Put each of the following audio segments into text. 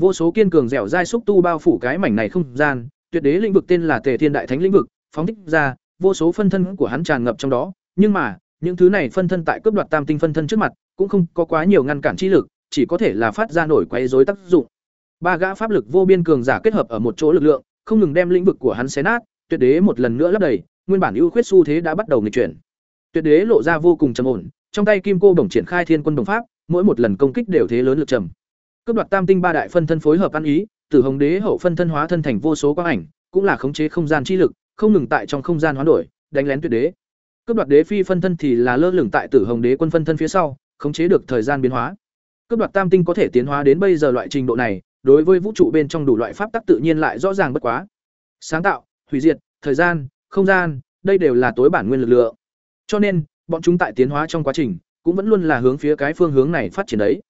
Vô số kiên cường dẻo dai xúc tu bao phủ cái mảnh này không gian, tuyệt đế lĩnh vực tên là Tề Thiên Đại Thánh lĩnh vực, phóng thích ra, vô số phân thân của hắn tràn ngập trong đó, nhưng mà, những thứ này phân thân tại cướp đoạt tam tinh phân thân trước mặt, cũng không có quá nhiều ngăn cản chi lực, chỉ có thể là phát ra nổi quấy rối tác dụng. Ba gã pháp lực vô biên cường giả kết hợp ở một chỗ lực lượng, không ngừng đem lĩnh vực của hắn xé nát, tuyệt đế một lần nữa lấp đầy, nguyên bản ưu khuyết xu thế đã bắt đầu nghịch chuyển. Tuyệt đế lộ ra vô cùng trầm ổn, trong tay kim cô bổng triển khai thiên quân đồng pháp, mỗi một lần công kích đều thế lớn lực trầm. Cướp đoạt tam tinh ba đại phân thân phối hợp ăn ý, Tử Hồng Đế hậu phân thân hóa thân thành vô số quang ảnh, cũng là khống chế không gian chi lực, không ngừng tại trong không gian hoán đổi, đánh lén tuyệt đế. Cướp đoạt đế phi phân thân thì là lơ lửng tại Tử Hồng Đế quân phân thân phía sau, khống chế được thời gian biến hóa. Cướp đoạt tam tinh có thể tiến hóa đến bây giờ loại trình độ này, đối với vũ trụ bên trong đủ loại pháp tắc tự nhiên lại rõ ràng bất quá. Sáng tạo, hủy diệt, thời gian, không gian, đây đều là tối bản nguyên lực lượng. Cho nên, bọn chúng tại tiến hóa trong quá trình, cũng vẫn luôn là hướng phía cái phương hướng này phát triển đấy.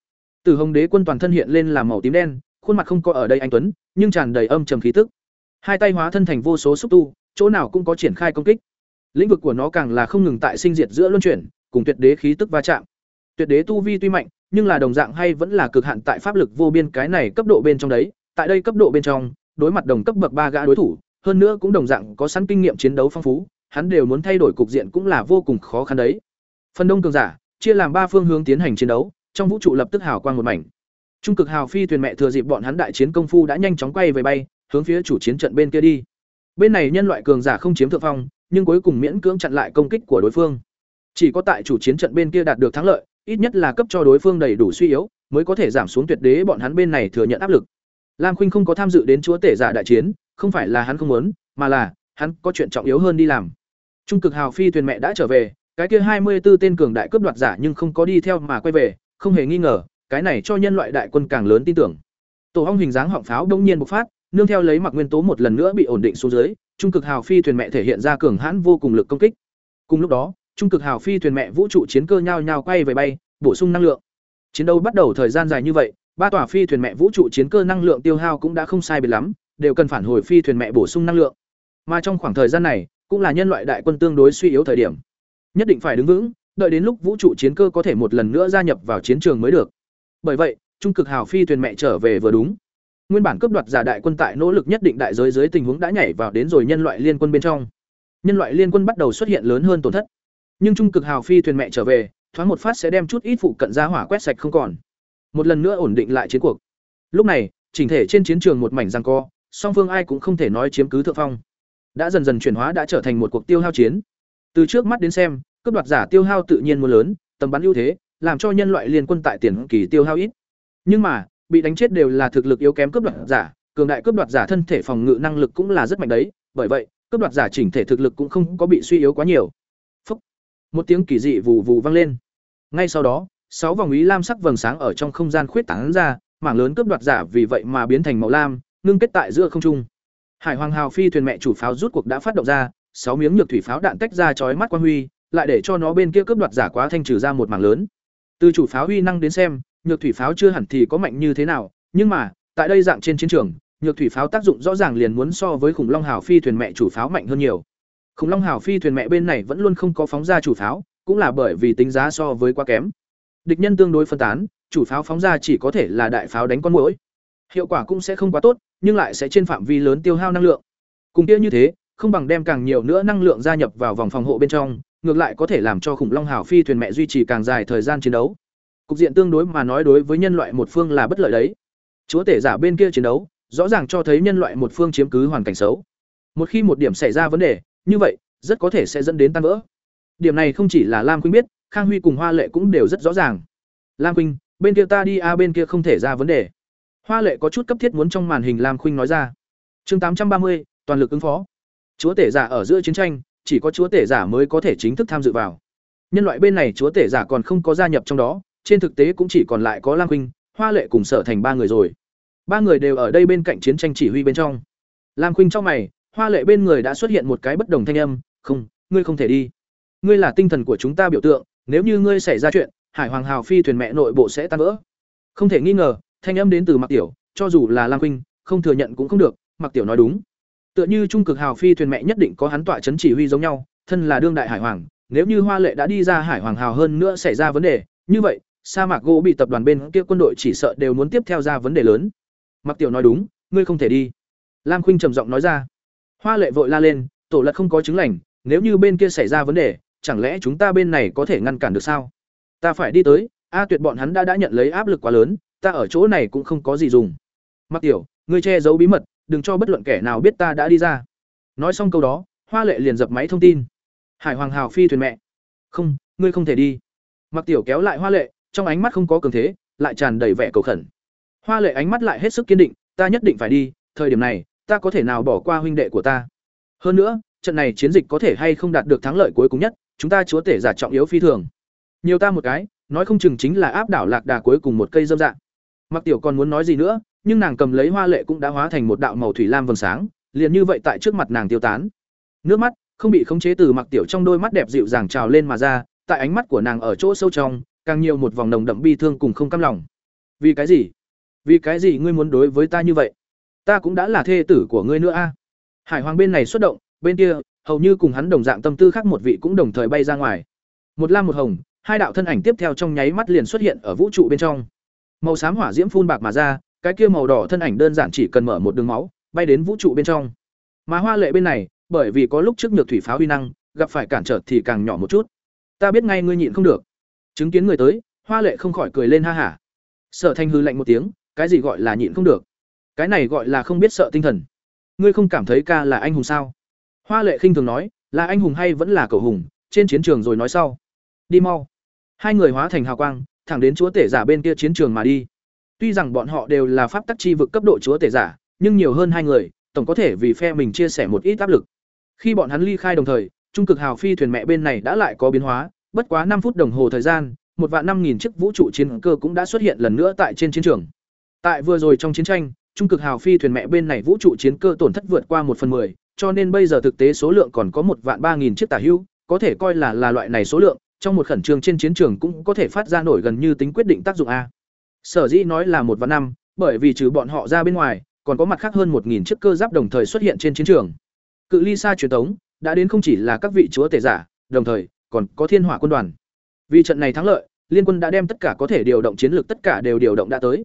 Tử Hồng Đế quân toàn thân hiện lên là màu tím đen, khuôn mặt không có ở đây anh tuấn, nhưng tràn đầy âm trầm khí tức. Hai tay hóa thân thành vô số xúc tu, chỗ nào cũng có triển khai công kích. Lĩnh vực của nó càng là không ngừng tại sinh diệt giữa luân chuyển, cùng tuyệt đế khí tức va chạm. Tuyệt đế tu vi tuy mạnh, nhưng là đồng dạng hay vẫn là cực hạn tại pháp lực vô biên cái này cấp độ bên trong đấy. Tại đây cấp độ bên trong, đối mặt đồng cấp bậc ba gã đối thủ, hơn nữa cũng đồng dạng có sẵn kinh nghiệm chiến đấu phong phú, hắn đều muốn thay đổi cục diện cũng là vô cùng khó khăn đấy. Phần đông cường giả chia làm ba phương hướng tiến hành chiến đấu, trong vũ trụ lập tức hào quang một mảnh. Trung cực hào phi thuyền mẹ thừa dịp bọn hắn đại chiến công phu đã nhanh chóng quay về bay, hướng phía chủ chiến trận bên kia đi. Bên này nhân loại cường giả không chiếm thượng phong, nhưng cuối cùng miễn cưỡng chặn lại công kích của đối phương. Chỉ có tại chủ chiến trận bên kia đạt được thắng lợi, ít nhất là cấp cho đối phương đầy đủ suy yếu, mới có thể giảm xuống tuyệt đế bọn hắn bên này thừa nhận áp lực. Lam Khuynh không có tham dự đến chúa tể giả đại chiến, không phải là hắn không muốn, mà là hắn có chuyện trọng yếu hơn đi làm. Trung cực hào phi thuyền mẹ đã trở về, cái kia hai mươi 24 tên cường đại cướp đoạt giả nhưng không có đi theo mà quay về, không hề nghi ngờ, cái này cho nhân loại đại quân càng lớn tin tưởng. Tổ ong hình dáng họng pháo đông nhiên bộc phát, nương theo lấy mặc nguyên tố một lần nữa bị ổn định xuống dưới, trung cực hào phi thuyền mẹ thể hiện ra cường hãn vô cùng lực công kích. Cùng lúc đó, trung cực hào phi thuyền mẹ vũ trụ chiến cơ nhao nhao quay về bay, bổ sung năng lượng. Chiến đấu bắt đầu thời gian dài như vậy, ba tòa phi thuyền mẹ vũ trụ chiến cơ năng lượng tiêu hao cũng đã không sai biệt lắm, đều cần phản hồi phi thuyền mẹ bổ sung năng lượng. Mà trong khoảng thời gian này, cũng là nhân loại đại quân tương đối suy yếu thời điểm. Nhất định phải đứng vững, đợi đến lúc vũ trụ chiến cơ có thể một lần nữa gia nhập vào chiến trường mới được. Bởi vậy, trung cực hào phi thuyền mẹ trở về vừa đúng. Nguyên bản cấp đoạt giả đại quân tại nỗ lực nhất định đại giới dưới tình huống đã nhảy vào đến rồi nhân loại liên quân bên trong. Nhân loại liên quân bắt đầu xuất hiện lớn hơn tổn thất. Nhưng trung cực hào phi thuyền mẹ trở về, thoáng một phát sẽ đem chút ít phụ cận ra hỏa quét sạch không còn. Một lần nữa ổn định lại chiến cuộc. Lúc này, chỉnh thể trên chiến trường một mảnh răng co, song phương ai cũng không thể nói chiếm cứ thượng phong. Đã dần dần chuyển hóa đã trở thành một cuộc tiêu hao chiến. Từ trước mắt đến xem, cướp đoạt giả tiêu hao tự nhiên muốn lớn, tầm bắn ưu thế, làm cho nhân loại liên quân tại tiền kỳ tiêu hao ít. Nhưng mà, bị đánh chết đều là thực lực yếu kém cướp đoạt giả, cường đại cướp đoạt giả thân thể phòng ngự năng lực cũng là rất mạnh đấy, bởi vậy, cướp đoạt giả chỉnh thể thực lực cũng không có bị suy yếu quá nhiều. Phúc. Một tiếng kỳ dị vù vù vang lên. Ngay sau đó, sáu vòng ý lam sắc vầng sáng ở trong không gian khuyết tán ra, mảng lớn cướp đoạt giả vì vậy mà biến thành màu lam, ngưng kết tại giữa không trung. Hải Hoàng Hào phi thuyền mẹ chủ pháo rút cuộc đã phát động ra, sáu miếng nhược thủy pháo đạn tách ra chói mắt quang huy, lại để cho nó bên kia cướp đoạt giả quá thanh trừ ra một mảng lớn. Từ chủ pháo huy năng đến xem, nhược thủy pháo chưa hẳn thì có mạnh như thế nào, nhưng mà, tại đây dạng trên chiến trường, nhược thủy pháo tác dụng rõ ràng liền muốn so với khủng long hào phi thuyền mẹ chủ pháo mạnh hơn nhiều. Khủng long hào phi thuyền mẹ bên này vẫn luôn không có phóng ra chủ pháo, cũng là bởi vì tính giá so với quá kém. Địch nhân tương đối phân tán, chủ pháo phóng ra chỉ có thể là đại pháo đánh con muỗi. Hiệu quả cũng sẽ không quá tốt, nhưng lại sẽ trên phạm vi lớn tiêu hao năng lượng. Cùng kia như thế, không bằng đem càng nhiều nữa năng lượng gia nhập vào vòng phòng hộ bên trong, ngược lại có thể làm cho khủng long hào phi thuyền mẹ duy trì càng dài thời gian chiến đấu. Cục diện tương đối mà nói đối với nhân loại một phương là bất lợi đấy. Chúa tể giả bên kia chiến đấu, rõ ràng cho thấy nhân loại một phương chiếm cứ hoàn cảnh xấu. Một khi một điểm xảy ra vấn đề, như vậy, rất có thể sẽ dẫn đến tan vỡ. Điểm này không chỉ là Lam Khuynh biết, Khang Huy cùng Hoa Lệ cũng đều rất rõ ràng. Lam Khuynh, bên kia ta đi a bên kia không thể ra vấn đề. Hoa Lệ có chút cấp thiết muốn trong màn hình Lam Khuynh nói ra. Chương tám trăm ba mươi, toàn lực ứng phó. Chúa tể giả ở giữa chiến tranh, chỉ có chúa tể giả mới có thể chính thức tham dự vào. Nhân loại bên này chúa tể giả còn không có gia nhập trong đó, trên thực tế cũng chỉ còn lại có Lam Khuynh, Hoa Lệ cùng Sở Thành ba người rồi. Ba người đều ở đây bên cạnh chiến tranh chỉ huy bên trong. Lam Khuynh trong mày, Hoa Lệ bên người đã xuất hiện một cái bất đồng thanh âm, "Không, ngươi không thể đi. Ngươi là tinh thần của chúng ta biểu tượng, nếu như ngươi xảy ra chuyện, Hải Hoàng Hào phi thuyền mẹ nội bộ sẽ tan vỡ." Không thể nghi ngờ, thanh âm đến từ Mạc Tiểu, cho dù là Lam Khuynh, không thừa nhận cũng không được, Mạc Tiểu nói đúng. Tựa như trung cực hào phi thuyền mẹ nhất định có hắn tọa chấn chỉ huy giống nhau, thân là đương đại hải hoàng, nếu như Hoa Lệ đã đi ra hải hoàng hào hơn nữa xảy ra vấn đề, như vậy, sa mạc gỗ bị tập đoàn bên kia quân đội chỉ sợ đều muốn tiếp theo ra vấn đề lớn. mặc tiểu nói đúng ngươi không thể đi. Lam khuynh trầm giọng nói ra. Hoa lệ vội la lên tổ lật không có chứng lành nếu như bên kia xảy ra vấn đề chẳng lẽ chúng ta bên này có thể ngăn cản được sao? Ta phải đi tới a tuyệt bọn hắn đã đã nhận lấy áp lực quá lớn ta ở chỗ này cũng không có gì dùng. Mặc tiểu ngươi che giấu bí mật đừng cho bất luận kẻ nào biết ta đã đi ra. Nói xong câu đó, hoa lệ liền dập máy thông tin. Hải hoàng hào phi thuyền mẹ. Không, ngươi không thể đi. Mặc tiểu kéo lại hoa lệ, trong ánh mắt không có cường thế, lại tràn đầy vẻ cầu khẩn. Hoa lệ ánh mắt lại hết sức kiên định, ta nhất định phải đi, thời điểm này, ta có thể nào bỏ qua huynh đệ của ta. Hơn nữa, trận này chiến dịch có thể hay không đạt được thắng lợi cuối cùng nhất, chúng ta chúa tể giả trọng yếu phi thường. Nhiều ta một cái, nói không chừng chính là áp đảo lạc đà cuối cùng một cây dâm dạng mặc tiểu còn muốn nói gì nữa nhưng nàng cầm lấy hoa lệ cũng đã hóa thành một đạo màu thủy lam vầng sáng, liền như vậy tại trước mặt nàng tiêu tán. Nước mắt không bị khống chế từ mặc tiểu trong đôi mắt đẹp dịu dàng trào lên mà ra, tại ánh mắt của nàng ở chỗ sâu trong, càng nhiều một vòng nồng đậm bi thương cùng không căm lòng. Vì cái gì? Vì cái gì ngươi muốn đối với ta như vậy? Ta cũng đã là thê tử của ngươi nữa a. Hải hoàng bên này xuất động, bên kia, hầu như cùng hắn đồng dạng tâm tư khác một vị cũng đồng thời bay ra ngoài. Một lam một hồng, hai đạo thân ảnh tiếp theo trong nháy mắt liền xuất hiện ở vũ trụ bên trong. Màu xám hỏa diễm phun bạc mà ra cái kia màu đỏ thân ảnh đơn giản chỉ cần mở một đường máu, bay đến vũ trụ bên trong. Mà hoa lệ bên này, bởi vì có lúc trước nhược thủy pháo uy năng, gặp phải cản trở thì càng nhỏ một chút. Ta biết ngay ngươi nhịn không được. Chứng kiến người tới, hoa lệ không khỏi cười lên ha hả. Sở thanh hư lạnh một tiếng, cái gì gọi là nhịn không được? Cái này gọi là không biết sợ tinh thần. Ngươi không cảm thấy ca là anh hùng sao? Hoa lệ khinh thường nói, là anh hùng hay vẫn là cậu hùng, trên chiến trường rồi nói sau. Đi mau. Hai người hóa thành hào quang, thẳng đến chúa tể giả bên kia chiến trường mà đi tuy rằng bọn họ đều là pháp tắc chi vực cấp độ chúa tể giả nhưng nhiều hơn hai người tổng có thể vì phe mình chia sẻ một ít áp lực khi bọn hắn ly khai đồng thời trung cực hào phi thuyền mẹ bên này đã lại có biến hóa bất quá năm phút đồng hồ thời gian một vạn năm nghìn chiếc vũ trụ chiến cơ cũng đã xuất hiện lần nữa tại trên chiến trường tại vừa rồi trong chiến tranh trung cực hào phi thuyền mẹ bên này vũ trụ chiến cơ tổn thất vượt qua một phần 10, cho nên bây giờ thực tế số lượng còn có một vạn ba nghìn chiếc tả hưu, có thể coi là là loại này số lượng, trong một khẩn trương trên chiến trường cũng có thể phát ra nổi gần như tính quyết định tác dụng a. Sở dĩ nói là một vạn năm, bởi vì trừ bọn họ ra bên ngoài, còn có mặt khác hơn một nghìn chiếc cơ giáp đồng thời xuất hiện trên chiến trường. Cự ly xa truyền tống, đã đến không chỉ là các vị chúa tể giả, đồng thời còn có Thiên Hỏa quân đoàn. Vì trận này thắng lợi, liên quân đã đem tất cả có thể điều động chiến lược tất cả đều điều động đã tới.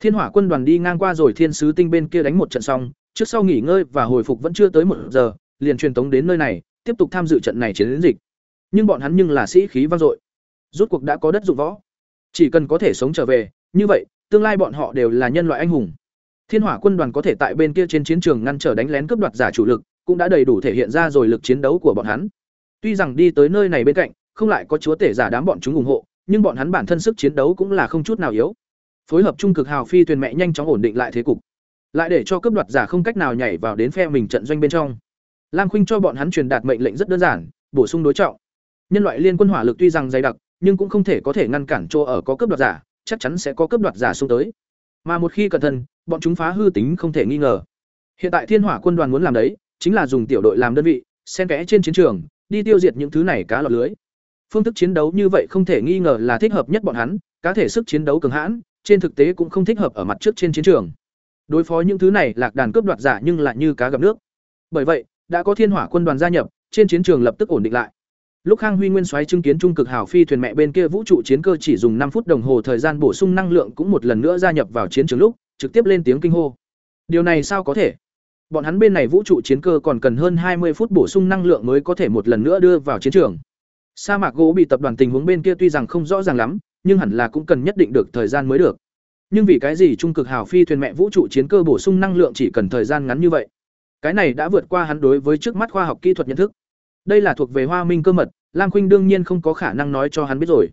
Thiên Hỏa quân đoàn đi ngang qua rồi Thiên sứ tinh bên kia đánh một trận xong, trước sau nghỉ ngơi và hồi phục vẫn chưa tới một giờ, liền truyền tống đến nơi này, tiếp tục tham dự trận này chiến dịch. Nhưng bọn hắn nhưng là sĩ khí vang dội. Rút cuộc đã có đất dụng võ. Chỉ cần có thể sống trở về, như vậy, tương lai bọn họ đều là nhân loại anh hùng. Thiên Hỏa quân đoàn có thể tại bên kia trên chiến trường ngăn trở đánh lén cướp đoạt giả chủ lực, cũng đã đầy đủ thể hiện ra rồi lực chiến đấu của bọn hắn. Tuy rằng đi tới nơi này bên cạnh, không lại có chúa tể giả đám bọn chúng ủng hộ, nhưng bọn hắn bản thân sức chiến đấu cũng là không chút nào yếu. Phối hợp trung cực hào phi thuyền mẹ nhanh chóng ổn định lại thế cục lại để cho cướp đoạt giả không cách nào nhảy vào đến phe mình trận doanh bên trong lam khuynh cho bọn hắn truyền đạt mệnh lệnh rất đơn giản bổ sung đối trọng nhân loại liên quân hỏa lực tuy rằng dày đặc nhưng cũng không thể có thể ngăn cản chỗ ở có cướp đoạt giả chắc chắn sẽ có cướp đoạt giả xung tới. Mà một khi cẩn thận, bọn chúng phá hư tính không thể nghi ngờ. Hiện tại thiên hỏa quân đoàn muốn làm đấy, chính là dùng tiểu đội làm đơn vị, xen kẽ trên chiến trường, đi tiêu diệt những thứ này cá lọt lưới. Phương thức chiến đấu như vậy không thể nghi ngờ là thích hợp nhất bọn hắn, cá thể sức chiến đấu cường hãn, trên thực tế cũng không thích hợp ở mặt trước trên chiến trường. Đối phó những thứ này, lạc đàn cướp đoạt giả nhưng lại như cá gặp nước. Bởi vậy, đã có thiên hỏa quân đoàn gia nhập, trên chiến trường lập tức ổn định lại lúc khang huy nguyên soái chứng kiến trung cực hào phi thuyền mẹ bên kia vũ trụ chiến cơ chỉ dùng năm phút đồng hồ thời gian bổ sung năng lượng cũng một lần nữa gia nhập vào chiến trường lúc, trực tiếp lên tiếng kinh hô. Điều này sao có thể? Bọn hắn bên này vũ trụ chiến cơ còn cần hơn hai mươi phút bổ sung năng lượng mới có thể một lần nữa đưa vào chiến trường. Sa mạc gỗ bị tập đoàn tình huống bên kia tuy rằng không rõ ràng lắm, nhưng hẳn là cũng cần nhất định được thời gian mới được. Nhưng vì cái gì trung cực hào phi thuyền mẹ vũ trụ chiến cơ bổ sung năng lượng chỉ cần thời gian ngắn như vậy? Cái này đã vượt qua hắn đối với trước mắt khoa học kỹ thuật nhận thức. Đây là thuộc về hoa minh cơ mật lam khuynh đương nhiên không có khả năng nói cho hắn biết rồi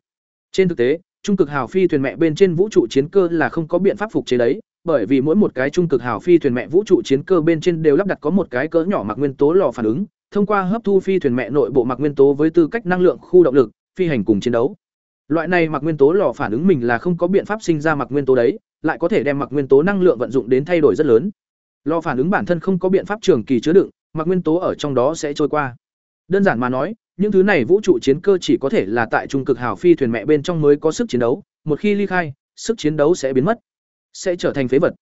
trên thực tế trung cực hào phi thuyền mẹ bên trên vũ trụ chiến cơ là không có biện pháp phục chế đấy bởi vì mỗi một cái trung cực hào phi thuyền mẹ vũ trụ chiến cơ bên trên đều lắp đặt có một cái cỡ nhỏ mặc nguyên tố lò phản ứng thông qua hấp thu phi thuyền mẹ nội bộ mặc nguyên tố với tư cách năng lượng khu động lực phi hành cùng chiến đấu Loại này mặc nguyên tố lò phản ứng mình là không có biện pháp sinh ra mặc nguyên tố đấy, lại có thể đem mặc nguyên tố năng lượng vận dụng đến thay đổi rất lớn. Lò phản ứng bản thân không có biện pháp trường kỳ chứa đựng, mặc nguyên tố ở trong đó sẽ trôi qua. Đơn giản mà nói, những thứ này vũ trụ chiến cơ chỉ có thể là tại trung cực hào phi thuyền mẹ bên trong mới có sức chiến đấu, một khi ly khai, sức chiến đấu sẽ biến mất, sẽ trở thành phế vật.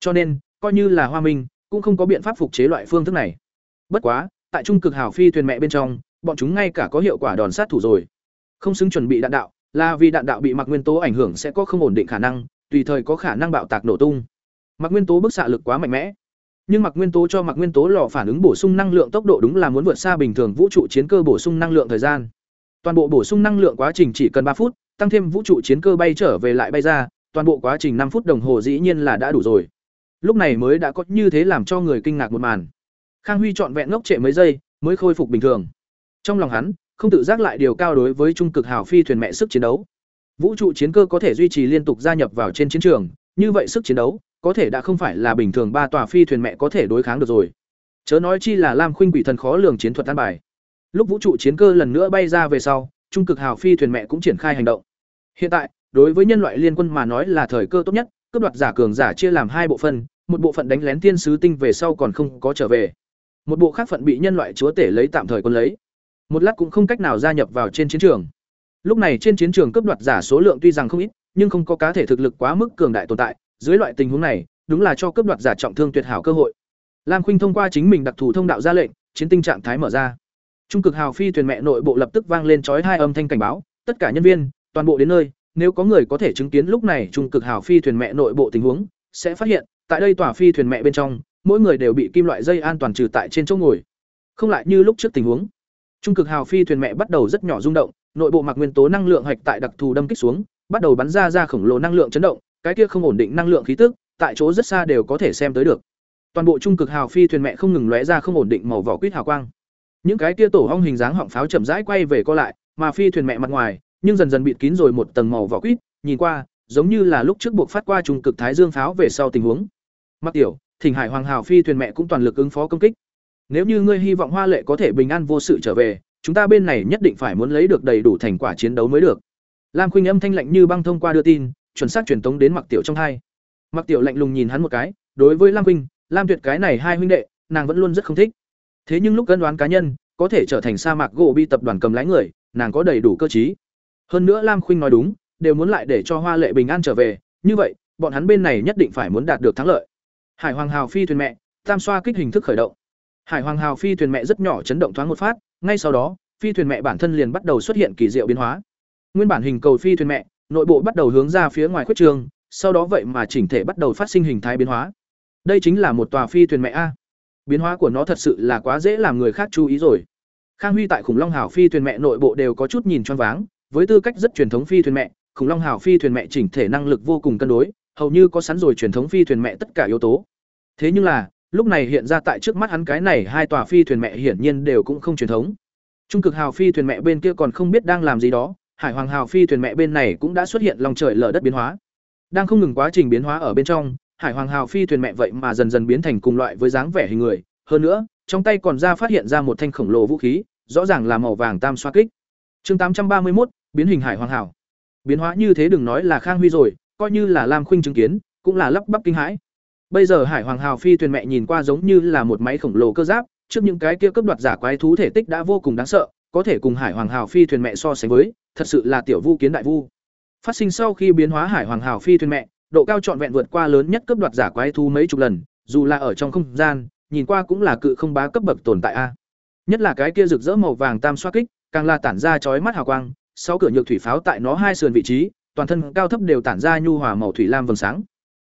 Cho nên, coi như là Hoa Minh, cũng không có biện pháp phục chế loại phương thức này. Bất quá, tại trung cực hào phi thuyền mẹ bên trong, bọn chúng ngay cả có hiệu quả đòn sát thủ rồi. Không xứng chuẩn bị đạn đạo, là vì đạn đạo bị mặc nguyên tố ảnh hưởng sẽ có không ổn định khả năng tùy thời có khả năng bạo tạc nổ tung Mặc nguyên tố bức xạ lực quá mạnh mẽ. Nhưng mặc nguyên tố cho mặc nguyên tố lò phản ứng bổ sung năng lượng tốc độ đúng là muốn vượt xa bình thường vũ trụ chiến cơ bổ sung năng lượng thời gian. Toàn bộ bổ sung năng lượng quá trình chỉ cần ba phút, tăng thêm vũ trụ chiến cơ bay trở về lại bay ra, toàn bộ quá trình năm phút đồng hồ dĩ nhiên là đã đủ rồi. Lúc này mới đã có như thế làm cho người kinh ngạc một màn. Khang Huy trọn vẹn ngốc trệ mấy giây, mới khôi phục bình thường. Trong lòng hắn, không tự giác lại điều cao đối với trung cực hào phi thuyền mẹ sức chiến đấu. Vũ trụ chiến cơ có thể duy trì liên tục gia nhập vào trên chiến trường, như vậy sức chiến đấu có thể đã không phải là bình thường ba tòa phi thuyền mẹ có thể đối kháng được rồi. Chớ nói chi là Lam Khuynh Quỷ thần khó lường chiến thuật tan bài. Lúc vũ trụ chiến cơ lần nữa bay ra về sau, trung cực hào phi thuyền mẹ cũng triển khai hành động. Hiện tại, đối với nhân loại liên quân mà nói là thời cơ tốt nhất, cướp đoạt giả cường giả chia làm hai bộ phận, một bộ phận đánh lén tiên sứ tinh về sau còn không có trở về. Một bộ khác phận bị nhân loại chúa tể lấy tạm thời quân lấy. Một lát cũng không cách nào gia nhập vào trên chiến trường. Lúc này trên chiến trường cướp đoạt giả số lượng tuy rằng không ít, nhưng không có cá thể thực lực quá mức cường đại tồn tại, dưới loại tình huống này, đúng là cho cướp đoạt giả trọng thương tuyệt hảo cơ hội. Lam Khuynh thông qua chính mình đặc thù thông đạo ra lệnh, chiến tinh trạng thái mở ra. Trung cực hào phi thuyền mẹ nội bộ lập tức vang lên chói hai âm thanh cảnh báo, tất cả nhân viên, toàn bộ đến nơi, nếu có người có thể chứng kiến lúc này trung cực hào phi thuyền mẹ nội bộ tình huống, sẽ phát hiện, tại đây tòa phi thuyền mẹ bên trong, mỗi người đều bị kim loại dây an toàn trừ tại trên chỗ ngồi. Không lại như lúc trước tình huống. Trung cực hào phi thuyền mẹ bắt đầu rất nhỏ rung động, nội bộ mặc nguyên tố năng lượng hạch tại đặc thù đâm kích xuống, bắt đầu bắn ra ra khổng lồ năng lượng chấn động, cái kia không ổn định năng lượng khí tức, tại chỗ rất xa đều có thể xem tới được. Toàn bộ trung cực hào phi thuyền mẹ không ngừng lóe ra không ổn định màu vỏ quýt hào quang. Những cái kia tổ ong hình dáng họng pháo chậm rãi quay về co lại, mà phi thuyền mẹ mặt ngoài, nhưng dần dần bịt kín rồi một tầng màu vỏ quýt, nhìn qua, giống như là lúc trước buộc phát qua trung cực thái dương pháo về sau tình huống. Mặc tiểu, Thỉnh Hải Hoàng Hào phi thuyền mẹ cũng toàn lực ứng phó công kích. Nếu như ngươi hy vọng Hoa Lệ có thể bình an vô sự trở về, chúng ta bên này nhất định phải muốn lấy được đầy đủ thành quả chiến đấu mới được. Lam Khuynh âm thanh lạnh như băng thông qua đưa tin, chuẩn xác truyền tống đến Mặc Tiểu trong hai. Mặc Tiểu lạnh lùng nhìn hắn một cái, đối với Lam huynh, Lam Tuyệt cái này hai huynh đệ, nàng vẫn luôn rất không thích. Thế nhưng lúc cân đoán cá nhân, có thể trở thành sa mạc gỗ bi tập đoàn cầm lái người, nàng có đầy đủ cơ trí. Hơn nữa Lam Khuynh nói đúng, đều muốn lại để cho Hoa Lệ bình an trở về, như vậy, bọn hắn bên này nhất định phải muốn đạt được thắng lợi. Hải Hoàng Hào phi thuyền mẹ, tam xoa kích hình thức khởi động. Hải Hoàng Hào phi thuyền mẹ rất nhỏ chấn động thoáng một phát, ngay sau đó, phi thuyền mẹ bản thân liền bắt đầu xuất hiện kỳ diệu biến hóa. Nguyên bản hình cầu phi thuyền mẹ, nội bộ bắt đầu hướng ra phía ngoài khuyết trường, sau đó vậy mà chỉnh thể bắt đầu phát sinh hình thái biến hóa. Đây chính là một tòa phi thuyền mẹ a. Biến hóa của nó thật sự là quá dễ làm người khác chú ý rồi. Khang Huy tại khủng long hào phi thuyền mẹ nội bộ đều có chút nhìn choáng váng, với tư cách rất truyền thống phi thuyền mẹ, khủng long hào phi thuyền mẹ chỉnh thể năng lực vô cùng cân đối, hầu như có sẵn rồi truyền thống phi thuyền mẹ tất cả yếu tố. Thế nhưng là, lúc này hiện ra tại trước mắt hắn cái này hai tòa phi thuyền mẹ hiển nhiên đều cũng không truyền thống. Trung cực hào phi thuyền mẹ bên kia còn không biết đang làm gì đó, Hải Hoàng hào phi thuyền mẹ bên này cũng đã xuất hiện lòng trời lở đất biến hóa. Đang không ngừng quá trình biến hóa ở bên trong, Hải Hoàng hào phi thuyền mẹ vậy mà dần dần biến thành cùng loại với dáng vẻ hình người, hơn nữa, trong tay còn ra phát hiện ra một thanh khổng lồ vũ khí, rõ ràng là màu vàng tam xoa kích. Chương tám trăm ba mươi một biến hình Hải Hoàng hào. Biến hóa như thế đừng nói là Khang Huy rồi, coi như là Lam Khuynh chứng kiến, cũng là lắp bắp kinh hãi. Bây giờ Hải Hoàng Hào phi thuyền mẹ nhìn qua giống như là một máy khổng lồ cơ giáp, trước những cái kia cấp đoạt giả quái thú thể tích đã vô cùng đáng sợ, có thể cùng Hải Hoàng Hào phi thuyền mẹ so sánh với, thật sự là tiểu vu kiến đại vu. Phát sinh sau khi biến hóa Hải Hoàng Hào phi thuyền mẹ, độ cao trọn vẹn vượt qua lớn nhất cấp đoạt giả quái thú mấy chục lần, dù là ở trong không gian, nhìn qua cũng là cự không bá cấp bậc tồn tại a. Nhất là cái kia rực rỡ màu vàng tam xoa kích, càng là tản ra chói mắt hào quang, sáu cửa nhược thủy pháo tại nó hai sườn vị trí, toàn thân cao thấp đều tản ra nhu hòa màu thủy lam vầng sáng.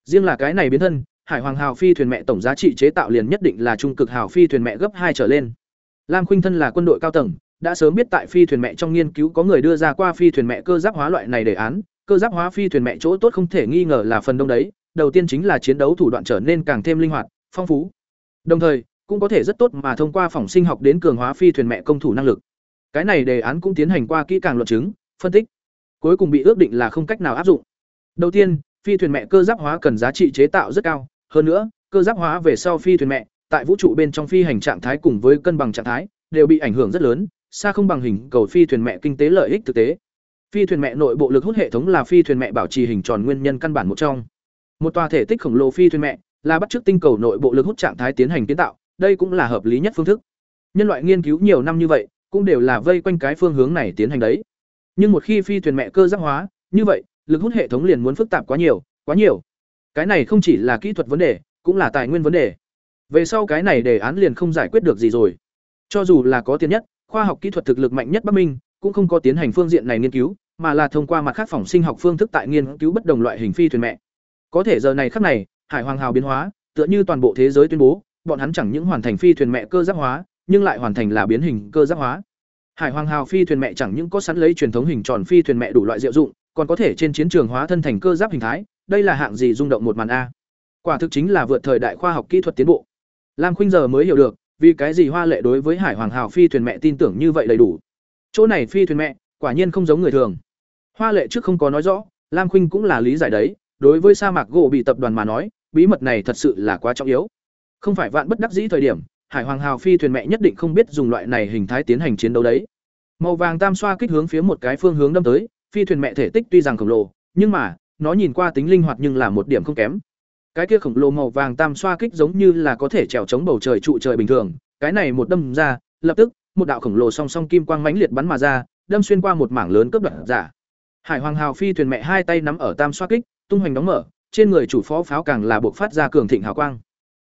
Riêng là cái này biến thân, Hải Hoàng Hào phi thuyền mẹ tổng giá trị chế tạo liền nhất định là trung cực hào phi thuyền mẹ gấp hai trở lên. Lam Khuynh thân là quân đội cao tầng, đã sớm biết tại phi thuyền mẹ trong nghiên cứu có người đưa ra qua phi thuyền mẹ cơ giáp hóa loại này đề án, cơ giáp hóa phi thuyền mẹ chỗ tốt không thể nghi ngờ là phần đông đấy, đầu tiên chính là chiến đấu thủ đoạn trở nên càng thêm linh hoạt, phong phú. Đồng thời, cũng có thể rất tốt mà thông qua phòng sinh học đến cường hóa phi thuyền mẹ công thủ năng lực. Cái này đề án cũng tiến hành qua kỹ càng luận chứng, phân tích. Cuối cùng bị ước định là không cách nào áp dụng. Đầu tiên, phi thuyền mẹ cơ giáp hóa cần giá trị chế tạo rất cao, hơn nữa, cơ giáp hóa về sau phi thuyền mẹ, tại vũ trụ bên trong phi hành trạng thái cùng với cân bằng trạng thái, đều bị ảnh hưởng rất lớn, xa không bằng hình cầu phi thuyền mẹ kinh tế lợi ích thực tế. Phi thuyền mẹ nội bộ lực hút hệ thống là phi thuyền mẹ bảo trì hình tròn nguyên nhân căn bản một trong. Một tòa thể tích khổng lồ phi thuyền mẹ là bắt chước tinh cầu nội bộ lực hút trạng thái tiến hành kiến tạo, đây cũng là hợp lý nhất phương thức. Nhân loại nghiên cứu nhiều năm như vậy, cũng đều là vây quanh cái phương hướng này tiến hành đấy. Nhưng một khi phi thuyền mẹ cơ giác hóa, như vậy, lực hút hệ thống liền muốn phức tạp quá nhiều, quá nhiều. Cái này không chỉ là kỹ thuật vấn đề, cũng là tài nguyên vấn đề. Về sau cái này đề án liền không giải quyết được gì rồi. Cho dù là có tiền nhất, khoa học kỹ thuật thực lực mạnh nhất Bắc Minh, cũng không có tiến hành phương diện này nghiên cứu, mà là thông qua mặt khác phòng sinh học phương thức tại nghiên cứu bất đồng loại hình phi thuyền mẹ. Có thể giờ này khắc này, hải hoàng hào biến hóa tựa như toàn bộ thế giới tuyên bố bọn hắn chẳng những hoàn thành phi thuyền mẹ cơ giáp hóa nhưng lại hoàn thành là biến hình cơ giáp hóa. Hải hoàng hào phi thuyền mẹ chẳng những có sẵn lấy truyền thống hình tròn phi thuyền mẹ đủ loại diệu dụng còn có thể trên chiến trường hóa thân thành cơ giáp hình thái đây là hạng gì rung động một màn a. Quả thực chính là vượt thời đại khoa học kỹ thuật tiến bộ. Lam khuynh giờ mới hiểu được vì cái gì hoa lệ đối với hải hoàng hào phi thuyền mẹ tin tưởng như vậy đầy đủ? Chỗ này phi thuyền mẹ, quả nhiên không giống người thường. Hoa lệ trước không có nói rõ, lam khuynh cũng là lý giải đấy, đối với sa mạc gỗ bị tập đoàn mà nói, bí mật này thật sự là quá trọng yếu. Không phải vạn bất đắc dĩ thời điểm, hải hoàng hào phi thuyền mẹ nhất định không biết dùng loại này hình thái tiến hành chiến đấu đấy. Màu vàng tam xoa kích hướng phía một cái phương hướng đâm tới, phi thuyền mẹ thể tích tuy rằng khổng lồ, nhưng mà, nó nhìn qua tính linh hoạt nhưng là một điểm không kém cái kia khổng lồ màu vàng tam xoa kích giống như là có thể trèo chống bầu trời trụ trời bình thường, cái này một đâm ra, lập tức, một đạo khổng lồ song song kim quang mãnh liệt bắn mà ra, đâm xuyên qua một mảng lớn cướp đoạt giả. Hải hoàng hào phi thuyền mẹ hai tay nắm ở tam xoa kích, tung hoành đóng mở, trên người chủ phó pháo càng là buộc phát ra cường thịnh hào quang.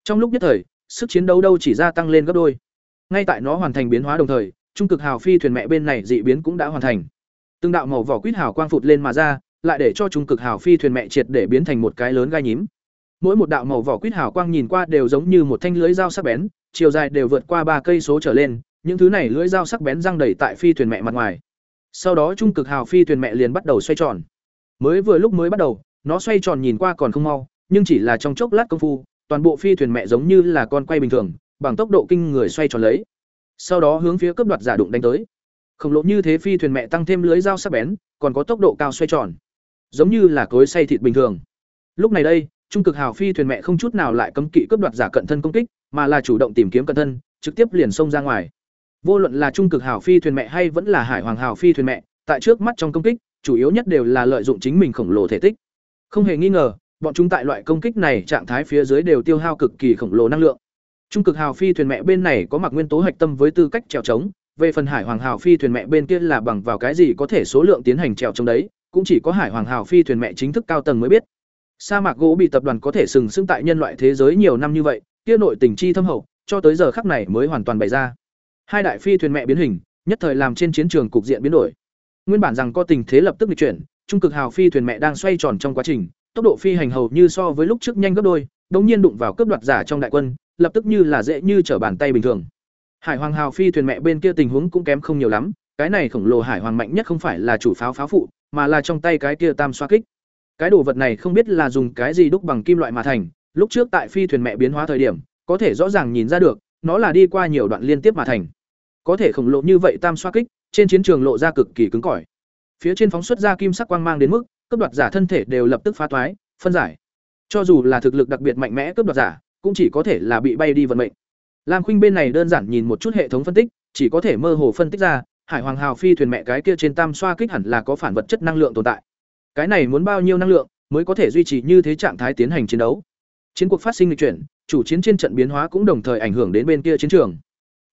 Trong lúc nhất thời, sức chiến đấu đâu chỉ gia tăng lên gấp đôi. Ngay tại nó hoàn thành biến hóa đồng thời, trung cực hào phi thuyền mẹ bên này dị biến cũng đã hoàn thành. Từng đạo màu vỏ quýt hào quang phụt lên mà ra, lại để cho trung cực hào phi thuyền mẹ triệt để biến thành một cái lớn gai nhím mỗi một đạo màu vỏ quýt hào quang nhìn qua đều giống như một thanh lưới dao sắc bén, chiều dài đều vượt qua ba cây số trở lên, những thứ này lưỡi dao sắc bén răng đầy tại phi thuyền mẹ mặt ngoài. Sau đó trung cực hào phi thuyền mẹ liền bắt đầu xoay tròn. Mới vừa lúc mới bắt đầu, nó xoay tròn nhìn qua còn không mau, nhưng chỉ là trong chốc lát công phu, toàn bộ phi thuyền mẹ giống như là con quay bình thường, bằng tốc độ kinh người xoay tròn lấy. Sau đó hướng phía cấp đoạt giả đụng đánh tới. Khổng lồ như thế phi thuyền mẹ tăng thêm lưới dao sắc bén, còn có tốc độ cao xoay tròn. Giống như là cối xay thịt bình thường. Lúc này đây trung cực hào phi thuyền mẹ không chút nào lại cấm kỵ cướp đoạt giả cận thân công kích, mà là chủ động tìm kiếm cận thân, trực tiếp liền xông ra ngoài. Vô luận là trung cực hào phi thuyền mẹ hay vẫn là hải hoàng hào phi thuyền mẹ, tại trước mắt trong công kích, chủ yếu nhất đều là lợi dụng chính mình khổng lồ thể tích. Không hề nghi ngờ, bọn chúng tại loại công kích này trạng thái phía dưới đều tiêu hao cực kỳ khổng lồ năng lượng. Trung cực hào phi thuyền mẹ bên này có mặc nguyên tố hạch tâm với tư cách trèo trống, về phần hải hoàng hào phi thuyền mẹ bên kia là bằng vào cái gì có thể số lượng tiến hành trèo trống đấy, cũng chỉ có hải hoàng hào phi thuyền mẹ chính thức cao tầng mới biết sa mạc gỗ bị tập đoàn có thể sừng sững tại nhân loại thế giới nhiều năm như vậy, kia nội tình chi thâm hậu, cho tới giờ khắc này mới hoàn toàn bày ra. Hai đại phi thuyền mẹ biến hình, nhất thời làm trên chiến trường cục diện biến đổi. Nguyên bản rằng có tình thế lập tức bị chuyển, trung cực hào phi thuyền mẹ đang xoay tròn trong quá trình, tốc độ phi hành hầu như so với lúc trước nhanh gấp đôi, đống nhiên đụng vào cướp đoạt giả trong đại quân, lập tức như là dễ như trở bàn tay bình thường. Hải hoàng hào phi thuyền mẹ bên kia tình huống cũng kém không nhiều lắm, cái này khổng lồ hải hoàng mạnh nhất không phải là chủ pháo pháo phụ, mà là trong tay cái kia tam xoa kích cái đồ vật này không biết là dùng cái gì đúc bằng kim loại mà thành, lúc trước tại phi thuyền mẹ biến hóa thời điểm, có thể rõ ràng nhìn ra được, nó là đi qua nhiều đoạn liên tiếp mà thành. Có thể khổng lồ như vậy tam xoa kích, trên chiến trường lộ ra cực kỳ cứng cỏi. Phía trên phóng xuất ra kim sắc quang mang đến mức, cấp đoạt giả thân thể đều lập tức phá toái, phân giải. Cho dù là thực lực đặc biệt mạnh mẽ cấp đoạt giả, cũng chỉ có thể là bị bay đi vận mệnh. Lam khuynh bên này đơn giản nhìn một chút hệ thống phân tích, chỉ có thể mơ hồ phân tích ra, hải hoàng hào phi thuyền mẹ cái kia trên tam xoa kích hẳn là có phản vật chất năng lượng tồn tại cái này muốn bao nhiêu năng lượng mới có thể duy trì như thế trạng thái tiến hành chiến đấu? Chiến cuộc phát sinh lịch chuyển, chủ chiến trên trận biến hóa cũng đồng thời ảnh hưởng đến bên kia chiến trường.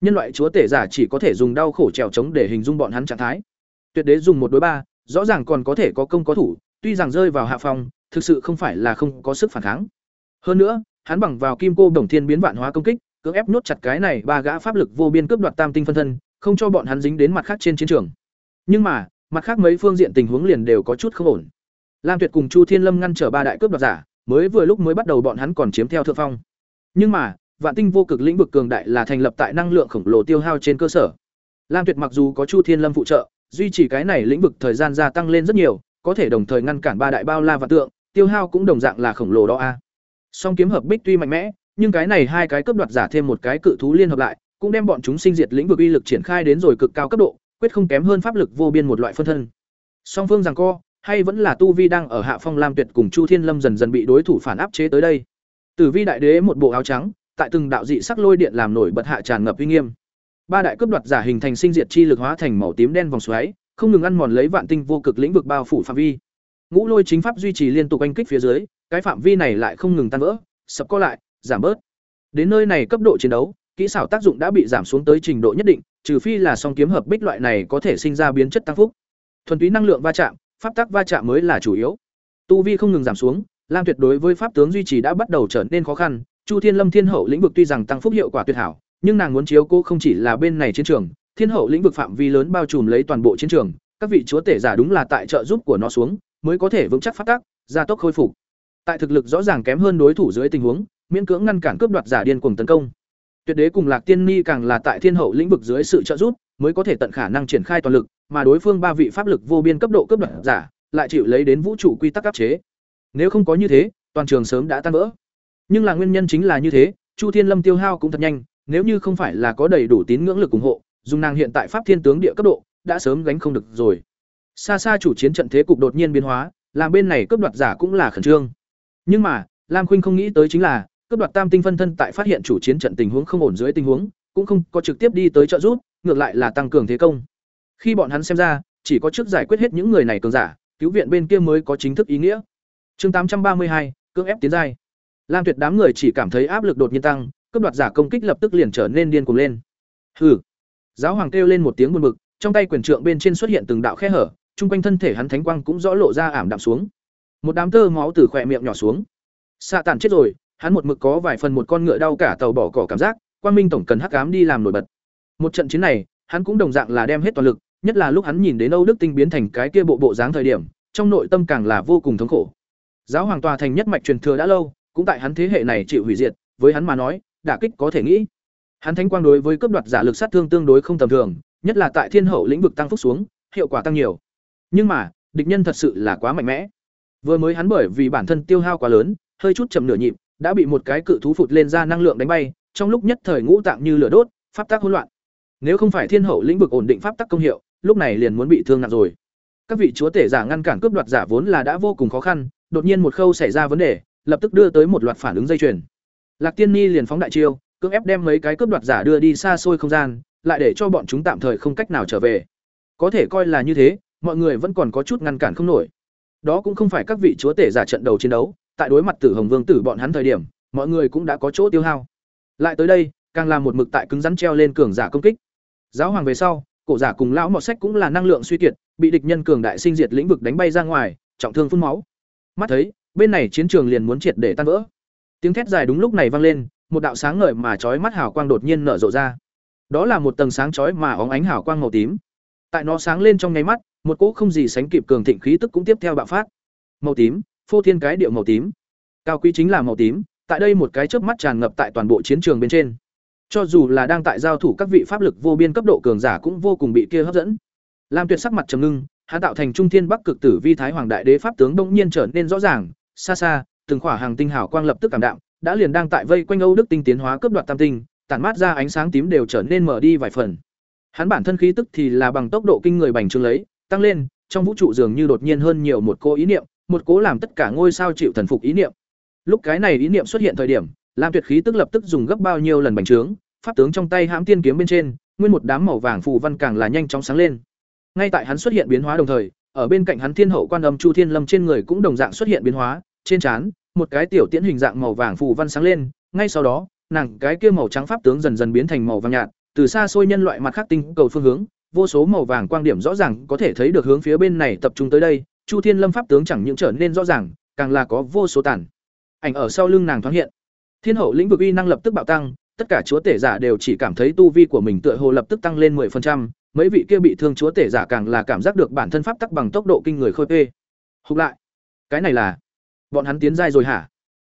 Nhân loại chúa tể giả chỉ có thể dùng đau khổ trèo trống để hình dung bọn hắn trạng thái. Tuyệt đế dùng một đối ba, rõ ràng còn có thể có công có thủ, tuy rằng rơi vào hạ phòng thực sự không phải là không có sức phản kháng. Hơn nữa, hắn bằng vào kim cô đồng thiên biến vạn hóa công kích, cưỡng ép nốt chặt cái này ba gã pháp lực vô biên cướp đoạt tam tinh phân thân, không cho bọn hắn dính đến mặt khác trên chiến trường. Nhưng mà mặt khác mấy phương diện tình huống liền đều có chút không ổn. Lam tuyệt cùng chu thiên lâm ngăn trở ba đại cướp đoạt giả, mới vừa lúc mới bắt đầu bọn hắn còn chiếm theo thượng phong. Nhưng mà, vạn tinh vô cực lĩnh vực cường đại là thành lập tại năng lượng khổng lồ tiêu hao trên cơ sở. Lam tuyệt mặc dù có chu thiên lâm phụ trợ, duy trì cái này lĩnh vực thời gian gia tăng lên rất nhiều, có thể đồng thời ngăn cản ba đại bao la và tượng, tiêu hao cũng đồng dạng là khổng lồ đó a. Song kiếm hợp bích tuy mạnh mẽ, nhưng cái này hai cái cấp đoạt giả thêm một cái cự thú liên hợp lại, cũng đem bọn chúng sinh diệt lĩnh vực uy lực triển khai đến rồi cực cao cấp độ quyết không kém hơn pháp lực vô biên một loại phân thân. Song phương rằng co, hay vẫn là tu vi đang ở hạ phong lam tuyệt cùng chu thiên lâm dần dần bị đối thủ phản áp chế tới đây. Tử vi đại đế một bộ áo trắng, tại từng đạo dị sắc lôi điện làm nổi bật hạ tràn ngập uy nghiêm. Ba đại cướp đoạt giả hình thành sinh diệt chi lực hóa thành màu tím đen vòng xoáy, không ngừng ăn mòn lấy vạn tinh vô cực lĩnh vực bao phủ phạm vi. Ngũ lôi chính pháp duy trì liên tục oanh kích phía dưới, cái phạm vi này lại không ngừng tan vỡ, sập co lại, giảm bớt. Đến nơi này cấp độ chiến đấu, kỹ xảo tác dụng đã bị giảm xuống tới trình độ nhất định trừ phi là song kiếm hợp bích loại này có thể sinh ra biến chất tăng phúc. Thuần túy năng lượng va chạm pháp tắc va chạm mới là chủ yếu. Tu vi không ngừng giảm xuống lam tuyệt đối với pháp tướng duy trì đã bắt đầu trở nên khó khăn. Chu thiên lâm thiên hậu lĩnh vực tuy rằng tăng phúc hiệu quả tuyệt hảo nhưng nàng muốn chiếu cô không chỉ là bên này chiến trường thiên hậu lĩnh vực phạm vi lớn bao trùm lấy toàn bộ chiến trường. Các vị chúa tể giả đúng là tại trợ giúp của nó xuống mới có thể vững chắc phát tác gia tốc khôi phục. Tại thực lực rõ ràng kém hơn đối thủ dưới tình huống, miễn cưỡng ngăn cản cướp đoạt giả điên cuồng tấn công. Tuyệt đế cùng Lạc Tiên Ni càng là tại thiên hậu lĩnh vực dưới sự trợ giúp, mới có thể tận khả năng triển khai toàn lực, mà đối phương ba vị pháp lực vô biên cấp độ cấp đoạn giả, lại chịu lấy đến vũ trụ quy tắc áp chế. Nếu không có như thế, toàn trường sớm đã tan vỡ. Nhưng là nguyên nhân chính là như thế, Chu Thiên Lâm tiêu hao cũng thật nhanh, nếu như không phải là có đầy đủ tín ngưỡng lực ủng hộ, dùng nàng hiện tại pháp thiên tướng địa cấp độ, đã sớm gánh không được rồi. Xa xa chủ chiến trận thế cục đột nhiên biến hóa, làm bên này cướp đoạt giả cũng là khẩn trương. Nhưng mà, Lam Khuynh không nghĩ tới chính là, cướp đoạt tam tinh phân thân tại phát hiện chủ chiến trận tình huống không ổn dưới tình huống, cũng không có trực tiếp đi tới trợ giúp, ngược lại là tăng cường thế công. Khi bọn hắn xem ra, chỉ có trước giải quyết hết những người này cường giả, cứu viện bên kia mới có chính thức ý nghĩa. Chương tám trăm ba mươi hai, cưỡng ép tiến giai. Lam Tuyệt đám người chỉ cảm thấy áp lực đột nhiên tăng, cướp đoạt giả công kích lập tức liền trở nên điên cuồng lên. Hừ. Giáo hoàng kêu lên một tiếng buồn bực, trong tay quyền trượng bên trên xuất hiện từng đạo khe hở, trung quanh thân thể hắn thánh quang cũng rõ lộ ra ảm đạm xuống. Một đám tơ máu từ khỏe miệng nhỏ xuống. Xạ tản chết rồi, hắn một mực có vài phần một con ngựa đau cả tàu bỏ cỏ cảm giác, Quang Minh tổng cần hắc cám đi làm nổi bật. Một trận chiến này, hắn cũng đồng dạng là đem hết toàn lực, nhất là lúc hắn nhìn đến Âu Đức Tinh biến thành cái kia bộ bộ dáng thời điểm, trong nội tâm càng là vô cùng thống khổ. Giáo hoàng tòa thành nhất mạch truyền thừa đã lâu, cũng tại hắn thế hệ này chịu hủy diệt, với hắn mà nói, đả kích có thể nghĩ. Hắn thánh quang đối với cấp đoạt giả lực sát thương tương đối không tầm thường, nhất là tại thiên hậu lĩnh vực tăng phúc xuống, hiệu quả tăng nhiều. Nhưng mà, địch nhân thật sự là quá mạnh mẽ. Vừa mới hắn bởi vì bản thân tiêu hao quá lớn, hơi chút chậm nửa nhịp, đã bị một cái cự thú phụt lên ra năng lượng đánh bay, trong lúc nhất thời ngũ tạng như lửa đốt, pháp tắc hỗn loạn. Nếu không phải thiên hậu lĩnh vực ổn định pháp tắc công hiệu, lúc này liền muốn bị thương nặng rồi. Các vị chúa tể giả ngăn cản cướp đoạt giả vốn là đã vô cùng khó khăn, đột nhiên một khâu xảy ra vấn đề, lập tức đưa tới một loạt phản ứng dây chuyền. Lạc Tiên Ni liền phóng đại chiêu, cưỡng ép đem mấy cái cướp đoạt giả đưa đi xa xôi không gian, lại để cho bọn chúng tạm thời không cách nào trở về. Có thể coi là như thế, mọi người vẫn còn có chút ngăn cản không nổi. Đó cũng không phải các vị chúa tể giả trận đầu chiến đấu, tại đối mặt Tử Hồng Vương tử bọn hắn thời điểm, mọi người cũng đã có chỗ tiêu hao. Lại tới đây, càng làm một mực tại cứng rắn treo lên cường giả công kích. Giáo hoàng về sau, cổ giả cùng lão mọt sách cũng là năng lượng suy kiệt, bị địch nhân cường đại sinh diệt lĩnh vực đánh bay ra ngoài, trọng thương phun máu. Mắt thấy, bên này chiến trường liền muốn triệt để tan vỡ. Tiếng thét dài đúng lúc này vang lên, một đạo sáng ngời mà chói mắt hào quang đột nhiên nở rộ ra. Đó là một tầng sáng chói mà óng ánh hào quang màu tím. Tại nó sáng lên trong nháy mắt, một cỗ không gì sánh kịp cường thịnh khí tức cũng tiếp theo bạo phát. Màu tím, phô thiên cái điệu màu tím. Cao quý chính là màu tím, tại đây một cái chớp mắt tràn ngập tại toàn bộ chiến trường bên trên. Cho dù là đang tại giao thủ các vị pháp lực vô biên cấp độ cường giả cũng vô cùng bị kia hấp dẫn. Lam Tuyệt sắc mặt trầm ngưng, hắn tạo thành trung thiên bắc cực tử vi thái hoàng đại đế pháp tướng đông nhiên trở nên rõ ràng, xa xa, từng khỏa hàng tinh hào quang lập tức cảm đạm, đã liền đang tại vây quanh Âu Đức tinh tiến hóa cấp đoạt tam tinh, tản mát ra ánh sáng tím đều trở nên mở đi vài phần. Hắn bản thân khí tức thì là bằng tốc độ kinh người bành trướng lấy, tăng lên, trong vũ trụ dường như đột nhiên hơn nhiều một cô ý niệm, một cố làm tất cả ngôi sao chịu thần phục ý niệm. Lúc cái này ý niệm xuất hiện thời điểm, Lam Tuyệt khí tức lập tức dùng gấp bao nhiêu lần bành trướng, pháp tướng trong tay hãm tiên kiếm bên trên, nguyên một đám màu vàng phù văn càng là nhanh chóng sáng lên. Ngay tại hắn xuất hiện biến hóa đồng thời, ở bên cạnh hắn Thiên Hậu Quan Âm Chu Thiên Lâm trên người cũng đồng dạng xuất hiện biến hóa, trên trán, một cái tiểu tiễn hình dạng màu vàng phù văn sáng lên, ngay sau đó, nàng cái kia màu trắng pháp tướng dần dần biến thành màu vàng nhạt, từ xa xôi nhân loại mặt khác tinh cầu phương hướng, vô số màu vàng quang điểm rõ ràng có thể thấy được hướng phía bên này tập trung tới đây, Chu Thiên Lâm pháp tướng chẳng những trở nên rõ ràng, càng là có vô số tàn ảnh ở sau lưng nàng thoáng hiện. Thiên hậu lĩnh vực uy năng lập tức bạo tăng, tất cả chúa tể giả đều chỉ cảm thấy tu vi của mình tựa hồ lập tức tăng lên 10%, mấy vị kia bị thương chúa tể giả càng là cảm giác được bản thân pháp tắc bằng tốc độ kinh người khôi phê. Húc lại, cái này là bọn hắn tiến giai rồi hả?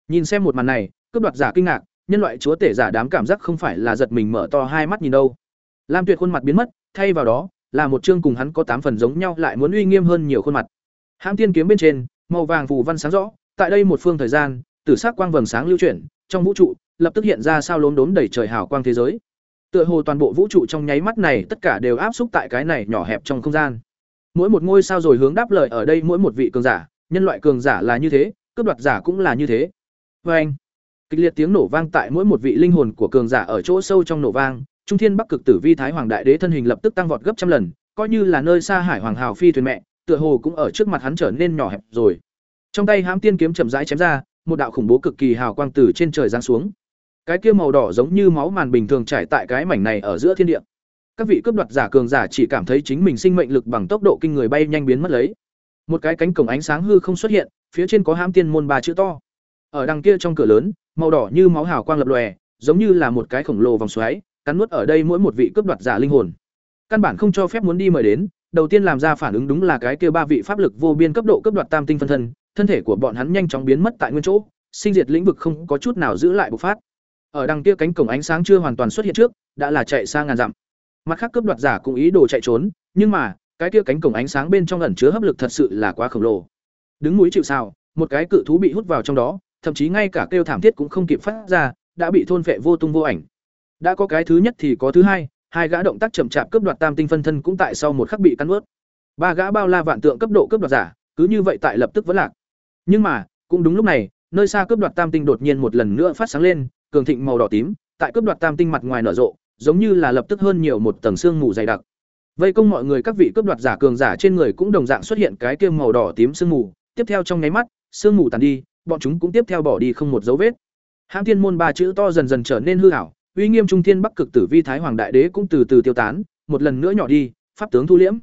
Nhìn xem một màn này, cướp đoạt giả kinh ngạc, nhân loại chúa tể giả đám cảm giác không phải là giật mình mở to hai mắt nhìn đâu. Lam Tuyệt khuôn mặt biến mất, thay vào đó là một chương cùng hắn có tám phần giống nhau lại muốn uy nghiêm hơn nhiều khuôn mặt. Hãm tiên kiếm bên trên, màu vàng phù văn sáng rõ, tại đây một phương thời gian, tử sắc quang vầng sáng lưu chuyển, trong vũ trụ lập tức hiện ra sao lốm đốm đầy trời hào quang thế giới. Tựa hồ toàn bộ vũ trụ trong nháy mắt này tất cả đều áp xúc tại cái này nhỏ hẹp trong không gian. Mỗi một ngôi sao rồi hướng đáp lời ở đây mỗi một vị cường giả, nhân loại cường giả là như thế, cướp đoạt giả cũng là như thế. Và anh, kịch liệt tiếng nổ vang tại mỗi một vị linh hồn của cường giả ở chỗ sâu trong nổ vang, Trung Thiên Bắc Cực Tử Vi Thái Hoàng Đại Đế thân hình lập tức tăng vọt gấp trăm lần, coi như là nơi xa Hải Hoàng Hào phi thuyền mẹ, tựa hồ cũng ở trước mặt hắn trở nên nhỏ hẹp rồi. Trong tay hám tiên kiếm chậm rãi chém ra, một đạo khủng bố cực kỳ hào quang từ trên trời giáng xuống. Cái kia màu đỏ giống như máu màn bình thường trải tại cái mảnh này ở giữa thiên địa. Các vị cướp đoạt giả cường giả chỉ cảm thấy chính mình sinh mệnh lực bằng tốc độ kinh người bay nhanh biến mất lấy. Một cái cánh cổng ánh sáng hư không xuất hiện, phía trên có hám tiên môn ba chữ to. Ở đằng kia trong cửa lớn, màu đỏ như máu hào quang lập lòe, giống như là một cái khổng lồ vòng xoáy, cắn nuốt ở đây mỗi một vị cướp đoạt giả linh hồn. Căn bản không cho phép muốn đi mời đến, đầu tiên làm ra phản ứng đúng là cái kia ba vị pháp lực vô biên cấp độ cấp đoạt tam tinh phân thân, thân thể của bọn hắn nhanh chóng biến mất tại nguyên chỗ sinh diệt lĩnh vực không có chút nào giữ lại bộc phát. Ở đằng kia cánh cổng ánh sáng chưa hoàn toàn xuất hiện trước đã là chạy sang ngàn dặm. Mặt khác cấp đoạt giả cũng ý đồ chạy trốn nhưng mà cái kia cánh cổng ánh sáng bên trong ẩn chứa hấp lực thật sự là quá khổng lồ. Đứng núi chịu sào một cái cự thú bị hút vào trong đó thậm chí ngay cả kêu thảm thiết cũng không kịp phát ra đã bị thôn phệ vô tung vô ảnh. Đã có cái thứ nhất thì có thứ hai hai gã động tác chậm chạp cướp đoạt tam tinh phân thân cũng tại sau một khắc bị cắn ướt ba gã bao la vạn tượng cấp độ cướp đoạt giả, cứ như vậy tại lập tức vẫn lạc. Nhưng mà, cũng đúng lúc này, nơi xa cướp đoạt tam tinh đột nhiên một lần nữa phát sáng lên, cường thịnh màu đỏ tím, tại cướp đoạt tam tinh mặt ngoài nở rộ, giống như là lập tức hơn nhiều một tầng xương mù dày đặc. Vây công mọi người các vị cướp đoạt giả cường giả trên người cũng đồng dạng xuất hiện cái kia màu đỏ tím sương mù. Tiếp theo trong nháy mắt, sương mù tàn đi, bọn chúng cũng tiếp theo bỏ đi không một dấu vết. Hãng thiên môn ba chữ to dần dần trở nên hư hảo uy nghiêm trung thiên bắc cực tử vi thái hoàng đại đế cũng từ từ tiêu tán, một lần nữa nhỏ đi, pháp tướng thu liễm.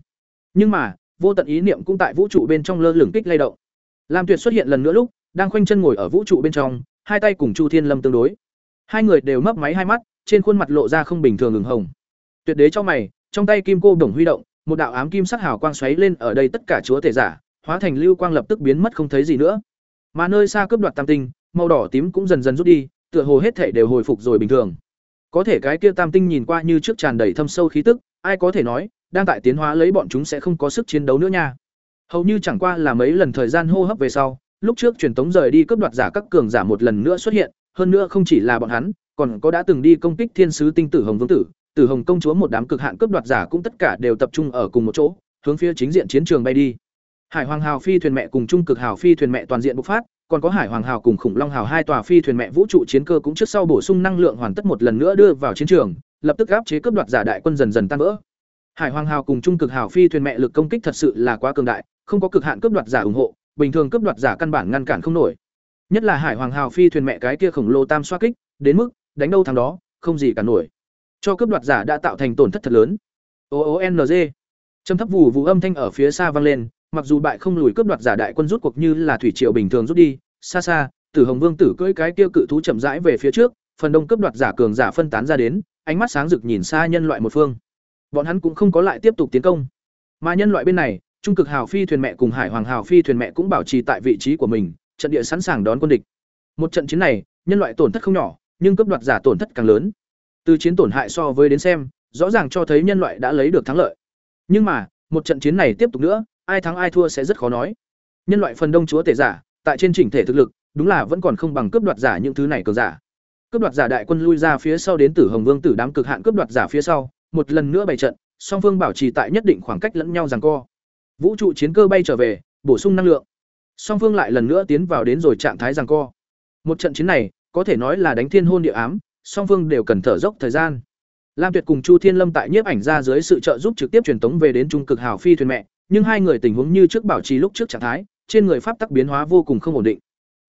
Nhưng mà, vô tận ý niệm cũng tại vũ trụ bên trong lơ lửng kích lay động. Lam tuyệt xuất hiện lần nữa lúc, đang khoanh chân ngồi ở vũ trụ bên trong, hai tay cùng chu thiên lâm tương đối. Hai người đều mấp máy hai mắt, trên khuôn mặt lộ ra không bình thường ngừng hồng. Tuyệt đế cho mày, trong tay kim cô đồng huy động, một đạo ám kim sắc hào quang xoáy lên ở đây tất cả chúa tể giả, hóa thành lưu quang lập tức biến mất không thấy gì nữa. Mà nơi xa cướp đoạt tam tinh, màu đỏ tím cũng dần dần rút đi, tựa hồ hết thể đều hồi phục rồi bình thường có thể cái kia tam tinh nhìn qua như trước tràn đầy thâm sâu khí tức, ai có thể nói, đang tại tiến hóa lấy bọn chúng sẽ không có sức chiến đấu nữa nha. Hầu như chẳng qua là mấy lần thời gian hô hấp về sau, lúc trước truyền tống rời đi cướp đoạt giả các cường giả một lần nữa xuất hiện, hơn nữa không chỉ là bọn hắn, còn có đã từng đi công kích thiên sứ tinh tử hồng vương tử tử hồng công chúa một đám cực hạn cướp đoạt giả cũng tất cả đều tập trung ở cùng một chỗ, hướng phía chính diện chiến trường bay đi hải hoàng hào phi thuyền mẹ cùng trung cực hào phi thuyền mẹ toàn diện bộc phát, còn có hải hoàng hào cùng khủng long hào hai tòa phi thuyền mẹ vũ trụ chiến cơ cũng trước sau bổ sung năng lượng hoàn tất một lần nữa đưa vào chiến trường, lập tức áp chế cướp đoạt giả đại quân dần dần tan vỡ. Hải hoàng hào cùng trung cực hào phi thuyền mẹ lực công kích thật sự là quá cường đại, không có cực hạn cướp đoạt giả ủng hộ, bình thường cướp đoạt giả căn bản ngăn cản không nổi. Nhất là hải hoàng hào phi thuyền mẹ cái kia khổng lồ tam xoa kích, đến mức đánh đâu thắng đó, không gì cả nổi. Cho cướp đoạt giả đã tạo thành tổn thất thật lớn. O o n g. Trầm thấp vụ vụ âm thanh ở phía xa vang lên mặc dù bại không lùi cướp đoạt giả đại quân rút cuộc như là thủy triều bình thường rút đi, xa xa, tử hồng vương tử cưỡi cái kia cự thú chậm rãi về phía trước, phần đông cướp đoạt giả cường giả phân tán ra đến, ánh mắt sáng rực nhìn xa nhân loại một phương. Bọn hắn cũng không có lại tiếp tục tiến công. Mà nhân loại bên này, trung cực hào phi thuyền mẹ cùng hải hoàng hào phi thuyền mẹ cũng bảo trì tại vị trí của mình, trận địa sẵn sàng đón quân địch. Một trận chiến này, nhân loại tổn thất không nhỏ, nhưng cấp đoạt giả tổn thất càng lớn. Từ chiến tổn hại so với đến xem, rõ ràng cho thấy nhân loại đã lấy được thắng lợi. Nhưng mà, một trận chiến này tiếp tục nữa ai thắng ai thua sẽ rất khó nói. Nhân loại phần đông chúa tể giả, tại trên chỉnh thể thực lực, đúng là vẫn còn không bằng cướp đoạt giả những thứ này cường giả. Cướp đoạt giả đại quân lui ra phía sau đến tử hồng vương tử đám cực hạn cướp đoạt giả phía sau, một lần nữa bày trận, song phương bảo trì tại nhất định khoảng cách lẫn nhau giằng co. Vũ trụ chiến cơ bay trở về, bổ sung năng lượng. Song phương lại lần nữa tiến vào đến rồi trạng thái giằng co. Một trận chiến này, có thể nói là đánh thiên hôn địa ám, song phương đều cần thở dốc thời gian. Lam tuyệt cùng chu thiên lâm tại nhiếp ảnh ra dưới sự trợ giúp trực tiếp truyền tống về đến trung cực hào phi thuyền mẹ nhưng hai người tình huống như trước bảo trì lúc trước trạng thái, trên người pháp tắc biến hóa vô cùng không ổn định.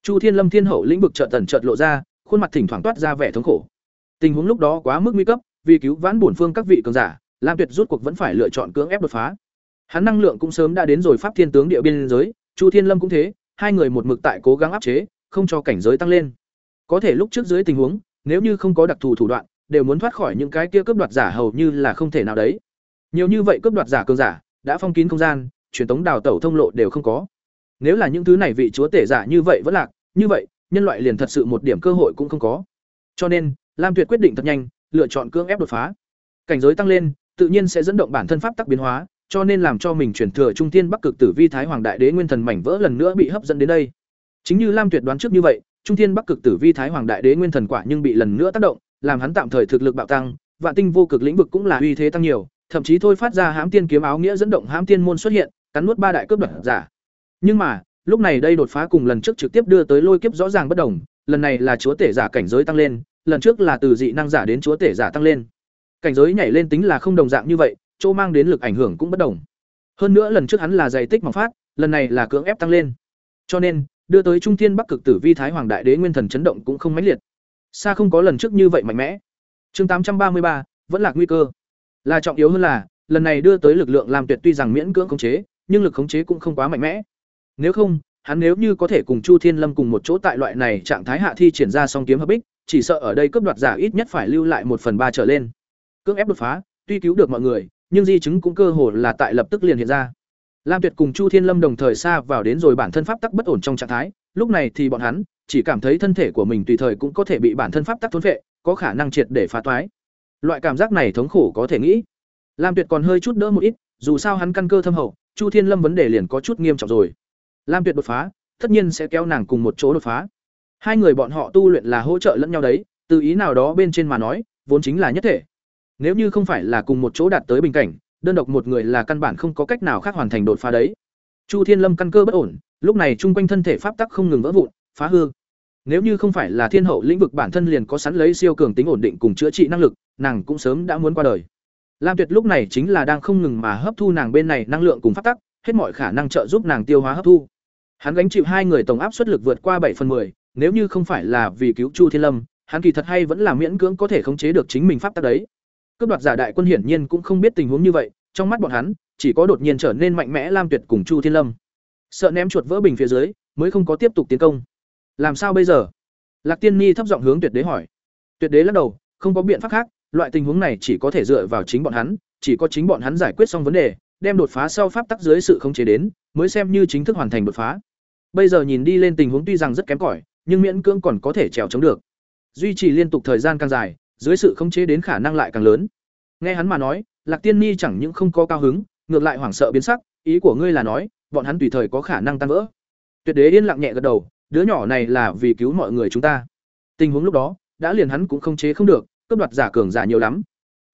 Chu thiên lâm thiên hậu lĩnh vực trợ tần trợt lộ ra, khuôn mặt thỉnh thoảng toát ra vẻ thống khổ. Tình huống lúc đó quá mức nguy cấp, vì cứu vãn bổn phương các vị cường giả, lam tuyệt rút cuộc vẫn phải lựa chọn cưỡng ép đột phá. Hắn năng lượng cũng sớm đã đến rồi pháp thiên tướng địa biên giới, chu thiên lâm cũng thế, hai người một mực tại cố gắng áp chế, không cho cảnh giới tăng lên. Có thể lúc trước dưới tình huống, nếu như không có đặc thù thủ đoạn, đều muốn thoát khỏi những cái kia cướp đoạt giả hầu như là không thể nào đấy. Nhiều như vậy cướp đoạt giả cường giả đã phong kín không gian, truyền tống đào tẩu thông lộ đều không có. Nếu là những thứ này vị chúa tể giả như vậy vẫn lạc, như vậy, nhân loại liền thật sự một điểm cơ hội cũng không có. Cho nên, lam tuyệt quyết định thật nhanh, lựa chọn cưỡng ép đột phá. Cảnh giới tăng lên, tự nhiên sẽ dẫn động bản thân pháp tắc biến hóa, cho nên làm cho mình chuyển thừa trung tiên bắc cực tử vi thái hoàng đại đế nguyên thần mảnh vỡ lần nữa bị hấp dẫn đến đây. Chính như lam tuyệt đoán trước như vậy, trung thiên bắc cực tử vi thái hoàng đại đế nguyên thần quả nhưng bị lần nữa tác động, làm hắn tạm thời thực lực bạo tăng, vạn tinh vô cực lĩnh vực cũng là uy thế tăng nhiều thậm chí thôi phát ra hãm tiên kiếm áo nghĩa dẫn động hãm tiên môn xuất hiện, cắn nuốt ba đại cướp đoạt giả. Nhưng mà, lúc này đây đột phá cùng lần trước trực tiếp đưa tới lôi kiếp rõ ràng bất đồng, lần này là chúa tể giả cảnh giới tăng lên, lần trước là từ dị năng giả đến chúa tể giả tăng lên. Cảnh giới nhảy lên tính là không đồng dạng như vậy, chỗ mang đến lực ảnh hưởng cũng bất đồng. Hơn nữa lần trước hắn là dày tích mỏng phát, lần này là cưỡng ép tăng lên. Cho nên, đưa tới trung thiên bắc cực tử vi thái hoàng đại đế nguyên thần chấn động cũng không mãnh liệt. Xa không có lần trước như vậy mạnh mẽ. Chương tám trăm ba mươi ba, vẫn là nguy cơ là trọng yếu hơn là lần này đưa tới lực lượng làm tuyệt tuy rằng miễn cưỡng khống chế nhưng lực khống chế cũng không quá mạnh mẽ. Nếu không hắn nếu như có thể cùng chu thiên lâm cùng một chỗ tại loại này trạng thái hạ thi triển ra song kiếm hợp bích chỉ sợ ở đây cướp đoạt giả ít nhất phải lưu lại một phần ba trở lên. Cưỡng ép đột phá tuy cứu được mọi người nhưng di chứng cũng cơ hồ là tại lập tức liền hiện ra. Lam Tuyệt cùng Chu Thiên Lâm đồng thời xa vào đến rồi bản thân pháp tắc bất ổn trong trạng thái, lúc này thì bọn hắn chỉ cảm thấy thân thể của mình tùy thời cũng có thể bị bản thân pháp tắc thôn phệ, có khả năng triệt để phá toái. Loại cảm giác này thống khổ có thể nghĩ. Lam Tuyệt còn hơi chút đỡ một ít, dù sao hắn căn cơ thâm hậu, Chu Thiên Lâm vấn đề liền có chút nghiêm trọng rồi. Lam Tuyệt đột phá, tất nhiên sẽ kéo nàng cùng một chỗ đột phá. Hai người bọn họ tu luyện là hỗ trợ lẫn nhau đấy, từ ý nào đó bên trên mà nói, vốn chính là nhất thể. Nếu như không phải là cùng một chỗ đạt tới bình cảnh, đơn độc một người là căn bản không có cách nào khác hoàn thành đột phá đấy. Chu Thiên Lâm căn cơ bất ổn, lúc này trung quanh thân thể pháp tắc không ngừng vỡ vụn, phá hư. Nếu như không phải là thiên hậu lĩnh vực bản thân liền có sẵn lấy siêu cường tính ổn định cùng chữa trị năng lực, nàng cũng sớm đã muốn qua đời. Lam Tuyệt lúc này chính là đang không ngừng mà hấp thu nàng bên này năng lượng cùng pháp tắc, hết mọi khả năng trợ giúp nàng tiêu hóa hấp thu. Hắn gánh chịu hai người tổng áp suất lực vượt qua bảy phần 10, nếu như không phải là vì cứu Chu Thiên Lâm, hắn kỳ thật hay vẫn là miễn cưỡng có thể khống chế được chính mình pháp tắc đấy. Cướp đoạt giả đại quân hiển nhiên cũng không biết tình huống như vậy, trong mắt bọn hắn, chỉ có đột nhiên trở nên mạnh mẽ Lam Tuyệt cùng Chu Thiên Lâm. Sợ ném chuột vỡ bình phía dưới, mới không có tiếp tục tiến công. Làm sao bây giờ? Lạc Tiên Ni thấp giọng hướng Tuyệt Đế hỏi. Tuyệt Đế lắc đầu, không có biện pháp khác, loại tình huống này chỉ có thể dựa vào chính bọn hắn, chỉ có chính bọn hắn giải quyết xong vấn đề, đem đột phá sau pháp tắc dưới sự khống chế đến, mới xem như chính thức hoàn thành đột phá. Bây giờ nhìn đi lên tình huống tuy rằng rất kém cỏi, nhưng miễn cưỡng còn có thể trèo chống được. Duy trì liên tục thời gian càng dài, dưới sự khống chế đến khả năng lại càng lớn. Nghe hắn mà nói, Lạc Tiên Ni chẳng những không có cao hứng, ngược lại hoảng sợ biến sắc, ý của ngươi là nói, bọn hắn tùy thời có khả năng tan vỡ. Tuyệt Đế yên lặng nhẹ gật đầu, đứa nhỏ này là vì cứu mọi người chúng ta. Tình huống lúc đó, đã liền hắn cũng không chế không được, cướp đoạt giả cường giả nhiều lắm.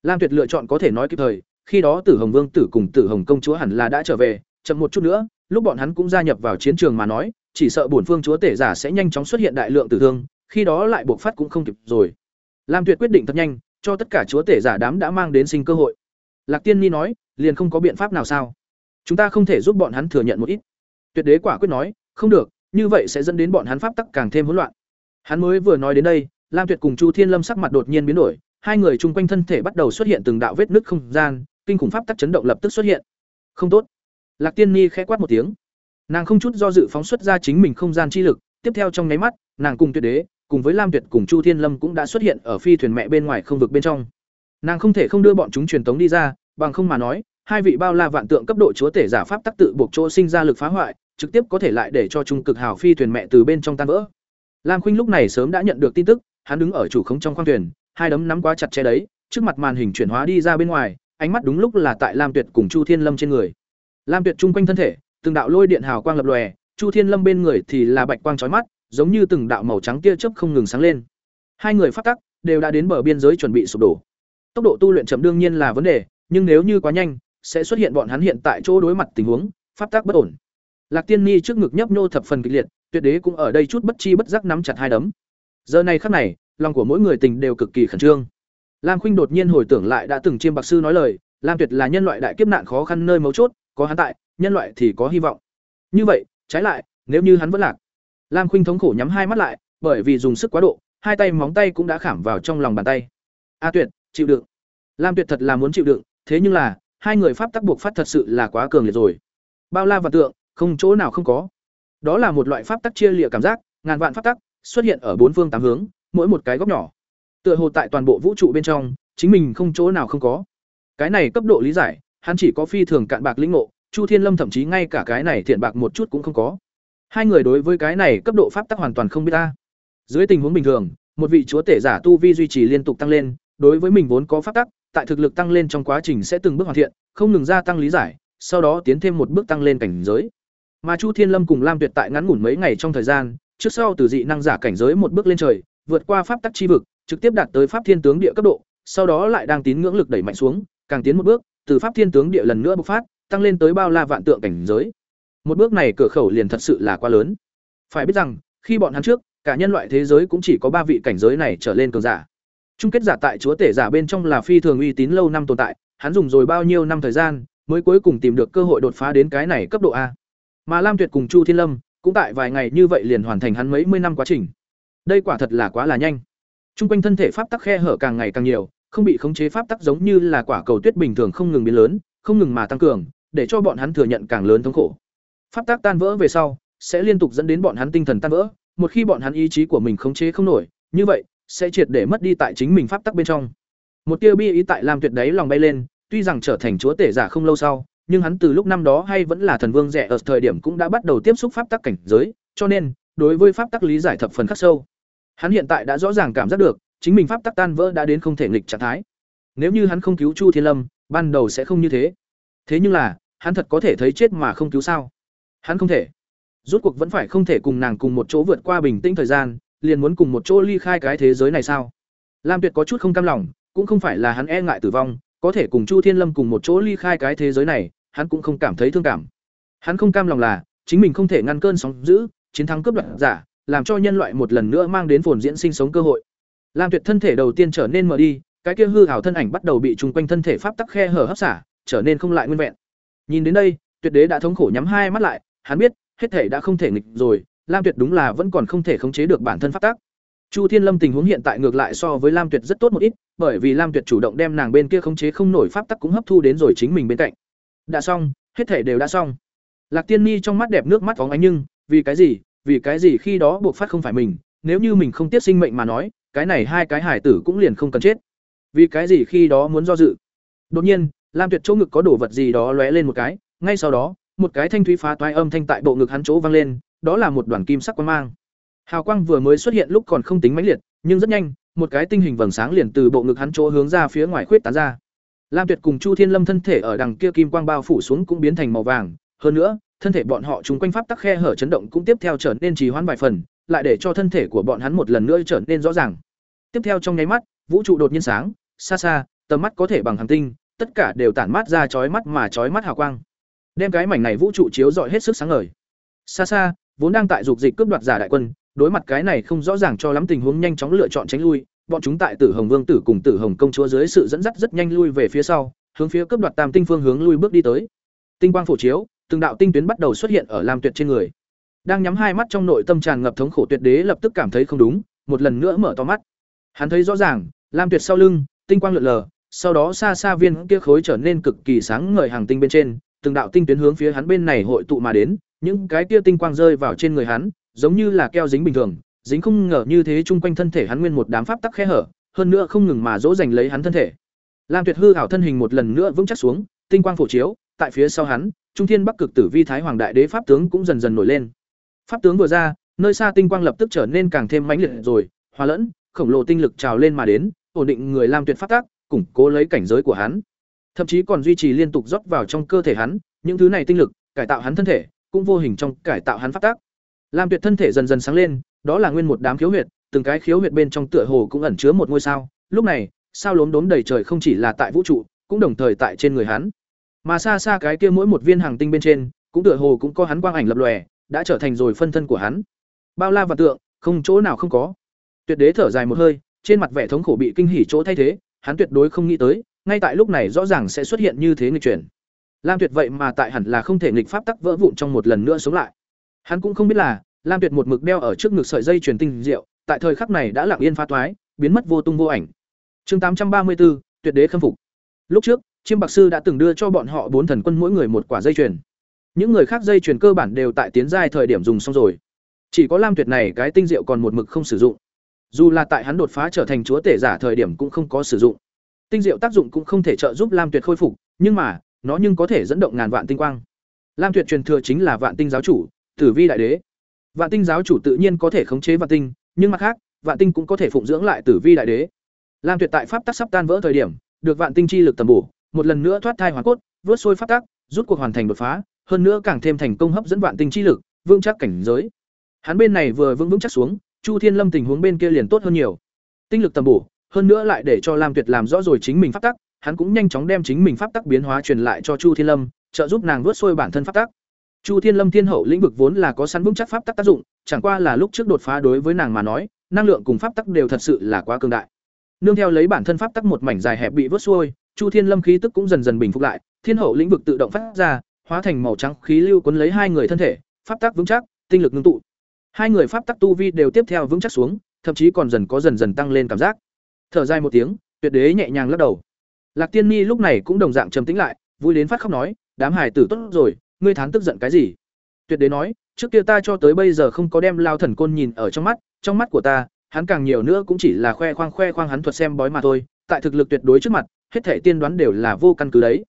Lam Tuyệt lựa chọn có thể nói kịp thời, khi đó Tử Hồng Vương tử cùng Tử Hồng công chúa hẳn là đã trở về, chậm một chút nữa, lúc bọn hắn cũng gia nhập vào chiến trường mà nói, chỉ sợ bổn phương chúa tể giả sẽ nhanh chóng xuất hiện đại lượng tử thương, khi đó lại buộc phát cũng không kịp rồi. Lam Tuyệt quyết định thật nhanh, cho tất cả chúa tể giả đám đã mang đến sinh cơ hội. Lạc Tiên Ni nói, liền không có biện pháp nào sao? Chúng ta không thể giúp bọn hắn thừa nhận một ít. Tuyệt đế quả quyết nói, không được, như vậy sẽ dẫn đến bọn hắn pháp tắc càng thêm hỗn loạn. Hắn mới vừa nói đến đây, Lam Tuyệt cùng Chu Thiên Lâm sắc mặt đột nhiên biến đổi, hai người chung quanh thân thể bắt đầu xuất hiện từng đạo vết nứt không gian, kinh khủng pháp tắc chấn động lập tức xuất hiện. Không tốt. Lạc Tiên Ni khẽ quát một tiếng. Nàng không chút do dự phóng xuất ra chính mình không gian chi lực, tiếp theo trong nháy mắt, nàng cùng Tuyệt Đế, cùng với Lam Tuyệt cùng Chu Thiên Lâm cũng đã xuất hiện ở phi thuyền mẹ bên ngoài không vực bên trong. Nàng không thể không đưa bọn chúng truyền tống đi ra, bằng không mà nói, hai vị bao la vạn tượng cấp độ chúa tể giả pháp tắc tự buộc chỗ sinh ra lực phá hoại, trực tiếp có thể lại để cho trung cực hào phi thuyền mẹ từ bên trong tan vỡ. Lam Khuynh lúc này sớm đã nhận được tin tức, hắn đứng ở chủ khống trong khoang thuyền, hai đấm nắm quá chặt che đấy, trước mặt màn hình chuyển hóa đi ra bên ngoài, ánh mắt đúng lúc là tại Lam Tuyệt cùng Chu Thiên Lâm trên người. Lam Tuyệt trung quanh thân thể, từng đạo lôi điện hào quang lập lòe, Chu Thiên Lâm bên người thì là bạch quang chói mắt, giống như từng đạo màu trắng tia chớp không ngừng sáng lên. Hai người phát tắc đều đã đến bờ biên giới chuẩn bị sụp đổ. Tốc độ tu luyện chậm đương nhiên là vấn đề, nhưng nếu như quá nhanh, sẽ xuất hiện bọn hắn hiện tại chỗ đối mặt tình huống, pháp tắc bất ổn. Lạc Tiên Ni trước ngực nhấp nhô thập phần kịch liệt, Tuyệt Đế cũng ở đây chút bất chi bất giác nắm chặt hai đấm. Giờ này khắc này, lòng của mỗi người tình đều cực kỳ khẩn trương. Lam Khuynh đột nhiên hồi tưởng lại đã từng chiêm bạc sư nói lời, Lam Tuyệt là nhân loại đại kiếp nạn khó khăn nơi mấu chốt, có hắn tại, nhân loại thì có hy vọng. Như vậy, trái lại, nếu như hắn vẫn lạc. Lam Khuynh thống khổ nhắm hai mắt lại, bởi vì dùng sức quá độ, hai tay móng tay cũng đã khảm vào trong lòng bàn tay. A Tuyệt, chịu đựng. Lam Tuyệt thật là muốn chịu đựng, thế nhưng là, hai người pháp tắc buộc phát thật sự là quá cường liệt rồi. Bao la và tượng, không chỗ nào không có. Đó là một loại pháp tắc chia liệt cảm giác, ngàn vạn pháp tắc xuất hiện ở bốn phương tám hướng, mỗi một cái góc nhỏ. Tựa hồ tại toàn bộ vũ trụ bên trong, chính mình không chỗ nào không có. Cái này cấp độ lý giải, hắn chỉ có phi thường cạn bạc lĩnh ngộ, Chu Thiên Lâm thậm chí ngay cả cái này thiện bạc một chút cũng không có. Hai người đối với cái này cấp độ pháp tắc hoàn toàn không biết ta. Dưới tình huống bình thường, một vị chúa tể giả tu vi duy trì liên tục tăng lên, đối với mình vốn có pháp tắc, tại thực lực tăng lên trong quá trình sẽ từng bước hoàn thiện, không ngừng gia tăng lý giải, sau đó tiến thêm một bước tăng lên cảnh giới. Mà Chu Thiên Lâm cùng Lam Tuyệt tại ngắn ngủn mấy ngày trong thời gian, trước sau từ dị năng giả cảnh giới một bước lên trời, vượt qua pháp tắc chi vực, trực tiếp đạt tới pháp thiên tướng địa cấp độ, sau đó lại đang tín ngưỡng lực đẩy mạnh xuống, càng tiến một bước, từ pháp thiên tướng địa lần nữa bộc phát, tăng lên tới bao la vạn tượng cảnh giới. Một bước này cửa khẩu liền thật sự là quá lớn. Phải biết rằng, khi bọn hắn trước, cả nhân loại thế giới cũng chỉ có ba vị cảnh giới này trở lên cường giả. Chung kết giả tại chúa tể giả bên trong là phi thường uy tín lâu năm tồn tại, hắn dùng rồi bao nhiêu năm thời gian, mới cuối cùng tìm được cơ hội đột phá đến cái này cấp độ A. Mà Lam Tuyệt cùng Chu Thiên Lâm, cũng tại vài ngày như vậy liền hoàn thành hắn mấy mươi năm quá trình. Đây quả thật là quá là nhanh. Trung quanh thân thể pháp tắc khe hở càng ngày càng nhiều, không bị khống chế pháp tắc giống như là quả cầu tuyết bình thường không ngừng biến lớn, không ngừng mà tăng cường, để cho bọn hắn thừa nhận càng lớn thống khổ. Pháp tắc tan vỡ về sau, sẽ liên tục dẫn đến bọn hắn tinh thần tan vỡ, một khi bọn hắn ý chí của mình khống chế không nổi, như vậy sẽ triệt để mất đi tại chính mình pháp tắc bên trong. Một tia bi ý tại Lam Tuyệt đấy lòng bay lên, tuy rằng trở thành chúa tể giả không lâu sau, nhưng hắn từ lúc năm đó hay vẫn là thần vương rẻ ở thời điểm cũng đã bắt đầu tiếp xúc pháp tắc cảnh giới, cho nên đối với pháp tắc lý giải thập phần khắc sâu. Hắn hiện tại đã rõ ràng cảm giác được, chính mình pháp tắc tan vỡ đã đến không thể nghịch trạng thái. Nếu như hắn không cứu Chu Thiên Lâm, ban đầu sẽ không như thế. Thế nhưng là, hắn thật có thể thấy chết mà không cứu sao? Hắn không thể. Rốt cuộc vẫn phải không thể cùng nàng cùng một chỗ vượt qua bình tĩnh thời gian, liền muốn cùng một chỗ ly khai cái thế giới này sao? Lam Tuyệt có chút không cam lòng, cũng không phải là hắn e ngại tử vong, có thể cùng Chu Thiên Lâm cùng một chỗ ly khai cái thế giới này, hắn cũng không cảm thấy thương cảm. Hắn không cam lòng là chính mình không thể ngăn cơn sóng dữ, chiến thắng cướp đoạt giả, làm cho nhân loại một lần nữa mang đến phồn diễn sinh sống cơ hội. Lam Tuyệt thân thể đầu tiên trở nên mờ đi, cái kia hư ảo thân ảnh bắt đầu bị trùng quanh thân thể pháp tắc khe hở hấp xả, trở nên không lại nguyên vẹn. Nhìn đến đây, Tuyệt Đế đã thống khổ nhắm hai mắt lại, hắn biết, hết thể đã không thể nghịch rồi, Lam Tuyệt đúng là vẫn còn không thể khống chế được bản thân pháp tắc. Chu Thiên Lâm tình huống hiện tại ngược lại so với Lam Tuyệt rất tốt một ít, bởi vì Lam Tuyệt chủ động đem nàng bên kia khống chế không nổi pháp tắc cũng hấp thu đến rồi chính mình bên cạnh. Đã xong, hết thể đều đã xong. Lạc Tiên Ni trong mắt đẹp nước mắt phóng ánh nhưng, vì cái gì? Vì cái gì khi đó buộc phát không phải mình, nếu như mình không tiếp sinh mệnh mà nói, cái này hai cái hải tử cũng liền không cần chết. Vì cái gì khi đó muốn do dự? Đột nhiên, Lam Tuyệt chỗ ngực có đồ vật gì đó lóe lên một cái, ngay sau đó, một cái thanh thúy phá toái âm thanh tại bộ ngực hắn chỗ vang lên, đó là một đoàn kim sắc quang mang. Hào quang vừa mới xuất hiện lúc còn không tính mãnh liệt, nhưng rất nhanh, một cái tinh hình vầng sáng liền từ bộ ngực hắn chỗ hướng ra phía ngoài khuyết tán ra. Lam Tuyệt cùng Chu Thiên Lâm thân thể ở đằng kia kim quang bao phủ xuống cũng biến thành màu vàng, hơn nữa, thân thể bọn họ chúng quanh pháp tắc khe hở chấn động cũng tiếp theo trở nên trì hoãn vài phần, lại để cho thân thể của bọn hắn một lần nữa trở nên rõ ràng. Tiếp theo trong nháy mắt, vũ trụ đột nhiên sáng, xa xa, tầm mắt có thể bằng hành tinh, tất cả đều tản mát ra chói mắt mà chói mắt hào quang. Đem cái mảnh này vũ trụ chiếu rọi hết sức sáng ngời. Xa xa, vốn đang tại dục dịch cướp đoạt giả đại quân, đối mặt cái này không rõ ràng cho lắm tình huống nhanh chóng lựa chọn tránh lui, bọn chúng tại Tử Hồng Vương tử cùng Tử Hồng công chúa dưới sự dẫn dắt rất nhanh lui về phía sau, hướng phía cướp đoạt Tam tinh phương hướng lui bước đi tới. Tinh quang phổ chiếu, từng đạo tinh tuyến bắt đầu xuất hiện ở Lam Tuyệt trên người. Đang nhắm hai mắt trong nội tâm tràn ngập thống khổ tuyệt đế lập tức cảm thấy không đúng, một lần nữa mở to mắt. Hắn thấy rõ ràng, Lam Tuyệt sau lưng, tinh quang lượn lờ, sau đó xa xa viên kia khối trở nên cực kỳ sáng ngời hàng tinh bên trên, từng đạo tinh tuyến hướng phía hắn bên này hội tụ mà đến, những cái kia tinh quang rơi vào trên người hắn, giống như là keo dính bình thường, dính không ngờ như thế chung quanh thân thể hắn nguyên một đám pháp tắc khe hở, hơn nữa không ngừng mà dỗ dành lấy hắn thân thể. Lam Tuyệt hư ảo thân hình một lần nữa vững chắc xuống, tinh quang phổ chiếu, tại phía sau hắn, Trung Thiên Bắc Cực Tử Vi Thái Hoàng Đại Đế pháp tướng cũng dần dần nổi lên. Pháp tướng vừa ra, nơi xa tinh quang lập tức trở nên càng thêm mãnh liệt rồi, hòa lẫn, khổng lồ tinh lực trào lên mà đến, ổn định người Lam Tuyệt pháp tắc, củng cố lấy cảnh giới của hắn. Thậm chí còn duy trì liên tục rót vào trong cơ thể hắn, những thứ này tinh lực, cải tạo hắn thân thể, cũng vô hình trong cải tạo hắn pháp tắc. Lam Tuyệt thân thể dần dần sáng lên, đó là nguyên một đám khiếu huyệt, từng cái khiếu huyệt bên trong tựa hồ cũng ẩn chứa một ngôi sao. Lúc này, sao lốm đốm đầy trời không chỉ là tại vũ trụ, cũng đồng thời tại trên người hắn. Mà xa xa cái kia mỗi một viên hàng tinh bên trên, cũng tựa hồ cũng có hắn quang ảnh lập lòe, đã trở thành rồi phân thân của hắn. Bao la và tượng, không chỗ nào không có. Tuyệt đế thở dài một hơi, trên mặt vẻ thống khổ bị kinh hỉ chỗ thay thế, hắn tuyệt đối không nghĩ tới, ngay tại lúc này rõ ràng sẽ xuất hiện như thế nghịch chuyển. Lam Tuyệt vậy mà tại hẳn là không thể nghịch pháp tắc vỡ vụn trong một lần nữa sống lại. Hắn cũng không biết là, Lam Tuyệt một mực đeo ở trước ngực sợi dây truyền tinh diệu, tại thời khắc này đã lặng yên phá toái, biến mất vô tung vô ảnh. Chương 834, Tuyệt đế khâm phục. Lúc trước, Chiêm Bạc sư đã từng đưa cho bọn họ bốn thần quân mỗi người một quả dây chuyền. Những người khác dây chuyền cơ bản đều tại tiến giai thời điểm dùng xong rồi. Chỉ có Lam Tuyệt này cái tinh diệu còn một mực không sử dụng. Dù là tại hắn đột phá trở thành chúa tể giả thời điểm cũng không có sử dụng. Tinh diệu tác dụng cũng không thể trợ giúp Lam Tuyệt khôi phục, nhưng mà, nó nhưng có thể dẫn động ngàn vạn tinh quang. Lam Tuyệt truyền thừa chính là Vạn Tinh giáo chủ, Tử Vi đại đế. Vạn Tinh giáo chủ tự nhiên có thể khống chế Vạn Tinh, nhưng mặt khác, Vạn Tinh cũng có thể phụng dưỡng lại Tử Vi đại đế. Lam Tuyệt tại pháp tắc sắp tan vỡ thời điểm, được Vạn Tinh chi lực tầm bổ, một lần nữa thoát thai hoàn cốt, vớt sôi pháp tắc, rút cuộc hoàn thành đột phá, hơn nữa càng thêm thành công hấp dẫn Vạn Tinh chi lực, vững chắc cảnh giới. Hắn bên này vừa vững vững chắc xuống, Chu Thiên Lâm tình huống bên kia liền tốt hơn nhiều. Tinh lực tầm bổ, hơn nữa lại để cho Lam Tuyệt làm rõ rồi chính mình pháp tắc, hắn cũng nhanh chóng đem chính mình pháp tắc biến hóa truyền lại cho Chu Thiên Lâm, trợ giúp nàng vớt sôi bản thân pháp tắc. Chu Thiên Lâm Thiên Hậu lĩnh vực vốn là có sẵn vững chắc pháp tắc tác dụng, chẳng qua là lúc trước đột phá đối với nàng mà nói, năng lượng cùng pháp tắc đều thật sự là quá cường đại. Nương theo lấy bản thân pháp tắc một mảnh dài hẹp bị vớt xuôi, Chu Thiên Lâm khí tức cũng dần dần bình phục lại, Thiên Hậu lĩnh vực tự động phát ra, hóa thành màu trắng khí lưu cuốn lấy hai người thân thể, pháp tắc vững chắc, tinh lực ngưng tụ. Hai người pháp tắc tu vi đều tiếp theo vững chắc xuống, thậm chí còn dần có dần dần tăng lên cảm giác. Thở dài một tiếng, Tuyệt Đế nhẹ nhàng lắc đầu. Lạc Tiên Ni lúc này cũng đồng dạng trầm tĩnh lại, vui đến phát khóc nói, đám hài tử tốt rồi, ngươi thán tức giận cái gì? Tuyệt Đế nói, trước kia ta cho tới bây giờ không có đem lao thần côn nhìn ở trong mắt, trong mắt của ta, hắn càng nhiều nữa cũng chỉ là khoe khoang khoe khoang hắn thuật xem bói mà thôi, tại thực lực tuyệt đối trước mặt, hết thể tiên đoán đều là vô căn cứ đấy.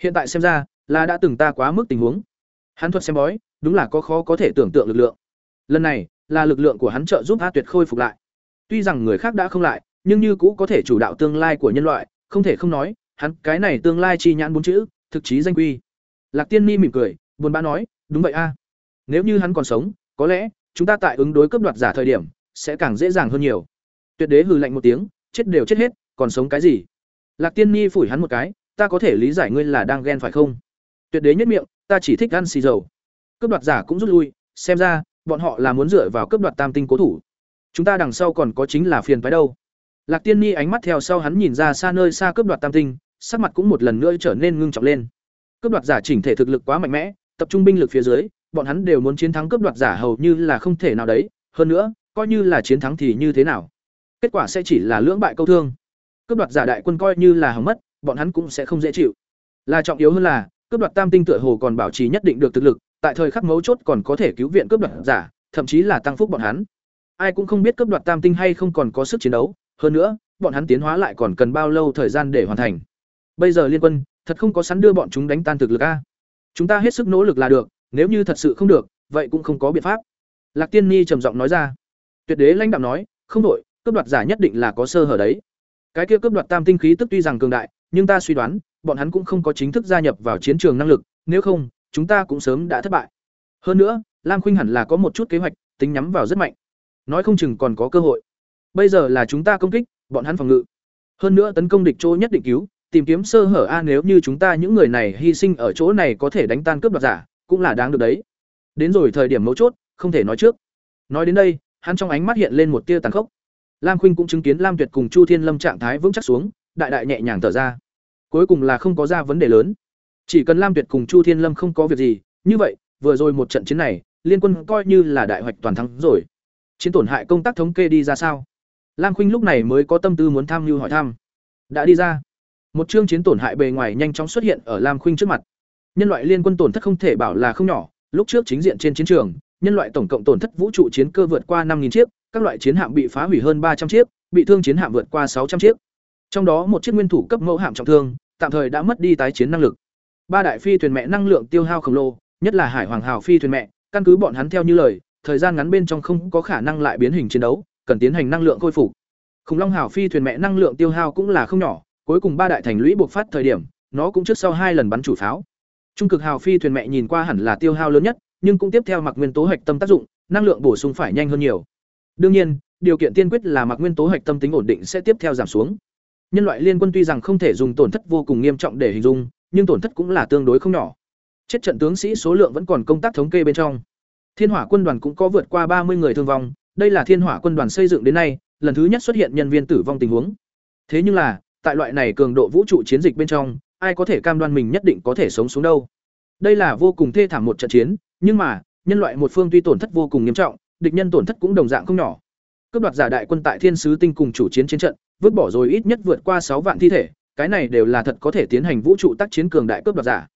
Hiện tại xem ra, là đã từng ta quá mức tình huống. Hắn thuật xem bói, đúng là có khó có thể tưởng tượng lực lượng. Lần này, là lực lượng của hắn trợ giúp A Tuyệt khôi phục lại. Tuy rằng người khác đã không lại, nhưng như cũ có thể chủ đạo tương lai của nhân loại, không thể không nói, hắn cái này tương lai chi nhãn bốn chữ, thực chí danh quy. Lạc Tiên Ni mỉm cười, buồn bã nói, đúng vậy a. Nếu như hắn còn sống, có lẽ chúng ta tại ứng đối cấp đoạt giả thời điểm sẽ càng dễ dàng hơn nhiều. Tuyệt đế hừ lạnh một tiếng, chết đều chết hết, còn sống cái gì? Lạc Tiên Ni phủi hắn một cái, ta có thể lý giải ngươi là đang ghen phải không? Tuyệt đế nhất miệng, ta chỉ thích ăn xì dầu. Cấp đoạt giả cũng rút lui, xem ra bọn họ là muốn dựa vào cấp đoạt tam tinh cố thủ. Chúng ta đằng sau còn có chính là phiền phải đâu. Lạc Tiên Ni ánh mắt theo sau hắn nhìn ra xa nơi xa cướp đoạt tam tinh, sắc mặt cũng một lần nữa trở nên ngưng trọng lên cướp đoạt giả chỉnh thể thực lực quá mạnh mẽ, tập trung binh lực phía dưới, bọn hắn đều muốn chiến thắng cướp đoạt giả hầu như là không thể nào đấy, hơn nữa, coi như là chiến thắng thì như thế nào? Kết quả sẽ chỉ là lưỡng bại câu thương. Cướp đoạt giả đại quân coi như là hỏng mất, bọn hắn cũng sẽ không dễ chịu. Là trọng yếu hơn là, cướp đoạt tam tinh tựa hồ còn bảo trì nhất định được thực lực, tại thời khắc mấu chốt còn có thể cứu viện cướp đoạt giả, thậm chí là tăng phúc bọn hắn. Ai cũng không biết cấp đoạt tam tinh hay không còn có sức chiến đấu, hơn nữa, bọn hắn tiến hóa lại còn cần bao lâu thời gian để hoàn thành. Bây giờ liên quân, thật không có sẵn đưa bọn chúng đánh tan thực lực a. Chúng ta hết sức nỗ lực là được, nếu như thật sự không được, vậy cũng không có biện pháp. Lạc Tiên Ni trầm giọng nói ra. Tuyệt đế lãnh đạo nói, không đổi, cấp đoạt giả nhất định là có sơ hở đấy. Cái kia cấp đoạt tam tinh khí tức tuy rằng cường đại, nhưng ta suy đoán, bọn hắn cũng không có chính thức gia nhập vào chiến trường năng lực, nếu không, chúng ta cũng sớm đã thất bại. Hơn nữa, Lam Khuynh hẳn là có một chút kế hoạch, tính nhắm vào rất mạnh. Nói không chừng còn có cơ hội. Bây giờ là chúng ta công kích, bọn hắn phòng ngự. Hơn nữa tấn công địch chỗ nhất định cứu, tìm kiếm sơ hở a nếu như chúng ta những người này hy sinh ở chỗ này có thể đánh tan cướp đoạt giả, cũng là đáng được đấy. Đến rồi thời điểm mấu chốt, không thể nói trước. Nói đến đây, hắn trong ánh mắt hiện lên một tia tàn khốc. Lam Khuynh cũng chứng kiến Lam Tuyệt cùng Chu Thiên Lâm trạng thái vững chắc xuống, đại đại nhẹ nhàng thở ra. Cuối cùng là không có ra vấn đề lớn. Chỉ cần Lam Tuyệt cùng Chu Thiên Lâm không có việc gì, như vậy, vừa rồi một trận chiến này, liên quân coi như là đại hoạch toàn thắng rồi. Chiến tổn hại công tác thống kê đi ra sao? Lam Khuynh lúc này mới có tâm tư muốn tham mưu hỏi thăm. Đã đi ra. Một chương chiến tổn hại bề ngoài nhanh chóng xuất hiện ở Lam Khuynh trước mặt. Nhân loại liên quân tổn thất không thể bảo là không nhỏ, lúc trước chính diện trên chiến trường, nhân loại tổng cộng tổn thất vũ trụ chiến cơ vượt qua 5000 chiếc, các loại chiến hạm bị phá hủy hơn 300 chiếc, bị thương chiến hạm vượt qua 600 chiếc. Trong đó một chiếc nguyên thủ cấp mẫu hạm trọng thương, tạm thời đã mất đi tái chiến năng lực. Ba đại phi thuyền mẹ năng lượng tiêu hao khổng lồ, nhất là Hải Hoàng Hào phi thuyền mẹ, căn cứ bọn hắn theo như lời, thời gian ngắn bên trong không có khả năng lại biến hình chiến đấu, cần tiến hành năng lượng khôi phục. Khủng Long Hào phi thuyền mẹ năng lượng tiêu hao cũng là không nhỏ, cuối cùng ba đại thành lũy buộc phát thời điểm, nó cũng trước sau hai lần bắn chủ pháo. Trung cực hào phi thuyền mẹ nhìn qua hẳn là tiêu hao lớn nhất, nhưng cũng tiếp theo mặc nguyên tố hạch tâm tác dụng, năng lượng bổ sung phải nhanh hơn nhiều. Đương nhiên, điều kiện tiên quyết là mặc nguyên tố hạch tâm tính ổn định sẽ tiếp theo giảm xuống. Nhân loại liên quân tuy rằng không thể dùng tổn thất vô cùng nghiêm trọng để hình dung, nhưng tổn thất cũng là tương đối không nhỏ. Chết trận tướng sĩ số lượng vẫn còn công tác thống kê bên trong. Thiên Hỏa quân đoàn cũng có vượt qua ba mươi người thương vong, đây là Thiên Hỏa quân đoàn xây dựng đến nay, lần thứ nhất xuất hiện nhân viên tử vong tình huống. Thế nhưng là, tại loại này cường độ vũ trụ chiến dịch bên trong, ai có thể cam đoan mình nhất định có thể sống xuống đâu. Đây là vô cùng thê thảm một trận chiến, nhưng mà, nhân loại một phương tuy tổn thất vô cùng nghiêm trọng, địch nhân tổn thất cũng đồng dạng không nhỏ. Cướp đoạt giả đại quân tại Thiên sứ tinh cùng chủ chiến chiến trận, vứt bỏ rồi ít nhất vượt qua sáu vạn thi thể, cái này đều là thật có thể tiến hành vũ trụ tác chiến cường đại cướp đoạt giả.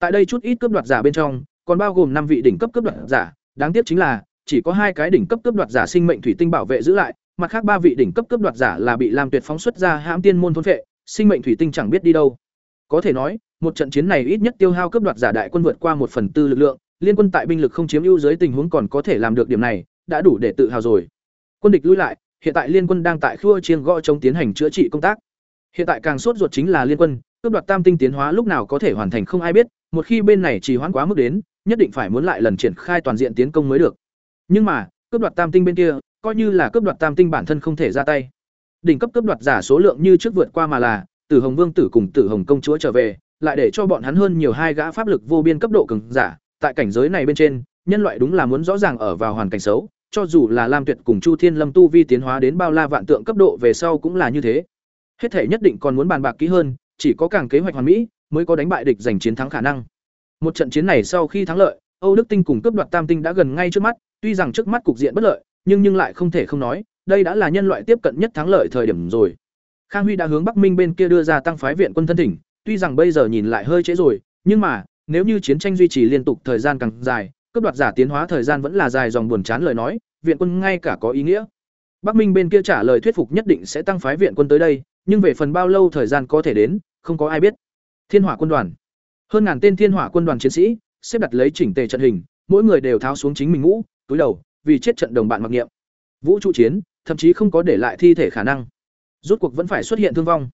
Tại đây chút ít cướp đoạt giả bên trong, còn bao gồm năm vị đỉnh cấp cướp đoạt giả, đáng tiếc chính là chỉ có hai cái đỉnh cấp cướp đoạt giả sinh mệnh thủy tinh bảo vệ giữ lại, mặt khác ba vị đỉnh cấp cướp đoạt giả là bị Lam Tuyệt phóng xuất ra hãm tiên môn thôn phệ, sinh mệnh thủy tinh chẳng biết đi đâu. Có thể nói, một trận chiến này ít nhất tiêu hao cướp đoạt giả đại quân vượt qua một phần tư lực lượng, liên quân tại binh lực không chiếm ưu dưới tình huống còn có thể làm được điểm này, đã đủ để tự hào rồi. Quân địch lui lại, hiện tại liên quân đang tại khua chiêng gõ chống tiến hành chữa trị công tác. Hiện tại càng sốt ruột chính là liên quân, cướp đoạt tam tinh tiến hóa lúc nào có thể hoàn thành không ai biết, một khi bên này trì hoãn quá mức đến, nhất định phải muốn lại lần triển khai toàn diện tiến công mới được. Nhưng mà, cướp đoạt tam tinh bên kia, coi như là cướp đoạt tam tinh bản thân không thể ra tay. Đỉnh cấp cướp đoạt giả số lượng như trước vượt qua mà là, Tử Hồng Vương tử cùng Tử Hồng công chúa trở về, lại để cho bọn hắn hơn nhiều hai gã pháp lực vô biên cấp độ cường giả, tại cảnh giới này bên trên, nhân loại đúng là muốn rõ ràng ở vào hoàn cảnh xấu, cho dù là Lam Tuyệt cùng Chu Thiên Lâm tu vi tiến hóa đến bao la vạn tượng cấp độ về sau cũng là như thế. Hết thể nhất định còn muốn bàn bạc kỹ hơn, chỉ có càng kế hoạch hoàn mỹ mới có đánh bại địch giành chiến thắng khả năng. Một trận chiến này sau khi thắng lợi, Âu Đức Tinh cùng cướp đoạt Tam Tinh đã gần ngay trước mắt, tuy rằng trước mắt cục diện bất lợi, nhưng nhưng lại không thể không nói, đây đã là nhân loại tiếp cận nhất thắng lợi thời điểm rồi. Khang Huy đã hướng Bắc Minh bên kia đưa ra tăng phái viện quân thân thỉnh, tuy rằng bây giờ nhìn lại hơi trễ rồi, nhưng mà, nếu như chiến tranh duy trì liên tục thời gian càng dài, cấp đoạt giả tiến hóa thời gian vẫn là dài dòng buồn chán lời nói, viện quân ngay cả có ý nghĩa. Bắc Minh bên kia trả lời thuyết phục nhất định sẽ tăng phái viện quân tới đây, nhưng về phần bao lâu thời gian có thể đến, không có ai biết. Thiên Hỏa quân đoàn. Hơn ngàn tên thiên hỏa quân đoàn chiến sĩ, xếp đặt lấy chỉnh tề trận hình, mỗi người đều tháo xuống chính mình ngũ, túi đầu, vì chết trận đồng bạn mặc niệm. Vũ trụ chiến, thậm chí không có để lại thi thể khả năng. Rốt cuộc vẫn phải xuất hiện thương vong.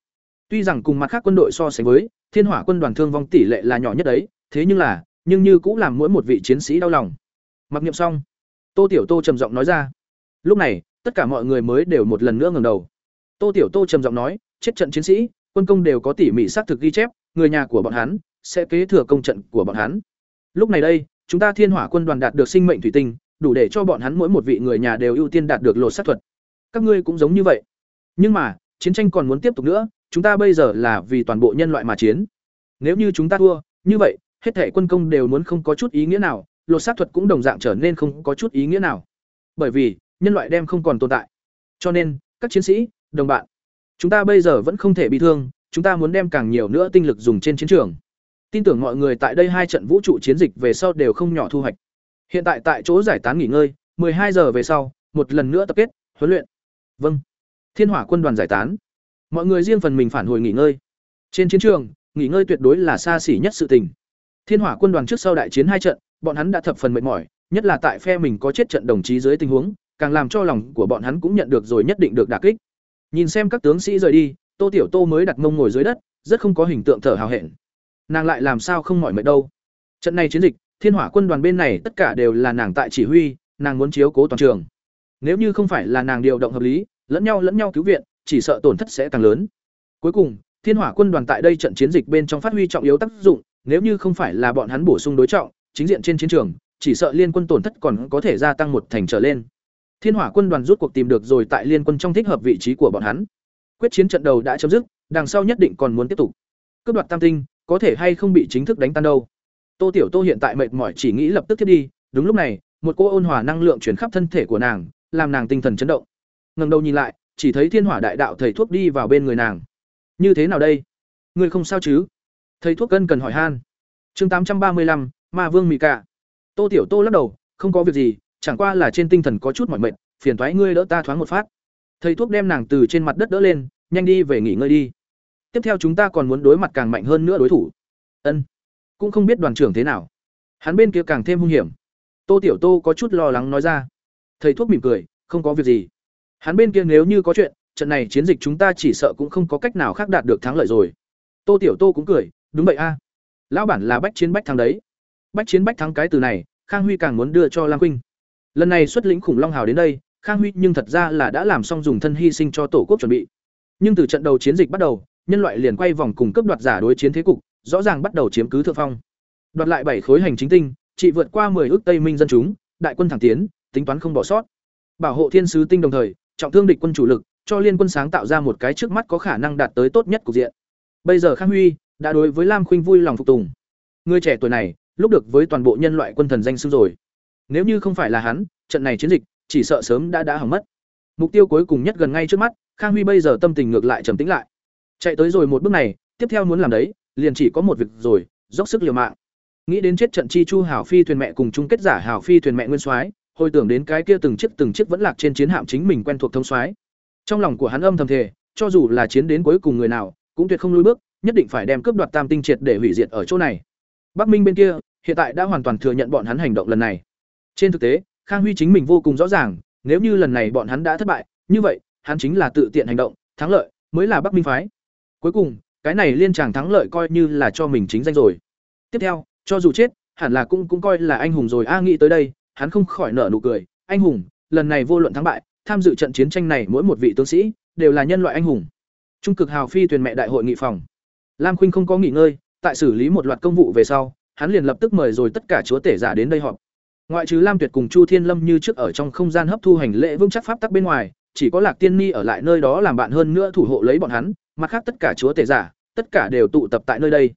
Tuy rằng cùng mặt khác quân đội so sánh với, Thiên Hỏa quân đoàn thương vong tỷ lệ là nhỏ nhất đấy, thế nhưng là, nhưng như cũng làm mỗi một vị chiến sĩ đau lòng. Mặc niệm xong, Tô Tiểu Tô trầm giọng nói ra. Lúc này, tất cả mọi người mới đều một lần nữa ngẩng đầu. Tô Tiểu Tô trầm giọng nói, chết trận chiến sĩ, quân công đều có tỉ mỉ xác thực ghi chép, người nhà của bọn hắn sẽ kế thừa công trận của bọn hắn. Lúc này đây, chúng ta Thiên Hỏa quân đoàn đạt được sinh mệnh thủy tinh, đủ để cho bọn hắn mỗi một vị người nhà đều ưu tiên đạt được lột sát thuật. Các ngươi cũng giống như vậy. Nhưng mà, chiến tranh còn muốn tiếp tục nữa, chúng ta bây giờ là vì toàn bộ nhân loại mà chiến. Nếu như chúng ta thua, như vậy, hết thảy quân công đều muốn không có chút ý nghĩa nào, lột xác thuật cũng đồng dạng trở nên không có chút ý nghĩa nào. Bởi vì, nhân loại đem không còn tồn tại. Cho nên, các chiến sĩ, đồng bạn, chúng ta bây giờ vẫn không thể bị thương, chúng ta muốn đem càng nhiều nữa tinh lực dùng trên chiến trường. Tin tưởng mọi người tại đây hai trận vũ trụ chiến dịch về sau đều không nhỏ thu hoạch. Hiện tại tại chỗ giải tán nghỉ ngơi, hai giờ về sau, một lần nữa tập kết, huấn luyện. Vâng. Thiên Hỏa quân đoàn giải tán. Mọi người riêng phần mình phản hồi nghỉ ngơi. Trên chiến trường, nghỉ ngơi tuyệt đối là xa xỉ nhất sự tình. Thiên Hỏa quân đoàn trước sau đại chiến hai trận, bọn hắn đã thập phần mệt mỏi, nhất là tại phe mình có chết trận đồng chí dưới tình huống, càng làm cho lòng của bọn hắn cũng nhận được rồi nhất định được đả kích. Nhìn xem các tướng sĩ rời đi, Tô Tiểu Tô mới đặt mông ngồi dưới đất, rất không có hình tượng thở hào hẹn. Nàng lại làm sao không mỏi mệt đâu? Trận này chiến dịch, Thiên Hỏa quân đoàn bên này tất cả đều là nàng tại chỉ huy, nàng muốn chiếu cố toàn trường. Nếu như không phải là nàng điều động hợp lý, lẫn nhau lẫn nhau cứu viện, chỉ sợ tổn thất sẽ càng lớn. Cuối cùng, Thiên Hỏa quân đoàn tại đây trận chiến dịch bên trong phát huy trọng yếu tác dụng, nếu như không phải là bọn hắn bổ sung đối trọng, chính diện trên chiến trường, chỉ sợ liên quân tổn thất còn có thể gia tăng một thành trở lên. Thiên Hỏa quân đoàn rút cuộc tìm được rồi tại liên quân trong thích hợp vị trí của bọn hắn. Quyết chiến trận đầu đã chấm dứt, đằng sau nhất định còn muốn tiếp tục. Cướp đoạt Tam Tinh, có thể hay không bị chính thức đánh tan đâu. Tô Tiểu Tô hiện tại mệt mỏi chỉ nghĩ lập tức tiếp đi, đúng lúc này, một cô ôn hòa năng lượng chuyển khắp thân thể của nàng, làm nàng tinh thần chấn động. Ngẩng đầu nhìn lại, chỉ thấy Thiên Hỏa đại đạo thầy thuốc đi vào bên người nàng. Như thế nào đây? Ngươi không sao chứ? Thầy thuốc cân cần hỏi han. Chương tám trăm ba mươi lăm, Ma Vương Mị Cả. Tô Tiểu Tô lắc đầu, không có việc gì, chẳng qua là trên tinh thần có chút mỏi mệt, phiền toái ngươi đỡ ta thoáng một phát. Thầy thuốc đem nàng từ trên mặt đất đỡ lên, nhanh đi về nghỉ ngơi đi. Tiếp theo chúng ta còn muốn đối mặt càng mạnh hơn nữa đối thủ. Ân, cũng không biết đoàn trưởng thế nào. Hắn bên kia càng thêm hung hiểm. Tô Tiểu Tô có chút lo lắng nói ra. Thầy thuốc mỉm cười, không có việc gì. Hắn bên kia nếu như có chuyện, trận này chiến dịch chúng ta chỉ sợ cũng không có cách nào khác đạt được thắng lợi rồi. Tô Tiểu Tô cũng cười, đúng vậy a. Lão bản là bách chiến bách thắng đấy. Bách chiến bách thắng cái từ này, Khang Huy càng muốn đưa cho Lam Khuynh. Lần này xuất lĩnh khủng long hào đến đây, Khang Huy nhưng thật ra là đã làm xong dùng thân hy sinh cho tổ quốc chuẩn bị. Nhưng từ trận đầu chiến dịch bắt đầu, nhân loại liền quay vòng cùng cấp đoạt giả đối chiến thế cục, rõ ràng bắt đầu chiếm cứ thượng phong. Đoạt lại bảy khối hành chính tinh, trị vượt qua 10 ước Tây Minh dân chúng, đại quân thẳng tiến, tính toán không bỏ sót. Bảo hộ thiên sứ tinh đồng thời, trọng thương địch quân chủ lực, cho liên quân sáng tạo ra một cái trước mắt có khả năng đạt tới tốt nhất cục diện. Bây giờ Khang Huy đã đối với Lam Khuynh vui lòng phục tùng. Người trẻ tuổi này, lúc được với toàn bộ nhân loại quân thần danh xưng rồi. Nếu như không phải là hắn, trận này chiến dịch chỉ sợ sớm đã đã hỏng mất. Mục tiêu cuối cùng nhất gần ngay trước mắt, Khang Huy bây giờ tâm tình ngược lại trầm tĩnh lại. Chạy tới rồi một bước này, tiếp theo muốn làm đấy, liền chỉ có một việc rồi, dốc sức liều mạng. Nghĩ đến chết trận chi chu hảo phi thuyền mẹ cùng chung kết giả hảo phi thuyền mẹ nguyên soái, hồi tưởng đến cái kia từng chiếc từng chiếc vẫn lạc trên chiến hạm chính mình quen thuộc thông soái. Trong lòng của hắn âm thầm thề, cho dù là chiến đến cuối cùng người nào, cũng tuyệt không lùi bước, nhất định phải đem cướp đoạt tam tinh triệt để hủy diệt ở chỗ này. Bắc Minh bên kia, hiện tại đã hoàn toàn thừa nhận bọn hắn hành động lần này. Trên thực tế, Khang Huy chính mình vô cùng rõ ràng, nếu như lần này bọn hắn đã thất bại, như vậy, hắn chính là tự tiện hành động, thắng lợi mới là Bắc Minh phái. Cuối cùng, cái này liên chàng thắng lợi coi như là cho mình chính danh rồi. Tiếp theo, cho dù chết, hẳn là cũng cũng coi là anh hùng rồi. A nghĩ tới đây, hắn không khỏi nở nụ cười, anh hùng, lần này vô luận thắng bại, tham dự trận chiến tranh này mỗi một vị tướng sĩ đều là nhân loại anh hùng. Trung cực hào phi tuyển mẹ đại hội nghị phòng. Lam Khuynh không có nghỉ ngơi, tại xử lý một loạt công vụ về sau, hắn liền lập tức mời rồi tất cả chúa tể giả đến đây họp. Ngoại trừ Lam Tuyệt cùng Chu Thiên Lâm như trước ở trong không gian hấp thu hành lễ vững chắc pháp tắc bên ngoài, chỉ có Lạc Tiên Ni ở lại nơi đó làm bạn hơn nữa thủ hộ lấy bọn hắn, mặt khác tất cả chúa tể giả, tất cả đều tụ tập tại nơi đây.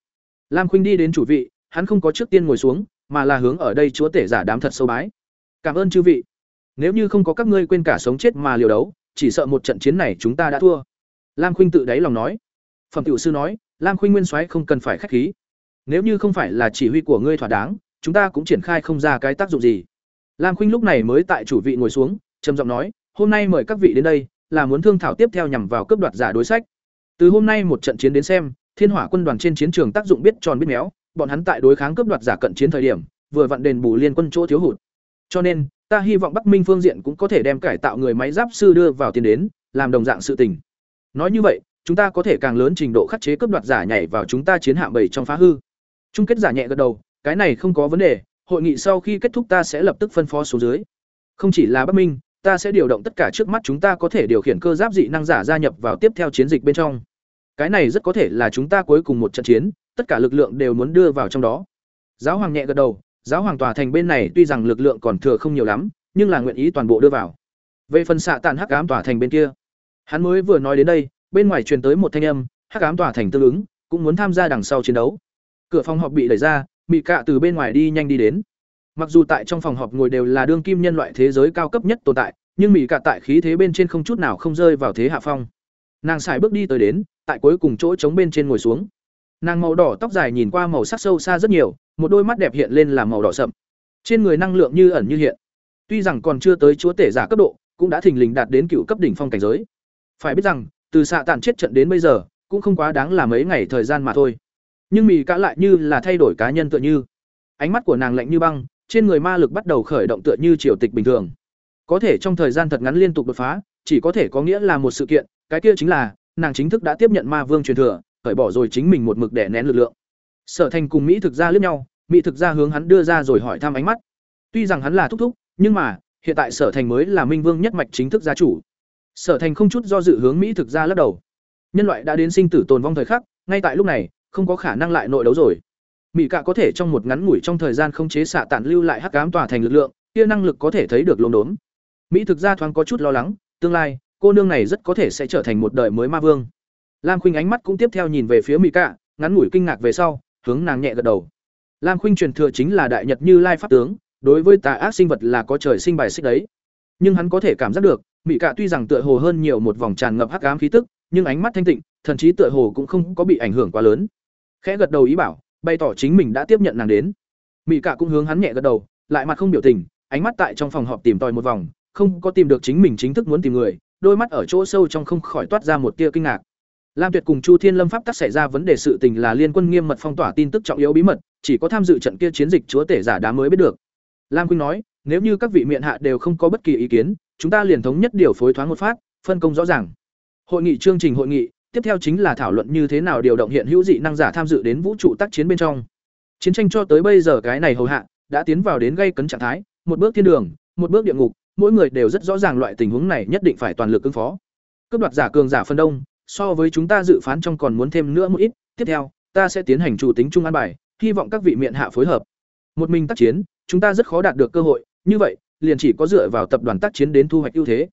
Lam Khuynh đi đến chủ vị, hắn không có trước tiên ngồi xuống, mà là hướng ở đây chúa tể giả đám thật sâu bái. Cảm ơn chư vị. Nếu như không có các ngươi quên cả sống chết mà liều đấu, chỉ sợ một trận chiến này chúng ta đã thua. Lam Khuynh tự đáy lòng nói. Phẩm tiểu sư nói, Lam Khuynh Nguyên Soái không cần phải khách khí. Nếu như không phải là chỉ huy của ngươi thỏa đáng, chúng ta cũng triển khai không ra cái tác dụng gì. Lam Khuynh lúc này mới tại chủ vị ngồi xuống, trầm giọng nói, "Hôm nay mời các vị đến đây, là muốn thương thảo tiếp theo nhằm vào cướp đoạt giả đối sách. Từ hôm nay một trận chiến đến xem, Thiên Hỏa quân đoàn trên chiến trường tác dụng biết tròn biết méo, bọn hắn tại đối kháng cướp đoạt giả cận chiến thời điểm, vừa vặn đền bù liên quân chỗ thiếu hụt. Cho nên, ta hy vọng Bắc Minh phương diện cũng có thể đem cải tạo người máy giáp sư đưa vào tiền đến, làm đồng dạng sự tình. Nói như vậy, chúng ta có thể càng lớn trình độ khắc chế cướp đoạt giả nhảy vào chúng ta chiến hạm bảy trong phá hư. Chung kết giả nhẹ gật đầu, cái này không có vấn đề, hội nghị sau khi kết thúc ta sẽ lập tức phân phó số dưới. Không chỉ là Bắc Minh, ta sẽ điều động tất cả trước mắt chúng ta có thể điều khiển cơ giáp dị năng giả gia nhập vào tiếp theo chiến dịch bên trong. Cái này rất có thể là chúng ta cuối cùng một trận chiến, tất cả lực lượng đều muốn đưa vào trong đó. Giáo hoàng nhẹ gật đầu, giáo hoàng tòa thành bên này tuy rằng lực lượng còn thừa không nhiều lắm, nhưng là nguyện ý toàn bộ đưa vào. Về phần xạ tàn hắc ám tòa thành bên kia, hắn mới vừa nói đến đây, bên ngoài truyền tới một thanh âm, hắc ám tòa thành tương ứng, cũng muốn tham gia đằng sau chiến đấu. Cửa phòng họp bị đẩy ra, mị cạ từ bên ngoài đi nhanh đi đến. Mặc dù tại trong phòng họp ngồi đều là đương kim nhân loại thế giới cao cấp nhất tồn tại, nhưng mỹ cả tại khí thế bên trên không chút nào không rơi vào thế hạ phong. Nàng xài bước đi tới đến, tại cuối cùng chỗ trống bên trên ngồi xuống. Nàng màu đỏ tóc dài nhìn qua màu sắc sâu xa rất nhiều, một đôi mắt đẹp hiện lên là màu đỏ sậm. Trên người năng lượng như ẩn như hiện. Tuy rằng còn chưa tới chúa tể giả cấp độ, cũng đã thình lình đạt đến cựu cấp đỉnh phong cảnh giới. Phải biết rằng, từ xạ tản chết trận đến bây giờ, cũng không quá đáng là mấy ngày thời gian mà thôi. Nhưng mì cả lại như là thay đổi cá nhân tựa như. Ánh mắt của nàng lạnh như băng, trên người ma lực bắt đầu khởi động tựa như triều tịch bình thường. Có thể trong thời gian thật ngắn liên tục đột phá, chỉ có thể có nghĩa là một sự kiện, cái kia chính là nàng chính thức đã tiếp nhận ma vương truyền thừa, cởi bỏ rồi chính mình một mực đè nén lực lượng. Sở Thành cùng Mỹ thực ra liếc nhau, Mỹ thực ra hướng hắn đưa ra rồi hỏi thăm ánh mắt. Tuy rằng hắn là thúc thúc, nhưng mà, hiện tại Sở Thành mới là Minh Vương nhất mạch chính thức gia chủ. Sở Thành không chút do dự hướng Mỹ thực ra lắc đầu. Nhân loại đã đến sinh tử tồn vong thời khắc, ngay tại lúc này, không có khả năng lại nội đấu rồi. Mỹ cả có thể trong một ngắn ngủi trong thời gian không chế xạ tản lưu lại hắc ám tỏa thành lực lượng, kia năng lực có thể thấy được lốm đốm. Mỹ thực ra thoáng có chút lo lắng, tương lai, cô nương này rất có thể sẽ trở thành một đời mới ma vương. Lam Khuynh ánh mắt cũng tiếp theo nhìn về phía Mỹ cả, ngắn ngủi kinh ngạc về sau, hướng nàng nhẹ gật đầu. Lam Khuynh truyền thừa chính là đại nhật Như Lai pháp tướng, đối với tà ác sinh vật là có trời sinh bài xích đấy. Nhưng hắn có thể cảm giác được, Mỹ cả tuy rằng tựa hồ hơn nhiều một vòng tràn ngập hắc ám khí tức, nhưng ánh mắt thanh tịnh, thần chí tựa hồ cũng không có bị ảnh hưởng quá lớn. Khẽ gật đầu ý bảo, bày tỏ chính mình đã tiếp nhận nàng đến. Mỹ cả cũng hướng hắn nhẹ gật đầu, lại mặt không biểu tình, ánh mắt tại trong phòng họp tìm tòi một vòng, không có tìm được chính mình chính thức muốn tìm người, đôi mắt ở chỗ sâu trong không khỏi toát ra một tia kinh ngạc. Lam Tuyệt cùng Chu Thiên Lâm pháp tắc xảy ra vấn đề sự tình là liên quân nghiêm mật phong tỏa tin tức trọng yếu bí mật, chỉ có tham dự trận kia chiến dịch chúa tể giả đá mới biết được. Lam Quynh nói, nếu như các vị miện hạ đều không có bất kỳ ý kiến, chúng ta liền thống nhất điều phối thoáng một phát, phân công rõ ràng. Hội nghị chương trình hội nghị, tiếp theo chính là thảo luận như thế nào điều động hiện hữu dị năng giả tham dự đến vũ trụ tác chiến bên trong. Chiến tranh cho tới bây giờ cái này hầu hạ, đã tiến vào đến gây cấn trạng thái, một bước thiên đường, một bước địa ngục, mỗi người đều rất rõ ràng loại tình huống này nhất định phải toàn lực ứng phó. Cướp đoạt giả cường giả phân đông, so với chúng ta dự phán trong còn muốn thêm nữa một ít, tiếp theo, ta sẽ tiến hành chủ tính trung an bài, hy vọng các vị miện hạ phối hợp. Một mình tác chiến, chúng ta rất khó đạt được cơ hội, như vậy, liền chỉ có dựa vào tập đoàn tác chiến đến thu hoạch ưu thế.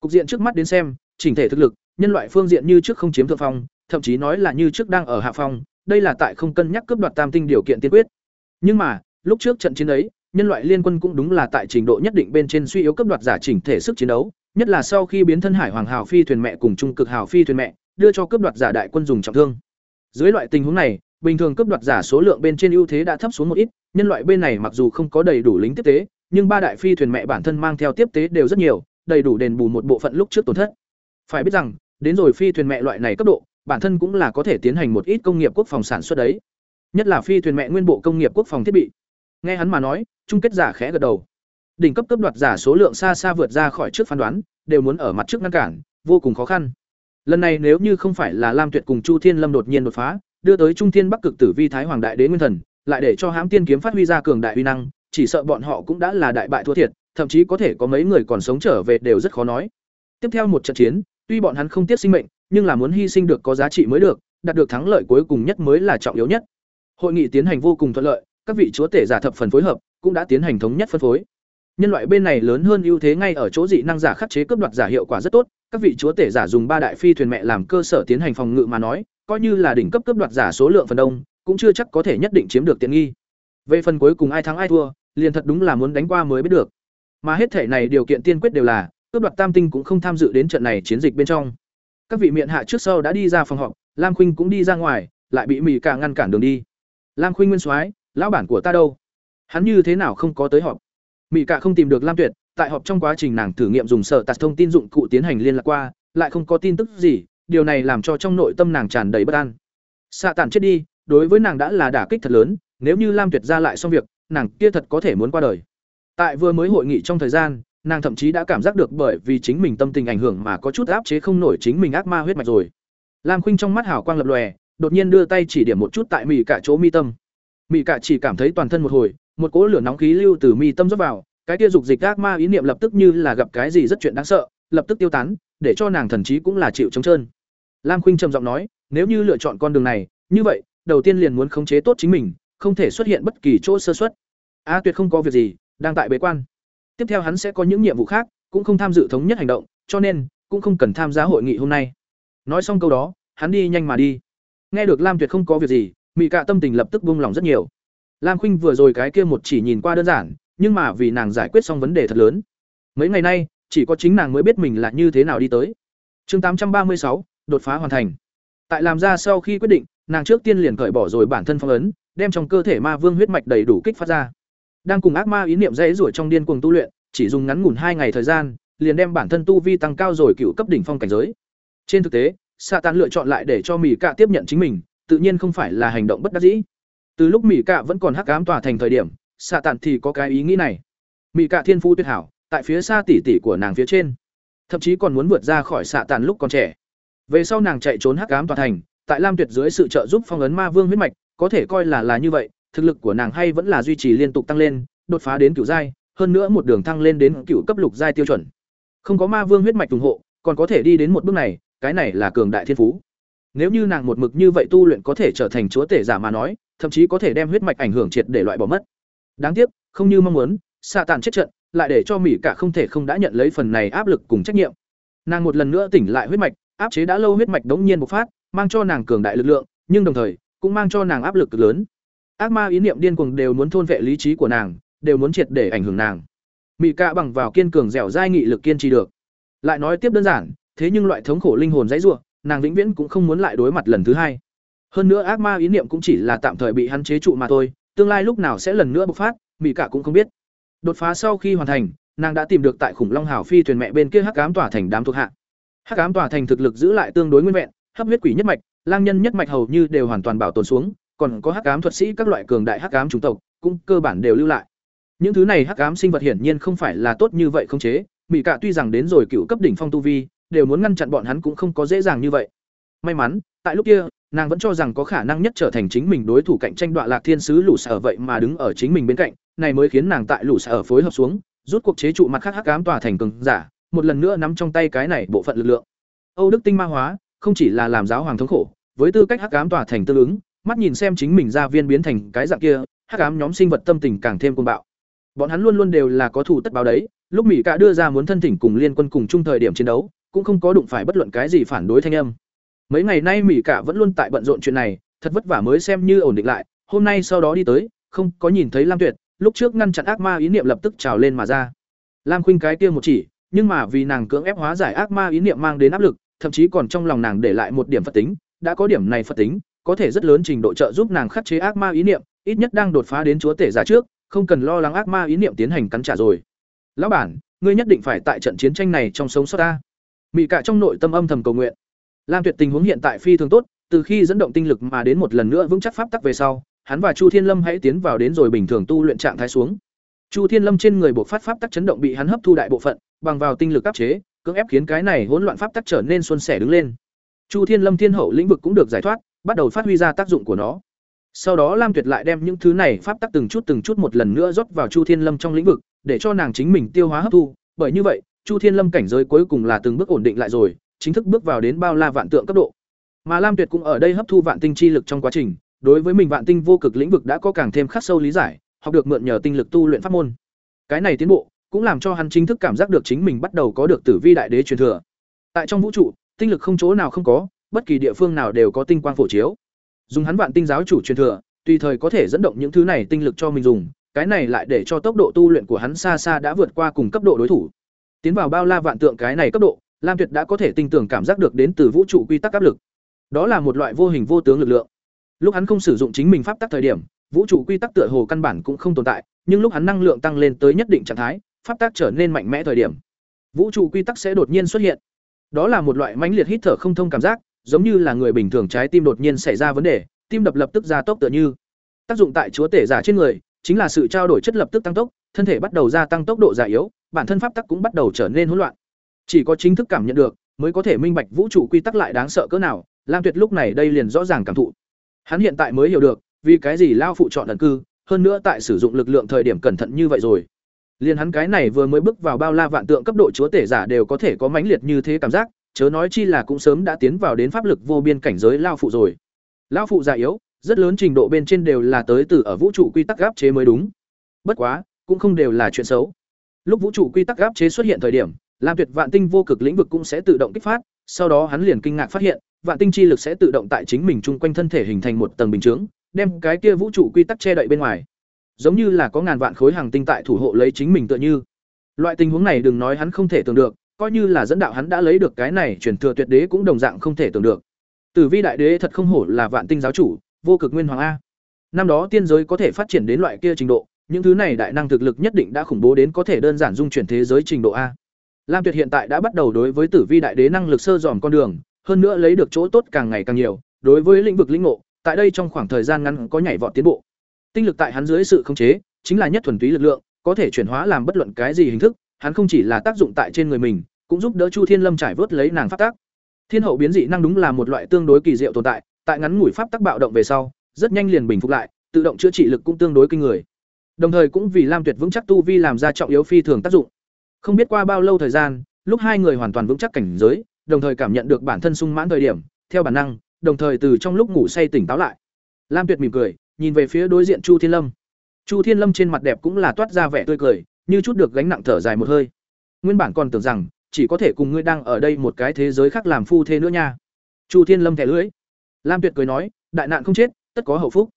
Cục diện trước mắt đến xem, chỉnh thể thực lực, nhân loại phương diện như trước không chiếm thượng phong, thậm chí nói là như trước đang ở hạ phong, đây là tại không cân nhắc cướp đoạt tam tinh điều kiện tiên quyết. Nhưng mà, lúc trước trận chiến ấy, nhân loại liên quân cũng đúng là tại trình độ nhất định bên trên suy yếu cấp đoạt giả chỉnh thể sức chiến đấu, nhất là sau khi biến thân hải hoàng hào phi thuyền mẹ cùng trung cực hào phi thuyền mẹ, đưa cho cấp đoạt giả đại quân dùng trọng thương. Dưới loại tình huống này, bình thường cấp đoạt giả số lượng bên trên ưu thế đã thấp xuống một ít, nhân loại bên này mặc dù không có đầy đủ lính tiếp tế, nhưng ba đại phi thuyền mẹ bản thân mang theo tiếp tế đều rất nhiều, đầy đủ đền bù một bộ phận lúc trước tổn thất. Phải biết rằng, đến rồi phi thuyền mẹ loại này cấp độ, bản thân cũng là có thể tiến hành một ít công nghiệp quốc phòng sản xuất đấy. Nhất là phi thuyền mẹ nguyên bộ công nghiệp quốc phòng thiết bị. Nghe hắn mà nói, chung kết giả khẽ gật đầu. Đỉnh cấp cấp đoạt giả số lượng xa xa vượt ra khỏi trước phán đoán, đều muốn ở mặt trước ngăn cản, vô cùng khó khăn. Lần này nếu như không phải là Lam Tuyệt cùng Chu Thiên Lâm đột nhiên đột phá, đưa tới Trung Thiên Bắc Cực Tử Vi Thái Hoàng Đại Đế Nguyên Thần, lại để cho Hãm Tiên kiếm phát huy ra cường đại uy năng, chỉ sợ bọn họ cũng đã là đại bại thua thiệt, thậm chí có thể có mấy người còn sống trở về đều rất khó nói. Tiếp theo một trận chiến, tuy bọn hắn không tiếc sinh mệnh, nhưng là muốn hy sinh được có giá trị mới được, đạt được thắng lợi cuối cùng nhất mới là trọng yếu nhất. Hội nghị tiến hành vô cùng thuận lợi, các vị chúa tể giả thập phần phối hợp, cũng đã tiến hành thống nhất phân phối. Nhân loại bên này lớn hơn ưu thế ngay ở chỗ dị năng giả khắc chế cướp đoạt giả hiệu quả rất tốt, các vị chúa tể giả dùng ba đại phi thuyền mẹ làm cơ sở tiến hành phòng ngự mà nói, coi như là đỉnh cấp cướp đoạt giả số lượng phần đông, cũng chưa chắc có thể nhất định chiếm được tiện nghi. Về phần cuối cùng ai thắng ai thua, liền thật đúng là muốn đánh qua mới biết được. Mà hết thể này điều kiện tiên quyết đều là, cướp đoạt tam tinh cũng không tham dự đến trận này chiến dịch bên trong. Các vị miệng hạ trước sau đã đi ra phòng họp, Lam Khuynh cũng đi ra ngoài, lại bị mỹ Cả ngăn cản đường đi. Lam Khuynh nguyên soái, lão bản của ta đâu? Hắn như thế nào không có tới họp? mỹ Cả không tìm được Lam Tuyệt, tại họp trong quá trình nàng thử nghiệm dùng sở tạt thông tin dụng cụ tiến hành liên lạc qua, lại không có tin tức gì, điều này làm cho trong nội tâm nàng tràn đầy bất an. Xạ tản chết đi, đối với nàng đã là đả kích thật lớn, nếu như Lam Tuyệt ra lại xong việc, nàng kia thật có thể muốn qua đời. Tại vừa mới hội nghị trong thời gian, nàng thậm chí đã cảm giác được bởi vì chính mình tâm tình ảnh hưởng mà có chút áp chế không nổi chính mình ác ma huyết mạch rồi. Lam Khuynh trong mắt hào quang lập lòe, đột nhiên đưa tay chỉ điểm một chút tại mị cả chỗ mi tâm. Mị cả chỉ cảm thấy toàn thân một hồi, một cỗ lửa nóng khí lưu từ mi tâm rót vào, cái kia dục dịch ác ma ý niệm lập tức như là gặp cái gì rất chuyện đáng sợ, lập tức tiêu tán, để cho nàng thần trí cũng là chịu trống trơn. Lam Khuynh trầm giọng nói, nếu như lựa chọn con đường này, như vậy, đầu tiên liền muốn khống chế tốt chính mình, không thể xuất hiện bất kỳ chỗ sơ suất. A Tuyệt không có việc gì, đang tại bế quan. Tiếp theo hắn sẽ có những nhiệm vụ khác, cũng không tham dự thống nhất hành động, cho nên cũng không cần tham gia hội nghị hôm nay. Nói xong câu đó, hắn đi nhanh mà đi. Nghe được Lam Tuyệt không có việc gì, Mị Cạ tâm tình lập tức buông lòng rất nhiều. Lam Khuynh vừa rồi cái kia một chỉ nhìn qua đơn giản, nhưng mà vì nàng giải quyết xong vấn đề thật lớn. Mấy ngày nay, chỉ có chính nàng mới biết mình là như thế nào đi tới. Chương tám trăm ba mươi sáu, đột phá hoàn thành. Tại làm ra sau khi quyết định, nàng trước tiên liền cởi bỏ rồi bản thân phong ấn, đem trong cơ thể ma vương huyết mạch đầy đủ kích phát ra. Đang cùng ác ma ý niệm dễ rủa trong điên cuồng tu luyện, chỉ dùng ngắn ngủn hai ngày thời gian, liền đem bản thân tu vi tăng cao rồi cựu cấp đỉnh phong cảnh giới. Trên thực tế, Sa Tán lựa chọn lại để cho Mị Cạ tiếp nhận chính mình, tự nhiên không phải là hành động bất đắc dĩ. Từ lúc Mị Cạ vẫn còn hắc ám tỏa thành thời điểm, Sa Tán thì có cái ý nghĩ này. Mị Cạ thiên phú tuyệt hảo, tại phía xa tỷ tỷ của nàng phía trên, thậm chí còn muốn vượt ra khỏi Sa Tán lúc còn trẻ. Về sau nàng chạy trốn hắc ám tỏa thành, tại Lam Tuyệt dưới sự trợ giúp phong ấn ma vương huyết mạch, có thể coi là là như vậy, thực lực của nàng hay vẫn là duy trì liên tục tăng lên, đột phá đến cửu giai, hơn nữa một đường thăng lên đến cửu cấp lục giai tiêu chuẩn. Không có ma vương huyết mạch ủng hộ, còn có thể đi đến một bước này, cái này là cường đại thiên phú. Nếu như nàng một mực như vậy tu luyện có thể trở thành chúa tể giả mà nói, thậm chí có thể đem huyết mạch ảnh hưởng triệt để loại bỏ mất. Đáng tiếc, không như mong muốn, xạ tàn chết trận, lại để cho Mỹ cả không thể không đã nhận lấy phần này áp lực cùng trách nhiệm. Nàng một lần nữa tỉnh lại huyết mạch, áp chế đã lâu huyết mạch đống nhiên bộc phát, mang cho nàng cường đại lực lượng, nhưng đồng thời cũng mang cho nàng áp lực cực lớn. Ác ma ý niệm điên cuồng đều muốn thôn vệ lý trí của nàng, đều muốn triệt để ảnh hưởng nàng. Mị Cạ bằng vào kiên cường dẻo dai nghị lực kiên trì được. Lại nói tiếp đơn giản, thế nhưng loại thống khổ linh hồn dãy rủa, nàng vĩnh viễn cũng không muốn lại đối mặt lần thứ hai. Hơn nữa ác ma ý niệm cũng chỉ là tạm thời bị hắn chế trụ mà thôi, tương lai lúc nào sẽ lần nữa bộc phát, Mị Cạ cũng không biết. Đột phá sau khi hoàn thành, nàng đã tìm được tại khủng long hào phi thuyền mẹ bên kia hắc ám tỏa thành đám thuộc hạ. Hắc ám tỏa thành thực lực giữ lại tương đối nguyên vẹn, hấp huyết quỷ nhất mạch, lang nhân nhất mạch hầu như đều hoàn toàn bảo tồn xuống, còn có hắc ám thuật sĩ các loại cường đại hắc ám chủng tộc, cũng cơ bản đều lưu lại. Những thứ này hắc ám sinh vật hiển nhiên không phải là tốt như vậy không chế, mỹ Cạ tuy rằng đến rồi cựu cấp đỉnh phong tu vi, đều muốn ngăn chặn bọn hắn cũng không có dễ dàng như vậy. May mắn, tại lúc kia, nàng vẫn cho rằng có khả năng nhất trở thành chính mình đối thủ cạnh tranh đoạn lạc thiên sứ lũ sở vậy mà đứng ở chính mình bên cạnh, này mới khiến nàng tại lũ sở phối hợp xuống, rút cuộc chế trụ mặt khác hắc ám tòa thành cường giả, một lần nữa nắm trong tay cái này bộ phận lực lượng. Âu Đức tinh ma hóa, không chỉ là làm giáo hoàng thống khổ, với tư cách hắc ám tòa thành tương ứng, mắt nhìn xem chính mình ra viên biến thành cái dạng kia, hắc ám nhóm sinh vật tâm tình càng thêm cuồng bạo. Bọn hắn luôn luôn đều là có thủ tất báo đấy, lúc Mỹ cả đưa ra muốn thân thỉnh cùng liên quân cùng chung thời điểm chiến đấu, cũng không có đụng phải bất luận cái gì phản đối thanh âm. Mấy ngày nay Mỹ cả vẫn luôn tại bận rộn chuyện này, thật vất vả mới xem như ổn định lại, hôm nay sau đó đi tới, không có nhìn thấy Lam Tuyệt, lúc trước ngăn chặn ác ma ý niệm lập tức trào lên mà ra. Lam Khuynh cái kia một chỉ, nhưng mà vì nàng cưỡng ép hóa giải ác ma ý niệm mang đến áp lực, thậm chí còn trong lòng nàng để lại một điểm phật tính, đã có điểm này phật tính, có thể rất lớn trình độ trợ giúp nàng khắc chế ác ma ý niệm, ít nhất đang đột phá đến chúa tể giả trước, không cần lo lắng ác ma ý niệm tiến hành cắn trả rồi. Lão bản, ngươi nhất định phải tại trận chiến tranh này trong sống sót ta. Mị cả trong nội tâm âm thầm cầu nguyện. Lam Tuyệt tình huống hiện tại phi thường tốt, từ khi dẫn động tinh lực mà đến một lần nữa vững chắc pháp tắc về sau, hắn và Chu Thiên Lâm hãy tiến vào đến rồi bình thường tu luyện trạng thái xuống. Chu Thiên Lâm trên người bộ phát pháp tắc chấn động bị hắn hấp thu đại bộ phận, bằng vào tinh lực áp chế, cưỡng ép khiến cái này hỗn loạn pháp tắc trở nên xuân sẻ đứng lên. Chu Thiên Lâm Thiên Hậu lĩnh vực cũng được giải thoát, bắt đầu phát huy ra tác dụng của nó. Sau đó Lam Tuyệt lại đem những thứ này pháp tắc từng chút từng chút một lần nữa rót vào Chu Thiên Lâm trong lĩnh vực, để cho nàng chính mình tiêu hóa hấp thu, bởi như vậy, Chu Thiên Lâm cảnh giới cuối cùng là từng bước ổn định lại rồi, chính thức bước vào đến bao la vạn tượng cấp độ. Mà Lam Tuyệt cũng ở đây hấp thu vạn tinh chi lực trong quá trình, đối với mình vạn tinh vô cực lĩnh vực đã có càng thêm khắc sâu lý giải, học được mượn nhờ tinh lực tu luyện pháp môn. Cái này tiến bộ, cũng làm cho hắn chính thức cảm giác được chính mình bắt đầu có được tử vi đại đế truyền thừa. Tại trong vũ trụ, tinh lực không chỗ nào không có, bất kỳ địa phương nào đều có tinh quang phổ chiếu. Dùng hắn vạn tinh giáo chủ truyền thừa, tùy thời có thể dẫn động những thứ này tinh lực cho mình dùng, cái này lại để cho tốc độ tu luyện của hắn xa xa đã vượt qua cùng cấp độ đối thủ. Tiến vào bao la vạn tượng cái này cấp độ, Lam Tuyệt đã có thể tinh tưởng cảm giác được đến từ vũ trụ quy tắc áp lực. Đó là một loại vô hình vô tướng lực lượng. Lúc hắn không sử dụng chính mình pháp tắc thời điểm, vũ trụ quy tắc tựa hồ căn bản cũng không tồn tại, nhưng lúc hắn năng lượng tăng lên tới nhất định trạng thái, pháp tắc trở nên mạnh mẽ thời điểm, vũ trụ quy tắc sẽ đột nhiên xuất hiện. Đó là một loại mãnh liệt hít thở không thông cảm giác, giống như là người bình thường trái tim đột nhiên xảy ra vấn đề, tim đập lập tức gia tốc tựa như. Tác dụng tại chúa tể giả trên người chính là sự trao đổi chất lập tức tăng tốc thân thể bắt đầu gia tăng tốc độ già yếu bản thân pháp tắc cũng bắt đầu trở nên hỗn loạn. Chỉ có chính thức cảm nhận được mới có thể minh bạch vũ trụ quy tắc lại đáng sợ cỡ nào lam tuyệt lúc này đây liền rõ ràng cảm thụ. Hắn hiện tại mới hiểu được vì cái gì lao phụ chọn ẩn cư hơn nữa tại sử dụng lực lượng thời điểm cẩn thận như vậy rồi. Liền hắn cái này vừa mới bước vào bao la vạn tượng cấp độ chúa tể giả đều có thể có mãnh liệt như thế cảm giác chớ nói chi là cũng sớm đã tiến vào đến pháp lực vô biên cảnh giới lao phụ rồi. Lao phụ già yếu, rất lớn trình độ bên trên đều là tới từ ở vũ trụ quy tắc gáp chế mới đúng. Bất quá, cũng không đều là chuyện xấu. Lúc vũ trụ quy tắc gáp chế xuất hiện thời điểm, lam tuyệt vạn tinh vô cực lĩnh vực cũng sẽ tự động kích phát, sau đó hắn liền kinh ngạc phát hiện, vạn tinh chi lực sẽ tự động tại chính mình chung quanh thân thể hình thành một tầng bình chướng, đem cái kia vũ trụ quy tắc che đậy bên ngoài. Giống như là có ngàn vạn khối hàng tinh tại thủ hộ lấy chính mình tựa như. Loại tình huống này đừng nói hắn không thể tưởng được coi như là dẫn đạo hắn đã lấy được cái này chuyển thừa tuyệt đế cũng đồng dạng không thể tưởng được. Tử vi đại đế thật không hổ là vạn tinh giáo chủ, vô cực nguyên hoàng a. Năm đó tiên giới có thể phát triển đến loại kia trình độ, những thứ này đại năng thực lực nhất định đã khủng bố đến có thể đơn giản dung chuyển thế giới trình độ a. Lam tuyệt hiện tại đã bắt đầu đối với tử vi đại đế năng lực sơ dòm con đường, hơn nữa lấy được chỗ tốt càng ngày càng nhiều, đối với lĩnh vực linh ngộ, tại đây trong khoảng thời gian ngắn có nhảy vọt tiến bộ. Tinh lực tại hắn dưới sự khống chế, chính là nhất thuần túy lực lượng, có thể chuyển hóa làm bất luận cái gì hình thức hắn không chỉ là tác dụng tại trên người mình, cũng giúp đỡ chu thiên lâm trải vớt lấy nàng pháp tác thiên hậu biến dị năng đúng là một loại tương đối kỳ diệu tồn tại tại ngắn ngủi pháp tác bạo động về sau, rất nhanh liền bình phục lại, tự động chữa trị lực cũng tương đối kinh người. Đồng thời cũng vì lam tuyệt vững chắc tu vi làm ra trọng yếu phi thường tác dụng. Không biết qua bao lâu thời gian, lúc hai người hoàn toàn vững chắc cảnh giới, đồng thời cảm nhận được bản thân sung mãn thời điểm, theo bản năng, đồng thời từ trong lúc ngủ say tỉnh táo lại. Lam tuyệt mỉm cười, nhìn về phía đối diện chu thiên lâm. Chu thiên lâm trên mặt đẹp cũng là toát ra vẻ tươi cười như chút được gánh nặng thở dài một hơi. Nguyên bản còn tưởng rằng, chỉ có thể cùng ngươi đang ở đây một cái thế giới khác làm phu thế nữa nha. Chu thiên lâm thẻ lưỡi. Lam tuyệt cười nói, đại nạn không chết, tất có hậu phúc.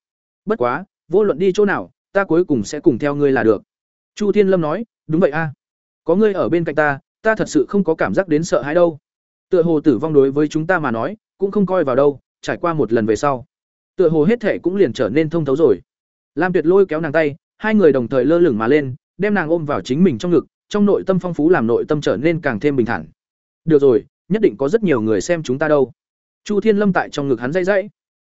Bất quá, vô luận đi chỗ nào, ta cuối cùng sẽ cùng theo ngươi là được. Chu thiên lâm nói, đúng vậy a. Có ngươi ở bên cạnh ta ta thật sự không có cảm giác đến sợ hãi đâu. Tựa hồ tử vong đối với chúng ta mà nói, cũng không coi vào đâu, trải qua một lần về sau, tựa hồ hết thể cũng liền trở nên thông thấu rồi. Lam tuyệt lôi kéo nàng tay, hai người đồng thời lơ lửng mà lên đem nàng ôm vào chính mình trong ngực, trong nội tâm phong phú làm nội tâm trở nên càng thêm bình thản. Được rồi, nhất định có rất nhiều người xem chúng ta đâu. Chu thiên lâm tại trong ngực hắn dây dãy.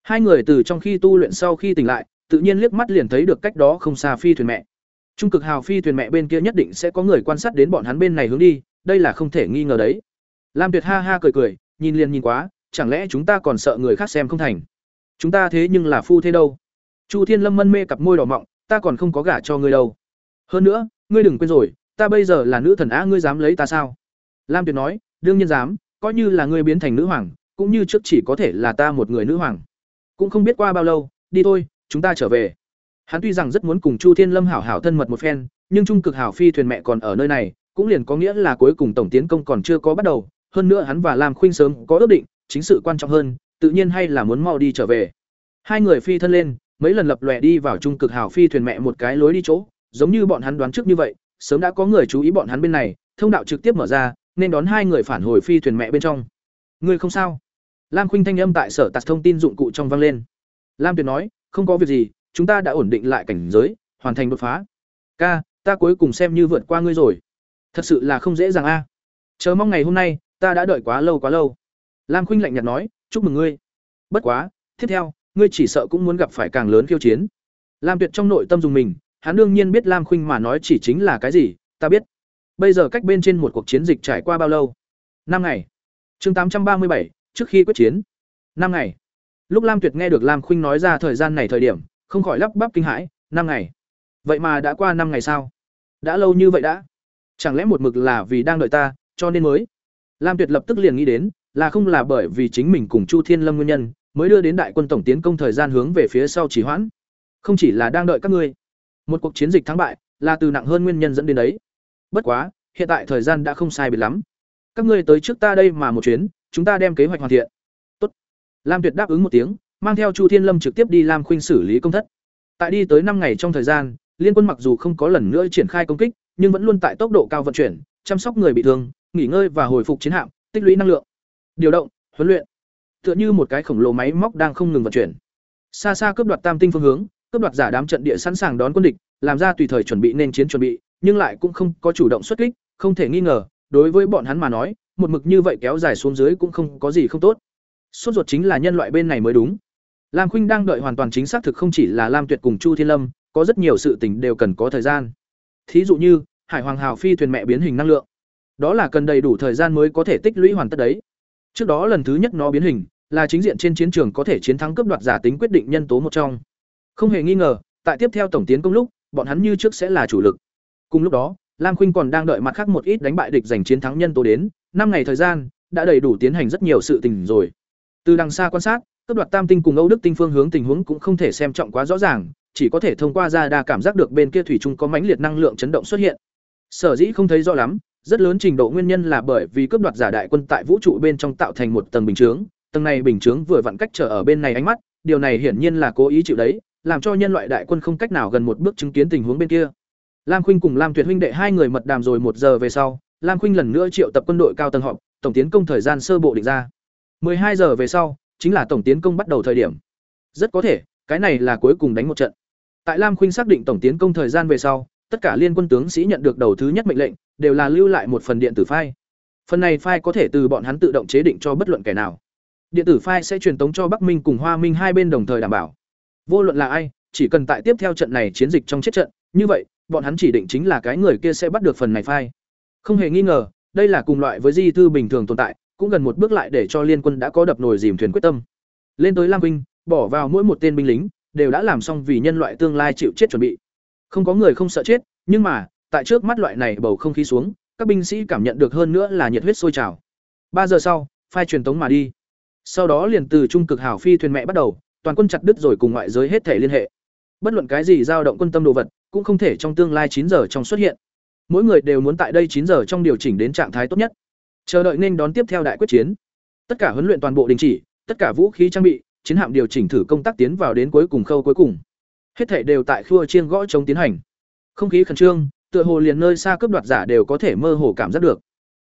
Hai người từ trong khi tu luyện sau khi tỉnh lại, tự nhiên liếc mắt liền thấy được cách đó không xa phi thuyền mẹ. Trung cực hào phi thuyền mẹ bên kia nhất định sẽ có người quan sát đến bọn hắn bên này hướng đi, đây là không thể nghi ngờ đấy. Lam tuyệt ha ha cười cười, nhìn liền nhìn quá, chẳng lẽ chúng ta còn sợ người khác xem không thành? Chúng ta thế nhưng là phu thế đâu. Chu thiên lâm mân mê cặp môi đỏ mọng, ta còn không có gả cho ngươi đâu hơn nữa, ngươi đừng quên rồi, ta bây giờ là nữ thần á, ngươi dám lấy ta sao? Lam tuyệt nói, đương nhiên dám, coi như là ngươi biến thành nữ hoàng, cũng như trước chỉ có thể là ta một người nữ hoàng. Cũng không biết qua bao lâu, đi thôi, chúng ta trở về. Hắn tuy rằng rất muốn cùng chu thiên lâm hảo hảo thân mật một phen, nhưng trung cực hảo phi thuyền mẹ còn ở nơi này, cũng liền có nghĩa là cuối cùng tổng tiến công còn chưa có bắt đầu. Hơn nữa hắn và lam khuynh sớm có ước định, chính sự quan trọng hơn, tự nhiên hay là muốn mau đi trở về. Hai người phi thân lên, mấy lần lập lòe đi vào trung cực hảo phi thuyền mẹ một cái lối đi chỗ giống như bọn hắn đoán trước như vậy, sớm đã có người chú ý bọn hắn bên này, thông đạo trực tiếp mở ra, nên đón hai người phản hồi phi thuyền mẹ bên trong. Người không sao? Lam khuynh thanh âm tại sở tạc thông tin dụng cụ trong vang lên. Lam tuyệt nói, không có việc gì, chúng ta đã ổn định lại cảnh giới, hoàn thành đột phá. Ca, ta cuối cùng xem như vượt qua ngươi rồi. Thật sự là không dễ dàng a. Chờ mong ngày hôm nay, ta đã đợi quá lâu quá lâu. Lam khuynh lạnh nhạt nói, chúc mừng ngươi. Bất quá, tiếp theo, ngươi chỉ sợ cũng muốn gặp phải càng lớn khiêu chiến. Lam tuyệt trong nội tâm dùng mình hắn đương nhiên biết lam khuynh mà nói chỉ chính là cái gì, ta biết. Bây giờ cách bên trên một cuộc chiến dịch trải qua bao lâu? Năm ngày. Chương tám trăm ba mươi bảy, trước khi quyết chiến. Năm ngày. Lúc lam tuyệt nghe được lam khuynh nói ra thời gian này thời điểm, không khỏi lắp bắp kinh hãi, năm ngày. Vậy mà đã qua năm ngày sao? Đã lâu như vậy đã. Chẳng lẽ một mực là vì đang đợi ta, cho nên mới? Lam tuyệt lập tức liền nghĩ đến, là không là bởi vì chính mình cùng chu thiên lâm nguyên nhân, mới đưa đến đại quân tổng tiến công thời gian hướng về phía sau chỉ hoãn. Không chỉ là đang đợi các ngươi một cuộc chiến dịch thắng bại là từ nặng hơn nguyên nhân dẫn đến đấy. Bất quá, hiện tại thời gian đã không sai biệt lắm. Các ngươi tới trước ta đây mà một chuyến, chúng ta đem kế hoạch hoàn thiện. Tốt. lam tuyệt đáp ứng một tiếng, mang theo chu thiên lâm trực tiếp đi lam khuynh xử lý công thất. Tại đi tới năm ngày trong thời gian, liên quân mặc dù không có lần nữa triển khai công kích, nhưng vẫn luôn tại tốc độ cao vận chuyển, chăm sóc người bị thương, nghỉ ngơi và hồi phục chiến hạm, tích lũy năng lượng. Điều động, huấn luyện. Tựa như một cái khổng lồ máy móc đang không ngừng vận chuyển. Xa xa cướp đoạt tam tinh phương hướng cướp đoạt giả đám trận địa sẵn sàng đón quân địch làm ra tùy thời chuẩn bị nên chiến chuẩn bị nhưng lại cũng không có chủ động xuất kích không thể nghi ngờ đối với bọn hắn mà nói một mực như vậy kéo dài xuống dưới cũng không có gì không tốt sốt ruột chính là nhân loại bên này mới đúng Lam Khuynh đang đợi hoàn toàn chính xác thực không chỉ là Lam Tuyệt cùng Chu Thiên Lâm, có rất nhiều sự tình đều cần có thời gian. Thí dụ như, Hải Hoàng Hào phi thuyền mẹ biến hình năng lượng. Đó là cần đầy đủ thời gian mới có thể tích lũy hoàn tất đấy. Trước đó lần thứ nhất nó biến hình, là chính diện trên chiến trường có thể chiến thắng cướp đoạt giả tính quyết định nhân tố một trong. Không hề nghi ngờ, tại tiếp theo tổng tiến công lúc, bọn hắn như trước sẽ là chủ lực. Cùng lúc đó, Lam Khuynh còn đang đợi mặt khác một ít đánh bại địch giành chiến thắng nhân tố đến, năm ngày thời gian, đã đầy đủ tiến hành rất nhiều sự tình rồi. Từ đằng xa quan sát, cấp đoạt tam tinh cùng Âu Đức tinh phương hướng tình huống cũng không thể xem trọng quá rõ ràng, chỉ có thể thông qua ra đa cảm giác được bên kia thủy chung có mãnh liệt năng lượng chấn động xuất hiện. Sở dĩ không thấy rõ lắm, rất lớn trình độ nguyên nhân là bởi vì cấp đoạt giả đại quân tại vũ trụ bên trong tạo thành một tầng bình chướng, tầng này bình chướng vừa vặn cách trở ở bên này ánh mắt, điều này hiển nhiên là cố ý chịu đấy, làm cho nhân loại đại quân không cách nào gần một bước chứng kiến tình huống bên kia. Lam Khuynh cùng Lam Tuyệt huynh đệ hai người mật đàm rồi một giờ về sau, Lam Khuynh lần nữa triệu tập quân đội cao tầng họp, tổng tiến công thời gian sơ bộ định ra. hai giờ về sau, chính là tổng tiến công bắt đầu thời điểm. Rất có thể, cái này là cuối cùng đánh một trận. Tại Lam Khuynh xác định tổng tiến công thời gian về sau, tất cả liên quân tướng sĩ nhận được đầu thứ nhất mệnh lệnh, đều là lưu lại một phần điện tử file. Phần này file có thể từ bọn hắn tự động chế định cho bất luận kẻ nào. Điện tử file sẽ truyền tống cho Bắc Minh cùng Hoa Minh hai bên đồng thời đảm bảo. Vô luận là ai, chỉ cần tại tiếp theo trận này chiến dịch trong chết trận, như vậy, bọn hắn chỉ định chính là cái người kia sẽ bắt được phần này phai. Không hề nghi ngờ, đây là cùng loại với di thư bình thường tồn tại, cũng gần một bước lại để cho liên quân đã có đập nồi dìm thuyền quyết tâm. Lên tới Lam Vinh, bỏ vào mỗi một tên binh lính, đều đã làm xong vì nhân loại tương lai chịu chết chuẩn bị. Không có người không sợ chết, nhưng mà, tại trước mắt loại này bầu không khí xuống, các binh sĩ cảm nhận được hơn nữa là nhiệt huyết sôi trào. Ba giờ sau, phai truyền tống mà đi. Sau đó liền từ trung cực hảo phi thuyền mẹ bắt đầu, toàn quân chặt đứt rồi cùng ngoại giới hết thể liên hệ. Bất luận cái gì dao động quân tâm đồ vật, cũng không thể trong tương lai chín giờ trong xuất hiện. Mỗi người đều muốn tại đây chín giờ trong điều chỉnh đến trạng thái tốt nhất. Chờ đợi nên đón tiếp theo đại quyết chiến. Tất cả huấn luyện toàn bộ đình chỉ, tất cả vũ khí trang bị, chiến hạm điều chỉnh thử công tác tiến vào đến cuối cùng khâu cuối cùng. Hết thể đều tại khua chiên gõ chống tiến hành. Không khí khẩn trương, tựa hồ liền nơi xa cướp đoạt giả đều có thể mơ hồ cảm giác được.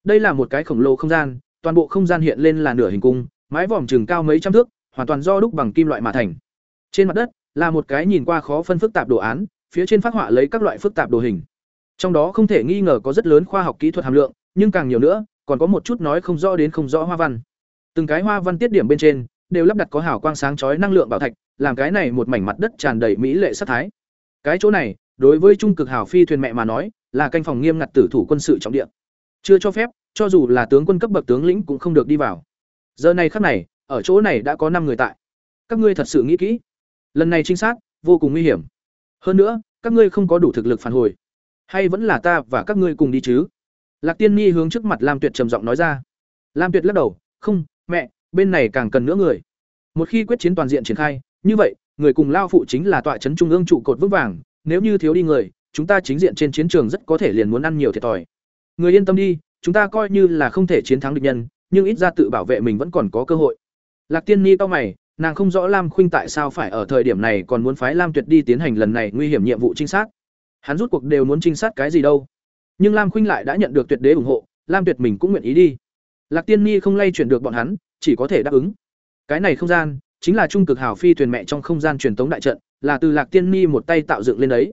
Đây là một cái khổng lồ không gian, toàn bộ không gian hiện lên là nửa hình cung, mái vòm chừng cao mấy trăm thước, hoàn toàn do đúc bằng kim loại mà thành. Trên mặt đất là một cái nhìn qua khó phân phức tạp đồ án, phía trên phát họa lấy các loại phức tạp đồ hình. Trong đó không thể nghi ngờ có rất lớn khoa học kỹ thuật hàm lượng, nhưng càng nhiều nữa, còn có một chút nói không rõ đến không rõ hoa văn. Từng cái hoa văn tiết điểm bên trên đều lắp đặt có hào quang sáng chói năng lượng bảo thạch, làm cái này một mảnh mặt đất tràn đầy mỹ lệ sắc thái. Cái chỗ này, đối với trung cực hào phi thuyền mẹ mà nói, là canh phòng nghiêm ngặt tử thủ quân sự trọng địa. Chưa cho phép, cho dù là tướng quân cấp bậc tướng lĩnh cũng không được đi vào. Giờ này khắc này, ở chỗ này đã có năm người tại. Các ngươi thật sự nghĩ kỹ, lần này trinh sát vô cùng nguy hiểm. Hơn nữa, các ngươi không có đủ thực lực phản hồi, hay vẫn là ta và các ngươi cùng đi chứ? Lạc Tiên Nhi hướng trước mặt Lam Tuyệt trầm giọng nói ra. Lam Tuyệt lắc đầu, "Không, mẹ, bên này càng cần nữa người. Một khi quyết chiến toàn diện triển khai, như vậy, người cùng lao phụ chính là tọa trấn trung ương trụ cột vững vàng, nếu như thiếu đi người, chúng ta chính diện trên chiến trường rất có thể liền muốn ăn nhiều thiệt thòi. Người yên tâm đi, chúng ta coi như là không thể chiến thắng địch nhân, nhưng ít ra tự bảo vệ mình vẫn còn có cơ hội. Lạc Tiên Nhi cau mày, nàng không rõ Lam Khuynh tại sao phải ở thời điểm này còn muốn phái Lam Tuyệt đi tiến hành lần này nguy hiểm nhiệm vụ trinh sát. Hắn rút cuộc đều muốn trinh sát cái gì đâu? Nhưng Lam Khuynh lại đã nhận được Tuyệt Đế ủng hộ, Lam Tuyệt mình cũng nguyện ý đi. Lạc Tiên Nhi không lay chuyển được bọn hắn, chỉ có thể đáp ứng. Cái này không gian, chính là trung cực hào phi thuyền mẹ trong không gian truyền tống đại trận, là từ Lạc Tiên Nhi một tay tạo dựng lên đấy.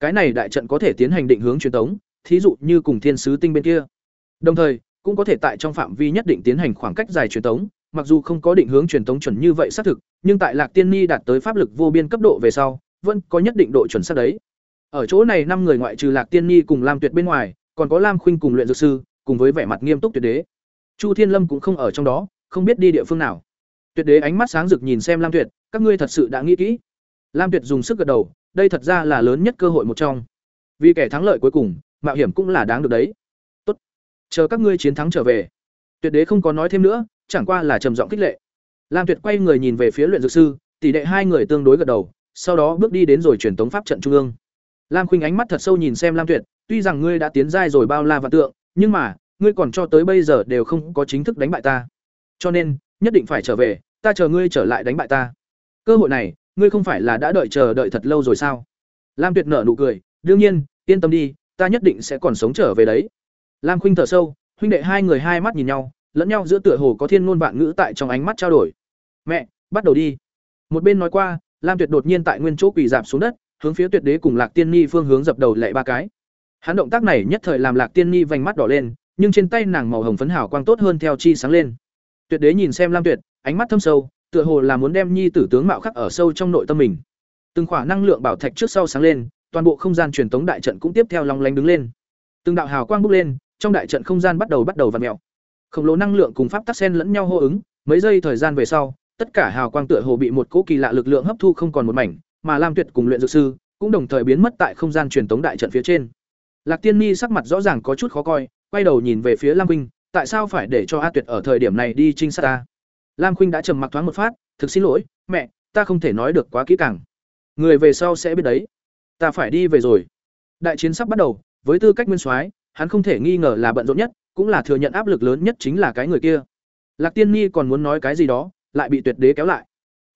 Cái này đại trận có thể tiến hành định hướng truyền tống, thí dụ như cùng thiên sứ tinh bên kia. Đồng thời, cũng có thể tại trong phạm vi nhất định tiến hành khoảng cách dài truyền tống, mặc dù không có định hướng truyền tống chuẩn như vậy xác thực, nhưng tại Lạc Tiên Ni đạt tới pháp lực vô biên cấp độ về sau, vẫn có nhất định độ chuẩn xác đấy. Ở chỗ này năm người ngoại trừ Lạc Tiên Ni cùng Lam Tuyệt bên ngoài, còn có Lam Khuynh cùng luyện dược sư, cùng với vẻ mặt nghiêm túc tuyệt đế. Chu Thiên Lâm cũng không ở trong đó, không biết đi địa phương nào. Tuyệt đế ánh mắt sáng rực nhìn xem Lam Tuyệt, các ngươi thật sự đã nghĩ kỹ. Lam Tuyệt dùng sức gật đầu, đây thật ra là lớn nhất cơ hội một trong. Vì kẻ thắng lợi cuối cùng, mạo hiểm cũng là đáng được đấy. Tốt, chờ các ngươi chiến thắng trở về. Tuyệt đế không có nói thêm nữa, chẳng qua là trầm giọng khích lệ. Lam Tuyệt quay người nhìn về phía luyện dược sư, tỷ đệ hai người tương đối gật đầu, sau đó bước đi đến rồi truyền tống pháp trận trung ương. Lam Khuynh ánh mắt thật sâu nhìn xem Lam Tuyệt, tuy rằng ngươi đã tiến giai rồi bao la và tượng, nhưng mà, ngươi còn cho tới bây giờ đều không có chính thức đánh bại ta. Cho nên, nhất định phải trở về, ta chờ ngươi trở lại đánh bại ta. Cơ hội này, ngươi không phải là đã đợi chờ đợi thật lâu rồi sao? Lam Tuyệt nở nụ cười, đương nhiên, yên tâm đi, ta nhất định sẽ còn sống trở về đấy. Lam Khuynh thở sâu, huynh đệ hai người hai mắt nhìn nhau, lẫn nhau giữa tựa hồ có thiên ngôn vạn ngữ tại trong ánh mắt trao đổi. "Mẹ, bắt đầu đi." Một bên nói qua, Lam Tuyệt đột nhiên tại nguyên chỗ quỳ dạp xuống đất, hướng phía Tuyệt Đế cùng Lạc Tiên Ni phương hướng dập đầu lệ ba cái. Hắn động tác này nhất thời làm Lạc Tiên Ni vành mắt đỏ lên, nhưng trên tay nàng màu hồng phấn hào quang tốt hơn theo chi sáng lên. Tuyệt Đế nhìn xem Lam Tuyệt, ánh mắt thâm sâu, tựa hồ là muốn đem nhi tử tướng mạo khắc ở sâu trong nội tâm mình từng khỏa năng lượng bảo thạch trước sau sáng lên toàn bộ không gian truyền tống đại trận cũng tiếp theo long lánh đứng lên từng đạo hào quang bốc lên trong đại trận không gian bắt đầu bắt đầu vặn mèo. Khổng lồ năng lượng cùng pháp tắc sen lẫn nhau hô ứng, mấy giây thời gian về sau, tất cả hào quang tựa hồ bị một cỗ kỳ lạ lực lượng hấp thu không còn một mảnh, mà lam tuyệt cùng luyện dược sư cũng đồng thời biến mất tại không gian truyền tống đại trận phía trên. Lạc tiên ni sắc mặt rõ ràng có chút khó coi, quay đầu nhìn về phía lam huynh tại sao phải để cho a tuyệt ở thời điểm này đi trinh sát ta? Lam huynh đã trầm mặc thoáng một phát, thực xin lỗi, mẹ, ta không thể nói được quá kỹ càng. Người về sau sẽ biết đấy. Ta phải đi về rồi. Đại chiến sắp bắt đầu, với tư cách nguyên soái hắn không thể nghi ngờ là bận rộn nhất, cũng là thừa nhận áp lực lớn nhất chính là cái người kia. Lạc tiên nhi còn muốn nói cái gì đó, lại bị tuyệt đế kéo lại.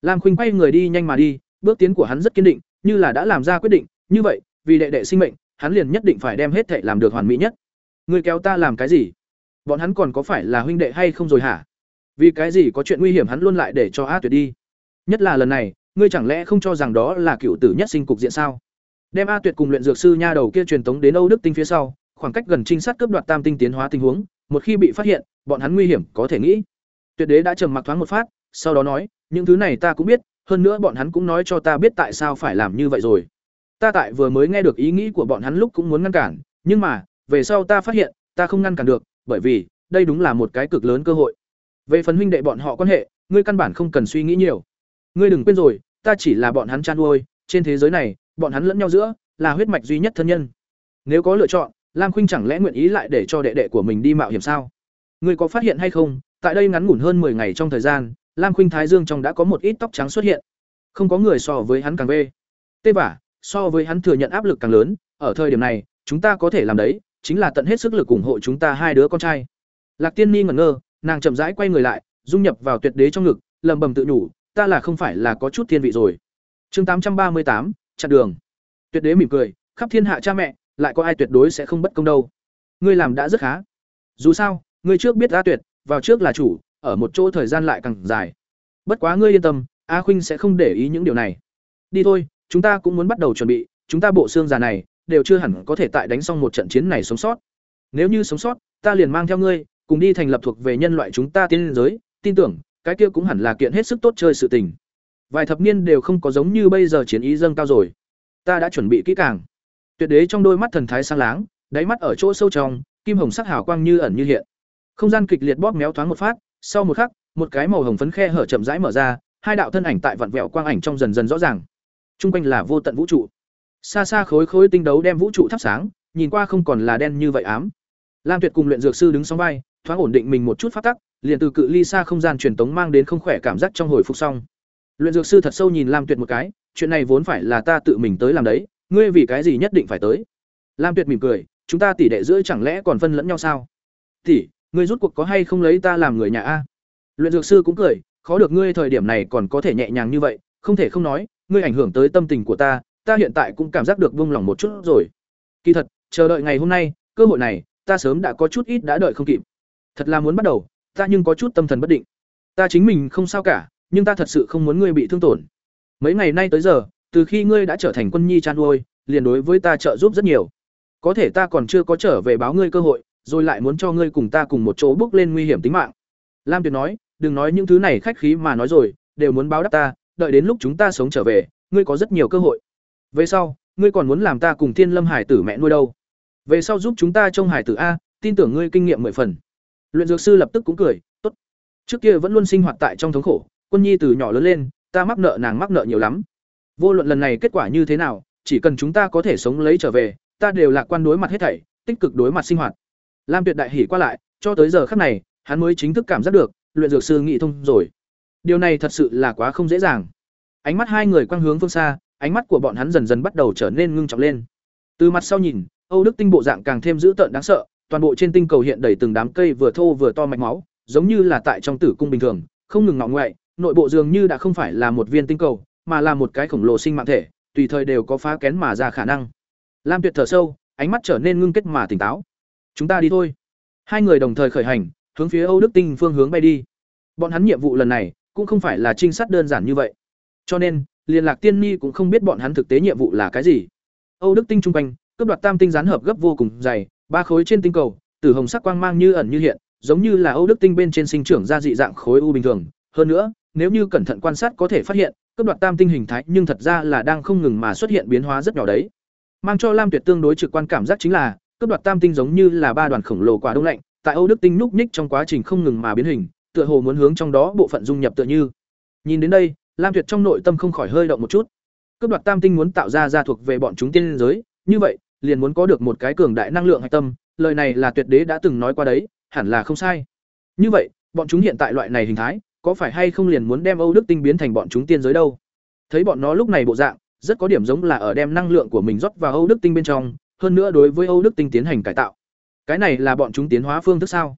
Lam khuynh quay người đi nhanh mà đi, bước tiến của hắn rất kiên định, như là đã làm ra quyết định, như vậy, vì đệ đệ sinh mệnh, hắn liền nhất định phải đem hết thể làm được hoàn mỹ nhất. Người kéo ta làm cái gì? Bọn hắn còn có phải là huynh đệ hay không rồi hả? Vì cái gì có chuyện nguy hiểm hắn luôn lại để cho a tuyệt đi? Nhất là lần này, ngươi chẳng lẽ không cho rằng đó là cựu tử nhất sinh cục diện sao? Đem a tuyệt cùng luyện dược sư nha đầu kia truyền tống đến âu đức tinh phía sau khoảng cách gần trinh sát cướp đoạt tam tinh tiến hóa tình huống, một khi bị phát hiện, bọn hắn nguy hiểm có thể nghĩ. Tuyệt đế đã trầm mặc thoáng một phát, sau đó nói, những thứ này ta cũng biết, hơn nữa bọn hắn cũng nói cho ta biết tại sao phải làm như vậy rồi. Ta tại vừa mới nghe được ý nghĩ của bọn hắn lúc cũng muốn ngăn cản, nhưng mà, về sau ta phát hiện, ta không ngăn cản được, bởi vì, đây đúng là một cái cực lớn cơ hội. Về phần huynh đệ bọn họ quan hệ, ngươi căn bản không cần suy nghĩ nhiều. Ngươi đừng quên rồi, ta chỉ là bọn hắn chăn nuôi trên thế giới này, bọn hắn lẫn nhau giữa, là huyết mạch duy nhất thân nhân. Nếu có lựa chọn lam khuynh chẳng lẽ nguyện ý lại để cho đệ đệ của mình đi mạo hiểm sao? Ngươi có phát hiện hay không? Tại đây ngắn ngủn hơn 10 ngày trong thời gian, lam khuynh thái dương trong đã có một ít tóc trắng xuất hiện. Không có người so với hắn càng bê tê vả, so với hắn thừa nhận áp lực càng lớn, ở thời điểm này, chúng ta có thể làm đấy, chính là tận hết sức lực ủng hộ chúng ta hai đứa con trai. Lạc tiên ni ngẩn ngơ, nàng chậm rãi quay người lại, dung nhập vào tuyệt đế trong ngực, lẩm bẩm tự nhủ, ta là không phải là có chút thiên vị rồi. Chương tám trăm ba mươi tám, chặn đường. Tuyệt đế mỉm cười, khắp thiên hạ cha mẹ lại có ai tuyệt đối sẽ không bất công đâu. Ngươi làm đã rất khá. Dù sao, ngươi trước biết a tuyệt, vào trước là chủ, ở một chỗ thời gian lại càng dài. Bất quá ngươi yên tâm, a khuynh sẽ không để ý những điều này. Đi thôi, chúng ta cũng muốn bắt đầu chuẩn bị, chúng ta bộ xương già này, đều chưa hẳn có thể tại đánh xong một trận chiến này sống sót. Nếu như sống sót, ta liền mang theo ngươi, cùng đi thành lập thuộc về nhân loại chúng ta tiên giới. Tin tưởng, cái kia cũng hẳn là kiện hết sức tốt chơi sự tình. Vài thập niên đều không có giống như bây giờ chiến ý dâng cao rồi. Ta đã chuẩn bị kỹ càng tuyệt đế trong đôi mắt thần thái sáng láng đáy mắt ở chỗ sâu trong kim hồng sắc hào quang như ẩn như hiện không gian kịch liệt bóp méo thoáng một phát sau một khắc một cái màu hồng phấn khe hở chậm rãi mở ra hai đạo thân ảnh tại vặn vẹo quang ảnh trong dần dần rõ ràng Trung quanh là vô tận vũ trụ. Xa xa khối khối tinh đấu đem vũ trụ thắp sáng, nhìn qua không còn là đen như vậy ám. Lam Tuyệt cùng luyện dược sư đứng song vai, thoáng ổn định mình một chút phát tắc, liền từ cự ly xa không gian truyền tống mang đến không khỏe cảm giác trong hồi phục xong. Luyện dược sư thật sâu nhìn Lam Tuyệt một cái, chuyện này vốn phải là ta tự mình tới làm đấy, ngươi vì cái gì nhất định phải tới? Lam Tuyệt mỉm cười, chúng ta tỷ đệ giữa chẳng lẽ còn phân lẫn nhau sao? Tỷ, ngươi rút cuộc có hay không lấy ta làm người nhà a? Luyện dược sư cũng cười, khó được ngươi thời điểm này còn có thể nhẹ nhàng như vậy, không thể không nói, ngươi ảnh hưởng tới tâm tình của ta, ta hiện tại cũng cảm giác được buông lòng một chút rồi. Kỳ thật, chờ đợi ngày hôm nay, cơ hội này, ta sớm đã có chút ít đã đợi không kịp. Thật là muốn bắt đầu, ta nhưng có chút tâm thần bất định. Ta chính mình không sao cả, nhưng ta thật sự không muốn ngươi bị thương tổn. Mấy ngày nay tới giờ, từ khi ngươi đã trở thành quân nhi chan nuôi, liền đối với ta trợ giúp rất nhiều. Có thể ta còn chưa có trở về báo ngươi cơ hội, rồi lại muốn cho ngươi cùng ta cùng một chỗ bước lên nguy hiểm tính mạng. Lam Tuyệt nói, đừng nói những thứ này khách khí mà nói rồi, đều muốn báo đáp ta, đợi đến lúc chúng ta sống trở về, ngươi có rất nhiều cơ hội. Về sau, ngươi còn muốn làm ta cùng Thiên Lâm Hải tử mẹ nuôi đâu? Về sau giúp chúng ta trông hải tử a, tin tưởng ngươi kinh nghiệm mười phần. Luyện dược sư lập tức cũng cười, tốt. Trước kia vẫn luôn sinh hoạt tại trong thống khổ, Quân Nhi từ nhỏ lớn lên, ta mắc nợ nàng mắc nợ nhiều lắm. Vô luận lần này kết quả như thế nào, chỉ cần chúng ta có thể sống lấy trở về, ta đều lạc quan đối mặt hết thảy, tích cực đối mặt sinh hoạt. Lam Tuyệt đại hỉ qua lại, cho tới giờ khắc này, hắn mới chính thức cảm giác được, luyện dược sư nghị thông rồi. Điều này thật sự là quá không dễ dàng. Ánh mắt hai người quang hướng phương xa, ánh mắt của bọn hắn dần dần bắt đầu trở nên ngưng trọng lên. Từ mặt sau nhìn, Âu Đức tinh bộ dạng càng thêm dữ tợn đáng sợ, toàn bộ trên tinh cầu hiện đầy từng đám cây vừa thô vừa to mạch máu, giống như là tại trong tử cung bình thường, không ngừng ngọ ngoại, nội bộ dường như đã không phải là một viên tinh cầu, mà là một cái khổng lồ sinh mạng thể, tùy thời đều có phá kén mà ra khả năng. Lam Tuyệt thở sâu, ánh mắt trở nên ngưng kết mà tỉnh táo. Chúng ta đi thôi. Hai người đồng thời khởi hành, hướng phía Âu Đức tinh phương hướng bay đi. Bọn hắn nhiệm vụ lần này cũng không phải là trinh sát đơn giản như vậy. Cho nên, liên lạc tiên ni cũng không biết bọn hắn thực tế nhiệm vụ là cái gì. Âu Đức tinh trung quanh, cướp đoạt tam tinh gián hợp gấp vô cùng dày, ba khối trên tinh cầu, từ hồng sắc quang mang như ẩn như hiện, giống như là Âu Đức tinh bên trên sinh trưởng ra dị dạng khối u bình thường. Hơn nữa, nếu như cẩn thận quan sát có thể phát hiện, cấp đoạt tam tinh hình thái nhưng thật ra là đang không ngừng mà xuất hiện biến hóa rất nhỏ đấy. Mang cho Lam Tuyệt tương đối trực quan cảm giác chính là, cấp đoạt tam tinh giống như là ba đoàn khổng lồ quả đông lạnh, tại Âu Đức tinh núc ních trong quá trình không ngừng mà biến hình, tựa hồ muốn hướng trong đó bộ phận dung nhập tựa như. Nhìn đến đây, Lam Tuyệt trong nội tâm không khỏi hơi động một chút. Cấp đoạt tam tinh muốn tạo ra gia thuộc về bọn chúng tiên giới, như vậy, liền muốn có được một cái cường đại năng lượng hạch tâm, lời này là tuyệt đế đã từng nói qua đấy, hẳn là không sai. Như vậy, bọn chúng hiện tại loại này hình thái, có phải hay không liền muốn đem Âu Đức tinh biến thành bọn chúng tiên giới đâu? Thấy bọn nó lúc này bộ dạng, rất có điểm giống là ở đem năng lượng của mình rót vào Âu Đức tinh bên trong, hơn nữa đối với Âu Đức tinh tiến hành cải tạo. Cái này là bọn chúng tiến hóa phương thức sao?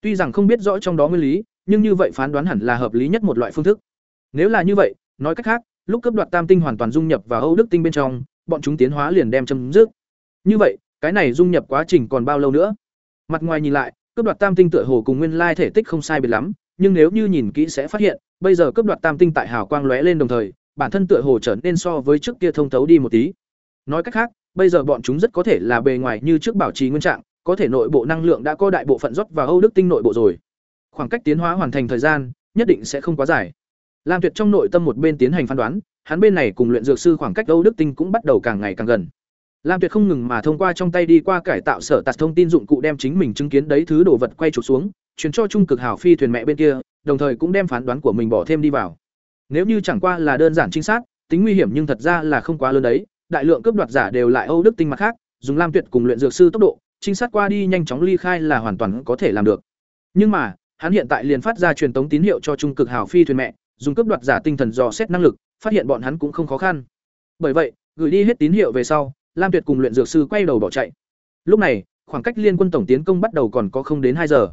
Tuy rằng không biết rõ trong đó nguyên lý, nhưng như vậy phán đoán hẳn là hợp lý nhất một loại phương thức. Nếu là như vậy, nói cách khác, lúc cấp đoạt tam tinh hoàn toàn dung nhập vào Âu Đức tinh bên trong, bọn chúng tiến hóa liền đem chấm dứt. Như vậy, cái này dung nhập quá trình còn bao lâu nữa? Mặt ngoài nhìn lại, cấp đoạt tam tinh tựa hồ cùng nguyên lai thể tích không sai biệt lắm, nhưng nếu như nhìn kỹ sẽ phát hiện, bây giờ cấp đoạt tam tinh tại hào quang lóe lên đồng thời, bản thân tựa hồ trở nên so với trước kia thông thấu đi một tí. Nói cách khác, bây giờ bọn chúng rất có thể là bề ngoài như trước bảo trì nguyên trạng, có thể nội bộ năng lượng đã có đại bộ phận rót vào Âu Đức tinh nội bộ rồi. Khoảng cách tiến hóa hoàn thành thời gian, nhất định sẽ không quá dài. Lam Tuyệt trong nội tâm một bên tiến hành phán đoán, hắn bên này cùng luyện dược sư khoảng cách Âu Đức tinh cũng bắt đầu càng ngày càng gần. Lam Tuyệt không ngừng mà thông qua trong tay đi qua cải tạo sở tạt thông tin dụng cụ đem chính mình chứng kiến đấy thứ đồ vật quay chụp xuống, truyền cho trung cực hảo phi thuyền mẹ bên kia, đồng thời cũng đem phán đoán của mình bỏ thêm đi vào. Nếu như chẳng qua là đơn giản trinh sát, tính nguy hiểm nhưng thật ra là không quá lớn đấy, đại lượng cướp đoạt giả đều lại Âu Đức tinh mặt khác, dùng Lam Tuyệt cùng luyện dược sư tốc độ, trinh sát qua đi nhanh chóng ly khai là hoàn toàn có thể làm được. Nhưng mà, hắn hiện tại liền phát ra truyền tống tín hiệu cho trung cực hảo phi thuyền mẹ, dùng cướp đoạt giả tinh thần dò xét năng lực, phát hiện bọn hắn cũng không khó khăn. Bởi vậy, gửi đi hết tín hiệu về sau, Lam Tuyệt cùng luyện dược sư quay đầu bỏ chạy. Lúc này, khoảng cách liên quân tổng tiến công bắt đầu còn có không đến hai giờ.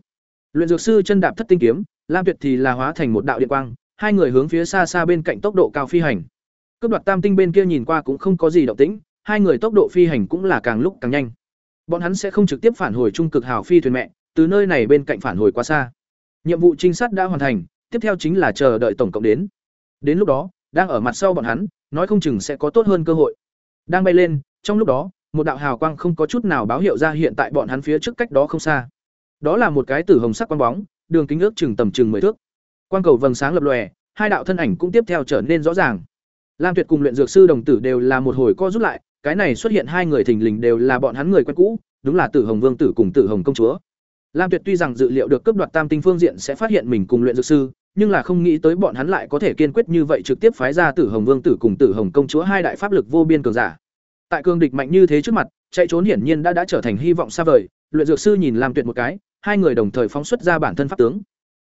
Luyện dược sư chân đạp thất tinh kiếm, Lam Tuyệt thì là hóa thành một đạo điện quang, hai người hướng phía xa xa bên cạnh tốc độ cao phi hành. Cướp đoạt tam tinh bên kia nhìn qua cũng không có gì động tĩnh, hai người tốc độ phi hành cũng là càng lúc càng nhanh. Bọn hắn sẽ không trực tiếp phản hồi trung cực hào phi thuyền mẹ, từ nơi này bên cạnh phản hồi quá xa. Nhiệm vụ trinh sát đã hoàn thành, tiếp theo chính là chờ đợi tổng cộng đến. Đến lúc đó, đang ở mặt sau bọn hắn, nói không chừng sẽ có tốt hơn cơ hội. Đang bay lên, trong lúc đó, một đạo hào quang không có chút nào báo hiệu ra hiện tại bọn hắn phía trước cách đó không xa. Đó là một cái tử hồng sắc quang bóng, đường kính ước chừng tầm chừng 10 thước. Quang cầu vầng sáng lập lòe, hai đạo thân ảnh cũng tiếp theo trở nên rõ ràng. Lam Tuyệt cùng luyện dược sư đồng tử đều là một hồi co rút lại, cái này xuất hiện hai người thình lình đều là bọn hắn người quen cũ, đúng là Tử Hồng Vương tử cùng Tử Hồng công chúa. Lam Tuyệt tuy rằng dự liệu được cấp đoạt Tam tinh phương diện sẽ phát hiện mình cùng luyện dược sư, nhưng là không nghĩ tới bọn hắn lại có thể kiên quyết như vậy trực tiếp phái ra Tử Hồng Vương tử cùng Tử Hồng công chúa hai đại pháp lực vô biên cường giả. Tại cương địch mạnh như thế trước mặt, chạy trốn hiển nhiên đã đã trở thành hy vọng xa vời, luyện dược sư nhìn Lam Tuyệt một cái, hai người đồng thời phóng xuất ra bản thân pháp tướng.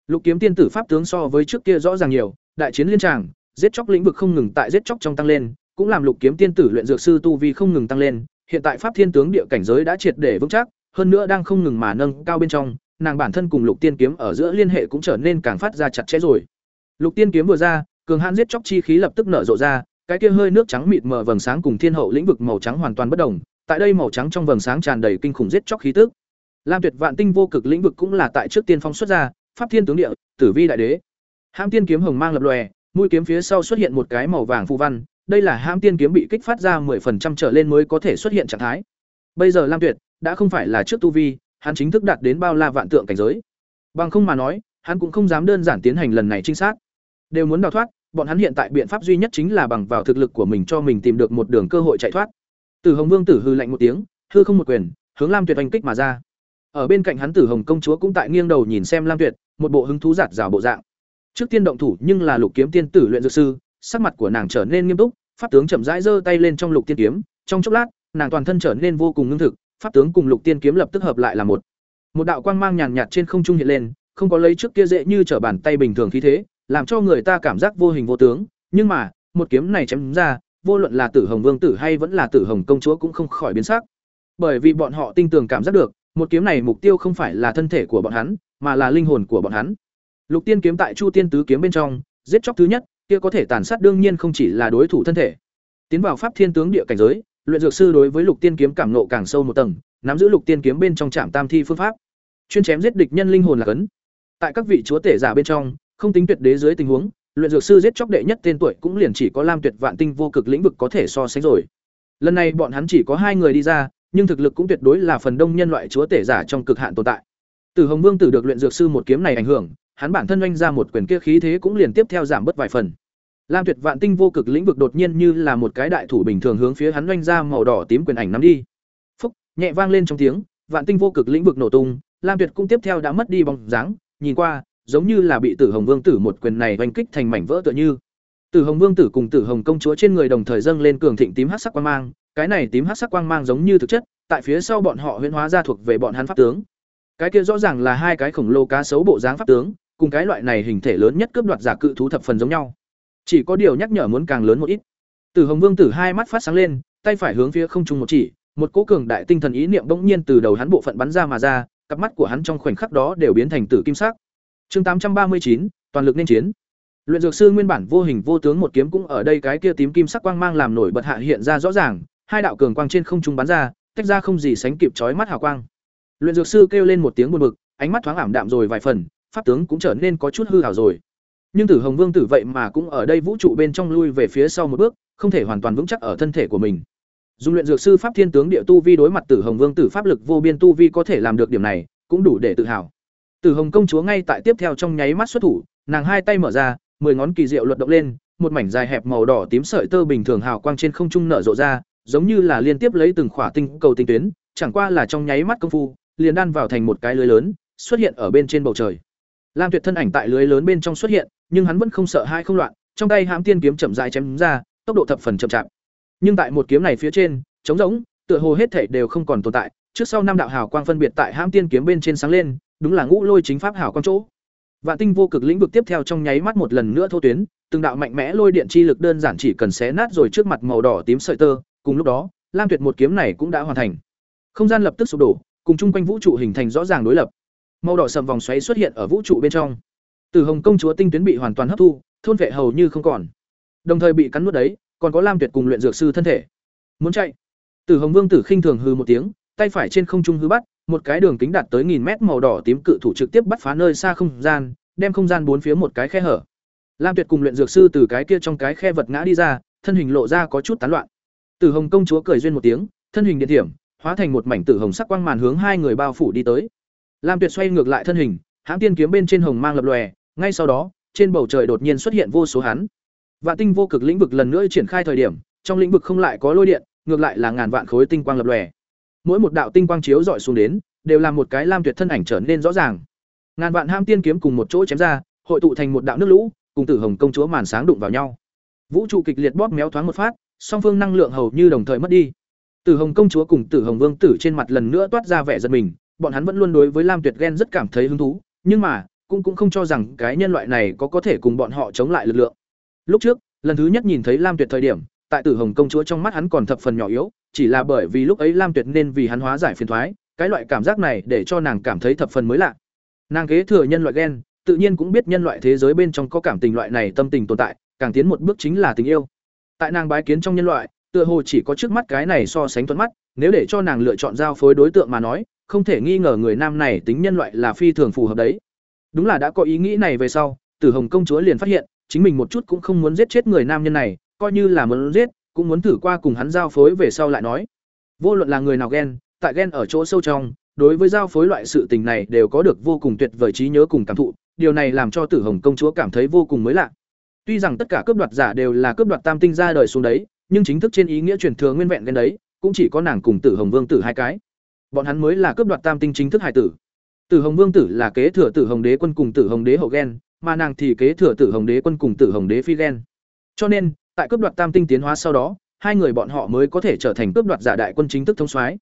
Lục kiếm tiên tử pháp tướng so với trước kia rõ ràng nhiều, đại chiến liên tràng, giết chóc lĩnh vực không ngừng tại giết chóc trong tăng lên, cũng làm lục kiếm tiên tử luyện dược sư tu vi không ngừng tăng lên, hiện tại pháp thiên tướng địa cảnh giới đã triệt để vững chắc, hơn nữa đang không ngừng mà nâng cao bên trong, nàng bản thân cùng lục tiên kiếm ở giữa liên hệ cũng trở nên càng phát ra chặt chẽ rồi. Lục tiên kiếm vừa ra, cường hãn giết chóc chi khí lập tức nở rộ ra, cái kia hơi nước trắng mịt mờ vầng sáng cùng thiên hậu lĩnh vực màu trắng hoàn toàn bất đồng, tại đây màu trắng trong vầng sáng tràn đầy kinh khủng giết chóc khí tức. Lam Tuyệt Vạn Tinh vô cực lĩnh vực cũng là tại trước tiên phong xuất ra, pháp thiên tướng địa, tử vi đại đế. Hãm tiên kiếm hồng mang lập lòe, mũi kiếm phía sau xuất hiện một cái màu vàng phù văn, đây là hãm tiên kiếm bị kích phát ra 10% trở lên mới có thể xuất hiện trạng thái. Bây giờ Lam Tuyệt đã không phải là trước tu vi, hắn chính thức đạt đến bao la vạn tượng cảnh giới. Bằng không mà nói, hắn cũng không dám đơn giản tiến hành lần này trinh sát. Đều muốn đào thoát, bọn hắn hiện tại biện pháp duy nhất chính là bằng vào thực lực của mình cho mình tìm được một đường cơ hội chạy thoát. Tử Hồng Vương tử hư lạnh một tiếng, hư không một quyền, hướng Lam Tuyệt oanh kích mà ra. Ở bên cạnh hắn Tử Hồng công chúa cũng tại nghiêng đầu nhìn xem Lam Tuyệt, một bộ hứng thú giạt rào bộ dạng. Trước tiên động thủ nhưng là Lục Kiếm Tiên tử luyện dược sư, sắc mặt của nàng trở nên nghiêm túc, pháp tướng chậm rãi giơ tay lên trong Lục Tiên kiếm, trong chốc lát, nàng toàn thân trở nên vô cùng ngưng thực, pháp tướng cùng Lục Tiên kiếm lập tức hợp lại là một. Một đạo quang mang nhàn nhạt trên không trung hiện lên, không có lấy trước kia dễ như trở bàn tay bình thường khí thế, làm cho người ta cảm giác vô hình vô tướng, nhưng mà, một kiếm này chém ra, vô luận là Tử Hồng Vương tử hay vẫn là Tử Hồng công chúa cũng không khỏi biến sắc. Bởi vì bọn họ tin tưởng cảm giác được, một kiếm này mục tiêu không phải là thân thể của bọn hắn, mà là linh hồn của bọn hắn. Lục Tiên kiếm tại Chu Tiên tứ kiếm bên trong, giết chóc thứ nhất, kia có thể tàn sát đương nhiên không chỉ là đối thủ thân thể. Tiến vào pháp thiên tướng địa cảnh giới, luyện dược sư đối với Lục Tiên kiếm cảm ngộ càng sâu một tầng, nắm giữ Lục Tiên kiếm bên trong Trảm Tam thi phương pháp, chuyên chém giết địch nhân linh hồn là cấn. Tại các vị chúa tể giả bên trong, không tính tuyệt đế dưới tình huống, luyện dược sư giết chóc đệ nhất tên tuổi cũng liền chỉ có Lam Tuyệt Vạn Tinh vô cực lĩnh vực có thể so sánh rồi. Lần này bọn hắn chỉ có hai người đi ra, nhưng thực lực cũng tuyệt đối là phần đông nhân loại chúa tể giả trong cực hạn tồn tại. từ Hồng Vương tử được luyện dược sư một kiếm này ảnh hưởng, hắn bản thân oanh ra một quyền kia khí thế cũng liền tiếp theo giảm bất vài phần. Lam Tuyệt Vạn Tinh vô cực lĩnh vực đột nhiên như là một cái đại thủ bình thường hướng phía hắn oanh ra màu đỏ tím quyền ảnh nắm đi. Phúc, nhẹ vang lên trong tiếng, Vạn Tinh vô cực lĩnh vực nổ tung, Lam Tuyệt cũng tiếp theo đã mất đi bóng dáng, nhìn qua, giống như là bị Tử Hồng Vương tử một quyền này oanh kích thành mảnh vỡ tựa như. Tử Hồng Vương tử cùng Tử Hồng công chúa trên người đồng thời dâng lên cường thịnh tím hắc sắc quang mang, cái này tím hắc sắc quang mang giống như thực chất, tại phía sau bọn họ huyễn hóa ra thuộc về bọn hắn pháp tướng. Cái kia rõ ràng là hai cái khổng lồ cá sấu bộ dáng pháp tướng, cùng cái loại này hình thể lớn nhất cướp đoạt giả cự thú thập phần giống nhau. Chỉ có điều nhắc nhở muốn càng lớn một ít. Tử Hồng Vương tử hai mắt phát sáng lên, tay phải hướng phía không trung một chỉ, một cỗ cường đại tinh thần ý niệm bỗng nhiên từ đầu hắn bộ phận bắn ra mà ra, cặp mắt của hắn trong khoảnh khắc đó đều biến thành tử kim sắc. Chương tám trăm ba mươi chín toàn lực nên chiến. Luyện dược sư nguyên bản vô hình vô tướng một kiếm cũng ở đây cái kia tím kim sắc quang mang làm nổi bật hạ hiện ra rõ ràng, hai đạo cường quang trên không trung bắn ra, tách ra không gì sánh kịp chói mắt hào quang. Luyện dược sư kêu lên một tiếng buồn bực, ánh mắt thoáng ảm đạm rồi vài phần, pháp tướng cũng trở nên có chút hư ảo rồi. Nhưng Tử Hồng Vương tử vậy mà cũng ở đây vũ trụ bên trong lui về phía sau một bước, không thể hoàn toàn vững chắc ở thân thể của mình. Dung luyện dược sư pháp thiên tướng địa tu vi đối mặt Tử Hồng Vương tử pháp lực vô biên tu vi có thể làm được điểm này, cũng đủ để tự hào. Tử Hồng công chúa ngay tại tiếp theo trong nháy mắt xuất thủ, nàng hai tay mở ra, mười ngón kỳ diệu luật động lên, một mảnh dài hẹp màu đỏ tím sợi tơ bình thường hào quang trên không trung nở rộ ra, giống như là liên tiếp lấy từng khỏa tinh cầu tinh tuyến, chẳng qua là trong nháy mắt công phu, liền đan vào thành một cái lưới lớn, xuất hiện ở bên trên bầu trời. Lam Tuyệt thân ảnh tại lưới lớn bên trong xuất hiện, nhưng hắn vẫn không sợ hai không loạn, trong tay hãm tiên kiếm chậm rãi chém ra, tốc độ thập phần chậm chạp. Nhưng tại một kiếm này phía trên, trống rỗng, tựa hồ hết thảy đều không còn tồn tại, trước sau năm đạo hào quang phân biệt tại hãm tiên kiếm bên trên sáng lên, đúng là ngũ lôi chính pháp hảo quang chỗ. Vạn tinh vô cực lĩnh vực tiếp theo trong nháy mắt một lần nữa thô tuyến, từng đạo mạnh mẽ lôi điện chi lực đơn giản chỉ cần xé nát rồi trước mặt màu đỏ tím sợi tơ, cùng lúc đó, Lam Tuyệt một kiếm này cũng đã hoàn thành. Không gian lập tức sụp đổ, cùng chung quanh vũ trụ hình thành rõ ràng đối lập. Màu đỏ sầm vòng xoáy xuất hiện ở vũ trụ bên trong. Từ Hồng công chúa tinh tuyến bị hoàn toàn hấp thu, thôn vệ hầu như không còn. Đồng thời bị cắn nuốt đấy, còn có Lam Tuyệt cùng luyện dược sư thân thể. Muốn chạy. Từ Hồng Vương tử khinh thường hừ một tiếng, tay phải trên không trung hư bắt, một cái đường kính đạt tới nghìn mét màu đỏ tím cự thủ trực tiếp bắt phá nơi xa không gian, đem không gian bốn phía một cái khe hở. Lam Tuyệt cùng luyện dược sư từ cái kia trong cái khe vật ngã đi ra, thân hình lộ ra có chút tán loạn. Tử Hồng công chúa cười duyên một tiếng, thân hình điện điểm, hóa thành một mảnh tử hồng sắc quang màn hướng hai người bao phủ đi tới. Lam Tuyệt xoay ngược lại thân hình, hãm tiên kiếm bên trên hồng mang lập lòe, ngay sau đó, trên bầu trời đột nhiên xuất hiện vô số hắn. Vạn tinh vô cực lĩnh vực lần nữa triển khai thời điểm, trong lĩnh vực không lại có lôi điện, ngược lại là ngàn vạn khối tinh quang lập lòe. Mỗi một đạo tinh quang chiếu dọi xuống đến, đều làm một cái Lam Tuyệt thân ảnh trở nên rõ ràng. Ngàn vạn ham tiên kiếm cùng một chỗ chém ra, hội tụ thành một đạo nước lũ, cùng Tử Hồng công chúa màn sáng đụng vào nhau. Vũ trụ kịch liệt bóp méo thoáng một phát, song phương năng lượng hầu như đồng thời mất đi. Tử Hồng công chúa cùng Tử Hồng vương tử trên mặt lần nữa toát ra vẻ giận mình, bọn hắn vẫn luôn đối với Lam Tuyệt ghen rất cảm thấy hứng thú, nhưng mà, cũng cũng không cho rằng cái nhân loại này có có thể cùng bọn họ chống lại lực lượng. Lúc trước, lần thứ nhất nhìn thấy Lam Tuyệt thời điểm, tại Tử Hồng công chúa trong mắt hắn còn thập phần nhỏ yếu, chỉ là bởi vì lúc ấy Lam Tuyệt nên vì hắn hóa giải phiền thoái cái loại cảm giác này để cho nàng cảm thấy thập phần mới lạ. Nàng kế thừa nhân loại ghen, tự nhiên cũng biết nhân loại thế giới bên trong có cảm tình loại này tâm tình tồn tại, càng tiến một bước chính là tình yêu. Tại nàng bái kiến trong nhân loại, tựa hồ chỉ có trước mắt cái này so sánh thuận mắt, nếu để cho nàng lựa chọn giao phối đối tượng mà nói, không thể nghi ngờ người nam này tính nhân loại là phi thường phù hợp đấy. Đúng là đã có ý nghĩ này về sau, Tử Hồng công chúa liền phát hiện, chính mình một chút cũng không muốn giết chết người nam nhân này, coi như là muốn giết, cũng muốn thử qua cùng hắn giao phối về sau lại nói. Vô luận là người nào ghen, tại ghen ở chỗ sâu trong, đối với giao phối loại sự tình này đều có được vô cùng tuyệt vời trí nhớ cùng cảm thụ, điều này làm cho Tử Hồng công chúa cảm thấy vô cùng mới lạ. Tuy rằng tất cả cướp đoạt giả đều là cướp đoạt tam tinh ra đời xuống đấy, nhưng chính thức trên ý nghĩa truyền thừa nguyên vẹn ghen đấy, cũng chỉ có nàng cùng Tử Hồng Vương tử hai cái. Bọn hắn mới là cướp đoạt tam tinh chính thức hải tử. Tử Hồng Vương tử là kế thừa Tử Hồng Đế quân cùng Tử Hồng Đế hậu ghen, mà nàng thì kế thừa Tử Hồng Đế quân cùng Tử Hồng Đế phi ghen. Cho nên, tại cướp đoạt tam tinh tiến hóa sau đó, hai người bọn họ mới có thể trở thành cướp đoạt giả đại quân chính thức thông soái.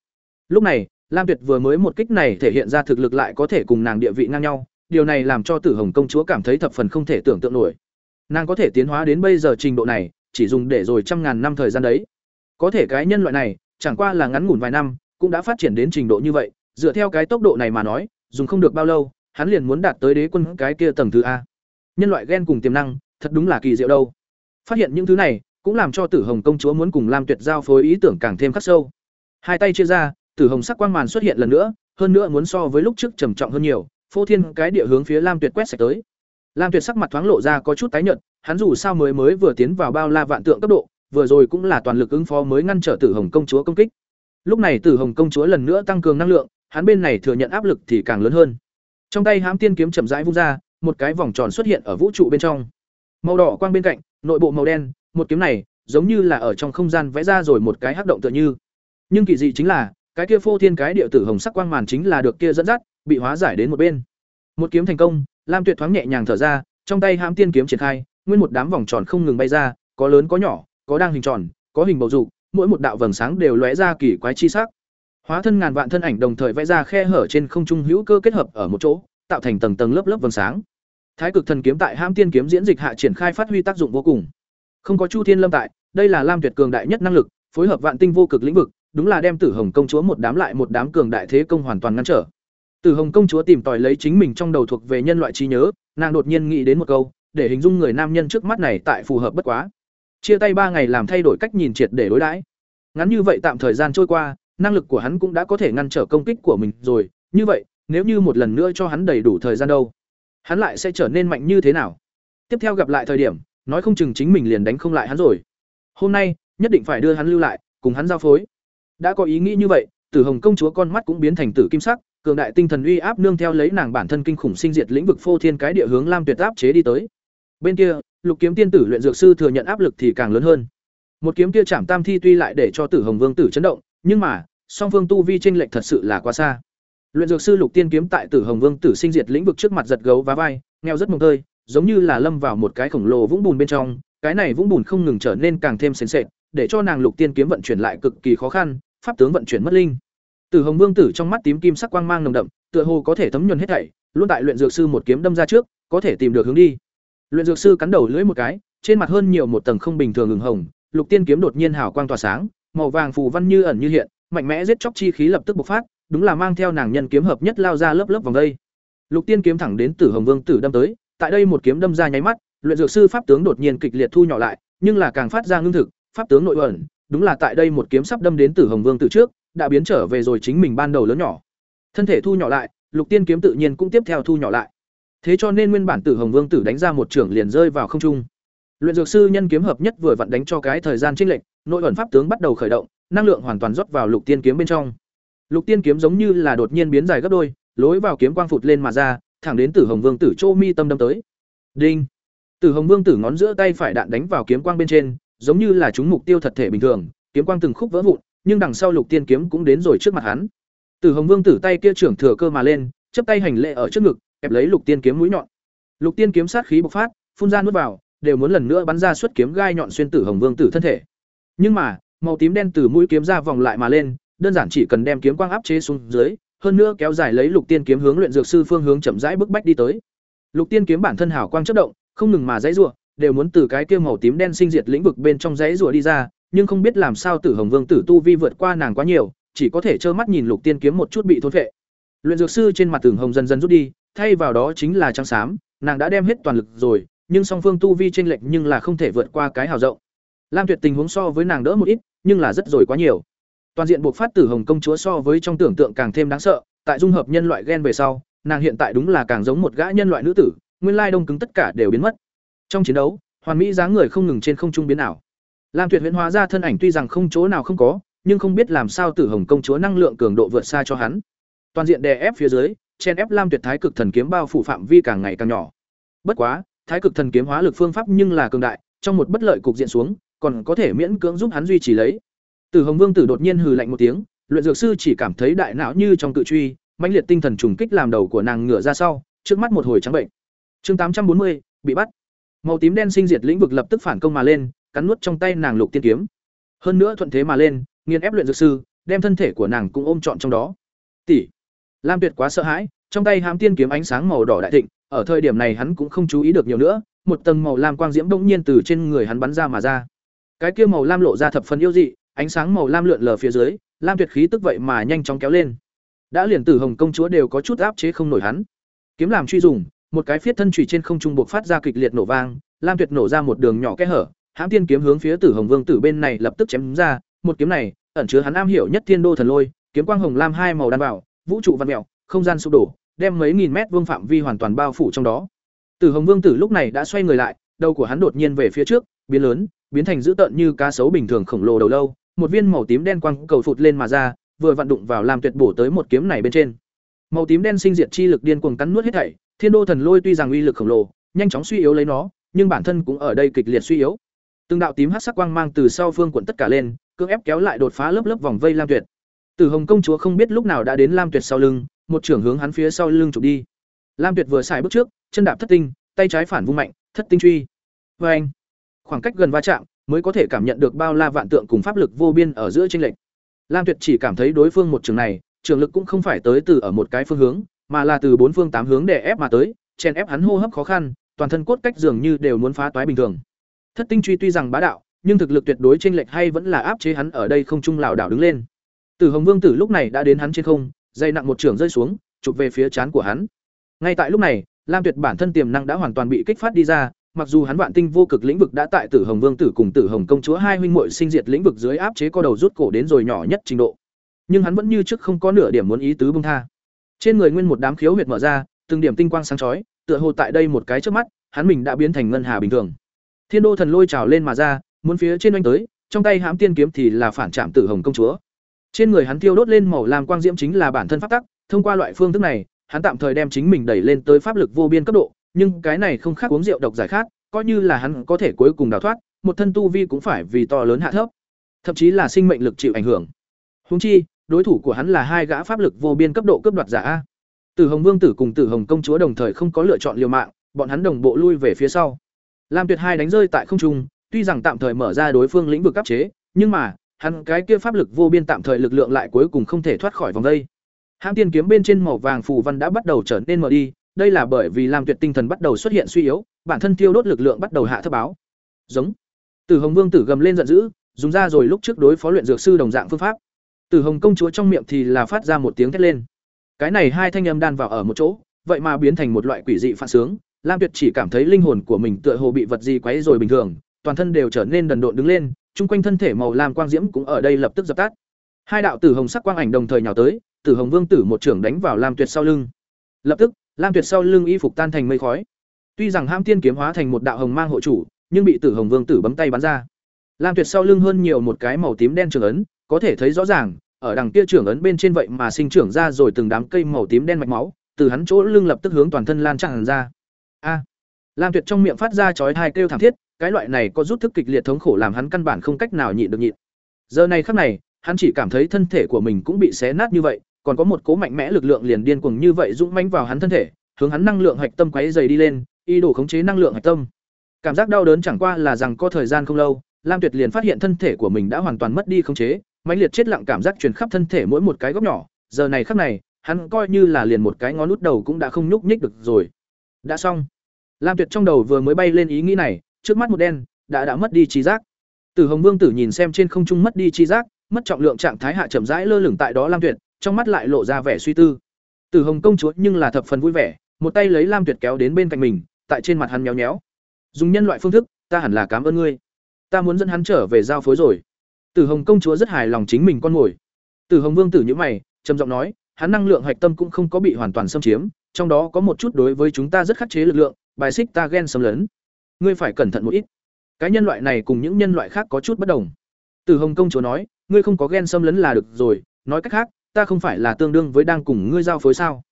Lúc này, Lam Tuyệt vừa mới một kích này thể hiện ra thực lực lại có thể cùng nàng địa vị ngang nhau, điều này làm cho Tử Hồng công chúa cảm thấy thập phần không thể tưởng tượng nổi. Nàng có thể tiến hóa đến bây giờ trình độ này, chỉ dùng để rồi trăm ngàn năm thời gian đấy. Có thể cái nhân loại này, chẳng qua là ngắn ngủn vài năm, cũng đã phát triển đến trình độ như vậy, dựa theo cái tốc độ này mà nói, dùng không được bao lâu, hắn liền muốn đạt tới đế quân cái kia tầng thứ a. Nhân loại ghen cùng tiềm năng, thật đúng là kỳ diệu đâu. Phát hiện những thứ này, cũng làm cho Tử Hồng công chúa muốn cùng Lam Tuyệt giao phối ý tưởng càng thêm khắc sâu. Hai tay chia ra, Tử Hồng sắc quang màn xuất hiện lần nữa, hơn nữa muốn so với lúc trước trầm trọng hơn nhiều, phô thiên cái địa hướng phía Lam Tuyệt quét sạch tới. Lam Tuyệt sắc mặt thoáng lộ ra có chút tái nhợt, hắn dù sao mới mới vừa tiến vào bao la vạn tượng cấp độ, vừa rồi cũng là toàn lực ứng phó mới ngăn trở Tử Hồng công chúa công kích. Lúc này Tử Hồng công chúa lần nữa tăng cường năng lượng, hắn bên này thừa nhận áp lực thì càng lớn hơn. Trong tay hãm tiên kiếm chậm rãi vung ra, một cái vòng tròn xuất hiện ở vũ trụ bên trong. Màu đỏ quang bên cạnh, nội bộ màu đen, một kiếm này giống như là ở trong không gian vẽ ra rồi một cái hắc động tựa như. Nhưng kỳ dị chính là, cái kia phô thiên cái địa tử hồng sắc quang màn chính là được kia dẫn dắt, bị hóa giải đến một bên. Một kiếm thành công, Lam Tuyệt thoáng nhẹ nhàng thở ra, trong tay hãm tiên kiếm triển khai, nguyên một đám vòng tròn không ngừng bay ra, có lớn có nhỏ, có đang hình tròn, có hình bầu dục, mỗi một đạo vầng sáng đều lóe ra kỳ quái chi sắc. Hóa thân ngàn vạn thân ảnh đồng thời vẽ ra khe hở trên không trung hữu cơ kết hợp ở một chỗ, tạo thành tầng tầng lớp lớp vầng sáng. Thái cực thần kiếm tại Hãm Tiên kiếm diễn dịch hạ triển khai phát huy tác dụng vô cùng. Không có Chu Thiên Lâm tại, đây là Lam Tuyệt cường đại nhất năng lực, phối hợp vạn tinh vô cực lĩnh vực, đúng là đem Tử Hồng công chúa một đám lại một đám cường đại thế công hoàn toàn ngăn trở. Tử Hồng công chúa tìm tòi lấy chính mình trong đầu thuộc về nhân loại trí nhớ, nàng đột nhiên nghĩ đến một câu, để hình dung người nam nhân trước mắt này tại phù hợp bất quá. Chia tay ba ngày làm thay đổi cách nhìn triệt để đối đãi. Ngắn như vậy tạm thời gian trôi qua, năng lực của hắn cũng đã có thể ngăn trở công kích của mình rồi, như vậy, nếu như một lần nữa cho hắn đầy đủ thời gian đâu, hắn lại sẽ trở nên mạnh như thế nào? Tiếp theo gặp lại thời điểm, nói không chừng chính mình liền đánh không lại hắn rồi. Hôm nay, nhất định phải đưa hắn lưu lại, cùng hắn giao phối. Đã có ý nghĩ như vậy, Tử Hồng công chúa con mắt cũng biến thành tử kim sắc, cường đại tinh thần uy áp nương theo lấy nàng bản thân kinh khủng sinh diệt lĩnh vực phô thiên cái địa hướng Lam Tuyệt áp chế đi tới. Bên kia, Lục Kiếm Tiên tử luyện dược sư thừa nhận áp lực thì càng lớn hơn. Một kiếm kia chạm tam thi tuy lại để cho Tử Hồng Vương tử chấn động, nhưng mà, song phương tu vi tranh lệch thật sự là quá xa. Luyện dược sư Lục Tiên kiếm tại Tử Hồng Vương tử sinh diệt lĩnh vực trước mặt giật gấu và vai, nghèo rất mồng tơi, giống như là lâm vào một cái khổng lồ vũng bùn bên trong, cái này vũng bùn không ngừng trở nên càng thêm sền sệt, để cho nàng Lục Tiên kiếm vận chuyển lại cực kỳ khó khăn, pháp tướng vận chuyển mất linh. Tử Hồng Vương tử trong mắt tím kim sắc quang mang nồng đậm, tựa hồ có thể thấm nhuần hết thảy, luôn tại luyện dược sư một kiếm đâm ra trước, có thể tìm được hướng đi. Luyện dược sư cắn đầu lưỡi một cái, trên mặt hơn nhiều một tầng không bình thường ửng hồng, Lục Tiên kiếm đột nhiên hào quang tỏa sáng, màu vàng phù văn như ẩn như hiện, mạnh mẽ giết chóc chi khí lập tức bộc phát, đúng là mang theo nàng nhân kiếm hợp nhất lao ra lớp lớp vòng đây. Lục Tiên kiếm thẳng đến Tử Hồng Vương tử đâm tới, tại đây một kiếm đâm ra nháy mắt, luyện dược sư pháp tướng đột nhiên kịch liệt thu nhỏ lại, nhưng là càng phát ra ngưng thực, pháp tướng nội ẩn, đúng là tại đây một kiếm sắp đâm đến Tử Hồng Vương tử trước, đã biến trở về rồi chính mình ban đầu lớn nhỏ. Thân thể thu nhỏ lại, Lục Tiên kiếm tự nhiên cũng tiếp theo thu nhỏ lại. Thế cho nên nguyên bản Tử Hồng Vương tử đánh ra một trưởng liền rơi vào không trung. Luyện dược sư nhân kiếm hợp nhất vừa vặn đánh cho cái thời gian chênh lệch, nội ẩn pháp tướng bắt đầu khởi động, năng lượng hoàn toàn rót vào Lục Tiên kiếm bên trong. Lục Tiên kiếm giống như là đột nhiên biến dài gấp đôi, lối vào kiếm quang phụt lên mà ra, thẳng đến Tử Hồng Vương tử Chô Mi tâm đâm tới. Đinh. Tử Hồng Vương tử ngón giữa tay phải đạn đánh vào kiếm quang bên trên, giống như là chúng mục tiêu thật thể bình thường, kiếm quang từng khúc vỡ vụn, nhưng đằng sau Lục Tiên kiếm cũng đến rồi trước mặt hắn. Tử Hồng Vương tử tay kia trưởng thừa cơ mà lên, chấp tay hành lễ ở trước ngực, kẹp lấy Lục Tiên kiếm mũi nhọn. Lục Tiên kiếm sát khí bộc phát, phun ra nuốt vào, đều muốn lần nữa bắn ra xuất kiếm gai nhọn xuyên Tử Hồng Vương tử thân thể. Nhưng mà, màu tím đen từ mũi kiếm ra vòng lại mà lên, đơn giản chỉ cần đem kiếm quang áp chế xuống dưới, hơn nữa kéo dài lấy Lục Tiên kiếm hướng luyện dược sư phương hướng chậm rãi bước bách đi tới. Lục Tiên kiếm bản thân hào quang chớp động, không ngừng mà dãy rủa, đều muốn từ cái kia màu tím đen sinh diệt lĩnh vực bên trong dãy rủa đi ra, nhưng không biết làm sao Tử Hồng Vương tử tu vi vượt qua nàng quá nhiều, chỉ có thể trơ mắt nhìn Lục Tiên kiếm một chút bị thôn phệ. Luyện dược sư trên mặt tử Hồng dần dần rút đi, thay vào đó chính là trắng xám, nàng đã đem hết toàn lực rồi, nhưng song phương tu vi chênh lệch nhưng là không thể vượt qua cái hào rộng. Lam Tuyệt tình huống so với nàng đỡ một ít, nhưng là rất rồi quá nhiều. Toàn diện buộc phát Tử Hồng công chúa so với trong tưởng tượng càng thêm đáng sợ, tại dung hợp nhân loại gen về sau, nàng hiện tại đúng là càng giống một gã nhân loại nữ tử, nguyên lai đông cứng tất cả đều biến mất. Trong chiến đấu, hoàn mỹ dáng người không ngừng trên không trung biến ảo. Lam Tuyệt huyễn hóa ra thân ảnh tuy rằng không chỗ nào không có, nhưng không biết làm sao Tử Hồng công chúa năng lượng cường độ vượt xa cho hắn. Toàn diện đè ép phía dưới, chen ép Lam Tuyệt Thái Cực Thần kiếm bao phủ phạm vi càng ngày càng nhỏ. Bất quá, Thái Cực Thần kiếm hóa lực phương pháp nhưng là cường đại, trong một bất lợi cục diện xuống, còn có thể miễn cưỡng giúp hắn duy trì lấy. Tử Hồng Vương tử đột nhiên hừ lạnh một tiếng, luyện dược sư chỉ cảm thấy đại não như trong tự truy, mãnh liệt tinh thần trùng kích làm đầu của nàng ngửa ra sau, trước mắt một hồi trắng bệnh. Chương tám trăm bốn mươi bị bắt. Màu tím đen sinh diệt lĩnh vực lập tức phản công mà lên, cắn nuốt trong tay nàng lục tiên kiếm. Hơn nữa thuận thế mà lên, nghiền ép luyện dược sư, đem thân thể của nàng cũng ôm trọn trong đó. Tỷ. Lam Tuyệt quá sợ hãi, trong tay hám tiên kiếm ánh sáng màu đỏ đại thịnh, ở thời điểm này hắn cũng không chú ý được nhiều nữa, một tầng màu lam quang diễm bỗng nhiên từ trên người hắn bắn ra mà ra. Cái kia màu lam lộ ra thập phần yêu dị, ánh sáng màu lam lượn lờ phía dưới, lam tuyệt khí tức vậy mà nhanh chóng kéo lên. Đã liền tử hồng công chúa đều có chút áp chế không nổi hắn. Kiếm làm truy dùng, một cái phiết thân chủy trên không trung buộc phát ra kịch liệt nổ vang, lam tuyệt nổ ra một đường nhỏ kẽ hở, hãm tiên kiếm hướng phía tử hồng vương tử bên này lập tức chém ra, một kiếm này ẩn chứa hắn am hiểu nhất thiên đô thần lôi, kiếm quang hồng lam hai màu đan vào, vũ trụ văn mèo, không gian sụp đổ, đem mấy nghìn mét vuông phạm vi hoàn toàn bao phủ trong đó. Tử Hồng Vương tử lúc này đã xoay người lại, đầu của hắn đột nhiên về phía trước, biến lớn, biến thành dữ tợn như cá sấu bình thường khổng lồ đầu lâu, một viên màu tím đen quang cầu phụt lên mà ra, vừa vặn đụng vào làm tuyệt bổ tới một kiếm này bên trên. Màu tím đen sinh diệt chi lực điên cuồng cắn nuốt hết thảy, Thiên Đô Thần Lôi tuy rằng uy lực khổng lồ, nhanh chóng suy yếu lấy nó, nhưng bản thân cũng ở đây kịch liệt suy yếu. Từng đạo tím hắc sắc quang mang từ sau phương quận tất cả lên, cưỡng ép kéo lại đột phá lớp lớp vòng vây Lam Tuyệt. Từ Hồng công chúa không biết lúc nào đã đến Lam Tuyệt sau lưng, một trưởng hướng hắn phía sau lưng chụp đi. Lam Tuyệt vừa xài bước trước, chân đạp thất tinh, tay trái phản vung mạnh, thất tinh truy. Và anh, khoảng cách gần va chạm, mới có thể cảm nhận được bao la vạn tượng cùng pháp lực vô biên ở giữa chênh lệch. Lam Tuyệt chỉ cảm thấy đối phương một trường này, trường lực cũng không phải tới từ ở một cái phương hướng, mà là từ bốn phương tám hướng để ép mà tới, chèn ép hắn hô hấp khó khăn, toàn thân cốt cách dường như đều muốn phá toái bình thường. Thất tinh truy tuy rằng bá đạo, nhưng thực lực tuyệt đối chênh lệch hay vẫn là áp chế hắn ở đây không trung lảo đảo đứng lên. Tử Hồng Vương tử lúc này đã đến hắn trên không, dây nặng một trường rơi xuống, chụp về phía trán của hắn. Ngay tại lúc này, Lam Tuyệt bản thân tiềm năng đã hoàn toàn bị kích phát đi ra, mặc dù hắn vạn tinh vô cực lĩnh vực đã tại Tử Hồng Vương tử cùng Tử Hồng công chúa hai huynh muội sinh diệt lĩnh vực dưới áp chế co đầu rút cổ đến rồi nhỏ nhất trình độ. Nhưng hắn vẫn như trước không có nửa điểm muốn ý tứ buông tha. Trên người nguyên một đám khiếu huyệt mở ra, từng điểm tinh quang sáng chói, tựa hồ tại đây một cái trước mắt, hắn mình đã biến thành ngân hà bình thường. Thiên đô thần lôi trào lên mà ra, muốn phía trên oanh tới, trong tay hãm tiên kiếm thì là phản trạm Tử Hồng công chúa. Trên người hắn tiêu đốt lên màu làm quang diễm chính là bản thân pháp tắc, thông qua loại phương thức này, hắn tạm thời đem chính mình đẩy lên tới pháp lực vô biên cấp độ, nhưng cái này không khác uống rượu độc giải khát, coi như là hắn có thể cuối cùng đào thoát, một thân tu vi cũng phải vì to lớn hạ thấp, thậm chí là sinh mệnh lực chịu ảnh hưởng. Huống chi, đối thủ của hắn là hai gã pháp lực vô biên cấp độ cấp đoạt giả a. Tử Hồng Vương tử cùng Tử Hồng công chúa đồng thời không có lựa chọn liều mạng, bọn hắn đồng bộ lui về phía sau. Lam Tuyệt hai đánh rơi tại không trung, tuy rằng tạm thời mở ra đối phương lĩnh vực cấp chế, nhưng mà, hắn cái kia pháp lực vô biên tạm thời lực lượng lại cuối cùng không thể thoát khỏi vòng dây. Hãng tiên kiếm bên trên màu vàng phù văn đã bắt đầu trở nên mờ đi, đây là bởi vì Lam Tuyệt tinh thần bắt đầu xuất hiện suy yếu, bản thân tiêu đốt lực lượng bắt đầu hạ thấp báo. Giống. Tử Hồng Vương tử gầm lên giận dữ, dùng ra rồi lúc trước đối phó luyện dược sư đồng dạng phương pháp. Tử Hồng công chúa trong miệng thì là phát ra một tiếng thét lên. Cái này hai thanh âm đan vào ở một chỗ, vậy mà biến thành một loại quỷ dị phản sướng, Lam Tuyệt chỉ cảm thấy linh hồn của mình tựa hồ bị vật gì quấy rồi bình thường, toàn thân đều trở nên đần độn đứng lên, chung quanh thân thể màu lam quang diễm cũng ở đây lập tức dập tắt. Hai đạo tử hồng sắc quang ảnh đồng thời nhào tới, Tử Hồng Vương tử một trưởng đánh vào Lam Tuyệt sau lưng. Lập tức, Lam Tuyệt sau lưng y phục tan thành mây khói. Tuy rằng Ham Tiên kiếm hóa thành một đạo hồng mang hộ chủ, nhưng bị Tử Hồng Vương tử bấm tay bắn ra. Lam Tuyệt sau lưng hơn nhiều một cái màu tím đen trường ấn, có thể thấy rõ ràng, ở đằng kia trưởng ấn bên trên vậy mà sinh trưởng ra rồi từng đám cây màu tím đen mạch máu, từ hắn chỗ lưng lập tức hướng toàn thân lan tràn ra. A! Lam Tuyệt trong miệng phát ra chói tai kêu thảm thiết, cái loại này có rút thức kịch liệt thống khổ làm hắn căn bản không cách nào nhịn được nhịn. Giờ này khắc này, hắn chỉ cảm thấy thân thể của mình cũng bị xé nát như vậy, còn có một cố mạnh mẽ lực lượng liền điên cuồng như vậy dũng mãnh vào hắn thân thể, hướng hắn năng lượng hạch tâm quấy dày đi lên, ý đồ khống chế năng lượng hạch tâm. Cảm giác đau đớn chẳng qua là rằng có thời gian không lâu, Lam Tuyệt liền phát hiện thân thể của mình đã hoàn toàn mất đi khống chế, mãnh liệt chết lặng cảm giác truyền khắp thân thể mỗi một cái góc nhỏ, giờ này khắc này, hắn coi như là liền một cái ngón út đầu cũng đã không nhúc nhích được rồi. Đã xong. Lam Tuyệt trong đầu vừa mới bay lên ý nghĩ này, trước mắt một đen, đã đã mất đi trí giác. Tử Hồng Vương tử nhìn xem trên không trung mất đi trí giác, mất trọng lượng trạng thái hạ chậm rãi lơ lửng tại đó Lam Tuyệt, trong mắt lại lộ ra vẻ suy tư. Tử Hồng công chúa nhưng là thập phần vui vẻ, một tay lấy Lam Tuyệt kéo đến bên cạnh mình, tại trên mặt hắn nhéo nhéo. Dùng nhân loại phương thức, ta hẳn là cảm ơn ngươi. Ta muốn dẫn hắn trở về giao phối rồi. Tử Hồng công chúa rất hài lòng chính mình con ngồi. Tử Hồng Vương tử nhữ mày, trầm giọng nói, hắn năng lượng hạch tâm cũng không có bị hoàn toàn xâm chiếm, trong đó có một chút đối với chúng ta rất khắc chế lực lượng, bài xích ta ghen xâm lấn. Ngươi phải cẩn thận một ít. Cái nhân loại này cùng những nhân loại khác có chút bất đồng. từ Hồng công chúa nói, ngươi không có ghen xâm lấn là được rồi, nói cách khác, ta không phải là tương đương với đang cùng ngươi giao phối sao?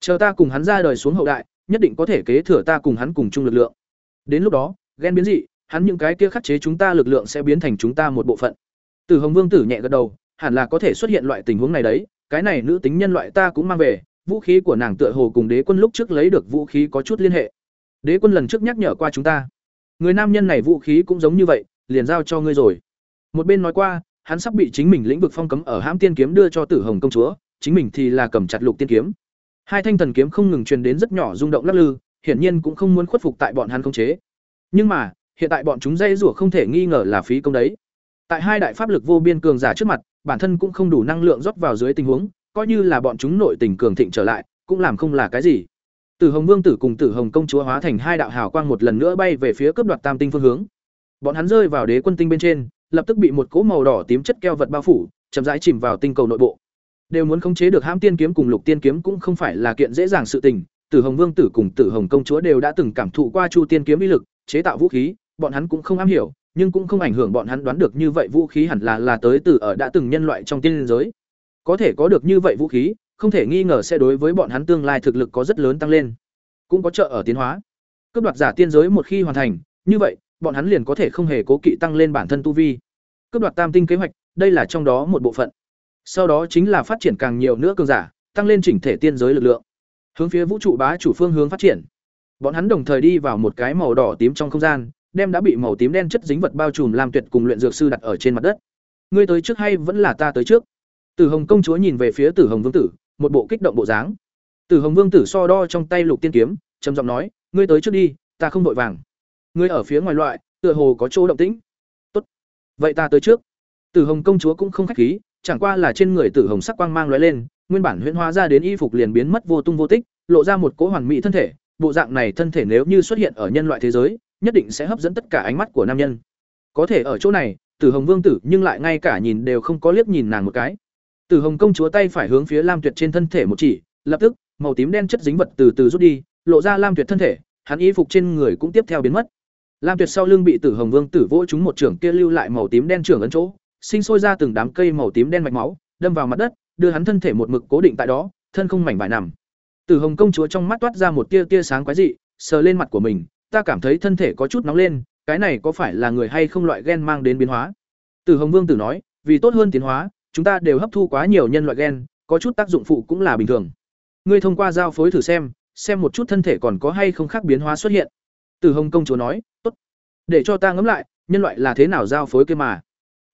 Chờ ta cùng hắn ra đời xuống hậu đại, nhất định có thể kế thừa ta cùng hắn cùng chung lực lượng. Đến lúc đó, ghen biến dị, hắn những cái kia khắc chế chúng ta lực lượng sẽ biến thành chúng ta một bộ phận. từ Hồng Vương tử nhẹ gật đầu, hẳn là có thể xuất hiện loại tình huống này đấy, cái này nữ tính nhân loại ta cũng mang về, vũ khí của nàng tựa hồ cùng đế quân lúc trước lấy được vũ khí có chút liên hệ. Đế quân lần trước nhắc nhở qua chúng ta, người nam nhân này vũ khí cũng giống như vậy, liền giao cho ngươi rồi. Một bên nói qua, hắn sắp bị chính mình lĩnh vực phong cấm ở hãm tiên kiếm đưa cho Tử Hồng công chúa, chính mình thì là cầm chặt lục tiên kiếm. Hai thanh thần kiếm không ngừng truyền đến rất nhỏ rung động lắc lư, hiển nhiên cũng không muốn khuất phục tại bọn hắn khống chế. Nhưng mà, hiện tại bọn chúng dây rủa không thể nghi ngờ là phí công đấy. Tại hai đại pháp lực vô biên cường giả trước mặt, bản thân cũng không đủ năng lượng rót vào dưới tình huống, coi như là bọn chúng nội tình cường thịnh trở lại, cũng làm không là cái gì. Tử Hồng Vương tử cùng Tử Hồng công chúa hóa thành hai đạo hào quang một lần nữa bay về phía cướp đoạt Tam tinh phương hướng. Bọn hắn rơi vào đế quân tinh bên trên, lập tức bị một cỗ màu đỏ tím chất keo vật bao phủ, chậm rãi chìm vào tinh cầu nội bộ. Đều muốn khống chế được Hãm Tiên kiếm cùng Lục Tiên kiếm cũng không phải là kiện dễ dàng sự tình, Tử Hồng Vương tử cùng Tử Hồng công chúa đều đã từng cảm thụ qua Chu Tiên kiếm uy lực, chế tạo vũ khí, bọn hắn cũng không am hiểu, nhưng cũng không ảnh hưởng bọn hắn đoán được như vậy vũ khí hẳn là là tới từ ở đã từng nhân loại trong tiên giới. Có thể có được như vậy vũ khí, không thể nghi ngờ sẽ đối với bọn hắn tương lai thực lực có rất lớn tăng lên. cũng có trợ ở tiến hóa. Cướp đoạt giả tiên giới một khi hoàn thành, như vậy, bọn hắn liền có thể không hề cố kỵ tăng lên bản thân tu vi. Cướp đoạt tam tinh kế hoạch, đây là trong đó một bộ phận. Sau đó chính là phát triển càng nhiều nữa cường giả, tăng lên chỉnh thể tiên giới lực lượng. Hướng phía vũ trụ bá chủ phương hướng phát triển. Bọn hắn đồng thời đi vào một cái màu đỏ tím trong không gian, đem đã bị màu tím đen chất dính vật bao trùm làm tuyệt cùng luyện dược sư đặt ở trên mặt đất. Ngươi tới trước hay vẫn là ta tới trước? Tử Hồng công chúa nhìn về phía Tử Hồng vương tử, một bộ kích động bộ dáng. Tử Hồng vương tử so đo trong tay lục tiên kiếm, trầm giọng nói, ngươi tới trước đi, ta không vội vàng. Ngươi ở phía ngoài loại, tựa hồ có chỗ động tĩnh. Tốt, vậy ta tới trước. Tử Hồng công chúa cũng không khách khí, chẳng qua là trên người Tử Hồng sắc quang mang lóe lên, nguyên bản huyễn hóa ra đến y phục liền biến mất vô tung vô tích, lộ ra một cỗ hoàn mỹ thân thể, bộ dạng này thân thể nếu như xuất hiện ở nhân loại thế giới, nhất định sẽ hấp dẫn tất cả ánh mắt của nam nhân. Có thể ở chỗ này, Tử Hồng Vương tử nhưng lại ngay cả nhìn đều không có liếc nhìn nàng một cái. Tử Hồng công chúa tay phải hướng phía Lam Tuyệt trên thân thể một chỉ, lập tức, màu tím đen chất dính vật từ từ rút đi, lộ ra Lam Tuyệt thân thể, hắn y phục trên người cũng tiếp theo biến mất. Lam Tuyệt sau lưng bị Tử Hồng Vương tử vỗ chúng một trưởng kia lưu lại màu tím đen trưởng ấn chỗ, sinh sôi ra từng đám cây màu tím đen mạch máu, đâm vào mặt đất, đưa hắn thân thể một mực cố định tại đó, thân không mảnh vải nằm. Tử Hồng công chúa trong mắt toát ra một tia tia sáng quái dị, sờ lên mặt của mình, ta cảm thấy thân thể có chút nóng lên, cái này có phải là người hay không loại gen mang đến biến hóa? Tử Hồng Vương tử nói, vì tốt hơn tiến hóa, chúng ta đều hấp thu quá nhiều nhân loại gen, có chút tác dụng phụ cũng là bình thường. Ngươi thông qua giao phối thử xem, xem một chút thân thể còn có hay không khác biến hóa xuất hiện. Tử Hồng công chúa nói, tốt. Để cho ta ngẫm lại, nhân loại là thế nào giao phối kia mà.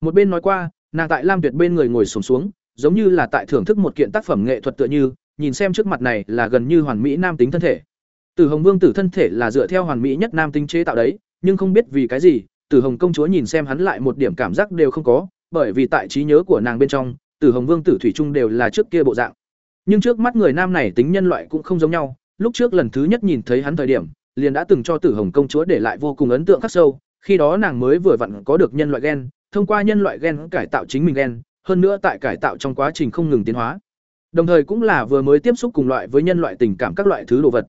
Một bên nói qua, nàng tại Lam Tuyệt bên người ngồi xổm xuống, giống như là tại thưởng thức một kiện tác phẩm nghệ thuật tựa như, nhìn xem trước mặt này là gần như hoàn mỹ nam tính thân thể. Tử Hồng Vương tử thân thể là dựa theo hoàn mỹ nhất nam tính chế tạo đấy, nhưng không biết vì cái gì, Tử Hồng công chúa nhìn xem hắn lại một điểm cảm giác đều không có, bởi vì tại trí nhớ của nàng bên trong, Tử Hồng Vương tử thủy trung đều là trước kia bộ dạng. Nhưng trước mắt người nam này tính nhân loại cũng không giống nhau, lúc trước lần thứ nhất nhìn thấy hắn thời điểm, liền đã từng cho Tử Hồng công chúa để lại vô cùng ấn tượng khắc sâu, khi đó nàng mới vừa vặn có được nhân loại gen, thông qua nhân loại gen cải tạo chính mình gen, hơn nữa tại cải tạo trong quá trình không ngừng tiến hóa. Đồng thời cũng là vừa mới tiếp xúc cùng loại với nhân loại tình cảm các loại thứ đồ vật.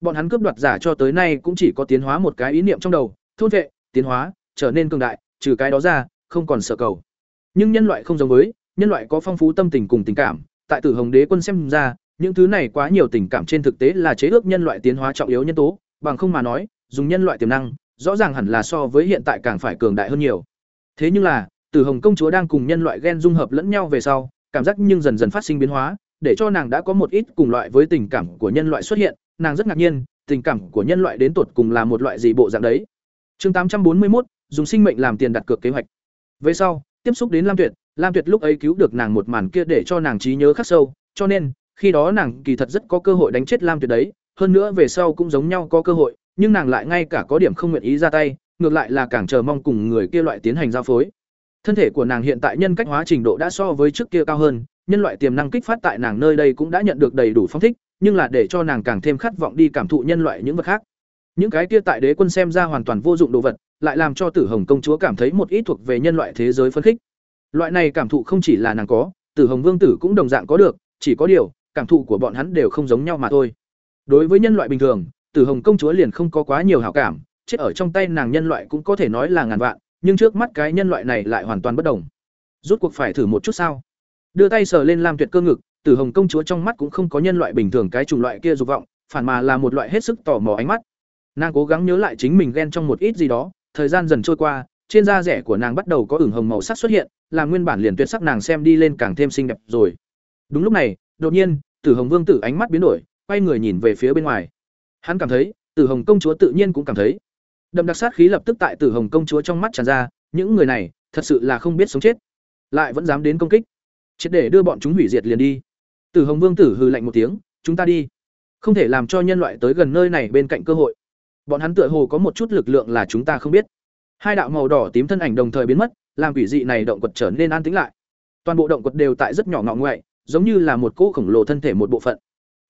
Bọn hắn cướp đoạt giả cho tới nay cũng chỉ có tiến hóa một cái ý niệm trong đầu, thôn vệ, tiến hóa, trở nên cường đại, trừ cái đó ra, không còn sợ cầu. Nhưng nhân loại không giống với, nhân loại có phong phú tâm tình cùng tình cảm, tại Tử Hồng Đế quân xem ra, những thứ này quá nhiều tình cảm trên thực tế là chế ước nhân loại tiến hóa trọng yếu nhân tố, bằng không mà nói, dùng nhân loại tiềm năng, rõ ràng hẳn là so với hiện tại càng phải cường đại hơn nhiều. Thế nhưng là, Tử Hồng công chúa đang cùng nhân loại gen dung hợp lẫn nhau về sau, cảm giác nhưng dần dần phát sinh biến hóa, để cho nàng đã có một ít cùng loại với tình cảm của nhân loại xuất hiện, nàng rất ngạc nhiên, tình cảm của nhân loại đến tột cùng là một loại gì bộ dạng đấy. Chương 841, dùng sinh mệnh làm tiền đặt cược kế hoạch. Về sau, tiếp xúc đến Lam Tuyệt, Lam Tuyệt lúc ấy cứu được nàng một màn kia để cho nàng trí nhớ khắc sâu, cho nên, khi đó nàng kỳ thật rất có cơ hội đánh chết Lam Tuyệt đấy, hơn nữa về sau cũng giống nhau có cơ hội, nhưng nàng lại ngay cả có điểm không nguyện ý ra tay, ngược lại là càng chờ mong cùng người kia loại tiến hành giao phối. Thân thể của nàng hiện tại nhân cách hóa trình độ đã so với trước kia cao hơn, nhân loại tiềm năng kích phát tại nàng nơi đây cũng đã nhận được đầy đủ phong thích, nhưng là để cho nàng càng thêm khát vọng đi cảm thụ nhân loại những vật khác. Những cái kia tại đế quân xem ra hoàn toàn vô dụng đồ vật, lại làm cho Tử Hồng công chúa cảm thấy một ít thuộc về nhân loại thế giới phân khích. Loại này cảm thụ không chỉ là nàng có, Tử Hồng Vương tử cũng đồng dạng có được, chỉ có điều, cảm thụ của bọn hắn đều không giống nhau mà thôi. Đối với nhân loại bình thường, Tử Hồng công chúa liền không có quá nhiều hảo cảm, chết ở trong tay nàng nhân loại cũng có thể nói là ngàn vạn, nhưng trước mắt cái nhân loại này lại hoàn toàn bất đồng. Rút cuộc phải thử một chút sao? Đưa tay sờ lên Lam Tuyệt cơ ngực, Tử Hồng công chúa trong mắt cũng không có nhân loại bình thường cái chủng loại kia dục vọng, phản mà là một loại hết sức tò mò ánh mắt. Nàng cố gắng nhớ lại chính mình ghen trong một ít gì đó, thời gian dần trôi qua, trên da rẻ của nàng bắt đầu có ửng hồng màu sắc xuất hiện, làm nguyên bản liền tuyệt sắc nàng xem đi lên càng thêm xinh đẹp rồi. Đúng lúc này, đột nhiên, Tử Hồng Vương tử ánh mắt biến đổi, quay người nhìn về phía bên ngoài. Hắn cảm thấy, Tử Hồng công chúa tự nhiên cũng cảm thấy. Đậm đặc sát khí lập tức tại Tử Hồng công chúa trong mắt tràn ra, những người này, thật sự là không biết sống chết, lại vẫn dám đến công kích. Chết để đưa bọn chúng hủy diệt liền đi. Tử Hồng Vương tử hừ lạnh một tiếng, chúng ta đi. Không thể làm cho nhân loại tới gần nơi này bên cạnh cơ hội. Bọn hắn tựa hồ có một chút lực lượng là chúng ta không biết. Hai đạo màu đỏ tím thân ảnh đồng thời biến mất, làm quỷ dị này động quật trở nên an tĩnh lại. Toàn bộ động quật đều tại rất nhỏ ngọ ngoại, giống như là một cỗ khổng lồ thân thể một bộ phận.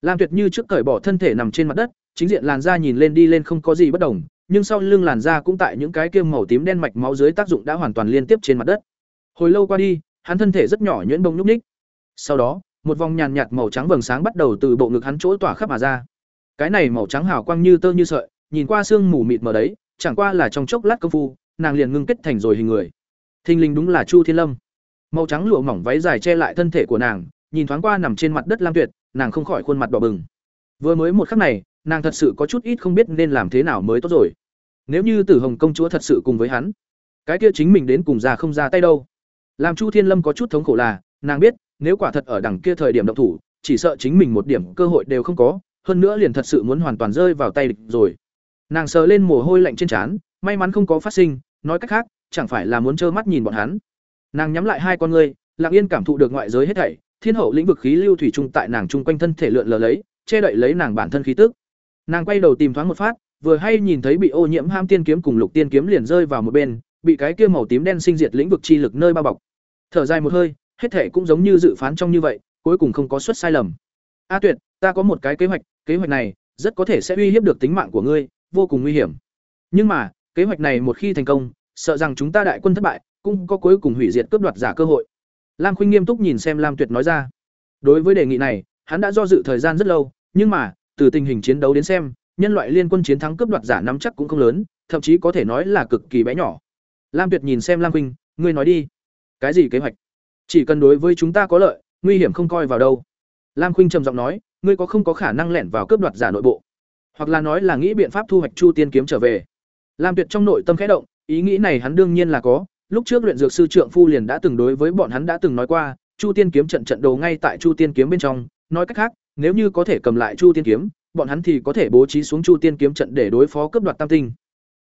Lam Tuyệt như trước cởi bỏ thân thể nằm trên mặt đất, chính diện làn da nhìn lên đi lên không có gì bất đồng, nhưng sau lưng làn da cũng tại những cái kia màu tím đen mạch máu dưới tác dụng đã hoàn toàn liên tiếp trên mặt đất. Hồi lâu qua đi, hắn thân thể rất nhỏ nhuyễn bông nhúc ních. Sau đó, một vòng nhàn nhạt màu trắng vầng sáng bắt đầu từ bộ ngực hắn chỗ tỏa khắp mà ra. Cái này màu trắng hào quang như tơ như sợi, nhìn qua xương mù mịt mờ đấy, chẳng qua là trong chốc lát công phu, nàng liền ngưng kết thành rồi hình người. Thinh linh đúng là Chu Thiên Lâm. Màu trắng lụa mỏng váy dài che lại thân thể của nàng, nhìn thoáng qua nằm trên mặt đất Lam Tuyệt, nàng không khỏi khuôn mặt đỏ bừng. Vừa mới một khắc này, nàng thật sự có chút ít không biết nên làm thế nào mới tốt rồi. Nếu như Tử Hồng công chúa thật sự cùng với hắn, cái kia chính mình đến cùng ra không ra tay đâu. Làm Chu Thiên Lâm có chút thống khổ là, nàng biết, nếu quả thật ở đằng kia thời điểm động thủ, chỉ sợ chính mình một điểm cơ hội đều không có, hơn nữa liền thật sự muốn hoàn toàn rơi vào tay địch rồi. Nàng sờ lên mồ hôi lạnh trên trán, may mắn không có phát sinh, nói cách khác, chẳng phải là muốn trơ mắt nhìn bọn hắn. Nàng nhắm lại hai con ngươi, lặng yên cảm thụ được ngoại giới hết thảy, thiên hậu lĩnh vực khí lưu thủy chung tại nàng chung quanh thân thể lượn lờ lấy, che đậy lấy nàng bản thân khí tức. Nàng quay đầu tìm thoáng một phát, vừa hay nhìn thấy bị ô nhiễm ham tiên kiếm cùng lục tiên kiếm liền rơi vào một bên, bị cái kia màu tím đen sinh diệt lĩnh vực chi lực nơi bao bọc. Thở dài một hơi, hết thể cũng giống như dự phán trong như vậy, cuối cùng không có suất sai lầm. A Tuyệt, ta có một cái kế hoạch, kế hoạch này rất có thể sẽ uy hiếp được tính mạng của ngươi, vô cùng nguy hiểm. Nhưng mà, kế hoạch này một khi thành công, sợ rằng chúng ta đại quân thất bại, cũng có cuối cùng hủy diệt cướp đoạt giả cơ hội. Lam Khuynh nghiêm túc nhìn xem Lam Tuyệt nói ra. Đối với đề nghị này, hắn đã do dự thời gian rất lâu, nhưng mà, từ tình hình chiến đấu đến xem, nhân loại liên quân chiến thắng cướp đoạt giả nắm chắc cũng không lớn, thậm chí có thể nói là cực kỳ bé nhỏ. Lam Tuyệt nhìn xem Lam Khuynh, ngươi nói đi. Cái gì kế hoạch? Chỉ cần đối với chúng ta có lợi, nguy hiểm không coi vào đâu. Lam Khuynh trầm giọng nói, ngươi có không có khả năng lẻn vào cướp đoạt giả nội bộ, hoặc là nói là nghĩ biện pháp thu hoạch Chu Tiên kiếm trở về. Lam Tuyệt trong nội tâm khẽ động, ý nghĩ này hắn đương nhiên là có, lúc trước luyện dược sư trưởng phu liền đã từng đối với bọn hắn đã từng nói qua, Chu Tiên kiếm trận trận đồ ngay tại Chu Tiên kiếm bên trong, nói cách khác, nếu như có thể cầm lại Chu Tiên kiếm, bọn hắn thì có thể bố trí xuống Chu Tiên kiếm trận để đối phó cướp đoạt tam tinh.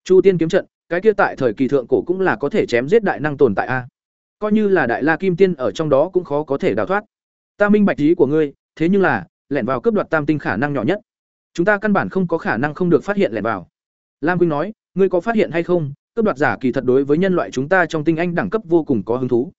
Chu Tiên kiếm trận, cái kia tại thời kỳ thượng cổ cũng là có thể chém giết đại năng tồn tại a. Coi như là đại la kim tiên ở trong đó cũng khó có thể đào thoát. Ta minh bạch ý của ngươi, thế nhưng là, lẻn vào cướp đoạt tam tinh khả năng nhỏ nhất. Chúng ta căn bản không có khả năng không được phát hiện lẻn vào. Lam Quynh nói, ngươi có phát hiện hay không, cướp đoạt giả kỳ thật đối với nhân loại chúng ta trong tinh anh đẳng cấp vô cùng có hứng thú.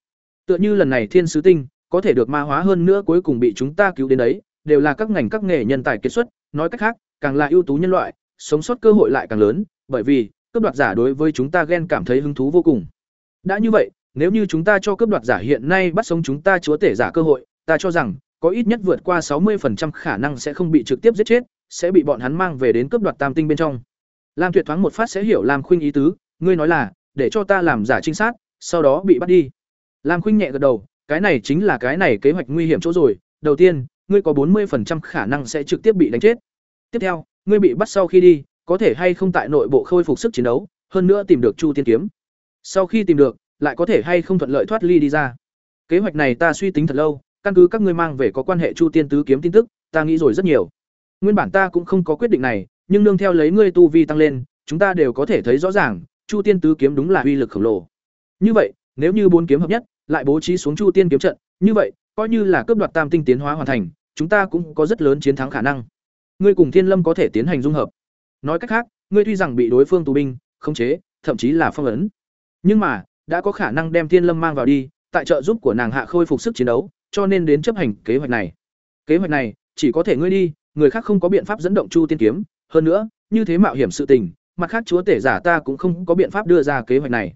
Tựa như lần này thiên sứ tinh, có thể được ma hóa hơn nữa cuối cùng bị chúng ta cứu đến đấy, đều là các ngành các nghề nhân tài kết xuất, nói cách khác, càng là ưu tú nhân loại, sống sót cơ hội lại càng lớn, bởi vì cướp đoạt giả đối với chúng ta ghen cảm thấy hứng thú vô cùng. Đã như vậy, nếu như chúng ta cho cướp đoạt giả hiện nay bắt sống chúng ta chúa tể giả cơ hội, ta cho rằng có ít nhất vượt qua sáu 60% khả năng sẽ không bị trực tiếp giết chết, sẽ bị bọn hắn mang về đến cướp đoạt tam tinh bên trong. Lam Tuyệt thoáng một phát sẽ hiểu Lam Khuynh ý tứ, ngươi nói là để cho ta làm giả trinh sát, sau đó bị bắt đi. Lam Khuynh nhẹ gật đầu, cái này chính là cái này kế hoạch nguy hiểm chỗ rồi, đầu tiên, ngươi có bốn 40% khả năng sẽ trực tiếp bị đánh chết. Tiếp theo, ngươi bị bắt sau khi đi, có thể hay không tại nội bộ khôi phục sức chiến đấu, hơn nữa tìm được Chu Tiên kiếm. Sau khi tìm được, lại có thể hay không thuận lợi thoát ly đi ra. Kế hoạch này ta suy tính thật lâu, căn cứ các ngươi mang về có quan hệ Chu Tiên tứ kiếm tin tức, ta nghĩ rồi rất nhiều. Nguyên bản ta cũng không có quyết định này, nhưng nương theo lấy ngươi tu vi tăng lên, chúng ta đều có thể thấy rõ ràng, Chu Tiên tứ kiếm đúng là uy lực khổng lồ. Như vậy, nếu như bốn kiếm hợp nhất, lại bố trí xuống Chu Tiên kiếm trận, như vậy, coi như là cướp đoạt tam tinh tiến hóa hoàn thành, chúng ta cũng có rất lớn chiến thắng khả năng. Ngươi cùng Thiên Lâm có thể tiến hành dung hợp. Nói cách khác, ngươi tuy rằng bị đối phương tù binh, khống chế, thậm chí là phong ấn, nhưng mà, đã có khả năng đem Thiên Lâm mang vào đi, tại trợ giúp của nàng hạ khôi phục sức chiến đấu, cho nên đến chấp hành kế hoạch này. Kế hoạch này, chỉ có thể ngươi đi, người khác không có biện pháp dẫn động Chu Tiên kiếm, hơn nữa, như thế mạo hiểm sự tình, mặt khác chúa tể giả ta cũng không có biện pháp đưa ra kế hoạch này.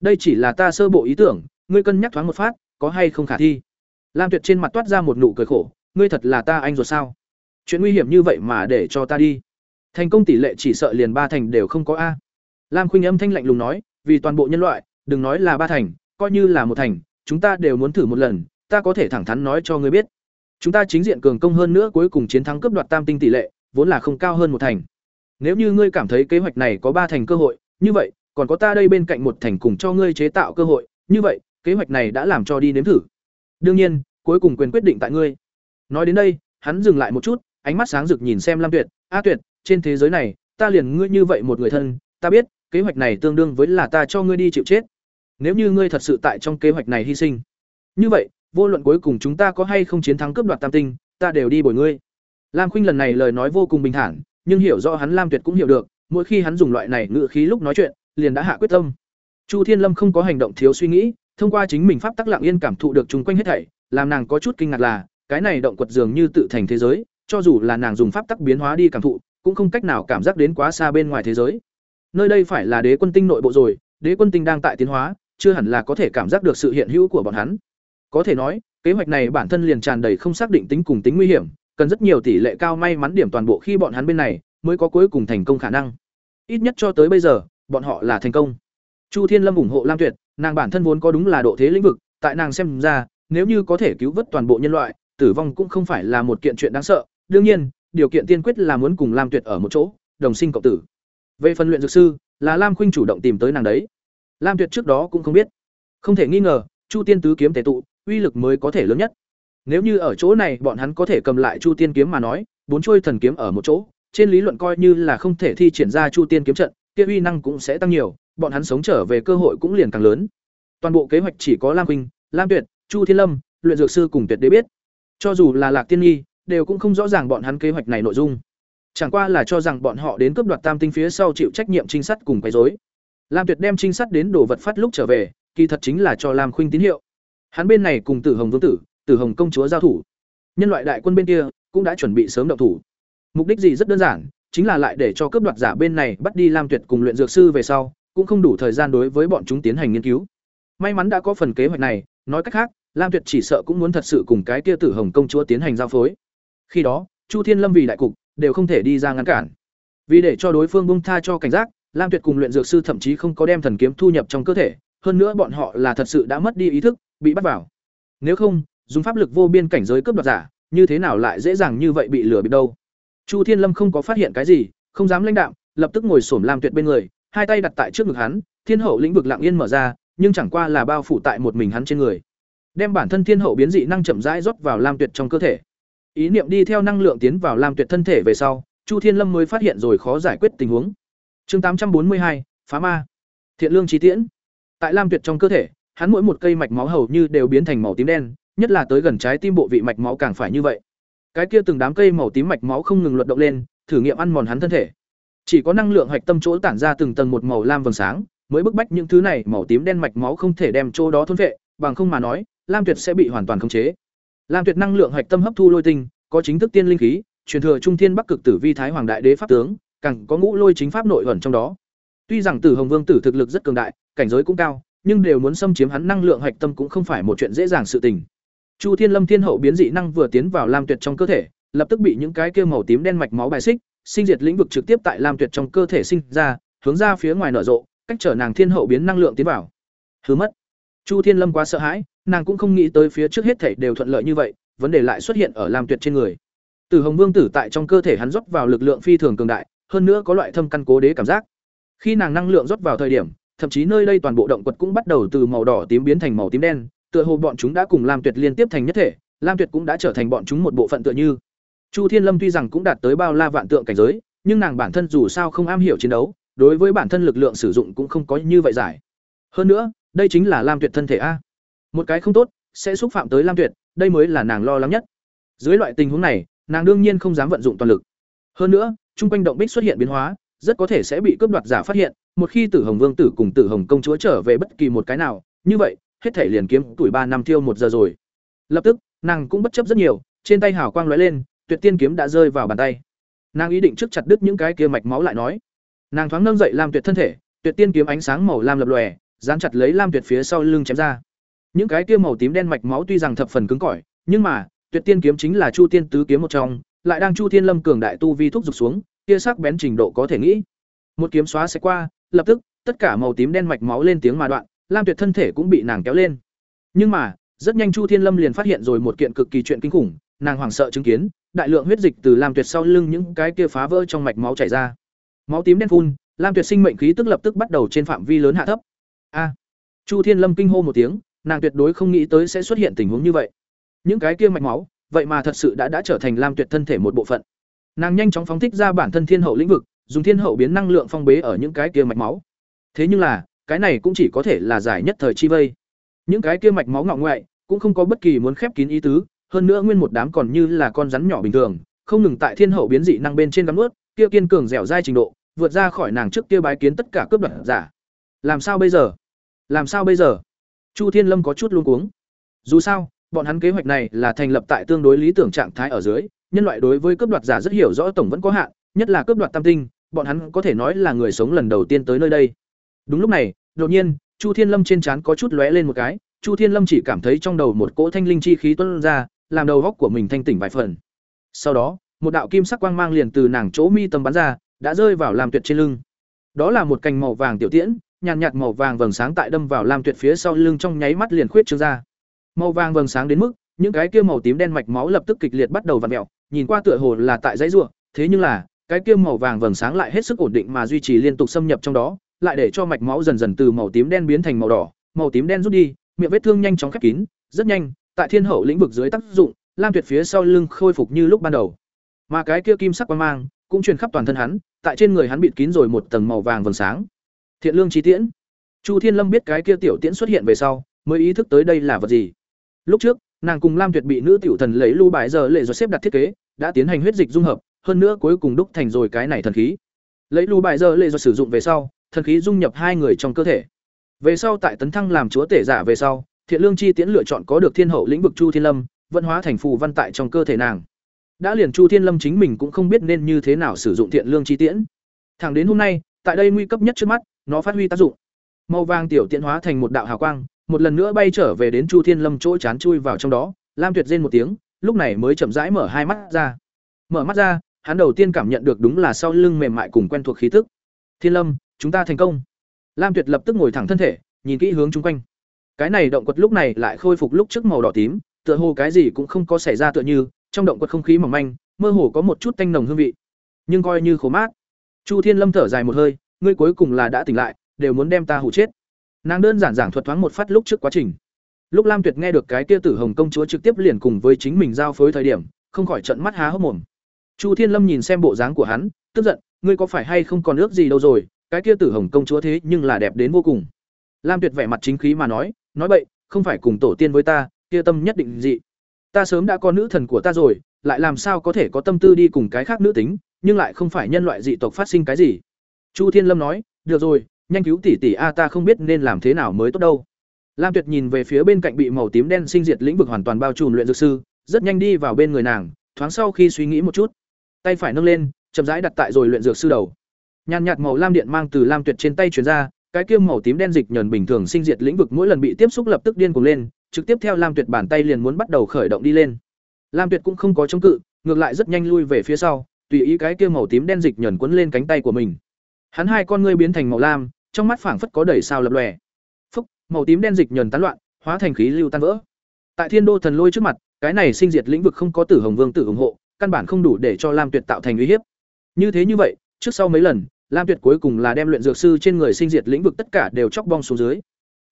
Đây chỉ là ta sơ bộ ý tưởng, ngươi cân nhắc thoáng một phát, có hay không khả thi. Lam Tuyệt trên mặt toát ra một nụ cười khổ, ngươi thật là ta anh rồi sao? Chuyện nguy hiểm như vậy mà để cho ta đi. Thành công tỷ lệ chỉ sợ liền ba thành đều không có a. Lam Khuynh âm thanh lạnh lùng nói, vì toàn bộ nhân loại, đừng nói là ba thành, coi như là một thành, chúng ta đều muốn thử một lần, ta có thể thẳng thắn nói cho ngươi biết. Chúng ta chính diện cường công hơn nữa cuối cùng chiến thắng cướp đoạt tam tinh tỷ lệ, vốn là không cao hơn một thành. Nếu như ngươi cảm thấy kế hoạch này có ba thành cơ hội, như vậy, còn có ta đây bên cạnh một thành cùng cho ngươi chế tạo cơ hội, như vậy, kế hoạch này đã làm cho đi nếm thử. Đương nhiên, cuối cùng quyền quyết định tại ngươi. Nói đến đây, hắn dừng lại một chút, ánh mắt sáng rực nhìn xem Lam Tuyệt, "A Tuyệt, trên thế giới này, ta liền ngươi như vậy một người thân, ta biết, kế hoạch này tương đương với là ta cho ngươi đi chịu chết. Nếu như ngươi thật sự tại trong kế hoạch này hy sinh, như vậy, vô luận cuối cùng chúng ta có hay không chiến thắng cướp đoạt tam tinh, ta đều đi bồi ngươi." Lam Khuynh lần này lời nói vô cùng bình thản, nhưng hiểu rõ hắn Lam Tuyệt cũng hiểu được, mỗi khi hắn dùng loại này ngữ khí lúc nói chuyện, liền đã hạ quyết tâm. Chu Thiên Lâm không có hành động thiếu suy nghĩ, thông qua chính mình pháp tắc lặng yên cảm thụ được chung quanh hết thảy, làm nàng có chút kinh ngạc là, cái này động quật dường như tự thành thế giới, cho dù là nàng dùng pháp tắc biến hóa đi cảm thụ, cũng không cách nào cảm giác đến quá xa bên ngoài thế giới. Nơi đây phải là đế quân tinh nội bộ rồi, đế quân tinh đang tại tiến hóa, chưa hẳn là có thể cảm giác được sự hiện hữu của bọn hắn. Có thể nói, kế hoạch này bản thân liền tràn đầy không xác định tính cùng tính nguy hiểm, cần rất nhiều tỷ lệ cao may mắn điểm toàn bộ khi bọn hắn bên này mới có cuối cùng thành công khả năng. Ít nhất cho tới bây giờ, bọn họ là thành công. Chu Thiên Lâm ủng hộ Lam Tuyệt, nàng bản thân vốn có đúng là độ thế lĩnh vực, tại nàng xem ra, nếu như có thể cứu vớt toàn bộ nhân loại, tử vong cũng không phải là một kiện chuyện đáng sợ. Đương nhiên, điều kiện tiên quyết là muốn cùng Lam Tuyệt ở một chỗ, đồng sinh cộng tử. Về phần luyện dược sư, là Lam Khuynh chủ động tìm tới nàng đấy. Lam Tuyệt trước đó cũng không biết. Không thể nghi ngờ, Chu Tiên tứ kiếm tề tụ, uy lực mới có thể lớn nhất. Nếu như ở chỗ này bọn hắn có thể cầm lại Chu Tiên kiếm mà nói, bốn chuôi thần kiếm ở một chỗ, trên lý luận coi như là không thể thi triển ra Chu Tiên kiếm trận, kia uy năng cũng sẽ tăng nhiều, bọn hắn sống trở về cơ hội cũng liền càng lớn. Toàn bộ kế hoạch chỉ có Lam Khuynh, Lam Tuyệt, Chu Thiên Lâm, luyện dược sư cùng Tuyệt Đế biết. Cho dù là Lạc Tiên Nhi, đều cũng không rõ ràng bọn hắn kế hoạch này nội dung. Chẳng qua là cho rằng bọn họ đến cướp đoạt Tam tinh phía sau chịu trách nhiệm trinh sát cùng quấy rối. Lam Tuyệt đem trinh sát đến đồ vật phát lúc trở về, kỳ thật chính là cho Lam Khuynh tín hiệu. Hắn bên này cùng Tử Hồng Vương tử, Tử Hồng công chúa giao thủ. Nhân loại đại quân bên kia cũng đã chuẩn bị sớm động thủ. Mục đích gì rất đơn giản, chính là lại để cho cướp đoạt giả bên này bắt đi Lam Tuyệt cùng luyện dược sư về sau, cũng không đủ thời gian đối với bọn chúng tiến hành nghiên cứu. May mắn đã có phần kế hoạch này, nói cách khác, Lam Tuyệt chỉ sợ cũng muốn thật sự cùng cái kia Tử Hồng công chúa tiến hành giao phối. Khi đó, Chu Thiên Lâm vì đại cục, đều không thể đi ra ngăn cản. Vì để cho đối phương buông tha cho cảnh giác, Lam Tuyệt cùng luyện dược sư thậm chí không có đem thần kiếm thu nhập trong cơ thể, hơn nữa bọn họ là thật sự đã mất đi ý thức, bị bắt vào. Nếu không, dùng pháp lực vô biên cảnh giới cướp đoạt giả, như thế nào lại dễ dàng như vậy bị lừa bị đâu. Chu Thiên Lâm không có phát hiện cái gì, không dám lãnh đạm, lập tức ngồi xổm làm Tuyệt bên người, hai tay đặt tại trước ngực hắn, Thiên Hậu lĩnh vực lặng yên mở ra, nhưng chẳng qua là bao phủ tại một mình hắn trên người. Đem bản thân Thiên Hậu biến dị năng chậm rãi rót vào Lam Tuyệt trong cơ thể. Ý niệm đi theo năng lượng tiến vào Lam Tuyệt thân thể về sau, Chu Thiên Lâm mới phát hiện rồi khó giải quyết tình huống. Chương tám trăm bốn mươi hai, phá ma. Thiện lương trí tiễn. Tại Lam Tuyệt trong cơ thể, hắn mỗi một cây mạch máu hầu như đều biến thành màu tím đen, nhất là tới gần trái tim bộ vị mạch máu càng phải như vậy. Cái kia từng đám cây màu tím mạch máu không ngừng luận động lên, thử nghiệm ăn mòn hắn thân thể. Chỉ có năng lượng hạch tâm chỗ tản ra từng tầng một màu lam vầng sáng, mới bức bách những thứ này màu tím đen mạch máu không thể đem chỗ đó thôn vệ, bằng không mà nói, Lam Tuyệt sẽ bị hoàn toàn khống chế. Lam Tuyệt năng lượng hạch tâm hấp thu lôi tinh, có chính thức tiên linh khí, truyền thừa trung thiên bắc cực tử vi thái hoàng đại đế pháp tướng, càng có ngũ lôi chính pháp nội ẩn trong đó. Tuy rằng Tử Hồng Vương tử thực lực rất cường đại, cảnh giới cũng cao, nhưng đều muốn xâm chiếm hắn năng lượng hạch tâm cũng không phải một chuyện dễ dàng sự tình. Chu Thiên Lâm Thiên Hậu biến dị năng vừa tiến vào Lam Tuyệt trong cơ thể, lập tức bị những cái kia màu tím đen mạch máu bài xích, sinh diệt lĩnh vực trực tiếp tại Lam Tuyệt trong cơ thể sinh ra, hướng ra phía ngoài nở rộ, cách trở nàng Thiên Hậu biến năng lượng tiến vào. Hứa mất. Chu Thiên Lâm quá sợ hãi, nàng cũng không nghĩ tới phía trước hết thảy đều thuận lợi như vậy, vấn đề lại xuất hiện ở Lam Tuyệt trên người. từ Hồng Vương tử tại trong cơ thể hắn rót vào lực lượng phi thường cường đại, hơn nữa có loại thâm căn cố đế cảm giác. Khi nàng năng lượng rót vào thời điểm, thậm chí nơi đây toàn bộ động quật cũng bắt đầu từ màu đỏ tím biến thành màu tím đen, tựa hồ bọn chúng đã cùng Lam Tuyệt liên tiếp thành nhất thể, Lam Tuyệt cũng đã trở thành bọn chúng một bộ phận tựa như. Chu Thiên Lâm tuy rằng cũng đạt tới bao la vạn tượng cảnh giới, nhưng nàng bản thân dù sao không am hiểu chiến đấu, đối với bản thân lực lượng sử dụng cũng không có như vậy giải. Hơn nữa, đây chính là Lam Tuyệt thân thể a. Một cái không tốt, sẽ xúc phạm tới Lam Tuyệt, đây mới là nàng lo lắng nhất. Dưới loại tình huống này, nàng đương nhiên không dám vận dụng toàn lực. Hơn nữa, trung quanh động bích xuất hiện biến hóa, rất có thể sẽ bị cướp đoạt giả phát hiện, một khi Tử Hồng Vương tử cùng Tử Hồng công chúa trở về bất kỳ một cái nào, như vậy, hết thể liền kiếm tuổi ba năm tiêu một giờ rồi. Lập tức, nàng cũng bất chấp rất nhiều, trên tay hào quang lóe lên, Tuyệt Tiên kiếm đã rơi vào bàn tay. Nàng ý định trước chặt đứt những cái kia mạch máu lại nói. Nàng thoáng nâng dậy Lam Tuyệt thân thể, Tuyệt Tiên kiếm ánh sáng màu lam lập lòe, dán chặt lấy Lam Tuyệt phía sau lưng chém ra. Những cái kia màu tím đen mạch máu tuy rằng thập phần cứng cỏi, nhưng mà, Tuyệt Tiên kiếm chính là Chu Tiên tứ kiếm một trong, lại đang Chu Thiên Lâm cường đại tu vi thúc dục xuống, kia sắc bén trình độ có thể nghĩ. Một kiếm xóa sẽ qua, lập tức, tất cả màu tím đen mạch máu lên tiếng mà đoạn, Lam Tuyệt thân thể cũng bị nàng kéo lên. Nhưng mà, rất nhanh Chu Thiên Lâm liền phát hiện rồi một kiện cực kỳ chuyện kinh khủng, nàng hoảng sợ chứng kiến, đại lượng huyết dịch từ Lam Tuyệt sau lưng những cái kia phá vỡ trong mạch máu chảy ra. Máu tím đen phun, Lam Tuyệt sinh mệnh khí tức lập tức bắt đầu trên phạm vi lớn hạ thấp. A! À, Chu Thiên Lâm kinh hô một tiếng, nàng tuyệt đối không nghĩ tới sẽ xuất hiện tình huống như vậy. Những cái kia mạch máu, vậy mà thật sự đã đã trở thành Lam Tuyệt thân thể một bộ phận. Nàng nhanh chóng phóng thích ra bản thân thiên hậu lĩnh vực, dùng thiên hậu biến năng lượng phong bế ở những cái kia mạch máu. Thế nhưng là, cái này cũng chỉ có thể là giải nhất thời chi vây. Những cái kia mạch máu ngọng ngoại, cũng không có bất kỳ muốn khép kín ý tứ, hơn nữa nguyên một đám còn như là con rắn nhỏ bình thường, không ngừng tại thiên hậu biến dị năng bên trên gắm ướt. kia kiên cường dẻo dai trình độ, vượt ra khỏi nàng trước kia bái kiến tất cả cướp đoạt giả. Làm sao bây giờ? Làm sao bây giờ? Chu Thiên Lâm có chút luống cuống. Dù sao, bọn hắn kế hoạch này là thành lập tại tương đối lý tưởng trạng thái ở dưới, nhân loại đối với cướp đoạt giả rất hiểu rõ tổng vẫn có hạn, nhất là cướp đoạt tam tinh, bọn hắn có thể nói là người sống lần đầu tiên tới nơi đây. Đúng lúc này, đột nhiên, Chu Thiên Lâm trên trán có chút lóe lên một cái, Chu Thiên Lâm chỉ cảm thấy trong đầu một cỗ thanh linh chi khí tuôn ra, làm đầu góc của mình thanh tỉnh vài phần. Sau đó, một đạo kim sắc quang mang liền từ nàng chỗ mi tâm bắn ra, đã rơi vào Lam Tuyệt trên lưng. Đó là một cành màu vàng tiểu tiễn, nhàn nhạt màu vàng vầng sáng tại đâm vào Lam Tuyệt phía sau lưng trong nháy mắt liền khuyết trương ra. Màu vàng vầng sáng đến mức, những cái kia màu tím đen mạch máu lập tức kịch liệt bắt đầu vặn mèo, nhìn qua tựa hồ là tại dãy rùa, thế nhưng là, cái kia màu vàng vầng sáng lại hết sức ổn định mà duy trì liên tục xâm nhập trong đó, lại để cho mạch máu dần dần từ màu tím đen biến thành màu đỏ, màu tím đen rút đi, miệng vết thương nhanh chóng khép kín, rất nhanh, tại thiên hậu lĩnh vực dưới tác dụng, Lam Tuyệt phía sau lưng khôi phục như lúc ban đầu. Mà cái kia kim sắc quang mang cũng truyền khắp toàn thân hắn, tại trên người hắn bịt kín rồi một tầng màu vàng vầng sáng. Thiện lương chi tiễn. Chu Thiên Lâm biết cái kia tiểu tiễn xuất hiện về sau, mới ý thức tới đây là vật gì. Lúc trước, nàng cùng Lam Tuyệt bị nữ tiểu thần lấy lưu bài giờ lệ rồi xếp đặt thiết kế, đã tiến hành huyết dịch dung hợp, hơn nữa cuối cùng đúc thành rồi cái này thần khí. Lấy lưu bài giờ lệ rồi sử dụng về sau, thần khí dung nhập hai người trong cơ thể. Về sau tại tấn thăng làm chúa tể giả về sau, Thiện Lương chi tiễn lựa chọn có được thiên hậu lĩnh vực Chu Thiên Lâm, vận hóa thành phù văn tại trong cơ thể nàng. Đã liền Chu Thiên Lâm chính mình cũng không biết nên như thế nào sử dụng Thiện Lương chi tiễn. Thẳng đến hôm nay, tại đây nguy cấp nhất trước mắt, nó phát huy tác dụng. Màu vàng tiểu tiễn hóa thành một đạo hào quang, một lần nữa bay trở về đến Chu Thiên Lâm chỗ chán chui vào trong đó, Lam Tuyệt rên một tiếng, lúc này mới chậm rãi mở hai mắt ra. Mở mắt ra, hắn đầu tiên cảm nhận được đúng là sau lưng mềm mại cùng quen thuộc khí tức. Thiên Lâm, chúng ta thành công. Lam Tuyệt lập tức ngồi thẳng thân thể, nhìn kỹ hướng chung quanh. Cái này động quật lúc này lại khôi phục lúc trước màu đỏ tím, tựa hồ cái gì cũng không có xảy ra tựa như, trong động quật không khí mỏng manh, mơ hồ có một chút tanh nồng hương vị. Nhưng coi như khổ mát. Chu Thiên Lâm thở dài một hơi, ngươi cuối cùng là đã tỉnh lại, đều muốn đem ta hủ chết. Nàng đơn giản giảng thuật thoáng một phát lúc trước quá trình. Lúc Lam Tuyệt nghe được cái kia Tử Hồng công chúa trực tiếp liền cùng với chính mình giao phối thời điểm, không khỏi trợn mắt há hốc mồm. Chu Thiên Lâm nhìn xem bộ dáng của hắn, tức giận, ngươi có phải hay không còn ước gì đâu rồi, cái kia Tử Hồng công chúa thế nhưng là đẹp đến vô cùng. Lam Tuyệt vẻ mặt chính khí mà nói, nói bậy, không phải cùng tổ tiên với ta, kia tâm nhất định dị. Ta sớm đã có nữ thần của ta rồi, lại làm sao có thể có tâm tư đi cùng cái khác nữ tính, nhưng lại không phải nhân loại dị tộc phát sinh cái gì. Chu Thiên Lâm nói, được rồi, nhanh cứu tỷ tỷ a ta không biết nên làm thế nào mới tốt đâu. Lam Tuyệt nhìn về phía bên cạnh bị màu tím đen sinh diệt lĩnh vực hoàn toàn bao trùm luyện dược sư, rất nhanh đi vào bên người nàng, thoáng sau khi suy nghĩ một chút, tay phải nâng lên, chậm rãi đặt tại rồi luyện dược sư đầu. Nhàn nhạt màu lam điện mang từ Lam Tuyệt trên tay truyền ra, cái kia màu tím đen dịch nhờn bình thường sinh diệt lĩnh vực mỗi lần bị tiếp xúc lập tức điên cuồng lên, trực tiếp theo Lam Tuyệt bàn tay liền muốn bắt đầu khởi động đi lên. Lam Tuyệt cũng không có chống cự, ngược lại rất nhanh lui về phía sau, tùy ý cái kia màu tím đen dịch nhờn quấn lên cánh tay của mình. Hắn hai con ngươi biến thành màu lam, trong mắt phảng phất có đầy sao lập lòe. Màu tím đen dịch nhờn tán loạn, hóa thành khí lưu tan vỡ. Tại Thiên Đô Thần Lôi trước mặt, cái này sinh diệt lĩnh vực không có Tử Hồng Vương tử ủng hộ, căn bản không đủ để cho Lam Tuyệt tạo thành uy hiếp. Như thế như vậy, trước sau mấy lần, Lam Tuyệt cuối cùng là đem luyện dược sư trên người sinh diệt lĩnh vực tất cả đều chọc bong xuống dưới.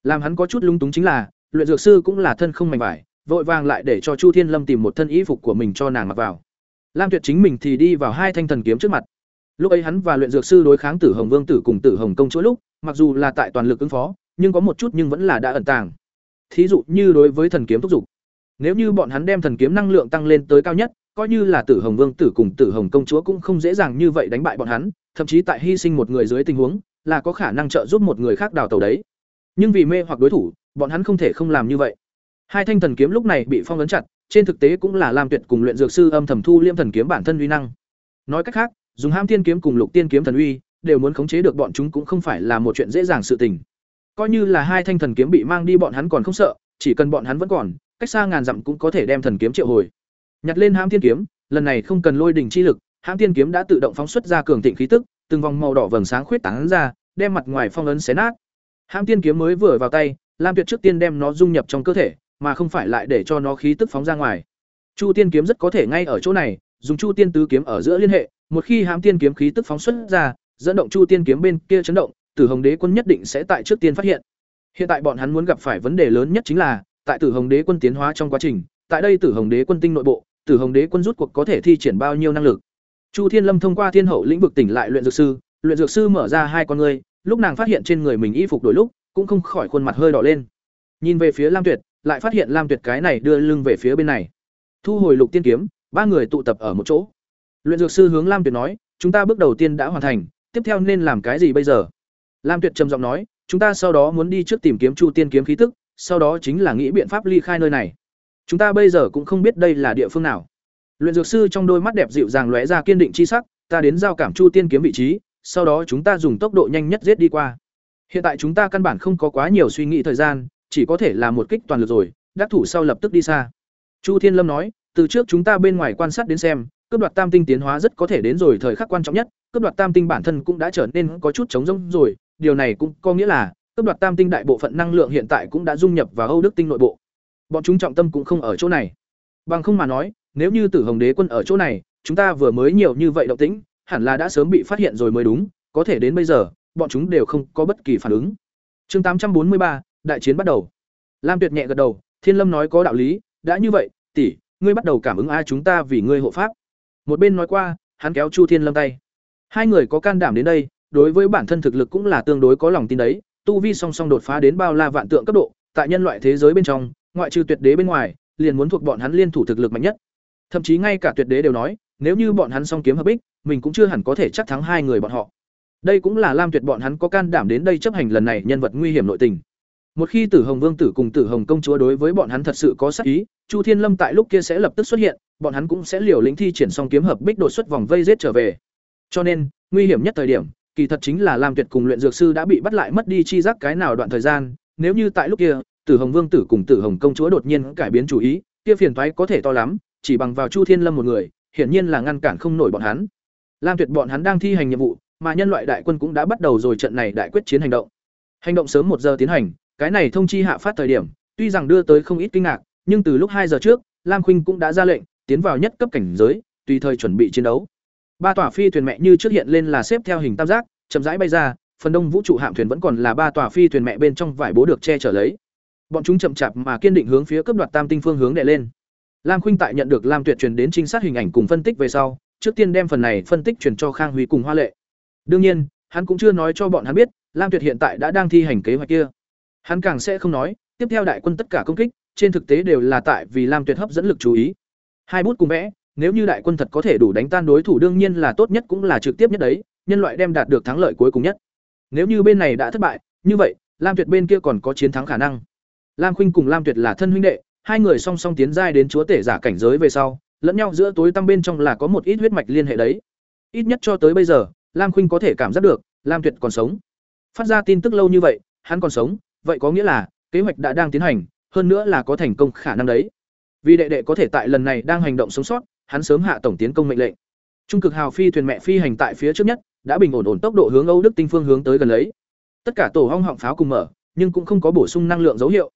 Làm hắn có chút lung túng chính là, luyện dược sư cũng là thân không mảnh vải, vội vàng lại để cho Chu Thiên Lâm tìm một thân y phục của mình cho nàng mặc vào. Lam Tuyệt chính mình thì đi vào hai thanh thần kiếm trước mặt. Lúc ấy hắn và luyện dược sư đối kháng Tử Hồng Vương tử cùng Tử Hồng công chúa lúc, mặc dù là tại toàn lực ứng phó, nhưng có một chút nhưng vẫn là đã ẩn tàng. Thí dụ như đối với thần kiếm thúc dục. Nếu như bọn hắn đem thần kiếm năng lượng tăng lên tới cao nhất, coi như là Tử Hồng Vương tử cùng Tử Hồng công chúa cũng không dễ dàng như vậy đánh bại bọn hắn, thậm chí tại hy sinh một người dưới tình huống, là có khả năng trợ giúp một người khác đào tàu đấy. Nhưng vì mê hoặc đối thủ, bọn hắn không thể không làm như vậy. Hai thanh thần kiếm lúc này bị phong ấn chặt, trên thực tế cũng là làm tuyệt cùng luyện dược sư âm thầm thu liêm thần kiếm bản thân uy năng. Nói cách khác, dùng Ham Tiên kiếm cùng Lục Tiên kiếm thần uy, đều muốn khống chế được bọn chúng cũng không phải là một chuyện dễ dàng sự tình. Coi như là hai thanh thần kiếm bị mang đi bọn hắn còn không sợ, chỉ cần bọn hắn vẫn còn, cách xa ngàn dặm cũng có thể đem thần kiếm triệu hồi. Nhặt lên hãm thiên kiếm, lần này không cần lôi đỉnh chi lực, Hãm thiên kiếm đã tự động phóng xuất ra cường thịnh khí tức, từng vòng màu đỏ vầng sáng khuyết tán ra, đem mặt ngoài phong ấn xé nát. Hãm thiên kiếm mới vừa vào tay, Lam Tuyệt trước tiên đem nó dung nhập trong cơ thể, mà không phải lại để cho nó khí tức phóng ra ngoài. Chu Tiên kiếm rất có thể ngay ở chỗ này, dùng Chu Tiên tứ kiếm ở giữa liên hệ, một khi Hãm Tiên kiếm khí tức phóng xuất ra, dẫn động Chu Tiên kiếm bên kia chấn động, Tử Hồng Đế quân nhất định sẽ tại trước tiên phát hiện. Hiện tại bọn hắn muốn gặp phải vấn đề lớn nhất chính là, tại Tử Hồng Đế quân tiến hóa trong quá trình, tại đây Tử Hồng Đế quân tinh nội bộ, Tử Hồng Đế quân rút cuộc có thể thi triển bao nhiêu năng lực. Chu Thiên Lâm thông qua thiên hậu lĩnh vực tỉnh lại luyện dược sư, luyện dược sư mở ra hai con ngươi, lúc nàng phát hiện trên người mình y phục đổi lúc, cũng không khỏi khuôn mặt hơi đỏ lên. Nhìn về phía Lam Tuyệt, lại phát hiện Lam Tuyệt cái này đưa lưng về phía bên này. Thu hồi lục tiên kiếm, ba người tụ tập ở một chỗ. Luyện dược sư hướng Lam Tuyệt nói, chúng ta bước đầu tiên đã hoàn thành, tiếp theo nên làm cái gì bây giờ? Lam Tuyệt trầm giọng nói, chúng ta sau đó muốn đi trước tìm kiếm Chu Tiên kiếm khí tức, sau đó chính là nghĩ biện pháp ly khai nơi này. Chúng ta bây giờ cũng không biết đây là địa phương nào. Luyện dược sư trong đôi mắt đẹp dịu dàng lóe ra kiên định chi sắc, ta đến giao cảm chu tiên kiếm vị trí, sau đó chúng ta dùng tốc độ nhanh nhất giết đi qua. Hiện tại chúng ta căn bản không có quá nhiều suy nghĩ thời gian, chỉ có thể là một kích toàn lực rồi, đắc thủ sau lập tức đi xa. Chu Thiên Lâm nói, từ trước chúng ta bên ngoài quan sát đến xem, cướp đoạt tam tinh tiến hóa rất có thể đến rồi thời khắc quan trọng nhất, cướp đoạt tam tinh bản thân cũng đã trở nên có chút chống rỗng rồi, điều này cũng có nghĩa là, cấp đoạt tam tinh đại bộ phận năng lượng hiện tại cũng đã dung nhập vào Âu Đức tinh nội bộ. Bọn chúng trọng tâm cũng không ở chỗ này. Bằng không mà nói, nếu như Tử Hồng Đế quân ở chỗ này, chúng ta vừa mới nhiều như vậy động tĩnh, hẳn là đã sớm bị phát hiện rồi mới đúng, có thể đến bây giờ, bọn chúng đều không có bất kỳ phản ứng. Chương tám trăm bốn mươi ba, đại chiến bắt đầu. Lam Tuyệt nhẹ gật đầu, Thiên Lâm nói có đạo lý, đã như vậy, tỷ, ngươi bắt đầu cảm ứng ai chúng ta vì ngươi hộ pháp. Một bên nói qua, hắn kéo Chu Thiên Lâm tay. Hai người có can đảm đến đây, đối với bản thân thực lực cũng là tương đối có lòng tin đấy, tu vi song song đột phá đến bao la vạn tượng cấp độ, tại nhân loại thế giới bên trong, ngoại trừ tuyệt đế bên ngoài, liền muốn thuộc bọn hắn liên thủ thực lực mạnh nhất. Thậm chí ngay cả tuyệt đế đều nói, nếu như bọn hắn song kiếm hợp bích, mình cũng chưa hẳn có thể chắc thắng hai người bọn họ. Đây cũng là Lam Tuyệt bọn hắn có can đảm đến đây chấp hành lần này nhân vật nguy hiểm nội tình. Một khi Tử Hồng Vương tử cùng Tử Hồng công chúa đối với bọn hắn thật sự có sát ý, Chu Thiên Lâm tại lúc kia sẽ lập tức xuất hiện, bọn hắn cũng sẽ liều lĩnh thi triển song kiếm hợp bích đột xuất vòng vây giết trở về. Cho nên, nguy hiểm nhất thời điểm, kỳ thật chính là Lam Tuyệt cùng luyện dược sư đã bị bắt lại mất đi chi giác cái nào đoạn thời gian, nếu như tại lúc kia, Tử Hồng Vương tử cùng Tử Hồng công chúa đột nhiên cải biến chủ ý, kia phiền toái có thể to lắm, chỉ bằng vào Chu Thiên Lâm một người, hiển nhiên là ngăn cản không nổi bọn hắn. Lam Tuyệt bọn hắn đang thi hành nhiệm vụ, mà nhân loại đại quân cũng đã bắt đầu rồi trận này đại quyết chiến hành động. Hành động sớm một giờ tiến hành, cái này thông chi hạ phát thời điểm, tuy rằng đưa tới không ít kinh ngạc, nhưng từ lúc hai giờ trước, Lam Khuynh cũng đã ra lệnh, tiến vào nhất cấp cảnh giới, tùy thời chuẩn bị chiến đấu. Ba tòa phi thuyền mẹ như trước hiện lên là xếp theo hình tam giác, chậm rãi bay ra, phần đông vũ trụ hạm thuyền vẫn còn là ba tòa phi thuyền mẹ bên trong vải bố được che chở lấy. Bọn chúng chậm chạp mà kiên định hướng phía cấp đoạt tam tinh phương hướng đệ lên. Lam Khuynh tại nhận được Lam Tuyệt truyền đến trinh sát hình ảnh cùng phân tích về sau, trước tiên đem phần này phân tích truyền cho Khang Huy cùng Hoa Lệ. Đương nhiên, hắn cũng chưa nói cho bọn hắn biết, Lam Tuyệt hiện tại đã đang thi hành kế hoạch kia. Hắn càng sẽ không nói, tiếp theo đại quân tất cả công kích, trên thực tế đều là tại vì Lam Tuyệt hấp dẫn lực chú ý. Hai bút cùng vẽ, nếu như đại quân thật có thể đủ đánh tan đối thủ đương nhiên là tốt nhất cũng là trực tiếp nhất đấy, nhân loại đem đạt được thắng lợi cuối cùng nhất. Nếu như bên này đã thất bại, như vậy, Lam Tuyệt bên kia còn có chiến thắng khả năng. Lam Khuynh cùng Lam Tuyệt là thân huynh đệ, hai người song song tiến giai đến chúa tể giả cảnh giới về sau, lẫn nhau giữa tối tăm bên trong là có một ít huyết mạch liên hệ đấy. Ít nhất cho tới bây giờ, Lam Khuynh có thể cảm giác được, Lam Tuyệt còn sống. Phát ra tin tức lâu như vậy, hắn còn sống, vậy có nghĩa là kế hoạch đã đang tiến hành, hơn nữa là có thành công khả năng đấy. Vì đệ đệ có thể tại lần này đang hành động sống sót, hắn sớm hạ tổng tiến công mệnh lệnh. Trung cực hào phi thuyền mẹ phi hành tại phía trước nhất, đã bình ổn ổn tốc độ hướng Âu Đức tinh phương hướng tới gần lấy. Tất cả tổ hong họng pháo cùng mở, nhưng cũng không có bổ sung năng lượng dấu hiệu.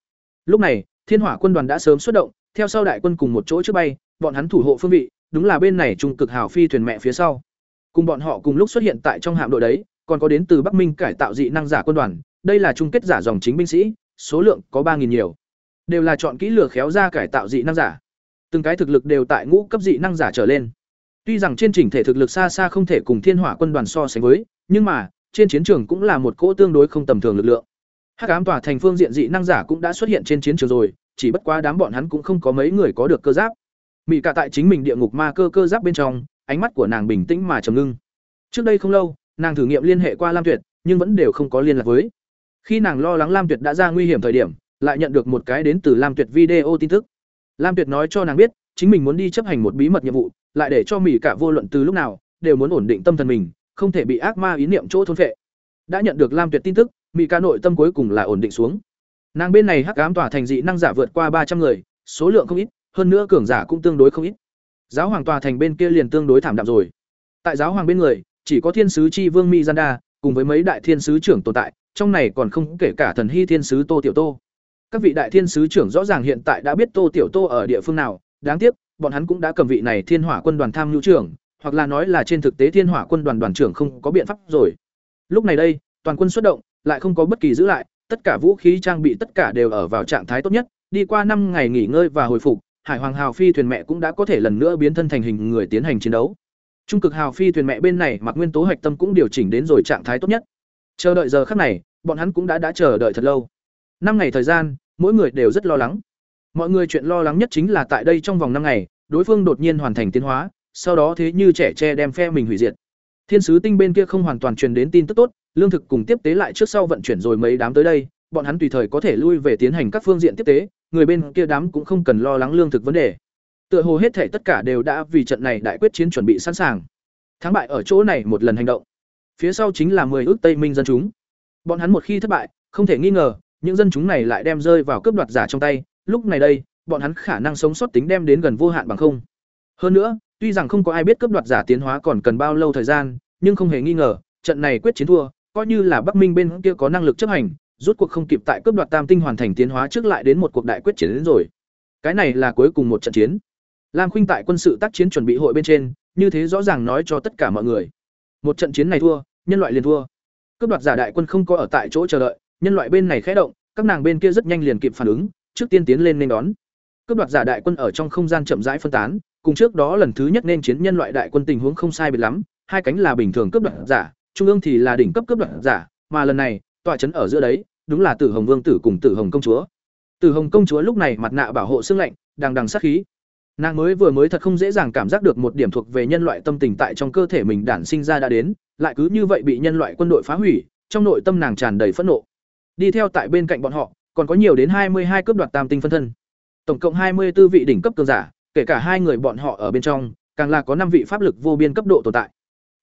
Lúc này, Thiên Hỏa quân đoàn đã sớm xuất động, theo sau đại quân cùng một chỗ trước bay, bọn hắn thủ hộ phương vị, đúng là bên này trung cực hào phi thuyền mẹ phía sau. Cùng bọn họ cùng lúc xuất hiện tại trong hạm đội đấy, còn có đến từ Bắc Minh cải tạo dị năng giả quân đoàn, đây là chung kết giả dòng chính binh sĩ, số lượng có ba nghìn nhiều. Đều là chọn kỹ lửa khéo ra cải tạo dị năng giả. Từng cái thực lực đều tại ngũ cấp dị năng giả trở lên. Tuy rằng trên chỉnh thể thực lực xa xa không thể cùng Thiên Hỏa quân đoàn so sánh với, nhưng mà, trên chiến trường cũng là một cỗ tương đối không tầm thường lực lượng. Hắc ám tòa thành phương diện dị năng giả cũng đã xuất hiện trên chiến trường rồi, chỉ bất quá đám bọn hắn cũng không có mấy người có được cơ giáp. Mị cả tại chính mình địa ngục ma cơ cơ giáp bên trong, ánh mắt của nàng bình tĩnh mà trầm ngưng. Trước đây không lâu, nàng thử nghiệm liên hệ qua Lam Tuyệt, nhưng vẫn đều không có liên lạc với. Khi nàng lo lắng Lam Tuyệt đã ra nguy hiểm thời điểm, lại nhận được một cái đến từ Lam Tuyệt video tin tức. Lam Tuyệt nói cho nàng biết, chính mình muốn đi chấp hành một bí mật nhiệm vụ, lại để cho Mị cả vô luận từ lúc nào đều muốn ổn định tâm thần mình, không thể bị ác ma ý niệm chỗ thôn phệ. Đã nhận được Lam Tuyệt tin tức, Mị cả nội tâm cuối cùng là ổn định xuống. Nàng bên này hắc ám tỏa thành dị năng giả vượt qua ba trăm người, số lượng không ít, hơn nữa cường giả cũng tương đối không ít. Giáo hoàng tòa thành bên kia liền tương đối thảm đạm rồi. Tại giáo hoàng bên người, chỉ có thiên sứ chi vương Mizanda, cùng với mấy đại thiên sứ trưởng tồn tại, trong này còn không kể cả thần hy thiên sứ Tô Tiểu Tô. Các vị đại thiên sứ trưởng rõ ràng hiện tại đã biết Tô Tiểu Tô ở địa phương nào, đáng tiếc, bọn hắn cũng đã cầm vị này Thiên Hỏa quân đoàn tham nhu trưởng, hoặc là nói là trên thực tế Thiên Hỏa quân đoàn đoàn trưởng không có biện pháp rồi. Lúc này đây, toàn quân xuất động, lại không có bất kỳ giữ lại, tất cả vũ khí trang bị tất cả đều ở vào trạng thái tốt nhất, đi qua năm ngày nghỉ ngơi và hồi phục, Hải Hoàng Hào phi thuyền mẹ cũng đã có thể lần nữa biến thân thành hình người tiến hành chiến đấu. Trung cực Hào phi thuyền mẹ bên này, Mạc Nguyên Tố hạch tâm cũng điều chỉnh đến rồi trạng thái tốt nhất. Chờ đợi giờ khắc này, bọn hắn cũng đã đã chờ đợi thật lâu. Năm ngày thời gian, mỗi người đều rất lo lắng. Mọi người chuyện lo lắng nhất chính là tại đây trong vòng năm ngày, đối phương đột nhiên hoàn thành tiến hóa, sau đó thế như trẻ tre đem phe mình hủy diệt. Thiên sứ tinh bên kia không hoàn toàn truyền đến tin tức tốt, lương thực cùng tiếp tế lại trước sau vận chuyển rồi mấy đám tới đây, bọn hắn tùy thời có thể lui về tiến hành các phương diện tiếp tế, người bên kia đám cũng không cần lo lắng lương thực vấn đề. Tựa hồ hết thể tất cả đều đã vì trận này đại quyết chiến chuẩn bị sẵn sàng. Thắng bại ở chỗ này một lần hành động. Phía sau chính là 10 ước Tây Minh dân chúng. Bọn hắn một khi thất bại, không thể nghi ngờ, những dân chúng này lại đem rơi vào cướp đoạt giả trong tay, lúc này đây, bọn hắn khả năng sống sót tính đem đến gần vô hạn bằng không. Hơn nữa, tuy rằng không có ai biết cướp đoạt giả tiến hóa còn cần bao lâu thời gian, nhưng không hề nghi ngờ, trận này quyết chiến thua, coi như là Bắc Minh bên kia có năng lực chấp hành, rút cuộc không kịp tại cướp đoạt tam tinh hoàn thành tiến hóa trước lại đến một cuộc đại quyết chiến đến rồi. Cái này là cuối cùng một trận chiến. Lam Khuynh tại quân sự tác chiến chuẩn bị hội bên trên, như thế rõ ràng nói cho tất cả mọi người. Một trận chiến này thua, nhân loại liền thua. Cướp đoạt giả đại quân không có ở tại chỗ chờ đợi, nhân loại bên này khẽ động, các nàng bên kia rất nhanh liền kịp phản ứng, trước tiên tiến lên nên đón. Cướp đoạt giả đại quân ở trong không gian chậm rãi phân tán, cùng trước đó lần thứ nhất nên chiến nhân loại đại quân tình huống không sai biệt lắm, hai cánh là bình thường cướp đoạt giả, trung ương thì là đỉnh cấp cướp đoạt giả, mà lần này, tọa trấn ở giữa đấy, đúng là Tử Hồng Vương tử cùng Tử Hồng công chúa. Tử Hồng công chúa lúc này mặt nạ bảo hộ xương lạnh, đằng đằng sát khí. Nàng mới vừa mới thật không dễ dàng cảm giác được một điểm thuộc về nhân loại tâm tình tại trong cơ thể mình đản sinh ra đã đến, lại cứ như vậy bị nhân loại quân đội phá hủy, trong nội tâm nàng tràn đầy phẫn nộ. Đi theo tại bên cạnh bọn họ, còn có nhiều đến hai mươi hai cướp đoạt tam tinh phân thân. Tổng cộng hai mươi 24 vị đỉnh cấp cường giả, kể cả hai người bọn họ ở bên trong, càng là có năm vị pháp lực vô biên cấp độ tồn tại.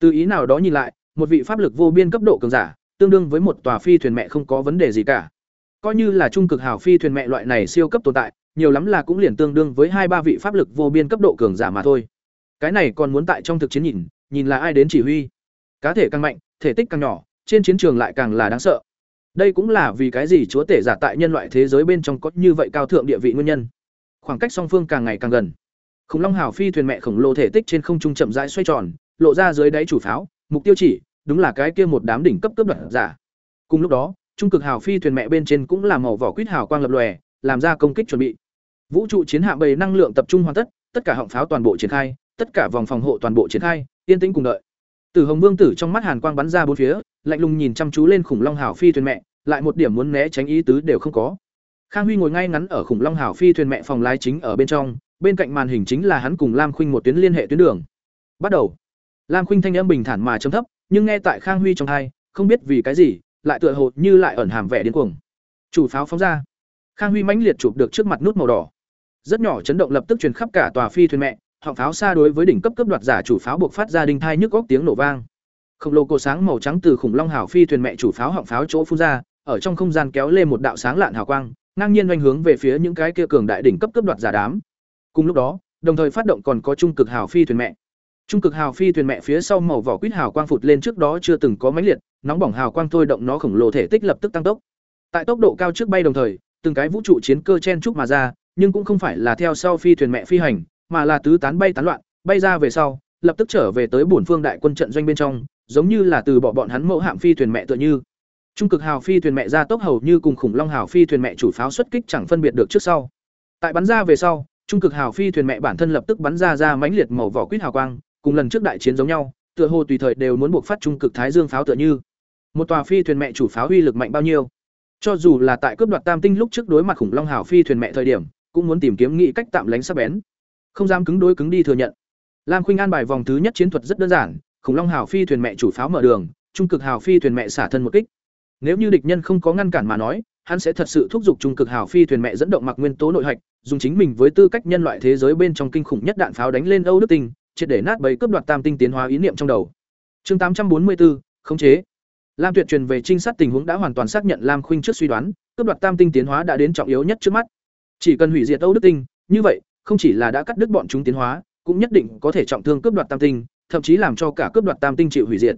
Từ ý nào đó nhìn lại, một vị pháp lực vô biên cấp độ cường giả, tương đương với một tòa phi thuyền mẹ không có vấn đề gì cả. Coi như là trung cực hào phi thuyền mẹ loại này siêu cấp tồn tại, nhiều lắm là cũng liền tương đương với hai ba vị pháp lực vô biên cấp độ cường giả mà thôi. Cái này còn muốn tại trong thực chiến nhìn, nhìn là ai đến chỉ huy. Cá thể càng mạnh, thể tích càng nhỏ, trên chiến trường lại càng là đáng sợ. Đây cũng là vì cái gì chúa tể giả tại nhân loại thế giới bên trong có như vậy cao thượng địa vị nguyên nhân. Khoảng cách song phương càng ngày càng gần. Khủng Long Hào phi thuyền mẹ khổng lồ thể tích trên không trung chậm rãi xoay tròn, lộ ra dưới đáy chủ pháo, mục tiêu chỉ, đúng là cái kia một đám đỉnh cấp cướp đoạt giả. Cùng lúc đó, trung cực hào phi thuyền mẹ bên trên cũng là màu vỏ quýt hào quang lập lòe, làm ra công kích chuẩn bị. Vũ trụ chiến hạm bầy năng lượng tập trung hoàn tất, tất cả họng pháo toàn bộ triển khai, tất cả vòng phòng hộ toàn bộ triển khai, yên tĩnh cùng đợi. Tử Hồng Vương tử trong mắt hàn quang bắn ra bốn phía, lạnh lùng nhìn chăm chú lên khủng long hào phi thuyền mẹ, lại một điểm muốn né tránh ý tứ đều không có. Khang Huy ngồi ngay ngắn ở khủng long hào phi thuyền mẹ phòng lái chính ở bên trong, bên cạnh màn hình chính là hắn cùng Lam Khuynh một tuyến liên hệ tuyến đường. Bắt đầu. Lam Khuynh thanh âm bình thản mà trầm thấp, nhưng nghe tại Khang Huy trong tai, không biết vì cái gì, lại tựa hồ như lại ẩn hàm vẻ điên cuồng. Chủ pháo phóng ra. Khang Huy mãnh liệt chụp được trước mặt nút màu đỏ. Rất nhỏ chấn động lập tức truyền khắp cả tòa phi thuyền mẹ, họng pháo xa đối với đỉnh cấp cấp đoạt giả chủ pháo buộc phát ra đinh thai nhức góc tiếng nổ vang. Khổng lồ cổ sáng màu trắng từ khủng long hào phi thuyền mẹ chủ pháo họng pháo chỗ phun ra, ở trong không gian kéo lên một đạo sáng lạn hào quang, ngang nhiên doanh hướng về phía những cái kia cường đại đỉnh cấp cấp đoạt giả đám. Cùng lúc đó, đồng thời phát động còn có trung cực hào phi thuyền mẹ. Trung cực hào phi thuyền mẹ phía sau màu vỏ quýt hào quang phụt lên trước đó chưa từng có mãnh liệt, nóng bỏng hào quang thôi động nó khổng lồ thể tích lập tức tăng tốc. Tại tốc độ cao trước bay đồng thời, từng cái vũ trụ chiến cơ chen chúc mà ra, nhưng cũng không phải là theo sau phi thuyền mẹ phi hành, mà là tứ tán bay tán loạn, bay ra về sau, lập tức trở về tới bổn phương đại quân trận doanh bên trong, giống như là từ bỏ bọn hắn mẫu hạm phi thuyền mẹ tựa như. Trung cực hào phi thuyền mẹ ra tốc hầu như cùng khủng long hào phi thuyền mẹ chủ pháo xuất kích chẳng phân biệt được trước sau. Tại bắn ra về sau, trung cực hào phi thuyền mẹ bản thân lập tức bắn ra ra mãnh liệt màu vỏ quýt hào quang, cùng lần trước đại chiến giống nhau, tựa hồ tùy thời đều muốn buộc phát trung cực thái dương pháo tựa như. Một tòa phi thuyền mẹ chủ pháo uy lực mạnh bao nhiêu? Cho dù là tại cướp đoạt Tam tinh lúc trước đối mặt khủng long hào phi thuyền mẹ thời điểm, cũng muốn tìm kiếm nghị cách tạm lánh sắc bén. Không dám cứng đối cứng đi thừa nhận. Lam Khuynh an bài vòng thứ nhất chiến thuật rất đơn giản, khủng long hào phi thuyền mẹ chủ pháo mở đường, trung cực hào phi thuyền mẹ xả thân một kích. Nếu như địch nhân không có ngăn cản mà nói, hắn sẽ thật sự thúc giục trung cực hào phi thuyền mẹ dẫn động mặc nguyên tố nội hạch, dùng chính mình với tư cách nhân loại thế giới bên trong kinh khủng nhất đạn pháo đánh lên Âu Đức Tinh, triệt để nát bấy cướp đoạt tam tinh tiến hóa ý niệm trong đầu. Chương tám trăm bốn mươi bốn khống chế. Lam Tuyệt truyền về trinh sát tình huống đã hoàn toàn xác nhận Lam Khuynh trước suy đoán, cướp đoạt tam tinh tiến hóa đã đến trọng yếu nhất trước mắt. Chỉ cần hủy diệt Âu Đức Tinh, như vậy, không chỉ là đã cắt đứt bọn chúng tiến hóa, cũng nhất định có thể trọng thương cướp đoạt tam tinh, thậm chí làm cho cả cướp đoạt tam tinh chịu hủy diệt.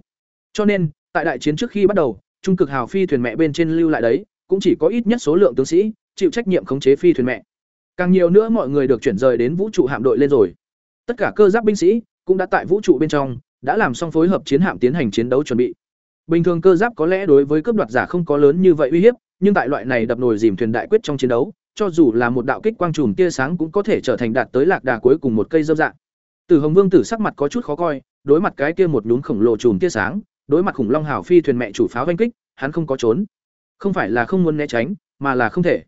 Cho nên, tại đại chiến trước khi bắt đầu, trung cực hào phi thuyền mẹ bên trên lưu lại đấy, cũng chỉ có ít nhất số lượng tướng sĩ chịu trách nhiệm khống chế phi thuyền mẹ. Càng nhiều nữa mọi người được chuyển rời đến vũ trụ hạm đội lên rồi. Tất cả cơ giáp binh sĩ cũng đã tại vũ trụ bên trong, đã làm xong phối hợp chiến hạm tiến hành chiến đấu chuẩn bị. Bình thường cơ giáp có lẽ đối với cướp đoạt giả không có lớn như vậy uy hiếp, nhưng tại loại này đập nồi dìm thuyền đại quyết trong chiến đấu, cho dù là một đạo kích quang trùm tia sáng cũng có thể trở thành đạt tới lạc đà cuối cùng một cây dâm dạng. Tử Hồng Vương tử sắc mặt có chút khó coi, đối mặt cái kia một nhún khổng lồ trùm tia sáng, đối mặt khủng long hào phi thuyền mẹ chủ pháo vanh kích, hắn không có trốn. Không phải là không muốn né tránh, mà là không thể.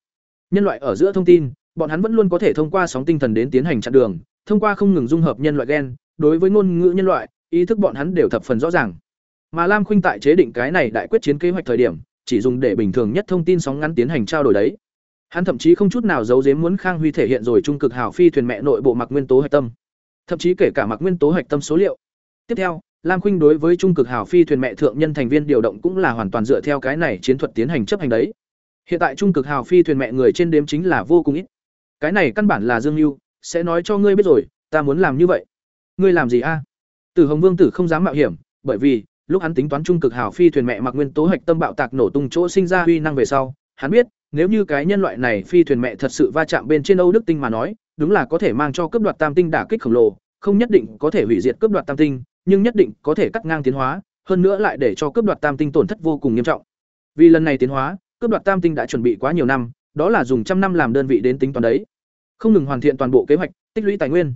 Nhân loại ở giữa thông tin, bọn hắn vẫn luôn có thể thông qua sóng tinh thần đến tiến hành chặn đường, thông qua không ngừng dung hợp nhân loại gen, đối với ngôn ngữ nhân loại, ý thức bọn hắn đều thập phần rõ ràng. Mà Lam Khuynh tại chế định cái này đại quyết chiến kế hoạch thời điểm, chỉ dùng để bình thường nhất thông tin sóng ngắn tiến hành trao đổi đấy. Hắn thậm chí không chút nào giấu giếm muốn Khang Huy thể hiện rồi trung cực hào phi thuyền mẹ nội bộ mặc nguyên tố hạch tâm. Thậm chí kể cả mặc nguyên tố hạch tâm số liệu. Tiếp theo, Lam Khuynh đối với trung cực hào phi thuyền mẹ thượng nhân thành viên điều động cũng là hoàn toàn dựa theo cái này chiến thuật tiến hành chấp hành đấy. Hiện tại trung cực hào phi thuyền mẹ người trên đếm chính là vô cùng ít. Cái này căn bản là Dương Nưu, sẽ nói cho ngươi biết rồi, ta muốn làm như vậy. Ngươi làm gì a? Tử Hồng Vương tử không dám mạo hiểm, bởi vì lúc hắn tính toán trung cực hào phi thuyền mẹ mặc nguyên tố hạch tâm bạo tạc nổ tung chỗ sinh ra uy năng về sau, hắn biết, nếu như cái nhân loại này phi thuyền mẹ thật sự va chạm bên trên Âu Đức tinh mà nói, đúng là có thể mang cho cấp đoạt tam tinh đả kích khổng lồ, không nhất định có thể hủy diệt cấp đoạt tam tinh, nhưng nhất định có thể cắt ngang tiến hóa, hơn nữa lại để cho cấp đoạt tam tinh tổn thất vô cùng nghiêm trọng. Vì lần này tiến hóa, cấp đoạt tam tinh đã chuẩn bị quá nhiều năm, đó là dùng trăm năm làm đơn vị đến tính toán đấy. Không ngừng hoàn thiện toàn bộ kế hoạch, tích lũy tài nguyên.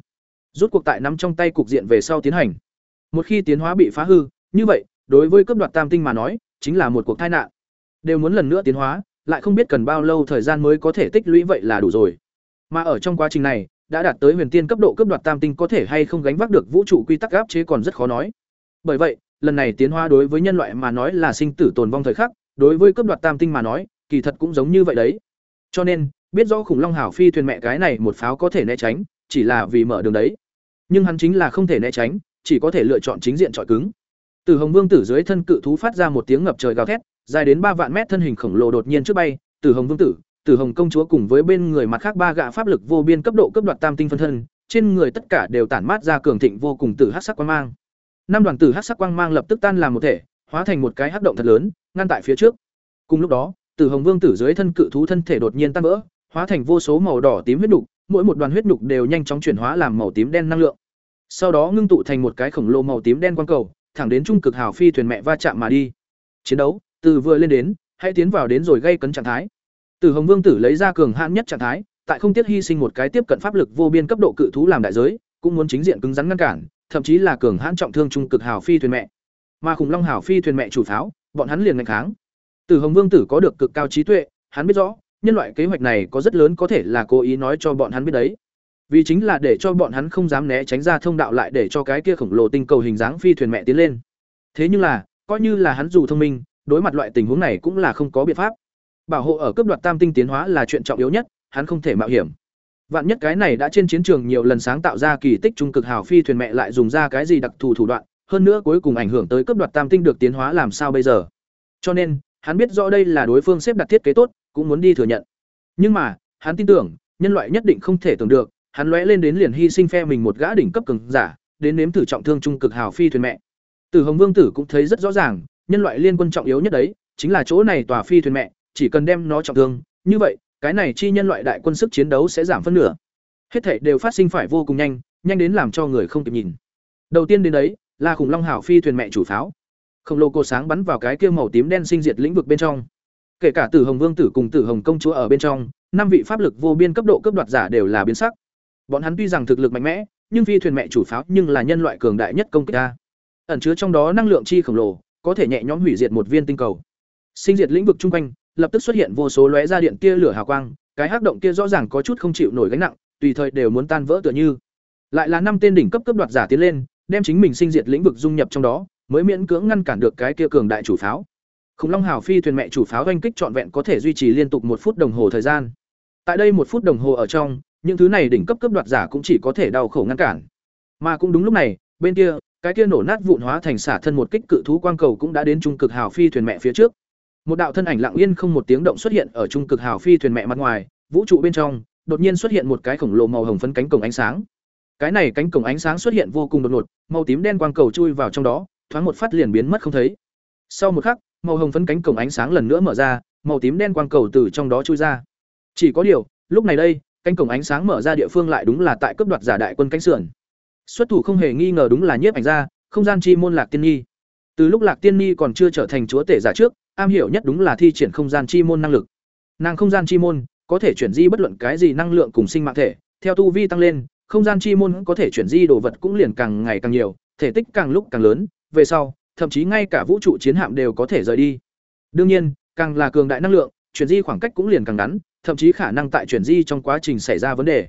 Rút cuộc tại nắm trong tay cục diện về sau tiến hành. Một khi tiến hóa bị phá hư, như vậy, đối với cấp đoạt tam tinh mà nói, chính là một cuộc tai nạn. Đều muốn lần nữa tiến hóa, lại không biết cần bao lâu thời gian mới có thể tích lũy vậy là đủ rồi. Mà ở trong quá trình này, đã đạt tới huyền tiên cấp độ cấp đoạt tam tinh có thể hay không gánh vác được vũ trụ quy tắc áp chế còn rất khó nói. Bởi vậy, lần này tiến hóa đối với nhân loại mà nói là sinh tử tồn vong thời khắc, đối với cấp đoạt tam tinh mà nói, kỳ thật cũng giống như vậy đấy. Cho nên, biết rõ khủng long hảo phi thuyền mẹ cái này một pháo có thể né tránh, chỉ là vì mở đường đấy. Nhưng hắn chính là không thể né tránh, chỉ có thể lựa chọn chính diện trọi cứng. Từ Hồng Vương tử dưới thân cự thú phát ra một tiếng ngập trời gào thét, dài đến ba vạn mét thân hình khổng lồ đột nhiên trước bay, Từ Hồng Vương tử, Tử Hồng công chúa cùng với bên người mặt khác ba gã pháp lực vô biên cấp độ cấp đoạt tam tinh phân thân, trên người tất cả đều tản mát ra cường thịnh vô cùng tử hắc sắc quang mang. Năm đoàn tử hắc sắc quang mang lập tức tan làm một thể, hóa thành một cái hắc động thật lớn, ngăn tại phía trước. Cùng lúc đó, Tử Hồng Vương tử dưới thân cự thú thân thể đột nhiên tan vỡ, hóa thành vô số màu đỏ tím huyết nục, mỗi một đoàn huyết nục đều nhanh chóng chuyển hóa làm màu tím đen năng lượng. Sau đó ngưng tụ thành một cái khổng lồ màu tím đen quang cầu, thẳng đến trung cực hào phi thuyền mẹ va chạm mà đi. Chiến đấu, từ vừa lên đến, hãy tiến vào đến rồi gây cấn trạng thái. Tử Hồng Vương tử lấy ra cường hãn nhất trạng thái, tại không tiếc hy sinh một cái tiếp cận pháp lực vô biên cấp độ cự thú làm đại giới, cũng muốn chính diện cứng rắn ngăn cản, thậm chí là cường hãn trọng thương trung cực hào phi thuyền mẹ. Mà khủng long hào phi thuyền mẹ chủ pháo, bọn hắn liền nghênh kháng. Tử Hồng Vương tử có được cực cao trí tuệ, hắn biết rõ, nhân loại kế hoạch này có rất lớn có thể là cố ý nói cho bọn hắn biết đấy. Vì chính là để cho bọn hắn không dám né tránh ra thông đạo lại để cho cái kia khổng lồ tinh cầu hình dáng phi thuyền mẹ tiến lên. Thế nhưng là, coi như là hắn dù thông minh, đối mặt loại tình huống này cũng là không có biện pháp. Bảo hộ ở cấp đoạt tam tinh tiến hóa là chuyện trọng yếu nhất, hắn không thể mạo hiểm. Vạn nhất cái này đã trên chiến trường nhiều lần sáng tạo ra kỳ tích trung cực hào phi thuyền mẹ lại dùng ra cái gì đặc thù thủ đoạn, hơn nữa cuối cùng ảnh hưởng tới cấp đoạt tam tinh được tiến hóa làm sao bây giờ. Cho nên, hắn biết rõ đây là đối phương xếp đặt thiết kế tốt, cũng muốn đi thừa nhận. Nhưng mà, hắn tin tưởng, nhân loại nhất định không thể tưởng được, hắn lóe lên đến liền hy sinh phe mình một gã đỉnh cấp cường giả, đến nếm thử trọng thương trung cực hào phi thuyền mẹ. Tử Hồng Vương tử cũng thấy rất rõ ràng, nhân loại liên quân trọng yếu nhất đấy, chính là chỗ này tòa phi thuyền mẹ, chỉ cần đem nó trọng thương, như vậy, cái này chi nhân loại đại quân sức chiến đấu sẽ giảm phân nửa. Hết thảy đều phát sinh phải vô cùng nhanh, nhanh đến làm cho người không kịp nhìn. Đầu tiên đến đấy, là khủng long hảo phi thuyền mẹ chủ pháo. Khổng lồ cột sáng bắn vào cái kia màu tím đen sinh diệt lĩnh vực bên trong. Kể cả Tử Hồng Vương tử cùng Tử Hồng công chúa ở bên trong, năm vị pháp lực vô biên cấp độ cấp đoạt giả đều là biến sắc. Bọn hắn tuy rằng thực lực mạnh mẽ, nhưng phi thuyền mẹ chủ pháo nhưng là nhân loại cường đại nhất công kích ta Ẩn chứa trong đó năng lượng chi khổng lồ, có thể nhẹ nhõm hủy diệt một viên tinh cầu. Sinh diệt lĩnh vực chung quanh, lập tức xuất hiện vô số lóe ra điện tia lửa hào quang, cái hắc động kia rõ ràng có chút không chịu nổi gánh nặng, tùy thời đều muốn tan vỡ tựa như. Lại là năm tên đỉnh cấp cấp đoạt giả tiến lên, đem chính mình sinh diệt lĩnh vực dung nhập trong đó, mới miễn cưỡng ngăn cản được cái kia cường đại chủ pháo. Khủng Long Hào phi thuyền mẹ chủ pháo oanh kích trọn vẹn có thể duy trì liên tục một phút đồng hồ thời gian. Tại đây một phút đồng hồ ở trong, những thứ này đỉnh cấp cấp đoạt giả cũng chỉ có thể đau khổ ngăn cản. Mà cũng đúng lúc này, bên kia, cái kia nổ nát vụn hóa thành xả thân một kích cự thú quang cầu cũng đã đến trung cực hào phi thuyền mẹ phía trước. Một đạo thân ảnh lặng yên không một tiếng động xuất hiện ở trung cực hào phi thuyền mẹ mặt ngoài, vũ trụ bên trong, đột nhiên xuất hiện một cái khổng lồ màu hồng phấn cánh cổng ánh sáng. Cái này cánh cổng ánh sáng xuất hiện vô cùng đột ngột, màu tím đen quang cầu chui vào trong đó, thoáng một phát liền biến mất không thấy. Sau một khắc, màu hồng phấn cánh cổng ánh sáng lần nữa mở ra, màu tím đen quang cầu từ trong đó chui ra. Chỉ có điều, lúc này đây, cánh cổng ánh sáng mở ra địa phương lại đúng là tại cấp đoạt giả đại quân cánh sườn. Xuất thủ không hề nghi ngờ đúng là nhiếp ảnh gia, không gian chi môn Lạc Tiên Nhi. Từ lúc Lạc Tiên Nhi còn chưa trở thành chúa tể giả trước, am hiểu nhất đúng là thi triển không gian chi môn năng lực. Nàng không gian chi môn có thể chuyển di bất luận cái gì năng lượng cùng sinh mạng thể, theo tu vi tăng lên, không gian chi môn có thể chuyển di đồ vật cũng liền càng ngày càng nhiều, thể tích càng lúc càng lớn, về sau, thậm chí ngay cả vũ trụ chiến hạm đều có thể rời đi. Đương nhiên, càng là cường đại năng lượng, chuyển di khoảng cách cũng liền càng ngắn, thậm chí khả năng tại chuyển di trong quá trình xảy ra vấn đề.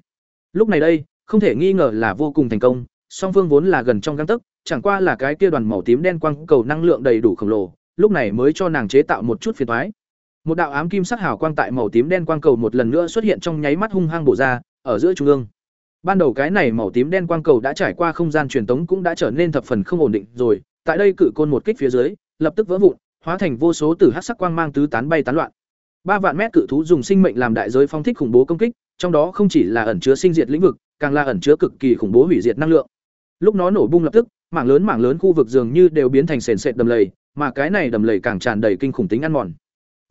Lúc này đây, không thể nghi ngờ là vô cùng thành công, song phương vốn là gần trong gang tấc, chẳng qua là cái kia đoàn màu tím đen quang cầu năng lượng đầy đủ khổng lồ, lúc này mới cho nàng chế tạo một chút phiền toái. Một đạo ám kim sắc hào quang tại màu tím đen quang cầu một lần nữa xuất hiện trong nháy mắt hung hăng bổ ra, ở giữa trung ương. Ban đầu cái này màu tím đen quang cầu đã trải qua không gian truyền tống cũng đã trở nên thập phần không ổn định rồi, tại đây cự côn một kích phía dưới, lập tức vỡ vụn, hóa thành vô số tử hắc sắc quang mang tứ tán bay tán loạn. Ba vạn mét cự thú dùng sinh mệnh làm đại giới phong thích khủng bố công kích, trong đó không chỉ là ẩn chứa sinh diệt lĩnh vực, càng là ẩn chứa cực kỳ khủng bố hủy diệt năng lượng. Lúc nó nổ bung lập tức, mảng lớn mảng lớn khu vực dường như đều biến thành sền sệt đầm lầy, mà cái này đầm lầy càng tràn đầy kinh khủng tính ăn mòn.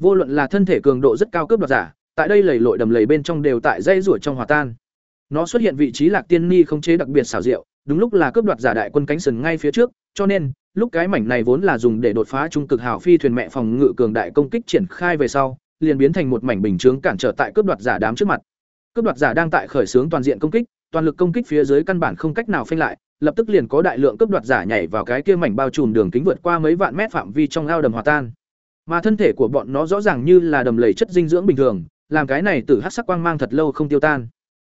Vô luận là thân thể cường độ rất cao cấp đoạt giả, tại đây lầy lội đầm lầy bên trong đều tại dây rủa trong hòa tan. Nó xuất hiện vị trí Lạc Tiên Ni không chế đặc biệt xảo diệu, đúng lúc là cướp đoạt giả đại quân cánh sừng ngay phía trước, cho nên, lúc cái mảnh này vốn là dùng để đột phá trung cực hảo phi thuyền mẹ phòng ngự cường đại công kích triển khai về sau, liền biến thành một mảnh bình chướng cản trở tại cướp đoạt giả đám trước mặt. Cướp đoạt giả đang tại khởi xướng toàn diện công kích, toàn lực công kích phía dưới căn bản không cách nào phanh lại, lập tức liền có đại lượng cướp đoạt giả nhảy vào cái kia mảnh bao trùm đường kính vượt qua mấy vạn mét phạm vi trong ao đầm hòa tan. Mà thân thể của bọn nó rõ ràng như là đầm lầy chất dinh dưỡng bình thường, làm cái này tử hắc sắc quang mang thật lâu không tiêu tan.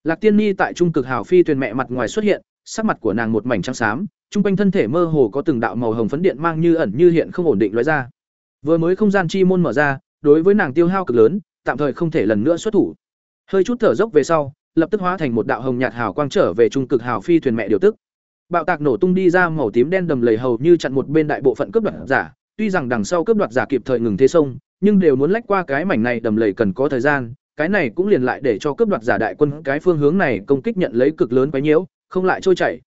Lạc Tiên Ni tại trung cực hào phi thuyền mẹ mặt ngoài xuất hiện, sắc mặt của nàng một mảnh trắng xám, trung quanh thân thể mơ hồ có từng đạo màu hồng phấn điện mang như ẩn như hiện không ổn định lóe ra. Vừa mới không gian chi môn mở ra, đối với nàng tiêu hao cực lớn, tạm thời không thể lần nữa xuất thủ. Hơi chút thở dốc về sau, lập tức hóa thành một đạo hồng nhạt hào quang trở về trung cực hào phi thuyền mẹ điều tức. Bạo tạc nổ tung đi ra màu tím đen đầm lầy hầu như chặn một bên đại bộ phận cướp đoạt giả, tuy rằng đằng sau cướp đoạt giả kịp thời ngừng thế sông, nhưng đều muốn lách qua cái mảnh này đầm lầy cần có thời gian, cái này cũng liền lại để cho cướp đoạt giả đại quân cái phương hướng này công kích nhận lấy cực lớn quấy nhiễu, không lại trôi chảy.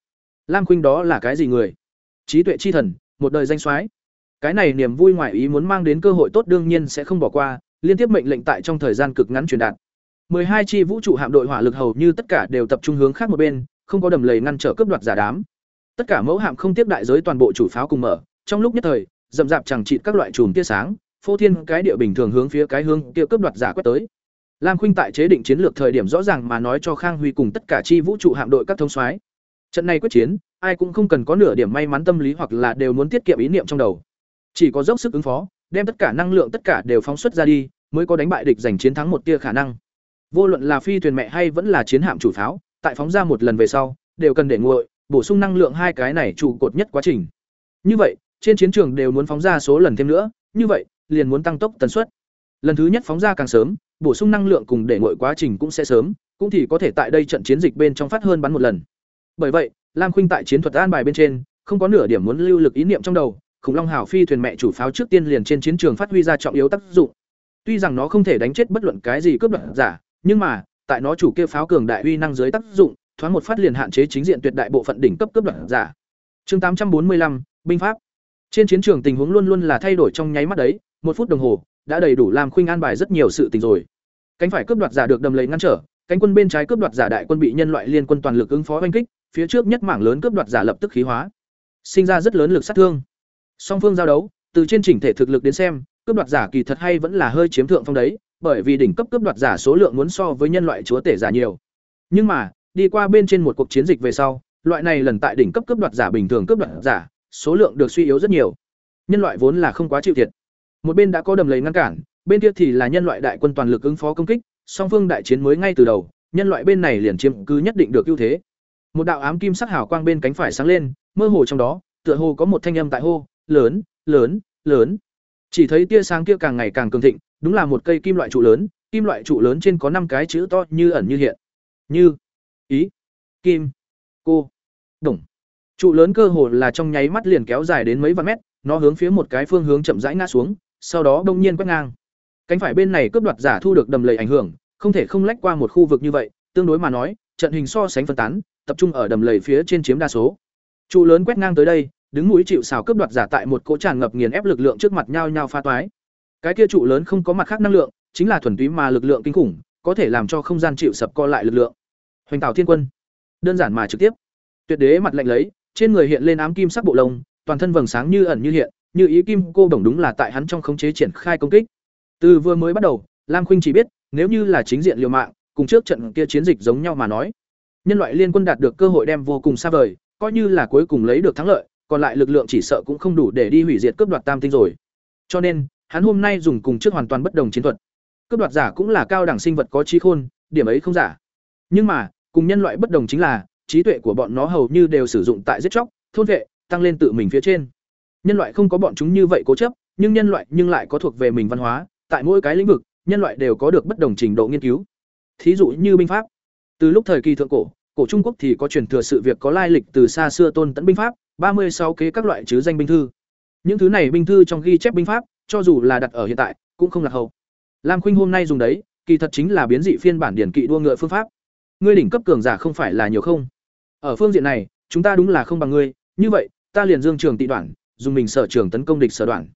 Lam Khuynh đó là cái gì người? Trí tuệ chi thần, một đời danh soái. Cái này niềm vui ngoài ý muốn mang đến cơ hội tốt đương nhiên sẽ không bỏ qua, liên tiếp mệnh lệnh tại trong thời gian cực ngắn truyền đạt. 12 chi vũ trụ hạm đội hỏa lực hầu như tất cả đều tập trung hướng khác một bên, không có đầm lầy ngăn trở cướp đoạt giả đám. Tất cả mẫu hạm không tiếp đại giới toàn bộ chủ pháo cùng mở, trong lúc nhất thời, rậm dạp chẳng chịt các loại chùm tia sáng, phô thiên cái địa bình thường hướng phía cái hướng kia cướp đoạt giả quét tới. Lam Khuynh tại chế định chiến lược thời điểm rõ ràng mà nói cho Khang Huy cùng tất cả chi vũ trụ hạm đội các thông soái. Trận này quyết chiến, ai cũng không cần có nửa điểm may mắn tâm lý hoặc là đều muốn tiết kiệm ý niệm trong đầu. Chỉ có dốc sức ứng phó, đem tất cả năng lượng tất cả đều phóng xuất ra đi, mới có đánh bại địch giành chiến thắng một tia khả năng. Vô luận là phi thuyền mẹ hay vẫn là chiến hạm chủ pháo, tại phóng ra một lần về sau, đều cần để nguội, bổ sung năng lượng hai cái này trụ cột nhất quá trình. Như vậy, trên chiến trường đều muốn phóng ra số lần thêm nữa, như vậy, liền muốn tăng tốc tần suất. Lần thứ nhất phóng ra càng sớm, bổ sung năng lượng cùng để ngội quá trình cũng sẽ sớm, cũng thì có thể tại đây trận chiến dịch bên trong phát hơn bắn một lần. Bởi vậy, Lam Khuynh tại chiến thuật an bài bên trên, không có nửa điểm muốn lưu lực ý niệm trong đầu, khủng long hào phi thuyền mẹ chủ pháo trước tiên liền trên chiến trường phát huy ra trọng yếu tác dụng. Tuy rằng nó không thể đánh chết bất luận cái gì cướp đoạt giả, nhưng mà, tại nó chủ kia pháo cường đại uy năng dưới tác dụng, thoáng một phát liền hạn chế chính diện tuyệt đại bộ phận đỉnh cấp cướp đoạt giả. Chương tám trăm bốn mươi lăm binh pháp. Trên chiến trường tình huống luôn luôn là thay đổi trong nháy mắt đấy, một phút đồng hồ đã đầy đủ làm khuynh an bài rất nhiều sự tình rồi. Cánh phải cướp đoạt giả được đầm lấy ngăn trở, cánh quân bên trái cướp đoạt giả đại quân bị nhân loại liên quân toàn lực ứng phó oanh kích, phía trước nhất mảng lớn cướp đoạt giả lập tức khí hóa, sinh ra rất lớn lực sát thương. Song phương giao đấu, từ trên chỉnh thể thực lực đến xem, cướp đoạt giả kỳ thật hay vẫn là hơi chiếm thượng phong đấy, bởi vì đỉnh cấp cướp đoạt giả số lượng muốn so với nhân loại chúa tể giả nhiều. Nhưng mà, đi qua bên trên một cuộc chiến dịch về sau, loại này lần tại đỉnh cấp cướp đoạt giả bình thường cướp đoạt giả, số lượng được suy yếu rất nhiều. Nhân loại vốn là không quá chịu thiệt. Một bên đã có đầm lầy ngăn cản, bên kia thì là nhân loại đại quân toàn lực ứng phó công kích, song phương đại chiến mới ngay từ đầu, nhân loại bên này liền chiếm cứ nhất định được ưu thế. Một đạo ám kim sắc hào quang bên cánh phải sáng lên, mơ hồ trong đó, tựa hồ có một thanh âm tại hô, lớn, lớn, lớn. Chỉ thấy tia sáng kia càng ngày càng cường thịnh, đúng là một cây kim loại trụ lớn, kim loại trụ lớn trên có năm cái chữ to như ẩn như hiện. Như, ý, kim, cô, đồng. Trụ lớn cơ hồ là trong nháy mắt liền kéo dài đến mấy vạn mét, nó hướng phía một cái phương hướng chậm rãi ngã xuống, sau đó đông nhiên quét ngang. Cánh phải bên này cướp đoạt giả thu được đầm lầy ảnh hưởng, không thể không lách qua một khu vực như vậy, tương đối mà nói, trận hình so sánh phân tán, tập trung ở đầm lầy phía trên chiếm đa số. Trụ lớn quét ngang tới đây, đứng mũi chịu sào cướp đoạt giả tại một cỗ tràn ngập nghiền ép lực lượng trước mặt nhau nhau pha toái. Cái kia trụ lớn không có mặt khác năng lượng, chính là thuần túy mà lực lượng kinh khủng, có thể làm cho không gian chịu sập co lại lực lượng. Hoành Tạo Thiên Quân, đơn giản mà trực tiếp. Tuyệt đế mặt lạnh lấy, trên người hiện lên ám kim sắc bộ lông, toàn thân vầng sáng như ẩn như hiện, như ý kim cô đồng đúng là tại hắn trong khống chế triển khai công kích. Từ vừa mới bắt đầu, Lam Khuynh chỉ biết, nếu như là chính diện liều mạng, cùng trước trận kia chiến dịch giống nhau mà nói, nhân loại liên quân đạt được cơ hội đem vô cùng xa vời, coi như là cuối cùng lấy được thắng lợi, còn lại lực lượng chỉ sợ cũng không đủ để đi hủy diệt cướp đoạt tam tinh rồi. Cho nên, hắn hôm nay dùng cùng trước hoàn toàn bất đồng chiến thuật. Cướp đoạt giả cũng là cao đẳng sinh vật có trí khôn, điểm ấy không giả. Nhưng mà, cùng nhân loại bất đồng chính là, trí tuệ của bọn nó hầu như đều sử dụng tại giết chóc, thôn vệ, tăng lên tự mình phía trên. Nhân loại không có bọn chúng như vậy cố chấp, nhưng nhân loại nhưng lại có thuộc về mình văn hóa, tại mỗi cái lĩnh vực, nhân loại đều có được bất đồng trình độ nghiên cứu. Thí dụ như binh pháp. Từ lúc thời kỳ thượng cổ, cổ Trung Quốc thì có truyền thừa sự việc có lai lịch từ xa xưa tôn tấn binh pháp, ba mươi sáu kế các loại chứ danh binh thư. Những thứ này binh thư trong ghi chép binh pháp, cho dù là đặt ở hiện tại, cũng không lạc hậu. Lam Khuynh hôm nay dùng đấy, kỳ thật chính là biến dị phiên bản điển kỵ đua ngựa phương pháp. Ngươi đỉnh cấp cường giả không phải là nhiều không? Ở phương diện này, chúng ta đúng là không bằng ngươi, như vậy, ta liền dương trường tị đoạn, dùng mình sở trường tấn công địch sở đoạn.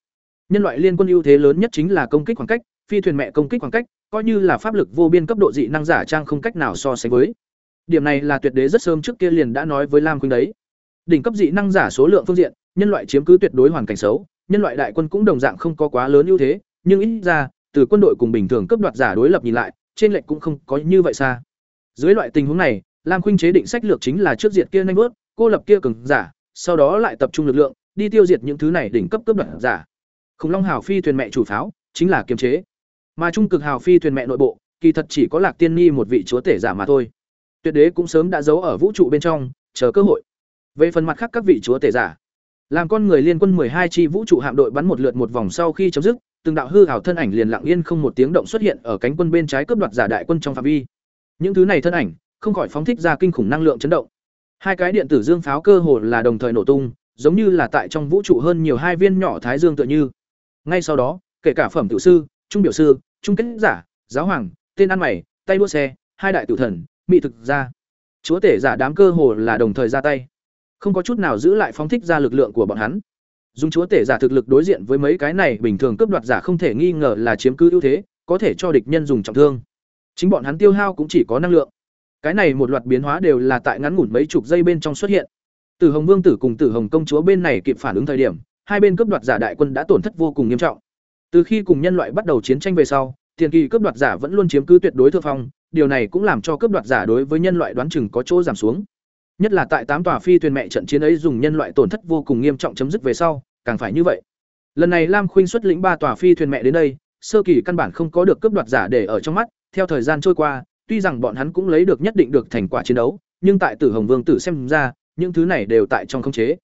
Nhân loại liên quân ưu thế lớn nhất chính là công kích khoảng cách, phi thuyền mẹ công kích khoảng cách, coi như là pháp lực vô biên cấp độ dị năng giả trang không cách nào so sánh với. Điểm này là tuyệt đế rất sớm trước kia liền đã nói với Lam Khuynh đấy. Đỉnh cấp dị năng giả số lượng phương diện, nhân loại chiếm cứ tuyệt đối hoàn cảnh xấu, nhân loại đại quân cũng đồng dạng không có quá lớn ưu thế, nhưng ít ra, từ quân đội cùng bình thường cấp đoạt giả đối lập nhìn lại, trên lệch cũng không có như vậy xa. Dưới loại tình huống này, Lam Khuynh chế định sách lược chính là trước diệt kia nhanh bước, cô lập kia cường giả, sau đó lại tập trung lực lượng, đi tiêu diệt những thứ này đỉnh cấp cấp đoạt giả. Khủng Long Hào phi thuyền mẹ chủ pháo, chính là kiềm chế. Mà trung cực hào phi thuyền mẹ nội bộ, kỳ thật chỉ có Lạc Tiên nhi một vị chúa tể giả mà thôi. Tuyệt đế cũng sớm đã giấu ở vũ trụ bên trong, chờ cơ hội. Về phần mặt khác các vị chúa tể giả, làm con người liên quân hai chi vũ trụ hạm đội bắn một lượt một vòng sau khi chấm dứt, từng đạo hư ảo thân ảnh liền lặng yên không một tiếng động xuất hiện ở cánh quân bên trái cướp đoạt giả đại quân trong phạm vi. Những thứ này thân ảnh, không khỏi phóng thích ra kinh khủng năng lượng chấn động. Hai cái điện tử dương pháo cơ hồ là đồng thời nổ tung, giống như là tại trong vũ trụ hơn nhiều hai viên nhỏ thái dương tựa như. Ngay sau đó, kể cả phẩm tiểu sư, trung biểu sư, trung kết giả, giáo hoàng, tên ăn mày, tay đua xe, hai đại tiểu thần, mỹ thực ra. Chúa tể giả đám cơ hồ là đồng thời ra tay, không có chút nào giữ lại phóng thích ra lực lượng của bọn hắn. Dùng chúa tể giả thực lực đối diện với mấy cái này bình thường cướp đoạt giả không thể nghi ngờ là chiếm cứ ưu thế, có thể cho địch nhân dùng trọng thương. Chính bọn hắn tiêu hao cũng chỉ có năng lượng. Cái này một loạt biến hóa đều là tại ngắn ngủn mấy chục giây bên trong xuất hiện. Tử Hồng Vương tử cùng Tử Hồng công chúa bên này kịp phản ứng thời điểm, hai bên cướp đoạt giả đại quân đã tổn thất vô cùng nghiêm trọng. Từ khi cùng nhân loại bắt đầu chiến tranh về sau, tiền kỳ cướp đoạt giả vẫn luôn chiếm cứ tuyệt đối thượng phong, điều này cũng làm cho cướp đoạt giả đối với nhân loại đoán chừng có chỗ giảm xuống. Nhất là tại tám tòa phi thuyền mẹ trận chiến ấy dùng nhân loại tổn thất vô cùng nghiêm trọng chấm dứt về sau, càng phải như vậy. Lần này Lam Khuynh xuất lĩnh ba tòa phi thuyền mẹ đến đây, sơ kỳ căn bản không có được cướp đoạt giả để ở trong mắt, theo thời gian trôi qua, tuy rằng bọn hắn cũng lấy được nhất định được thành quả chiến đấu, nhưng tại Tử Hồng Vương tử xem ra, những thứ này đều tại trong khống chế.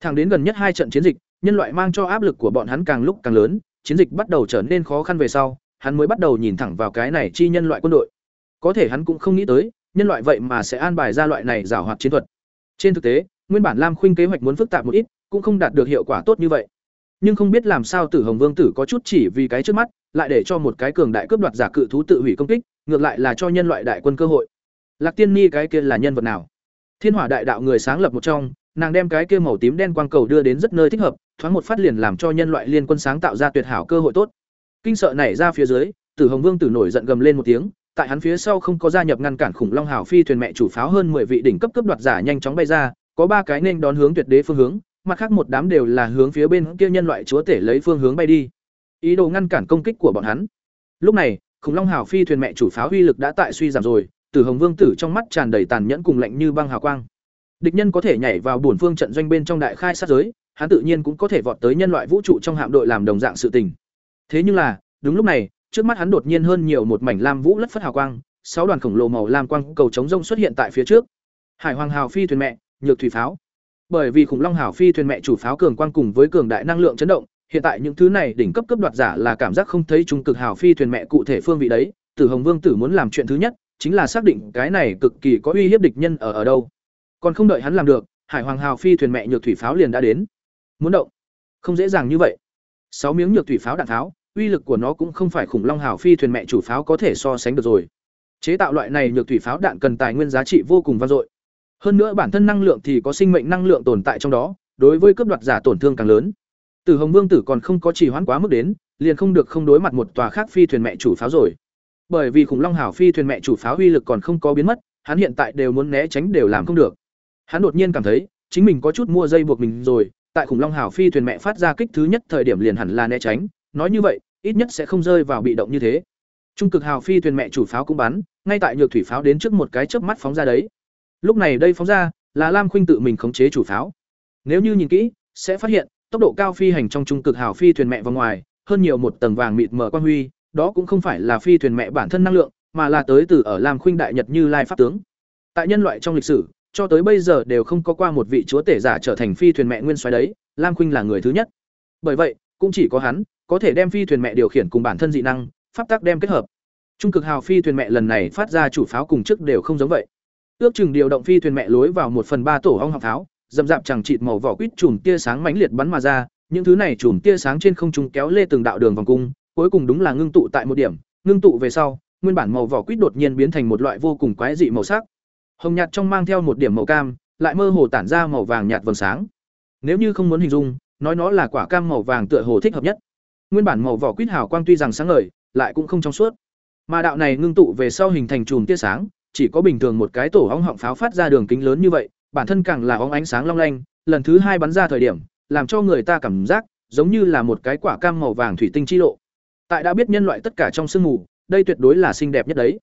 Thẳng đến gần nhất hai trận chiến dịch, nhân loại mang cho áp lực của bọn hắn càng lúc càng lớn, chiến dịch bắt đầu trở nên khó khăn về sau, hắn mới bắt đầu nhìn thẳng vào cái này chi nhân loại quân đội. Có thể hắn cũng không nghĩ tới, nhân loại vậy mà sẽ an bài ra loại này giảo hoạt chiến thuật. Trên thực tế, nguyên bản Lam Khuynh kế hoạch muốn phức tạp một ít, cũng không đạt được hiệu quả tốt như vậy. Nhưng không biết làm sao Tử Hồng Vương tử có chút chỉ vì cái trước mắt, lại để cho một cái cường đại cướp đoạt giả cự thú tự hủy công kích, ngược lại là cho nhân loại đại quân cơ hội. Lạc Tiên Ni cái kia là nhân vật nào? Thiên Hỏa Đại Đạo người sáng lập một trong, nàng đem cái kia màu tím đen quang cầu đưa đến rất nơi thích hợp, thoáng một phát liền làm cho nhân loại liên quân sáng tạo ra tuyệt hảo cơ hội tốt. Kinh sợ nảy ra phía dưới, Tử Hồng Vương tử nổi giận gầm lên một tiếng, tại hắn phía sau không có gia nhập ngăn cản khủng long hào phi thuyền mẹ chủ pháo hơn 10 vị đỉnh cấp cấp đoạt giả nhanh chóng bay ra, có ba cái nên đón hướng tuyệt đế phương hướng, mặt khác một đám đều là hướng phía bên kia nhân loại chúa tể lấy phương hướng bay đi. Ý đồ ngăn cản công kích của bọn hắn. Lúc này, khủng long hào phi thuyền mẹ chủ pháo uy lực đã tại suy giảm rồi, Tử Hồng Vương tử trong mắt tràn đầy tàn nhẫn cùng lạnh như băng hào quang. Địch nhân có thể nhảy vào bổn phương trận doanh bên trong đại khai sát giới, hắn tự nhiên cũng có thể vọt tới nhân loại vũ trụ trong hạm đội làm đồng dạng sự tình. Thế nhưng là, đúng lúc này, trước mắt hắn đột nhiên hơn nhiều một mảnh lam vũ lất phất hào quang, sáu đoàn khổng lồ màu lam quang cầu chống rông xuất hiện tại phía trước. Hải Hoàng Hào phi thuyền mẹ, nhược thủy pháo. Bởi vì khủng long hào phi thuyền mẹ chủ pháo cường quang cùng với cường đại năng lượng chấn động, hiện tại những thứ này đỉnh cấp cấp đoạt giả là cảm giác không thấy trung cực hào phi thuyền mẹ cụ thể phương vị đấy, Tử Hồng Vương tử muốn làm chuyện thứ nhất, chính là xác định cái này cực kỳ có uy hiếp địch nhân ở ở đâu. Còn không đợi hắn làm được, Hải Hoàng Hào phi thuyền mẹ nhược thủy pháo liền đã đến. Muốn động, không dễ dàng như vậy. Sáu miếng nhược thủy pháo đạn tháo uy lực của nó cũng không phải khủng long hào phi thuyền mẹ chủ pháo có thể so sánh được rồi. Chế tạo loại này nhược thủy pháo đạn cần tài nguyên giá trị vô cùng vang dội. Hơn nữa bản thân năng lượng thì có sinh mệnh năng lượng tồn tại trong đó, đối với cướp đoạt giả tổn thương càng lớn. Từ Hồng Vương tử còn không có chỉ hoãn quá mức đến, liền không được không đối mặt một tòa khác phi thuyền mẹ chủ pháo rồi. Bởi vì khủng long hào phi thuyền mẹ chủ pháo uy lực còn không có biến mất, hắn hiện tại đều muốn né tránh đều làm không được. Hắn đột nhiên cảm thấy, chính mình có chút mua dây buộc mình rồi, tại khủng long hào phi thuyền mẹ phát ra kích thứ nhất thời điểm liền hẳn là né tránh, nói như vậy, ít nhất sẽ không rơi vào bị động như thế. Trung cực hào phi thuyền mẹ chủ pháo cũng bắn, ngay tại nhược thủy pháo đến trước một cái chớp mắt phóng ra đấy. Lúc này đây phóng ra, là Lam Khuynh tự mình khống chế chủ pháo. Nếu như nhìn kỹ, sẽ phát hiện, tốc độ cao phi hành trong trung cực hào phi thuyền mẹ vào ngoài, hơn nhiều một tầng vàng mịt mờ quang huy, đó cũng không phải là phi thuyền mẹ bản thân năng lượng, mà là tới từ ở Lam Khuynh đại nhật như lai pháp tướng. Tại nhân loại trong lịch sử, cho tới bây giờ đều không có qua một vị chúa tể giả trở thành phi thuyền mẹ nguyên soái đấy, Lam Khuynh là người thứ nhất. Bởi vậy, cũng chỉ có hắn có thể đem phi thuyền mẹ điều khiển cùng bản thân dị năng, pháp tắc đem kết hợp. Trung cực hào phi thuyền mẹ lần này phát ra chủ pháo cùng trước đều không giống vậy. Ước chừng điều động phi thuyền mẹ lối vào một phần ba tổ ong học tháo dầm dạp chẳng chịt màu vỏ quýt chùm tia sáng mãnh liệt bắn mà ra, những thứ này chùm tia sáng trên không trung kéo lê từng đạo đường vòng cung, cuối cùng đúng là ngưng tụ tại một điểm, ngưng tụ về sau, nguyên bản màu vỏ quýt đột nhiên biến thành một loại vô cùng quái dị màu sắc. Hồng nhạt trong mang theo một điểm màu cam, lại mơ hồ tản ra màu vàng nhạt vầng sáng. Nếu như không muốn hình dung, nói nó là quả cam màu vàng tựa hồ thích hợp nhất. Nguyên bản màu vỏ quýt hào quang tuy rằng sáng ngời, lại cũng không trong suốt. Mà đạo này ngưng tụ về sau hình thành chùm tia sáng, chỉ có bình thường một cái tổ ong họng pháo phát ra đường kính lớn như vậy, bản thân càng là óng ánh sáng long lanh, lần thứ hai bắn ra thời điểm, làm cho người ta cảm giác giống như là một cái quả cam màu vàng thủy tinh chi lộ. Tại đã biết nhân loại tất cả trong sương mù, đây tuyệt đối là xinh đẹp nhất đấy.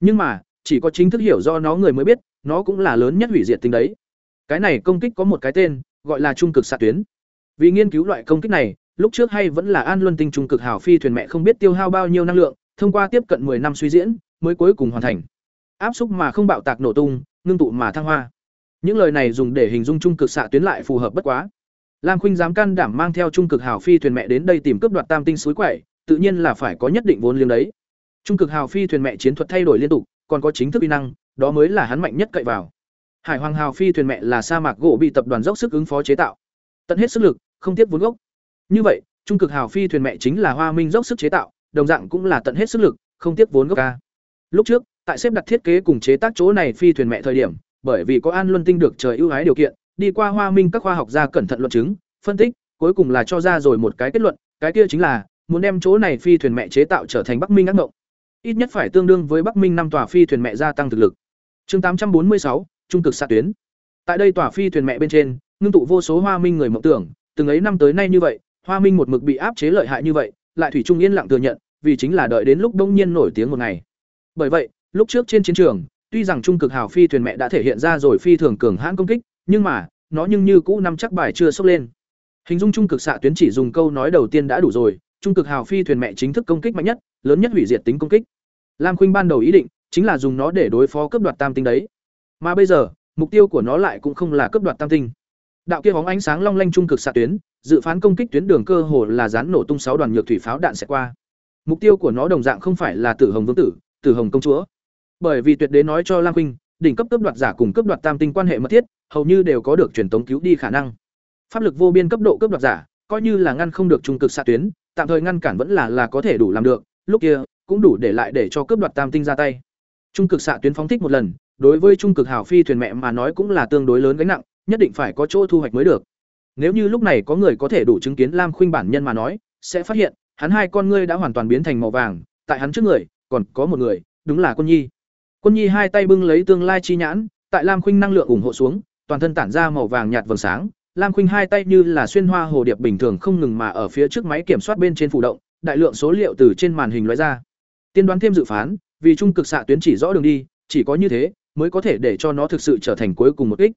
Nhưng mà, chỉ có chính thức hiểu do nó người mới biết, nó cũng là lớn nhất hủy diệt tính đấy. Cái này công kích có một cái tên, gọi là trung cực xạ tuyến. Vì nghiên cứu loại công kích này, lúc trước hay vẫn là An Luân Tinh trung cực hào phi thuyền mẹ không biết tiêu hao bao nhiêu năng lượng, thông qua tiếp cận 10 năm suy diễn, mới cuối cùng hoàn thành. Áp xúc mà không bạo tạc nổ tung, ngưng tụ mà thăng hoa. Những lời này dùng để hình dung trung cực xạ tuyến lại phù hợp bất quá. Lam Khuynh dám can đảm mang theo trung cực hào phi thuyền mẹ đến đây tìm cướp đoạt tam tinh suối quậy, tự nhiên là phải có nhất định vốn liếng đấy. Trung cực hào phi thuyền mẹ chiến thuật thay đổi liên tục, còn có chính thức uy năng, đó mới là hắn mạnh nhất cậy vào. Hải Hoàng hào phi thuyền mẹ là sa mạc gỗ bị tập đoàn dốc sức ứng phó chế tạo, tận hết sức lực, không tiếc vốn gốc. Như vậy, trung cực hào phi thuyền mẹ chính là Hoa Minh dốc sức chế tạo, đồng dạng cũng là tận hết sức lực, không tiếc vốn gốc ca. Lúc trước, tại xếp đặt thiết kế cùng chế tác chỗ này phi thuyền mẹ thời điểm, bởi vì có An Luân Tinh được trời ưu ái điều kiện, đi qua Hoa Minh các khoa học gia cẩn thận luận chứng, phân tích, cuối cùng là cho ra rồi một cái kết luận, cái kia chính là muốn đem chỗ này phi thuyền mẹ chế tạo trở thành Bắc Minh ác mộng. Ít nhất phải tương đương với Bắc Minh năm tòa phi thuyền mẹ gia tăng thực lực. Chương tám trăm bốn mươi sáu trung cực xạ tuyến. Tại đây tòa phi thuyền mẹ bên trên, ngưng tụ vô số Hoa Minh người mộng tưởng, từng ấy năm tới nay như vậy, Hoa Minh một mực bị áp chế lợi hại như vậy, lại thủy trung yên lặng thừa nhận, vì chính là đợi đến lúc đông nhiên nổi tiếng một ngày. Bởi vậy, lúc trước trên chiến trường, tuy rằng trung cực hào phi thuyền mẹ đã thể hiện ra rồi phi thường cường hãn công kích, nhưng mà, nó nhưng như cũ năm chắc bài chưa sốc lên. Hình dung trung cực xạ tuyến chỉ dùng câu nói đầu tiên đã đủ rồi, trung cực hào phi thuyền mẹ chính thức công kích mạnh nhất, lớn nhất hủy diệt tính công kích. Lam Khuynh ban đầu ý định chính là dùng nó để đối phó cướp đoạt tam tinh đấy. Mà bây giờ, mục tiêu của nó lại cũng không là cướp đoạt tam tinh. Đạo kia bóng ánh sáng long lanh trung cực xạ tuyến, dự phán công kích tuyến đường cơ hồ là dán nổ tung sáu đoàn nhược thủy pháo đạn sẽ qua. Mục tiêu của nó đồng dạng không phải là Tử Hồng Vương tử, Tử Hồng công chúa. Bởi vì tuyệt đế nói cho Lam Khuynh, đỉnh cấp cướp đoạt giả cùng cướp đoạt tam tinh quan hệ mật thiết, hầu như đều có được truyền tống cứu đi khả năng. Pháp lực vô biên cấp độ cướp đoạt giả, coi như là ngăn không được trung cực xạ tuyến, tạm thời ngăn cản vẫn là là có thể đủ làm được, lúc kia cũng đủ để lại để cho cướp đoạt tam tinh ra tay. Trung cực xạ tuyến phóng thích một lần, đối với trung cực hào phi thuyền mẹ mà nói cũng là tương đối lớn gánh nặng, nhất định phải có chỗ thu hoạch mới được. Nếu như lúc này có người có thể đủ chứng kiến Lam Khuynh bản nhân mà nói, sẽ phát hiện, hắn hai con ngươi đã hoàn toàn biến thành màu vàng, tại hắn trước người, còn có một người, đúng là Quân Nhi. Quân Nhi hai tay bưng lấy tương lai chi nhãn, tại Lam Khuynh năng lượng ủng hộ xuống, toàn thân tản ra màu vàng nhạt vầng sáng, Lam Khuynh hai tay như là xuyên hoa hồ điệp bình thường không ngừng mà ở phía trước máy kiểm soát bên trên phụ động, đại lượng số liệu từ trên màn hình lóe ra. Tiên đoán thêm dự phán, vì trung cực xạ tuyến chỉ rõ đường đi, chỉ có như thế mới có thể để cho nó thực sự trở thành cuối cùng một ích.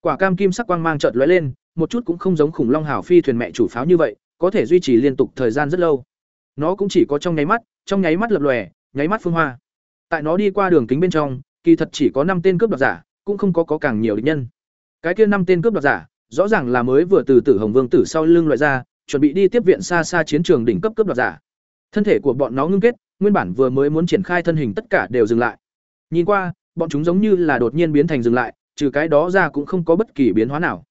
Quả cam kim sắc quang mang chợt lóe lên, một chút cũng không giống khủng long hào phi thuyền mẹ chủ pháo như vậy, có thể duy trì liên tục thời gian rất lâu. Nó cũng chỉ có trong nháy mắt, trong nháy mắt lập lòe, nháy mắt phương hoa. Tại nó đi qua đường kính bên trong, kỳ thật chỉ có năm tên cướp đoạt giả, cũng không có có càng nhiều địch nhân. Cái kia năm tên cướp đoạt giả, rõ ràng là mới vừa từ Tử Hồng Vương tử sau lưng loại ra, chuẩn bị đi tiếp viện xa xa chiến trường đỉnh cấp cướp đoạt giả. Thân thể của bọn nó ngưng kết, nguyên bản vừa mới muốn triển khai thân hình tất cả đều dừng lại. Nhìn qua, bọn chúng giống như là đột nhiên biến thành dừng lại, trừ cái đó ra cũng không có bất kỳ biến hóa nào.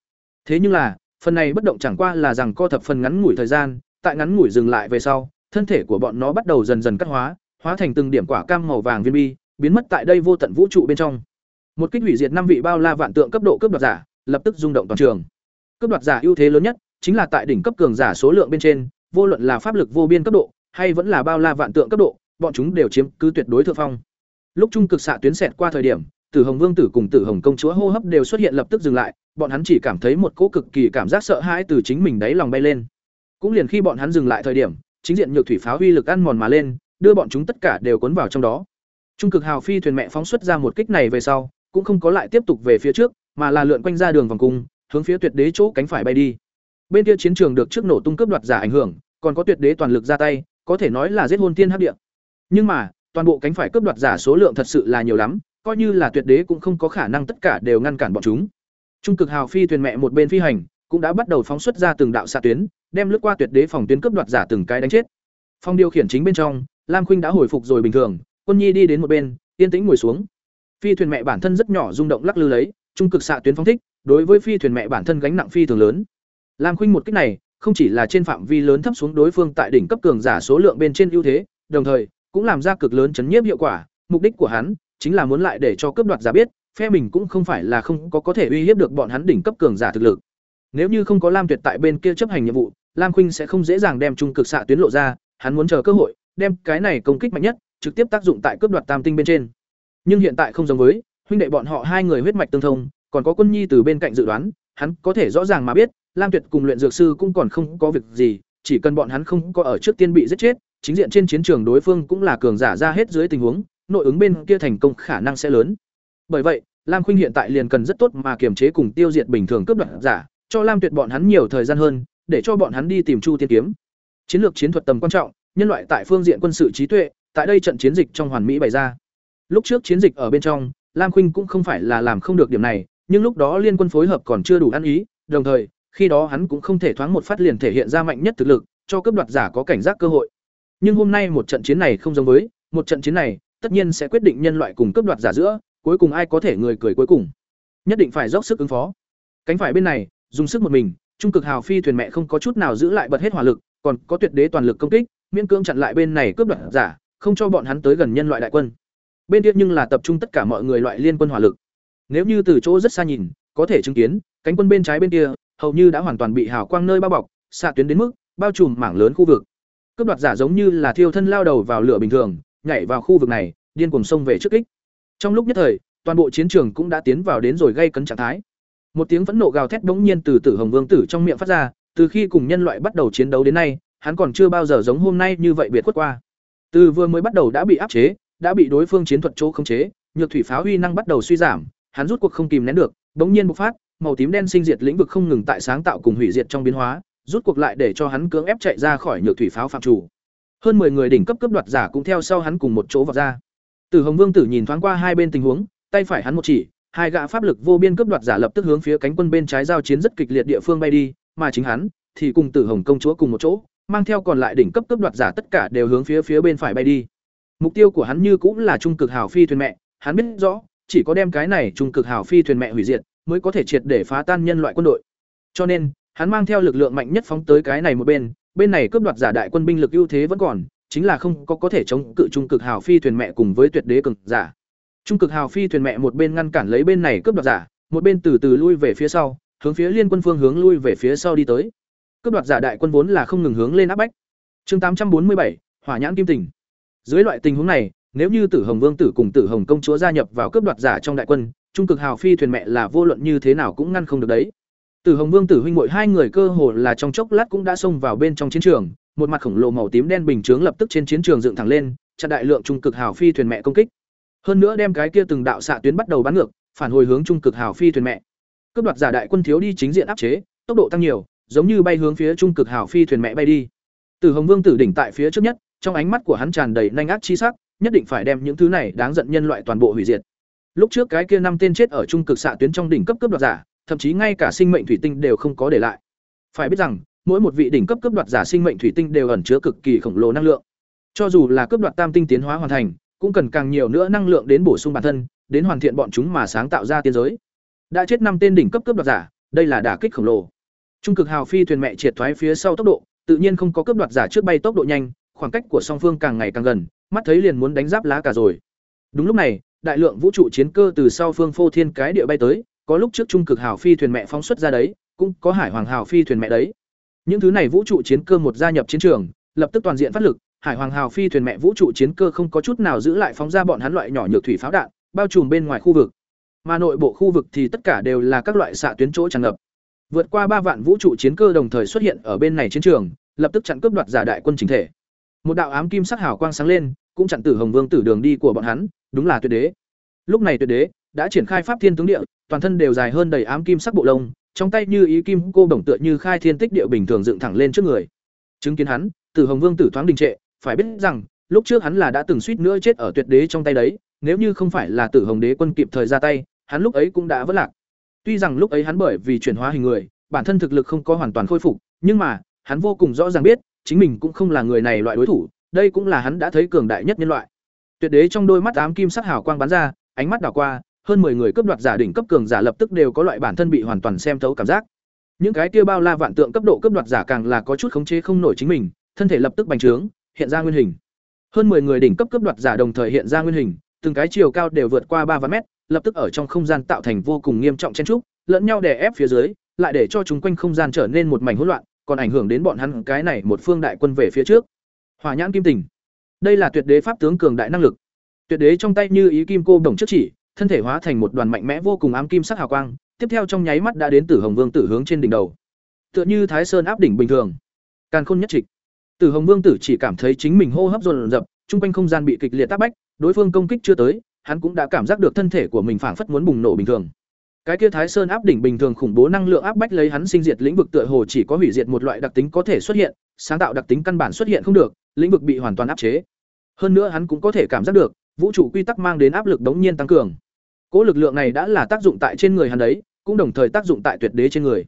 Thế nhưng là, phần này bất động chẳng qua là rằng co thập phần ngắn ngủi thời gian, tại ngắn ngủi dừng lại về sau, thân thể của bọn nó bắt đầu dần dần cắt hóa, hóa thành từng điểm quả cam màu vàng viên bi, biến mất tại đây vô tận vũ trụ bên trong. Một kích hủy diệt năm vị bao la vạn tượng cấp độ cướp đoạt giả, lập tức rung động toàn trường. Cướp đoạt giả ưu thế lớn nhất chính là tại đỉnh cấp cường giả số lượng bên trên, vô luận là pháp lực vô biên cấp độ, hay vẫn là bao la vạn tượng cấp độ, bọn chúng đều chiếm cứ tuyệt đối thượng phong. Lúc trung cực xạ tuyến xẹt qua thời điểm, Tử Hồng Vương tử cùng Tử Hồng công chúa hô hấp đều xuất hiện lập tức dừng lại, bọn hắn chỉ cảm thấy một cỗ cực kỳ cảm giác sợ hãi từ chính mình đáy lòng bay lên. Cũng liền khi bọn hắn dừng lại thời điểm, chính diện nhược thủy pháo uy lực ăn mòn mà lên, đưa bọn chúng tất cả đều cuốn vào trong đó. Trung cực hào phi thuyền mẹ phóng xuất ra một kích này về sau, cũng không có lại tiếp tục về phía trước, mà là lượn quanh ra đường vòng cung, hướng phía tuyệt đế chỗ cánh phải bay đi. Bên kia chiến trường được trước nổ tung cướp đoạt giả ảnh hưởng, còn có tuyệt đế toàn lực ra tay, có thể nói là giết hôn tiên hấp địa. Nhưng mà, toàn bộ cánh phải cướp đoạt giả số lượng thật sự là nhiều lắm, coi như là tuyệt đế cũng không có khả năng tất cả đều ngăn cản bọn chúng. Trung cực hào phi thuyền mẹ một bên phi hành, cũng đã bắt đầu phóng xuất ra từng đạo xạ tuyến, đem lướt qua tuyệt đế phòng tuyến cướp đoạt giả từng cái đánh chết. Phong điều khiển chính bên trong, Lam Khuynh đã hồi phục rồi bình thường, Quân Nhi đi đến một bên, yên tĩnh ngồi xuống. Phi thuyền mẹ bản thân rất nhỏ rung động lắc lư lấy, trung cực xạ tuyến phóng thích, đối với phi thuyền mẹ bản thân gánh nặng phi thường lớn. Lam Khuynh một kích này, không chỉ là trên phạm vi lớn thấp xuống đối phương tại đỉnh cấp cường giả số lượng bên trên ưu thế, đồng thời cũng làm ra cực lớn chấn nhiếp hiệu quả, mục đích của hắn chính là muốn lại để cho cướp đoạt giả biết, phe mình cũng không phải là không có có thể uy hiếp được bọn hắn đỉnh cấp cường giả thực lực. Nếu như không có Lam Tuyệt tại bên kia chấp hành nhiệm vụ, Lam Khuynh sẽ không dễ dàng đem trung cực xạ tuyến lộ ra, hắn muốn chờ cơ hội, đem cái này công kích mạnh nhất, trực tiếp tác dụng tại cướp đoạt tam tinh bên trên. nhưng hiện tại không giống với, huynh đệ bọn họ hai người huyết mạch tương thông, còn có quân nhi từ bên cạnh dự đoán, hắn có thể rõ ràng mà biết, lam tuyệt cùng luyện dược sư cũng còn không có việc gì, chỉ cần bọn hắn không có ở trước tiên bị giết chết, chính diện trên chiến trường đối phương cũng là cường giả ra hết dưới tình huống, nội ứng bên kia thành công khả năng sẽ lớn bởi vậy, lam khuynh hiện tại liền cần rất tốt mà kiềm chế cùng tiêu diệt bình thường cướp đoạt giả, cho lam tuyệt bọn hắn nhiều thời gian hơn, để cho bọn hắn đi tìm chu tiên kiếm chiến lược chiến thuật tầm quan trọng nhân loại tại phương diện quân sự trí tuệ, tại đây trận chiến dịch trong hoàn mỹ bày ra. Lúc trước chiến dịch ở bên trong, lam khuynh cũng không phải là làm không được điểm này, nhưng lúc đó liên quân phối hợp còn chưa đủ ăn ý, đồng thời, khi đó hắn cũng không thể thoáng một phát liền thể hiện ra mạnh nhất thực lực, cho cướp đoạt giả có cảnh giác cơ hội. Nhưng hôm nay một trận chiến này không giống với, một trận chiến này, tất nhiên sẽ quyết định nhân loại cùng cướp đoạt giả giữa, cuối cùng ai có thể người cười cuối cùng. Nhất định phải dốc sức ứng phó. Cánh phải bên này, dùng sức một mình, trung cực hào phi thuyền mẹ không có chút nào giữ lại bật hết hỏa lực, còn có tuyệt đế toàn lực công kích miễn cưỡng chặn lại bên này cướp đoạt giả, không cho bọn hắn tới gần nhân loại đại quân. Bên kia nhưng là tập trung tất cả mọi người loại liên quân hỏa lực. Nếu như từ chỗ rất xa nhìn, có thể chứng kiến, cánh quân bên trái bên kia, hầu như đã hoàn toàn bị hào quang nơi bao bọc, xạ tuyến đến mức, bao trùm mảng lớn khu vực. Cướp đoạt giả giống như là thiêu thân lao đầu vào lửa bình thường, nhảy vào khu vực này, điên cuồng xông về trước kích. Trong lúc nhất thời, toàn bộ chiến trường cũng đã tiến vào đến rồi gây cấn trạng thái. Một tiếng phẫn nộ gào thét bỗng nhiên từ tử hồng vương tử trong miệng phát ra, từ khi cùng nhân loại bắt đầu chiến đấu đến nay hắn còn chưa bao giờ giống hôm nay như vậy biệt khuất qua. Từ vừa mới bắt đầu đã bị áp chế đã bị đối phương chiến thuật chỗ khống chế nhược thủy pháo huy năng bắt đầu suy giảm hắn rút cuộc không kìm nén được bỗng nhiên bộc phát màu tím đen sinh diệt lĩnh vực không ngừng tại sáng tạo cùng hủy diệt trong biến hóa rút cuộc lại để cho hắn cưỡng ép chạy ra khỏi nhược thủy pháo phạm chủ. Hơn 10 người đỉnh cấp cấp đoạt giả cũng theo sau hắn cùng một chỗ vào ra. Tử Hồng Vương tử nhìn thoáng qua hai bên tình huống, tay phải hắn một chỉ, hai gã pháp lực vô biên cấp đoạt giả lập tức hướng phía cánh quân bên trái giao chiến rất kịch liệt địa phương bay đi, mà chính hắn thì cùng Tử Hồng công chúa cùng một chỗ, mang theo còn lại đỉnh cấp cấp đoạt giả tất cả đều hướng phía phía bên phải bay đi. Mục tiêu của hắn như cũng là trung cực hào phi thuyền mẹ, hắn biết rõ, chỉ có đem cái này trung cực hào phi thuyền mẹ hủy diệt, mới có thể triệt để phá tan nhân loại quân đội. Cho nên, hắn mang theo lực lượng mạnh nhất phóng tới cái này một bên, bên này cướp đoạt giả đại quân binh lực ưu thế vẫn còn, chính là không có có thể chống cự trung cực hào phi thuyền mẹ cùng với tuyệt đế cường giả. Trung cực hào phi thuyền mẹ một bên ngăn cản lấy bên này cướp đoạt giả, một bên từ từ lui về phía sau, hướng phía liên quân phương hướng lui về phía sau đi tới. Cướp đoạt giả đại quân vốn là không ngừng hướng lên áp bách. Chương tám trăm bốn mươi bảy, Hỏa nhãn kim tình. Dưới loại tình huống này, nếu như Tử Hồng Vương tử cùng Tử Hồng công chúa gia nhập vào cướp đoạt giả trong đại quân, trung cực hào phi thuyền mẹ là vô luận như thế nào cũng ngăn không được đấy. Tử Hồng Vương tử huynh muội hai người cơ hồ là trong chốc lát cũng đã xông vào bên trong chiến trường, một mặt khổng lồ màu tím đen bình chướng lập tức trên chiến trường dựng thẳng lên, chặn đại lượng trung cực hào phi thuyền mẹ công kích. Hơn nữa đem cái kia từng đạo xạ tuyến bắt đầu bắn ngược, phản hồi hướng trung cực hào phi thuyền mẹ. Cướp đoạt giả đại quân thiếu đi chính diện áp chế, tốc độ tăng nhiều, giống như bay hướng phía trung cực hào phi thuyền mẹ bay đi. Tử Hồng Vương tử đỉnh tại phía trước nhất, trong ánh mắt của hắn tràn đầy nhanh ác chi sắc, nhất định phải đem những thứ này đáng giận nhân loại toàn bộ hủy diệt. Lúc trước cái kia năm tên chết ở trung cực xạ tuyến trong đỉnh cấp cấp đoạt giả, thậm chí ngay cả sinh mệnh thủy tinh đều không có để lại. Phải biết rằng, mỗi một vị đỉnh cấp cấp đoạt giả sinh mệnh thủy tinh đều ẩn chứa cực kỳ khổng lồ năng lượng. Cho dù là cấp đoạt tam tinh tiến hóa hoàn thành, cũng cần càng nhiều nữa năng lượng đến bổ sung bản thân, đến hoàn thiện bọn chúng mà sáng tạo ra tiên giới. Đã chết năm tên đỉnh cấp cấp đoạt giả, đây là đả kích khổng lồ. Trung cực hào phi thuyền mẹ triệt thoái phía sau tốc độ, tự nhiên không có cướp đoạt giả trước bay tốc độ nhanh, khoảng cách của song phương càng ngày càng gần, mắt thấy liền muốn đánh giáp lá cả rồi. Đúng lúc này, đại lượng vũ trụ chiến cơ từ sau phương phô thiên cái địa bay tới, có lúc trước trung cực hào phi thuyền mẹ phóng xuất ra đấy, cũng có hải hoàng hào phi thuyền mẹ đấy. Những thứ này vũ trụ chiến cơ một gia nhập chiến trường, lập tức toàn diện phát lực, Hải Hoàng Hào phi thuyền mẹ vũ trụ chiến cơ không có chút nào giữ lại phóng ra bọn hắn loại nhỏ nhược thủy pháo đạn, bao trùm bên ngoài khu vực. Mà nội bộ khu vực thì tất cả đều là các loại xạ tuyến chỗ tràn ngập. Vượt qua ba vạn vũ trụ chiến cơ đồng thời xuất hiện ở bên này chiến trường, lập tức chặn cướp đoạt giả đại quân chính thể. Một đạo ám kim sắc hào quang sáng lên, cũng chặn Tử Hồng Vương tử đường đi của bọn hắn, đúng là tuyệt đế. Lúc này tuyệt đế đã triển khai pháp thiên tướng địa, toàn thân đều dài hơn đầy ám kim sắc bộ lông, trong tay như ý kim cô bổng tựa như khai thiên tích địa bình thường dựng thẳng lên trước người chứng kiến hắn tử hồng vương tử thoáng đình trệ phải biết rằng lúc trước hắn là đã từng suýt nữa chết ở tuyệt đế trong tay đấy nếu như không phải là tử hồng đế quân kịp thời ra tay hắn lúc ấy cũng đã vỡ lạc tuy rằng lúc ấy hắn bởi vì chuyển hóa hình người bản thân thực lực không có hoàn toàn khôi phục nhưng mà hắn vô cùng rõ ràng biết chính mình cũng không là người này loại đối thủ đây cũng là hắn đã thấy cường đại nhất nhân loại tuyệt đế trong đôi mắt ám kim sắc hào quang bắn ra ánh mắt đảo qua hơn 10 người cấp đoạt giả đỉnh cấp cường giả lập tức đều có loại bản thân bị hoàn toàn xem thấu cảm giác. Những cái kia bao la vạn tượng cấp độ cấp đoạt giả càng là có chút khống chế không nổi chính mình, thân thể lập tức bành trướng, hiện ra nguyên hình. Hơn 10 người đỉnh cấp cấp đoạt giả đồng thời hiện ra nguyên hình, từng cái chiều cao đều vượt qua ba vạn mét, lập tức ở trong không gian tạo thành vô cùng nghiêm trọng chen trúc, lẫn nhau đè ép phía dưới, lại để cho chúng quanh không gian trở nên một mảnh hỗn loạn, còn ảnh hưởng đến bọn hắn cái này một phương đại quân về phía trước. Hỏa nhãn kim tình. Đây là tuyệt đế pháp tướng cường đại năng lực. Tuyệt đế trong tay như ý kim cô đồng trước chỉ, thân thể hóa thành một đoàn mạnh mẽ vô cùng ám kim sắc hào quang, tiếp theo trong nháy mắt đã đến Tử Hồng Vương tử hướng trên đỉnh đầu. Tựa như Thái Sơn áp đỉnh bình thường. Càn khôn nhất trịch. Tử Hồng Vương tử chỉ cảm thấy chính mình hô hấp dồn dập, trung quanh không gian bị kịch liệt tác bách, đối phương công kích chưa tới, hắn cũng đã cảm giác được thân thể của mình phảng phất muốn bùng nổ bình thường. Cái kia Thái Sơn áp đỉnh bình thường khủng bố năng lượng áp bách lấy hắn sinh diệt lĩnh vực tựa hồ chỉ có hủy diệt một loại đặc tính có thể xuất hiện, sáng tạo đặc tính căn bản xuất hiện không được, lĩnh vực bị hoàn toàn áp chế. Hơn nữa hắn cũng có thể cảm giác được, vũ trụ quy tắc mang đến áp lực đống nhiên tăng cường. Cố lực lượng này đã là tác dụng tại trên người hắn đấy, cũng đồng thời tác dụng tại tuyệt đế trên người.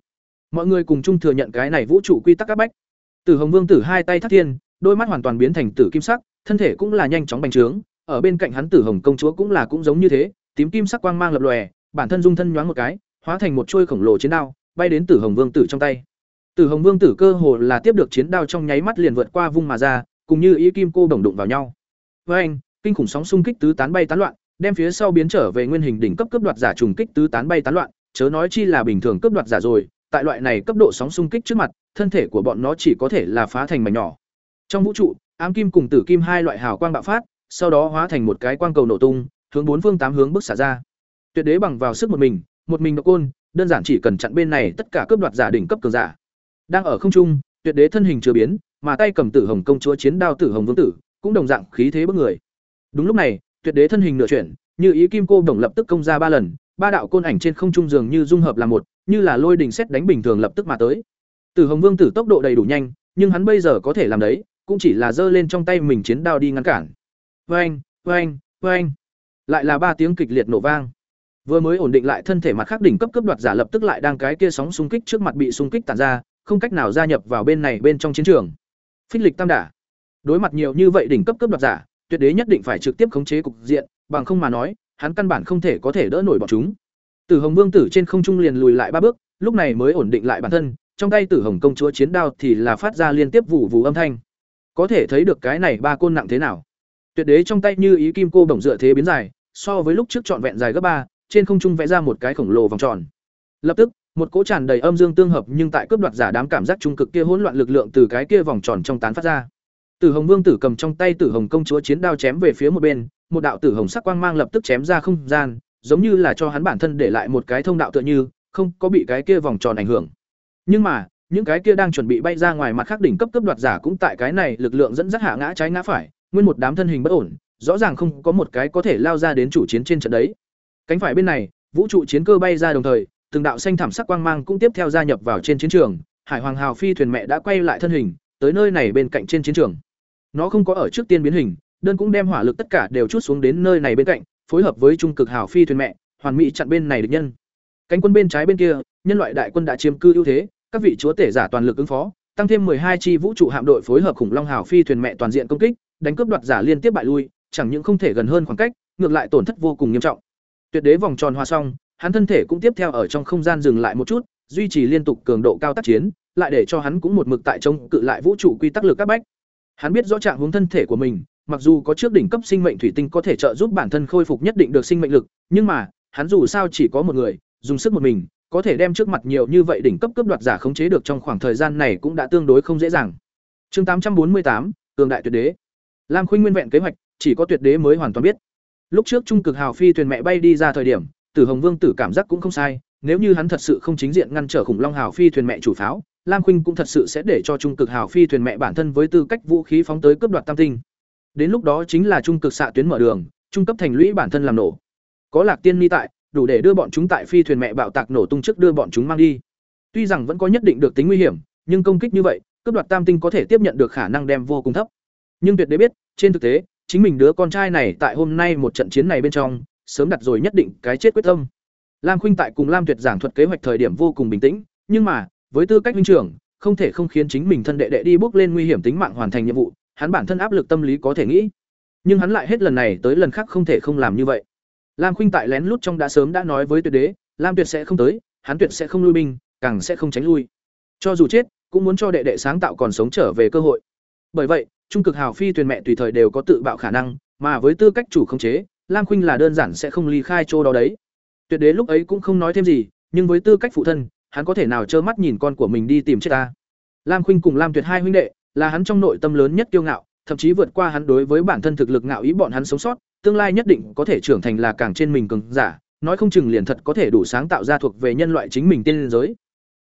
Mọi người cùng chung thừa nhận cái này vũ trụ quy tắc áp bách. Tử Hồng Vương tử hai tay thắt thiên, đôi mắt hoàn toàn biến thành tử kim sắc, thân thể cũng là nhanh chóng bành trướng, ở bên cạnh hắn Tử Hồng công chúa cũng là cũng giống như thế, tím kim sắc quang mang lập lòe, bản thân dung thân nhoáng một cái, hóa thành một chuôi khổng lồ chiến đao, bay đến Tử Hồng Vương tử trong tay. Tử Hồng Vương tử cơ hồ là tiếp được chiến đao trong nháy mắt liền vượt qua vung mà ra, cùng như ý kim cô đồng đụng vào nhau. Với anh, kinh khủng sóng xung kích tứ tán bay tán loạn, đem phía sau biến trở về nguyên hình đỉnh cấp cấp đoạt giả trùng kích tứ tán bay tán loạn, chớ nói chi là bình thường cấp đoạt giả rồi, tại loại này cấp độ sóng xung kích trước mặt, thân thể của bọn nó chỉ có thể là phá thành mảnh nhỏ. Trong vũ trụ, ám kim cùng tử kim hai loại hào quang bạo phát, sau đó hóa thành một cái quang cầu nổ tung, hướng bốn phương tám hướng bức xả ra. Tuyệt đế bằng vào sức một mình, một mình độc côn, đơn giản chỉ cần chặn bên này tất cả cướp đoạt giả đỉnh cấp cường giả. Đang ở không trung, tuyệt đế thân hình chưa biến, mà tay cầm tử hồng công chúa chiến đao tử hồng vương tử, cũng đồng dạng khí thế bức người. Đúng lúc này, tuyệt đế thân hình nửa chuyển, như ý kim cô đồng lập tức công ra ba lần, ba đạo côn ảnh trên không trung dường như dung hợp làm một, như là lôi đình xét đánh bình thường lập tức mà tới. Tử Hồng Vương tử tốc độ đầy đủ nhanh, nhưng hắn bây giờ có thể làm đấy, cũng chỉ là giơ lên trong tay mình chiến đao đi ngăn cản. Oeng, oeng, oeng. Lại là ba tiếng kịch liệt nổ vang. Vừa mới ổn định lại thân thể mặt khác đỉnh cấp cấp đoạt giả lập tức lại đang cái kia sóng xung kích trước mặt bị xung kích tản ra, không cách nào gia nhập vào bên này bên trong chiến trường. Phích lịch tam đả. Đối mặt nhiều như vậy đỉnh cấp cấp đoạt giả, tuyệt đế nhất định phải trực tiếp khống chế cục diện, bằng không mà nói, hắn căn bản không thể có thể đỡ nổi bọn chúng. Tử Hồng Vương tử trên không trung liền lùi lại ba bước, lúc này mới ổn định lại bản thân, trong tay Tử Hồng công chúa chiến đao thì là phát ra liên tiếp vụ vụ âm thanh. Có thể thấy được cái này ba côn nặng thế nào. Tuyệt đế trong tay như ý kim cô bổng dựa thế biến dài, so với lúc trước trọn vẹn dài gấp ba, trên không trung vẽ ra một cái khổng lồ vòng tròn. Lập tức, một cỗ tràn đầy âm dương tương hợp nhưng tại cướp đoạt giả đám cảm giác trung cực kia hỗn loạn lực lượng từ cái kia vòng tròn trong tán phát ra. Tử Hồng Vương tử cầm trong tay Tử Hồng công chúa chiến đao chém về phía một bên, một đạo tử hồng sắc quang mang lập tức chém ra không gian, giống như là cho hắn bản thân để lại một cái thông đạo tựa như, không có bị cái kia vòng tròn ảnh hưởng. Nhưng mà, những cái kia đang chuẩn bị bay ra ngoài mặt khác đỉnh cấp cấp đoạt giả cũng tại cái này lực lượng dẫn dắt hạ ngã trái ngã phải, nguyên một đám thân hình bất ổn, rõ ràng không có một cái có thể lao ra đến chủ chiến trên trận đấy. Cánh phải bên này, vũ trụ chiến cơ bay ra đồng thời, từng đạo xanh thảm sắc quang mang cũng tiếp theo gia nhập vào trên chiến trường, Hải Hoàng Hào phi thuyền mẹ đã quay lại thân hình, tới nơi này bên cạnh trên chiến trường. Nó không có ở trước tiên biến hình, đơn cũng đem hỏa lực tất cả đều chút xuống đến nơi này bên cạnh, phối hợp với trung cực hào phi thuyền mẹ, hoàn mỹ chặn bên này địch nhân. Cánh quân bên trái bên kia, nhân loại đại quân đã chiếm cư ưu thế, các vị chúa tể giả toàn lực ứng phó, tăng thêm hai chi vũ trụ hạm đội phối hợp khủng long hào phi thuyền mẹ toàn diện công kích, đánh cướp đoạt giả liên tiếp bại lui, chẳng những không thể gần hơn khoảng cách, ngược lại tổn thất vô cùng nghiêm trọng. Tuyệt đế vòng tròn hòa xong, hắn thân thể cũng tiếp theo ở trong không gian dừng lại một chút, duy trì liên tục cường độ cao tác chiến, lại để cho hắn cũng một mực tại chống cự lại vũ trụ quy tắc lực các bách. Hắn biết rõ trạng huống thân thể của mình, mặc dù có trước đỉnh cấp sinh mệnh thủy tinh có thể trợ giúp bản thân khôi phục nhất định được sinh mệnh lực, nhưng mà, hắn dù sao chỉ có một người, dùng sức một mình, có thể đem trước mặt nhiều như vậy đỉnh cấp cấp đoạt giả khống chế được trong khoảng thời gian này cũng đã tương đối không dễ dàng. Chương tám trăm bốn mươi tám, cường đại tuyệt đế. Lam Khuynh nguyên vẹn kế hoạch, chỉ có tuyệt đế mới hoàn toàn biết. Lúc trước trung cực hào phi thuyền mẹ bay đi ra thời điểm, Tử Hồng Vương tử cảm giác cũng không sai, nếu như hắn thật sự không chính diện ngăn trở khủng long hào phi thuyền mẹ chủ pháo, Lam Khuynh cũng thật sự sẽ để cho trung cực hào phi thuyền mẹ bản thân với tư cách vũ khí phóng tới cướp đoạt tam tinh. Đến lúc đó chính là trung cực xạ tuyến mở đường, trung cấp thành lũy bản thân làm nổ. Có Lạc Tiên Mi tại, đủ để đưa bọn chúng tại phi thuyền mẹ bạo tạc nổ tung trước đưa bọn chúng mang đi. Tuy rằng vẫn có nhất định được tính nguy hiểm, nhưng công kích như vậy, cướp đoạt tam tinh có thể tiếp nhận được khả năng đem vô cùng thấp. Nhưng tuyệt đế biết, trên thực tế, chính mình đứa con trai này tại hôm nay một trận chiến này bên trong, sớm đặt rồi nhất định cái chết quyết tâm. Lam Khuynh tại cùng Lam Tuyệt giảng thuật kế hoạch thời điểm vô cùng bình tĩnh, nhưng mà, với tư cách huynh trưởng, không thể không khiến chính mình thân đệ đệ đi bước lên nguy hiểm tính mạng hoàn thành nhiệm vụ, hắn bản thân áp lực tâm lý có thể nghĩ. Nhưng hắn lại hết lần này tới lần khác không thể không làm như vậy. Lam Khuynh tại lén lút trong đã sớm đã nói với Tuyệt Đế, Lam Tuyệt sẽ không tới, hắn tuyệt sẽ không lui binh, càng sẽ không tránh lui. Cho dù chết, cũng muốn cho đệ đệ sáng tạo còn sống trở về cơ hội. Bởi vậy, trung cực hào phi tuyển mẹ tùy thời đều có tự bạo khả năng, mà với tư cách chủ khống chế, Lam Khuynh là đơn giản sẽ không ly khai chỗ đó đấy. Tuyệt Đế lúc ấy cũng không nói thêm gì, nhưng với tư cách phụ thân, hắn có thể nào trơ mắt nhìn con của mình đi tìm chết ta. Lam Khuynh cùng Lam Tuyệt hai huynh đệ, là hắn trong nội tâm lớn nhất kiêu ngạo, thậm chí vượt qua hắn đối với bản thân thực lực ngạo ý bọn hắn sống sót, tương lai nhất định có thể trưởng thành là càng trên mình cường giả, nói không chừng liền thật có thể đủ sáng tạo ra thuộc về nhân loại chính mình tiên giới.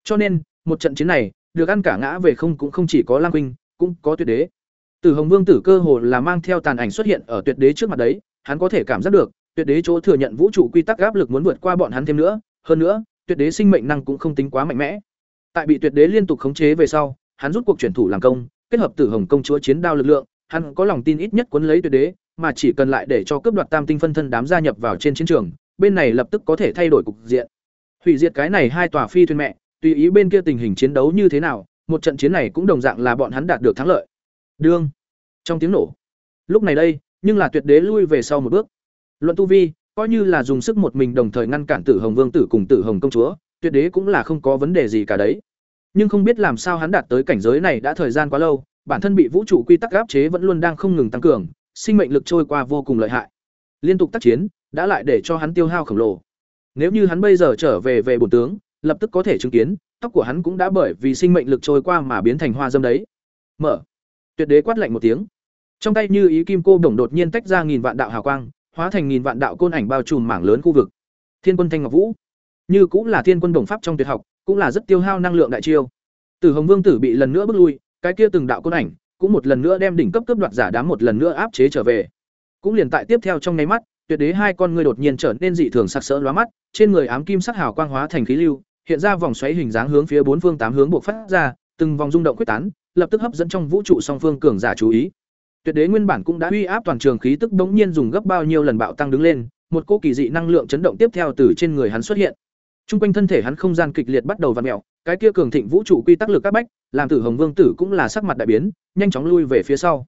Cho nên, một trận chiến này, được ăn cả ngã về không cũng không chỉ có Lam Huynh, cũng có Tuyệt Đế. Tử Hồng Vương tử cơ hồ là mang theo tàn ảnh xuất hiện ở Tuyệt Đế trước mặt đấy, hắn có thể cảm giác được, Tuyệt Đế chỗ thừa nhận vũ trụ quy tắc áp lực muốn vượt qua bọn hắn thêm nữa, hơn nữa, Tuyệt Đế sinh mệnh năng cũng không tính quá mạnh mẽ. Tại bị Tuyệt Đế liên tục khống chế về sau, hắn rút cuộc chuyển thủ làm công, kết hợp Tử Hồng công chúa chiến đao lực lượng, hắn có lòng tin ít nhất cuốn lấy Tuyệt Đế, mà chỉ cần lại để cho cướp đoạt Tam tinh phân thân đám gia nhập vào trên chiến trường, bên này lập tức có thể thay đổi cục diện. Hủy diệt cái này hai tòa phi thuyền mẹ, tùy ý bên kia tình hình chiến đấu như thế nào, một trận chiến này cũng đồng dạng là bọn hắn đạt được thắng lợi. Đương, trong tiếng nổ. Lúc này đây, nhưng là tuyệt đế lui về sau một bước. Luận tu vi, coi như là dùng sức một mình đồng thời ngăn cản Tử Hồng Vương tử cùng Tử Hồng công chúa, tuyệt đế cũng là không có vấn đề gì cả đấy. Nhưng không biết làm sao hắn đạt tới cảnh giới này đã thời gian quá lâu, bản thân bị vũ trụ quy tắc áp chế vẫn luôn đang không ngừng tăng cường, sinh mệnh lực trôi qua vô cùng lợi hại. Liên tục tác chiến, đã lại để cho hắn tiêu hao khổng lồ. Nếu như hắn bây giờ trở về về bổn tướng, lập tức có thể chứng kiến, tóc của hắn cũng đã bởi vì sinh mệnh lực trôi qua mà biến thành hoa dâm đấy. Mở. Tuyệt đế quát lạnh một tiếng. Trong tay như ý kim cô đồng đột nhiên tách ra nghìn vạn đạo hào quang, hóa thành nghìn vạn đạo côn ảnh bao trùm mảng lớn khu vực. Thiên quân thanh ngọc vũ, như cũng là thiên quân đồng pháp trong tuyệt học, cũng là rất tiêu hao năng lượng đại chiêu. Tử Hồng Vương tử bị lần nữa bước lui, cái kia từng đạo côn ảnh, cũng một lần nữa đem đỉnh cấp cấp đoạt giả đám một lần nữa áp chế trở về. Cũng liền tại tiếp theo trong nháy mắt, tuyệt đế hai con ngươi đột nhiên trở nên dị thường sắc sỡ lóa mắt, trên người ám kim sắc hào quang hóa thành khí lưu, hiện ra vòng xoáy hình dáng hướng phía bốn phương tám hướng buộc phát ra, từng vòng rung động quyết tán, lập tức hấp dẫn trong vũ trụ song phương cường giả chú ý. Tuyệt đế nguyên bản cũng đã uy áp toàn trường khí tức bỗng nhiên dùng gấp bao nhiêu lần bạo tăng đứng lên, một cô kỳ dị năng lượng chấn động tiếp theo từ trên người hắn xuất hiện. Trung quanh thân thể hắn không gian kịch liệt bắt đầu vặn mèo, cái kia cường thịnh vũ trụ quy tắc lực các bách, làm Tử Hồng Vương tử cũng là sắc mặt đại biến, nhanh chóng lui về phía sau.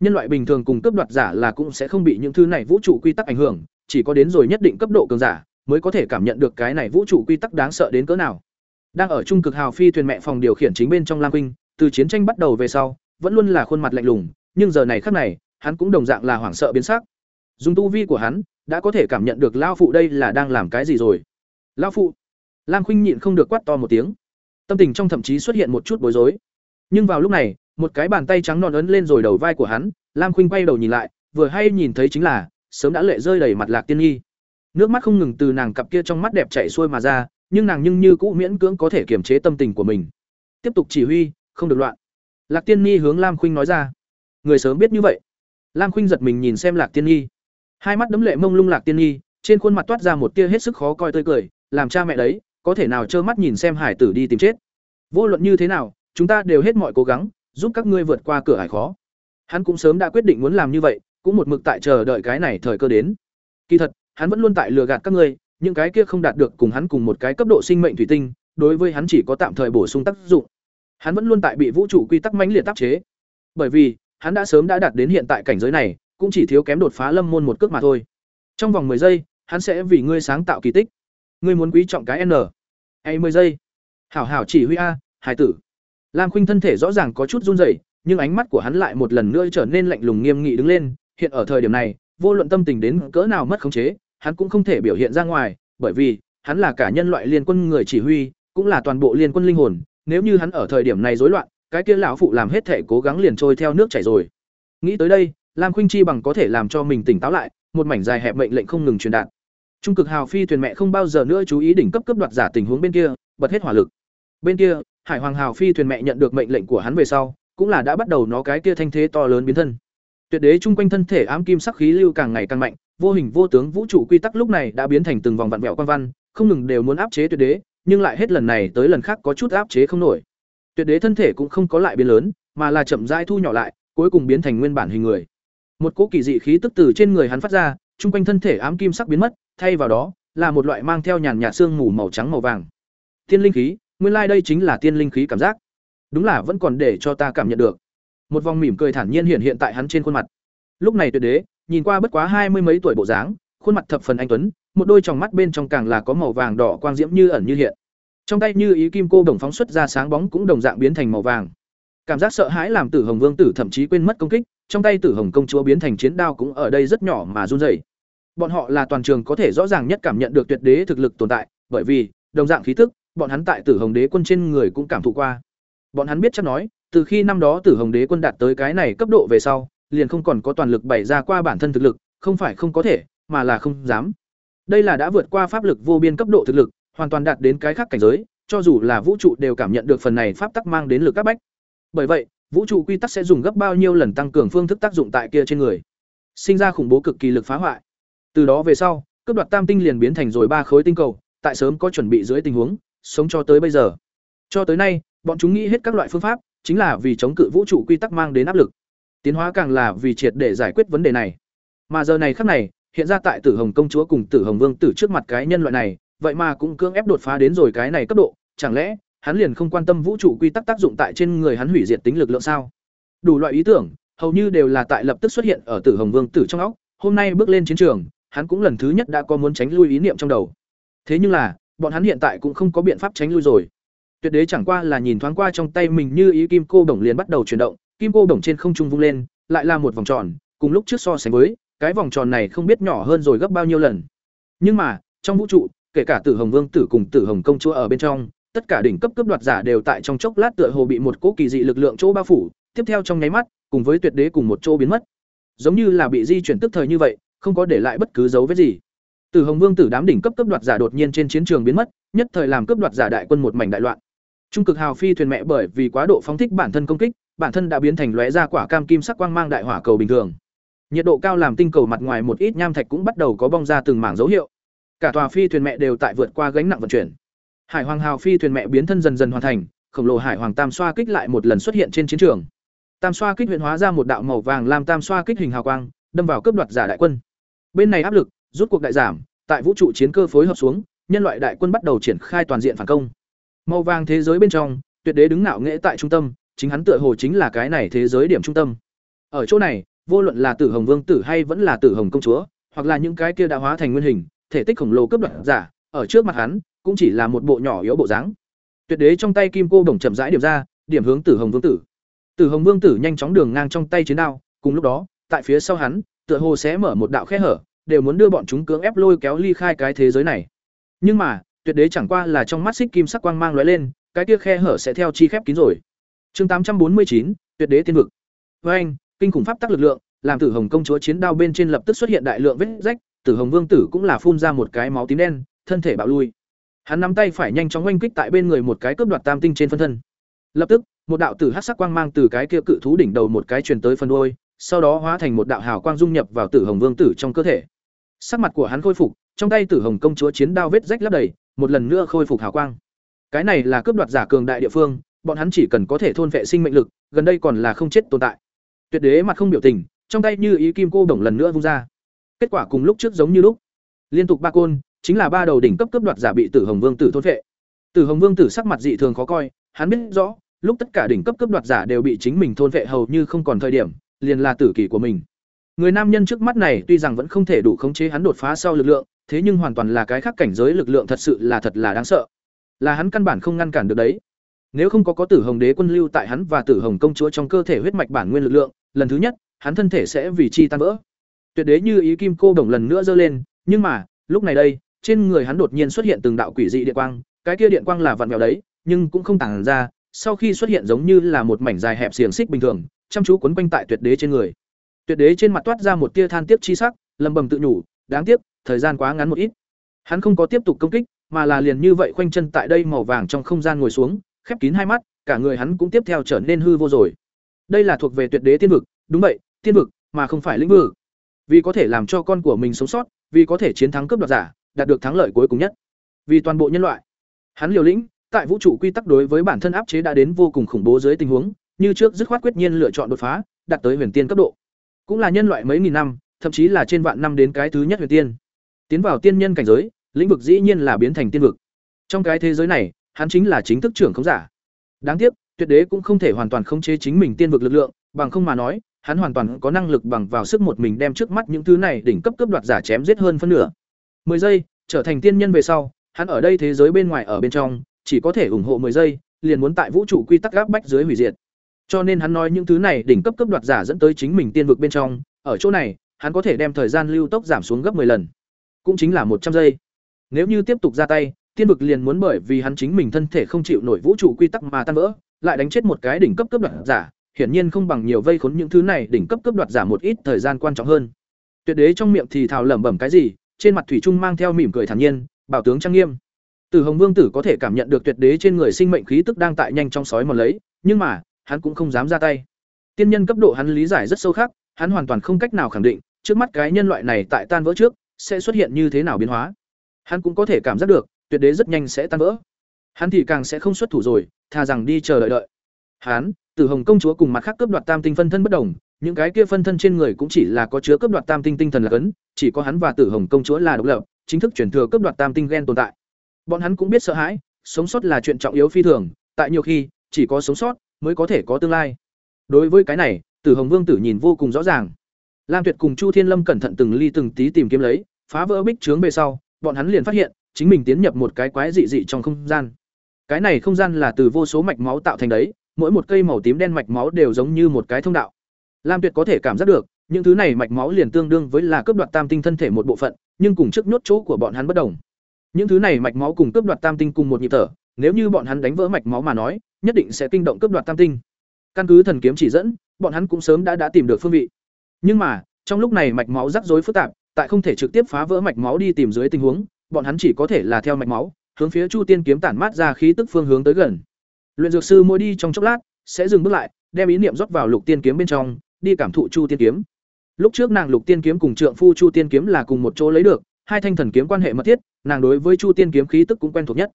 Nhân loại bình thường cùng cấp đoạt giả là cũng sẽ không bị những thứ này vũ trụ quy tắc ảnh hưởng, chỉ có đến rồi nhất định cấp độ cường giả mới có thể cảm nhận được cái này vũ trụ quy tắc đáng sợ đến cỡ nào. Đang ở trung cực hào phi thuyền mẹ phòng điều khiển chính bên trong Lam Huynh, từ chiến tranh bắt đầu về sau, vẫn luôn là khuôn mặt lạnh lùng, nhưng giờ này khắc này, hắn cũng đồng dạng là hoảng sợ biến sắc. Dùng tu vi của hắn, đã có thể cảm nhận được lão phụ đây là đang làm cái gì rồi. Lão phụ. Lam Khuynh nhịn không được quát to một tiếng. Tâm tình trong thậm chí xuất hiện một chút bối rối. Nhưng vào lúc này, một cái bàn tay trắng non ấn lên rồi đầu vai của hắn, Lam Khuynh quay đầu nhìn lại, vừa hay nhìn thấy chính là sớm đã lệ rơi đầy mặt Lạc Tiên nghi, Nước mắt không ngừng từ nàng cặp kia trong mắt đẹp chảy xuôi mà ra, nhưng nàng nhưng như cũ miễn cưỡng có thể kiềm chế tâm tình của mình. Tiếp tục chỉ huy, không được loạn. Lạc Tiên Nhi hướng Lam Khuynh nói ra. Người sớm biết như vậy. Lam Khuynh giật mình nhìn xem Lạc Tiên Nhi. Hai mắt đấm lệ mông lung Lạc Tiên Nhi, trên khuôn mặt toát ra một tia hết sức khó coi tươi cười, làm cha mẹ đấy, có thể nào trơ mắt nhìn xem hải tử đi tìm chết. Vô luận như thế nào, chúng ta đều hết mọi cố gắng, giúp các ngươi vượt qua cửa hải khó. Hắn cũng sớm đã quyết định muốn làm như vậy, cũng một mực tại chờ đợi cái này thời cơ đến. Kỳ thật, hắn vẫn luôn tại lừa gạt các ngươi, những cái kia không đạt được cùng hắn cùng một cái cấp độ sinh mệnh thủy tinh, đối với hắn chỉ có tạm thời bổ sung tác dụng. Hắn vẫn luôn tại bị vũ trụ quy tắc mãnh liệt tác chế. Bởi vì, hắn đã sớm đã đạt đến hiện tại cảnh giới này, cũng chỉ thiếu kém đột phá lâm môn một cước mà thôi. Trong vòng 10 giây, hắn sẽ vì ngươi sáng tạo kỳ tích. Ngươi muốn quý trọng cái N. Hay 10 giây. Hảo hảo chỉ huy a, hải tử. Lam Khuynh thân thể rõ ràng có chút run rẩy, nhưng ánh mắt của hắn lại một lần nữa trở nên lạnh lùng nghiêm nghị đứng lên, hiện ở thời điểm này, vô luận tâm tình đến cỡ nào mất khống chế, hắn cũng không thể biểu hiện ra ngoài, bởi vì hắn là cả nhân loại liên quân người chỉ huy, cũng là toàn bộ liên quân linh hồn, nếu như hắn ở thời điểm này rối loạn, cái kia lão phụ làm hết thể cố gắng liền trôi theo nước chảy rồi. Nghĩ tới đây, Lam Khuynh Chi bằng có thể làm cho mình tỉnh táo lại, một mảnh dài hẹp mệnh lệnh không ngừng truyền đạt. Trung cực hào phi thuyền mẹ không bao giờ nữa chú ý đỉnh cấp cấp đoạt giả tình huống bên kia, bật hết hỏa lực. Bên kia, Hải Hoàng hào phi thuyền mẹ nhận được mệnh lệnh của hắn về sau, cũng là đã bắt đầu nó cái kia thanh thế to lớn biến thân. Tuyệt đế trung quanh thân thể ám kim sắc khí lưu càng ngày càng mạnh, vô hình vô tướng vũ trụ quy tắc lúc này đã biến thành từng vòng vặn vẹo quan văn, không ngừng đều muốn áp chế tuyệt đế, nhưng lại hết lần này tới lần khác có chút áp chế không nổi. Tuyệt đế thân thể cũng không có lại biến lớn, mà là chậm rãi thu nhỏ lại, cuối cùng biến thành nguyên bản hình người. Một cỗ kỳ dị khí tức từ trên người hắn phát ra, trung quanh thân thể ám kim sắc biến mất, thay vào đó là một loại mang theo nhàn nhạt xương mù màu trắng màu vàng. Tiên linh khí, nguyên lai like đây chính là tiên linh khí cảm giác. Đúng là vẫn còn để cho ta cảm nhận được. Một vòng mỉm cười thản nhiên hiện hiện tại hắn trên khuôn mặt. Lúc này tuyệt đế, nhìn qua bất quá hai mươi mấy tuổi bộ dáng, khuôn mặt thập phần anh tuấn, một đôi tròng mắt bên trong càng là có màu vàng đỏ quang diễm như ẩn như hiện. Trong tay như ý kim cô đồng phóng xuất ra sáng bóng cũng đồng dạng biến thành màu vàng. Cảm giác sợ hãi làm Tử Hồng Vương tử thậm chí quên mất công kích, trong tay Tử Hồng công chúa biến thành chiến đao cũng ở đây rất nhỏ mà run rẩy. Bọn họ là toàn trường có thể rõ ràng nhất cảm nhận được tuyệt đế thực lực tồn tại, bởi vì, đồng dạng khí tức, bọn hắn tại Tử Hồng Đế quân trên người cũng cảm thụ qua. Bọn hắn biết chắc nói, từ khi năm đó Tử Hồng Đế quân đạt tới cái này cấp độ về sau, liền không còn có toàn lực bày ra qua bản thân thực lực, không phải không có thể, mà là không dám. Đây là đã vượt qua pháp lực vô biên cấp độ thực lực, hoàn toàn đạt đến cái khác cảnh giới, cho dù là vũ trụ đều cảm nhận được phần này pháp tắc mang đến lực các bách. Bởi vậy, vũ trụ quy tắc sẽ dùng gấp bao nhiêu lần tăng cường phương thức tác dụng tại kia trên người, sinh ra khủng bố cực kỳ lực phá hoại. Từ đó về sau, cấp đoạt tam tinh liền biến thành rồi ba khối tinh cầu, tại sớm có chuẩn bị dưới tình huống, sống cho tới bây giờ. Cho tới nay, bọn chúng nghĩ hết các loại phương pháp, chính là vì chống cự vũ trụ quy tắc mang đến áp lực. Tiến hóa càng là vì triệt để giải quyết vấn đề này. Mà giờ này khắc này, hiện ra tại Tử Hồng công chúa cùng Tử Hồng Vương tử trước mặt cái nhân loại này, vậy mà cũng cưỡng ép đột phá đến rồi cái này cấp độ, chẳng lẽ hắn liền không quan tâm vũ trụ quy tắc tác dụng tại trên người hắn hủy diệt tính lực lượng sao? Đủ loại ý tưởng, hầu như đều là tại lập tức xuất hiện ở Tử Hồng Vương tử trong óc, hôm nay bước lên chiến trường, hắn cũng lần thứ nhất đã có muốn tránh lui ý niệm trong đầu. Thế nhưng là, bọn hắn hiện tại cũng không có biện pháp tránh lui rồi. Tuyệt đế chẳng qua là nhìn thoáng qua trong tay mình như ý kim cô đồng liền bắt đầu chuyển động, kim cô đồng trên không trung vung lên, lại là một vòng tròn, cùng lúc trước so sánh với, cái vòng tròn này không biết nhỏ hơn rồi gấp bao nhiêu lần. Nhưng mà, trong vũ trụ, kể cả Tử Hồng Vương tử cùng Tử Hồng công chúa ở bên trong, tất cả đỉnh cấp cấp đoạt giả đều tại trong chốc lát tựa hồ bị một cỗ kỳ dị lực lượng chỗ bao phủ, tiếp theo trong nháy mắt, cùng với tuyệt đế cùng một chỗ biến mất. Giống như là bị di chuyển tức thời như vậy, không có để lại bất cứ dấu vết gì. Tử Hồng Vương tử đám đỉnh cấp cấp đoạt giả đột nhiên trên chiến trường biến mất, nhất thời làm cấp đoạt giả đại quân một mảnh đại loạn. Trung cực hào phi thuyền mẹ bởi vì quá độ phóng thích bản thân công kích, bản thân đã biến thành lóe ra quả cam kim sắc quang mang đại hỏa cầu bình thường. Nhiệt độ cao làm tinh cầu mặt ngoài một ít nham thạch cũng bắt đầu có bong ra từng mảng dấu hiệu. Cả tòa phi thuyền mẹ đều tại vượt qua gánh nặng vận chuyển. Hải Hoàng hào phi thuyền mẹ biến thân dần dần hoàn thành, khổng lồ Hải Hoàng Tam xoa kích lại một lần xuất hiện trên chiến trường. Tam xoa kích huyện hóa ra một đạo màu vàng làm tam xoa kích hình hào quang, đâm vào cướp đoạt giả đại quân. Bên này áp lực rút cuộc đại giảm, tại vũ trụ chiến cơ phối hợp xuống, nhân loại đại quân bắt đầu triển khai toàn diện phản công. Màu vàng thế giới bên trong, tuyệt đế đứng ngạo nghễ tại trung tâm, chính hắn tựa hồ chính là cái này thế giới điểm trung tâm. Ở chỗ này, vô luận là Tử Hồng Vương tử hay vẫn là Tử Hồng công chúa, hoặc là những cái kia đã hóa thành nguyên hình, thể tích khổng lồ cướp đoạt giả, ở trước mặt hắn, cũng chỉ là một bộ nhỏ yếu bộ dáng. Tuyệt đế trong tay kim cô đồng chậm rãi điểm ra, điểm hướng Tử Hồng Vương tử. Tử Hồng Vương tử nhanh chóng đường ngang trong tay chiến đao, cùng lúc đó, tại phía sau hắn, tựa hồ sẽ mở một đạo khe hở, đều muốn đưa bọn chúng cưỡng ép lôi kéo ly khai cái thế giới này. Nhưng mà, tuyệt đế chẳng qua là trong mắt xích kim sắc quang mang lóe lên, cái kia khe hở sẽ theo chi khép kín rồi. Chương tám trăm bốn mươi chín, tuyệt đế tiên vực. Với anh, kinh khủng pháp tắc lực lượng, làm Tử Hồng công chúa chiến đao bên trên lập tức xuất hiện đại lượng vết rách, Tử Hồng vương tử cũng là phun ra một cái máu tím đen, thân thể bạo lui. Hắn nắm tay phải nhanh chóng oanh kích tại bên người một cái cướp đoạt tam tinh trên phân thân. Lập tức, một đạo tử hắc sắc quang mang từ cái kia cự thú đỉnh đầu một cái truyền tới phân đuôi, sau đó hóa thành một đạo hào quang dung nhập vào Tử Hồng vương tử trong cơ thể. Sắc mặt của hắn khôi phục, trong tay Tử Hồng công chúa chiến đao vết rách lấp đầy, một lần nữa khôi phục hào quang. Cái này là cướp đoạt giả cường đại địa phương, bọn hắn chỉ cần có thể thôn vệ sinh mệnh lực, gần đây còn là không chết tồn tại. Tuyệt đế mặt không biểu tình, trong tay như ý kim cô đồng lần nữa vung ra. Kết quả cùng lúc trước giống như lúc. Liên tục ba côn, chính là ba đầu đỉnh cấp cấp đoạt giả bị Tử Hồng Vương tử thôn vệ. Tử Hồng Vương tử sắc mặt dị thường khó coi, hắn biết rõ, lúc tất cả đỉnh cấp cấp đoạt giả đều bị chính mình thôn vệ hầu như không còn thời điểm, liền là tử kỳ của mình. Người nam nhân trước mắt này tuy rằng vẫn không thể đủ khống chế hắn đột phá sau lực lượng, thế nhưng hoàn toàn là cái khác cảnh giới lực lượng thật sự là thật là đáng sợ. Là hắn căn bản không ngăn cản được đấy. Nếu không có có Tử Hồng Đế quân lưu tại hắn và Tử Hồng công chúa trong cơ thể huyết mạch bản nguyên lực lượng, lần thứ nhất, hắn thân thể sẽ vì chi tan vỡ. Tuyệt đế như ý kim cô đồng lần nữa giơ lên, nhưng mà, lúc này đây, trên người hắn đột nhiên xuất hiện từng đạo quỷ dị điện quang, cái kia điện quang là vặn vẹo đấy, nhưng cũng không tản ra, sau khi xuất hiện giống như là một mảnh dài hẹp xiềng xích bình thường, chăm chú quấn quanh tại tuyệt đế trên người. Tuyệt đế trên mặt toát ra một tia than tiếc chi sắc, lầm bầm tự nhủ, đáng tiếc, thời gian quá ngắn một ít. Hắn không có tiếp tục công kích, mà là liền như vậy khoanh chân tại đây màu vàng trong không gian ngồi xuống, khép kín hai mắt, cả người hắn cũng tiếp theo trở nên hư vô rồi. Đây là thuộc về tuyệt đế tiên vực, đúng vậy, tiên vực, mà không phải lĩnh vực. Vì có thể làm cho con của mình sống sót, vì có thể chiến thắng cướp đoạt giả, đạt được thắng lợi cuối cùng nhất. Vì toàn bộ nhân loại. Hắn liều lĩnh, tại vũ trụ quy tắc đối với bản thân áp chế đã đến vô cùng khủng bố dưới tình huống, như trước dứt khoát quyết nhiên lựa chọn đột phá, đạt tới huyền tiên cấp độ. Cũng là nhân loại mấy nghìn năm, thậm chí là trên vạn năm đến cái thứ nhất huyền tiên. Tiến vào tiên nhân cảnh giới, lĩnh vực dĩ nhiên là biến thành tiên vực. Trong cái thế giới này, hắn chính là chính thức trưởng không giả. Đáng tiếc, tuyệt đế cũng không thể hoàn toàn khống chế chính mình tiên vực lực lượng, bằng không mà nói, hắn hoàn toàn có năng lực bằng vào sức một mình đem trước mắt những thứ này đỉnh cấp cấp đoạt giả chém giết hơn phân nửa. 10 giây, trở thành tiên nhân về sau, hắn ở đây thế giới bên ngoài ở bên trong, chỉ có thể ủng hộ 10 giây, liền muốn tại vũ trụ quy tắc gáp bách dưới hủy diệt. Cho nên hắn nói những thứ này đỉnh cấp cấp đoạt giả dẫn tới chính mình tiên vực bên trong, ở chỗ này, hắn có thể đem thời gian lưu tốc giảm xuống gấp 10 lần, cũng chính là 100 giây. Nếu như tiếp tục ra tay, tiên vực liền muốn bởi vì hắn chính mình thân thể không chịu nổi vũ trụ quy tắc mà tan vỡ, lại đánh chết một cái đỉnh cấp cấp đoạt giả, hiển nhiên không bằng nhiều vây khốn những thứ này đỉnh cấp cấp đoạt giả một ít thời gian quan trọng hơn. Tuyệt đế trong miệng thì thào lẩm bẩm cái gì, trên mặt thủy trung mang theo mỉm cười thản nhiên, bảo tướng trang nghiêm. Tử Hồng Vương tử có thể cảm nhận được tuyệt đế trên người sinh mệnh khí tức đang tại nhanh trong sói mòn lấy, nhưng mà, hắn cũng không dám ra tay. Tiên nhân cấp độ hắn lý giải rất sâu khác, hắn hoàn toàn không cách nào khẳng định, trước mắt cái nhân loại này tại tan vỡ trước sẽ xuất hiện như thế nào biến hóa. Hắn cũng có thể cảm giác được, tuyệt đế rất nhanh sẽ tan vỡ. Hắn thì càng sẽ không xuất thủ rồi, thà rằng đi chờ đợi đợi. Hắn, Tử Hồng công chúa cùng mặt khác cướp đoạt tam tinh phân thân bất đồng, những cái kia phân thân trên người cũng chỉ là có chứa cướp đoạt tam tinh tinh thần là cấn, chỉ có hắn và Tử Hồng công chúa là độc lập, chính thức chuyển thừa cướp đoạt tam tinh gen tồn tại. Bọn hắn cũng biết sợ hãi, sống sót là chuyện trọng yếu phi thường, tại nhiều khi, chỉ có sống sót mới có thể có tương lai. Đối với cái này, Tử Hồng Vương tử nhìn vô cùng rõ ràng. Lam Tuyệt cùng Chu Thiên Lâm cẩn thận từng ly từng tí tìm kiếm lấy, phá vỡ bích trướng về sau, bọn hắn liền phát hiện, chính mình tiến nhập một cái quái dị dị trong không gian. Cái này không gian là từ vô số mạch máu tạo thành đấy, mỗi một cây màu tím đen mạch máu đều giống như một cái thông đạo. Lam Tuyệt có thể cảm giác được, những thứ này mạch máu liền tương đương với là cướp đoạt tam tinh thân thể một bộ phận, nhưng cùng trước nhốt chỗ của bọn hắn bất đồng. Những thứ này mạch máu cùng cướp đoạt tam tinh cùng một nhịp thở, nếu như bọn hắn đánh vỡ mạch máu mà nói, nhất định sẽ kinh động cướp đoạt tam tinh. Căn cứ thần kiếm chỉ dẫn, bọn hắn cũng sớm đã đã tìm được phương vị. Nhưng mà, trong lúc này mạch máu rắc rối phức tạp, tại không thể trực tiếp phá vỡ mạch máu đi tìm dưới tình huống, bọn hắn chỉ có thể là theo mạch máu, hướng phía Chu Tiên kiếm tản mát ra khí tức phương hướng tới gần. Luyện dược sư mỗi đi trong chốc lát, sẽ dừng bước lại, đem ý niệm rót vào Lục Tiên kiếm bên trong, đi cảm thụ Chu Tiên kiếm. Lúc trước nàng Lục Tiên kiếm cùng trượng phu Chu Tiên kiếm là cùng một chỗ lấy được, hai thanh thần kiếm quan hệ mật thiết, nàng đối với Chu Tiên kiếm khí tức cũng quen thuộc nhất.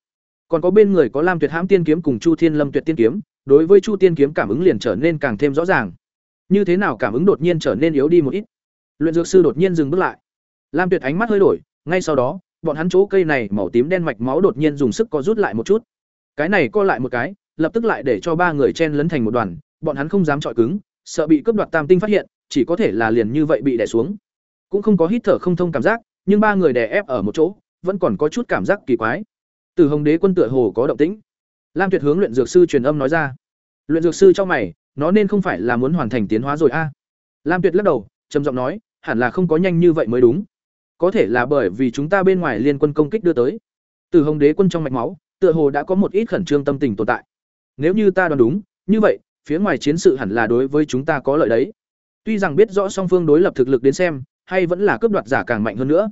Còn có bên người có Lam Tuyệt Hãm Tiên kiếm cùng Chu Thiên Lâm Tuyệt Tiên kiếm, đối với Chu Tiên kiếm cảm ứng liền trở nên càng thêm rõ ràng. Như thế nào cảm ứng đột nhiên trở nên yếu đi một ít. Luyện dược sư đột nhiên dừng bước lại. Lam Tuyệt ánh mắt hơi đổi, ngay sau đó, bọn hắn chỗ cây này màu tím đen mạch máu đột nhiên dùng sức co rút lại một chút. Cái này co lại một cái, lập tức lại để cho ba người chen lấn thành một đoàn, bọn hắn không dám chọi cứng, sợ bị cướp đoạt tam tinh phát hiện, chỉ có thể là liền như vậy bị đè xuống. Cũng không có hít thở không thông cảm giác, nhưng ba người đè ép ở một chỗ, vẫn còn có chút cảm giác kỳ quái. Từ Hồng Đế quân tựa hồ có động tĩnh. Lam Tuyệt hướng luyện dược sư truyền âm nói ra. Luyện dược sư cho mày, nó nên không phải là muốn hoàn thành tiến hóa rồi a? Lam Tuyệt lắc đầu, trầm giọng nói, hẳn là không có nhanh như vậy mới đúng. Có thể là bởi vì chúng ta bên ngoài liên quân công kích đưa tới. Từ Hồng Đế quân trong mạch máu, tựa hồ đã có một ít khẩn trương tâm tình tồn tại. Nếu như ta đoán đúng, như vậy, phía ngoài chiến sự hẳn là đối với chúng ta có lợi đấy. Tuy rằng biết rõ song phương đối lập thực lực đến xem, hay vẫn là cướp đoạt giả càng mạnh hơn nữa.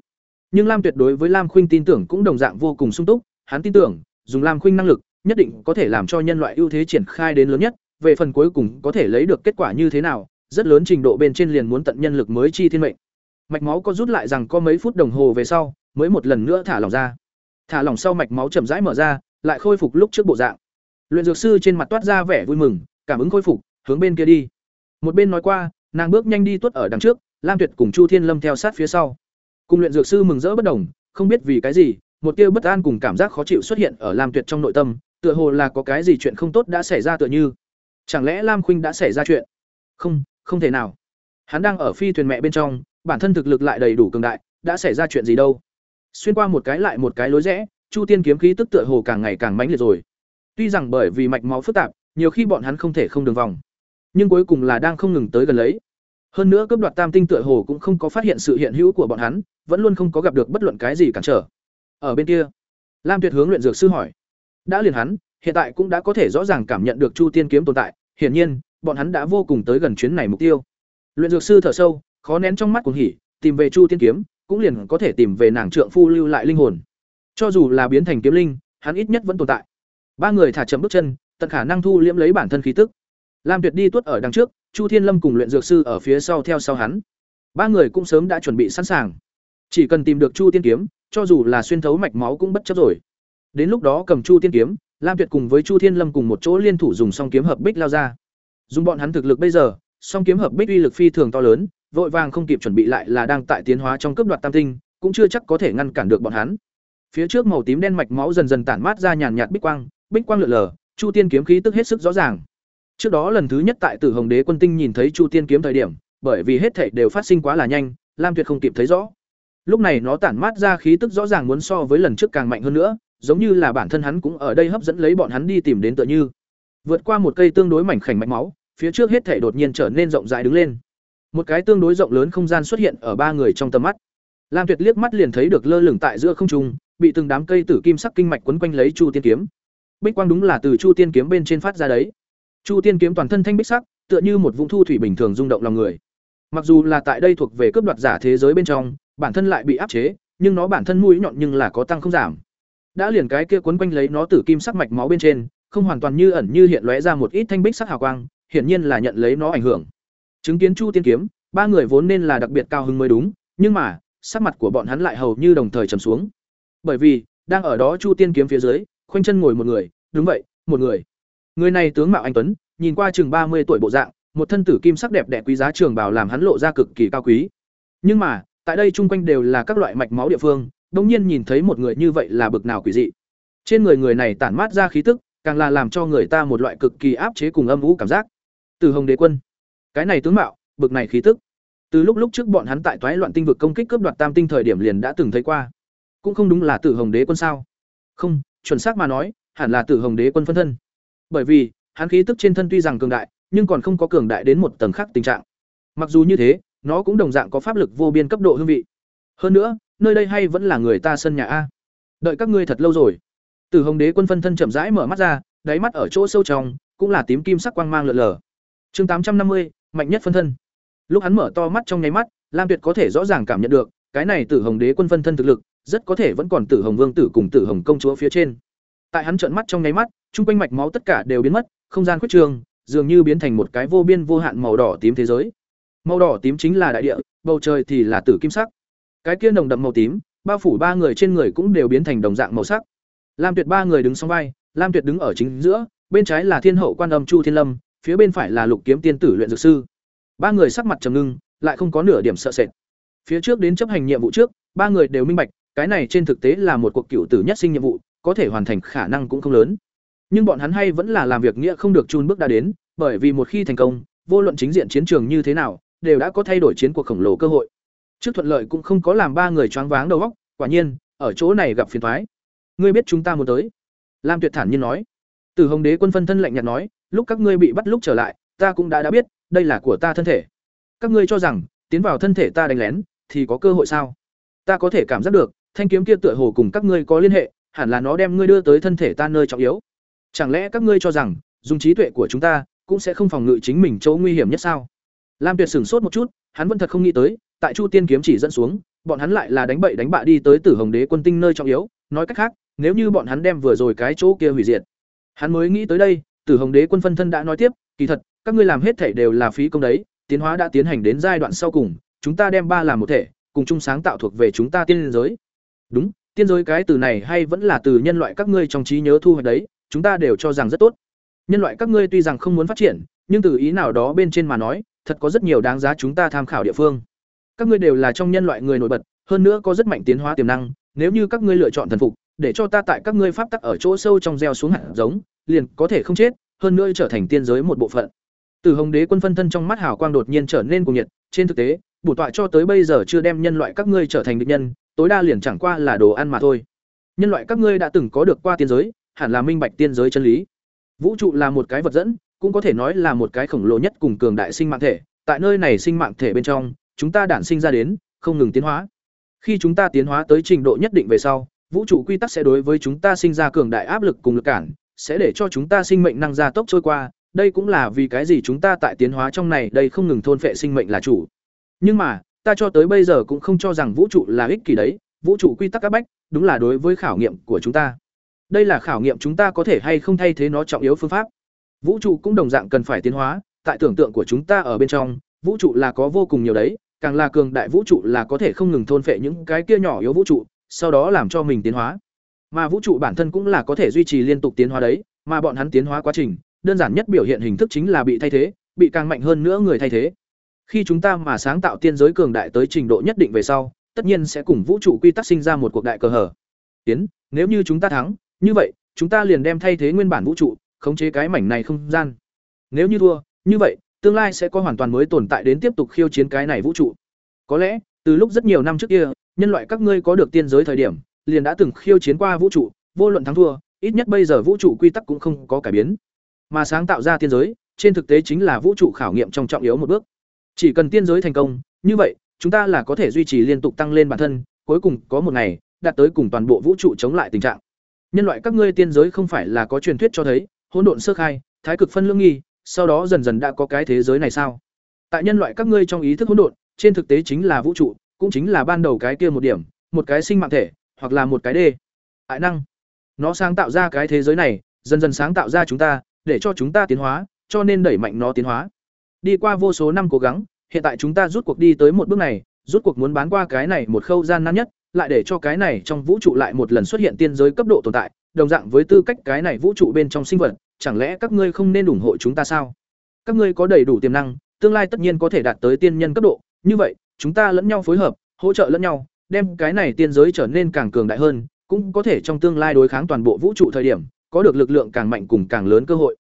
Nhưng Lam Tuyệt đối với Lam Khuynh tin tưởng cũng đồng dạng vô cùng sung túc, hắn tin tưởng, dùng Lam Khuynh năng lực, nhất định có thể làm cho nhân loại ưu thế triển khai đến lớn nhất, về phần cuối cùng có thể lấy được kết quả như thế nào, rất lớn trình độ bên trên liền muốn tận nhân lực mới chi thiên mệnh. Mạch máu có rút lại rằng có mấy phút đồng hồ về sau, mới một lần nữa thả lỏng ra. Thả lỏng sau mạch máu chậm rãi mở ra, lại khôi phục lúc trước bộ dạng. Luyện dược sư trên mặt toát ra vẻ vui mừng, cảm ứng khôi phục, hướng bên kia đi. Một bên nói qua, nàng bước nhanh đi tuốt ở đằng trước, Lam Tuyệt cùng Chu Thiên Lâm theo sát phía sau. Cùng luyện dược sư mừng rỡ bất đồng, không biết vì cái gì, một tia bất an cùng cảm giác khó chịu xuất hiện ở Lam Tuyệt trong nội tâm, tựa hồ là có cái gì chuyện không tốt đã xảy ra tựa như. Chẳng lẽ Lam Khuynh đã xảy ra chuyện? Không, không thể nào. Hắn đang ở phi thuyền mẹ bên trong, bản thân thực lực lại đầy đủ cường đại, đã xảy ra chuyện gì đâu? Xuyên qua một cái lại một cái lối rẽ, Chu Tiên kiếm khí tức tựa hồ càng ngày càng mãnh liệt rồi. Tuy rằng bởi vì mạch máu phức tạp, nhiều khi bọn hắn không thể không đường vòng, nhưng cuối cùng là đang không ngừng tới gần lấy. Hơn nữa cướp đoạt tam tinh tựa hồ cũng không có phát hiện sự hiện hữu của bọn hắn, vẫn luôn không có gặp được bất luận cái gì cản trở. Ở bên kia, Lam Tuyệt hướng luyện dược sư hỏi, đã liền hắn, hiện tại cũng đã có thể rõ ràng cảm nhận được Chu Tiên kiếm tồn tại, hiển nhiên, bọn hắn đã vô cùng tới gần chuyến này mục tiêu. Luyện dược sư thở sâu, khó nén trong mắt cuồng hỉ, tìm về Chu Tiên kiếm, cũng liền có thể tìm về nàng trượng phu lưu lại linh hồn. Cho dù là biến thành kiếm linh, hắn ít nhất vẫn tồn tại. Ba người thả chậm bước chân, tận khả năng thu liễm lấy bản thân khí tức. Lam Tuyệt đi tuốt ở đằng trước, Chu Thiên Lâm cùng luyện dược sư ở phía sau theo sau hắn. Ba người cũng sớm đã chuẩn bị sẵn sàng. Chỉ cần tìm được Chu Tiên kiếm, cho dù là xuyên thấu mạch máu cũng bất chấp rồi. Đến lúc đó cầm Chu Tiên kiếm, Lam Tuyệt cùng với Chu Thiên Lâm cùng một chỗ liên thủ dùng song kiếm hợp bích lao ra. Dùng bọn hắn thực lực bây giờ, song kiếm hợp bích uy lực phi thường to lớn, vội vàng không kịp chuẩn bị lại là đang tại tiến hóa trong cấp đoạt tam tinh, cũng chưa chắc có thể ngăn cản được bọn hắn. Phía trước màu tím đen mạch máu dần dần tản mát ra nhàn nhạt bích quang, bích quang lượn lờ, Chu Tiên kiếm khí tức hết sức rõ ràng. Trước đó lần thứ nhất tại Tử Hồng Đế quân tinh nhìn thấy Chu Tiên kiếm thời điểm, bởi vì hết thảy đều phát sinh quá là nhanh, Lam Tuyệt không kịp thấy rõ. Lúc này nó tản mát ra khí tức rõ ràng muốn so với lần trước càng mạnh hơn nữa, giống như là bản thân hắn cũng ở đây hấp dẫn lấy bọn hắn đi tìm đến tựa như. Vượt qua một cây tương đối mảnh khảnh mạch máu, phía trước hết thảy đột nhiên trở nên rộng rãi đứng lên. Một cái tương đối rộng lớn không gian xuất hiện ở ba người trong tầm mắt. Lam Tuyệt liếc mắt liền thấy được lơ lửng tại giữa không trung, bị từng đám cây tử kim sắc kinh mạch quấn quanh lấy Chu Tiên kiếm. Bích quang đúng là từ Chu Tiên kiếm bên trên phát ra đấy. Chu Tiên kiếm toàn thân thanh bích sắc, tựa như một vũng thu thủy bình thường rung động lòng người. Mặc dù là tại đây thuộc về cướp đoạt giả thế giới bên trong, bản thân lại bị áp chế, nhưng nó bản thân mũi nhọn nhưng là có tăng không giảm. Đã liền cái kia quấn quanh lấy nó tử kim sắc mạch máu bên trên, không hoàn toàn như ẩn như hiện lóe ra một ít thanh bích sắc hào quang, hiển nhiên là nhận lấy nó ảnh hưởng. Chứng kiến Chu Tiên kiếm, ba người vốn nên là đặc biệt cao hứng mới đúng, nhưng mà, sắc mặt của bọn hắn lại hầu như đồng thời trầm xuống. Bởi vì, đang ở đó Chu Tiên kiếm phía dưới, khoanh chân ngồi một người, đúng vậy, một người. Người này tướng mạo anh tuấn, nhìn qua chừng mươi tuổi bộ dạng, một thân tử kim sắc đẹp đẽ quý giá trường bào làm hắn lộ ra cực kỳ cao quý. Nhưng mà, tại đây chung quanh đều là các loại mạch máu địa phương, đương nhiên nhìn thấy một người như vậy là bực nào quỷ dị. Trên người người này tản mát ra khí tức, càng là làm cho người ta một loại cực kỳ áp chế cùng âm u cảm giác. Từ Hồng Đế Quân, cái này tướng mạo, bực này khí tức. Từ lúc lúc trước bọn hắn tại toái loạn tinh vực công kích cướp đoạt Tam tinh thời điểm liền đã từng thấy qua. Cũng không đúng là Tử Hồng Đế Quân sao? Không, chuẩn xác mà nói, hẳn là Tử Hồng Đế Quân phân thân. Bởi vì, hắn khí tức trên thân tuy rằng cường đại, nhưng còn không có cường đại đến một tầng khác tình trạng. Mặc dù như thế, nó cũng đồng dạng có pháp lực vô biên cấp độ hương vị. Hơn nữa, nơi đây hay vẫn là người ta sân nhà a. Đợi các ngươi thật lâu rồi. Tử Hồng Đế quân phân thân chậm rãi mở mắt ra, đáy mắt ở chỗ sâu trong, cũng là tím kim sắc quang mang lợn lờ. Chương tám trăm năm mươi, mạnh nhất phân thân. Lúc hắn mở to mắt trong nháy mắt, Lam Tuyệt có thể rõ ràng cảm nhận được, cái này Tử Hồng Đế quân phân thân thực lực, rất có thể vẫn còn Tử Hồng Vương tử cùng Tử Hồng công chúa phía trên. Tại hắn trợn mắt trong nháy mắt, trung quanh mạch máu tất cả đều biến mất, không gian khuyết trường, dường như biến thành một cái vô biên vô hạn màu đỏ tím thế giới. Màu đỏ tím chính là đại địa, bầu trời thì là tử kim sắc. Cái kia nồng đậm màu tím, bao phủ ba người trên người cũng đều biến thành đồng dạng màu sắc. Lam Tuyệt ba người đứng song vai, Lam Tuyệt đứng ở chính giữa, bên trái là Thiên Hậu Quan Âm Chu Thiên Lâm, phía bên phải là Lục Kiếm Tiên tử luyện dược sư. Ba người sắc mặt trầm ngưng, lại không có nửa điểm sợ sệt. Phía trước đến chấp hành nhiệm vụ trước, ba người đều minh bạch, cái này trên thực tế là một cuộc cựu tử nhất sinh nhiệm vụ, có thể hoàn thành khả năng cũng không lớn. Nhưng bọn hắn hay vẫn là làm việc nghĩa không được chun bước đã đến bởi vì một khi thành công vô luận chính diện chiến trường như thế nào đều đã có thay đổi chiến cuộc khổng lồ cơ hội. Trước thuận lợi cũng không có làm ba người choáng váng đầu óc quả nhiên ở chỗ này gặp phiền thoái ngươi biết chúng ta muốn tới. Lam tuyệt thản nhiên nói. Từ hồng đế quân phân thân lạnh nhạt nói lúc các ngươi bị bắt lúc trở lại ta cũng đã đã biết đây là của ta thân thể các ngươi cho rằng tiến vào thân thể ta đánh lén thì có cơ hội sao ta có thể cảm giác được thanh kiếm kia tựa hồ cùng các ngươi có liên hệ hẳn là nó đem ngươi đưa tới thân thể ta nơi trọng yếu Chẳng lẽ các ngươi cho rằng, dùng trí tuệ của chúng ta, cũng sẽ không phòng ngự chính mình chỗ nguy hiểm nhất sao? Lam Tuyệt sửng sốt một chút, hắn vẫn thật không nghĩ tới, tại Chu Tiên kiếm chỉ dẫn xuống, bọn hắn lại là đánh bậy đánh bạ đi tới Tử Hồng Đế quân tinh nơi trọng yếu, nói cách khác, nếu như bọn hắn đem vừa rồi cái chỗ kia hủy diệt. Hắn mới nghĩ tới đây, Tử Hồng Đế quân phân thân đã nói tiếp, kỳ thật, các ngươi làm hết thể đều là phí công đấy, tiến hóa đã tiến hành đến giai đoạn sau cùng, chúng ta đem ba làm một thể, cùng chung sáng tạo thuộc về chúng ta tiên giới. Đúng, tiên giới cái từ này hay vẫn là từ nhân loại các ngươi trong trí nhớ thu hoạch đấy, chúng ta đều cho rằng rất tốt nhân loại các ngươi tuy rằng không muốn phát triển nhưng từ ý nào đó bên trên mà nói thật có rất nhiều đáng giá chúng ta tham khảo địa phương các ngươi đều là trong nhân loại người nổi bật hơn nữa có rất mạnh tiến hóa tiềm năng nếu như các ngươi lựa chọn thần phục để cho ta tại các ngươi pháp tắc ở chỗ sâu trong gieo xuống hạt giống liền có thể không chết hơn nữa trở thành tiên giới một bộ phận từ hồng đế quân phân thân trong mắt hào quang đột nhiên trở nên cuồng nhiệt trên thực tế bổ tọa cho tới bây giờ chưa đem nhân loại các ngươi trở thành địch nhân tối đa liền chẳng qua là đồ ăn mà thôi nhân loại các ngươi đã từng có được qua tiên giới hẳn là minh bạch tiên giới chân lý. Vũ trụ là một cái vật dẫn, cũng có thể nói là một cái khổng lồ nhất cùng cường đại sinh mạng thể, tại nơi này sinh mạng thể bên trong, chúng ta đản sinh ra đến, không ngừng tiến hóa. Khi chúng ta tiến hóa tới trình độ nhất định về sau, vũ trụ quy tắc sẽ đối với chúng ta sinh ra cường đại áp lực cùng lực cản, sẽ để cho chúng ta sinh mệnh năng gia tốc trôi qua, đây cũng là vì cái gì chúng ta tại tiến hóa trong này đây không ngừng thôn phệ sinh mệnh là chủ. Nhưng mà, ta cho tới bây giờ cũng không cho rằng vũ trụ là ích kỷ đấy, vũ trụ quy tắc các bách, đúng là đối với khảo nghiệm của chúng ta. Đây là khảo nghiệm chúng ta có thể hay không thay thế nó trọng yếu phương pháp. Vũ trụ cũng đồng dạng cần phải tiến hóa tại tưởng tượng của chúng ta ở bên trong vũ trụ là có vô cùng nhiều đấy càng là cường đại vũ trụ là có thể không ngừng thôn phệ những cái kia nhỏ yếu vũ trụ sau đó làm cho mình tiến hóa mà vũ trụ bản thân cũng là có thể duy trì liên tục tiến hóa đấy mà bọn hắn tiến hóa quá trình đơn giản nhất biểu hiện hình thức chính là bị thay thế bị càng mạnh hơn nữa người thay thế khi chúng ta mà sáng tạo tiên giới cường đại tới trình độ nhất định về sau tất nhiên sẽ cùng vũ trụ quy tắc sinh ra một cuộc đại cờ hở tiến nếu như chúng ta thắng như vậy, chúng ta liền đem thay thế nguyên bản vũ trụ, khống chế cái mảnh này không gian. Nếu như thua, như vậy, tương lai sẽ có hoàn toàn mới tồn tại đến tiếp tục khiêu chiến cái này vũ trụ. Có lẽ, từ lúc rất nhiều năm trước kia, nhân loại các ngươi có được tiên giới thời điểm, liền đã từng khiêu chiến qua vũ trụ, vô luận thắng thua, ít nhất bây giờ vũ trụ quy tắc cũng không có cải biến. Mà sáng tạo ra tiên giới, trên thực tế chính là vũ trụ khảo nghiệm trong trọng yếu một bước. Chỉ cần tiên giới thành công, như vậy, chúng ta là có thể duy trì liên tục tăng lên bản thân, cuối cùng có một ngày đạt tới cùng toàn bộ vũ trụ chống lại tình trạng nhân loại các ngươi tiên giới không phải là có truyền thuyết cho thấy hỗn độn sơ khai thái cực phân lương nghi sau đó dần dần đã có cái thế giới này sao tại nhân loại các ngươi trong ý thức hỗn độn trên thực tế chính là vũ trụ cũng chính là ban đầu cái kia một điểm một cái sinh mạng thể hoặc là một cái đê. Ại năng. Nó sáng tạo ra cái thế giới này, dần dần sáng tạo ra chúng ta, để cho chúng ta tiến hóa, cho nên đẩy mạnh nó tiến hóa. Đi qua vô số năm cố gắng, hiện tại chúng ta rút cuộc đi tới một bước này, rút cuộc muốn bán qua cái này một khâu gian nan nhất, lại để cho cái này trong vũ trụ lại một lần xuất hiện tiên giới cấp độ tồn tại, đồng dạng với tư cách cái này vũ trụ bên trong sinh vật, chẳng lẽ các ngươi không nên ủng hộ chúng ta sao? Các ngươi có đầy đủ tiềm năng, tương lai tất nhiên có thể đạt tới tiên nhân cấp độ, như vậy, chúng ta lẫn nhau phối hợp, hỗ trợ lẫn nhau đem cái này tiên giới trở nên càng cường đại hơn, cũng có thể trong tương lai đối kháng toàn bộ vũ trụ thời điểm, có được lực lượng càng mạnh cùng càng lớn cơ hội.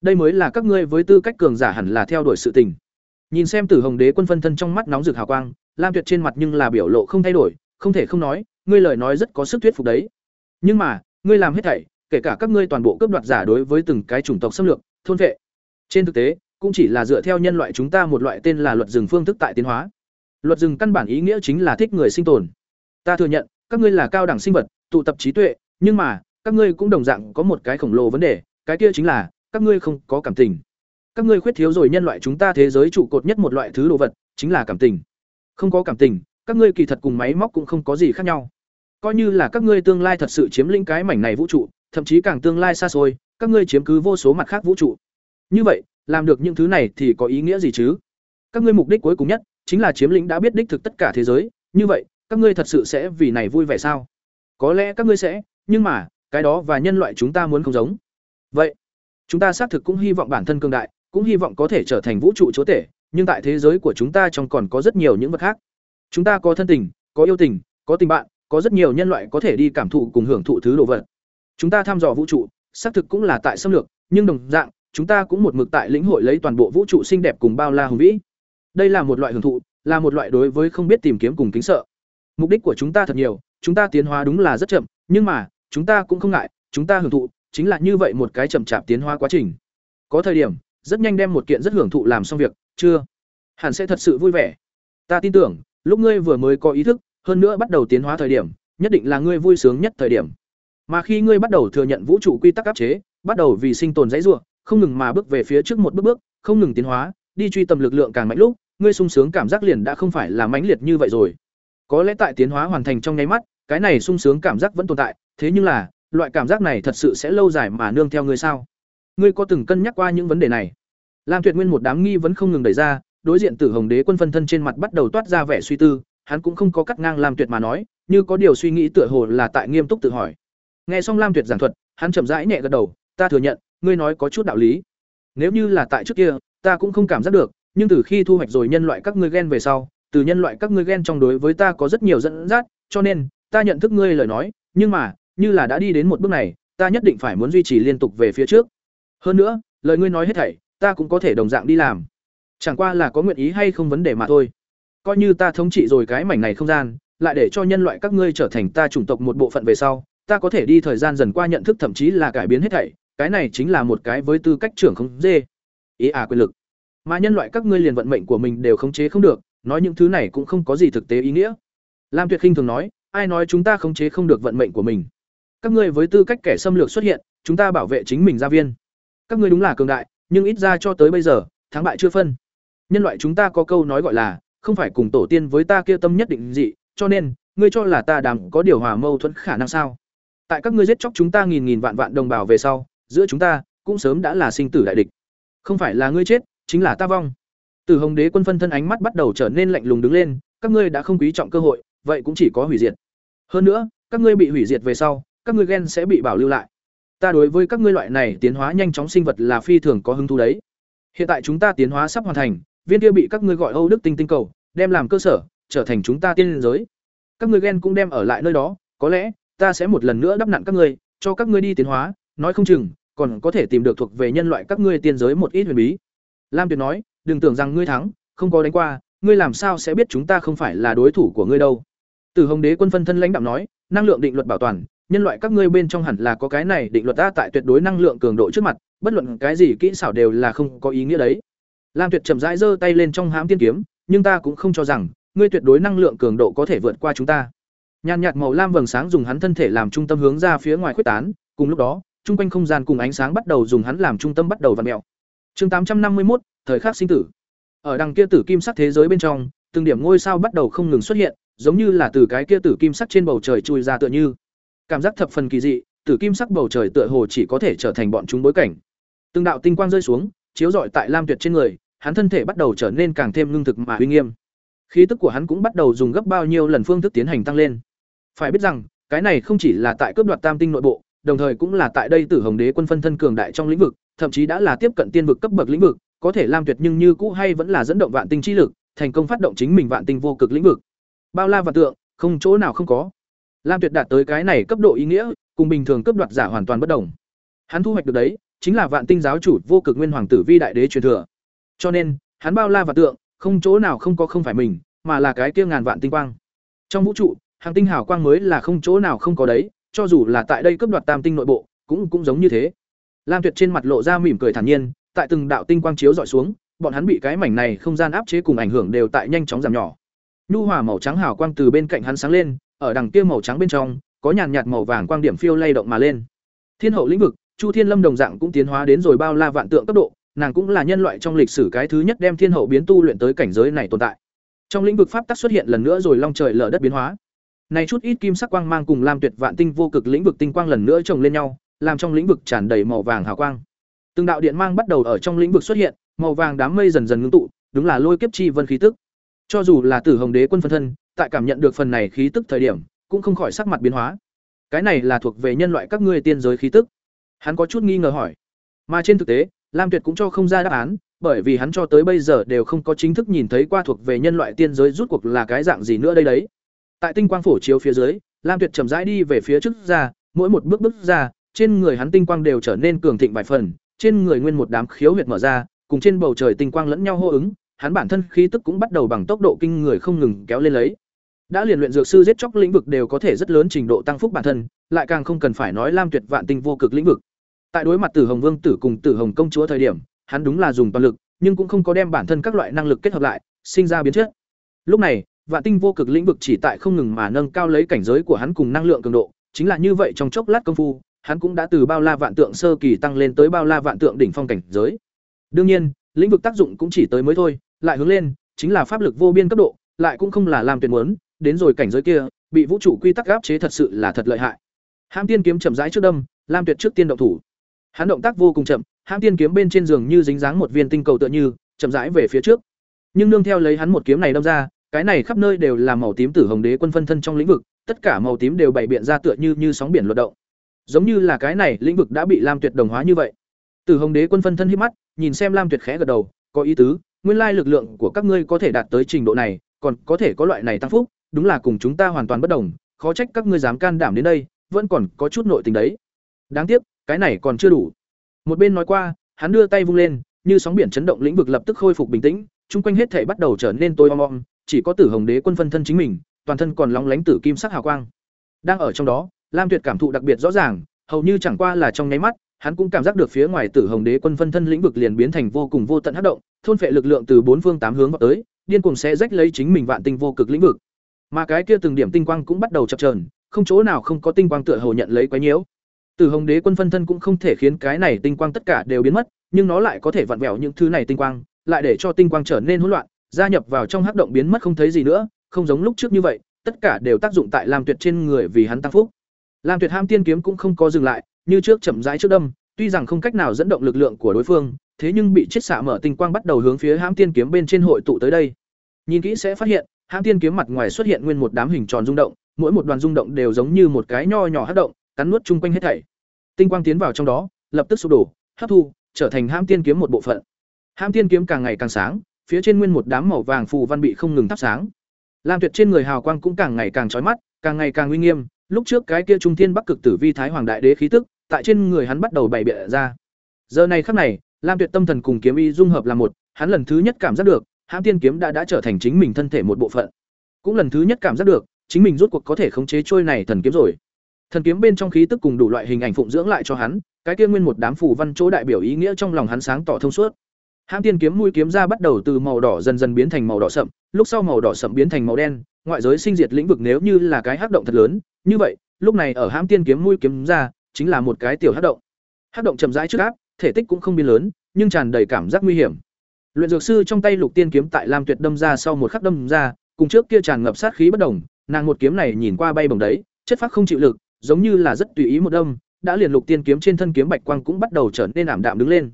Đây mới là các ngươi với tư cách cường giả hẳn là theo đuổi sự tình. Nhìn xem tử hồng đế quân phân thân trong mắt nóng rực hào quang, lam tuyệt trên mặt nhưng là biểu lộ không thay đổi, không thể không nói, ngươi lời nói rất có sức thuyết phục đấy. Nhưng mà, ngươi làm hết thảy, kể cả các ngươi toàn bộ cướp đoạt giả đối với từng cái chủng tộc xâm lược, thôn vệ. Trên thực tế, cũng chỉ là dựa theo nhân loại chúng ta một loại tên là luật rừng phương thức tại tiến hóa luật rừng căn bản ý nghĩa chính là thích người sinh tồn. Ta thừa nhận, các ngươi là cao đẳng sinh vật, tụ tập trí tuệ, nhưng mà, các ngươi cũng đồng dạng có một cái khổng lồ vấn đề, cái kia chính là, các ngươi không có cảm tình. Các ngươi khuyết thiếu rồi nhân loại chúng ta thế giới trụ cột nhất một loại thứ đồ vật, chính là cảm tình. Không có cảm tình, các ngươi kỳ thật cùng máy móc cũng không có gì khác nhau. Coi như là các ngươi tương lai thật sự chiếm lĩnh cái mảnh này vũ trụ, thậm chí càng tương lai xa xôi, các ngươi chiếm cứ vô số mặt khác vũ trụ. Như vậy, làm được những thứ này thì có ý nghĩa gì chứ? Các ngươi mục đích cuối cùng nhất chính là chiếm lĩnh đã biết đích thực tất cả thế giới, như vậy, các ngươi thật sự sẽ vì này vui vẻ sao? Có lẽ các ngươi sẽ, nhưng mà, cái đó và nhân loại chúng ta muốn không giống. Vậy, chúng ta xác thực cũng hy vọng bản thân cường đại, cũng hy vọng có thể trở thành vũ trụ chúa tể, nhưng tại thế giới của chúng ta trong còn có rất nhiều những vật khác. Chúng ta có thân tình, có yêu tình, có tình bạn, có rất nhiều nhân loại có thể đi cảm thụ cùng hưởng thụ thứ đồ vật. Chúng ta thăm dò vũ trụ, xác thực cũng là tại xâm lược, nhưng đồng dạng, chúng ta cũng một mực tại lĩnh hội lấy toàn bộ vũ trụ xinh đẹp cùng bao la hùng vĩ đây là một loại hưởng thụ, là một loại đối với không biết tìm kiếm cùng kính sợ. Mục đích của chúng ta thật nhiều, chúng ta tiến hóa đúng là rất chậm, nhưng mà, chúng ta cũng không ngại, chúng ta hưởng thụ chính là như vậy một cái chậm chạp tiến hóa quá trình. Có thời điểm, rất nhanh đem một kiện rất hưởng thụ làm xong việc, chưa? Hẳn sẽ thật sự vui vẻ. Ta tin tưởng, lúc ngươi vừa mới có ý thức, hơn nữa bắt đầu tiến hóa thời điểm, nhất định là ngươi vui sướng nhất thời điểm. Mà khi ngươi bắt đầu thừa nhận vũ trụ quy tắc áp chế, bắt đầu vì sinh tồn dãy ruộng không ngừng mà bước về phía trước một bước bước, không ngừng tiến hóa, đi truy tầm lực lượng càng mạnh lúc ngươi sung sướng cảm giác liền đã không phải là mãnh liệt như vậy rồi. Có lẽ tại tiến hóa hoàn thành trong nháy mắt, cái này sung sướng cảm giác vẫn tồn tại, thế nhưng là, loại cảm giác này thật sự sẽ lâu dài mà nương theo ngươi sao? Ngươi có từng cân nhắc qua những vấn đề này? Lam tuyệt nguyên một đám nghi vẫn không ngừng đẩy ra, đối diện tử hồng đế quân phân thân trên mặt bắt đầu toát ra vẻ suy tư, hắn cũng không có cắt ngang lam tuyệt mà nói, như có điều suy nghĩ tựa hồ là tại nghiêm túc tự hỏi. Nghe xong lam tuyệt giảng thuật, hắn chậm rãi nhẹ gật đầu, ta thừa nhận, ngươi nói có chút đạo lý. Nếu như là tại trước kia, ta cũng không cảm giác được nhưng từ khi thu hoạch rồi nhân loại các ngươi ghen về sau, từ nhân loại các ngươi ghen trong đối với ta có rất nhiều dẫn dắt, cho nên, ta nhận thức ngươi lời nói, nhưng mà, như là đã đi đến một bước này, ta nhất định phải muốn duy trì liên tục về phía trước. Hơn nữa, lời ngươi nói hết thảy, ta cũng có thể đồng dạng đi làm. Chẳng qua là có nguyện ý hay không vấn đề mà thôi. Coi như ta thống trị rồi cái mảnh này không gian, lại để cho nhân loại các ngươi trở thành ta chủng tộc một bộ phận về sau, ta có thể đi thời gian dần qua nhận thức thậm chí là cải biến hết thảy, cái này chính là một cái với tư cách trưởng không dê. Ý à quyền lực mà nhân loại các ngươi liền vận mệnh của mình đều khống chế không được, nói những thứ này cũng không có gì thực tế ý nghĩa. Lam tuyệt khinh thường nói, ai nói chúng ta khống chế không được vận mệnh của mình? Các ngươi với tư cách kẻ xâm lược xuất hiện, chúng ta bảo vệ chính mình gia viên. Các ngươi đúng là cường đại, nhưng ít ra cho tới bây giờ, thắng bại chưa phân. Nhân loại chúng ta có câu nói gọi là, không phải cùng tổ tiên với ta kia tâm nhất định dị, cho nên, ngươi cho là ta đàm có điều hòa mâu thuẫn khả năng sao? Tại các ngươi giết chóc chúng ta nghìn nghìn vạn vạn đồng bào về sau, giữa chúng ta, cũng sớm đã là sinh tử đại địch. Không phải là ngươi chết chính là ta vong. Từ hồng đế quân phân thân ánh mắt bắt đầu trở nên lạnh lùng đứng lên, các ngươi đã không quý trọng cơ hội, vậy cũng chỉ có hủy diệt. Hơn nữa, các ngươi bị hủy diệt về sau, các ngươi ghen sẽ bị bảo lưu lại. Ta đối với các ngươi loại này tiến hóa nhanh chóng sinh vật là phi thường có hứng thú đấy. Hiện tại chúng ta tiến hóa sắp hoàn thành, viên kia bị các ngươi gọi âu đức tinh tinh cầu, đem làm cơ sở, trở thành chúng ta tiên giới. Các ngươi ghen cũng đem ở lại nơi đó, có lẽ, ta sẽ một lần nữa đắp nặn các ngươi, cho các ngươi đi tiến hóa, nói không chừng, còn có thể tìm được thuộc về nhân loại các ngươi tiên giới một ít huyền bí lam tuyệt nói, đừng tưởng rằng ngươi thắng, không có đánh qua, ngươi làm sao sẽ biết chúng ta không phải là đối thủ của ngươi đâu? Từ hồng đế quân phân thân lãnh đạo nói, năng lượng định luật bảo toàn, nhân loại các ngươi bên trong hẳn là có cái này định luật ta tại tuyệt đối năng lượng cường độ trước mặt, bất luận cái gì kỹ xảo đều là không có ý nghĩa đấy. Lam tuyệt chậm rãi giơ tay lên trong hãm tiên kiếm, nhưng ta cũng không cho rằng, ngươi tuyệt đối năng lượng cường độ có thể vượt qua chúng ta. Nhàn nhạt màu lam vầng sáng dùng hắn thân thể làm trung tâm hướng ra phía ngoài khuếch tán, cùng lúc đó trung quanh không gian cùng ánh sáng bắt đầu dùng hắn làm trung tâm bắt đầu vặn mèo chương tám trăm năm mươi một thời khắc sinh tử Ở đằng kia tử kim sắc thế giới bên trong, từng điểm ngôi sao bắt đầu không ngừng xuất hiện, giống như là từ cái kia tử kim sắc trên bầu trời chui ra tựa như. Cảm giác thập phần kỳ dị, tử kim sắc bầu trời tựa hồ chỉ có thể trở thành bọn chúng bối cảnh. Từng đạo tinh quang rơi xuống, chiếu rọi tại Lam Tuyệt trên người, hắn thân thể bắt đầu trở nên càng thêm ngưng thực mà uy nghiêm. Khí tức của hắn cũng bắt đầu dùng gấp bao nhiêu lần phương thức tiến hành tăng lên. Phải biết rằng, cái này không chỉ là tại cướp đoạt Tam tinh nội bộ, đồng thời cũng là tại đây Tử Hồng Đế quân phân thân cường đại trong lĩnh vực, thậm chí đã là tiếp cận tiên vực cấp bậc lĩnh vực, có thể Lam Tuyệt nhưng như cũ hay vẫn là dẫn động vạn tinh chi lực, thành công phát động chính mình vạn tinh vô cực lĩnh vực. Bao la và tượng, không chỗ nào không có. Lam Tuyệt đạt tới cái này cấp độ ý nghĩa, cùng bình thường cấp đoạt giả hoàn toàn bất đồng. Hắn thu hoạch được đấy, chính là vạn tinh giáo chủ vô cực nguyên hoàng tử vi đại đế truyền thừa. Cho nên, hắn bao la và tượng, không chỗ nào không có không phải mình, mà là cái kia ngàn vạn tinh quang. Trong vũ trụ, hàng tinh hào quang mới là không chỗ nào không có đấy, cho dù là tại đây cấp đoạt tam tinh nội bộ, cũng cũng giống như thế. Lam Tuyệt trên mặt lộ ra mỉm cười thản nhiên, tại từng đạo tinh quang chiếu dọi xuống, bọn hắn bị cái mảnh này không gian áp chế cùng ảnh hưởng đều tại nhanh chóng giảm nhỏ. Nhu hòa màu trắng hào quang từ bên cạnh hắn sáng lên, ở đằng kia màu trắng bên trong, có nhàn nhạt màu vàng quang điểm phiêu lay động mà lên. Thiên hậu lĩnh vực, Chu Thiên Lâm đồng dạng cũng tiến hóa đến rồi bao la vạn tượng cấp độ, nàng cũng là nhân loại trong lịch sử cái thứ nhất đem thiên hậu biến tu luyện tới cảnh giới này tồn tại. Trong lĩnh vực pháp tắc xuất hiện lần nữa rồi long trời lở đất biến hóa. Này chút ít kim sắc quang mang cùng lam tuyệt vạn tinh vô cực lĩnh vực tinh quang lần nữa chồng lên nhau, làm trong lĩnh vực tràn đầy màu vàng hào quang. Từng đạo điện mang bắt đầu ở trong lĩnh vực xuất hiện, màu vàng đám mây dần dần ngưng tụ, đúng là lôi kiếp chi vân khí tức. Cho dù là Tử Hồng Đế quân phân thân, tại cảm nhận được phần này khí tức thời điểm, cũng không khỏi sắc mặt biến hóa. Cái này là thuộc về nhân loại các ngươi tiên giới khí tức. Hắn có chút nghi ngờ hỏi. Mà trên thực tế, Lam Tuyệt cũng cho không ra đáp án, bởi vì hắn cho tới bây giờ đều không có chính thức nhìn thấy qua thuộc về nhân loại tiên giới rút cuộc là cái dạng gì nữa đây đấy. Tại tinh quang phổ chiếu phía dưới, Lam Tuyệt chậm rãi đi về phía trước ra, mỗi một bước bước ra, trên người hắn tinh quang đều trở nên cường thịnh vài phần, trên người nguyên một đám khiếu huyệt mở ra, cùng trên bầu trời tinh quang lẫn nhau hô ứng, hắn bản thân khí tức cũng bắt đầu bằng tốc độ kinh người không ngừng kéo lên lấy. Đã liền luyện dược sư giết chóc lĩnh vực đều có thể rất lớn trình độ tăng phúc bản thân, lại càng không cần phải nói Lam Tuyệt vạn tinh vô cực lĩnh vực. Tại đối mặt Tử Hồng Vương tử cùng Tử Hồng công chúa thời điểm, hắn đúng là dùng toàn lực, nhưng cũng không có đem bản thân các loại năng lực kết hợp lại, sinh ra biến chất. Lúc này, vạn tinh vô cực lĩnh vực chỉ tại không ngừng mà nâng cao lấy cảnh giới của hắn cùng năng lượng cường độ, chính là như vậy trong chốc lát công phu, hắn cũng đã từ bao la vạn tượng sơ kỳ tăng lên tới bao la vạn tượng đỉnh phong cảnh giới. Đương nhiên, lĩnh vực tác dụng cũng chỉ tới mới thôi, lại hướng lên, chính là pháp lực vô biên cấp độ, lại cũng không là làm tuyệt muốn, đến rồi cảnh giới kia, bị vũ trụ quy tắc áp chế thật sự là thật lợi hại. Hãm tiên kiếm chậm rãi trước đâm, Lam Tuyệt trước tiên động thủ. Hắn động tác vô cùng chậm, hãm tiên kiếm bên trên giường như dính dáng một viên tinh cầu tựa như, chậm rãi về phía trước. Nhưng nương theo lấy hắn một kiếm này đâm ra, cái này khắp nơi đều là màu tím tử hồng đế quân phân thân trong lĩnh vực, tất cả màu tím đều bày biện ra tựa như như sóng biển luật động. Giống như là cái này lĩnh vực đã bị Lam Tuyệt đồng hóa như vậy. Tử Hồng Đế quân phân thân hít mắt, nhìn xem Lam Tuyệt khẽ gật đầu, có ý tứ, nguyên lai lực lượng của các ngươi có thể đạt tới trình độ này, còn có thể có loại này tăng phúc, đúng là cùng chúng ta hoàn toàn bất đồng, khó trách các ngươi dám can đảm đến đây, vẫn còn có chút nội tình đấy. Đáng tiếc, cái này còn chưa đủ. Một bên nói qua, hắn đưa tay vung lên, như sóng biển chấn động lĩnh vực lập tức khôi phục bình tĩnh, chung quanh hết thảy bắt đầu trở nên tối om om, chỉ có Tử Hồng Đế quân phân thân chính mình, toàn thân còn lóng lánh tử kim sắc hào quang. Đang ở trong đó, Lam Tuyệt cảm thụ đặc biệt rõ ràng, hầu như chẳng qua là trong nháy mắt, hắn cũng cảm giác được phía ngoài Tử Hồng Đế quân phân thân lĩnh vực liền biến thành vô cùng vô tận hấp động, thôn phệ lực lượng từ bốn phương tám hướng vào tới, điên cuồng sẽ rách lấy chính mình vạn tinh vô cực lĩnh vực. Mà cái kia từng điểm tinh quang cũng bắt đầu chập chờn, không chỗ nào không có tinh quang tựa hồ nhận lấy quá nhiễu. Tử Hồng Đế quân phân thân cũng không thể khiến cái này tinh quang tất cả đều biến mất, nhưng nó lại có thể vặn vẹo những thứ này tinh quang, lại để cho tinh quang trở nên hỗn loạn, gia nhập vào trong hắc động biến mất không thấy gì nữa, không giống lúc trước như vậy, tất cả đều tác dụng tại Lam Tuyệt trên người vì hắn tăng phúc. Lam Tuyệt Ham tiên kiếm cũng không có dừng lại, như trước chậm rãi trước đâm, tuy rằng không cách nào dẫn động lực lượng của đối phương, thế nhưng bị chết xạ mở tinh quang bắt đầu hướng phía Hãm tiên kiếm bên trên hội tụ tới đây. Nhìn kỹ sẽ phát hiện, Hãm tiên kiếm mặt ngoài xuất hiện nguyên một đám hình tròn rung động, mỗi một đoàn rung động đều giống như một cái nho nhỏ hấp động, cắn nuốt chung quanh hết thảy. Tinh quang tiến vào trong đó, lập tức sụp đổ, hấp thu, trở thành Hãm tiên kiếm một bộ phận. Hãm tiên kiếm càng ngày càng sáng, phía trên nguyên một đám màu vàng phù văn bị không ngừng thắp sáng. Lam Tuyệt trên người hào quang cũng càng ngày càng chói mắt, càng ngày càng uy nghiêm, lúc trước cái kia trung thiên bắc cực tử vi thái hoàng đại đế khí tức, tại trên người hắn bắt đầu bày biện ra. Giờ này khắc này, Lam Tuyệt tâm thần cùng kiếm y dung hợp là một, hắn lần thứ nhất cảm giác được, Hãm Tiên kiếm đã đã trở thành chính mình thân thể một bộ phận. Cũng lần thứ nhất cảm giác được, chính mình rốt cuộc có thể khống chế trôi này thần kiếm rồi. Thần kiếm bên trong khí tức cùng đủ loại hình ảnh phụng dưỡng lại cho hắn, cái kia nguyên một đám phù văn chỗ đại biểu ý nghĩa trong lòng hắn sáng tỏ thông suốt. Hãng Tiên kiếm mũi kiếm ra bắt đầu từ màu đỏ dần dần biến thành màu đỏ sậm, lúc sau màu đỏ sậm biến thành màu đen, ngoại giới sinh diệt lĩnh vực nếu như là cái hắc động thật lớn, như vậy, lúc này ở hãng Tiên kiếm mũi kiếm ra, chính là một cái tiểu hắc động. Hắc động chậm rãi trước áp, thể tích cũng không biến lớn, nhưng tràn đầy cảm giác nguy hiểm. Luyện dược sư trong tay Lục Tiên kiếm tại Lam Tuyệt đâm ra sau một khắc đâm ra, cùng trước kia tràn ngập sát khí bất đồng, nàng một kiếm này nhìn qua bay bổng đấy, chất phát không chịu lực, giống như là rất tùy ý một đâm, đã liền Lục Tiên kiếm trên thân kiếm bạch quang cũng bắt đầu trở nên ảm đạm đứng lên.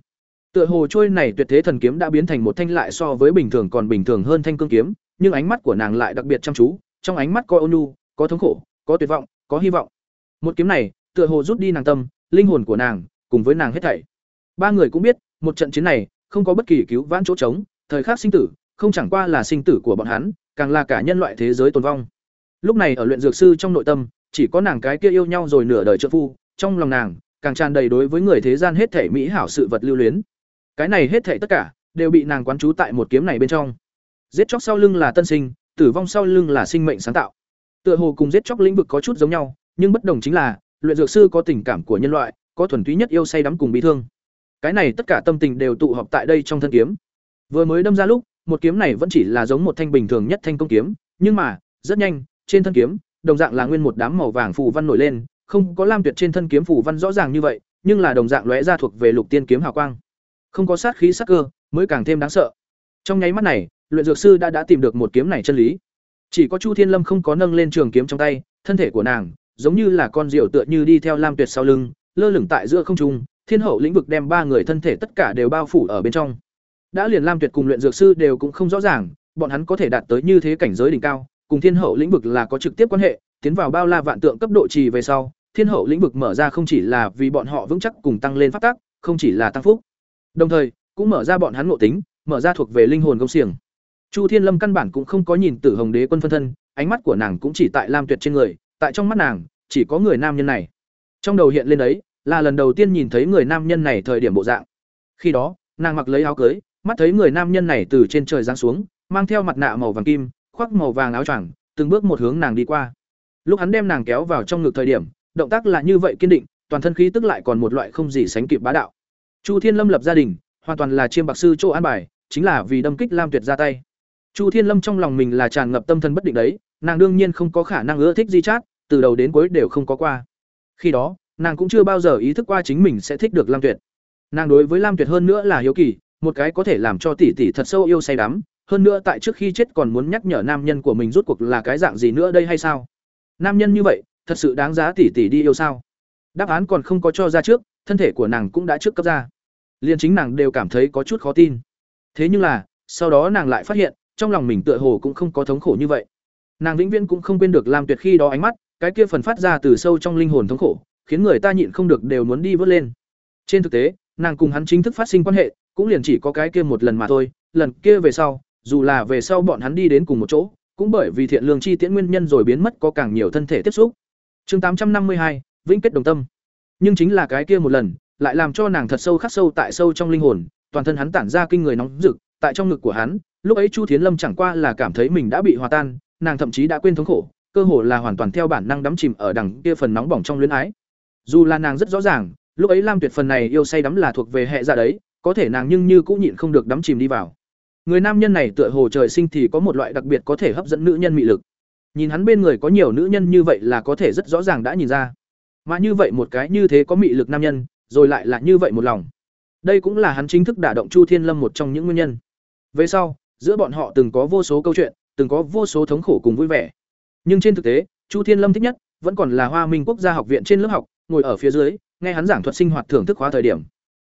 Tựa hồ trôi này tuyệt thế thần kiếm đã biến thành một thanh lại so với bình thường còn bình thường hơn thanh cương kiếm, nhưng ánh mắt của nàng lại đặc biệt chăm chú, trong ánh mắt có ôn nhu, có thống khổ, có tuyệt vọng, có hy vọng. Một kiếm này, tựa hồ rút đi nàng tâm, linh hồn của nàng, cùng với nàng hết thảy. Ba người cũng biết, một trận chiến này, không có bất kỳ cứu vãn chỗ trống, thời khắc sinh tử, không chẳng qua là sinh tử của bọn hắn, càng là cả nhân loại thế giới tồn vong. Lúc này ở luyện dược sư trong nội tâm, chỉ có nàng cái kia yêu nhau rồi nửa đời trợ phu, trong lòng nàng, càng tràn đầy đối với người thế gian hết thảy mỹ hảo sự vật lưu luyến. Cái này hết thảy tất cả đều bị nàng quán trú tại một kiếm này bên trong. Giết chóc sau lưng là tân sinh, tử vong sau lưng là sinh mệnh sáng tạo. Tựa hồ cùng giết chóc lĩnh vực có chút giống nhau, nhưng bất đồng chính là, luyện dược sư có tình cảm của nhân loại, có thuần túy nhất yêu say đắm cùng bị thương. Cái này tất cả tâm tình đều tụ họp tại đây trong thân kiếm. Vừa mới đâm ra lúc, một kiếm này vẫn chỉ là giống một thanh bình thường nhất thanh công kiếm, nhưng mà, rất nhanh, trên thân kiếm, đồng dạng là nguyên một đám màu vàng phù văn nổi lên, không có lam tuyệt trên thân kiếm phù văn rõ ràng như vậy, nhưng là đồng dạng lóe ra thuộc về lục tiên kiếm hào quang. Không có sát khí sắc cơ, mới càng thêm đáng sợ. Trong nháy mắt này, luyện dược sư đã đã tìm được một kiếm này chân lý. Chỉ có Chu Thiên Lâm không có nâng lên trường kiếm trong tay, thân thể của nàng giống như là con diều tựa như đi theo Lam Tuyệt sau lưng, lơ lửng tại giữa không trung, thiên hậu lĩnh vực đem ba người thân thể tất cả đều bao phủ ở bên trong. Đã liền Lam Tuyệt cùng luyện dược sư đều cũng không rõ ràng, bọn hắn có thể đạt tới như thế cảnh giới đỉnh cao, cùng thiên hậu lĩnh vực là có trực tiếp quan hệ, tiến vào bao la vạn tượng cấp độ trì về sau, thiên hậu lĩnh vực mở ra không chỉ là vì bọn họ vững chắc cùng tăng lên pháp tắc, không chỉ là tăng phúc. Đồng thời, cũng mở ra bọn hắn ngộ tính, mở ra thuộc về linh hồn công xiềng. Chu Thiên Lâm căn bản cũng không có nhìn Tử Hồng Đế quân phân thân, ánh mắt của nàng cũng chỉ tại Lam Tuyệt trên người, tại trong mắt nàng, chỉ có người nam nhân này. Trong đầu hiện lên đấy, là lần đầu tiên nhìn thấy người nam nhân này thời điểm bộ dạng. Khi đó, nàng mặc lấy áo cưới, mắt thấy người nam nhân này từ trên trời giáng xuống, mang theo mặt nạ màu vàng kim, khoác màu vàng áo choàng, từng bước một hướng nàng đi qua. Lúc hắn đem nàng kéo vào trong ngực thời điểm, động tác là như vậy kiên định, toàn thân khí tức lại còn một loại không gì sánh kịp bá đạo. Chu Thiên Lâm lập gia đình, hoàn toàn là chiêm bạc sư chỗ an bài, chính là vì đâm kích Lam Tuyệt ra tay. Chu Thiên Lâm trong lòng mình là tràn ngập tâm thần bất định đấy, nàng đương nhiên không có khả năng ưa thích Di Chát, từ đầu đến cuối đều không có qua. Khi đó, nàng cũng chưa bao giờ ý thức qua chính mình sẽ thích được Lam Tuyệt. Nàng đối với Lam Tuyệt hơn nữa là hiếu kỳ, một cái có thể làm cho tỷ tỷ thật sâu yêu say đắm, hơn nữa tại trước khi chết còn muốn nhắc nhở nam nhân của mình rút cuộc là cái dạng gì nữa đây hay sao? Nam nhân như vậy, thật sự đáng giá tỷ tỷ đi yêu sao? Đáp án còn không có cho ra trước, thân thể của nàng cũng đã trước cấp ra. liền chính nàng đều cảm thấy có chút khó tin. Thế nhưng là, sau đó nàng lại phát hiện, trong lòng mình tựa hồ cũng không có thống khổ như vậy. Nàng vĩnh viễn cũng không quên được làm Tuyệt khi đó ánh mắt, cái kia phần phát ra từ sâu trong linh hồn thống khổ, khiến người ta nhịn không được đều muốn đi vớt lên. Trên thực tế, nàng cùng hắn chính thức phát sinh quan hệ, cũng liền chỉ có cái kia một lần mà thôi, lần kia về sau, dù là về sau bọn hắn đi đến cùng một chỗ, cũng bởi vì thiện lương chi tiễn nguyên nhân rồi biến mất có càng nhiều thân thể tiếp xúc. Chương tám trăm năm mươi hai, vĩnh kết đồng tâm. Nhưng chính là cái kia một lần, lại làm cho nàng thật sâu khắc sâu tại sâu trong linh hồn, toàn thân hắn tản ra kinh người nóng rực, tại trong ngực của hắn, lúc ấy Chu Thiến Lâm chẳng qua là cảm thấy mình đã bị hòa tan, nàng thậm chí đã quên thống khổ, cơ hồ là hoàn toàn theo bản năng đắm chìm ở đằng kia phần nóng bỏng trong luyến ái. Dù là nàng rất rõ ràng, lúc ấy Lam Tuyệt phần này yêu say đắm là thuộc về hệ dạ đấy, có thể nàng nhưng như cũng nhịn không được đắm chìm đi vào. Người nam nhân này tựa hồ trời sinh thì có một loại đặc biệt có thể hấp dẫn nữ nhân mị lực. Nhìn hắn bên người có nhiều nữ nhân như vậy là có thể rất rõ ràng đã nhìn ra. Mà như vậy một cái như thế có mị lực nam nhân, rồi lại là như vậy một lòng. Đây cũng là hắn chính thức đả động Chu Thiên Lâm một trong những nguyên nhân. Về sau, giữa bọn họ từng có vô số câu chuyện, từng có vô số thống khổ cùng vui vẻ. Nhưng trên thực tế, Chu Thiên Lâm thích nhất vẫn còn là Hoa Minh Quốc gia học viện trên lớp học, ngồi ở phía dưới, nghe hắn giảng thuật sinh hoạt thưởng thức khóa thời điểm.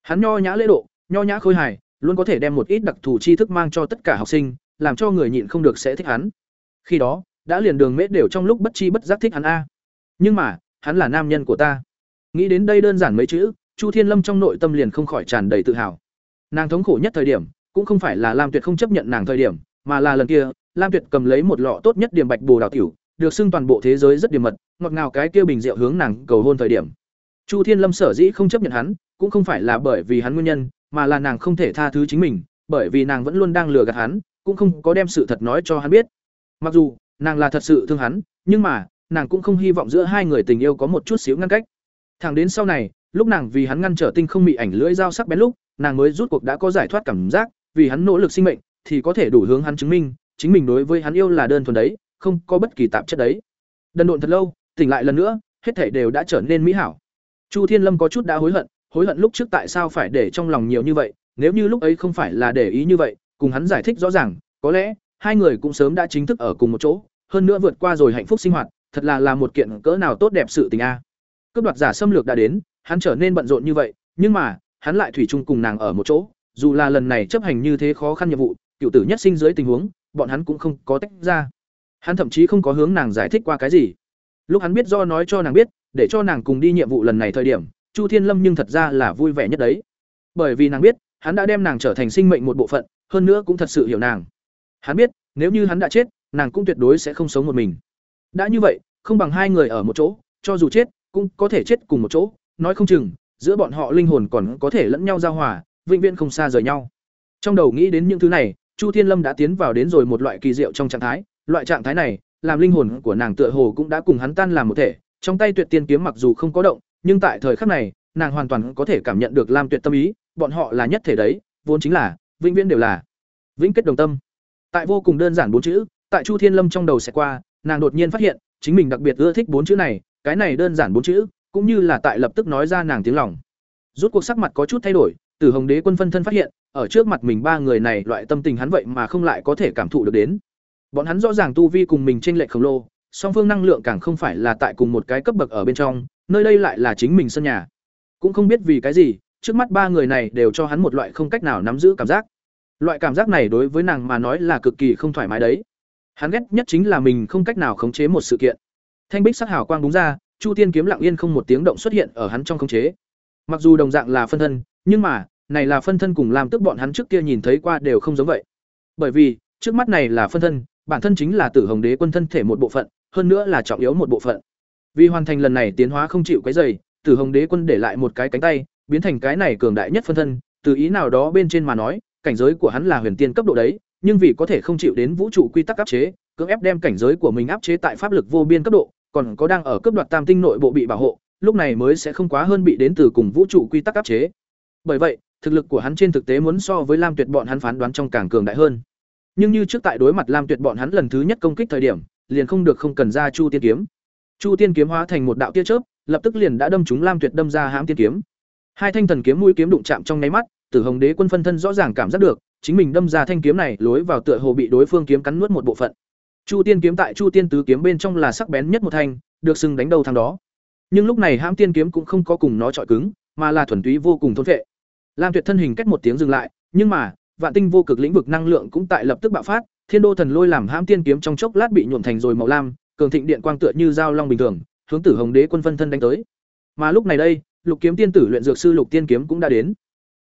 Hắn nho nhã lễ độ, nho nhã khôi hài, luôn có thể đem một ít đặc thù tri thức mang cho tất cả học sinh, làm cho người nhịn không được sẽ thích hắn. Khi đó, đã liền đường mễ đều trong lúc bất chi bất giác thích hắn a. Nhưng mà, hắn là nam nhân của ta. Nghĩ đến đây đơn giản mấy chữ, Chu Thiên Lâm trong nội tâm liền không khỏi tràn đầy tự hào. Nàng thống khổ nhất thời điểm, cũng không phải là Lam Tuyệt không chấp nhận nàng thời điểm, mà là lần kia, Lam Tuyệt cầm lấy một lọ tốt nhất điểm bạch bồ đào tiểu, được xưng toàn bộ thế giới rất điểm mật, ngọt ngào cái kia bình rượu hướng nàng cầu hôn thời điểm. Chu Thiên Lâm sở dĩ không chấp nhận hắn, cũng không phải là bởi vì hắn nguyên nhân, mà là nàng không thể tha thứ chính mình, bởi vì nàng vẫn luôn đang lừa gạt hắn, cũng không có đem sự thật nói cho hắn biết. Mặc dù, nàng là thật sự thương hắn, nhưng mà, nàng cũng không hy vọng giữa hai người tình yêu có một chút xíu ngăn cách. Thẳng đến sau này, lúc nàng vì hắn ngăn trở tinh không bị ảnh lưỡi dao sắc bén lúc, nàng mới rút cuộc đã có giải thoát cảm giác, vì hắn nỗ lực sinh mệnh, thì có thể đủ hướng hắn chứng minh, chính mình đối với hắn yêu là đơn thuần đấy, không có bất kỳ tạp chất đấy. Đần độn thật lâu, tỉnh lại lần nữa, hết thảy đều đã trở nên mỹ hảo. Chu Thiên Lâm có chút đã hối hận, hối hận lúc trước tại sao phải để trong lòng nhiều như vậy, nếu như lúc ấy không phải là để ý như vậy, cùng hắn giải thích rõ ràng, có lẽ hai người cũng sớm đã chính thức ở cùng một chỗ, hơn nữa vượt qua rồi hạnh phúc sinh hoạt, thật là là một kiện cỡ nào tốt đẹp sự tình a. Cướp đoạt giả xâm lược đã đến, hắn trở nên bận rộn như vậy, nhưng mà, hắn lại thủy chung cùng nàng ở một chỗ, dù là lần này chấp hành như thế khó khăn nhiệm vụ, cựu tử nhất sinh dưới tình huống, bọn hắn cũng không có tách ra. Hắn thậm chí không có hướng nàng giải thích qua cái gì. Lúc hắn biết do nói cho nàng biết, để cho nàng cùng đi nhiệm vụ lần này thời điểm, Chu Thiên Lâm nhưng thật ra là vui vẻ nhất đấy. Bởi vì nàng biết, hắn đã đem nàng trở thành sinh mệnh một bộ phận, hơn nữa cũng thật sự hiểu nàng. Hắn biết, nếu như hắn đã chết, nàng cũng tuyệt đối sẽ không sống một mình. Đã như vậy, không bằng hai người ở một chỗ, cho dù chết, cũng có thể chết cùng một chỗ, nói không chừng, giữa bọn họ linh hồn còn có thể lẫn nhau giao hòa, vĩnh viễn không xa rời nhau. Trong đầu nghĩ đến những thứ này, Chu Thiên Lâm đã tiến vào đến rồi một loại kỳ diệu trong trạng thái, loại trạng thái này, làm linh hồn của nàng tựa hồ cũng đã cùng hắn tan làm một thể, trong tay Tuyệt Tiên kiếm mặc dù không có động, nhưng tại thời khắc này, nàng hoàn toàn có thể cảm nhận được Lam Tuyệt tâm ý, bọn họ là nhất thể đấy, vốn chính là, vĩnh viễn đều là. Vĩnh kết đồng tâm. Tại vô cùng đơn giản bốn chữ, tại Chu Thiên Lâm trong đầu sẽ qua, nàng đột nhiên phát hiện, chính mình đặc biệt ưa thích bốn chữ này, cái này đơn giản bốn chữ, cũng như là tại lập tức nói ra nàng tiếng lòng. Rút cuộc sắc mặt có chút thay đổi, từ Hồng Đế quân phân thân phát hiện, ở trước mặt mình ba người này loại tâm tình hắn vậy mà không lại có thể cảm thụ được đến. Bọn hắn rõ ràng tu vi cùng mình chênh lệch khổng lồ, song phương năng lượng càng không phải là tại cùng một cái cấp bậc ở bên trong, nơi đây lại là chính mình sân nhà. Cũng không biết vì cái gì, trước mắt ba người này đều cho hắn một loại không cách nào nắm giữ cảm giác. Loại cảm giác này đối với nàng mà nói là cực kỳ không thoải mái đấy. Hắn ghét nhất chính là mình không cách nào khống chế một sự kiện. Thanh bích sắc hào quang đúng ra, Chu Tiên kiếm lặng yên không một tiếng động xuất hiện ở hắn trong khống chế. Mặc dù đồng dạng là phân thân, nhưng mà, này là phân thân cùng làm tức bọn hắn trước kia nhìn thấy qua đều không giống vậy. Bởi vì, trước mắt này là phân thân, bản thân chính là Tử Hồng Đế quân thân thể một bộ phận, hơn nữa là trọng yếu một bộ phận. Vì hoàn thành lần này tiến hóa không chịu cái dày, Tử Hồng Đế quân để lại một cái cánh tay, biến thành cái này cường đại nhất phân thân, từ ý nào đó bên trên mà nói, cảnh giới của hắn là huyền tiên cấp độ đấy, nhưng vì có thể không chịu đến vũ trụ quy tắc áp chế, cưỡng ép đem cảnh giới của mình áp chế tại pháp lực vô biên cấp độ, còn có đang ở cấp đoạt tam tinh nội bộ bị bảo hộ, lúc này mới sẽ không quá hơn bị đến từ cùng vũ trụ quy tắc áp chế. Bởi vậy, thực lực của hắn trên thực tế muốn so với Lam Tuyệt bọn hắn phán đoán trong càng cường đại hơn. Nhưng như trước tại đối mặt Lam Tuyệt bọn hắn lần thứ nhất công kích thời điểm, liền không được không cần ra Chu Tiên kiếm. Chu Tiên kiếm hóa thành một đạo tia chớp, lập tức liền đã đâm trúng Lam Tuyệt đâm ra hãm tiên kiếm. Hai thanh thần kiếm mũi kiếm đụng chạm trong nháy mắt, Tử Hồng Đế quân phân thân rõ ràng cảm giác được, chính mình đâm ra thanh kiếm này lối vào tựa hồ bị đối phương kiếm cắn nuốt một bộ phận. Chu Tiên kiếm tại Chu Tiên tứ kiếm bên trong là sắc bén nhất một thanh, được sừng đánh đầu thằng đó. Nhưng lúc này Hãm Tiên kiếm cũng không có cùng nó trọi cứng, mà là thuần túy vô cùng thôn vệ. Lam Tuyệt thân hình cách một tiếng dừng lại, nhưng mà, vạn tinh vô cực lĩnh vực năng lượng cũng tại lập tức bạo phát, Thiên Đô thần lôi làm Hãm Tiên kiếm trong chốc lát bị nhuộm thành rồi màu lam, cường thịnh điện quang tựa như dao long bình thường, hướng Tử Hồng Đế quân phân thân đánh tới. Mà lúc này đây, Lục Kiếm Tiên tử luyện dược sư Lục Tiên kiếm cũng đã đến.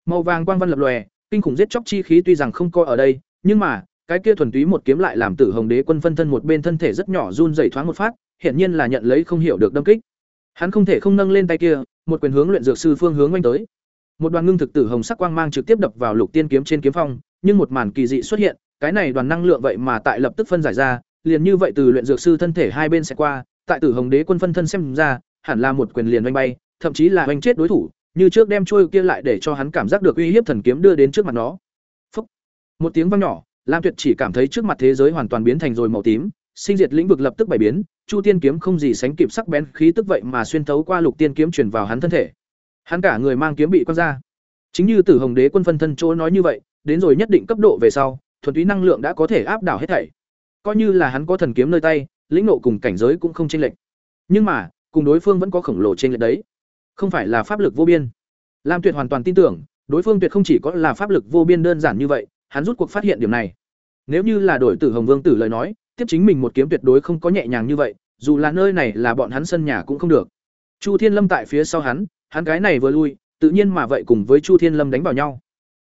Màu vàng quang văn lập lòe, kinh khủng giết chóc chi khí tuy rằng không coi ở đây, nhưng mà, cái kia thuần túy một kiếm lại làm Tử Hồng Đế quân phân thân một bên thân thể rất nhỏ run rẩy thoáng một phát, hiển nhiên là nhận lấy không hiểu được đâm kích. Hắn không thể không nâng lên tay kia, một quyền hướng luyện dược sư phương hướng quanh tới. Một đoàn ngưng thực tử hồng sắc quang mang trực tiếp đập vào Lục Tiên kiếm trên kiếm phong, nhưng một màn kỳ dị xuất hiện, cái này đoàn năng lượng vậy mà tại lập tức phân giải ra, liền như vậy từ luyện dược sư thân thể hai bên sẽ qua, tại Tử Hồng Đế quân phân thân xem ra, hẳn là một quyền liền oanh bay, thậm chí là oanh chết đối thủ, như trước đem trôi kia lại để cho hắn cảm giác được uy hiếp thần kiếm đưa đến trước mặt nó. Phúc. Một tiếng vang nhỏ, Lam Tuyệt chỉ cảm thấy trước mặt thế giới hoàn toàn biến thành rồi màu tím, sinh diệt lĩnh vực lập tức bảy biến, Chu Tiên kiếm không gì sánh kịp sắc bén khí tức vậy mà xuyên thấu qua Lục Tiên kiếm truyền vào hắn thân thể. Hắn cả người mang kiếm bị quăng ra. Chính như Tử Hồng Đế quân phân thân chỗ nói như vậy, đến rồi nhất định cấp độ về sau, thuần túy năng lượng đã có thể áp đảo hết thảy. Coi như là hắn có thần kiếm nơi tay, lĩnh nộ cùng cảnh giới cũng không chênh lệch. Nhưng mà, cùng đối phương vẫn có khổng lồ chênh lệch đấy. Không phải là pháp lực vô biên. Lam Tuyệt hoàn toàn tin tưởng, đối phương tuyệt không chỉ có là pháp lực vô biên đơn giản như vậy, hắn rút cuộc phát hiện điểm này. Nếu như là đổi Tử Hồng Vương tử lời nói, tiếp chính mình một kiếm tuyệt đối không có nhẹ nhàng như vậy, dù là nơi này là bọn hắn sân nhà cũng không được. Chu Thiên Lâm tại phía sau hắn, hắn cái này vừa lui, tự nhiên mà vậy cùng với Chu Thiên Lâm đánh vào nhau.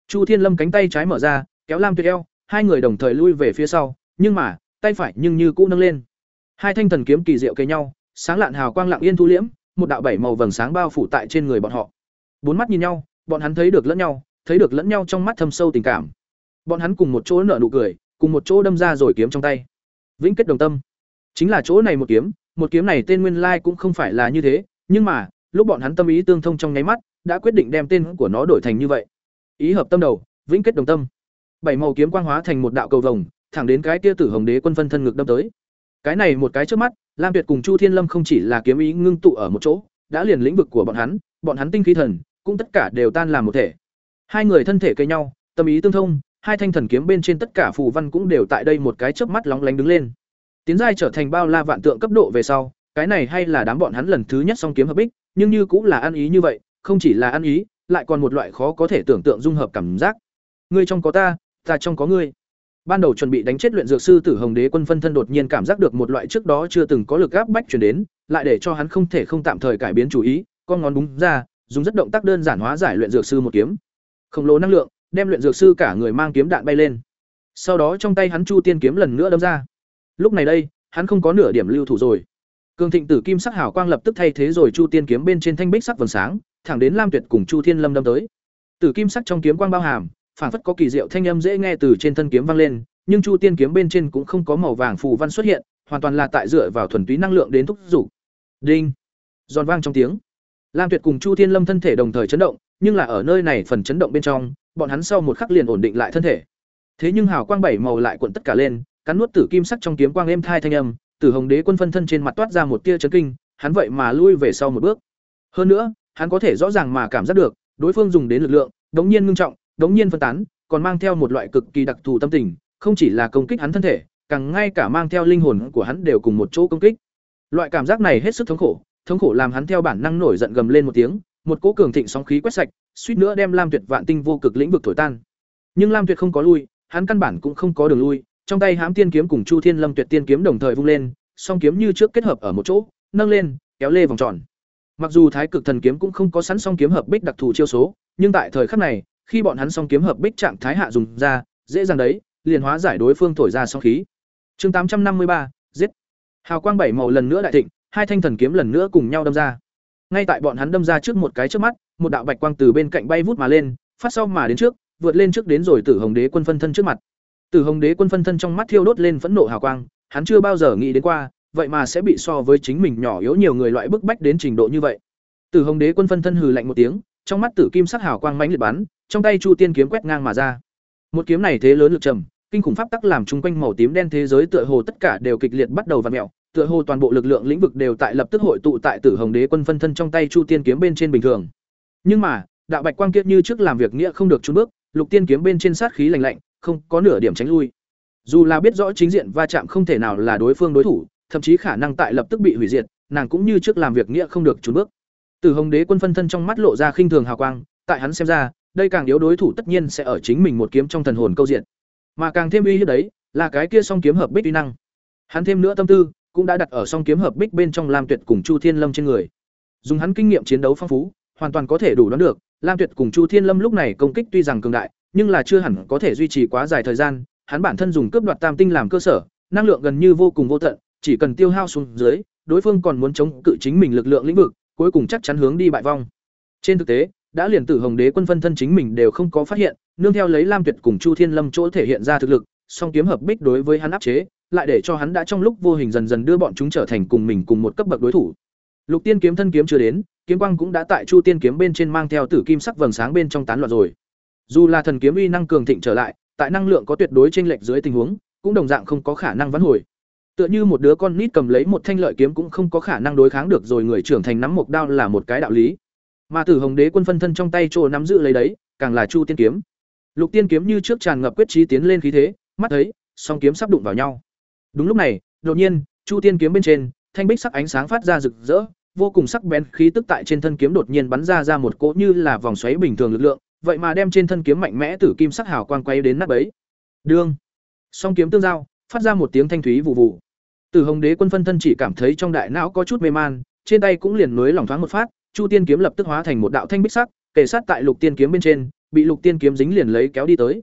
Chu Thiên Lâm cánh tay trái mở ra, kéo Lam Tuyệt eo, hai người đồng thời lui về phía sau, nhưng mà, tay phải nhưng như cũ nâng lên. Hai thanh thần kiếm kỳ diệu kề nhau, sáng lạn hào quang lặng yên thu liễm, một đạo bảy màu vầng sáng bao phủ tại trên người bọn họ. Bốn mắt nhìn nhau, bọn hắn thấy được lẫn nhau, thấy được lẫn nhau trong mắt thâm sâu tình cảm. Bọn hắn cùng một chỗ nở nụ cười, cùng một chỗ đâm ra rồi kiếm trong tay. Vĩnh kết đồng tâm. Chính là chỗ này một kiếm, một kiếm này tên nguyên lai cũng không phải là như thế, nhưng mà, lúc bọn hắn tâm ý tương thông trong nháy mắt, đã quyết định đem tên của nó đổi thành như vậy. Ý hợp tâm đầu, vĩnh kết đồng tâm. Bảy màu kiếm quang hóa thành một đạo cầu vồng, thẳng đến cái tia tử hồng đế quân phân thân ngực đâm tới. Cái này một cái trước mắt, Lam Tuyệt cùng Chu Thiên Lâm không chỉ là kiếm ý ngưng tụ ở một chỗ, đã liền lĩnh vực của bọn hắn, bọn hắn tinh khí thần, cũng tất cả đều tan làm một thể. Hai người thân thể cây nhau, tâm ý tương thông, hai thanh thần kiếm bên trên tất cả phù văn cũng đều tại đây một cái chớp mắt lóng lánh đứng lên. Tiến giai trở thành bao la vạn tượng cấp độ về sau, cái này hay là đám bọn hắn lần thứ nhất song kiếm hợp bích, nhưng như cũng là ăn ý như vậy, không chỉ là ăn ý, lại còn một loại khó có thể tưởng tượng dung hợp cảm giác. Ngươi trong có ta, ta trong có ngươi. Ban đầu chuẩn bị đánh chết luyện dược sư Tử Hồng Đế quân phân thân đột nhiên cảm giác được một loại trước đó chưa từng có lực áp bách truyền đến, lại để cho hắn không thể không tạm thời cải biến chủ ý, con ngón búng ra, dùng rất động tác đơn giản hóa giải luyện dược sư một kiếm. Khổng lồ năng lượng, đem luyện dược sư cả người mang kiếm đạn bay lên. Sau đó trong tay hắn Chu Tiên kiếm lần nữa đâm ra. Lúc này đây, hắn không có nửa điểm lưu thủ rồi. Cường Thịnh Tử Kim sắc hào quang lập tức thay thế rồi Chu Tiên kiếm bên trên thanh bích sắc vầng sáng, thẳng đến Lam Tuyệt cùng Chu Thiên Lâm đâm tới. Tử Kim sắc trong kiếm quang bao hàm, phản phất có kỳ diệu thanh âm dễ nghe từ trên thân kiếm vang lên, nhưng Chu Tiên kiếm bên trên cũng không có màu vàng phù văn xuất hiện, hoàn toàn là tại dựa vào thuần túy năng lượng đến thúc dục. Đinh. Giòn vang trong tiếng. Lam Tuyệt cùng Chu Thiên Lâm thân thể đồng thời chấn động, nhưng là ở nơi này phần chấn động bên trong, bọn hắn sau một khắc liền ổn định lại thân thể. Thế nhưng hào quang bảy màu lại cuộn tất cả lên, cắn nuốt tử kim sắc trong kiếm quang êm thai thanh âm, Tử Hồng Đế quân phân thân trên mặt toát ra một tia chấn kinh, hắn vậy mà lui về sau một bước. Hơn nữa, hắn có thể rõ ràng mà cảm giác được, đối phương dùng đến lực lượng, đống nhiên ngưng trọng, đống nhiên phân tán, còn mang theo một loại cực kỳ đặc thù tâm tình, không chỉ là công kích hắn thân thể, càng ngay cả mang theo linh hồn của hắn đều cùng một chỗ công kích. Loại cảm giác này hết sức thống khổ, thống khổ làm hắn theo bản năng nổi giận gầm lên một tiếng, một cỗ cường thịnh sóng khí quét sạch, suýt nữa đem Lam Tuyệt vạn tinh vô cực lĩnh vực thổi tan. Nhưng Lam Tuyệt không có lui, hắn căn bản cũng không có đường lui, trong tay hãm tiên kiếm cùng Chu Thiên Lâm Tuyệt tiên kiếm đồng thời vung lên, song kiếm như trước kết hợp ở một chỗ, nâng lên, kéo lê vòng tròn. Mặc dù Thái Cực Thần kiếm cũng không có sẵn song kiếm hợp bích đặc thù chiêu số, nhưng tại thời khắc này, khi bọn hắn song kiếm hợp bích trạng thái hạ dùng ra, dễ dàng đấy, liền hóa giải đối phương thổi ra song khí. Chương tám trăm năm mươi ba giết. Hào quang bảy màu lần nữa đại thịnh, hai thanh thần kiếm lần nữa cùng nhau đâm ra. Ngay tại bọn hắn đâm ra trước một cái trước mắt, một đạo bạch quang từ bên cạnh bay vút mà lên, phát sau mà đến trước, vượt lên trước đến rồi Tử Hồng Đế quân phân thân trước mặt. Tử Hồng Đế quân phân thân trong mắt thiêu đốt lên phẫn nộ hào quang, hắn chưa bao giờ nghĩ đến qua, vậy mà sẽ bị so với chính mình nhỏ yếu nhiều người loại bức bách đến trình độ như vậy. Tử Hồng Đế quân phân thân hừ lạnh một tiếng, trong mắt tử kim sắc hào quang mãnh liệt bắn, trong tay Chu Tiên kiếm quét ngang mà ra. Một kiếm này thế lớn lực trầm, kinh khủng pháp tắc làm chung quanh màu tím đen thế giới tựa hồ tất cả đều kịch liệt bắt đầu vặn mèo, tựa hồ toàn bộ lực lượng lĩnh vực đều tại lập tức hội tụ tại Tử Hồng Đế quân phân thân trong tay Chu Tiên kiếm bên trên bình thường. Nhưng mà, đạo bạch quang kiệt như trước làm việc nghĩa không được chùn bước, Lục Tiên kiếm bên trên sát khí lành lạnh, không có nửa điểm tránh lui. Dù là biết rõ chính diện va chạm không thể nào là đối phương đối thủ, thậm chí khả năng tại lập tức bị hủy diệt, nàng cũng như trước làm việc nghĩa không được chùn bước. Tử Hồng Đế quân phân thân trong mắt lộ ra khinh thường hào quang, tại hắn xem ra, đây càng yếu đối thủ tất nhiên sẽ ở chính mình một kiếm trong thần hồn câu diện. Mà càng thêm uy hiếp đấy, là cái kia song kiếm hợp bích uy năng. Hắn thêm nữa tâm tư, cũng đã đặt ở song kiếm hợp bích bên trong Lam Tuyệt cùng Chu Thiên Lâm trên người. Dùng hắn kinh nghiệm chiến đấu phong phú, hoàn toàn có thể đủ đoán được, Lam Tuyệt cùng Chu Thiên Lâm lúc này công kích tuy rằng cường đại, nhưng là chưa hẳn có thể duy trì quá dài thời gian, hắn bản thân dùng cướp đoạt tam tinh làm cơ sở, năng lượng gần như vô cùng vô tận, chỉ cần tiêu hao xuống dưới, đối phương còn muốn chống cự chính mình lực lượng lĩnh vực, cuối cùng chắc chắn hướng đi bại vong. Trên thực tế, đã liền tử hồng đế quân phân thân chính mình đều không có phát hiện, nương theo lấy Lam Tuyệt cùng Chu Thiên Lâm chỗ thể hiện ra thực lực, song kiếm hợp bích đối với hắn áp chế, lại để cho hắn đã trong lúc vô hình dần dần đưa bọn chúng trở thành cùng mình cùng một cấp bậc đối thủ. Lục Tiên kiếm thân kiếm chưa đến, kiếm quang cũng đã tại Chu Tiên kiếm bên trên mang theo tử kim sắc vầng sáng bên trong tán loạn rồi. Dù là thần kiếm uy năng cường thịnh trở lại, tại năng lượng có tuyệt đối chênh lệch dưới tình huống, cũng đồng dạng không có khả năng vãn hồi. Tựa như một đứa con nít cầm lấy một thanh lợi kiếm cũng không có khả năng đối kháng được rồi người trưởng thành nắm một đao là một cái đạo lý. Mà Tử Hồng Đế quân phân thân trong tay trồ nắm giữ lấy đấy, càng là Chu Tiên kiếm. Lục Tiên kiếm như trước tràn ngập quyết chí tiến lên khí thế, mắt thấy, song kiếm sắp đụng vào nhau. Đúng lúc này, đột nhiên, Chu Tiên kiếm bên trên, thanh bích sắc ánh sáng phát ra rực rỡ, vô cùng sắc bén khí tức tại trên thân kiếm đột nhiên bắn ra ra một cỗ như là vòng xoáy bình thường lực lượng, vậy mà đem trên thân kiếm mạnh mẽ tử kim sắc hào quang quay đến nát bấy. Đương, song kiếm tương giao, phát ra một tiếng thanh thúy vụ vụ. Tử Hồng Đế quân phân thân chỉ cảm thấy trong đại não có chút mê man, trên tay cũng liền nối lỏng thoáng một phát, Chu Tiên kiếm lập tức hóa thành một đạo thanh bích sắc, kề sát tại Lục Tiên kiếm bên trên, bị Lục Tiên kiếm dính liền lấy kéo đi tới.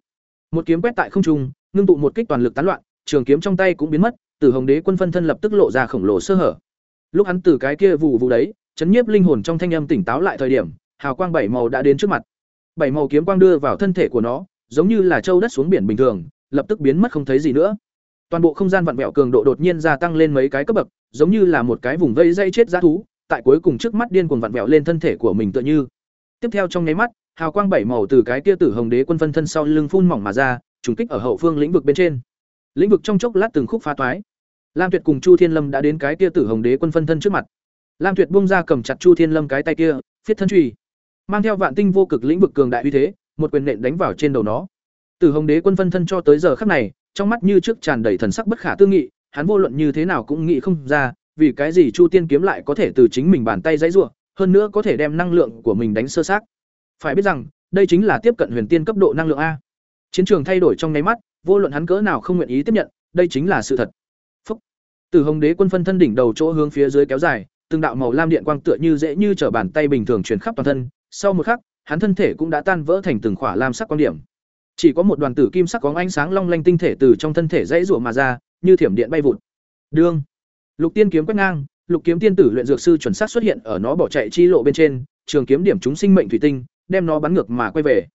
Một kiếm quét tại không trung, ngưng tụ một kích toàn lực tán loạn, trường kiếm trong tay cũng biến mất, Tử Hồng Đế quân phân thân lập tức lộ ra khổng lồ sơ hở. Lúc hắn từ cái kia vụ vụ đấy, chấn nhiếp linh hồn trong thanh âm tỉnh táo lại thời điểm, hào quang bảy màu đã đến trước mặt. Bảy màu kiếm quang đưa vào thân thể của nó, giống như là châu đất xuống biển bình thường, lập tức biến mất không thấy gì nữa. Toàn bộ không gian vặn vẹo cường độ đột nhiên gia tăng lên mấy cái cấp bậc, giống như là một cái vùng vây dây chết dã thú, tại cuối cùng trước mắt điên cuồng vặn vẹo lên thân thể của mình tựa như. Tiếp theo trong nháy mắt, hào quang bảy màu từ cái kia tử hồng đế quân phân thân sau lưng phun mỏng mà ra, trùng kích ở hậu phương lĩnh vực bên trên. Lĩnh vực trong chốc lát từng khúc phá toái. Lam Tuyệt cùng Chu Thiên Lâm đã đến cái kia tử hồng đế quân phân thân trước mặt. Lam Tuyệt buông ra cầm chặt Chu Thiên Lâm cái tay kia, phiết thân chùy. Mang theo vạn tinh vô cực lĩnh vực cường đại uy thế, một quyền nện đánh vào trên đầu nó. Tử Hồng Đế quân phân thân cho tới giờ khắc này, trong mắt như trước tràn đầy thần sắc bất khả tư nghị, hắn vô luận như thế nào cũng nghĩ không ra, vì cái gì Chu Tiên kiếm lại có thể từ chính mình bàn tay dãy rủa, hơn nữa có thể đem năng lượng của mình đánh sơ xác. Phải biết rằng, đây chính là tiếp cận huyền tiên cấp độ năng lượng a. Chiến trường thay đổi trong nháy mắt, vô luận hắn cỡ nào không nguyện ý tiếp nhận, đây chính là sự thật. Phúc. Từ Hồng Đế quân phân thân đỉnh đầu chỗ hướng phía dưới kéo dài, từng đạo màu lam điện quang tựa như dễ như trở bàn tay bình thường truyền khắp toàn thân, sau một khắc, hắn thân thể cũng đã tan vỡ thành từng khỏa lam sắc quan điểm. Chỉ có một đoàn tử kim sắc có ánh sáng long lanh tinh thể từ trong thân thể dãy rủa mà ra, như thiểm điện bay vụt. Đương, Lục Tiên kiếm quét ngang, Lục kiếm tiên tử luyện dược sư chuẩn xác xuất hiện ở nó bỏ chạy chi lộ bên trên, trường kiếm điểm chúng sinh mệnh thủy tinh, đem nó bắn ngược mà quay về.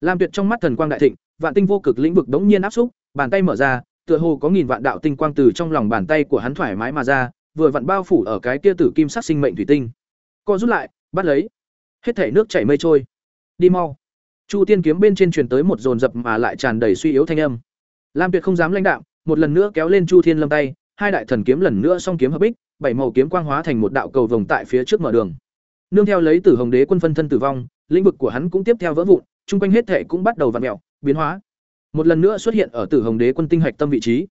Lam Tuyệt trong mắt thần quang đại thịnh, vạn tinh vô cực lĩnh vực đống nhiên áp xúc, bàn tay mở ra, tựa hồ có nghìn vạn đạo tinh quang từ trong lòng bàn tay của hắn thoải mái mà ra, vừa vặn bao phủ ở cái kia tử kim sắc sinh mệnh thủy tinh. Co rút lại, bắt lấy. Hết thể nước chảy mây trôi. Đi mau. Chu Tiên kiếm bên trên truyền tới một dồn dập mà lại tràn đầy suy yếu thanh âm. Lam Tuyệt không dám lãnh đạo, một lần nữa kéo lên Chu Thiên Lâm tay, hai đại thần kiếm lần nữa song kiếm hợp bích, bảy màu kiếm quang hóa thành một đạo cầu vồng tại phía trước mở đường. Nương theo lấy Tử Hồng Đế quân phân thân tử vong, lĩnh vực của hắn cũng tiếp theo vỡ vụn, trung quanh hết thể cũng bắt đầu vặn mèo, biến hóa. Một lần nữa xuất hiện ở Tử Hồng Đế quân tinh hạch tâm vị trí.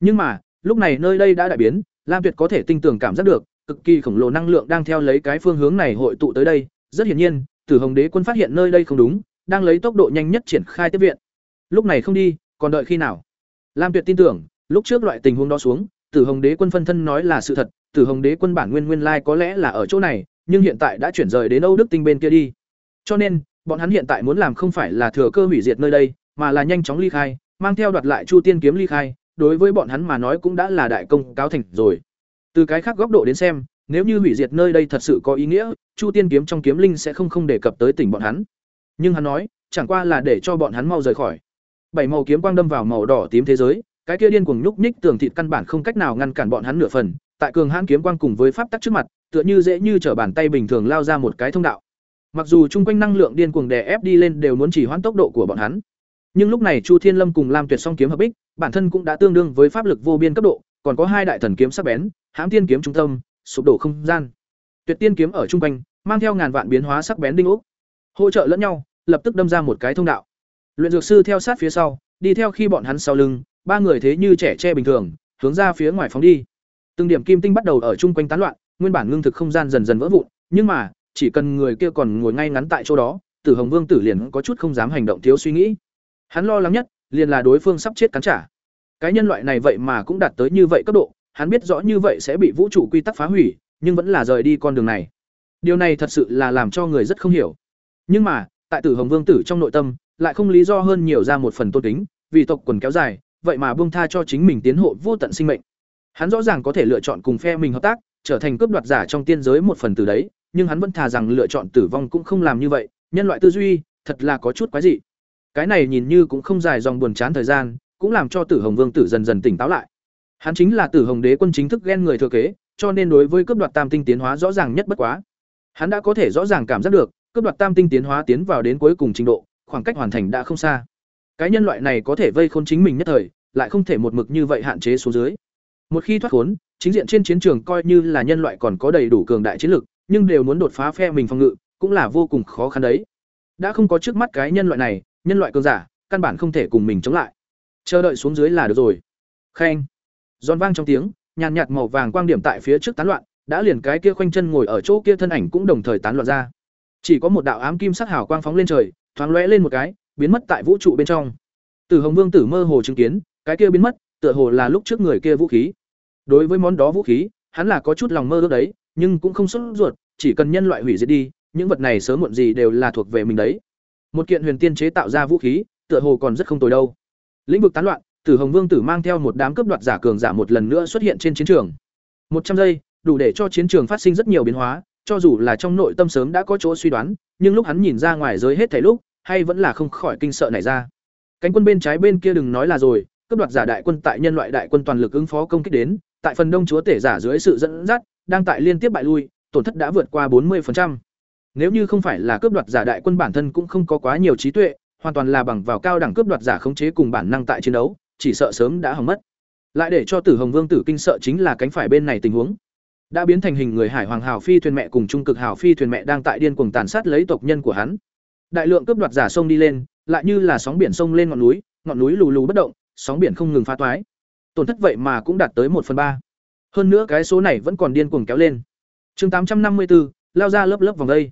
Nhưng mà, lúc này nơi đây đã đại biến, Lam Tuyệt có thể tinh tường cảm giác được, cực kỳ khổng lồ năng lượng đang theo lấy cái phương hướng này hội tụ tới đây, rất hiển nhiên, Tử Hồng Đế quân phát hiện nơi đây không đúng, đang lấy tốc độ nhanh nhất triển khai tiếp viện. Lúc này không đi, còn đợi khi nào? Lam Tuyệt tin tưởng, lúc trước loại tình huống đó xuống, Tử Hồng Đế quân phân thân nói là sự thật, Tử Hồng Đế quân bản nguyên nguyên lai có lẽ là ở chỗ này, nhưng hiện tại đã chuyển rời đến Âu Đức Tinh bên kia đi. Cho nên, bọn hắn hiện tại muốn làm không phải là thừa cơ hủy diệt nơi đây, mà là nhanh chóng ly khai, mang theo đoạt lại Chu Tiên kiếm ly khai, đối với bọn hắn mà nói cũng đã là đại công cáo thành rồi. Từ cái khác góc độ đến xem, nếu như hủy diệt nơi đây thật sự có ý nghĩa, Chu Tiên kiếm trong kiếm linh sẽ không không đề cập tới tỉnh bọn hắn. Nhưng hắn nói, chẳng qua là để cho bọn hắn mau rời khỏi. Bảy màu kiếm quang đâm vào màu đỏ tím thế giới, cái kia điên cuồng nhúc nhích tường thịt căn bản không cách nào ngăn cản bọn hắn nửa phần, tại cường hãn kiếm quang cùng với pháp tắc trước mặt, tựa như dễ như trở bàn tay bình thường lao ra một cái thông đạo. Mặc dù chung quanh năng lượng điên cuồng đè ép đi lên đều muốn chỉ hoãn tốc độ của bọn hắn, nhưng lúc này Chu Thiên Lâm cùng Lam Tuyệt song kiếm hợp bích, bản thân cũng đã tương đương với pháp lực vô biên cấp độ, còn có hai đại thần kiếm sắc bén, Hãm Tiên kiếm trung tâm, sụp đổ không gian. Tuyệt Tiên kiếm ở trung quanh, mang theo ngàn vạn biến hóa sắc bén đinh ốc, hỗ trợ lẫn nhau, lập tức đâm ra một cái thông đạo. Luyện dược sư theo sát phía sau, đi theo khi bọn hắn sau lưng, ba người thế như trẻ tre bình thường, hướng ra phía ngoài phóng đi. Từng điểm kim tinh bắt đầu ở trung quanh tán loạn, nguyên bản ngưng thực không gian dần dần vỡ vụn, nhưng mà, chỉ cần người kia còn ngồi ngay ngắn tại chỗ đó, Tử Hồng Vương tử liền có chút không dám hành động thiếu suy nghĩ. Hắn lo lắng nhất, liền là đối phương sắp chết cắn trả. Cái nhân loại này vậy mà cũng đạt tới như vậy cấp độ, hắn biết rõ như vậy sẽ bị vũ trụ quy tắc phá hủy, nhưng vẫn là rời đi con đường này. Điều này thật sự là làm cho người rất không hiểu. Nhưng mà, tại Tử Hồng Vương tử trong nội tâm, lại không lý do hơn nhiều ra một phần tôn kính, vì tộc quần kéo dài, vậy mà buông tha cho chính mình tiến hộ vô tận sinh mệnh. Hắn rõ ràng có thể lựa chọn cùng phe mình hợp tác, trở thành cướp đoạt giả trong tiên giới một phần từ đấy, nhưng hắn vẫn thà rằng lựa chọn tử vong cũng không làm như vậy, nhân loại tư duy, thật là có chút quái dị. Cái này nhìn như cũng không dài dòng buồn chán thời gian, cũng làm cho Tử Hồng Vương tử dần dần tỉnh táo lại. Hắn chính là Tử Hồng Đế quân chính thức ghen người thừa kế, cho nên đối với cướp đoạt tam tinh tiến hóa rõ ràng nhất bất quá. Hắn đã có thể rõ ràng cảm giác được, cướp đoạt tam tinh tiến hóa tiến vào đến cuối cùng trình độ, khoảng cách hoàn thành đã không xa. Cái nhân loại này có thể vây khốn chính mình nhất thời, lại không thể một mực như vậy hạn chế xuống dưới. Một khi thoát khốn, chính diện trên chiến trường coi như là nhân loại còn có đầy đủ cường đại chiến lực, nhưng đều muốn đột phá phe mình phòng ngự, cũng là vô cùng khó khăn đấy. Đã không có trước mắt cái nhân loại này, nhân loại cường giả, căn bản không thể cùng mình chống lại. Chờ đợi xuống dưới là được rồi. Khen. Giòn vang trong tiếng, nhàn nhạt màu vàng quang điểm tại phía trước tán loạn, đã liền cái kia khoanh chân ngồi ở chỗ kia thân ảnh cũng đồng thời tán loạn ra. Chỉ có một đạo ám kim sắc hào quang phóng lên trời, thoáng lóe lên một cái, biến mất tại vũ trụ bên trong. Tử Hồng Vương tử mơ hồ chứng kiến, cái kia biến mất, tựa hồ là lúc trước người kia vũ khí. Đối với món đó vũ khí, hắn là có chút lòng mơ ước đấy, nhưng cũng không sốt ruột, chỉ cần nhân loại hủy diệt đi, những vật này sớm muộn gì đều là thuộc về mình đấy. Một kiện huyền tiên chế tạo ra vũ khí, tựa hồ còn rất không tồi đâu. Lĩnh vực tán loạn, Tử Hồng Vương tử mang theo một đám cướp đoạt giả cường giả một lần nữa xuất hiện trên chiến trường. Một trăm giây, đủ để cho chiến trường phát sinh rất nhiều biến hóa, cho dù là trong nội tâm sớm đã có chỗ suy đoán, nhưng lúc hắn nhìn ra ngoài giới hết thảy lúc, hay vẫn là không khỏi kinh sợ nảy ra. Cánh quân bên trái bên kia đừng nói là rồi, cấp đoạt giả đại quân tại nhân loại đại quân toàn lực ứng phó công kích đến, tại phần đông chúa tể giả dưới sự dẫn dắt, đang tại liên tiếp bại lui, tổn thất đã vượt qua 40%. Nếu như không phải là cướp đoạt giả đại quân bản thân cũng không có quá nhiều trí tuệ, hoàn toàn là bằng vào cao đẳng cướp đoạt giả khống chế cùng bản năng tại chiến đấu, chỉ sợ sớm đã hỏng mất. Lại để cho Tử Hồng Vương tử kinh sợ chính là cánh phải bên này tình huống. Đã biến thành hình người Hải Hoàng Hào phi thuyền mẹ cùng trung cực Hào phi thuyền mẹ đang tại điên cuồng tàn sát lấy tộc nhân của hắn. Đại lượng cướp đoạt giả sông đi lên, lại như là sóng biển sông lên ngọn núi, ngọn núi lù lù bất động, sóng biển không ngừng phá toái. Tổn thất vậy mà cũng đạt tới một phần ba. Hơn nữa cái số này vẫn còn điên cuồng kéo lên. Chương tám trăm năm mươi 854, lao ra lớp lớp vòng đây.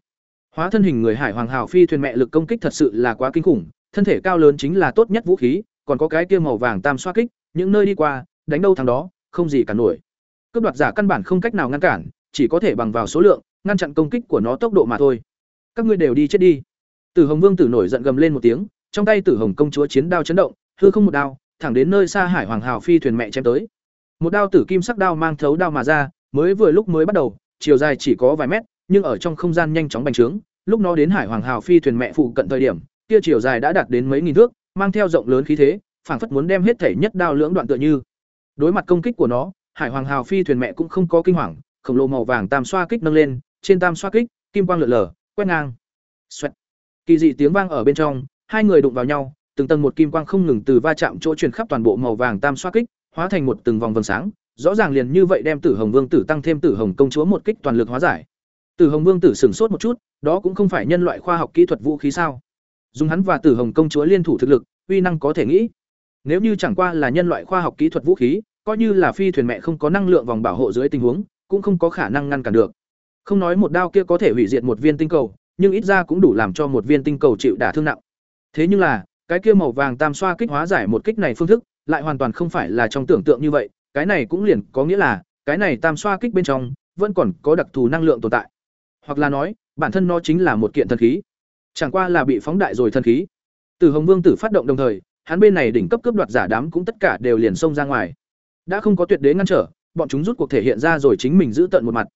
Hóa thân hình người Hải Hoàng Hào phi thuyền mẹ lực công kích thật sự là quá kinh khủng, thân thể cao lớn chính là tốt nhất vũ khí, còn có cái kia màu vàng tam xoa kích, những nơi đi qua, đánh đâu thằng đó, không gì cả nổi. Cướp đoạt giả căn bản không cách nào ngăn cản, chỉ có thể bằng vào số lượng, ngăn chặn công kích của nó tốc độ mà thôi. Các ngươi đều đi chết đi. Tử Hồng Vương tử nổi giận gầm lên một tiếng, trong tay Tử Hồng công chúa chiến đao chấn động, hư không một đao, thẳng đến nơi xa Hải Hoàng Hào phi thuyền mẹ chém tới. Một đao tử kim sắc đao mang thấu đao mà ra, mới vừa lúc mới bắt đầu, chiều dài chỉ có vài mét, nhưng ở trong không gian nhanh chóng bành trướng, lúc nó đến Hải Hoàng Hào phi thuyền mẹ phụ cận thời điểm, kia chiều dài đã đạt đến mấy nghìn thước, mang theo rộng lớn khí thế, phảng phất muốn đem hết thể nhất đao lưỡng đoạn tựa như. Đối mặt công kích của nó, Hải Hoàng Hào phi thuyền mẹ cũng không có kinh hoàng, khổng lồ màu vàng tam xoa kích nâng lên, trên tam xoa kích, kim quang lượn lờ, quét ngang. Xoẹt. Kỳ dị tiếng vang ở bên trong, hai người đụng vào nhau, từng tầng một kim quang không ngừng từ va chạm chỗ truyền khắp toàn bộ màu vàng tam xoa kích, hóa thành một từng vòng vầng sáng, rõ ràng liền như vậy đem Tử Hồng Vương tử tăng thêm Tử Hồng công chúa một kích toàn lực hóa giải. Tử Hồng Vương tử sửng sốt một chút, đó cũng không phải nhân loại khoa học kỹ thuật vũ khí sao? Dùng hắn và Tử Hồng công chúa liên thủ thực lực, uy năng có thể nghĩ. Nếu như chẳng qua là nhân loại khoa học kỹ thuật vũ khí, coi như là phi thuyền mẹ không có năng lượng vòng bảo hộ dưới tình huống, cũng không có khả năng ngăn cản được. Không nói một đao kia có thể hủy diệt một viên tinh cầu, nhưng ít ra cũng đủ làm cho một viên tinh cầu chịu đả thương nặng. Thế nhưng là, cái kia màu vàng tam xoa kích hóa giải một kích này phương thức, lại hoàn toàn không phải là trong tưởng tượng như vậy, cái này cũng liền có nghĩa là, cái này tam xoa kích bên trong vẫn còn có đặc thù năng lượng tồn tại. Hoặc là nói, bản thân nó chính là một kiện thần khí. Chẳng qua là bị phóng đại rồi thần khí. Từ Hồng Vương tử phát động đồng thời, hắn bên này đỉnh cấp cướp đoạt giả đám cũng tất cả đều liền xông ra ngoài. Đã không có tuyệt đế ngăn trở, bọn chúng rút cuộc thể hiện ra rồi chính mình giữ tận một mặt.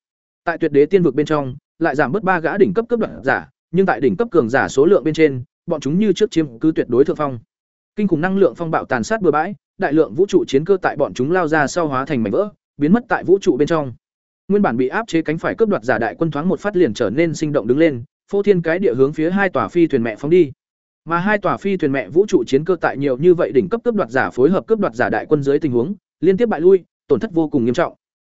Tại tuyệt đế tiên vực bên trong, lại giảm bớt ba gã đỉnh cấp cấp đoạt giả, nhưng tại đỉnh cấp cường giả số lượng bên trên, bọn chúng như trước chiếm cứ tuyệt đối thượng phong. Kinh khủng năng lượng phong bạo tàn sát bừa bãi, đại lượng vũ trụ chiến cơ tại bọn chúng lao ra sau hóa thành mảnh vỡ, biến mất tại vũ trụ bên trong. Nguyên bản bị áp chế cánh phải cướp đoạt giả đại quân thoáng một phát liền trở nên sinh động đứng lên, phô thiên cái địa hướng phía hai tòa phi thuyền mẹ phóng đi. Mà hai tòa phi thuyền mẹ vũ trụ chiến cơ tại nhiều như vậy đỉnh cấp cướp đoạt giả phối hợp cướp đoạt giả đại quân dưới tình huống, liên tiếp bại lui, tổn thất vô cùng nghiêm trọng.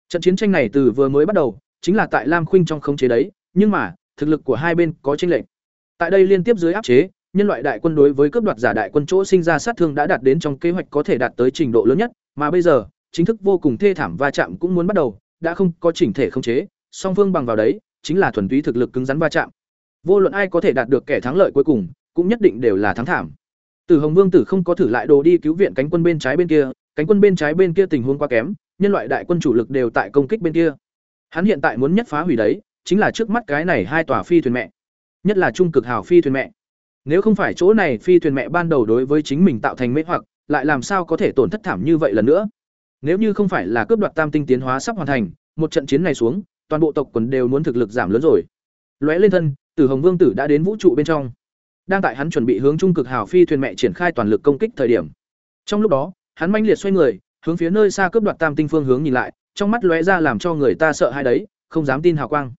Trận chiến tranh này từ vừa mới bắt đầu, chính là tại Lam Khuynh trong khống chế đấy, nhưng mà, thực lực của hai bên có chênh lệch. Tại đây liên tiếp dưới áp chế, nhân loại đại quân đối với cướp đoạt giả đại quân chỗ sinh ra sát thương đã đạt đến trong kế hoạch có thể đạt tới trình độ lớn nhất, mà bây giờ, chính thức vô cùng thê thảm va chạm cũng muốn bắt đầu, đã không có chỉnh thể khống chế, song phương bằng vào đấy, chính là thuần túy thực lực cứng rắn va chạm. Vô luận ai có thể đạt được kẻ thắng lợi cuối cùng, cũng nhất định đều là thắng thảm. Tử Hồng Vương tử không có thử lại đồ đi cứu viện cánh quân bên trái bên kia, cánh quân bên trái bên kia tình huống quá kém, nhân loại đại quân chủ lực đều tại công kích bên kia. Hắn hiện tại muốn nhất phá hủy đấy, chính là trước mắt cái này hai tòa phi thuyền mẹ, nhất là trung cực hào phi thuyền mẹ. Nếu không phải chỗ này phi thuyền mẹ ban đầu đối với chính mình tạo thành mê hoặc, lại làm sao có thể tổn thất thảm như vậy lần nữa? Nếu như không phải là cướp đoạt tam tinh tiến hóa sắp hoàn thành, một trận chiến này xuống, toàn bộ tộc quần đều muốn thực lực giảm lớn rồi. Lóe lên thân, Tử Hồng Vương tử đã đến vũ trụ bên trong. Đang tại hắn chuẩn bị hướng trung cực hào phi thuyền mẹ triển khai toàn lực công kích thời điểm. Trong lúc đó, hắn manh liệt xoay người, hướng phía nơi xa cướp đoạt tam tinh phương hướng nhìn lại, trong mắt lóe ra làm cho người ta sợ hãi đấy, không dám tin hào quang.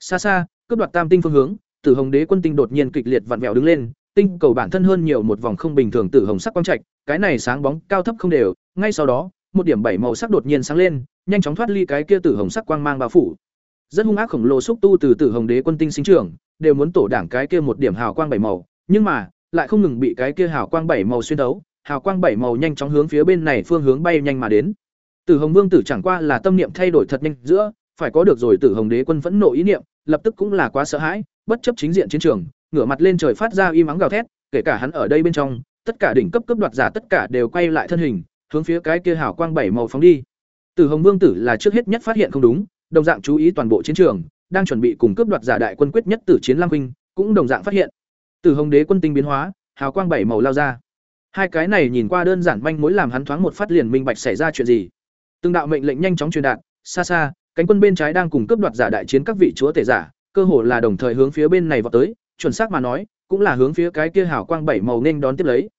Xa xa, cướp đoạt tam tinh phương hướng, Tử Hồng Đế quân tinh đột nhiên kịch liệt vặn vẹo đứng lên, tinh cầu bản thân hơn nhiều một vòng không bình thường tử hồng sắc quang trạch, cái này sáng bóng cao thấp không đều, ngay sau đó, một điểm bảy màu sắc đột nhiên sáng lên, nhanh chóng thoát ly cái kia tử hồng sắc quang mang bao phủ. Rất hung ác khổng lồ xúc tu từ tử hồng đế quân tinh sinh trưởng, đều muốn tổ đảng cái kia một điểm hào quang bảy màu, nhưng mà, lại không ngừng bị cái kia hào quang bảy màu xuyên đấu. hào quang bảy màu nhanh chóng hướng phía bên này phương hướng bay nhanh mà đến. Tử Hồng Vương tử chẳng qua là tâm niệm thay đổi thật nhanh giữa, phải có được rồi Tử Hồng Đế quân vẫn nộ ý niệm, lập tức cũng là quá sợ hãi, bất chấp chính diện chiến trường, ngửa mặt lên trời phát ra y mắng gào thét, kể cả hắn ở đây bên trong, tất cả đỉnh cấp cấp đoạt giả tất cả đều quay lại thân hình, hướng phía cái kia hào quang bảy màu phóng đi. Tử Hồng Vương tử là trước hết nhất phát hiện không đúng, đồng dạng chú ý toàn bộ chiến trường, đang chuẩn bị cùng cướp đoạt giả đại quân quyết nhất tử chiến Lam huynh, cũng đồng dạng phát hiện. Tử Hồng Đế quân tinh biến hóa, hào quang bảy màu lao ra. Hai cái này nhìn qua đơn giản manh mối làm hắn thoáng một phát liền minh bạch xảy ra chuyện gì. Từng đạo mệnh lệnh nhanh chóng truyền đạt, xa xa, cánh quân bên trái đang cùng cướp đoạt giả đại chiến các vị chúa tể giả, cơ hồ là đồng thời hướng phía bên này vọt tới, chuẩn xác mà nói, cũng là hướng phía cái kia hào quang bảy màu nên đón tiếp lấy.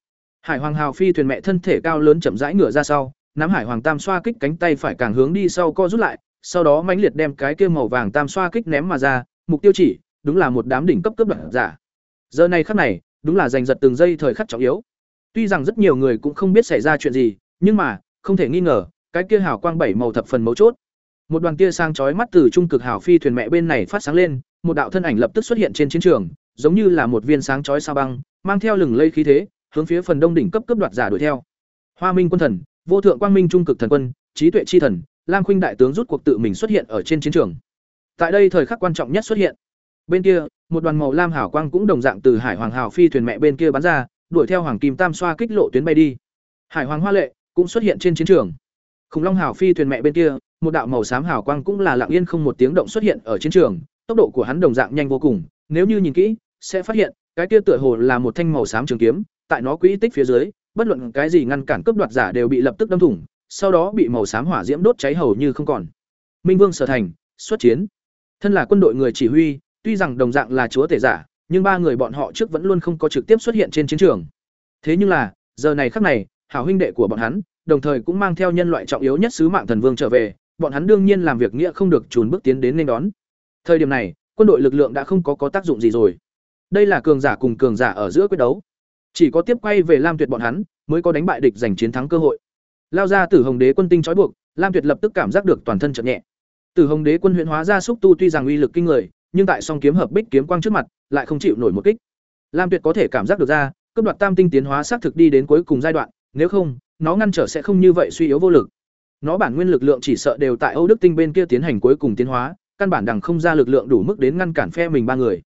Hải Hoàng Hào phi thuyền mẹ thân thể cao lớn chậm rãi ngửa ra sau, nắm Hải Hoàng Tam xoa kích cánh tay phải càng hướng đi sau co rút lại, sau đó mãnh liệt đem cái kia màu vàng tam xoa kích ném mà ra, mục tiêu chỉ, đúng là một đám đỉnh cấp cướp đoạt giả. Giờ này khắc này, đúng là giành giật từng giây thời khắc trọng yếu. Tuy rằng rất nhiều người cũng không biết xảy ra chuyện gì, nhưng mà, không thể nghi ngờ, cái kia hào quang bảy màu thập phần mấu chốt. Một đoàn tia sang chói mắt từ trung cực hào phi thuyền mẹ bên này phát sáng lên, một đạo thân ảnh lập tức xuất hiện trên chiến trường, giống như là một viên sáng chói sao băng, mang theo lừng lây khí thế, hướng phía phần đông đỉnh cấp cấp đoạt giả đuổi theo. Hoa Minh quân thần, vô thượng quang minh trung cực thần quân, trí tuệ chi thần, Lam Khuynh đại tướng rút cuộc tự mình xuất hiện ở trên chiến trường. Tại đây thời khắc quan trọng nhất xuất hiện. Bên kia, một đoàn màu lam hào quang cũng đồng dạng từ Hải Hoàng Hào phi thuyền mẹ bên kia bắn ra, đuổi theo Hoàng Kim Tam xoa kích lộ tuyến bay đi. Hải Hoàng Hoa Lệ cũng xuất hiện trên chiến trường. Khủng Long Hào phi thuyền mẹ bên kia, một đạo màu xám hào quang cũng là lặng yên không một tiếng động xuất hiện ở chiến trường, tốc độ của hắn đồng dạng nhanh vô cùng, nếu như nhìn kỹ, sẽ phát hiện, cái kia tựa hồ là một thanh màu xám trường kiếm, tại nó quỹ tích phía dưới, bất luận cái gì ngăn cản cướp đoạt giả đều bị lập tức đâm thủng, sau đó bị màu xám hỏa diễm đốt cháy hầu như không còn. Minh Vương Sở Thành, xuất chiến. Thân là quân đội người chỉ huy, tuy rằng đồng dạng là chúa tể giả, nhưng ba người bọn họ trước vẫn luôn không có trực tiếp xuất hiện trên chiến trường. Thế nhưng là, giờ này khắc này, hảo huynh đệ của bọn hắn, đồng thời cũng mang theo nhân loại trọng yếu nhất sứ mạng thần vương trở về, bọn hắn đương nhiên làm việc nghĩa không được trùn bước tiến đến nên đón. Thời điểm này, quân đội lực lượng đã không có có tác dụng gì rồi. Đây là cường giả cùng cường giả ở giữa quyết đấu. Chỉ có tiếp quay về Lam Tuyệt bọn hắn, mới có đánh bại địch giành chiến thắng cơ hội. Lao ra Tử Hồng Đế quân tinh trói buộc, Lam Tuyệt lập tức cảm giác được toàn thân chợt nhẹ. Tử Hồng Đế quân huyễn hóa ra xúc tu tuy rằng uy lực kinh người, nhưng tại song kiếm hợp bích kiếm quang trước mặt, lại không chịu nổi một kích. Lam Tuyệt có thể cảm giác được ra, cấp đoạt tam tinh tiến hóa xác thực đi đến cuối cùng giai đoạn, nếu không, nó ngăn trở sẽ không như vậy suy yếu vô lực. Nó bản nguyên lực lượng chỉ sợ đều tại Âu Đức tinh bên kia tiến hành cuối cùng tiến hóa, căn bản đằng không ra lực lượng đủ mức đến ngăn cản phe mình ba người.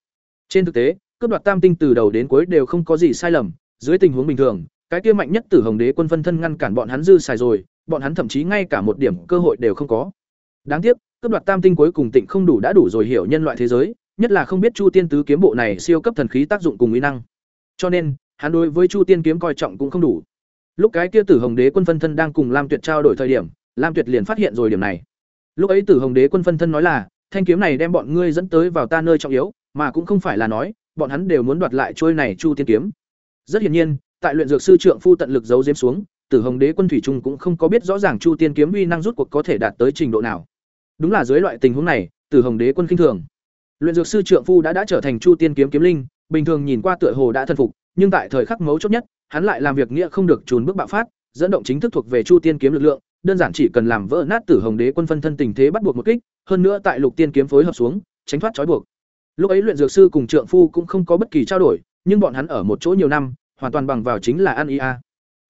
Trên thực tế, cấp đoạt tam tinh từ đầu đến cuối đều không có gì sai lầm, dưới tình huống bình thường, cái kia mạnh nhất Tử Hồng Đế quân phân thân ngăn cản bọn hắn dư xài rồi, bọn hắn thậm chí ngay cả một điểm cơ hội đều không có. Đáng tiếc, cấp đoạt tam tinh cuối cùng tịnh không đủ đã đủ rồi hiểu nhân loại thế giới, nhất là không biết Chu Tiên tứ kiếm bộ này siêu cấp thần khí tác dụng cùng uy năng. Cho nên, hắn đối với Chu Tiên kiếm coi trọng cũng không đủ. Lúc cái kia Tử Hồng Đế quân phân thân đang cùng Lam Tuyệt trao đổi thời điểm, Lam Tuyệt liền phát hiện rồi điểm này. Lúc ấy Tử Hồng Đế quân phân thân nói là, thanh kiếm này đem bọn ngươi dẫn tới vào ta nơi trọng yếu, mà cũng không phải là nói, bọn hắn đều muốn đoạt lại trôi này Chu Tiên kiếm. Rất hiển nhiên, tại luyện dược sư trượng phu tận lực giấu giếm xuống, Tử Hồng Đế quân thủy trung cũng không có biết rõ ràng Chu Tiên kiếm uy năng rút cuộc có thể đạt tới trình độ nào. Đúng là dưới loại tình huống này, Tử Hồng Đế quân khinh thường. Luyện dược sư trượng phu đã đã trở thành Chu Tiên kiếm kiếm linh, bình thường nhìn qua tựa hồ đã thân phục, nhưng tại thời khắc mấu chốt nhất, hắn lại làm việc nghĩa không được trùn bước bạo phát, dẫn động chính thức thuộc về Chu Tiên kiếm lực lượng, đơn giản chỉ cần làm vỡ nát Tử Hồng Đế quân phân thân tình thế bắt buộc một kích, hơn nữa tại Lục Tiên kiếm phối hợp xuống, tránh thoát trói buộc. Lúc ấy luyện dược sư cùng trượng phu cũng không có bất kỳ trao đổi, nhưng bọn hắn ở một chỗ nhiều năm, hoàn toàn bằng vào chính là ăn ia.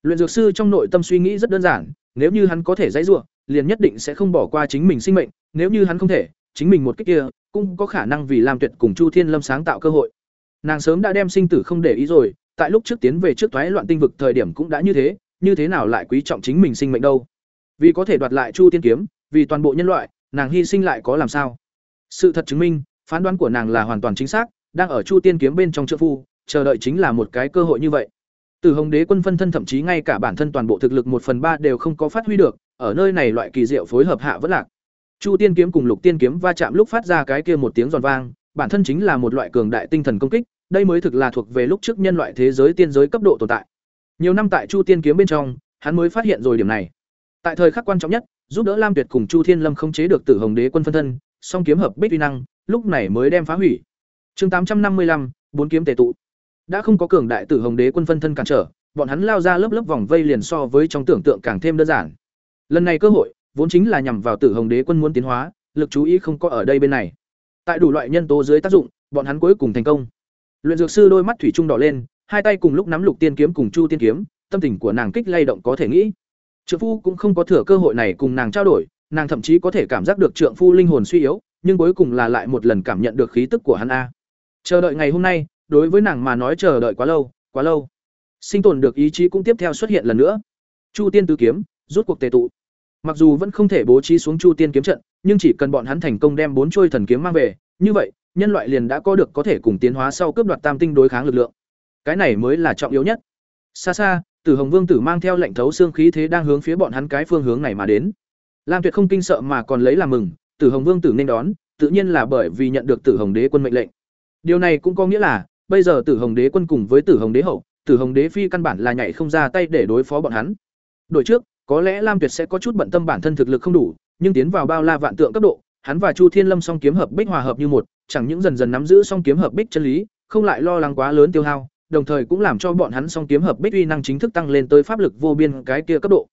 Luyện dược sư trong nội tâm suy nghĩ rất đơn giản, nếu như hắn có thể dãy rủa, liền nhất định sẽ không bỏ qua chính mình sinh mệnh, nếu như hắn không thể, chính mình một cách kia, cũng có khả năng vì làm tuyệt cùng Chu Thiên Lâm sáng tạo cơ hội. Nàng sớm đã đem sinh tử không để ý rồi, tại lúc trước tiến về trước thoái loạn tinh vực thời điểm cũng đã như thế, như thế nào lại quý trọng chính mình sinh mệnh đâu? Vì có thể đoạt lại Chu Tiên kiếm, vì toàn bộ nhân loại, nàng hy sinh lại có làm sao? Sự thật chứng minh, phán đoán của nàng là hoàn toàn chính xác, đang ở Chu Tiên kiếm bên trong trợ phu, chờ đợi chính là một cái cơ hội như vậy. Từ Hồng Đế quân phân thân thậm chí ngay cả bản thân toàn bộ thực lực một phần ba đều không có phát huy được, ở nơi này loại kỳ diệu phối hợp hạ vẫn lạc. Chu Tiên kiếm cùng Lục Tiên kiếm va chạm lúc phát ra cái kia một tiếng giòn vang, bản thân chính là một loại cường đại tinh thần công kích, đây mới thực là thuộc về lúc trước nhân loại thế giới tiên giới cấp độ tồn tại. Nhiều năm tại Chu Tiên kiếm bên trong, hắn mới phát hiện rồi điểm này. Tại thời khắc quan trọng nhất, giúp đỡ Lam Tuyệt cùng Chu Thiên Lâm khống chế được Tử Hồng Đế quân phân thân, song kiếm hợp bích uy năng, lúc này mới đem phá hủy. Chương tám trăm năm mươi lăm, bốn kiếm tề tụ. Đã không có cường đại Tử Hồng Đế quân phân thân cản trở, bọn hắn lao ra lớp lớp vòng vây liền so với trong tưởng tượng càng thêm đơn giản. Lần này cơ hội, vốn chính là nhằm vào Tử Hồng Đế quân muốn tiến hóa, lực chú ý không có ở đây bên này. Tại đủ loại nhân tố dưới tác dụng, bọn hắn cuối cùng thành công. Luyện dược sư đôi mắt thủy chung đỏ lên, hai tay cùng lúc nắm Lục Tiên kiếm cùng Chu Tiên kiếm, tâm tình của nàng kích lay động có thể nghĩ. Trượng phu cũng không có thừa cơ hội này cùng nàng trao đổi, nàng thậm chí có thể cảm giác được trượng phu linh hồn suy yếu, nhưng cuối cùng là lại một lần cảm nhận được khí tức của hắn a. Chờ đợi ngày hôm nay, đối với nàng mà nói chờ đợi quá lâu, quá lâu. Sinh tồn được ý chí cũng tiếp theo xuất hiện lần nữa. Chu Tiên tứ kiếm, rút cuộc tề tụ. Mặc dù vẫn không thể bố trí xuống Chu Tiên kiếm trận, nhưng chỉ cần bọn hắn thành công đem bốn chuôi thần kiếm mang về, như vậy, nhân loại liền đã có được có thể cùng tiến hóa sau cướp đoạt tam tinh đối kháng lực lượng. Cái này mới là trọng yếu nhất. Xa xa, Tử Hồng Vương tử mang theo lệnh thấu xương khí thế đang hướng phía bọn hắn cái phương hướng này mà đến. Lam Tuyệt không kinh sợ mà còn lấy làm mừng, Tử Hồng Vương tử nên đón, tự nhiên là bởi vì nhận được Tử Hồng Đế quân mệnh lệnh. Điều này cũng có nghĩa là, bây giờ Tử Hồng Đế quân cùng với Tử Hồng Đế hậu, Tử Hồng Đế phi căn bản là nhảy không ra tay để đối phó bọn hắn. Đổi trước, có lẽ Lam Tuyệt sẽ có chút bận tâm bản thân thực lực không đủ, nhưng tiến vào bao la vạn tượng cấp độ, hắn và Chu Thiên Lâm song kiếm hợp bích hòa hợp như một, chẳng những dần dần nắm giữ song kiếm hợp bích chân lý, không lại lo lắng quá lớn tiêu hao, đồng thời cũng làm cho bọn hắn song kiếm hợp bích uy năng chính thức tăng lên tới pháp lực vô biên cái kia cấp độ.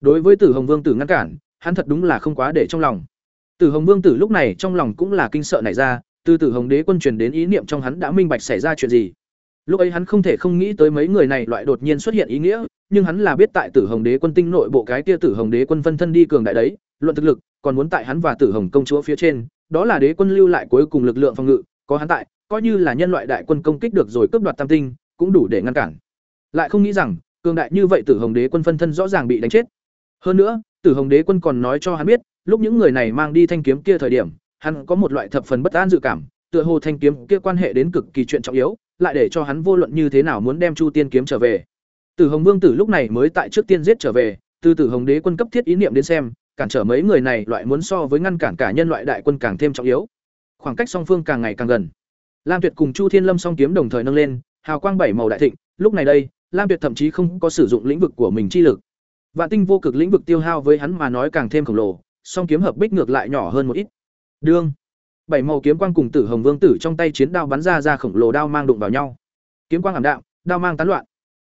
Đối với Tử Hồng Vương tử ngăn cản, hắn thật đúng là không quá để trong lòng. Tử Hồng Vương tử lúc này trong lòng cũng là kinh sợ nảy ra, Từ Tử Hồng Đế quân truyền đến ý niệm trong hắn đã minh bạch xảy ra chuyện gì. Lúc ấy hắn không thể không nghĩ tới mấy người này loại đột nhiên xuất hiện ý nghĩa, nhưng hắn là biết tại Tử Hồng Đế quân tinh nội bộ cái kia Tử Hồng Đế quân phân thân đi cường đại đấy, luận thực lực, còn muốn tại hắn và Tử Hồng công chúa phía trên, đó là đế quân lưu lại cuối cùng lực lượng phòng ngự, có hắn tại, coi như là nhân loại đại quân công kích được rồi cướp đoạt tam tinh, cũng đủ để ngăn cản. Lại không nghĩ rằng, cường đại như vậy Tử Hồng Đế quân phân thân rõ ràng bị đánh chết. Hơn nữa, Tử Hồng Đế quân còn nói cho hắn biết, lúc những người này mang đi thanh kiếm kia thời điểm, hắn có một loại thập phần bất an dự cảm, tựa hồ thanh kiếm kia quan hệ đến cực kỳ chuyện trọng yếu, lại để cho hắn vô luận như thế nào muốn đem Chu Tiên kiếm trở về. Tử Hồng Vương tử lúc này mới tại trước tiên giết trở về, từ Tử Hồng Đế quân cấp thiết ý niệm đến xem, cản trở mấy người này loại muốn so với ngăn cản cả nhân loại đại quân càng thêm trọng yếu. Khoảng cách song phương càng ngày càng gần. Lam Tuyệt cùng Chu Thiên Lâm song kiếm đồng thời nâng lên, hào quang bảy màu đại thịnh, lúc này đây, Lam Tuyệt thậm chí không có sử dụng lĩnh vực của mình chi lực. Vạn tinh vô cực lĩnh vực tiêu hao với hắn mà nói càng thêm khổng lồ, song kiếm hợp bích ngược lại nhỏ hơn một ít. Đương, bảy màu kiếm quang cùng Tử Hồng Vương tử trong tay chiến đao bắn ra ra khổng lồ đao mang đụng vào nhau. Kiếm quang ảm đạm, đao mang tán loạn.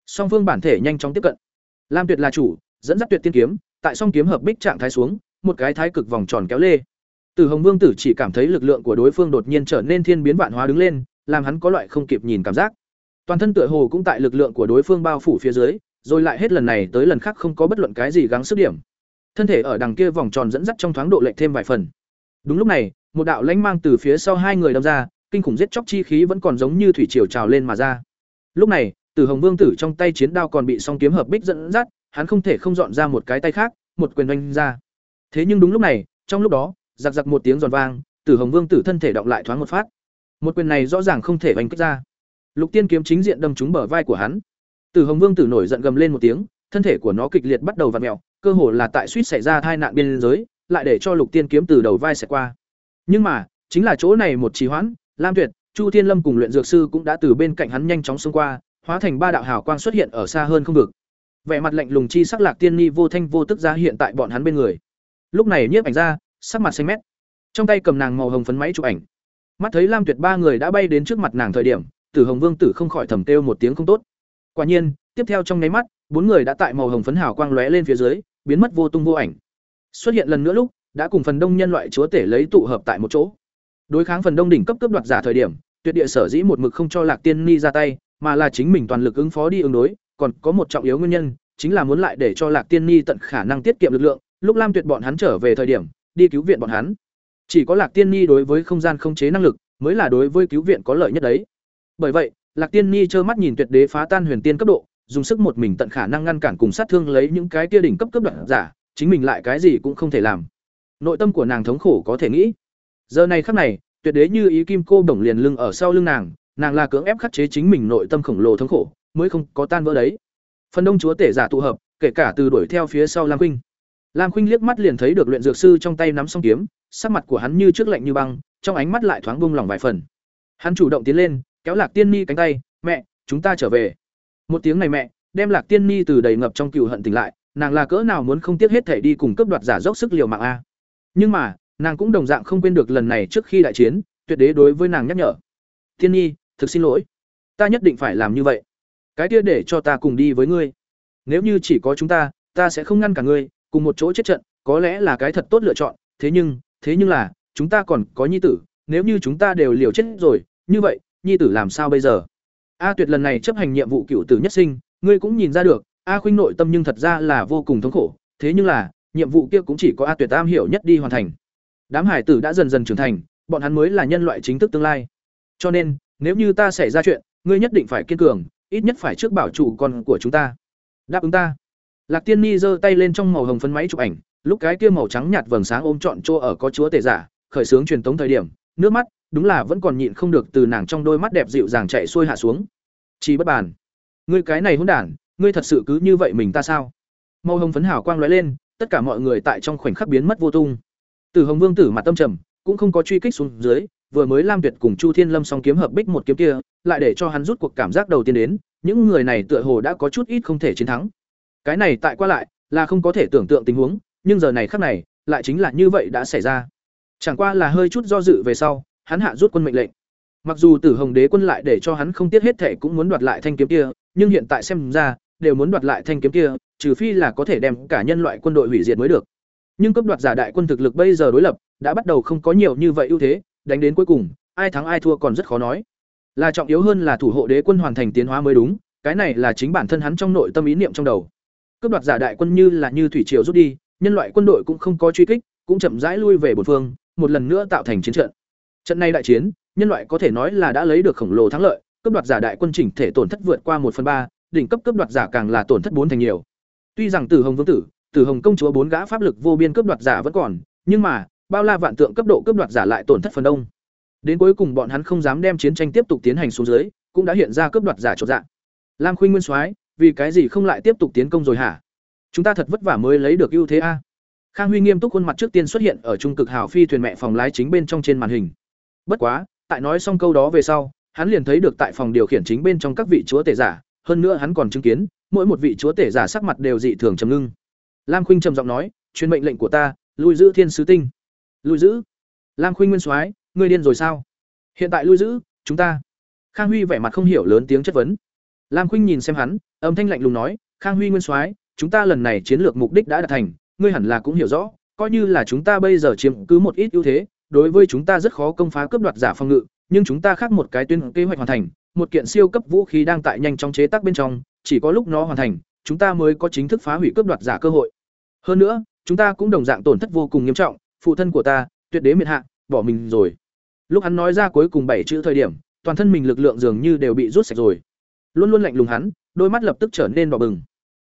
Song phương bản thể nhanh chóng tiếp cận. Lam Tuyệt là chủ, dẫn dắt Tuyệt Tiên kiếm, tại song kiếm hợp bích trạng thái xuống, một cái thái cực vòng tròn kéo lê. Từ Hồng Vương tử chỉ cảm thấy lực lượng của đối phương đột nhiên trở nên thiên biến vạn hóa đứng lên, làm hắn có loại không kịp nhìn cảm giác. Toàn thân tựa hồ cũng tại lực lượng của đối phương bao phủ phía dưới, rồi lại hết lần này tới lần khác không có bất luận cái gì gắng sức điểm. Thân thể ở đằng kia vòng tròn dẫn dắt trong thoáng độ lệch thêm vài phần. Đúng lúc này, một đạo lãnh mang từ phía sau hai người đâm ra, kinh khủng giết chóc chi khí vẫn còn giống như thủy triều trào lên mà ra. Lúc này, Tử Hồng Vương tử trong tay chiến đao còn bị song kiếm hợp bích dẫn dắt, hắn không thể không dọn ra một cái tay khác, một quyền đánh ra. Thế nhưng đúng lúc này, trong lúc đó, giặc giặc một tiếng giòn vang, Tử Hồng Vương tử thân thể động lại thoáng một phát. Một quyền này rõ ràng không thể đánh kích ra. Lục Tiên kiếm chính diện đâm trúng bờ vai của hắn. Tử Hồng Vương tử nổi giận gầm lên một tiếng, thân thể của nó kịch liệt bắt đầu vặn mèo, cơ hồ là tại suýt xảy ra tai nạn biên giới, lại để cho Lục Tiên kiếm từ đầu vai sẽ qua. Nhưng mà, chính là chỗ này một trì hoãn, Lam Tuyệt, Chu Thiên Lâm cùng luyện dược sư cũng đã từ bên cạnh hắn nhanh chóng xông qua, hóa thành ba đạo hào quang xuất hiện ở xa hơn không vực. Vẻ mặt lạnh lùng chi sắc Lạc Tiên Ni vô thanh vô tức ra hiện tại bọn hắn bên người. Lúc này nhiếp ảnh ra, sắc mặt xanh mét. Trong tay cầm nàng màu hồng phấn máy chụp ảnh. Mắt thấy Lam Tuyệt ba người đã bay đến trước mặt nàng thời điểm, Tử Hồng Vương tử không khỏi thầm kêu một tiếng không tốt. Quả nhiên, tiếp theo trong nháy mắt, bốn người đã tại màu hồng phấn hào quang lóe lên phía dưới, biến mất vô tung vô ảnh. Xuất hiện lần nữa lúc, đã cùng phần đông nhân loại chúa tể lấy tụ hợp tại một chỗ. Đối kháng phần đông đỉnh cấp cấp đoạt giả thời điểm, tuyệt địa sở dĩ một mực không cho Lạc Tiên Ni ra tay, mà là chính mình toàn lực ứng phó đi ứng đối, còn có một trọng yếu nguyên nhân, chính là muốn lại để cho Lạc Tiên Ni tận khả năng tiết kiệm lực lượng, lúc Lam Tuyệt bọn hắn trở về thời điểm, đi cứu viện bọn hắn. Chỉ có Lạc Tiên Ni đối với không gian không chế năng lực, mới là đối với cứu viện có lợi nhất đấy. Bởi vậy, Lạc Tiên Ni trơ mắt nhìn Tuyệt Đế phá tan huyền tiên cấp độ, dùng sức một mình tận khả năng ngăn cản cùng sát thương lấy những cái kia đỉnh cấp cấp đoạn giả, chính mình lại cái gì cũng không thể làm. Nội tâm của nàng thống khổ có thể nghĩ. Giờ này khắc này, Tuyệt Đế như ý kim cô bổng liền lưng ở sau lưng nàng, nàng là cưỡng ép khắc chế chính mình nội tâm khổng lồ thống khổ, mới không có tan vỡ đấy. Phần đông chúa tể giả tụ hợp, kể cả từ đuổi theo phía sau Lam Khuynh. Lam Khuynh liếc mắt liền thấy được luyện dược sư trong tay nắm song kiếm, sắc mặt của hắn như trước lạnh như băng, trong ánh mắt lại thoáng buông lỏng vài phần. Hắn chủ động tiến lên, kéo Lạc Tiên Ni cánh tay, "Mẹ, chúng ta trở về." Một tiếng này mẹ, đem Lạc Tiên Ni từ đầy ngập trong cừu hận tỉnh lại, nàng là cỡ nào muốn không tiếc hết thể đi cùng cấp đoạt giả dốc sức liều mạng a. Nhưng mà, nàng cũng đồng dạng không quên được lần này trước khi đại chiến, tuyệt đế đối với nàng nhắc nhở. "Tiên Nhi, thực xin lỗi, ta nhất định phải làm như vậy. Cái kia để cho ta cùng đi với ngươi. Nếu như chỉ có chúng ta, ta sẽ không ngăn cả ngươi, cùng một chỗ chết trận, có lẽ là cái thật tốt lựa chọn, thế nhưng, thế nhưng là, chúng ta còn có nhi tử, nếu như chúng ta đều liều chết rồi, như vậy, nhi tử làm sao bây giờ? A Tuyệt lần này chấp hành nhiệm vụ cựu tử nhất sinh, ngươi cũng nhìn ra được, A Khuynh nội tâm nhưng thật ra là vô cùng thống khổ, thế nhưng là, nhiệm vụ kia cũng chỉ có A Tuyệt Tam hiểu nhất đi hoàn thành. Đám hải tử đã dần dần trưởng thành, bọn hắn mới là nhân loại chính thức tương lai. Cho nên, nếu như ta xảy ra chuyện, ngươi nhất định phải kiên cường, ít nhất phải trước bảo trụ con của chúng ta. Đáp ứng ta. Lạc Tiên Ni giơ tay lên trong màu hồng phấn máy chụp ảnh, lúc cái kia màu trắng nhạt vầng sáng ôm trọn chỗ ở có chúa tể giả, khởi sướng truyền tống thời điểm, nước mắt, đúng là vẫn còn nhịn không được từ nàng trong đôi mắt đẹp dịu dàng chạy xuôi hạ xuống. Chỉ bất bàn. Ngươi cái này hỗn đản, ngươi thật sự cứ như vậy mình ta sao? Màu hồng phấn hào quang lóe lên, tất cả mọi người tại trong khoảnh khắc biến mất vô tung. Từ Hồng Vương tử mặt tâm trầm, cũng không có truy kích xuống dưới, vừa mới Lam Tuyệt cùng Chu Thiên Lâm song kiếm hợp bích một kiếm kia, lại để cho hắn rút cuộc cảm giác đầu tiên đến, những người này tựa hồ đã có chút ít không thể chiến thắng. Cái này tại qua lại, là không có thể tưởng tượng tình huống, nhưng giờ này khắc này, lại chính là như vậy đã xảy ra. Chẳng qua là hơi chút do dự về sau, hắn hạ rút quân mệnh lệnh. Mặc dù Tử Hồng Đế quân lại để cho hắn không tiếc hết thể cũng muốn đoạt lại thanh kiếm kia, nhưng hiện tại xem ra, đều muốn đoạt lại thanh kiếm kia, trừ phi là có thể đem cả nhân loại quân đội hủy diệt mới được. Nhưng cấp đoạt giả đại quân thực lực bây giờ đối lập, đã bắt đầu không có nhiều như vậy ưu thế, đánh đến cuối cùng, ai thắng ai thua còn rất khó nói. Là trọng yếu hơn là thủ hộ đế quân hoàn thành tiến hóa mới đúng, cái này là chính bản thân hắn trong nội tâm ý niệm trong đầu. Cướp đoạt giả đại quân như là như thủy triều rút đi, nhân loại quân đội cũng không có truy kích, cũng chậm rãi lui về bốn phương, một lần nữa tạo thành chiến trận. Trận này đại chiến, nhân loại có thể nói là đã lấy được khổng lồ thắng lợi, cướp đoạt giả đại quân chỉnh thể tổn thất vượt qua một phần ba, đỉnh cấp cướp đoạt giả càng là tổn thất bốn thành nhiều. Tuy rằng Tử Hồng Vương tử, Tử Hồng công chúa bốn gã pháp lực vô biên cướp đoạt giả vẫn còn, nhưng mà, bao la vạn tượng cấp độ cướp đoạt giả lại tổn thất phần đông. Đến cuối cùng bọn hắn không dám đem chiến tranh tiếp tục tiến hành xuống dưới, cũng đã hiện ra cướp đoạt giả chột dạ. Lam Khuynh Nguyên Soái, vì cái gì không lại tiếp tục tiến công rồi hả? Chúng ta thật vất vả mới lấy được ưu thế a. Khang Huy nghiêm túc khuôn mặt trước tiên xuất hiện ở trung cực hào phi thuyền mẹ phòng lái chính bên trong trên màn hình. Bất quá, tại nói xong câu đó về sau, hắn liền thấy được tại phòng điều khiển chính bên trong các vị chúa tể giả, hơn nữa hắn còn chứng kiến, mỗi một vị chúa tể giả sắc mặt đều dị thường trầm ngưng. Lam Khuynh trầm giọng nói, "Truyền mệnh lệnh của ta, lui giữ Thiên sứ tinh." "Lui giữ?" Lam Khuynh Nguyên Soái, ngươi điên rồi sao? Hiện tại lui giữ, chúng ta. Khang Huy vẻ mặt không hiểu lớn tiếng chất vấn. Lam Khuynh nhìn xem hắn, âm thanh lạnh lùng nói, "Khang Huy Nguyên Soái, chúng ta lần này chiến lược mục đích đã đạt thành, ngươi hẳn là cũng hiểu rõ, coi như là chúng ta bây giờ chiếm cứ một ít ưu thế, đối với chúng ta rất khó công phá cướp đoạt giả phòng ngự, nhưng chúng ta khác một cái tuyên kế hoạch hoàn thành, một kiện siêu cấp vũ khí đang tại nhanh chóng chế tác bên trong, chỉ có lúc nó hoàn thành, chúng ta mới có chính thức phá hủy cướp đoạt giả cơ hội. Hơn nữa, chúng ta cũng đồng dạng tổn thất vô cùng nghiêm trọng, phụ thân của ta, tuyệt đế miệt hạ, bỏ mình rồi. Lúc hắn nói ra cuối cùng bảy chữ thời điểm, toàn thân mình lực lượng dường như đều bị rút sạch rồi. Luôn luôn lạnh lùng hắn, đôi mắt lập tức trở nên đỏ bừng.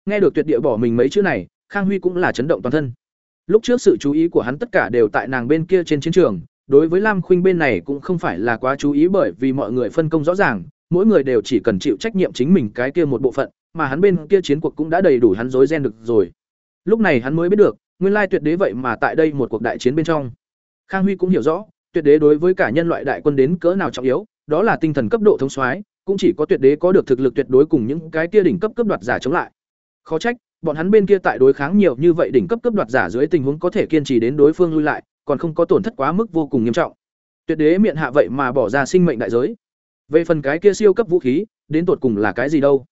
Nghe được tuyệt địa bỏ mình mấy chữ này, Khang Huy cũng là chấn động toàn thân. Lúc trước sự chú ý của hắn tất cả đều tại nàng bên kia trên chiến trường, đối với Lam Khuynh bên này cũng không phải là quá chú ý bởi vì mọi người phân công rõ ràng, mỗi người đều chỉ cần chịu trách nhiệm chính mình cái kia một bộ phận, mà hắn bên kia chiến cuộc cũng đã đầy đủ hắn rối ren được rồi. Lúc này hắn mới biết được, nguyên lai tuyệt đế vậy mà tại đây một cuộc đại chiến bên trong. Khang Huy cũng hiểu rõ, tuyệt đế đối với cả nhân loại đại quân đến cỡ nào trọng yếu, đó là tinh thần cấp độ thống soái, cũng chỉ có tuyệt đế có được thực lực tuyệt đối cùng những cái kia đỉnh cấp cấp đoạt giả chống lại. Khó trách, bọn hắn bên kia tại đối kháng nhiều như vậy đỉnh cấp cấp đoạt giả dưới tình huống có thể kiên trì đến đối phương lui lại, còn không có tổn thất quá mức vô cùng nghiêm trọng. Tuyệt đế miệng hạ vậy mà bỏ ra sinh mệnh đại giới. Về phần cái kia siêu cấp vũ khí, đến tột cùng là cái gì đâu?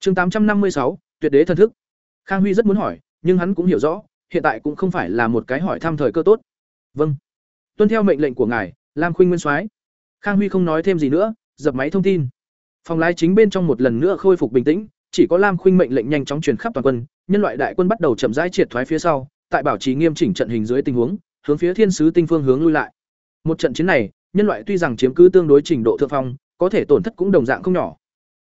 Chương tám trăm năm mươi sáu, Tuyệt đế thần thức. Khang Huy rất muốn hỏi, nhưng hắn cũng hiểu rõ, hiện tại cũng không phải là một cái hỏi thăm thời cơ tốt. Vâng. Tuân theo mệnh lệnh của ngài, Lam Khuynh Nguyên Soái. Khang Huy không nói thêm gì nữa, dập máy thông tin. Phòng lái chính bên trong một lần nữa khôi phục bình tĩnh, chỉ có Lam Khuynh mệnh lệnh nhanh chóng truyền khắp toàn quân, nhân loại đại quân bắt đầu chậm rãi triệt thoái phía sau, tại bảo trì nghiêm chỉnh trận hình dưới tình huống, hướng phía Thiên sứ tinh phương hướng lui lại. Một trận chiến này, nhân loại tuy rằng chiếm cứ tương đối trình độ thượng phong, có thể tổn thất cũng đồng dạng không nhỏ.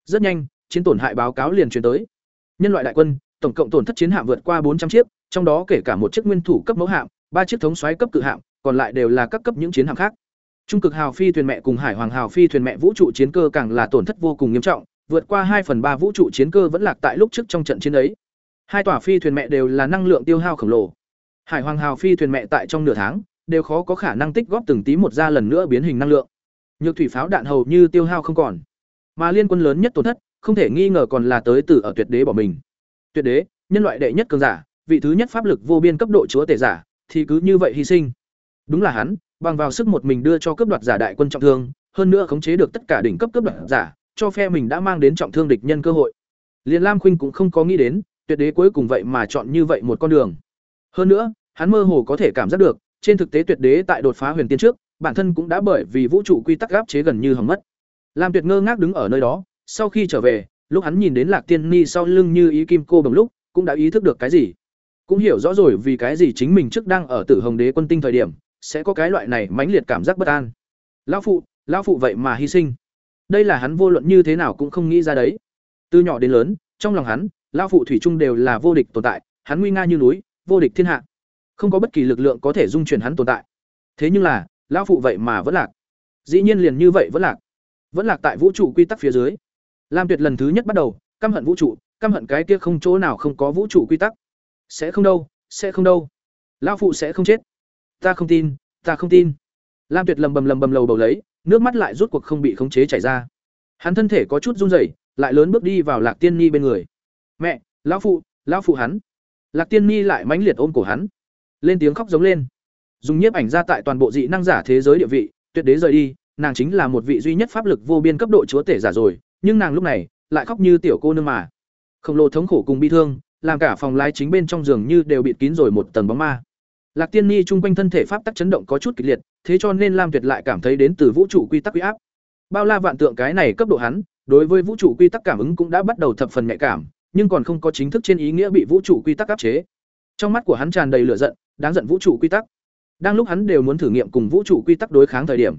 Rất nhanh, chiến tổn hại báo cáo liền truyền tới. Nhân loại đại quân, tổng cộng tổn thất chiến hạm vượt qua bốn trăm chiếc, trong đó kể cả một chiếc nguyên thủ cấp mẫu hạm, ba chiếc thống soái cấp cự hạm, còn lại đều là các cấp những chiến hạm khác. Trung cực hào phi thuyền mẹ cùng hải hoàng hào phi thuyền mẹ vũ trụ chiến cơ càng là tổn thất vô cùng nghiêm trọng, vượt qua hai phần ba vũ trụ chiến cơ vẫn lạc tại lúc trước trong trận chiến ấy. Hai tòa phi thuyền mẹ đều là năng lượng tiêu hao khổng lồ. Hải hoàng hào phi thuyền mẹ tại trong nửa tháng đều khó có khả năng tích góp từng tí một ra lần nữa biến hình năng lượng. Nhược thủy pháo đạn hầu như tiêu hao không còn. Mà liên quân lớn nhất tổn thất, không thể nghi ngờ còn là tới từ ở tuyệt đế bỏ mình. Tuyệt đế, nhân loại đệ nhất cường giả, vị thứ nhất pháp lực vô biên cấp độ chúa tể giả, thì cứ như vậy hy sinh. Đúng là hắn, bằng vào sức một mình đưa cho cấp đoạt giả đại quân trọng thương, hơn nữa khống chế được tất cả đỉnh cấp cấp đoạt giả, cho phe mình đã mang đến trọng thương địch nhân cơ hội. Liên Lam Khuynh cũng không có nghĩ đến, tuyệt đế cuối cùng vậy mà chọn như vậy một con đường. Hơn nữa, hắn mơ hồ có thể cảm giác được, trên thực tế tuyệt đế tại đột phá huyền tiên trước, bản thân cũng đã bởi vì vũ trụ quy tắc áp chế gần như hỏng mất. Lam Tuyệt ngơ ngác đứng ở nơi đó, sau khi trở về, lúc hắn nhìn đến Lạc Tiên Ni sau lưng như ý kim cô bồng lúc, cũng đã ý thức được cái gì. Cũng hiểu rõ rồi vì cái gì chính mình trước đang ở Tử Hồng Đế quân tinh thời điểm, sẽ có cái loại này mãnh liệt cảm giác bất an. Lão phụ, lão phụ vậy mà hy sinh. Đây là hắn vô luận như thế nào cũng không nghĩ ra đấy. Từ nhỏ đến lớn, trong lòng hắn, lão phụ thủy chung đều là vô địch tồn tại, hắn nguy nga như núi, vô địch thiên hạ. Không có bất kỳ lực lượng có thể dung chuyển hắn tồn tại. Thế nhưng là, lão phụ vậy mà vẫn lạc. Dĩ nhiên liền như vậy vẫn lạc. Vẫn lạc tại vũ trụ quy tắc phía dưới. Lam Tuyệt lần thứ nhất bắt đầu, căm hận vũ trụ, căm hận cái kia không chỗ nào không có vũ trụ quy tắc. Sẽ không đâu, sẽ không đâu. Lão phụ sẽ không chết. Ta không tin, ta không tin. Lam Tuyệt lầm bầm lầm bầm lầu bầu lấy, nước mắt lại rút cuộc không bị khống chế chảy ra. Hắn thân thể có chút run rẩy, lại lớn bước đi vào Lạc Tiên Ni bên người. "Mẹ, lão phụ, lão phụ hắn." Lạc Tiên Ni lại mãnh liệt ôm cổ hắn, lên tiếng khóc giống lên. Dùng nhiếp ảnh ra tại toàn bộ dị năng giả thế giới địa vị, tuyệt đế rời đi, nàng chính là một vị duy nhất pháp lực vô biên cấp độ chúa tể giả rồi, nhưng nàng lúc này lại khóc như tiểu cô nương mà. Khổng lồ thống khổ cùng bi thương, làm cả phòng lái chính bên trong giường như đều bị kín rồi một tầng bóng ma. Lạc Tiên Ni trung quanh thân thể pháp tắc chấn động có chút kịch liệt, thế cho nên Lam Tuyệt lại cảm thấy đến từ vũ trụ quy tắc uy áp. Bao la vạn tượng cái này cấp độ hắn, đối với vũ trụ quy tắc cảm ứng cũng đã bắt đầu thập phần nhạy cảm, nhưng còn không có chính thức trên ý nghĩa bị vũ trụ quy tắc áp chế. Trong mắt của hắn tràn đầy lửa giận, đáng giận vũ trụ quy tắc. Đang lúc hắn đều muốn thử nghiệm cùng vũ trụ quy tắc đối kháng thời điểm,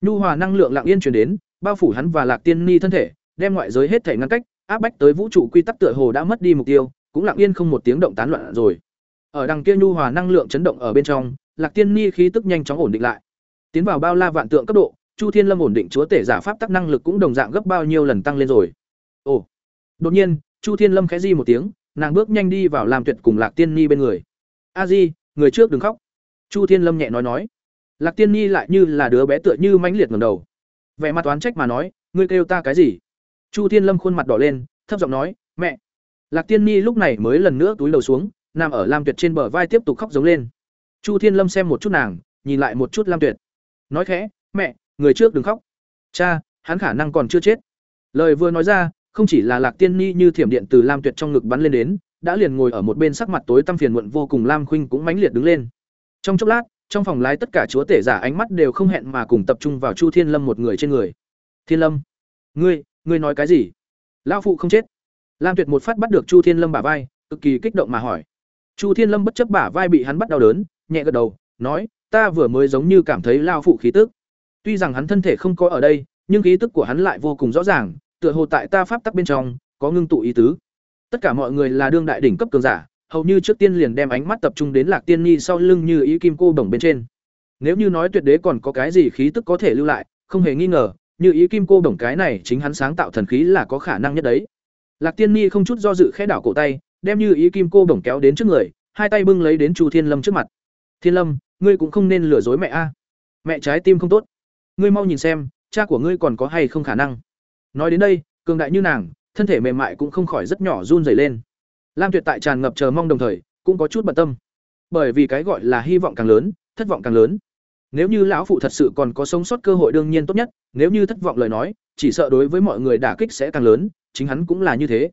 nhu hòa năng lượng lặng yên truyền đến, bao phủ hắn và Lạc Tiên Ni thân thể, đem ngoại giới hết thể ngăn cách, áp bách tới vũ trụ quy tắc tựa hồ đã mất đi mục tiêu, cũng lặng yên không một tiếng động tán loạn rồi. Ở đằng kia nhu hòa năng lượng chấn động ở bên trong, Lạc Tiên Ni khí tức nhanh chóng ổn định lại. Tiến vào bao la vạn tượng cấp độ, Chu Thiên Lâm ổn định chúa tể giả pháp tắc năng lực cũng đồng dạng gấp bao nhiêu lần tăng lên rồi. Ồ. Đột nhiên, Chu Thiên Lâm khẽ di một tiếng, nàng bước nhanh đi vào làm tuyệt cùng Lạc Tiên Ni bên người. "A Di, người trước đừng khóc." Chu Thiên Lâm nhẹ nói nói. Lạc Tiên Ni lại như là đứa bé tựa như mãnh liệt ngẩng đầu. Vẻ mặt toán trách mà nói, "Ngươi kêu ta cái gì?" Chu Thiên Lâm khuôn mặt đỏ lên, thấp giọng nói, "Mẹ." Lạc Tiên Ni lúc này mới lần nữa túi đầu xuống, nằm ở Lam Tuyệt trên bờ vai tiếp tục khóc giống lên. Chu Thiên Lâm xem một chút nàng, nhìn lại một chút Lam Tuyệt. Nói khẽ, "Mẹ, người trước đừng khóc." "Cha, hắn khả năng còn chưa chết." Lời vừa nói ra, không chỉ là Lạc Tiên Ni như thiểm điện từ Lam Tuyệt trong ngực bắn lên đến, đã liền ngồi ở một bên sắc mặt tối tăm phiền muộn vô cùng Lam Khuynh cũng mãnh liệt đứng lên. Trong chốc lát, trong phòng lái tất cả chúa tể giả ánh mắt đều không hẹn mà cùng tập trung vào Chu Thiên Lâm một người trên người. "Thiên Lâm, ngươi, ngươi nói cái gì?" "Lão phụ không chết." Lam Tuyệt một phát bắt được Chu Thiên Lâm bả vai, cực kỳ kích động mà hỏi. Chu Thiên Lâm bất chấp bả vai bị hắn bắt đau đớn, nhẹ gật đầu, nói, "Ta vừa mới giống như cảm thấy lao phụ khí tức." Tuy rằng hắn thân thể không có ở đây, nhưng khí tức của hắn lại vô cùng rõ ràng, tựa hồ tại ta pháp tắc bên trong, có ngưng tụ ý tứ. Tất cả mọi người là đương đại đỉnh cấp cường giả, hầu như trước tiên liền đem ánh mắt tập trung đến Lạc Tiên Nhi sau lưng như ý kim cô đồng bên trên. Nếu như nói tuyệt đế còn có cái gì khí tức có thể lưu lại, không hề nghi ngờ, như ý kim cô đồng cái này chính hắn sáng tạo thần khí là có khả năng nhất đấy. Lạc Tiên Nhi không chút do dự khẽ đảo cổ tay, đem như ý kim cô bổng kéo đến trước người, hai tay bưng lấy đến Chu Thiên Lâm trước mặt. "Thiên Lâm, ngươi cũng không nên lừa dối mẹ a. Mẹ trái tim không tốt. Ngươi mau nhìn xem, cha của ngươi còn có hay không khả năng." Nói đến đây, cường đại như nàng, thân thể mềm mại cũng không khỏi rất nhỏ run rẩy lên. Lam Tuyệt tại tràn ngập chờ mong đồng thời, cũng có chút bận tâm. Bởi vì cái gọi là hy vọng càng lớn, thất vọng càng lớn. Nếu như lão phụ thật sự còn có sống sót cơ hội đương nhiên tốt nhất, nếu như thất vọng lời nói, chỉ sợ đối với mọi người đả kích sẽ càng lớn, chính hắn cũng là như thế.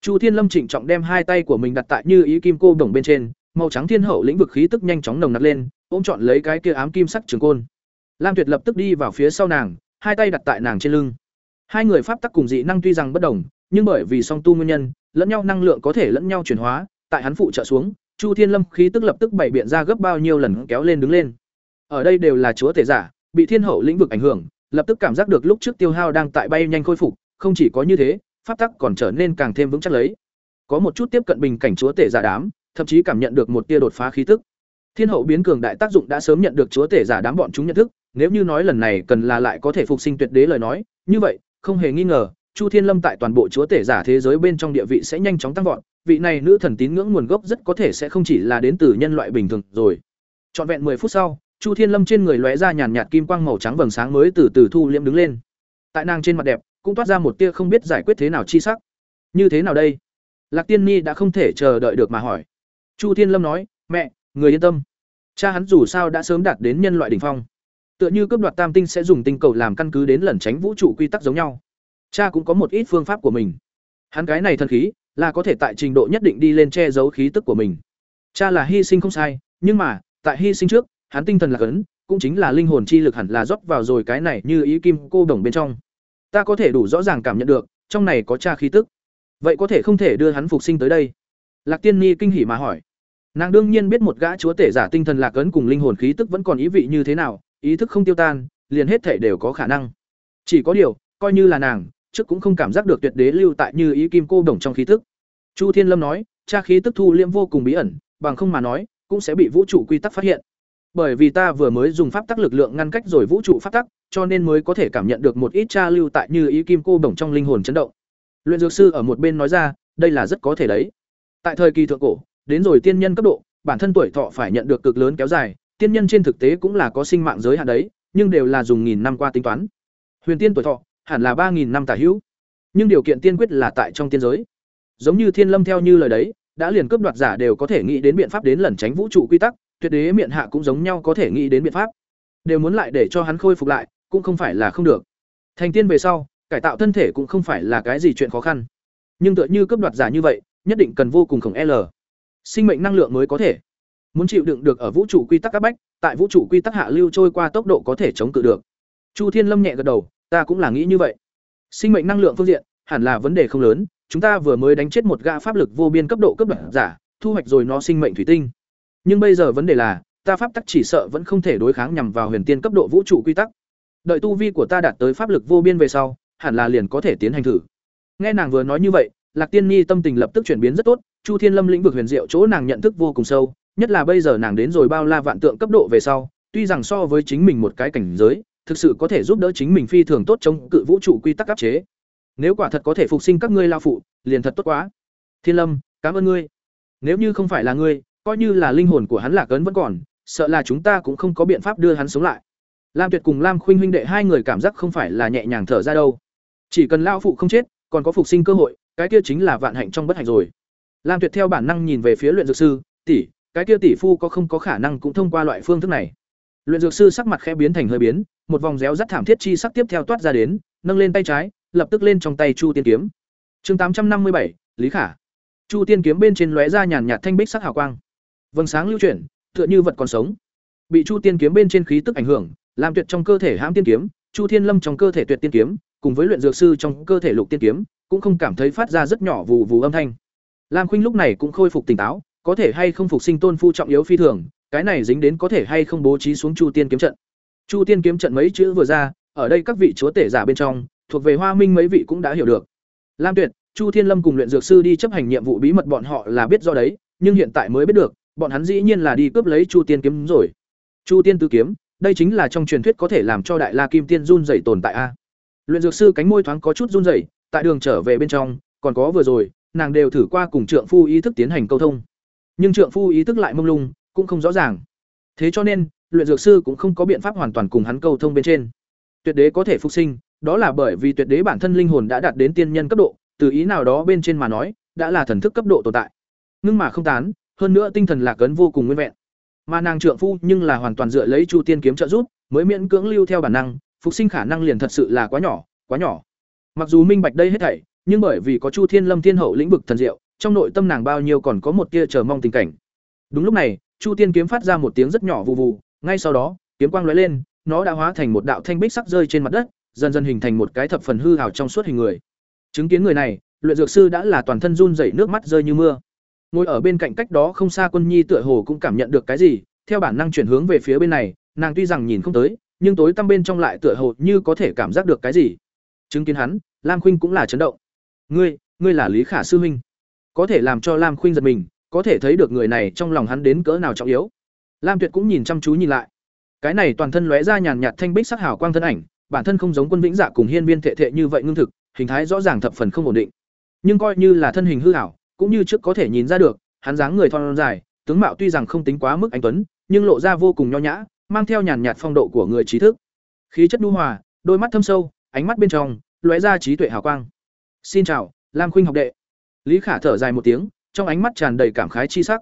Chu Thiên Lâm trịnh trọng đem hai tay của mình đặt tại như ý kim cô đồng bên trên, màu trắng thiên hậu lĩnh vực khí tức nhanh chóng nồng nặc lên, ôm chọn lấy cái kia ám kim sắc trường côn. Lam Tuyệt lập tức đi vào phía sau nàng, hai tay đặt tại nàng trên lưng. Hai người pháp tắc cùng dị năng tuy rằng bất đồng, nhưng bởi vì song tu nguyên nhân, lẫn nhau năng lượng có thể lẫn nhau chuyển hóa, tại hắn phụ trợ xuống, Chu Thiên Lâm khí tức lập tức bảy biện ra gấp bao nhiêu lần kéo lên đứng lên. Ở đây đều là chúa tể giả, bị thiên hậu lĩnh vực ảnh hưởng, lập tức cảm giác được lúc trước tiêu hao đang tại bay nhanh khôi phục, không chỉ có như thế, pháp tắc còn trở nên càng thêm vững chắc lấy. Có một chút tiếp cận bình cảnh chúa tể giả đám, thậm chí cảm nhận được một tia đột phá khí tức. Thiên hậu biến cường đại tác dụng đã sớm nhận được chúa tể giả đám bọn chúng nhận thức, nếu như nói lần này cần là lại có thể phục sinh tuyệt đế lời nói, như vậy, không hề nghi ngờ, Chu Thiên Lâm tại toàn bộ chúa tể giả thế giới bên trong địa vị sẽ nhanh chóng tăng vọt, vị này nữ thần tín ngưỡng nguồn gốc rất có thể sẽ không chỉ là đến từ nhân loại bình thường rồi. Trọn vẹn 10 phút sau, Chu Thiên Lâm trên người lóe ra nhàn nhạt kim quang màu trắng vầng sáng mới từ từ thu liễm đứng lên. Tại nàng trên mặt đẹp, cũng toát ra một tia không biết giải quyết thế nào chi sắc. Như thế nào đây? Lạc Tiên Ni đã không thể chờ đợi được mà hỏi. Chu Thiên Lâm nói, "Mẹ, người yên tâm. Cha hắn dù sao đã sớm đạt đến nhân loại đỉnh phong. Tựa như cấp đoạt tam tinh sẽ dùng tinh cầu làm căn cứ đến lẩn tránh vũ trụ quy tắc giống nhau. Cha cũng có một ít phương pháp của mình. Hắn cái này thần khí, là có thể tại trình độ nhất định đi lên che giấu khí tức của mình. Cha là hy sinh không sai, nhưng mà, tại hy sinh trước, hắn tinh thần là cấn, cũng chính là linh hồn chi lực hẳn là rót vào rồi cái này như ý kim cô đồng bên trong. Ta có thể đủ rõ ràng cảm nhận được, trong này có cha khí tức. Vậy có thể không thể đưa hắn phục sinh tới đây? Lạc Tiên Ni kinh hỉ mà hỏi. Nàng đương nhiên biết một gã chúa tể giả tinh thần lạc ấn cùng linh hồn khí tức vẫn còn ý vị như thế nào, ý thức không tiêu tan, liền hết thể đều có khả năng. Chỉ có điều, coi như là nàng, trước cũng không cảm giác được tuyệt đế lưu tại như ý kim cô đồng trong khí tức. Chu Thiên Lâm nói, cha khí tức thu liễm vô cùng bí ẩn, bằng không mà nói, cũng sẽ bị vũ trụ quy tắc phát hiện. Bởi vì ta vừa mới dùng pháp tắc lực lượng ngăn cách rồi vũ trụ pháp tắc, cho nên mới có thể cảm nhận được một ít tra lưu tại như ý kim cô bổng trong linh hồn chấn động. Luyện dược sư ở một bên nói ra, đây là rất có thể đấy. Tại thời kỳ thượng cổ, đến rồi tiên nhân cấp độ, bản thân tuổi thọ phải nhận được cực lớn kéo dài, tiên nhân trên thực tế cũng là có sinh mạng giới hạn đấy, nhưng đều là dùng nghìn năm qua tính toán. Huyền tiên tuổi thọ hẳn là ba nghìn năm tả hữu, nhưng điều kiện tiên quyết là tại trong tiên giới. Giống như Thiên Lâm theo như lời đấy, đã liền cướp đoạt giả đều có thể nghĩ đến biện pháp đến lẩn tránh vũ trụ quy tắc, tuyệt đế miệng hạ cũng giống nhau có thể nghĩ đến biện pháp. Đều muốn lại để cho hắn khôi phục lại, cũng không phải là không được. Thành tiên về sau, cải tạo thân thể cũng không phải là cái gì chuyện khó khăn. Nhưng tựa như cấp đoạt giả như vậy, nhất định cần vô cùng khổng L. Sinh mệnh năng lượng mới có thể. muốn chịu đựng được ở vũ trụ quy tắc các bách tại vũ trụ quy tắc hạ lưu trôi qua tốc độ có thể chống cự được chu thiên lâm nhẹ gật đầu ta cũng là nghĩ như vậy sinh mệnh năng lượng phương diện hẳn là vấn đề không lớn chúng ta vừa mới đánh chết một gã pháp lực vô biên cấp độ cấp đoạn giả thu hoạch rồi nó sinh mệnh thủy tinh nhưng bây giờ vấn đề là, ta pháp tắc chỉ sợ vẫn không thể đối kháng nhằm vào huyền tiên cấp độ vũ trụ quy tắc. Đợi tu vi của ta đạt tới pháp lực vô biên về sau, hẳn là liền có thể tiến hành thử. Nghe nàng vừa nói như vậy, lạc tiên nhi tâm tình lập tức chuyển biến rất tốt, chu thiên lâm lĩnh vực huyền diệu chỗ nàng nhận thức vô cùng sâu, nhất là bây giờ nàng đến rồi bao la vạn tượng cấp độ về sau, tuy rằng so với chính mình một cái cảnh giới, thực sự có thể giúp đỡ chính mình phi thường tốt chống cự vũ trụ quy tắc áp chế. Nếu quả thật có thể phục sinh các ngươi lao phụ, liền thật tốt quá. Thiên lâm, cảm ơn ngươi. Nếu như không phải là ngươi coi như là linh hồn của hắn lạc ấn vẫn còn, sợ là chúng ta cũng không có biện pháp đưa hắn sống lại. Lam tuyệt cùng lam khuynh huynh đệ hai người cảm giác không phải là nhẹ nhàng thở ra đâu. Chỉ cần lao phụ không chết, còn có phục sinh cơ hội, cái kia chính là vạn hạnh trong bất hạnh rồi. Lam tuyệt theo bản năng nhìn về phía luyện dược sư, tỷ, cái kia tỷ phu có không có khả năng cũng thông qua loại phương thức này? Luyện dược sư sắc mặt khẽ biến thành hơi biến, một vòng réo rắt thảm thiết chi sắc tiếp theo toát ra đến, nâng lên tay trái, lập tức lên trong tay chu tiên kiếm. Chương tám trăm năm mươi bảy, lý khả. Chu tiên kiếm bên trên lóe ra nhàn nhạt thanh bích sắc hào quang vầng sáng lưu chuyển, tựa như vật còn sống. Bị chu tiên kiếm bên trên khí tức ảnh hưởng làm tuyệt trong cơ thể hãm tiên kiếm, chu thiên lâm trong cơ thể tuyệt tiên kiếm, cùng với luyện dược sư trong cơ thể lục tiên kiếm, cũng không cảm thấy phát ra rất nhỏ vù vù âm thanh. Lam khuynh lúc này cũng khôi phục tỉnh táo, có thể hay không phục sinh tôn phu trọng yếu phi thường, cái này dính đến có thể hay không bố trí xuống chu tiên kiếm trận. Chu tiên kiếm trận mấy chữ vừa ra, ở đây các vị chúa tể giả bên trong, thuộc về hoa minh mấy vị cũng đã hiểu được. Lam tuyệt, chu thiên lâm cùng luyện dược sư đi chấp hành nhiệm vụ bí mật bọn họ là biết do đấy, nhưng hiện tại mới biết được bọn hắn dĩ nhiên là đi cướp lấy chu tiên kiếm rồi. Chu tiên tứ kiếm, đây chính là trong truyền thuyết có thể làm cho đại la kim tiên run dày tồn tại a. Luyện dược sư cánh môi thoáng có chút run rẩy, tại đường trở về bên trong, còn có vừa rồi, nàng đều thử qua cùng trượng phu ý thức tiến hành câu thông. Nhưng trượng phu ý thức lại mông lung, cũng không rõ ràng. Thế cho nên, luyện dược sư cũng không có biện pháp hoàn toàn cùng hắn câu thông bên trên. Tuyệt đế có thể phục sinh, đó là bởi vì tuyệt đế bản thân linh hồn đã đạt đến tiên nhân cấp độ, từ ý nào đó bên trên mà nói, đã là thần thức cấp độ tồn tại. Ngưng mà không tán hơn nữa tinh thần lạc ấn vô cùng nguyên vẹn. Mà nàng trượng phu nhưng là hoàn toàn dựa lấy chu tiên kiếm trợ giúp, mới miễn cưỡng lưu theo bản năng, phục sinh khả năng liền thật sự là quá nhỏ quá nhỏ. Mặc dù minh bạch đây hết thảy, nhưng bởi vì có chu thiên lâm thiên hậu lĩnh vực thần diệu, trong nội tâm nàng bao nhiêu còn có một tia chờ mong tình cảnh. Đúng lúc này, chu tiên kiếm phát ra một tiếng rất nhỏ vụ vụ ngay sau đó, kiếm quang lóe lên, nó đã hóa thành một đạo thanh bích sắc rơi trên mặt đất, dần dần hình thành một cái thập phần hư hào trong suốt hình người. Chứng kiến người này, luyện dược sư đã là toàn thân run rẩy, nước mắt rơi như mưa ngồi ở bên cạnh cách đó không xa quân nhi tựa hồ cũng cảm nhận được cái gì, theo bản năng chuyển hướng về phía bên này, nàng tuy rằng nhìn không tới, nhưng tối tăm bên trong lại tựa hồ như có thể cảm giác được cái gì. Chứng kiến hắn, lam khuynh cũng là chấn động. Ngươi ngươi là lý khả sư huynh. Có thể làm cho lam khuynh giật mình, có thể thấy được người này trong lòng hắn đến cỡ nào trọng yếu. Lam tuyệt cũng nhìn chăm chú nhìn lại. Cái này toàn thân lóe ra nhàn nhạt thanh bích sắc hào quang thân ảnh, bản thân không giống quân vĩnh dạ cùng hiên viên thệ thệ như vậy ngưng thực, hình thái rõ ràng thập phần không ổn định. Nhưng coi như là thân hình hư hảo cũng như trước có thể nhìn ra được, hắn dáng người thon dài, tướng mạo tuy rằng không tính quá mức anh tuấn, nhưng lộ ra vô cùng nho nhã, mang theo nhàn nhạt phong độ của người trí thức. Khí chất nhu hòa, đôi mắt thâm sâu, ánh mắt bên trong, lóe ra trí tuệ hào quang. Xin chào, lam khuynh học đệ. Lý khả thở dài một tiếng, trong ánh mắt tràn đầy cảm khái chi sắc.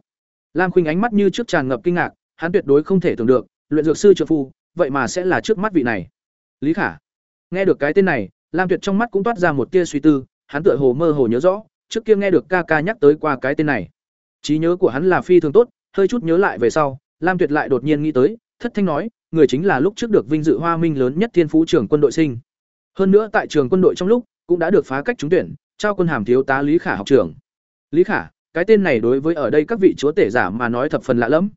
Lam khuynh ánh mắt như trước tràn ngập kinh ngạc, hắn tuyệt đối không thể tưởng được, luyện dược sư trợ phu, vậy mà sẽ là trước mắt vị này. Lý khả, nghe được cái tên này, lam tuyệt trong mắt cũng toát ra một tia suy tư, hắn tựa hồ mơ hồ nhớ rõ trước kia nghe được ca ca nhắc tới qua cái tên này. Trí nhớ của hắn là phi thường tốt, hơi chút nhớ lại về sau, lam tuyệt lại đột nhiên nghĩ tới, thất thanh nói, người chính là lúc trước được vinh dự hoa minh lớn nhất thiên phú trưởng quân đội sinh. Hơn nữa tại trường quân đội trong lúc, cũng đã được phá cách trúng tuyển, trao quân hàm thiếu tá lý khả học trưởng. Lý khả, cái tên này đối với ở đây các vị chúa tể giả mà nói thập phần lạ lẫm.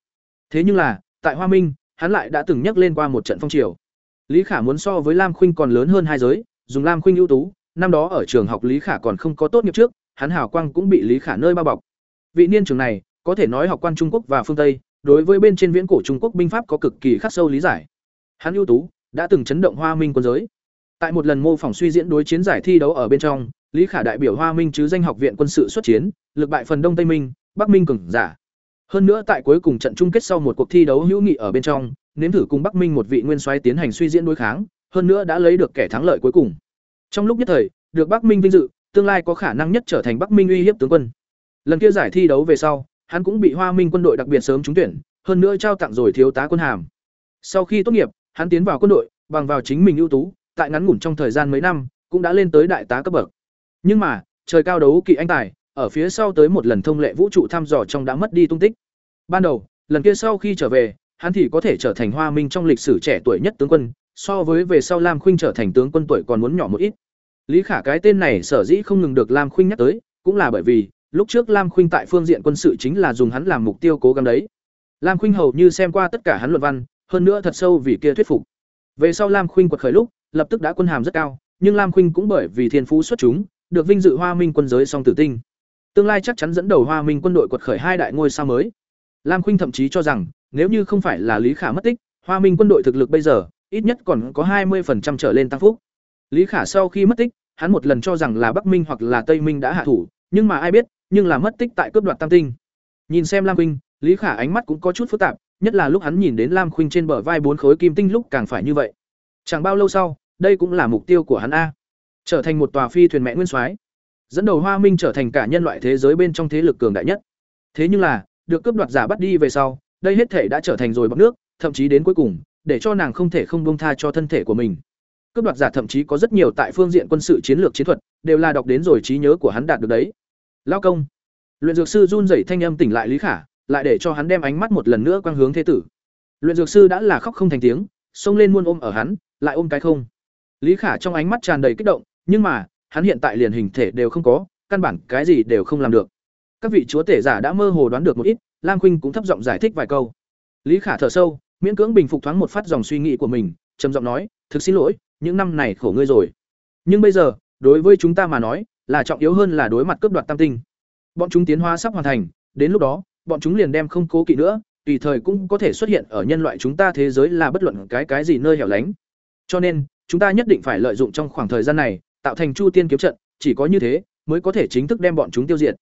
Thế nhưng là, tại hoa minh, hắn lại đã từng nhắc lên qua một trận phong triều. Lý khả muốn so với lam khuynh còn lớn hơn hai giới, dùng lam khuynh ưu tú, năm đó ở trường học lý khả còn không có tốt nghiệp trước hắn hào quang cũng bị lý khả nơi bao bọc. Vị niên trưởng này, có thể nói học quan trung quốc và phương tây, đối với bên trên viễn cổ trung quốc binh pháp có cực kỳ khắc sâu lý giải. Hắn ưu tú, đã từng chấn động hoa minh quân giới. Tại một lần mô phỏng suy diễn đối chiến giải thi đấu ở bên trong, lý khả đại biểu hoa minh chứ danh học viện quân sự xuất chiến, lực bại phần đông tây minh, bắc minh cường giả. Hơn nữa tại cuối cùng trận chung kết sau một cuộc thi đấu hữu nghị ở bên trong, nếm thử cùng bắc minh một vị nguyên soái tiến hành suy diễn đối kháng, hơn nữa đã lấy được kẻ thắng lợi cuối cùng. Trong lúc nhất thời, được bắc minh vinh dự tương lai có khả năng nhất trở thành bắc minh uy hiếp tướng quân. Lần kia giải thi đấu về sau hắn cũng bị hoa minh quân đội đặc biệt sớm trúng tuyển hơn nữa trao tặng rồi thiếu tá quân hàm. Sau khi tốt nghiệp hắn tiến vào quân đội bằng vào chính mình ưu tú tại ngắn ngủn trong thời gian mấy năm cũng đã lên tới đại tá cấp bậc. Nhưng mà trời cao đấu kỵ anh tài ở phía sau tới một lần thông lệ vũ trụ thăm dò trong đã mất đi tung tích. Ban đầu lần kia sau khi trở về, hắn thì có thể trở thành Hoa Minh trong lịch sử trẻ tuổi nhất tướng quân, so với về sau Lam Khuynh trở thành tướng quân tuổi còn muốn nhỏ một ít. Lý Khả cái tên này sở dĩ không ngừng được Lam Khuynh nhắc tới, cũng là bởi vì lúc trước Lam Khuynh tại phương diện quân sự chính là dùng hắn làm mục tiêu cố gắng đấy. Lam Khuynh hầu như xem qua tất cả hắn luận văn, hơn nữa thật sâu vì kia thuyết phục. Về sau Lam Khuynh quật khởi lúc, lập tức đã quân hàm rất cao, nhưng Lam Khuynh cũng bởi vì thiên phú xuất chúng, được vinh dự Hoa Minh quân giới song tử tinh. Tương lai chắc chắn dẫn đầu Hoa Minh quân đội quật khởi hai đại ngôi sao mới. Lam Khuynh thậm chí cho rằng, nếu như không phải là Lý Khả mất tích, Hoa Minh quân đội thực lực bây giờ, ít nhất còn có hai 20% trở lên tăng phúc. Lý Khả sau khi mất tích, hắn một lần cho rằng là Bắc Minh hoặc là Tây Minh đã hạ thủ, nhưng mà ai biết, nhưng là mất tích tại cướp đoạt Tam Tinh. Nhìn xem Lam Khuynh, Lý Khả ánh mắt cũng có chút phức tạp, nhất là lúc hắn nhìn đến Lam Khuynh trên bờ vai bốn khối kim tinh lúc càng phải như vậy. Chẳng bao lâu sau, đây cũng là mục tiêu của hắn a. Trở thành một tòa phi thuyền mẹ nguyên soái, dẫn đầu Hoa Minh trở thành cả nhân loại thế giới bên trong thế lực cường đại nhất. Thế nhưng là, được cướp đoạt giả bắt đi về sau, đây hết thể đã trở thành rồi bọt nước, thậm chí đến cuối cùng, để cho nàng không thể không buông tha cho thân thể của mình. Cướp đoạt giả thậm chí có rất nhiều tại phương diện quân sự chiến lược chiến thuật, đều là đọc đến rồi trí nhớ của hắn đạt được đấy. Lao công. Luyện dược sư run rẩy thanh âm tỉnh lại Lý Khả, lại để cho hắn đem ánh mắt một lần nữa quang hướng thế tử. Luyện dược sư đã là khóc không thành tiếng, xông lên muôn ôm ở hắn, lại ôm cái không. Lý Khả trong ánh mắt tràn đầy kích động, nhưng mà, hắn hiện tại liền hình thể đều không có, căn bản cái gì đều không làm được. Các vị chúa tể giả đã mơ hồ đoán được một ít, Lam Khuynh cũng thấp giọng giải thích vài câu. Lý Khả thở sâu, miễn cưỡng bình phục thoáng một phát dòng suy nghĩ của mình, trầm giọng nói, "Thực xin lỗi, những năm này khổ ngươi rồi. Nhưng bây giờ, đối với chúng ta mà nói, là trọng yếu hơn là đối mặt cướp đoạt tam tinh. Bọn chúng tiến hóa sắp hoàn thành, đến lúc đó, bọn chúng liền đem không cố kỵ nữa, tùy thời cũng có thể xuất hiện ở nhân loại chúng ta thế giới là bất luận cái cái gì nơi hẻo lánh. Cho nên, chúng ta nhất định phải lợi dụng trong khoảng thời gian này, tạo thành Chu Tiên kiếm trận, chỉ có như thế mới có thể chính thức đem bọn chúng tiêu diệt.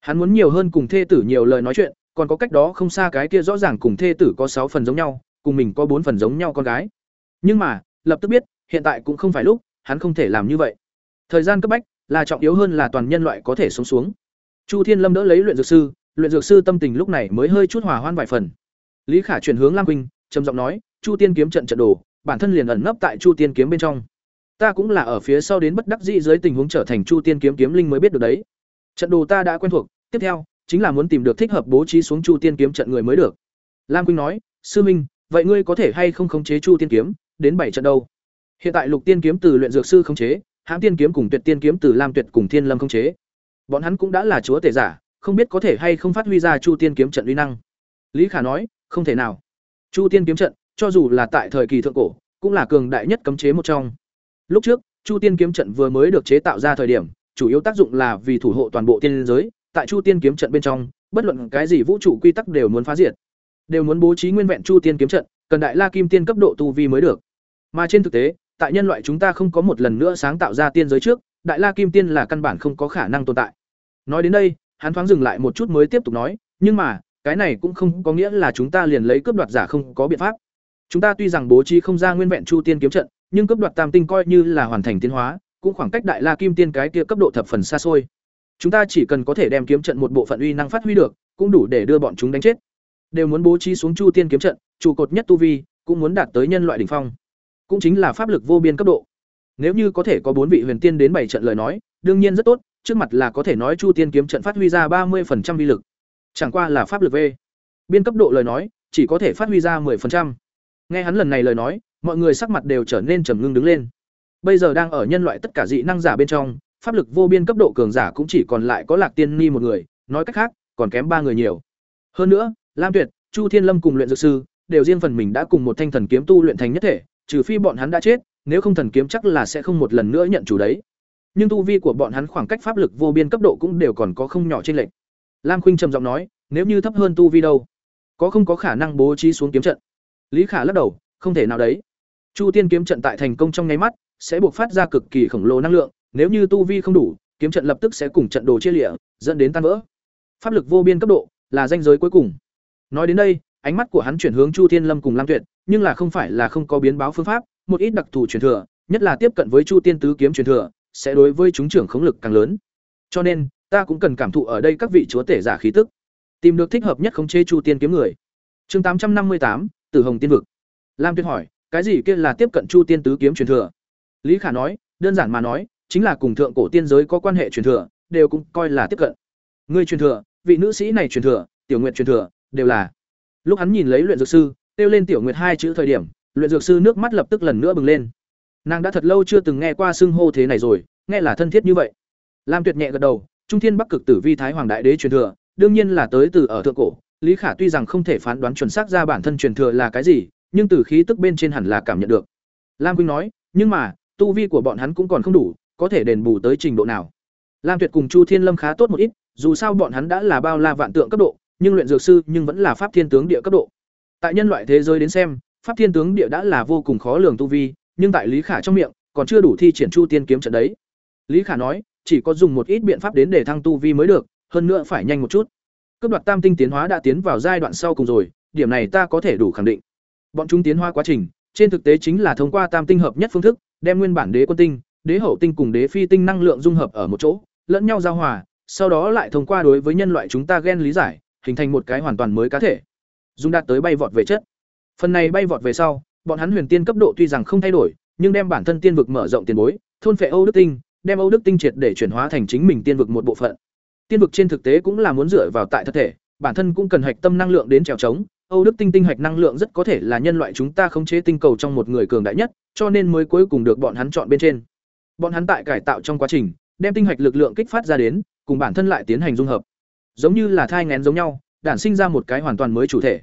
Hắn muốn nhiều hơn cùng thê tử nhiều lời nói chuyện, còn có cách đó không xa cái kia rõ ràng cùng thê tử có sáu phần giống nhau, cùng mình có bốn phần giống nhau con gái. Nhưng mà, lập tức biết, hiện tại cũng không phải lúc, hắn không thể làm như vậy. Thời gian cấp bách là trọng yếu hơn là toàn nhân loại có thể sống xuống. Chu Thiên Lâm đỡ lấy luyện dược sư, luyện dược sư tâm tình lúc này mới hơi chút hòa hoan vài phần. Lý Khả chuyển hướng Lam Quỳnh, trầm giọng nói, "Chu Tiên kiếm trận trận đồ, bản thân liền ẩn nấp tại Chu Tiên kiếm bên trong. Ta cũng là ở phía sau đến bất đắc dĩ dưới tình huống trở thành Chu Tiên kiếm kiếm linh mới biết được đấy. Trận đồ ta đã quen thuộc, tiếp theo chính là muốn tìm được thích hợp bố trí xuống Chu Tiên kiếm trận người mới được." Lam Quỳnh nói, "Sư minh, vậy ngươi có thể hay không khống chế Chu Tiên kiếm, đến bảy trận đâu?" Hiện tại Lục Tiên kiếm từ luyện dược sư khống chế, Hãm Tiên kiếm cùng Tuyệt Tiên kiếm từ Lam Tuyệt cùng Thiên Lâm khống chế. Bọn hắn cũng đã là chúa tể giả, không biết có thể hay không phát huy ra Chu Tiên kiếm trận uy năng. Lý Khả nói, không thể nào. Chu Tiên kiếm trận, cho dù là tại thời kỳ thượng cổ, cũng là cường đại nhất cấm chế một trong. Lúc trước, Chu Tiên kiếm trận vừa mới được chế tạo ra thời điểm, chủ yếu tác dụng là vì thủ hộ toàn bộ tiên giới, tại Chu Tiên kiếm trận bên trong, bất luận cái gì vũ trụ quy tắc đều muốn phá diệt, đều muốn bố trí nguyên vẹn Chu Tiên kiếm trận, cần đại La Kim Tiên cấp độ tu vi mới được. Mà trên thực tế, tại nhân loại chúng ta không có một lần nữa sáng tạo ra tiên giới trước, đại La Kim Tiên là căn bản không có khả năng tồn tại. Nói đến đây, hắn thoáng dừng lại một chút mới tiếp tục nói, nhưng mà, cái này cũng không có nghĩa là chúng ta liền lấy cướp đoạt giả không có biện pháp. Chúng ta tuy rằng bố trí không ra nguyên vẹn chu tiên kiếm trận, nhưng cướp đoạt tam tinh coi như là hoàn thành tiến hóa, cũng khoảng cách đại la kim tiên cái kia cấp độ thập phần xa xôi. Chúng ta chỉ cần có thể đem kiếm trận một bộ phận uy năng phát huy được, cũng đủ để đưa bọn chúng đánh chết. Đều muốn bố trí xuống chu tiên kiếm trận, trụ cột nhất tu vi, cũng muốn đạt tới nhân loại đỉnh phong. Cũng chính là pháp lực vô biên cấp độ. Nếu như có thể có bốn vị huyền tiên đến bảy trận lời nói, đương nhiên rất tốt, trước mặt là có thể nói Chu Tiên kiếm trận phát huy ra ba 30% vi lực. Chẳng qua là pháp lực V. Biên cấp độ lời nói, chỉ có thể phát huy ra 10%. Nghe hắn lần này lời nói, mọi người sắc mặt đều trở nên trầm ngưng đứng lên. Bây giờ đang ở nhân loại tất cả dị năng giả bên trong, pháp lực vô biên cấp độ cường giả cũng chỉ còn lại có Lạc Tiên Ni một người, nói cách khác, còn kém ba người nhiều. Hơn nữa, Lam Tuyệt, Chu Thiên Lâm cùng luyện dược sư, đều riêng phần mình đã cùng một thanh thần kiếm tu luyện thành nhất thể, trừ phi bọn hắn đã chết, nếu không thần kiếm chắc là sẽ không một lần nữa nhận chủ đấy. Nhưng tu vi của bọn hắn khoảng cách pháp lực vô biên cấp độ cũng đều còn có không nhỏ trên lệnh lam khuynh trầm giọng nói nếu như thấp hơn tu vi đâu có không có khả năng bố trí xuống kiếm trận? Lý khả lắc đầu không thể nào đấy. Chu tiên kiếm trận tại thành công trong nháy mắt sẽ buộc phát ra cực kỳ khổng lồ năng lượng nếu như tu vi không đủ kiếm trận lập tức sẽ cùng trận đồ chia lịa dẫn đến tan vỡ. Pháp lực vô biên cấp độ là danh giới cuối cùng. Nói đến đây ánh mắt của hắn chuyển hướng chu thiên lâm cùng lam tuyệt nhưng là không phải là không có biến báo phương pháp một ít đặc thù truyền thừa nhất là tiếp cận với chu tiên tứ kiếm truyền thừa sẽ đối với chúng trưởng khống lực càng lớn. Cho nên, ta cũng cần cảm thụ ở đây các vị chúa tể giả khí tức, tìm được thích hợp nhất khống chế Chu Tiên kiếm người. Chương tám trăm năm mươi tám, Tử Hồng Tiên vực. Lam Tuyết hỏi, cái gì kia là tiếp cận Chu Tiên tứ kiếm truyền thừa? Lý Khả nói, đơn giản mà nói, chính là cùng thượng cổ tiên giới có quan hệ truyền thừa, đều cũng coi là tiếp cận. Ngươi truyền thừa, vị nữ sĩ này truyền thừa, Tiểu Nguyệt truyền thừa, đều là. lúc hắn nhìn lấy luyện dược sư kêu lên tiểu nguyệt hai chữ thời điểm, luyện dược sư nước mắt lập tức lần nữa bừng lên. Nàng đã thật lâu chưa từng nghe qua xưng hô thế này rồi, nghe là thân thiết như vậy. Lam tuyệt nhẹ gật đầu, trung thiên bắc cực tử vi thái hoàng đại đế truyền thừa, đương nhiên là tới từ ở thượng cổ. Lý khả tuy rằng không thể phán đoán chuẩn xác ra bản thân truyền thừa là cái gì, nhưng từ khí tức bên trên hẳn là cảm nhận được. Lam quynh nói, nhưng mà, tu vi của bọn hắn cũng còn không đủ, có thể đền bù tới trình độ nào. Lam tuyệt cùng chu thiên lâm khá tốt một ít, dù sao bọn hắn đã là bao la vạn tượng cấp độ, nhưng luyện dược sư nhưng vẫn là pháp thiên tướng địa cấp độ tại nhân loại thế giới đến xem, pháp thiên tướng địa đã là vô cùng khó lường tu vi, nhưng tại lý khả trong miệng, còn chưa đủ thi triển chu tiên kiếm trận đấy. Lý khả nói, chỉ có dùng một ít biện pháp đến để thăng tu vi mới được, hơn nữa phải nhanh một chút. Cấp đoạt tam tinh tiến hóa đã tiến vào giai đoạn sau cùng rồi, điểm này ta có thể đủ khẳng định. Bọn chúng tiến hóa quá trình, trên thực tế chính là thông qua tam tinh hợp nhất phương thức, đem nguyên bản đế quân tinh, đế hậu tinh cùng đế phi tinh năng lượng dung hợp ở một chỗ, lẫn nhau giao hòa, sau đó lại thông qua đối với nhân loại chúng ta ghen lý giải, hình thành một cái hoàn toàn mới cá thể dùng đạt tới bay vọt về chất. Phần này bay vọt về sau, bọn hắn huyền tiên cấp độ tuy rằng không thay đổi, nhưng đem bản thân tiên vực mở rộng tiền bối, thôn phệ âu đức tinh, đem âu đức tinh triệt để chuyển hóa thành chính mình tiên vực một bộ phận. Tiên vực trên thực tế cũng là muốn dựa vào tại thân thể, bản thân cũng cần hạch tâm năng lượng đến trèo trống, âu đức tinh tinh hạch năng lượng rất có thể là nhân loại chúng ta khống chế tinh cầu trong một người cường đại nhất, cho nên mới cuối cùng được bọn hắn chọn bên trên. Bọn hắn tại cải tạo trong quá trình, đem tinh hạch lực lượng kích phát ra đến, cùng bản thân lại tiến hành dung hợp. Giống như là thai ngén giống nhau, đản sinh ra một cái hoàn toàn mới chủ thể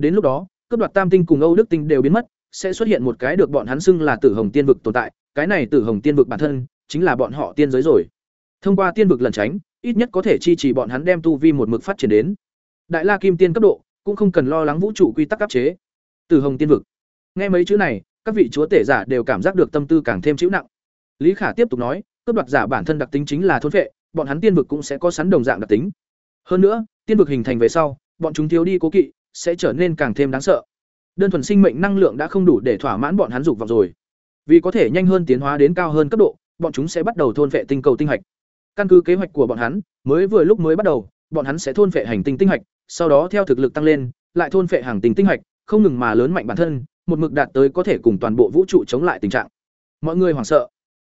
đến lúc đó cấp đoạt tam tinh cùng âu đức tinh đều biến mất, sẽ xuất hiện một cái được bọn hắn xưng là tử hồng tiên vực tồn tại, cái này tử hồng tiên vực bản thân, chính là bọn họ tiên giới rồi. Thông qua tiên vực lẩn tránh, ít nhất có thể chi trì bọn hắn đem tu vi một mực phát triển đến. Đại la kim tiên cấp độ, cũng không cần lo lắng vũ trụ quy tắc áp chế. Tử hồng tiên vực. Nghe mấy chữ này, các vị chúa tể giả đều cảm giác được tâm tư càng thêm chịu nặng. Lý khả tiếp tục nói cấp đoạt giả bản thân đặc tính chính là thôn vệ bọn hắn tiên vực cũng sẽ có sắn đồng dạng đặc tính. Hơn nữa, tiên vực hình thành về sau, bọn chúng thiếu đi cố kỵ sẽ trở nên càng thêm đáng sợ. Đơn thuần sinh mệnh năng lượng đã không đủ để thỏa mãn bọn hắn dục vọng rồi. Vì có thể nhanh hơn tiến hóa đến cao hơn cấp độ, bọn chúng sẽ bắt đầu thôn vệ tinh cầu tinh hạch. Căn cứ kế hoạch của bọn hắn, mới vừa lúc mới bắt đầu, bọn hắn sẽ thôn vệ hành tinh tinh hạch, sau đó theo thực lực tăng lên, lại thôn vệ hàng tinh tinh hạch, không ngừng mà lớn mạnh bản thân, một mực đạt tới có thể cùng toàn bộ vũ trụ chống lại tình trạng. Mọi người hoảng sợ.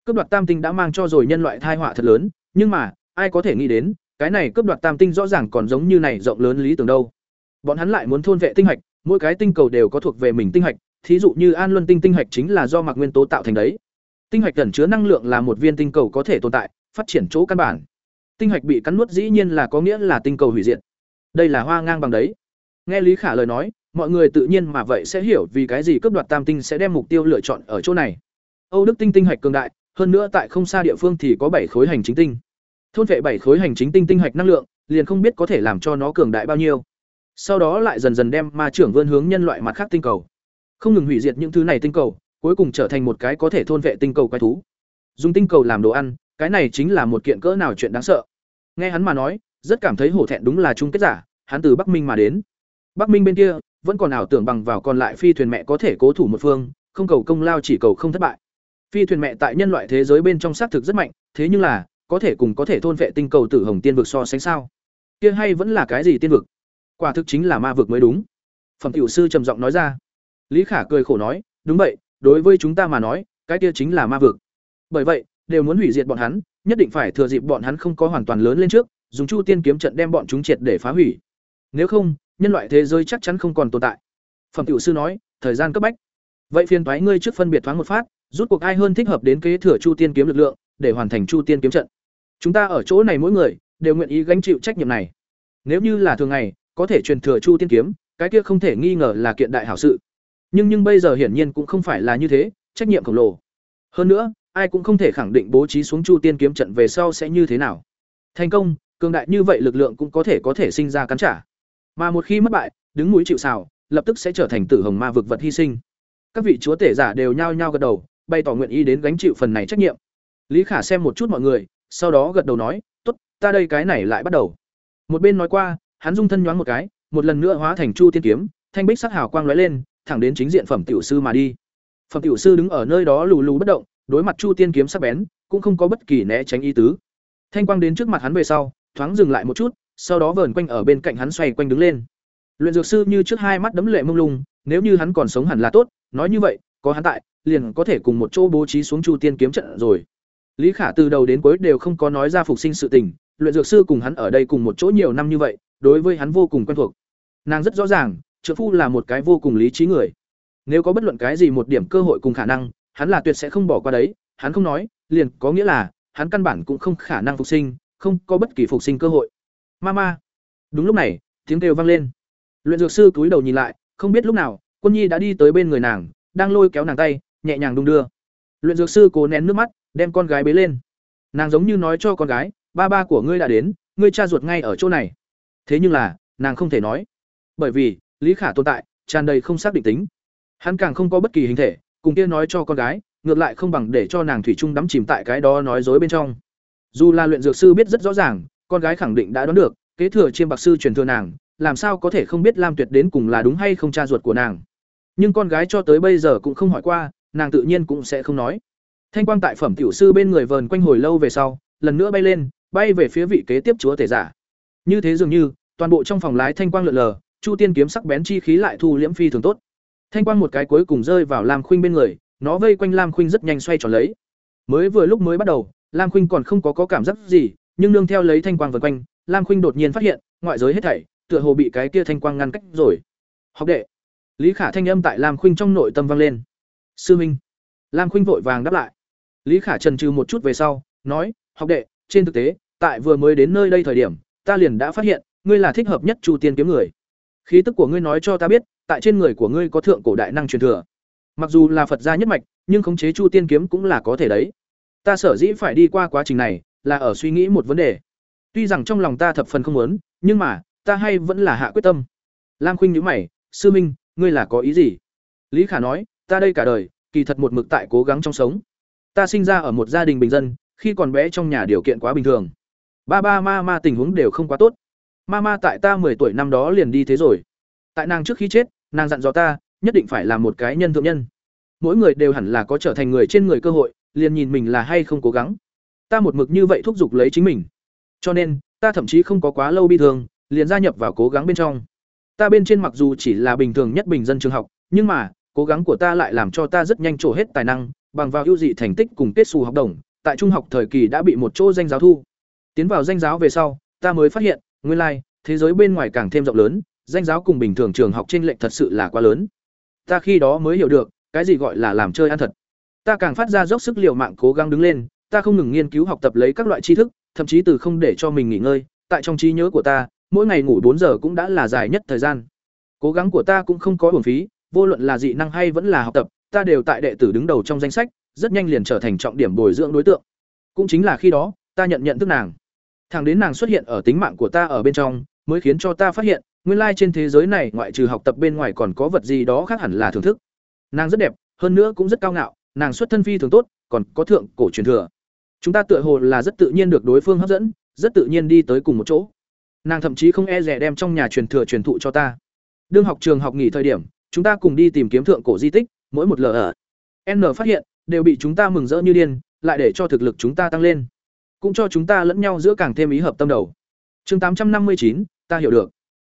Cướp đoạt tam tinh đã mang cho rồi nhân loại tai họa thật lớn, nhưng mà, ai có thể nghĩ đến, cái này cướp đoạt tam tinh rõ ràng còn giống như này rộng lớn lý tưởng đâu bọn hắn lại muốn thôn vệ tinh hạch, mỗi cái tinh cầu đều có thuộc về mình tinh hạch, thí dụ như an luân tinh tinh hạch chính là do mặc nguyên tố tạo thành đấy. Tinh hạch ẩn chứa năng lượng là một viên tinh cầu có thể tồn tại, phát triển chỗ căn bản. Tinh hạch bị cắn nuốt dĩ nhiên là có nghĩa là tinh cầu hủy diệt. Đây là hoa ngang bằng đấy. Nghe lý khả lời nói, mọi người tự nhiên mà vậy sẽ hiểu vì cái gì cướp đoạt tam tinh sẽ đem mục tiêu lựa chọn ở chỗ này. Âu đức tinh tinh hạch cường đại, hơn nữa tại không xa địa phương thì có bảy khối hành chính tinh. Thôn vệ bảy khối hành chính tinh tinh hạch năng lượng, liền không biết có thể làm cho nó cường đại bao nhiêu sau đó lại dần dần đem ma trưởng vươn hướng nhân loại mặt khác tinh cầu. Không ngừng hủy diệt những thứ này tinh cầu, cuối cùng trở thành một cái có thể thôn vệ tinh cầu quái thú. Dùng tinh cầu làm đồ ăn, cái này chính là một kiện cỡ nào chuyện đáng sợ. Nghe hắn mà nói, rất cảm thấy hổ thẹn đúng là chung kết giả, hắn từ bắc minh mà đến. Bắc minh bên kia, vẫn còn ảo tưởng bằng vào còn lại phi thuyền mẹ có thể cố thủ một phương, không cầu công lao chỉ cầu không thất bại. Phi thuyền mẹ tại nhân loại thế giới bên trong xác thực rất mạnh, thế nhưng là, có thể cùng có thể thôn vệ tinh cầu tử hồng tiên vực so sánh sao? Kia hay vẫn là cái gì tiên vực? Quả thực chính là ma vực mới đúng. Phẩm tiểu sư trầm giọng nói ra. Lý khả cười khổ nói, đúng vậy, đối với chúng ta mà nói, cái kia chính là ma vực. Bởi vậy, đều muốn hủy diệt bọn hắn, nhất định phải thừa dịp bọn hắn không có hoàn toàn lớn lên trước, dùng chu tiên kiếm trận đem bọn chúng triệt để phá hủy. Nếu không, nhân loại thế giới chắc chắn không còn tồn tại. Phẩm tiểu sư nói, thời gian cấp bách. Vậy phiền thoái ngươi trước phân biệt thoáng một phát, rút cuộc ai hơn thích hợp đến kế thừa chu tiên kiếm lực lượng, để hoàn thành chu tiên kiếm trận. Chúng ta ở chỗ này mỗi người, đều nguyện ý gánh chịu trách nhiệm này. Nếu như là thường ngày có thể truyền thừa chu tiên kiếm, cái kia không thể nghi ngờ là kiện đại hảo sự. Nhưng nhưng bây giờ hiển nhiên cũng không phải là như thế, trách nhiệm khổng lồ. Hơn nữa, ai cũng không thể khẳng định bố trí xuống chu tiên kiếm trận về sau sẽ như thế nào. Thành công, cường đại như vậy lực lượng cũng có thể có thể sinh ra cắn trả. Mà một khi mất bại, đứng núi chịu xào lập tức sẽ trở thành tử hồng ma vực vật hy sinh. Các vị chúa tể giả đều nhao nhao gật đầu, bày tỏ nguyện ý đến gánh chịu phần này trách nhiệm. Lý khả xem một chút mọi người, sau đó gật đầu nói, tốt, ta đây cái này lại bắt đầu. Một bên nói qua hắn dung thân nhoáng một cái, một lần nữa hóa thành chu tiên kiếm, thanh bích sắc hào quang lóe lên, thẳng đến chính diện phẩm tiểu sư mà đi. Phẩm tiểu sư đứng ở nơi đó lù lù bất động, đối mặt chu tiên kiếm sắc bén, cũng không có bất kỳ né tránh ý tứ. Thanh quang đến trước mặt hắn về sau, thoáng dừng lại một chút, sau đó vờn quanh ở bên cạnh hắn xoay quanh đứng lên. Luyện dược sư như trước hai mắt đấm lệ mông lung, nếu như hắn còn sống hẳn là tốt, nói như vậy, có hắn tại, liền có thể cùng một chỗ bố trí xuống chu tiên kiếm trận rồi. Lý khả từ đầu đến cuối đều không có nói ra phục sinh sự tình, luyện dược sư cùng hắn ở đây cùng một chỗ nhiều năm như vậy đối với hắn vô cùng quen thuộc. Nàng rất rõ ràng trợ phu là một cái vô cùng lý trí người. Nếu có bất luận cái gì một điểm cơ hội cùng khả năng, hắn là tuyệt sẽ không bỏ qua đấy. Hắn không nói, liền có nghĩa là, hắn căn bản cũng không khả năng phục sinh, không có bất kỳ phục sinh cơ hội. Mama. Đúng lúc này, tiếng kêu vang lên. Luyện dược sư cúi đầu nhìn lại, không biết lúc nào, quân nhi đã đi tới bên người nàng, đang lôi kéo nàng tay, nhẹ nhàng đung đưa. Luyện dược sư cố nén nước mắt, đem con gái bế lên. Nàng giống như nói cho con gái, ba ba của ngươi đã đến, ngươi cha ruột ngay ở chỗ này thế nhưng là, nàng không thể nói. Bởi vì, lý khả tồn tại, tràn đầy không xác định tính. Hắn càng không có bất kỳ hình thể, cùng kia nói cho con gái, ngược lại không bằng để cho nàng thủy chung đắm chìm tại cái đó nói dối bên trong. Dù là luyện dược sư biết rất rõ ràng, con gái khẳng định đã đoán được, kế thừa chiêm bạc sư truyền thừa nàng, làm sao có thể không biết lam tuyệt đến cùng là đúng hay không cha ruột của nàng. Nhưng con gái cho tới bây giờ cũng không hỏi qua, nàng tự nhiên cũng sẽ không nói. Thanh quang tại phẩm tiểu sư bên người vờn quanh hồi lâu về sau, lần nữa bay lên, bay về phía vị kế tiếp chúa tể giả như thế dường như toàn bộ trong phòng lái thanh quang lượn lờ chu tiên kiếm sắc bén chi khí lại thu liễm phi thường tốt. Thanh quang một cái cuối cùng rơi vào lam khuynh bên người nó vây quanh lam khuynh rất nhanh xoay tròn lấy. Mới vừa lúc mới bắt đầu lam khuynh còn không có, có cảm giác gì nhưng nương theo lấy thanh quang vần quanh lam khuynh đột nhiên phát hiện ngoại giới hết thảy tựa hồ bị cái kia thanh quang ngăn cách rồi. Học đệ. Lý khả thanh âm tại lam khuynh trong nội tâm vang lên. Sư minh. Lam khuynh vội vàng đáp lại. Lý khả trần trừ một chút về sau nói học đệ trên thực tế tại vừa mới đến nơi đây thời điểm ta liền đã phát hiện, ngươi là thích hợp nhất chu tiên kiếm người. Khí tức của ngươi nói cho ta biết, tại trên người của ngươi có thượng cổ đại năng truyền thừa. Mặc dù là phật gia nhất mạch, nhưng khống chế chu tiên kiếm cũng là có thể đấy. Ta sở dĩ phải đi qua quá trình này, là ở suy nghĩ một vấn đề. Tuy rằng trong lòng ta thập phần không muốn, nhưng mà, ta hay vẫn là hạ quyết tâm. Lam khuynh nhíu mày, sư minh, ngươi là có ý gì? Lý khả nói, ta đây cả đời, kỳ thật một mực tại cố gắng trong sống. Ta sinh ra ở một gia đình bình dân, khi còn bé trong nhà điều kiện quá bình thường ba ba ma ma tình huống đều không quá tốt. Ma ma tại ta 10 tuổi năm đó liền đi thế rồi. Tại nàng trước khi chết, nàng dặn dò ta, nhất định phải là một cái nhân thượng nhân. Mỗi người đều hẳn là có trở thành người trên người cơ hội, liền nhìn mình là hay không cố gắng. Ta một mực như vậy thúc giục lấy chính mình. Cho nên, ta thậm chí không có quá lâu bi thương, liền gia nhập vào cố gắng bên trong. Ta bên trên mặc dù chỉ là bình thường nhất bình dân trường học, nhưng mà, cố gắng của ta lại làm cho ta rất nhanh trổ hết tài năng, bằng vào ưu dị thành tích cùng kết xù học đồng, tại trung học thời kỳ đã bị một chỗ danh giáo thu tiến vào danh giáo về sau, ta mới phát hiện, nguyên lai, thế giới bên ngoài càng thêm rộng lớn, danh giáo cùng bình thường trường học trên lệnh thật sự là quá lớn. Ta khi đó mới hiểu được, cái gì gọi là làm chơi ăn thật. Ta càng phát ra dốc sức liều mạng cố gắng đứng lên, ta không ngừng nghiên cứu học tập lấy các loại tri thức, thậm chí từ không để cho mình nghỉ ngơi, tại trong trí nhớ của ta, mỗi ngày ngủ bốn giờ cũng đã là dài nhất thời gian. Cố gắng của ta cũng không có uổng phí, vô luận là dị năng hay vẫn là học tập, ta đều tại đệ tử đứng đầu trong danh sách, rất nhanh liền trở thành trọng điểm bồi dưỡng đối tượng. Cũng chính là khi đó, ta nhận nhận thức nàng thẳng đến nàng xuất hiện ở tính mạng của ta ở bên trong, mới khiến cho ta phát hiện, nguyên lai trên thế giới này ngoại trừ học tập bên ngoài còn có vật gì đó khác hẳn là thưởng thức. Nàng rất đẹp, hơn nữa cũng rất cao ngạo, nàng xuất thân phi thường tốt, còn có thượng cổ truyền thừa. Chúng ta tựa hồ là rất tự nhiên được đối phương hấp dẫn, rất tự nhiên đi tới cùng một chỗ. Nàng thậm chí không e rẻ đem trong nhà truyền thừa truyền thụ cho ta. Đương học trường học nghỉ thời điểm, chúng ta cùng đi tìm kiếm thượng cổ di tích, mỗi một lờ ở. N phát hiện, đều bị chúng ta mừng rỡ như điên, lại để cho thực lực chúng ta tăng lên cũng cho chúng ta lẫn nhau giữa càng thêm ý hợp tâm đầu. Chương tám trăm năm mươi chín, ta hiểu được.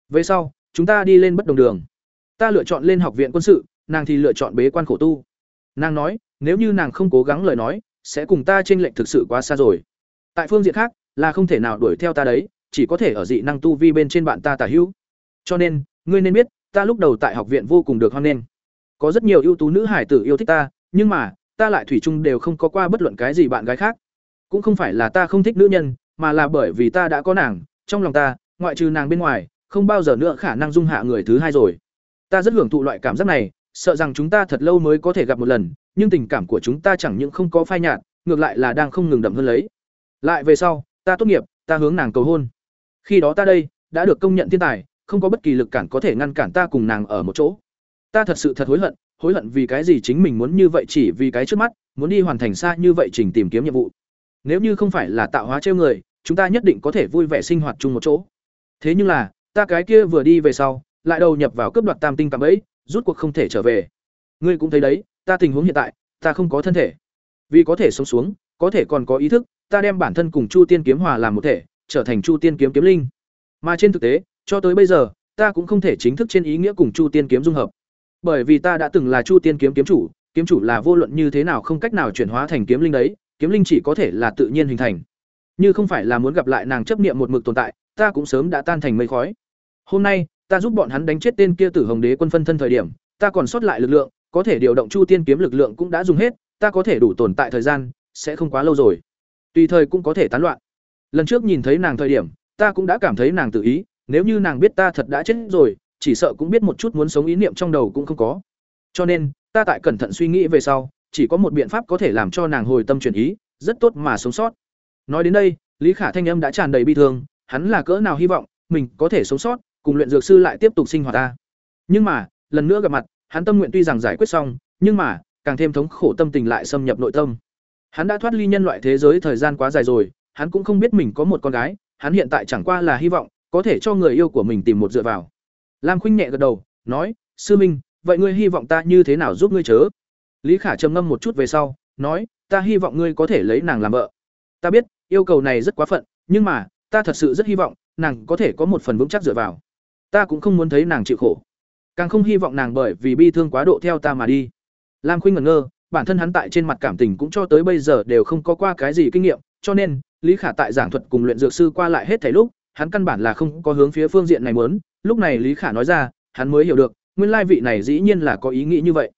Về sau, chúng ta đi lên bất đồng đường. Ta lựa chọn lên học viện quân sự, nàng thì lựa chọn bế quan khổ tu. Nàng nói, nếu như nàng không cố gắng lời nói, sẽ cùng ta t r ê n lệch thực sự quá xa rồi. Tại phương diện khác, là không thể nào đuổi theo ta đấy, chỉ có thể ở dị năng tu vi bên trên bạn ta tả hữu. Cho nên, ngươi nên biết, ta lúc đầu tại học viện vô cùng được hoan nghênh. Có rất nhiều ưu tú nữ hải tử yêu thích ta, nhưng mà, ta lại thủy chung đều không có qua bất luận cái gì bạn gái khác cũng không phải là ta không thích nữ nhân, mà là bởi vì ta đã có nàng, trong lòng ta, ngoại trừ nàng bên ngoài, không bao giờ nữa khả năng dung hạ người thứ hai rồi. Ta rất hưởng thụ loại cảm giác này, sợ rằng chúng ta thật lâu mới có thể gặp một lần, nhưng tình cảm của chúng ta chẳng những không có phai nhạt, ngược lại là đang không ngừng đậm hơn lấy. Lại về sau, ta tốt nghiệp, ta hướng nàng cầu hôn. Khi đó ta đây, đã được công nhận thiên tài, không có bất kỳ lực cản có thể ngăn cản ta cùng nàng ở một chỗ. Ta thật sự thật hối hận hối hận vì cái gì chính mình muốn như vậy chỉ vì cái trước mắt, muốn đi hoàn thành xa như vậy trình tìm kiếm nhiệm vụ nếu như không phải là tạo hóa trêu người, chúng ta nhất định có thể vui vẻ sinh hoạt chung một chỗ. Thế nhưng là, ta cái kia vừa đi về sau, lại đầu nhập vào cướp đoạt tam tinh cảm ấy, rút cuộc không thể trở về. Ngươi cũng thấy đấy, ta tình huống hiện tại, ta không có thân thể. Vì có thể sống xuống, có thể còn có ý thức, ta đem bản thân cùng chu tiên kiếm hòa làm một thể, trở thành chu tiên kiếm kiếm linh. Mà trên thực tế, cho tới bây giờ, ta cũng không thể chính thức trên ý nghĩa cùng chu tiên kiếm dung hợp. Bởi vì ta đã từng là chu tiên kiếm kiếm chủ kiếm chủ là vô luận như thế nào không cách nào chuyển hóa thành kiếm linh đấy kiếm linh chỉ có thể là tự nhiên hình thành. Như không phải là muốn gặp lại nàng chấp niệm một mực tồn tại, ta cũng sớm đã tan thành mây khói. Hôm nay, ta giúp bọn hắn đánh chết tên kia tử hồng đế quân phân thân thời điểm, ta còn sót lại lực lượng, có thể điều động chu tiên kiếm lực lượng cũng đã dùng hết, ta có thể đủ tồn tại thời gian, sẽ không quá lâu rồi. Tùy thời cũng có thể tán loạn. Lần trước nhìn thấy nàng thời điểm, ta cũng đã cảm thấy nàng tự ý, nếu như nàng biết ta thật đã chết rồi, chỉ sợ cũng biết một chút muốn sống ý niệm trong đầu cũng không có. Cho nên, ta tại cẩn thận suy nghĩ về sau chỉ có một biện pháp có thể làm cho nàng hồi tâm chuyển ý, rất tốt mà sống sót. Nói đến đây, lý khả thanh âm đã tràn đầy bi thương, hắn là cỡ nào hy vọng mình có thể sống sót, cùng luyện dược sư lại tiếp tục sinh hoạt ta. Nhưng mà, lần nữa gặp mặt, hắn tâm nguyện tuy rằng giải quyết xong, nhưng mà, càng thêm thống khổ tâm tình lại xâm nhập nội tâm. Hắn đã thoát ly nhân loại thế giới thời gian quá dài rồi, hắn cũng không biết mình có một con gái, hắn hiện tại chẳng qua là hy vọng, có thể cho người yêu của mình tìm một dựa vào. Lam khuynh nhẹ gật đầu, nói, sư minh, vậy ngươi hy vọng ta như thế nào giúp ngươi chớ? Lý khả trầm ngâm một chút về sau, nói, ta hy vọng ngươi có thể lấy nàng làm vợ. Ta biết, yêu cầu này rất quá phận, nhưng mà, ta thật sự rất hy vọng, nàng có thể có một phần vững chắc dựa vào. Ta cũng không muốn thấy nàng chịu khổ. Càng không hy vọng nàng bởi vì bi thương quá độ theo ta mà đi. Lam khuynh ngẩn ngơ, bản thân hắn tại trên mặt cảm tình cũng cho tới bây giờ đều không có qua cái gì kinh nghiệm, cho nên, lý khả tại giảng thuật cùng luyện dược sư qua lại hết thảy lúc, hắn căn bản là không có hướng phía phương diện này muốn. Lúc này lý khả nói ra, hắn mới hiểu được, nguyên lai vị này dĩ nhiên là có ý nghĩ như vậy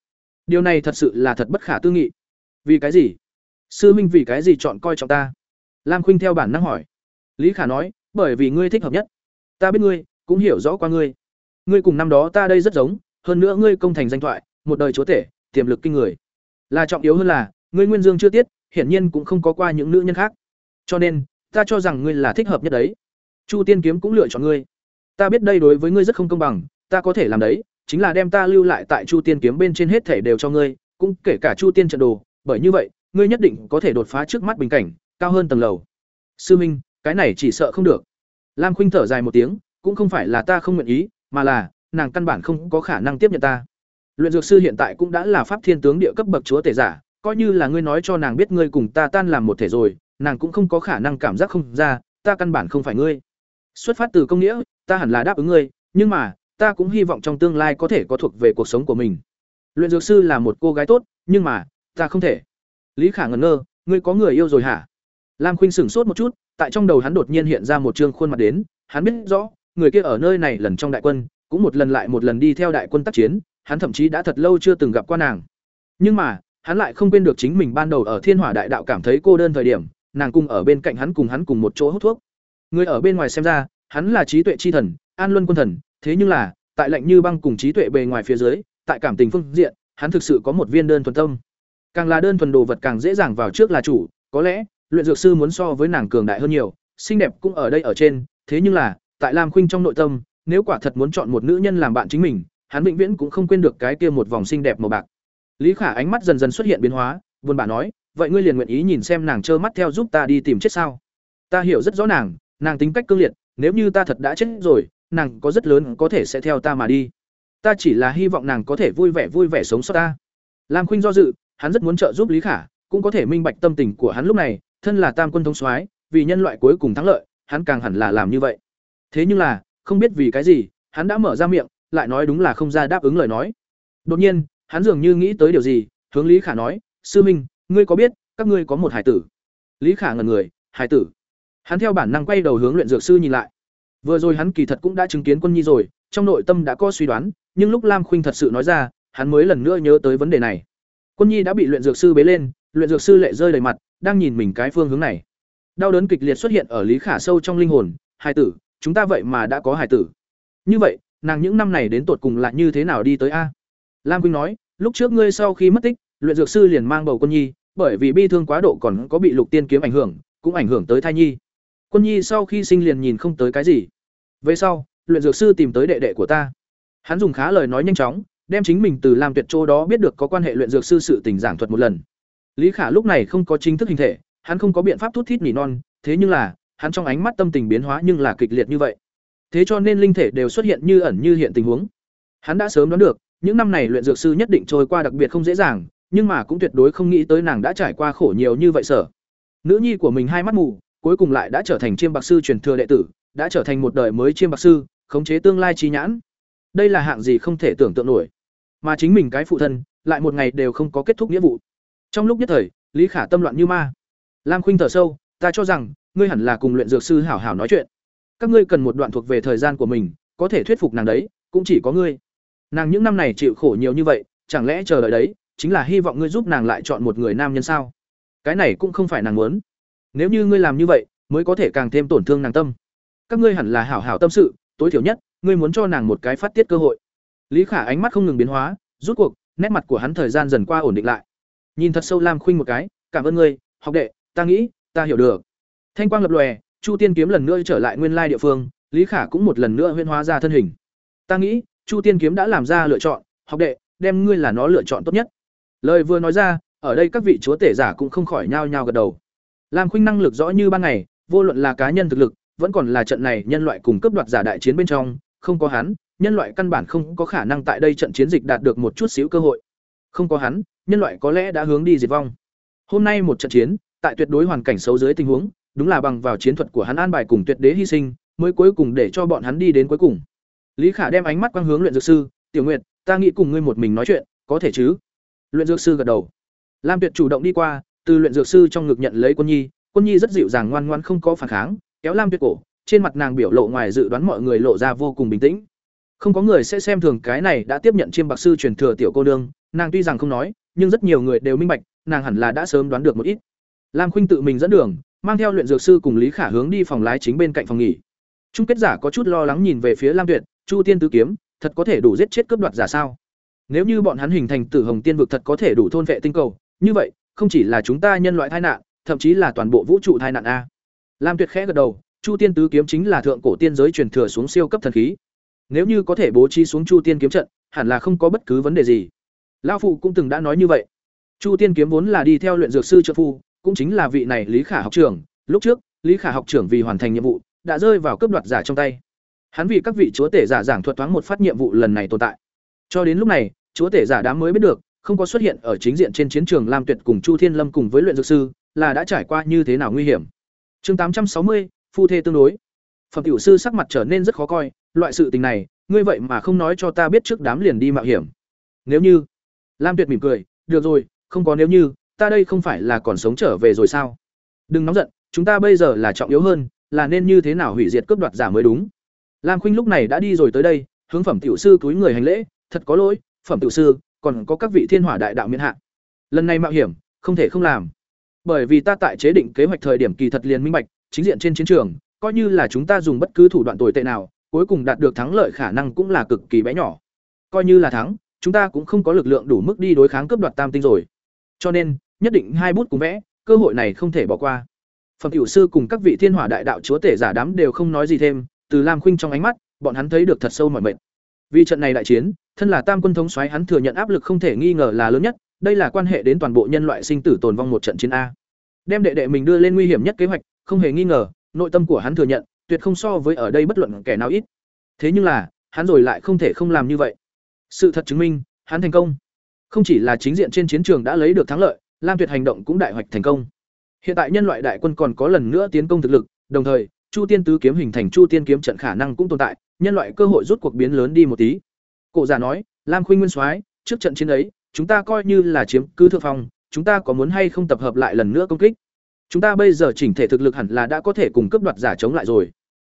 điều này thật sự là thật bất khả tư nghị. Vì cái gì? Sư minh vì cái gì chọn coi trọng ta? Lam khuynh theo bản năng hỏi. Lý khả nói, bởi vì ngươi thích hợp nhất. Ta biết ngươi, cũng hiểu rõ qua ngươi. Ngươi cùng năm đó ta đây rất giống, hơn nữa ngươi công thành danh thoại, một đời chúa tể, tiềm lực kinh người. Là trọng yếu hơn là, ngươi nguyên dương chưa tiết, hiển nhiên cũng không có qua những nữ nhân khác. Cho nên, ta cho rằng ngươi là thích hợp nhất đấy. Chu tiên kiếm cũng lựa chọn ngươi. Ta biết đây đối với ngươi rất không công bằng, ta có thể làm đấy chính là đem ta lưu lại tại chu tiên kiếm bên trên hết thể đều cho ngươi, cũng kể cả chu tiên trận đồ, bởi như vậy, ngươi nhất định có thể đột phá trước mắt bình cảnh, cao hơn tầng lầu. Sư minh, cái này chỉ sợ không được. Lam khuynh thở dài một tiếng, cũng không phải là ta không nguyện ý, mà là, nàng căn bản không có khả năng tiếp nhận ta. Luyện dược sư hiện tại cũng đã là pháp thiên tướng địa cấp bậc chúa tể giả, coi như là ngươi nói cho nàng biết ngươi cùng ta tan làm một thể rồi, nàng cũng không có khả năng cảm giác không ra, ta căn bản không phải ngươi. Xuất phát từ công nghĩa, ta hẳn là đáp ứng ngươi, nhưng mà ta cũng hy vọng trong tương lai có thể có thuộc về cuộc sống của mình. Luyện dược sư là một cô gái tốt, nhưng mà, ta không thể. Lý khả ngẩn ngơ, ngươi có người yêu rồi hả? Lam khuynh sửng sốt một chút, tại trong đầu hắn đột nhiên hiện ra một trương khuôn mặt đến, hắn biết rõ, người kia ở nơi này lần trong đại quân, cũng một lần lại một lần đi theo đại quân tác chiến, hắn thậm chí đã thật lâu chưa từng gặp qua nàng. Nhưng mà, hắn lại không quên được chính mình ban đầu ở thiên hỏa đại đạo cảm thấy cô đơn thời điểm, nàng cùng ở bên cạnh hắn cùng hắn cùng một chỗ hút thuốc. Người ở bên ngoài xem ra, hắn là trí tuệ chi thần, an luân quân thần thế nhưng là, tại lệnh như băng cùng trí tuệ bề ngoài phía dưới, tại cảm tình phương diện, hắn thực sự có một viên đơn thuần tâm. Càng là đơn thuần đồ vật càng dễ dàng vào trước là chủ, có lẽ, luyện dược sư muốn so với nàng cường đại hơn nhiều, xinh đẹp cũng ở đây ở trên, thế nhưng là, tại lam khuynh trong nội tâm, nếu quả thật muốn chọn một nữ nhân làm bạn chính mình, hắn vĩnh viễn cũng không quên được cái kia một vòng xinh đẹp màu bạc. Lý khả ánh mắt dần dần xuất hiện biến hóa, buồn bã nói, vậy ngươi liền nguyện ý nhìn xem nàng trơ mắt theo giúp ta đi tìm chết sao? Ta hiểu rất rõ nàng nàng tính cách cương liệt, nếu như ta thật đã chết rồi nàng có rất lớn có thể sẽ theo ta mà đi. Ta chỉ là hy vọng nàng có thể vui vẻ vui vẻ sống sót ta. Lam khuynh do dự, hắn rất muốn trợ giúp lý khả, cũng có thể minh bạch tâm tình của hắn lúc này, thân là tam quân thống soái, vì nhân loại cuối cùng thắng lợi, hắn càng hẳn là làm như vậy. Thế nhưng là, không biết vì cái gì, hắn đã mở ra miệng, lại nói đúng là không ra đáp ứng lời nói. Đột nhiên, hắn dường như nghĩ tới điều gì, hướng lý khả nói, sư minh, ngươi có biết, các ngươi có một hải tử? Lý khả ngần người, hải tử? Hắn theo bản năng quay đầu hướng luyện dược sư nhìn lại vừa rồi hắn kỳ thật cũng đã chứng kiến quân nhi rồi, trong nội tâm đã có suy đoán, nhưng lúc lam khuynh thật sự nói ra, hắn mới lần nữa nhớ tới vấn đề này. Quân nhi đã bị luyện dược sư bế lên, luyện dược sư lệ rơi đầy mặt, đang nhìn mình cái phương hướng này. Đau đớn kịch liệt xuất hiện ở lý khả sâu trong linh hồn hài tử, chúng ta vậy mà đã có hài tử. Như vậy, nàng những năm này đến tột cùng là như thế nào đi tới a? Lam quynh nói, lúc trước ngươi sau khi mất tích, luyện dược sư liền mang bầu quân nhi, bởi vì bi thương quá độ còn có bị lục tiên kiếm ảnh hưởng, cũng ảnh hưởng tới thai nhi. Quân nhi sau khi sinh liền nhìn không tới cái gì về sau, luyện dược sư tìm tới đệ đệ của ta. Hắn dùng khá lời nói nhanh chóng, đem chính mình từ làm tuyệt châu đó biết được có quan hệ luyện dược sư sự tình giảng thuật một lần. Lý khả lúc này không có chính thức hình thể, hắn không có biện pháp thút thít nỉ non, thế nhưng là, hắn trong ánh mắt tâm tình biến hóa nhưng là kịch liệt như vậy. Thế cho nên linh thể đều xuất hiện như ẩn như hiện tình huống. Hắn đã sớm đoán được, những năm này luyện dược sư nhất định trôi qua đặc biệt không dễ dàng, nhưng mà cũng tuyệt đối không nghĩ tới nàng đã trải qua khổ nhiều như vậy sở. Nữ nhi của mình hai mắt mù, cuối cùng lại đã trở thành chiêm bạc sư truyền thừa đệ tử đã trở thành một đời mới chiêm bạc sư khống chế tương lai trí nhãn đây là hạng gì không thể tưởng tượng nổi mà chính mình cái phụ thân lại một ngày đều không có kết thúc nghĩa vụ trong lúc nhất thời lý khả tâm loạn như ma lam khuynh thở sâu ta cho rằng ngươi hẳn là cùng luyện dược sư hảo hảo nói chuyện các ngươi cần một đoạn thuộc về thời gian của mình có thể thuyết phục nàng đấy, cũng chỉ có ngươi. Nàng những năm này chịu khổ nhiều như vậy, chẳng lẽ chờ đợi đấy, chính là hy vọng ngươi giúp nàng lại chọn một người nam nhân sao? Cái này cũng không phải nàng muốn. Nếu như ngươi làm như vậy, mới có thể càng thêm tổn thương nàng tâm. Các ngươi hẳn là hảo hảo tâm sự, tối thiểu nhất, ngươi muốn cho nàng một cái phát tiết cơ hội. Lý Khả ánh mắt không ngừng biến hóa, rút cuộc, nét mặt của hắn thời gian dần qua ổn định lại. Nhìn thật sâu Lam Khuynh một cái, "Cảm ơn ngươi, học đệ, ta nghĩ, ta hiểu được." Thanh quang lập lòe, Chu Tiên kiếm lần nữa trở lại nguyên lai địa phương, Lý Khả cũng một lần nữa huyên hóa ra thân hình. "Ta nghĩ, Chu Tiên kiếm đã làm ra lựa chọn, học đệ, đem ngươi là nó lựa chọn tốt nhất." Lời vừa nói ra, ở đây các vị chúa tể giả cũng không khỏi nhao nhao gật đầu. Lam Khuynh năng lực rõ như ban ngày, vô luận là cá nhân thực lực, vẫn còn là trận này nhân loại cùng cấp đoạt giả đại chiến bên trong, không có hắn, nhân loại căn bản không có khả năng tại đây trận chiến dịch đạt được một chút xíu cơ hội. Không có hắn, nhân loại có lẽ đã hướng đi diệt vong. Hôm nay một trận chiến, tại tuyệt đối hoàn cảnh xấu dưới tình huống, đúng là bằng vào chiến thuật của hắn an bài cùng tuyệt đế hy sinh, mới cuối cùng để cho bọn hắn đi đến cuối cùng. Lý Khả đem ánh mắt quang hướng luyện dược sư, "Tiểu Nguyệt, ta nghĩ cùng ngươi một mình nói chuyện, có thể chứ?" Luyện dược sư gật đầu. Lam Tuyệt chủ động đi qua, từ luyện dược sư trong ngực nhận lấy Quân Nhi, Quân Nhi rất dịu dàng ngoan ngoãn không có phản kháng, kéo Lam Tuyệt cổ, trên mặt nàng biểu lộ ngoài dự đoán mọi người lộ ra vô cùng bình tĩnh. Không có người sẽ xem thường cái này đã tiếp nhận chiêm bạc sư truyền thừa tiểu cô nương, nàng tuy rằng không nói, nhưng rất nhiều người đều minh bạch, nàng hẳn là đã sớm đoán được một ít. Lam Khuynh tự mình dẫn đường, mang theo luyện dược sư cùng Lý Khả hướng đi phòng lái chính bên cạnh phòng nghỉ. Trung kết giả có chút lo lắng nhìn về phía Lam Tuyệt, Chu Tiên tứ kiếm, thật có thể đủ giết chết cướp đoạt giả sao? Nếu như bọn hắn hình thành Tử Hồng Tiên vực thật có thể đủ thôn vệ tinh cầu, như vậy, không chỉ là chúng ta nhân loại tai nạn, thậm chí là toàn bộ vũ trụ tai nạn a. Lam Tuyệt khẽ gật đầu, Chu Tiên tứ kiếm chính là thượng cổ tiên giới truyền thừa xuống siêu cấp thần khí. Nếu như có thể bố trí xuống Chu Tiên kiếm trận, hẳn là không có bất cứ vấn đề gì. Lão phụ cũng từng đã nói như vậy. Chu Tiên kiếm vốn là đi theo luyện dược sư trợ phu, cũng chính là vị này Lý Khả học trưởng, lúc trước, Lý Khả học trưởng vì hoàn thành nhiệm vụ, đã rơi vào cướp đoạt giả trong tay. Hắn vì các vị chúa tể giả giảng thuật thoáng một phát nhiệm vụ lần này tồn tại. Cho đến lúc này, chúa tể giả đám mới biết được, không có xuất hiện ở chính diện trên chiến trường Lam Tuyệt cùng Chu Thiên Lâm cùng với luyện dược sư, là đã trải qua như thế nào nguy hiểm. Chương tám trăm sáu mươi, phu thê tương đối. Phẩm tiểu sư sắc mặt trở nên rất khó coi, loại sự tình này, ngươi vậy mà không nói cho ta biết trước đám liền đi mạo hiểm. Nếu như, Lam Tuyệt mỉm cười, được rồi, không có nếu như, ta đây không phải là còn sống trở về rồi sao? Đừng nóng giận, chúng ta bây giờ là trọng yếu hơn, là nên như thế nào hủy diệt cướp đoạt giả mới đúng. Lam Khuynh lúc này đã đi rồi tới đây, hướng phẩm tiểu sư túi người hành lễ, thật có lỗi, phẩm tiểu sư, còn có các vị thiên hỏa đại đạo miễn hạ. Lần này mạo hiểm, không thể không làm. Bởi vì ta tại chế định kế hoạch thời điểm kỳ thật liền minh bạch, chính diện trên chiến trường, coi như là chúng ta dùng bất cứ thủ đoạn tồi tệ nào, cuối cùng đạt được thắng lợi khả năng cũng là cực kỳ bé nhỏ. Coi như là thắng, chúng ta cũng không có lực lượng đủ mức đi đối kháng cướp đoạt tam tinh rồi. Cho nên, nhất định hai bút cùng vẽ, cơ hội này không thể bỏ qua. Phẩm tiểu sư cùng các vị thiên hỏa đại đạo chúa tể giả đám đều không nói gì thêm, từ Lam Khuynh trong ánh mắt, bọn hắn thấy được thật sâu mọi mệt. Vì trận này đại chiến, thân là Tam quân thống soái hắn thừa nhận áp lực không thể nghi ngờ là lớn nhất, đây là quan hệ đến toàn bộ nhân loại sinh tử tồn vong một trận chiến a. Đem đệ đệ mình đưa lên nguy hiểm nhất kế hoạch, không hề nghi ngờ, nội tâm của hắn thừa nhận, tuyệt không so với ở đây bất luận kẻ nào ít. Thế nhưng là, hắn rồi lại không thể không làm như vậy. Sự thật chứng minh, hắn thành công. Không chỉ là chính diện trên chiến trường đã lấy được thắng lợi, Lam Tuyệt hành động cũng đại hoạch thành công. Hiện tại nhân loại đại quân còn có lần nữa tiến công thực lực, đồng thời, Chu Tiên tứ kiếm hình thành Chu Tiên kiếm trận khả năng cũng tồn tại, nhân loại cơ hội rút cuộc biến lớn đi một tí. Cổ giả nói, Lam Khuynh Nguyên Soái, trước trận chiến ấy, chúng ta coi như là chiếm cứ thượng phong, chúng ta có muốn hay không tập hợp lại lần nữa công kích? Chúng ta bây giờ chỉnh thể thực lực hẳn là đã có thể cùng cấp đoạt giả chống lại rồi.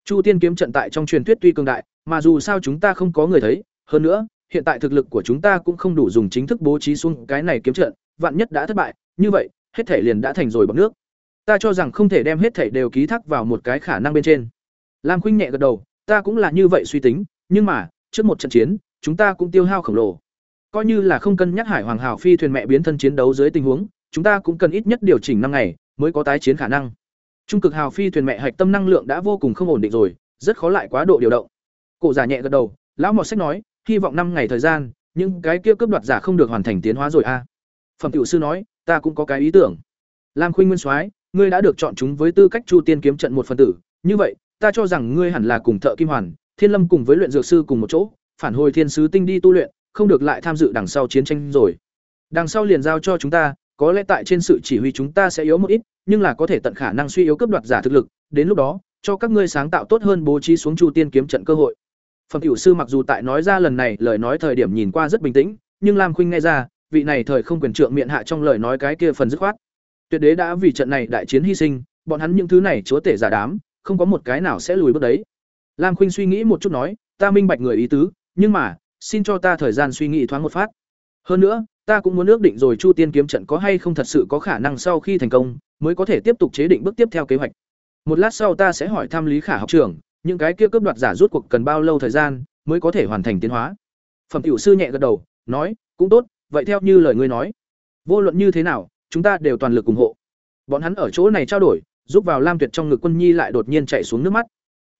Chu Tiên kiếm trận tại trong truyền thuyết tuy cường đại, mà dù sao chúng ta không có người thấy, hơn nữa, hiện tại thực lực của chúng ta cũng không đủ dùng chính thức bố trí xuống cái này kiếm trận, vạn nhất đã thất bại, như vậy, hết thể liền đã thành rồi bằng nước. Ta cho rằng không thể đem hết thể đều ký thác vào một cái khả năng bên trên. Lam Khuynh nhẹ gật đầu, ta cũng là như vậy suy tính, nhưng mà, trước một trận chiến, chúng ta cũng tiêu hao khổng lồ. Coi như là không cân nhắc Hải Hoàng Hào phi thuyền mẹ biến thân chiến đấu dưới tình huống, chúng ta cũng cần ít nhất điều chỉnh năm ngày mới có tái chiến khả năng. Trung cực hào phi thuyền mẹ hạch tâm năng lượng đã vô cùng không ổn định rồi, rất khó lại quá độ điều động. cụ giả nhẹ gật đầu, lão mọt sách nói, hy vọng năm ngày thời gian, nhưng cái kia cướp đoạt giả không được hoàn thành tiến hóa rồi a. Phẩm tiểu sư nói, ta cũng có cái ý tưởng. Lam Khuynh Nguyên Soái, ngươi đã được chọn chúng với tư cách Chu Tiên kiếm trận một phần tử, như vậy, ta cho rằng ngươi hẳn là cùng Thợ Kim Hoàn, Thiên Lâm cùng với luyện dược sư cùng một chỗ, phản hồi thiên sứ tinh đi tu luyện, không được lại tham dự đằng sau chiến tranh rồi. Đằng sau liền giao cho chúng ta, có lẽ tại trên sự chỉ huy chúng ta sẽ yếu một ít, nhưng là có thể tận khả năng suy yếu cấp đoạt giả thực lực, đến lúc đó, cho các ngươi sáng tạo tốt hơn bố trí xuống Chu Tiên kiếm trận cơ hội. Phẩm tiểu sư mặc dù tại nói ra lần này lời nói thời điểm nhìn qua rất bình tĩnh, nhưng Lam Khuynh nghe ra, vị này thời không quyền trượng miệng hạ trong lời nói cái kia phần dứt khoát. Tuyệt đế đã vì trận này đại chiến hy sinh, bọn hắn những thứ này chúa tể giả đám, không có một cái nào sẽ lùi bước đấy. Lam Khuynh suy nghĩ một chút nói, ta minh bạch người ý tứ, nhưng mà, xin cho ta thời gian suy nghĩ thoáng một phát. Hơn nữa, ta cũng muốn ước định rồi Chu Tiên kiếm trận có hay không thật sự có khả năng sau khi thành công, mới có thể tiếp tục chế định bước tiếp theo kế hoạch. Một lát sau ta sẽ hỏi thăm Lý Khả học trưởng, những cái kia cướp đoạt giả rút cuộc cần bao lâu thời gian mới có thể hoàn thành tiến hóa. Phẩm tiểu sư nhẹ gật đầu, nói, cũng tốt, vậy theo như lời ngươi nói, vô luận như thế nào, chúng ta đều toàn lực ủng hộ. Bọn hắn ở chỗ này trao đổi, giúp vào Lam Tuyệt trong ngực Quân Nhi lại đột nhiên chạy xuống nước mắt.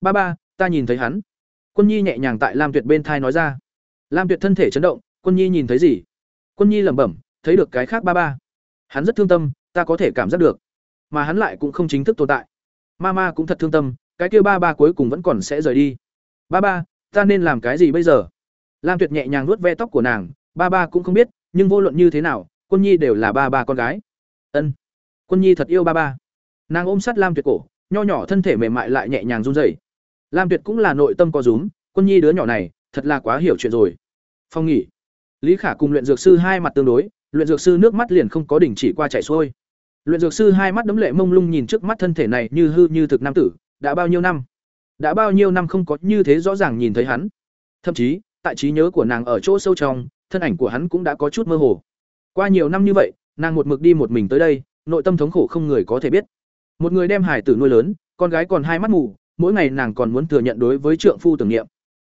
"Ba ba, ta nhìn thấy hắn." Quân Nhi nhẹ nhàng tại Lam Tuyệt bên thai nói ra. Lam Tuyệt thân thể chấn động, "Quân Nhi nhìn thấy gì?" Quân Nhi lẩm bẩm, "Thấy được cái khác ba ba." Hắn rất thương tâm, ta có thể cảm giác được. Mà hắn lại cũng không chính thức tồn tại. Mama cũng thật thương tâm, cái kia ba ba cuối cùng vẫn còn sẽ rời đi. "Ba ba, ta nên làm cái gì bây giờ?" Lam Tuyệt nhẹ nhàng nuốt ve tóc của nàng, ba ba cũng không biết, nhưng vô luận như thế nào, Quân Nhi đều là ba ba con gái. Ân. Quân Nhi thật yêu ba ba. Nàng ôm sát Lam Tuyệt cổ, nho nhỏ thân thể mềm mại lại nhẹ nhàng run rẩy. Lam Tuyệt cũng là nội tâm có rúm, Quân Nhi đứa nhỏ này, thật là quá hiểu chuyện rồi. Phong nghỉ. Lý Khả cùng luyện dược sư hai mặt tương đối, luyện dược sư nước mắt liền không có đỉnh chỉ qua chảy xuôi. Luyện dược sư hai mắt đấm lệ mông lung nhìn trước mắt thân thể này như hư như thực nam tử, đã bao nhiêu năm? Đã bao nhiêu năm không có như thế rõ ràng nhìn thấy hắn. Thậm chí, tại trí nhớ của nàng ở chỗ sâu trong, thân ảnh của hắn cũng đã có chút mơ hồ. Qua nhiều năm như vậy, nàng một mực đi một mình tới đây, nội tâm thống khổ không người có thể biết. Một người đem hải tử nuôi lớn, con gái còn hai mắt mù, mỗi ngày nàng còn muốn thừa nhận đối với trượng phu tưởng niệm.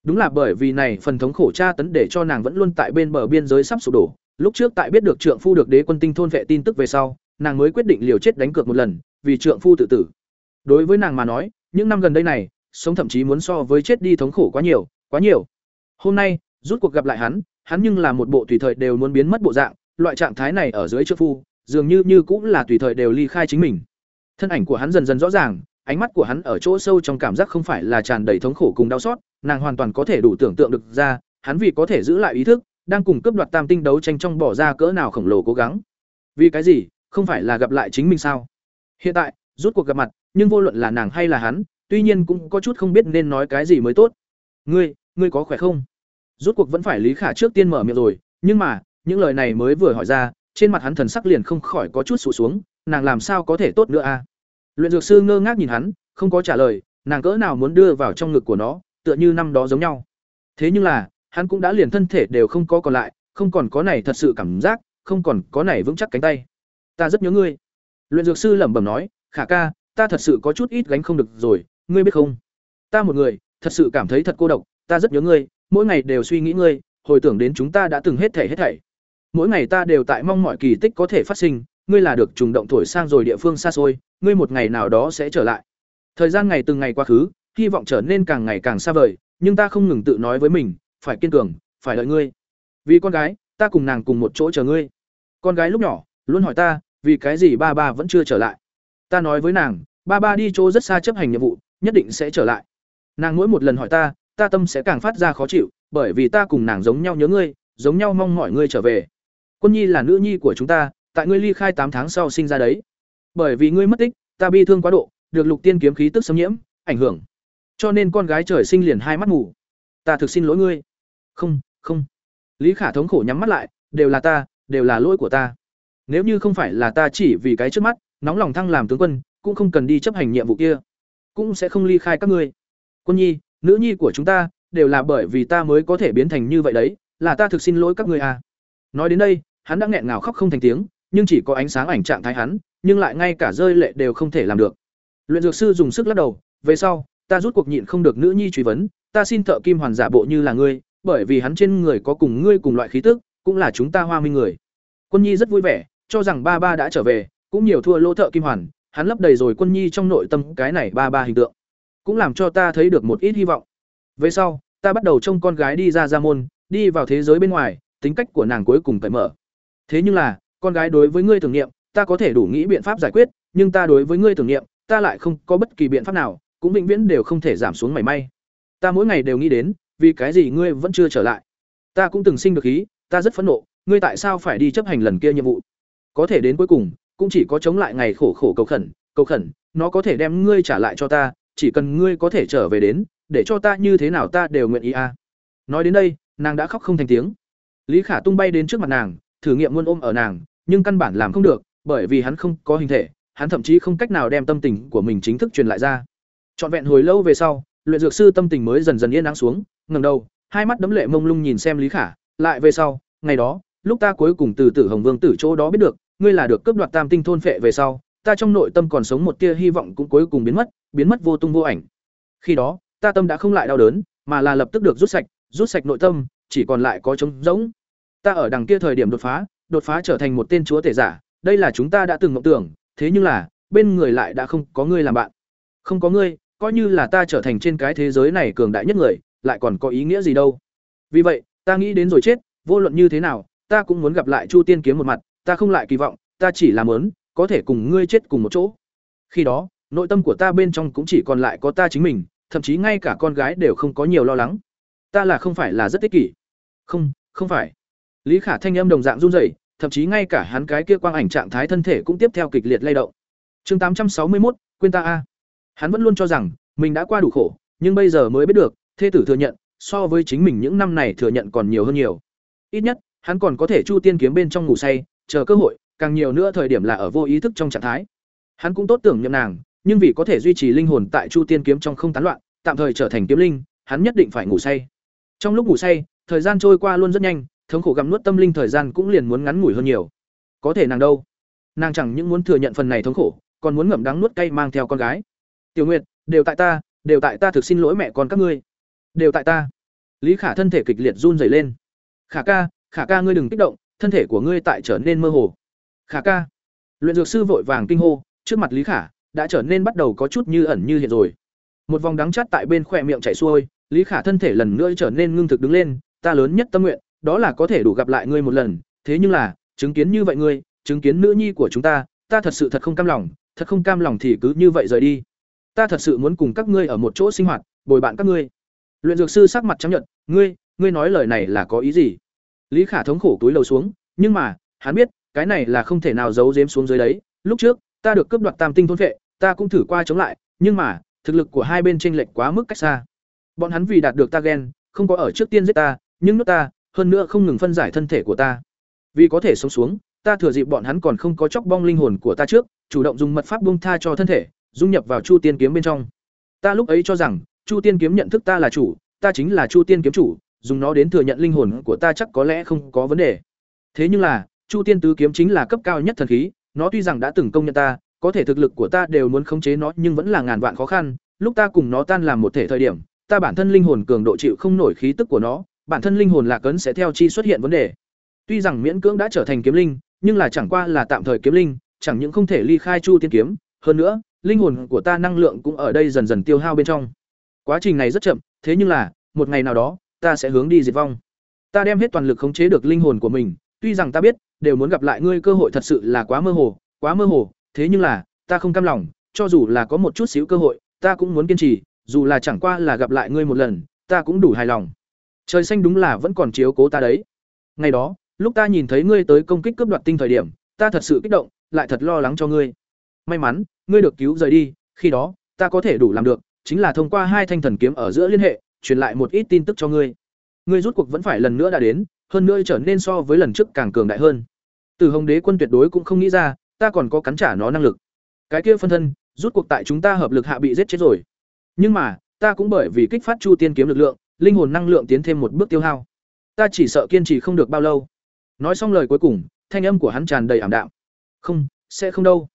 Đúng là bởi vì này phần thống khổ tra tấn để cho nàng vẫn luôn tại bên bờ biên giới sắp sụp đổ. Lúc trước tại biết được trượng phu được đế quân tinh thôn vệ tin tức về sau, nàng mới quyết định liều chết đánh cược một lần, vì trượng phu tự tử. Đối với nàng mà nói, những năm gần đây này, sống thậm chí muốn so với chết đi thống khổ quá nhiều, quá nhiều. Hôm nay, rút cuộc gặp lại hắn, hắn nhưng là một bộ tùy thời đều muốn biến mất bộ dạng, loại trạng thái này ở dưới trượng phu, dường như như cũng là tùy thời đều ly khai chính mình. Thân ảnh của hắn dần dần rõ ràng, ánh mắt của hắn ở chỗ sâu trong cảm giác không phải là tràn đầy thống khổ cùng đau xót, nàng hoàn toàn có thể đủ tưởng tượng được ra, hắn vì có thể giữ lại ý thức, đang cùng cướp đoạt tam tinh đấu tranh trong bỏ ra cỡ nào khổng lồ cố gắng. Vì cái gì? Không phải là gặp lại chính mình sao? Hiện tại, rút cuộc gặp mặt, nhưng vô luận là nàng hay là hắn, tuy nhiên cũng có chút không biết nên nói cái gì mới tốt. Ngươi, ngươi có khỏe không? Rút cuộc vẫn phải Lý Khả trước tiên mở miệng rồi, nhưng mà, những lời này mới vừa hỏi ra, trên mặt hắn thần sắc liền không khỏi có chút sụt xuống, nàng làm sao có thể tốt nữa a? À? Luyện dược sư ngơ ngác nhìn hắn, không có trả lời, nàng cỡ nào muốn đưa vào trong ngực của nó, tựa như năm đó giống nhau. Thế nhưng là, hắn cũng đã liền thân thể đều không có còn lại, không còn có này thật sự cảm giác, không còn có này vững chắc cánh tay. Ta rất nhớ ngươi. Luyện dược sư lẩm bẩm nói, "Khả ca, ta thật sự có chút ít gánh không được rồi, ngươi biết không? Ta một người, thật sự cảm thấy thật cô độc, ta rất nhớ ngươi, mỗi ngày đều suy nghĩ ngươi, hồi tưởng đến chúng ta đã từng hết thảy hết thảy mỗi ngày ta đều tại mong mọi kỳ tích có thể phát sinh ngươi là được trùng động thổi sang rồi địa phương xa xôi ngươi một ngày nào đó sẽ trở lại. Thời gian ngày từng ngày quá khứ hy vọng trở nên càng ngày càng xa vời nhưng ta không ngừng tự nói với mình phải kiên cường phải đợi ngươi. Vì con gái ta cùng nàng cùng một chỗ chờ ngươi. Con gái lúc nhỏ luôn hỏi ta vì cái gì ba ba vẫn chưa trở lại? Ta nói với nàng ba ba đi chỗ rất xa chấp hành nhiệm vụ nhất định sẽ trở lại. Nàng mỗi một lần hỏi ta ta tâm sẽ càng phát ra khó chịu bởi vì ta cùng nàng giống nhau nhớ ngươi giống nhau mong mọi ngươi trở về. Quân Nhi là nữ nhi của chúng ta, tại ngươi ly khai tám tháng sau sinh ra đấy. Bởi vì ngươi mất tích, ta bi thương quá độ, được Lục Tiên kiếm khí tức xâm nhiễm, ảnh hưởng. Cho nên con gái trời sinh liền hai mắt mù. Ta thực xin lỗi ngươi. Không, không. Lý Khả thống khổ nhắm mắt lại, đều là ta, đều là lỗi của ta. Nếu như không phải là ta chỉ vì cái trước mắt, nóng lòng thăng làm tướng quân, cũng không cần đi chấp hành nhiệm vụ kia, cũng sẽ không ly khai các ngươi. Quân Nhi, nữ nhi của chúng ta, đều là bởi vì ta mới có thể biến thành như vậy đấy, là ta thực xin lỗi các ngươi à. Nói đến đây, hắn đã nghẹn ngào khóc không thành tiếng nhưng chỉ có ánh sáng ảnh trạng thái hắn nhưng lại ngay cả rơi lệ đều không thể làm được. Luyện dược sư dùng sức lắc đầu về sau ta rút cuộc nhịn không được nữ nhi truy vấn ta xin thợ kim hoàn giả bộ như là ngươi bởi vì hắn trên người có cùng ngươi cùng loại khí tức cũng là chúng ta hoa minh người. Quân nhi rất vui vẻ cho rằng ba ba đã trở về cũng nhiều thua lỗ thợ kim hoàn hắn lấp đầy rồi quân nhi trong nội tâm cái này ba ba hình tượng cũng làm cho ta thấy được một ít hy vọng. Về sau ta bắt đầu trông con gái đi ra ra môn đi vào thế giới bên ngoài tính cách của nàng cuối cùng phải mở. Thế nhưng là, con gái đối với ngươi tưởng niệm, ta có thể đủ nghĩ biện pháp giải quyết, nhưng ta đối với ngươi tưởng niệm, ta lại không có bất kỳ biện pháp nào, cũng vĩnh viễn đều không thể giảm xuống mảy may. Ta mỗi ngày đều nghĩ đến, vì cái gì ngươi vẫn chưa trở lại? Ta cũng từng sinh được khí, ta rất phẫn nộ, ngươi tại sao phải đi chấp hành lần kia nhiệm vụ? Có thể đến cuối cùng, cũng chỉ có chống lại ngày khổ khổ cầu khẩn, cầu khẩn, nó có thể đem ngươi trả lại cho ta, chỉ cần ngươi có thể trở về đến, để cho ta như thế nào ta đều nguyện ý a. Nói đến đây, nàng đã khóc không thành tiếng. Lý Khả tung bay đến trước mặt nàng, thử nghiệm muôn ôm ở nàng, nhưng căn bản làm không được, bởi vì hắn không có hình thể, hắn thậm chí không cách nào đem tâm tình của mình chính thức truyền lại ra. Trọn vẹn hồi lâu về sau, luyện dược sư tâm tình mới dần dần yên lắng xuống, ngẩng đầu hai mắt đấm lệ mông lung nhìn xem lý khả lại về sau ngày đó lúc ta cuối cùng từ tử hồng vương tử chỗ đó biết được ngươi là được cướp đoạt tam tinh thôn phệ về sau ta trong nội tâm còn sống một tia hy vọng cũng cuối cùng biến mất biến mất vô tung vô ảnh khi đó ta tâm đã không lại đau đớn mà là lập tức được rút sạch rút sạch nội tâm chỉ còn lại có trống rỗng ta ở đằng kia thời điểm đột phá đột phá trở thành một tên chúa tể giả, đây là chúng ta đã từng mộng tưởng, thế nhưng là, bên người lại đã không có ngươi làm bạn. Không có ngươi, coi như là ta trở thành trên cái thế giới này cường đại nhất người, lại còn có ý nghĩa gì đâu. Vì vậy, ta nghĩ đến rồi chết, vô luận như thế nào, ta cũng muốn gặp lại chu tiên kiếm một mặt, ta không lại kỳ vọng, ta chỉ làm lớn có thể cùng ngươi chết cùng một chỗ. Khi đó, nội tâm của ta bên trong cũng chỉ còn lại có ta chính mình, thậm chí ngay cả con gái đều không có nhiều lo lắng. Ta là không phải là rất ích kỷ. Không không phải. Lý khả thanh âm đồng dạng run rẩy thậm chí ngay cả hắn cái kia quang ảnh trạng thái thân thể cũng tiếp theo kịch liệt lay động. Chương tám trăm sáu mươi một quên ta a. Hắn vẫn luôn cho rằng, mình đã qua đủ khổ, nhưng bây giờ mới biết được, thê tử thừa nhận, so với chính mình những năm này thừa nhận còn nhiều hơn nhiều. Ít nhất, hắn còn có thể chu tiên kiếm bên trong ngủ say, chờ cơ hội, càng nhiều nữa thời điểm là ở vô ý thức trong trạng thái. Hắn cũng tốt tưởng niệm nàng, nhưng vì có thể duy trì linh hồn tại chu tiên kiếm trong không tán loạn, tạm thời trở thành kiếm linh, hắn nhất định phải ngủ say. Trong lúc ngủ say, thời gian trôi qua luôn rất nhanh thống khổ gặm nuốt tâm linh thời gian cũng liền muốn ngắn ngủi hơn nhiều. Có thể nàng đâu? Nàng chẳng những muốn thừa nhận phần này thống khổ, còn muốn ngậm đắng nuốt cay mang theo con gái. Tiểu nguyệt, đều tại ta, đều tại ta thực xin lỗi mẹ con các ngươi. Đều tại ta. Lý khả thân thể kịch liệt run rẩy lên. Khả ca khả ca ngươi đừng kích động, thân thể của ngươi tại trở nên mơ hồ. Khả ca. Luyện dược sư vội vàng kinh hô, trước mặt lý khả, đã trở nên bắt đầu có chút như ẩn như hiện rồi. Một vòng đắng chát tại bên khỏe miệng chảy xuôi, lý khả thân thể lần nữa trở nên ngưng thực đứng lên, ta lớn nhất tâm nguyện đó là có thể đủ gặp lại ngươi một lần, thế nhưng là, chứng kiến như vậy ngươi, chứng kiến nữ nhi của chúng ta ta thật sự thật không cam lòng, thật không cam lòng thì cứ như vậy rời đi. Ta thật sự muốn cùng các ngươi ở một chỗ sinh hoạt, bồi bạn các ngươi. Luyện dược sư sắc mặt chấp nhận ngươi ngươi nói lời này là có ý gì? Lý khả thống khổ túi lầu xuống, nhưng mà, hắn biết, cái này là không thể nào giấu giếm xuống dưới đấy. Lúc trước, ta được cướp đoạt tam tinh thôn vệ, ta cũng thử qua chống lại, nhưng mà, thực lực của hai bên chênh lệch quá mức cách xa. Bọn hắn vì đạt được ta ghen, không có ở trước tiên giết ta, nhưng nước ta hơn nữa không ngừng phân giải thân thể của ta. Vì có thể sống xuống, ta thừa dịp bọn hắn còn không có chóc bong linh hồn của ta trước, chủ động dùng mật pháp buông tha cho thân thể, dung nhập vào chu tiên kiếm bên trong. Ta lúc ấy cho rằng, chu tiên kiếm nhận thức ta là chủ, ta chính là chu tiên kiếm chủ, dùng nó đến thừa nhận linh hồn của ta chắc có lẽ không có vấn đề. Thế nhưng là, chu tiên tứ kiếm chính là cấp cao nhất thần khí, nó tuy rằng đã từng công nhận ta, có thể thực lực của ta đều muốn khống chế nó nhưng vẫn là ngàn vạn khó khăn, lúc ta cùng nó tan làm một thể thời điểm, ta bản thân linh hồn cường độ chịu không nổi khí tức của nó bản thân linh hồn lạc ấn sẽ theo chi xuất hiện vấn đề. Tuy rằng miễn cưỡng đã trở thành kiếm linh, nhưng là chẳng qua là tạm thời kiếm linh, chẳng những không thể ly khai chu tiên kiếm, hơn nữa, linh hồn của ta năng lượng cũng ở đây dần dần tiêu hao bên trong. Quá trình này rất chậm, thế nhưng là, một ngày nào đó, ta sẽ hướng đi diệt vong. Ta đem hết toàn lực khống chế được linh hồn của mình, tuy rằng ta biết, đều muốn gặp lại ngươi cơ hội thật sự là quá mơ hồ, quá mơ hồ, thế nhưng là, ta không cam lòng, cho dù là có một chút xíu cơ hội, ta cũng muốn kiên trì, dù là chẳng qua là gặp lại ngươi một lần, ta cũng đủ hài lòng trời xanh đúng là vẫn còn chiếu cố ta đấy. Ngày đó, lúc ta nhìn thấy ngươi tới công kích cướp đoạt tinh thời điểm, ta thật sự kích động, lại thật lo lắng cho ngươi. May mắn, ngươi được cứu rời đi, khi đó, ta có thể đủ làm được, chính là thông qua hai thanh thần kiếm ở giữa liên hệ, truyền lại một ít tin tức cho ngươi. Ngươi rút cuộc vẫn phải lần nữa đã đến, hơn nữa trở nên so với lần trước càng cường đại hơn. Từ hồng đế quân tuyệt đối cũng không nghĩ ra, ta còn có cắn trả nó năng lực. Cái kia phân thân, rút cuộc tại chúng ta hợp lực hạ bị giết chết rồi. Nhưng mà, ta cũng bởi vì kích phát chu tiên kiếm lực lượng linh hồn năng lượng tiến thêm một bước tiêu hao. Ta chỉ sợ kiên trì không được bao lâu. Nói xong lời cuối cùng, thanh âm của hắn tràn đầy ảm đạm. Không, sẽ không đâu.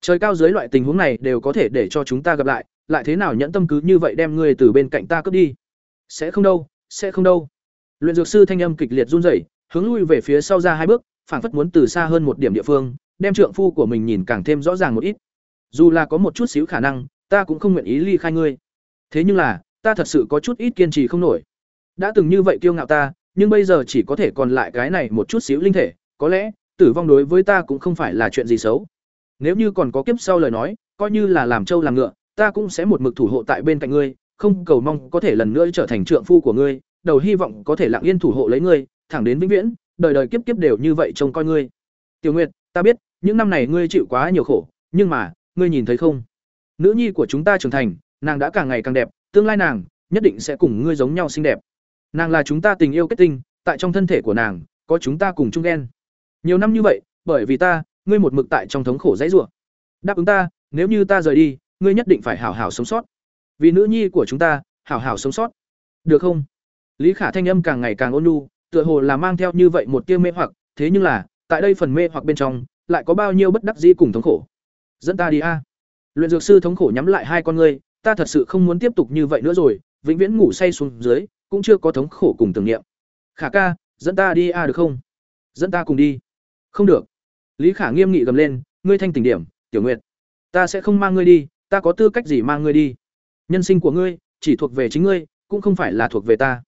Trời cao dưới loại tình huống này đều có thể để cho chúng ta gặp lại lại thế nào nhẫn tâm cứ như vậy đem ngươi từ bên cạnh ta cướp đi? Sẽ không đâu, sẽ không đâu. Luyện dược sư thanh âm kịch liệt run rẩy, hướng lui về phía sau ra hai bước, phảng phất muốn từ xa hơn một điểm địa phương, đem trượng phu của mình nhìn càng thêm rõ ràng một ít. Dù là có một chút xíu khả năng, ta cũng không nguyện ý ly khai ngươi. Thế nhưng là ta thật sự có chút ít kiên trì không nổi. Đã từng như vậy kiêu ngạo ta, nhưng bây giờ chỉ có thể còn lại cái này một chút xíu linh thể, có lẽ, tử vong đối với ta cũng không phải là chuyện gì xấu. Nếu như còn có kiếp sau lời nói, coi như là làm trâu làm ngựa, ta cũng sẽ một mực thủ hộ tại bên cạnh ngươi, không cầu mong có thể lần nữa trở thành trượng phu của ngươi, đầu hy vọng có thể lặng yên thủ hộ lấy ngươi, thẳng đến vĩnh viễn, đời đời kiếp kiếp đều như vậy trông coi ngươi. Tiểu nguyệt, ta biết, những năm này ngươi chịu quá nhiều khổ, nhưng mà, ngươi nhìn thấy không? Nữ nhi của chúng ta trưởng thành, nàng đã càng ngày càng đẹp tương lai nàng nhất định sẽ cùng ngươi giống nhau xinh đẹp. Nàng là chúng ta tình yêu kết tinh, tại trong thân thể của nàng, có chúng ta cùng chung ghen nhiều năm như vậy, bởi vì ta, ngươi một mực tại trong thống khổ dãy rủa. Đáp ứng ta, nếu như ta rời đi, ngươi nhất định phải hảo hảo sống sót. Vì nữ nhi của chúng ta, hảo hảo sống sót. Được không? Lý khả thanh âm càng ngày càng ôn nhu, tựa hồ là mang theo như vậy một tia mê hoặc, thế nhưng là, tại đây phần mê hoặc bên trong, lại có bao nhiêu bất đắc dĩ cùng thống khổ. Dẫn ta đi a. Luyện dược sư thống khổ nhắm lại hai con ngươi ta thật sự không muốn tiếp tục như vậy nữa rồi, vĩnh viễn ngủ say xuống dưới, cũng chưa có thống khổ cùng tưởng niệm. Khả ca, dẫn ta đi a được không? Dẫn ta cùng đi. Không được. Lý khả nghiêm nghị gầm lên, ngươi thanh tỉnh điểm, tiểu nguyệt. Ta sẽ không mang ngươi đi, ta có tư cách gì mang ngươi đi? Nhân sinh của ngươi, chỉ thuộc về chính ngươi, cũng không phải là thuộc về ta.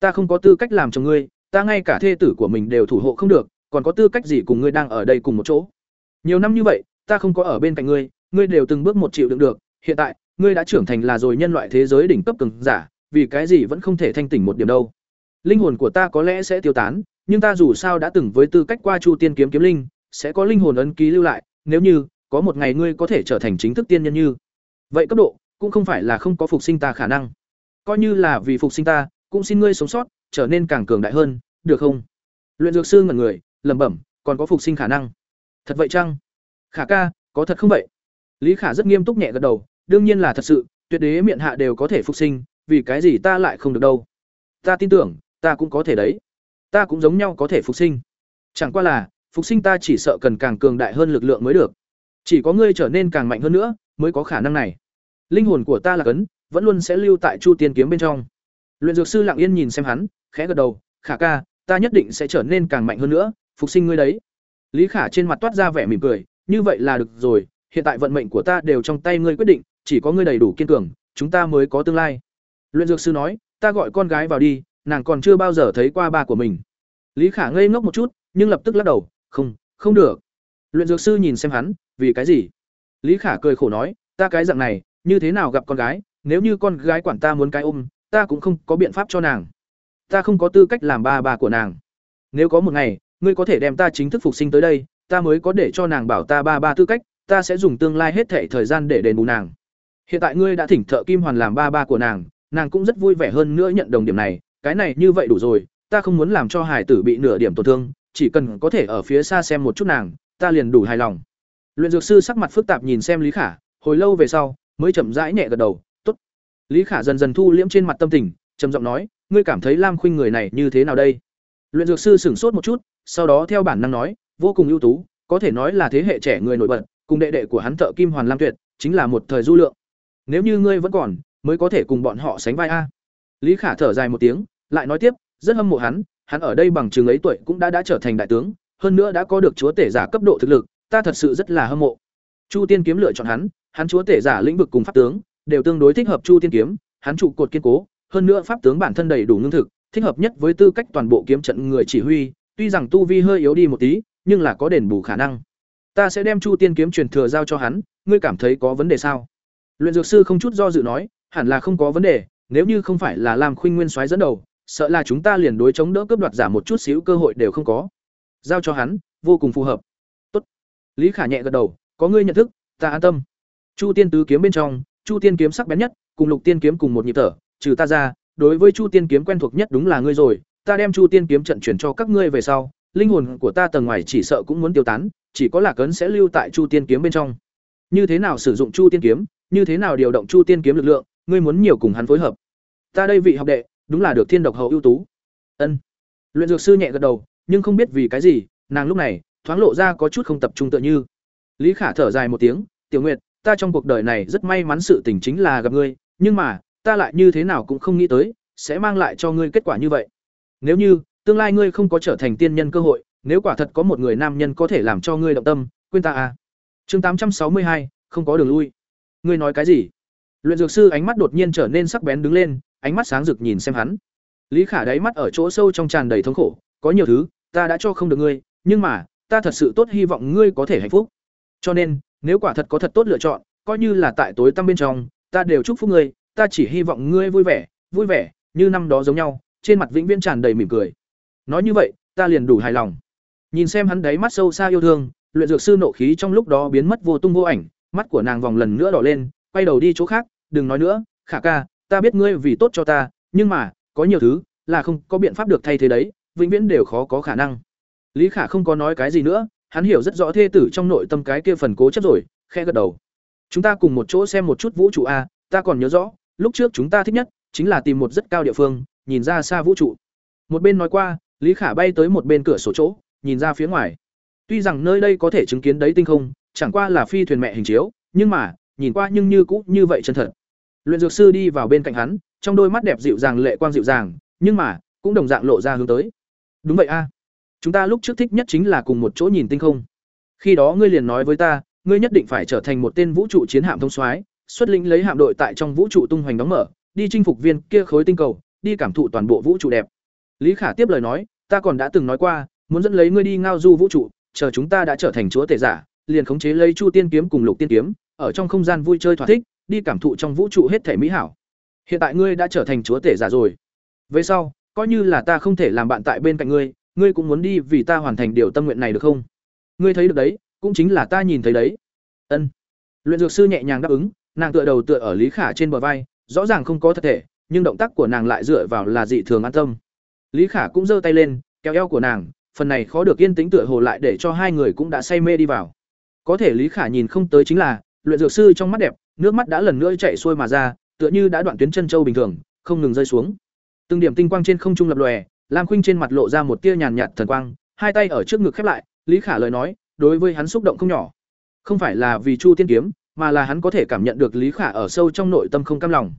Ta không có tư cách làm chồng ngươi, ta ngay cả thê tử của mình đều thủ hộ không được, còn có tư cách gì cùng ngươi đang ở đây cùng một chỗ? Nhiều năm như vậy, ta không có ở bên cạnh ngươi ngươi đều từng bước một chịu đựng được, hiện tại ngươi đã trưởng thành là rồi nhân loại thế giới đỉnh cấp cường giả, vì cái gì vẫn không thể thanh tỉnh một điểm đâu? Linh hồn của ta có lẽ sẽ tiêu tán, nhưng ta dù sao đã từng với tư cách qua chu tiên kiếm kiếm linh, sẽ có linh hồn ấn ký lưu lại, nếu như có một ngày ngươi có thể trở thành chính thức tiên nhân như. Vậy cấp độ, cũng không phải là không có phục sinh ta khả năng. Coi như là vì phục sinh ta, cũng xin ngươi sống sót, trở nên càng cường đại hơn, được không? Luyện dược sư ngẩn người, lẩm bẩm, còn có phục sinh khả năng. Thật vậy chăng? Khả ca, có thật không vậy? Lý khả rất nghiêm túc nhẹ gật đầu đương nhiên là thật sự, tuyệt đế miệng hạ đều có thể phục sinh, vì cái gì ta lại không được đâu? Ta tin tưởng, ta cũng có thể đấy. Ta cũng giống nhau có thể phục sinh. Chẳng qua là, phục sinh ta chỉ sợ cần càng cường đại hơn lực lượng mới được. Chỉ có ngươi trở nên càng mạnh hơn nữa, mới có khả năng này. Linh hồn của ta là cấn, vẫn luôn sẽ lưu tại chu tiên kiếm bên trong. Luyện dược sư lặng yên nhìn xem hắn, khẽ gật đầu, khả ca, ta nhất định sẽ trở nên càng mạnh hơn nữa, phục sinh ngươi đấy. Lý khả trên mặt toát ra vẻ mỉm cười, như vậy là được rồi, hiện tại vận mệnh của ta đều trong tay ngươi quyết định chỉ có ngươi đầy đủ kiên cường, chúng ta mới có tương lai. Luyện dược sư nói, ta gọi con gái vào đi, nàng còn chưa bao giờ thấy qua ba của mình. Lý khả ngây ngốc một chút, nhưng lập tức lắc đầu, không không được. Luyện dược sư nhìn xem hắn, vì cái gì? Lý khả cười khổ nói, ta cái dạng này, như thế nào gặp con gái, nếu như con gái quản ta muốn cái ôm, ta cũng không có biện pháp cho nàng. Ta không có tư cách làm ba bà của nàng. Nếu có một ngày, ngươi có thể đem ta chính thức phục sinh tới đây, ta mới có để cho nàng bảo ta ba ba tư cách, ta sẽ dùng tương lai hết thệ thời gian để đền bù nàng hiện tại ngươi đã thỉnh thợ kim hoàn làm ba ba của nàng nàng cũng rất vui vẻ hơn nữa nhận đồng điểm này, cái này như vậy đủ rồi, ta không muốn làm cho hải tử bị nửa điểm tổn thương, chỉ cần có thể ở phía xa xem một chút nàng, ta liền đủ hài lòng. Luyện dược sư sắc mặt phức tạp nhìn xem lý khả, hồi lâu về sau, mới chậm rãi nhẹ gật đầu, tốt. Lý khả dần dần thu liễm trên mặt tâm tình, trầm giọng nói, ngươi cảm thấy lam khuynh người này như thế nào đây? Luyện dược sư sửng sốt một chút, sau đó theo bản năng nói, vô cùng ưu tú, có thể nói là thế hệ trẻ người nổi bật, cùng đệ đệ của hắn thợ kim hoàn lam tuyệt, chính là một thời du lượng nếu như ngươi vẫn còn, mới có thể cùng bọn họ sánh vai a. Lý khả thở dài một tiếng, lại nói tiếp, rất hâm mộ hắn hắn ở đây bằng chừng ấy tuổi cũng đã đã trở thành đại tướng, hơn nữa đã có được chúa tể giả cấp độ thực lực, ta thật sự rất là hâm mộ. Chu tiên kiếm lựa chọn hắn hắn chúa tể giả lĩnh vực cùng pháp tướng, đều tương đối thích hợp chu tiên kiếm, hắn trụ cột kiên cố, hơn nữa pháp tướng bản thân đầy đủ lương thực, thích hợp nhất với tư cách toàn bộ kiếm trận người chỉ huy, tuy rằng tu vi hơi yếu đi một tí, nhưng là có đền bù khả năng. Ta sẽ đem chu tiên kiếm truyền thừa giao cho hắn, ngươi cảm thấy có vấn đề sao? Luyện dược sư không chút do dự nói, hẳn là không có vấn đề, nếu như không phải là làm khuynh nguyên soái dẫn đầu, sợ là chúng ta liền đối chống đỡ cướp đoạt giả một chút xíu cơ hội đều không có. Giao cho hắn, vô cùng phù hợp. Tốt. Lý khả nhẹ gật đầu, có ngươi nhận thức, ta an tâm. Chu tiên tứ kiếm bên trong, chu tiên kiếm sắc bén nhất, cùng lục tiên kiếm cùng một nhịp thở, trừ ta ra, đối với chu tiên kiếm quen thuộc nhất đúng là ngươi rồi, ta đem chu tiên kiếm trận chuyển cho các ngươi về sau, linh hồn của ta tầng ngoài chỉ sợ cũng muốn tiêu tán, chỉ có lạc ấn sẽ lưu tại chu tiên kiếm bên trong. Như thế nào sử dụng chu tiên kiếm? Như thế nào điều động chu tiên kiếm lực lượng, ngươi muốn nhiều cùng hắn phối hợp. Ta đây vị học đệ, đúng là được thiên độc hậu ưu tú. Ân. Luyện dược sư nhẹ gật đầu, nhưng không biết vì cái gì, nàng lúc này, thoáng lộ ra có chút không tập trung tựa như. Lý khả thở dài một tiếng, tiểu nguyệt, ta trong cuộc đời này rất may mắn sự tình chính là gặp ngươi, nhưng mà, ta lại như thế nào cũng không nghĩ tới, sẽ mang lại cho ngươi kết quả như vậy. Nếu như, tương lai ngươi không có trở thành tiên nhân cơ hội, nếu quả thật có một người nam nhân có thể làm cho ngươi động tâm, quên ta à. Chương tám trăm sáu mươi hai, không có đường lui ngươi nói cái gì? Luyện dược sư ánh mắt đột nhiên trở nên sắc bén đứng lên, ánh mắt sáng rực nhìn xem hắn. Lý khả đáy mắt ở chỗ sâu trong tràn đầy thống khổ, có nhiều thứ, ta đã cho không được ngươi, nhưng mà, ta thật sự tốt hy vọng ngươi có thể hạnh phúc. Cho nên, nếu quả thật có thật tốt lựa chọn, coi như là tại tối tăm bên trong, ta đều chúc phúc ngươi, ta chỉ hy vọng ngươi vui vẻ vui vẻ, như năm đó giống nhau, trên mặt vĩnh viễn tràn đầy mỉm cười. Nói như vậy, ta liền đủ hài lòng. Nhìn xem hắn đáy mắt sâu xa yêu thương, luyện dược sư nộ khí trong lúc đó biến mất vô tung vô ảnh mắt của nàng vòng lần nữa đỏ lên quay đầu đi chỗ khác đừng nói nữa khả ca ta biết ngươi vì tốt cho ta nhưng mà có nhiều thứ là không có biện pháp được thay thế đấy vĩnh viễn đều khó có khả năng lý khả không có nói cái gì nữa hắn hiểu rất rõ thê tử trong nội tâm cái kia phần cố chấp rồi khe gật đầu chúng ta cùng một chỗ xem một chút vũ trụ a ta còn nhớ rõ lúc trước chúng ta thích nhất chính là tìm một rất cao địa phương nhìn ra xa vũ trụ. Một bên nói qua, Lý Khả bay tới một bên cửa sổ chỗ, nhìn ra phía ngoài. Tuy rằng nơi đây có thể chứng kiến đấy tinh không, chẳng qua là phi thuyền mẹ hình chiếu, nhưng mà, nhìn qua nhưng như cũ như vậy chân thật. Luyện dược sư đi vào bên cạnh hắn, trong đôi mắt đẹp dịu dàng lệ quang dịu dàng, nhưng mà, cũng đồng dạng lộ ra hướng tới. Đúng vậy a. Chúng ta lúc trước thích nhất chính là cùng một chỗ nhìn tinh không. Khi đó ngươi liền nói với ta, ngươi nhất định phải trở thành một tên vũ trụ chiến hạm thông soái, xuất lĩnh lấy hạm đội tại trong vũ trụ tung hoành đóng mở, đi chinh phục viên kia khối tinh cầu, đi cảm thụ toàn bộ vũ trụ đẹp. Lý Khả tiếp lời nói, ta còn đã từng nói qua, muốn dẫn lấy ngươi đi ngao du vũ trụ, chờ chúng ta đã trở thành chúa tể giả, liền khống chế lấy Chu Tiên kiếm cùng Lục Tiên kiếm, ở trong không gian vui chơi thỏa thích, đi cảm thụ trong vũ trụ hết thể mỹ hảo. Hiện tại ngươi đã trở thành chúa tể giả rồi. Về sau, coi như là ta không thể làm bạn tại bên cạnh ngươi, ngươi cũng muốn đi vì ta hoàn thành điều tâm nguyện này được không? Ngươi thấy được đấy, cũng chính là ta nhìn thấy đấy. Ân. Luyện dược sư nhẹ nhàng đáp ứng, nàng tựa đầu tựa ở Lý Khả trên bờ vai, rõ ràng không có thật thể, nhưng động tác của nàng lại dựa vào là dị thường an tâm. Lý Khả cũng giơ tay lên, kéo eo của nàng, phần này khó được yên tĩnh tựa hồ lại để cho hai người cũng đã say mê đi vào. Có thể Lý Khả nhìn không tới chính là, luyện dược sư trong mắt đẹp, nước mắt đã lần nữa chảy xuôi mà ra, tựa như đã đoạn tuyến chân châu bình thường, không ngừng rơi xuống. Từng điểm tinh quang trên không trung lập lòe, Lam Khuynh trên mặt lộ ra một tia nhàn nhạt thần quang, hai tay ở trước ngực khép lại, Lý Khả lời nói, đối với hắn xúc động không nhỏ. Không phải là vì Chu Tiên kiếm, mà là hắn có thể cảm nhận được Lý Khả ở sâu trong nội tâm không cam lòng.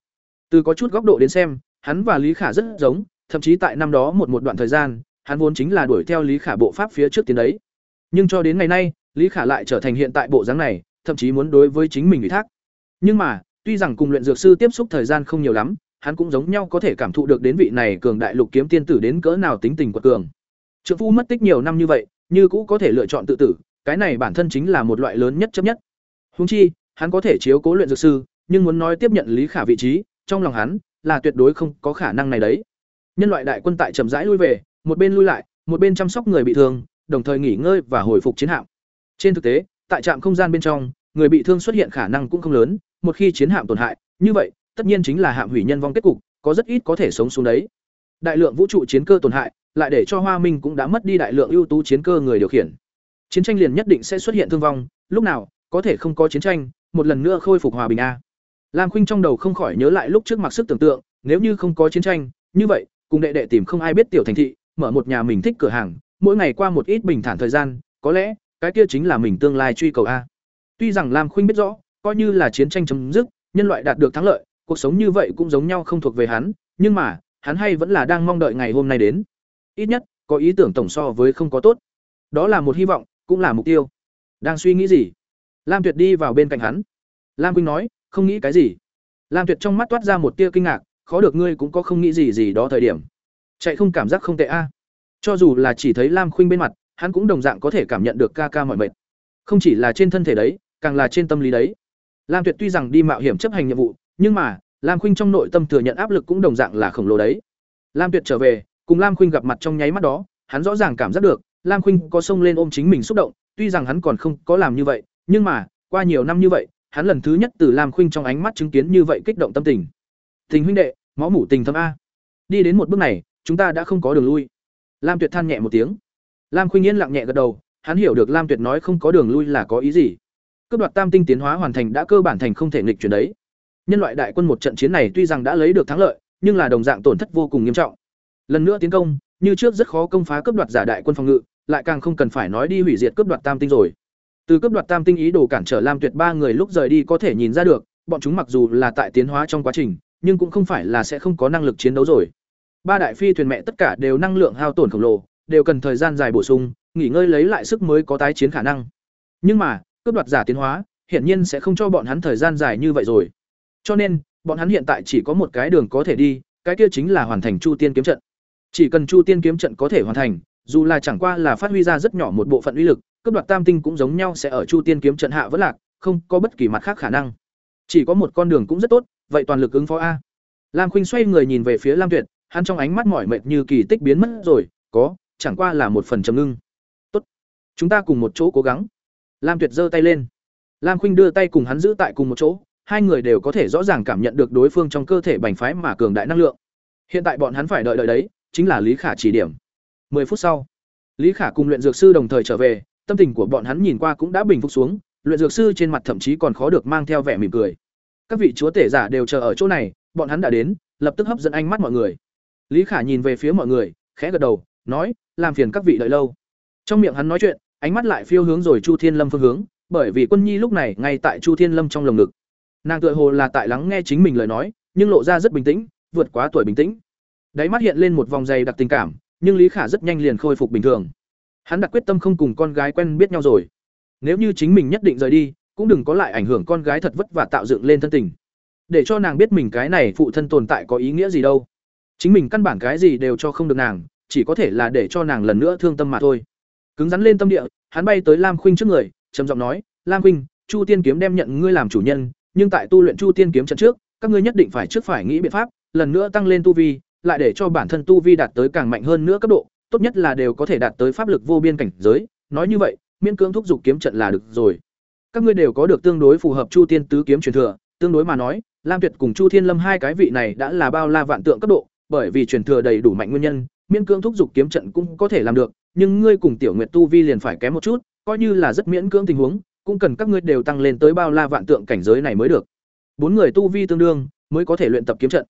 Từ có chút góc độ đến xem, hắn và Lý Khả rất giống, thậm chí tại năm đó một một đoạn thời gian, hắn vốn chính là đuổi theo Lý Khả bộ pháp phía trước tiến đấy. Nhưng cho đến ngày nay, Lý Khả lại trở thành hiện tại bộ dáng này, thậm chí muốn đối với chính mình ủy thác. Nhưng mà, tuy rằng cùng luyện dược sư tiếp xúc thời gian không nhiều lắm, hắn cũng giống nhau có thể cảm thụ được đến vị này cường đại lục kiếm tiên tử đến cỡ nào tính tình của cường. Trượng phu mất tích nhiều năm như vậy, như cũ có thể lựa chọn tự tử, cái này bản thân chính là một loại lớn nhất chấp nhất. Huống chi, hắn có thể chiếu cố luyện dược sư, nhưng muốn nói tiếp nhận Lý Khả vị trí, trong lòng hắn là tuyệt đối không có khả năng này đấy. Nhân loại đại quân tại chậm rãi lui về, một bên lui lại, một bên chăm sóc người bị thương, đồng thời nghỉ ngơi và hồi phục chiến hạm. Trên thực tế, tại trạm không gian bên trong, người bị thương xuất hiện khả năng cũng không lớn, một khi chiến hạm tổn hại, như vậy, tất nhiên chính là hạm hủy nhân vong kết cục, có rất ít có thể sống xuống đấy. Đại lượng vũ trụ chiến cơ tổn hại, lại để cho Hoa Minh cũng đã mất đi đại lượng ưu tú chiến cơ người điều khiển. Chiến tranh liền nhất định sẽ xuất hiện thương vong, lúc nào có thể không có chiến tranh, một lần nữa khôi phục hòa bình a. Lam Khuynh trong đầu không khỏi nhớ lại lúc trước mặc sức tưởng tượng, nếu như không có chiến tranh, như vậy, cùng đệ đệ tìm không ai biết tiểu thành thị, mở một nhà mình thích cửa hàng, mỗi ngày qua một ít bình thản thời gian, có lẽ, cái kia chính là mình tương lai truy cầu a. Tuy rằng Lam Khuynh biết rõ, coi như là chiến tranh chấm dứt, nhân loại đạt được thắng lợi, cuộc sống như vậy cũng giống nhau không thuộc về hắn, nhưng mà, hắn hay vẫn là đang mong đợi ngày hôm nay đến. Ít nhất, có ý tưởng tổng so với không có tốt. Đó là một hy vọng, cũng là mục tiêu. Đang suy nghĩ gì? Lam Tuyệt đi vào bên cạnh hắn. Lam Khuynh nói, không nghĩ cái gì. Lam Tuyệt trong mắt toát ra một tia kinh ngạc, khó được ngươi cũng có không nghĩ gì gì đó thời điểm. Chạy không cảm giác không tệ a. Cho dù là chỉ thấy Lam Khuynh bên mặt, hắn cũng đồng dạng có thể cảm nhận được ca ca mọi mệt. Không chỉ là trên thân thể đấy, càng là trên tâm lý đấy. Lam Tuyệt tuy rằng đi mạo hiểm chấp hành nhiệm vụ, nhưng mà, Lam Khuynh trong nội tâm thừa nhận áp lực cũng đồng dạng là khổng lồ đấy. Lam Tuyệt trở về, cùng Lam Khuynh gặp mặt trong nháy mắt đó, hắn rõ ràng cảm giác được, Lam Khuynh có xông lên ôm chính mình xúc động, tuy rằng hắn còn không có làm như vậy, nhưng mà, qua nhiều năm như vậy, hắn lần thứ nhất từ Lam Khuynh trong ánh mắt chứng kiến như vậy kích động tâm tình. Tình huynh đệ, máu mủ tình thâm a. Đi đến một bước này, chúng ta đã không có đường lui. Lam Tuyệt than nhẹ một tiếng. Lam Khuynh yên lặng nhẹ gật đầu, hắn hiểu được Lam Tuyệt nói không có đường lui là có ý gì. Cấp đoạt tam tinh tiến hóa hoàn thành đã cơ bản thành không thể nghịch chuyển đấy. Nhân loại đại quân một trận chiến này tuy rằng đã lấy được thắng lợi, nhưng là đồng dạng tổn thất vô cùng nghiêm trọng. Lần nữa tiến công, như trước rất khó công phá cấp đoạt giả đại quân phòng ngự, lại càng không cần phải nói đi hủy diệt cấp đoạt tam tinh rồi. Từ cấp đoạt tam tinh ý đồ cản trở Lam Tuyệt ba người lúc rời đi có thể nhìn ra được, bọn chúng mặc dù là tại tiến hóa trong quá trình, nhưng cũng không phải là sẽ không có năng lực chiến đấu rồi. Ba đại phi thuyền mẹ tất cả đều năng lượng hao tổn khổng lồ, đều cần thời gian dài bổ sung, nghỉ ngơi lấy lại sức mới có tái chiến khả năng. Nhưng mà, cướp đoạt giả tiến hóa, hiển nhiên sẽ không cho bọn hắn thời gian dài như vậy rồi. Cho nên, bọn hắn hiện tại chỉ có một cái đường có thể đi, cái kia chính là hoàn thành Chu Tiên kiếm trận. Chỉ cần Chu Tiên kiếm trận có thể hoàn thành, dù là chẳng qua là phát huy ra rất nhỏ một bộ phận uy lực, cướp đoạt tam tinh cũng giống nhau sẽ ở Chu Tiên kiếm trận hạ vẫn lạc, không có bất kỳ mặt khác khả năng. Chỉ có một con đường cũng rất tốt, vậy toàn lực ứng phó a. Lam Khuynh xoay người nhìn về phía Lam Tuyệt, hắn trong ánh mắt mỏi mệt như kỳ tích biến mất rồi, có, chẳng qua là một phần trầm ngưng. Tốt, chúng ta cùng một chỗ cố gắng. Lam Tuyệt giơ tay lên. Lam Khuynh đưa tay cùng hắn giữ tại cùng một chỗ, hai người đều có thể rõ ràng cảm nhận được đối phương trong cơ thể bành phái mà cường đại năng lượng. Hiện tại bọn hắn phải đợi đợi đấy, chính là Lý Khả chỉ điểm. 10 phút sau, Lý Khả cùng luyện dược sư đồng thời trở về, tâm tình của bọn hắn nhìn qua cũng đã bình phục xuống, luyện dược sư trên mặt thậm chí còn khó được mang theo vẻ mỉm cười. Các vị chúa tể giả đều chờ ở chỗ này, bọn hắn đã đến, lập tức hấp dẫn ánh mắt mọi người. lý khả nhìn về phía mọi người khẽ gật đầu nói, làm phiền các vị đợi lâu. Trong miệng hắn nói chuyện, ánh mắt lại phiêu hướng rồi chu thiên lâm phương hướng, bởi vì quân nhi lúc này ngay tại chu thiên lâm trong lồng ngực. Nàng tựa hồ là tại lắng nghe chính mình lời nói, nhưng lộ ra rất bình tĩnh, vượt quá tuổi bình tĩnh. Đáy mắt hiện lên một vòng dày đặc tình cảm, nhưng lý khả rất nhanh liền khôi phục bình thường. Hắn đặt quyết tâm không cùng con gái quen biết nhau rồi. Nếu như chính mình nhất định rời đi, cũng đừng có lại ảnh hưởng con gái thật vất vả tạo dựng lên thân tình. Để cho nàng biết mình cái này phụ thân tồn tại có ý nghĩa gì đâu. Chính mình căn bản cái gì đều cho không được nàng chỉ có thể là để cho nàng lần nữa thương tâm mà thôi. Cứng rắn lên tâm địa, hắn bay tới lam khuynh trước người, trầm giọng nói, lam khuynh, chu tiên kiếm đem nhận ngươi làm chủ nhân, nhưng tại tu luyện chu tiên kiếm trận trước, các ngươi nhất định phải trước phải nghĩ biện pháp, lần nữa tăng lên tu vi, lại để cho bản thân tu vi đạt tới càng mạnh hơn nữa cấp độ, tốt nhất là đều có thể đạt tới pháp lực vô biên cảnh giới. Nói như vậy, miễn cưỡng thúc giục kiếm trận là được rồi. Các ngươi đều có được tương đối phù hợp chu tiên tứ kiếm truyền thừa, tương đối mà nói, lam tuyệt cùng chu thiên lâm hai cái vị này đã là bao la vạn tượng cấp độ, bởi vì truyền thừa đầy đủ mạnh nguyên nhân miễn cưỡng thúc giục kiếm trận cũng có thể làm được, nhưng ngươi cùng tiểu nguyệt tu vi liền phải kém một chút, coi như là rất miễn cưỡng tình huống, cũng cần các ngươi đều tăng lên tới bao la vạn tượng cảnh giới này mới được. Bốn người tu vi tương đương, mới có thể luyện tập kiếm trận.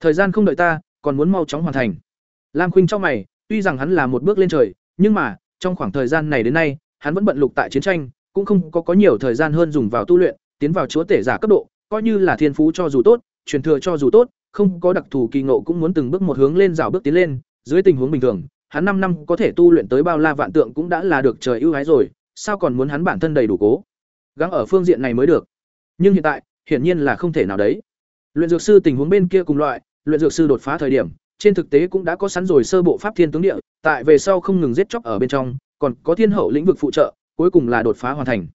Thời gian không đợi ta, còn muốn mau chóng hoàn thành. Lam khuynh trong mày, tuy rằng hắn là một bước lên trời, nhưng mà, trong khoảng thời gian này đến nay, hắn vẫn bận lục tại chiến tranh, cũng không có có nhiều thời gian hơn dùng vào tu luyện, tiến vào chúa tể giả cấp độ, coi như là thiên phú cho dù tốt, truyền thừa cho dù tốt, không có đặc thù kỳ ngộ cũng muốn từng bước một hướng lên rào bước tiến lên dưới tình huống bình thường, hắn năm năm có thể tu luyện tới bao la vạn tượng cũng đã là được trời ưu ái rồi, sao còn muốn hắn bản thân đầy đủ cố? Gắng ở phương diện này mới được. Nhưng hiện tại, hiển nhiên là không thể nào đấy. Luyện dược sư tình huống bên kia cùng loại, luyện dược sư đột phá thời điểm, trên thực tế cũng đã có sẵn rồi sơ bộ pháp thiên tướng địa, tại về sau không ngừng giết chóc ở bên trong, còn có thiên hậu lĩnh vực phụ trợ, cuối cùng là đột phá hoàn thành.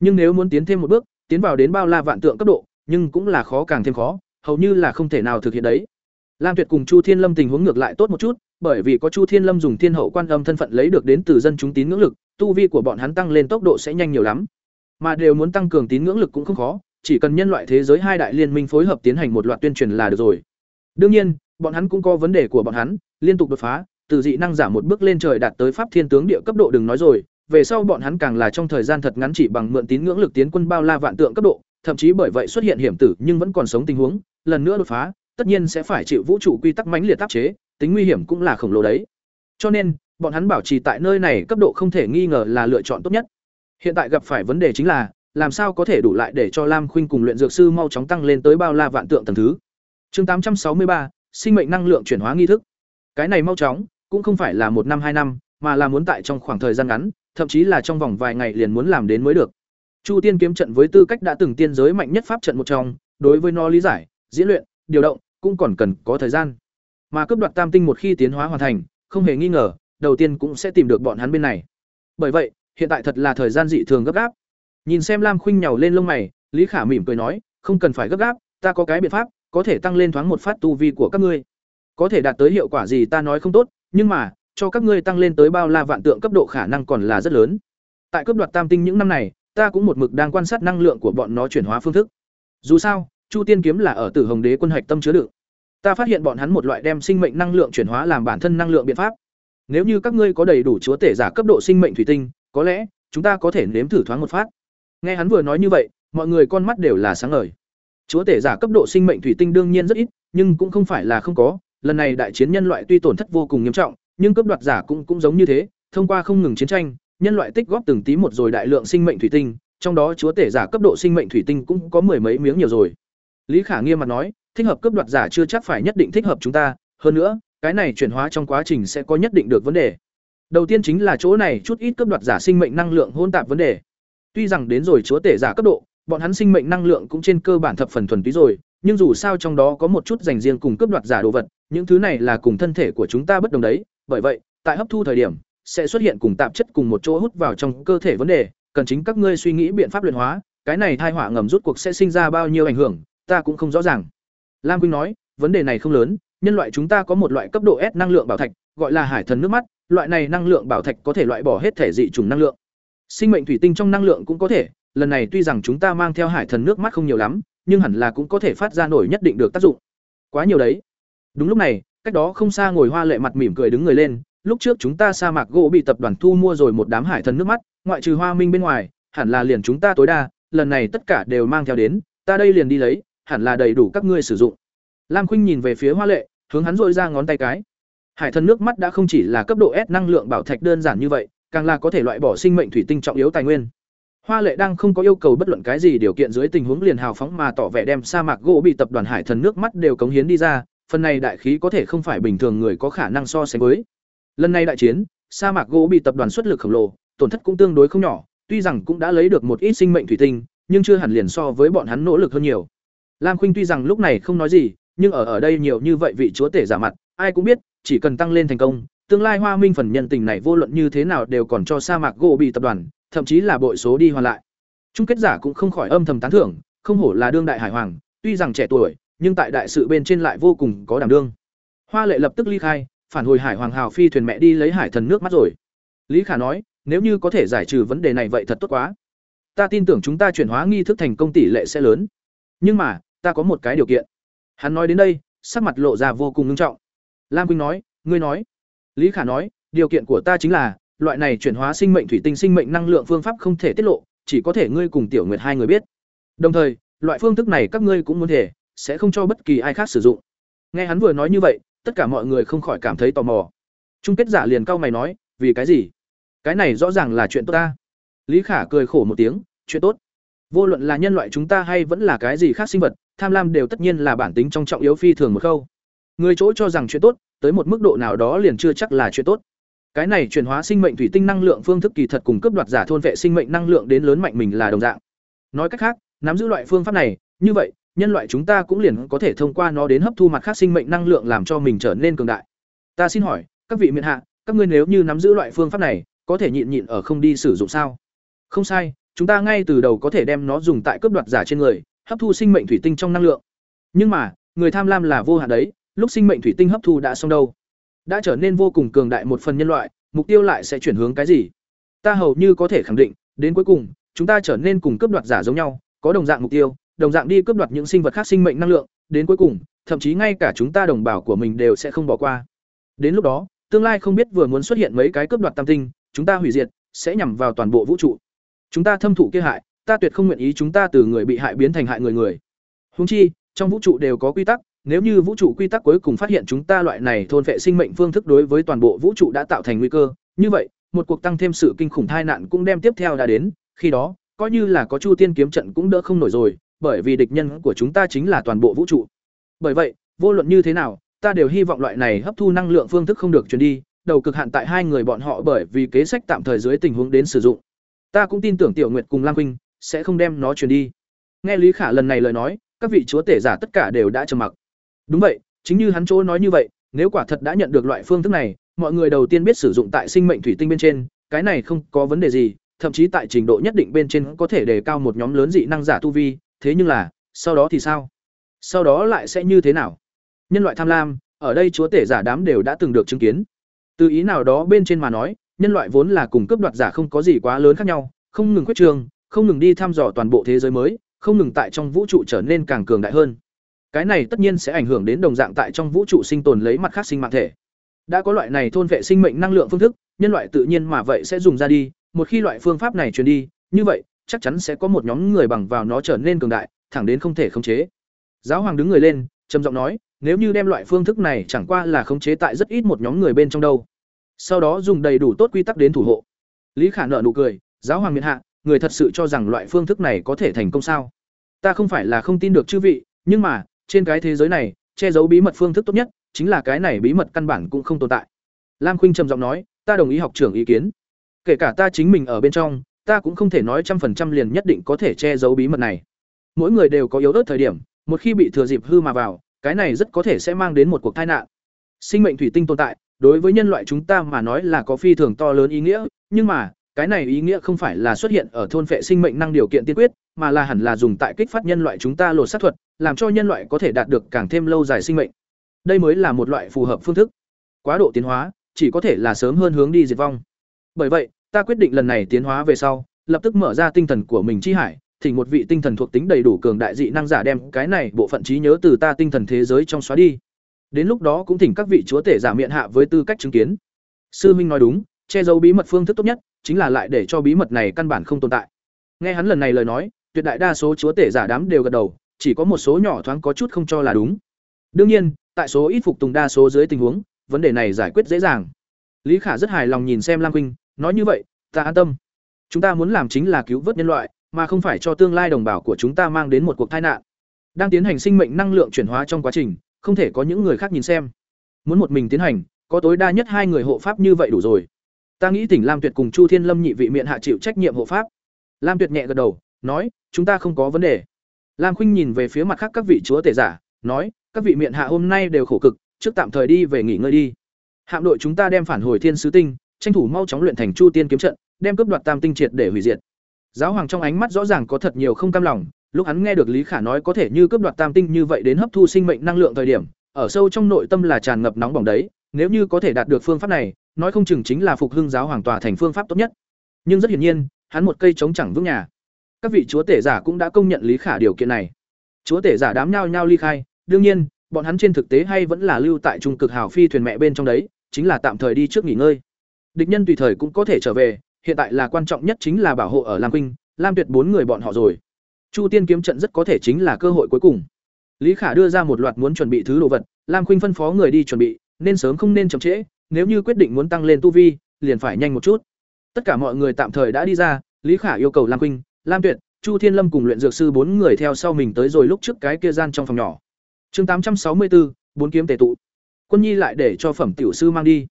Nhưng nếu muốn tiến thêm một bước, tiến vào đến bao la vạn tượng cấp độ, nhưng cũng là khó càng thêm khó, hầu như là không thể nào thực hiện đấy. Lam tuyệt cùng chu thiên lâm tình huống ngược lại tốt một chút bởi vì có chu thiên lâm dùng thiên hậu quan âm thân phận lấy được đến từ dân chúng tín ngưỡng lực, tu vi của bọn hắn tăng lên tốc độ sẽ nhanh nhiều lắm. Mà đều muốn tăng cường tín ngưỡng lực cũng không khó, chỉ cần nhân loại thế giới hai đại liên minh phối hợp tiến hành một loạt tuyên truyền là được rồi. Đương nhiên, bọn hắn cũng có vấn đề của bọn hắn, liên tục đột phá, từ dị năng giảm một bước lên trời đạt tới pháp thiên tướng địa cấp độ đừng nói rồi, về sau bọn hắn càng là trong thời gian thật ngắn chỉ bằng mượn tín ngưỡng lực tiến quân bao la vạn tượng cấp độ, thậm chí bởi vậy xuất hiện hiểm tử nhưng vẫn còn sống tình huống, lần nữa đột phá, tất nhiên sẽ phải chịu vũ trụ quy tắc mãnh liệt áp chế tính nguy hiểm cũng là khổng lồ đấy. Cho nên, bọn hắn bảo trì tại nơi này cấp độ không thể nghi ngờ là lựa chọn tốt nhất. Hiện tại gặp phải vấn đề chính là, làm sao có thể đủ lại để cho lam khuynh cùng luyện dược sư mau chóng tăng lên tới bao la vạn tượng tầng thứ. Chương tám trăm sáu mươi ba, sinh mệnh năng lượng chuyển hóa nghi thức. Cái này mau chóng, cũng không phải là một năm, hai năm, mà là muốn tại trong khoảng thời gian ngắn, thậm chí là trong vòng vài ngày liền muốn làm đến mới được. Chu tiên kiếm trận với tư cách đã từng tiên giới mạnh nhất pháp trận một trong, đối với nó lý giải, diễn luyện, điều động, cũng còn cần có thời gian mà cướp đoạt tam tinh một khi tiến hóa hoàn thành, không hề nghi ngờ, đầu tiên cũng sẽ tìm được bọn hắn bên này. Bởi vậy, hiện tại thật là thời gian dị thường gấp gáp. Nhìn xem lam khuynh nhàu lên lông mày, lý khả mỉm cười nói, không cần phải gấp gáp, ta có cái biện pháp, có thể tăng lên thoáng một phát tu vi của các ngươi. Có thể đạt tới hiệu quả gì ta nói không tốt, nhưng mà, cho các ngươi tăng lên tới bao la vạn tượng cấp độ khả năng còn là rất lớn. Tại cấp đoạt tam tinh những năm này, ta cũng một mực đang quan sát năng lượng của bọn nó chuyển hóa phương thức. Dù sao, chu tiên kiếm là ở tử hồng đế quân hạch tâm chứa đựng ta phát hiện bọn hắn một loại đem sinh mệnh năng lượng chuyển hóa làm bản thân năng lượng biện pháp. Nếu như các ngươi có đầy đủ chúa tể giả cấp độ sinh mệnh thủy tinh, có lẽ chúng ta có thể nếm thử thoáng một phát. Nghe hắn vừa nói như vậy, mọi người con mắt đều là sáng ngời. Chúa tể giả cấp độ sinh mệnh thủy tinh đương nhiên rất ít, nhưng cũng không phải là không có. Lần này đại chiến nhân loại tuy tổn thất vô cùng nghiêm trọng, nhưng cấp đoạt giả cũng cũng giống như thế, thông qua không ngừng chiến tranh, nhân loại tích góp từng tí một rồi đại lượng sinh mệnh thủy tinh, trong đó chúa tể giả cấp độ sinh mệnh thủy tinh cũng có mười mấy miếng nhiều rồi. Lý khả nghiêm mặt nói thích hợp cấp đoạt giả chưa chắc phải nhất định thích hợp chúng ta, hơn nữa, cái này chuyển hóa trong quá trình sẽ có nhất định được vấn đề. Đầu tiên chính là chỗ này chút ít cấp đoạt giả sinh mệnh năng lượng hôn tạp vấn đề. Tuy rằng đến rồi chúa tể giả cấp độ, bọn hắn sinh mệnh năng lượng cũng trên cơ bản thập phần thuần túy rồi, nhưng dù sao trong đó có một chút dành riêng cùng cấp đoạt giả đồ vật, những thứ này là cùng thân thể của chúng ta bất đồng đấy. Bởi vậy, tại hấp thu thời điểm, sẽ xuất hiện cùng tạp chất cùng một chỗ hút vào trong cơ thể vấn đề, cần chính các ngươi suy nghĩ biện pháp luyện hóa, cái này thai họa ngầm rút cuộc sẽ sinh ra bao nhiêu ảnh hưởng, ta cũng không rõ ràng lam quynh nói, vấn đề này không lớn, nhân loại chúng ta có một loại cấp độ s năng lượng bảo thạch, gọi là hải thần nước mắt. Loại này năng lượng bảo thạch có thể loại bỏ hết thể dị chủng năng lượng. Sinh mệnh thủy tinh trong năng lượng cũng có thể. Lần này tuy rằng chúng ta mang theo hải thần nước mắt không nhiều lắm, nhưng hẳn là cũng có thể phát ra nổi nhất định được tác dụng. Quá nhiều đấy. Đúng lúc này, cách đó không xa ngồi hoa lệ mặt mỉm cười đứng người lên. Lúc trước chúng ta sa mạc gỗ bị tập đoàn thu mua rồi một đám hải thần nước mắt, ngoại trừ hoa minh bên ngoài, hẳn là liền chúng ta tối đa, lần này tất cả đều mang theo đến. Ta đây liền đi lấy hẳn là đầy đủ các ngươi sử dụng lam khuynh nhìn về phía hoa lệ hướng hắn dội ra ngón tay cái. Hải thần nước mắt đã không chỉ là cấp độ S năng lượng bảo thạch đơn giản như vậy, càng là có thể loại bỏ sinh mệnh thủy tinh trọng yếu tài nguyên. Hoa Lệ đang không có yêu cầu bất luận cái gì điều kiện dưới tình huống liền hào phóng mà tỏ vẻ đem sa mạc gỗ bị tập đoàn Hải thần nước mắt đều cống hiến đi ra, phần này đại khí có thể không phải bình thường người có khả năng so sánh với. Lần này đại chiến, sa mạc gỗ bị tập đoàn xuất lực khổng lồ, tổn thất cũng tương đối không nhỏ, tuy rằng cũng đã lấy được một ít sinh mệnh thủy tinh, nhưng chưa hẳn liền so với bọn hắn nỗ lực hơn nhiều. Lam Khuynh tuy rằng lúc này không nói gì, nhưng ở ở đây nhiều như vậy vị chúa tể giả mặt, ai cũng biết, chỉ cần tăng lên thành công, tương lai Hoa Minh phần nhân tình này vô luận như thế nào đều còn cho sa mạc gỗ bị tập đoàn, thậm chí là bội số đi hoàn lại. Chung kết giả cũng không khỏi âm thầm tán thưởng, không hổ là đương đại hải hoàng, tuy rằng trẻ tuổi, nhưng tại đại sự bên trên lại vô cùng có đảm đương. Hoa Lệ lập tức ly khai, phản hồi Hải Hoàng Hào phi thuyền mẹ đi lấy hải thần nước mắt rồi. Lý Khả nói, nếu như có thể giải trừ vấn đề này vậy thật tốt quá. Ta tin tưởng chúng ta chuyển hóa nghi thức thành công tỷ lệ sẽ lớn. Nhưng mà, ta có một cái điều kiện. Hắn nói đến đây, sắc mặt lộ ra vô cùng nghiêm trọng. Lam Quynh nói, ngươi nói. Lý Khả nói, điều kiện của ta chính là, loại này chuyển hóa sinh mệnh thủy tinh sinh mệnh năng lượng phương pháp không thể tiết lộ, chỉ có thể ngươi cùng Tiểu Nguyệt hai người biết. Đồng thời, loại phương thức này các ngươi cũng muốn thể, sẽ không cho bất kỳ ai khác sử dụng. Nghe hắn vừa nói như vậy, tất cả mọi người không khỏi cảm thấy tò mò. Chung kết giả liền cau mày nói, vì cái gì? Cái này rõ ràng là chuyện tốt ta. Lý Khả cười khổ một tiếng, chuyện tốt. Vô luận là nhân loại chúng ta hay vẫn là cái gì khác sinh vật, tham lam đều tất nhiên là bản tính trong trọng yếu phi thường một khâu. Người chỗ cho rằng chuyện tốt, tới một mức độ nào đó liền chưa chắc là chuyện tốt. Cái này chuyển hóa sinh mệnh thủy tinh năng lượng phương thức kỳ thật cùng cấp đoạt giả thôn vệ sinh mệnh năng lượng đến lớn mạnh mình là đồng dạng. Nói cách khác, nắm giữ loại phương pháp này, như vậy, nhân loại chúng ta cũng liền có thể thông qua nó đến hấp thu mặt khác sinh mệnh năng lượng làm cho mình trở nên cường đại. Ta xin hỏi, các vị miện hạ, các ngươi nếu như nắm giữ loại phương pháp này, có thể nhịn nhịn ở không đi sử dụng sao? Không sai, chúng ta ngay từ đầu có thể đem nó dùng tại cướp đoạt giả trên người, hấp thu sinh mệnh thủy tinh trong năng lượng. Nhưng mà, người tham lam là vô hạn đấy, lúc sinh mệnh thủy tinh hấp thu đã xong đâu? Đã trở nên vô cùng cường đại một phần nhân loại, mục tiêu lại sẽ chuyển hướng cái gì? Ta hầu như có thể khẳng định, đến cuối cùng, chúng ta trở nên cùng cướp đoạt giả giống nhau, có đồng dạng mục tiêu, đồng dạng đi cướp đoạt những sinh vật khác sinh mệnh năng lượng, đến cuối cùng, thậm chí ngay cả chúng ta đồng bào của mình đều sẽ không bỏ qua. Đến lúc đó, tương lai không biết vừa muốn xuất hiện mấy cái cướp đoạt tam tinh, chúng ta hủy diệt, sẽ nhằm vào toàn bộ vũ trụ. Chúng ta thâm thụ kia hại, ta tuyệt không nguyện ý chúng ta từ người bị hại biến thành hại người người. Huống chi, trong vũ trụ đều có quy tắc, nếu như vũ trụ quy tắc cuối cùng phát hiện chúng ta loại này thôn vệ sinh mệnh phương thức đối với toàn bộ vũ trụ đã tạo thành nguy cơ, như vậy, một cuộc tăng thêm sự kinh khủng tai nạn cũng đem tiếp theo đã đến, khi đó, coi như là có Chu Tiên kiếm trận cũng đỡ không nổi rồi, bởi vì địch nhân của chúng ta chính là toàn bộ vũ trụ. Bởi vậy, vô luận như thế nào, ta đều hy vọng loại này hấp thu năng lượng phương thức không được truyền đi, đầu cực hạn tại hai người bọn họ bởi vì kế sách tạm thời dưới tình huống đến sử dụng. Ta cũng tin tưởng Tiểu Nguyệt cùng Lam Quynh sẽ không đem nó truyền đi. Nghe Lý Khả lần này lời nói, các vị chúa tể giả tất cả đều đã trầm mặc. Đúng vậy, chính như hắn chỗ nói như vậy, nếu quả thật đã nhận được loại phương thức này, mọi người đầu tiên biết sử dụng tại sinh mệnh thủy tinh bên trên, cái này không có vấn đề gì, thậm chí tại trình độ nhất định bên trên có thể đề cao một nhóm lớn dị năng giả tu vi, thế nhưng là, sau đó thì sao? Sau đó lại sẽ như thế nào? Nhân loại tham lam, ở đây chúa tể giả đám đều đã từng được chứng kiến. Từ ý nào đó bên trên mà nói, nhân loại vốn là cùng cấp đoạt giả không có gì quá lớn khác nhau, không ngừng quyết trường, không ngừng đi thăm dò toàn bộ thế giới mới, không ngừng tại trong vũ trụ trở nên càng cường đại hơn. Cái này tất nhiên sẽ ảnh hưởng đến đồng dạng tại trong vũ trụ sinh tồn lấy mặt khác sinh mạng thể. Đã có loại này thôn vệ sinh mệnh năng lượng phương thức, nhân loại tự nhiên mà vậy sẽ dùng ra đi, một khi loại phương pháp này truyền đi, như vậy, chắc chắn sẽ có một nhóm người bằng vào nó trở nên cường đại, thẳng đến không thể khống chế. Giáo hoàng đứng người lên, trầm giọng nói, nếu như đem loại phương thức này chẳng qua là khống chế tại rất ít một nhóm người bên trong đâu. Sau đó dùng đầy đủ tốt quy tắc đến thủ hộ. Lý Khả nợ nụ cười, giáo hoàng miện hạ, người thật sự cho rằng loại phương thức này có thể thành công sao? Ta không phải là không tin được chư vị, nhưng mà, trên cái thế giới này, che giấu bí mật phương thức tốt nhất, chính là cái này bí mật căn bản cũng không tồn tại. Lam Khuynh trầm giọng nói, ta đồng ý học trưởng ý kiến. Kể cả ta chính mình ở bên trong, ta cũng không thể nói trăm phần trăm liền nhất định có thể che giấu bí mật này. Mỗi người đều có yếu ớt thời điểm, một khi bị thừa dịp hư mà vào, cái này rất có thể sẽ mang đến một cuộc tai nạn. Sinh mệnh thủy tinh tồn tại, đối với nhân loại chúng ta mà nói là có phi thường to lớn ý nghĩa, nhưng mà, cái này ý nghĩa không phải là xuất hiện ở thôn phệ sinh mệnh năng điều kiện tiên quyết, mà là hẳn là dùng tại kích phát nhân loại chúng ta lột sát thuật, làm cho nhân loại có thể đạt được càng thêm lâu dài sinh mệnh. Đây mới là một loại phù hợp phương thức. Quá độ tiến hóa, chỉ có thể là sớm hơn hướng đi diệt vong. Bởi vậy, ta quyết định lần này tiến hóa về sau, lập tức mở ra tinh thần của mình chi hải, thỉnh một vị tinh thần thuộc tính đầy đủ cường đại dị năng giả đem cái này bộ phận trí nhớ từ ta tinh thần thế giới trong xóa đi. Đến lúc đó cũng thỉnh các vị chúa tể giả miệng hạ với tư cách chứng kiến. Sư Minh nói đúng, che giấu bí mật phương thức tốt nhất chính là lại để cho bí mật này căn bản không tồn tại. Nghe hắn lần này lời nói, tuyệt đại đa số chúa tể giả đám đều gật đầu, chỉ có một số nhỏ thoáng có chút không cho là đúng. Đương nhiên, tại số ít phục tùng đa số dưới tình huống, vấn đề này giải quyết dễ dàng. Lý Khả rất hài lòng nhìn xem Lam Khuynh, nói như vậy, ta an tâm. Chúng ta muốn làm chính là cứu vớt nhân loại, mà không phải cho tương lai đồng bào của chúng ta mang đến một cuộc tai nạn. Đang tiến hành sinh mệnh năng lượng chuyển hóa trong quá trình, không thể có những người khác nhìn xem. Muốn một mình tiến hành, có tối đa nhất hai người hộ pháp như vậy đủ rồi. Ta nghĩ tỉnh Lam Tuyệt cùng Chu Thiên Lâm nhị vị miệng hạ chịu trách nhiệm hộ pháp. Lam Tuyệt nhẹ gật đầu, nói, chúng ta không có vấn đề. Lam Khuynh nhìn về phía mặt khác các vị chúa tể giả, nói, các vị miệng hạ hôm nay đều khổ cực, trước tạm thời đi về nghỉ ngơi đi. Hạm đội chúng ta đem phản hồi Thiên Sứ Tinh, tranh thủ mau chóng luyện thành Chu Tiên kiếm trận, đem cướp đoạt Tam Tinh triệt để hủy diệt. Giáo hoàng trong ánh mắt rõ ràng có thật nhiều không cam lòng, lúc hắn nghe được Lý Khả nói có thể như cướp đoạt Tam Tinh như vậy đến hấp thu sinh mệnh năng lượng thời điểm, ở sâu trong nội tâm là tràn ngập nóng bỏng đấy, nếu như có thể đạt được phương pháp này, nói không chừng chính là phục hưng giáo hoàng tòa thành phương pháp tốt nhất. Nhưng rất hiển nhiên, hắn một cây chống chẳng vững nhà. Các vị chúa tể giả cũng đã công nhận Lý Khả điều kiện này. Chúa tể giả đám nhao nhao ly khai, đương nhiên, bọn hắn trên thực tế hay vẫn là lưu tại trung cực hào phi thuyền mẹ bên trong đấy, chính là tạm thời đi trước nghỉ ngơi. Địch nhân tùy thời cũng có thể trở về, hiện tại là quan trọng nhất chính là bảo hộ ở Lam Quynh, Lam Tuyệt bốn người bọn họ rồi. Chu Tiên kiếm trận rất có thể chính là cơ hội cuối cùng. Lý Khả đưa ra một loạt muốn chuẩn bị thứ đồ vật, Lam Khuynh phân phó người đi chuẩn bị, nên sớm không nên chậm trễ, nếu như quyết định muốn tăng lên tu vi, liền phải nhanh một chút. Tất cả mọi người tạm thời đã đi ra, Lý Khả yêu cầu Lam Quynh, Lam Tuyệt, Chu Thiên Lâm cùng luyện dược sư bốn người theo sau mình tới rồi lúc trước cái kia gian trong phòng nhỏ. Chương tám trăm sáu mươi bốn, bốn kiếm tề tụ. Quân Nhi lại để cho phẩm tiểu sư mang đi.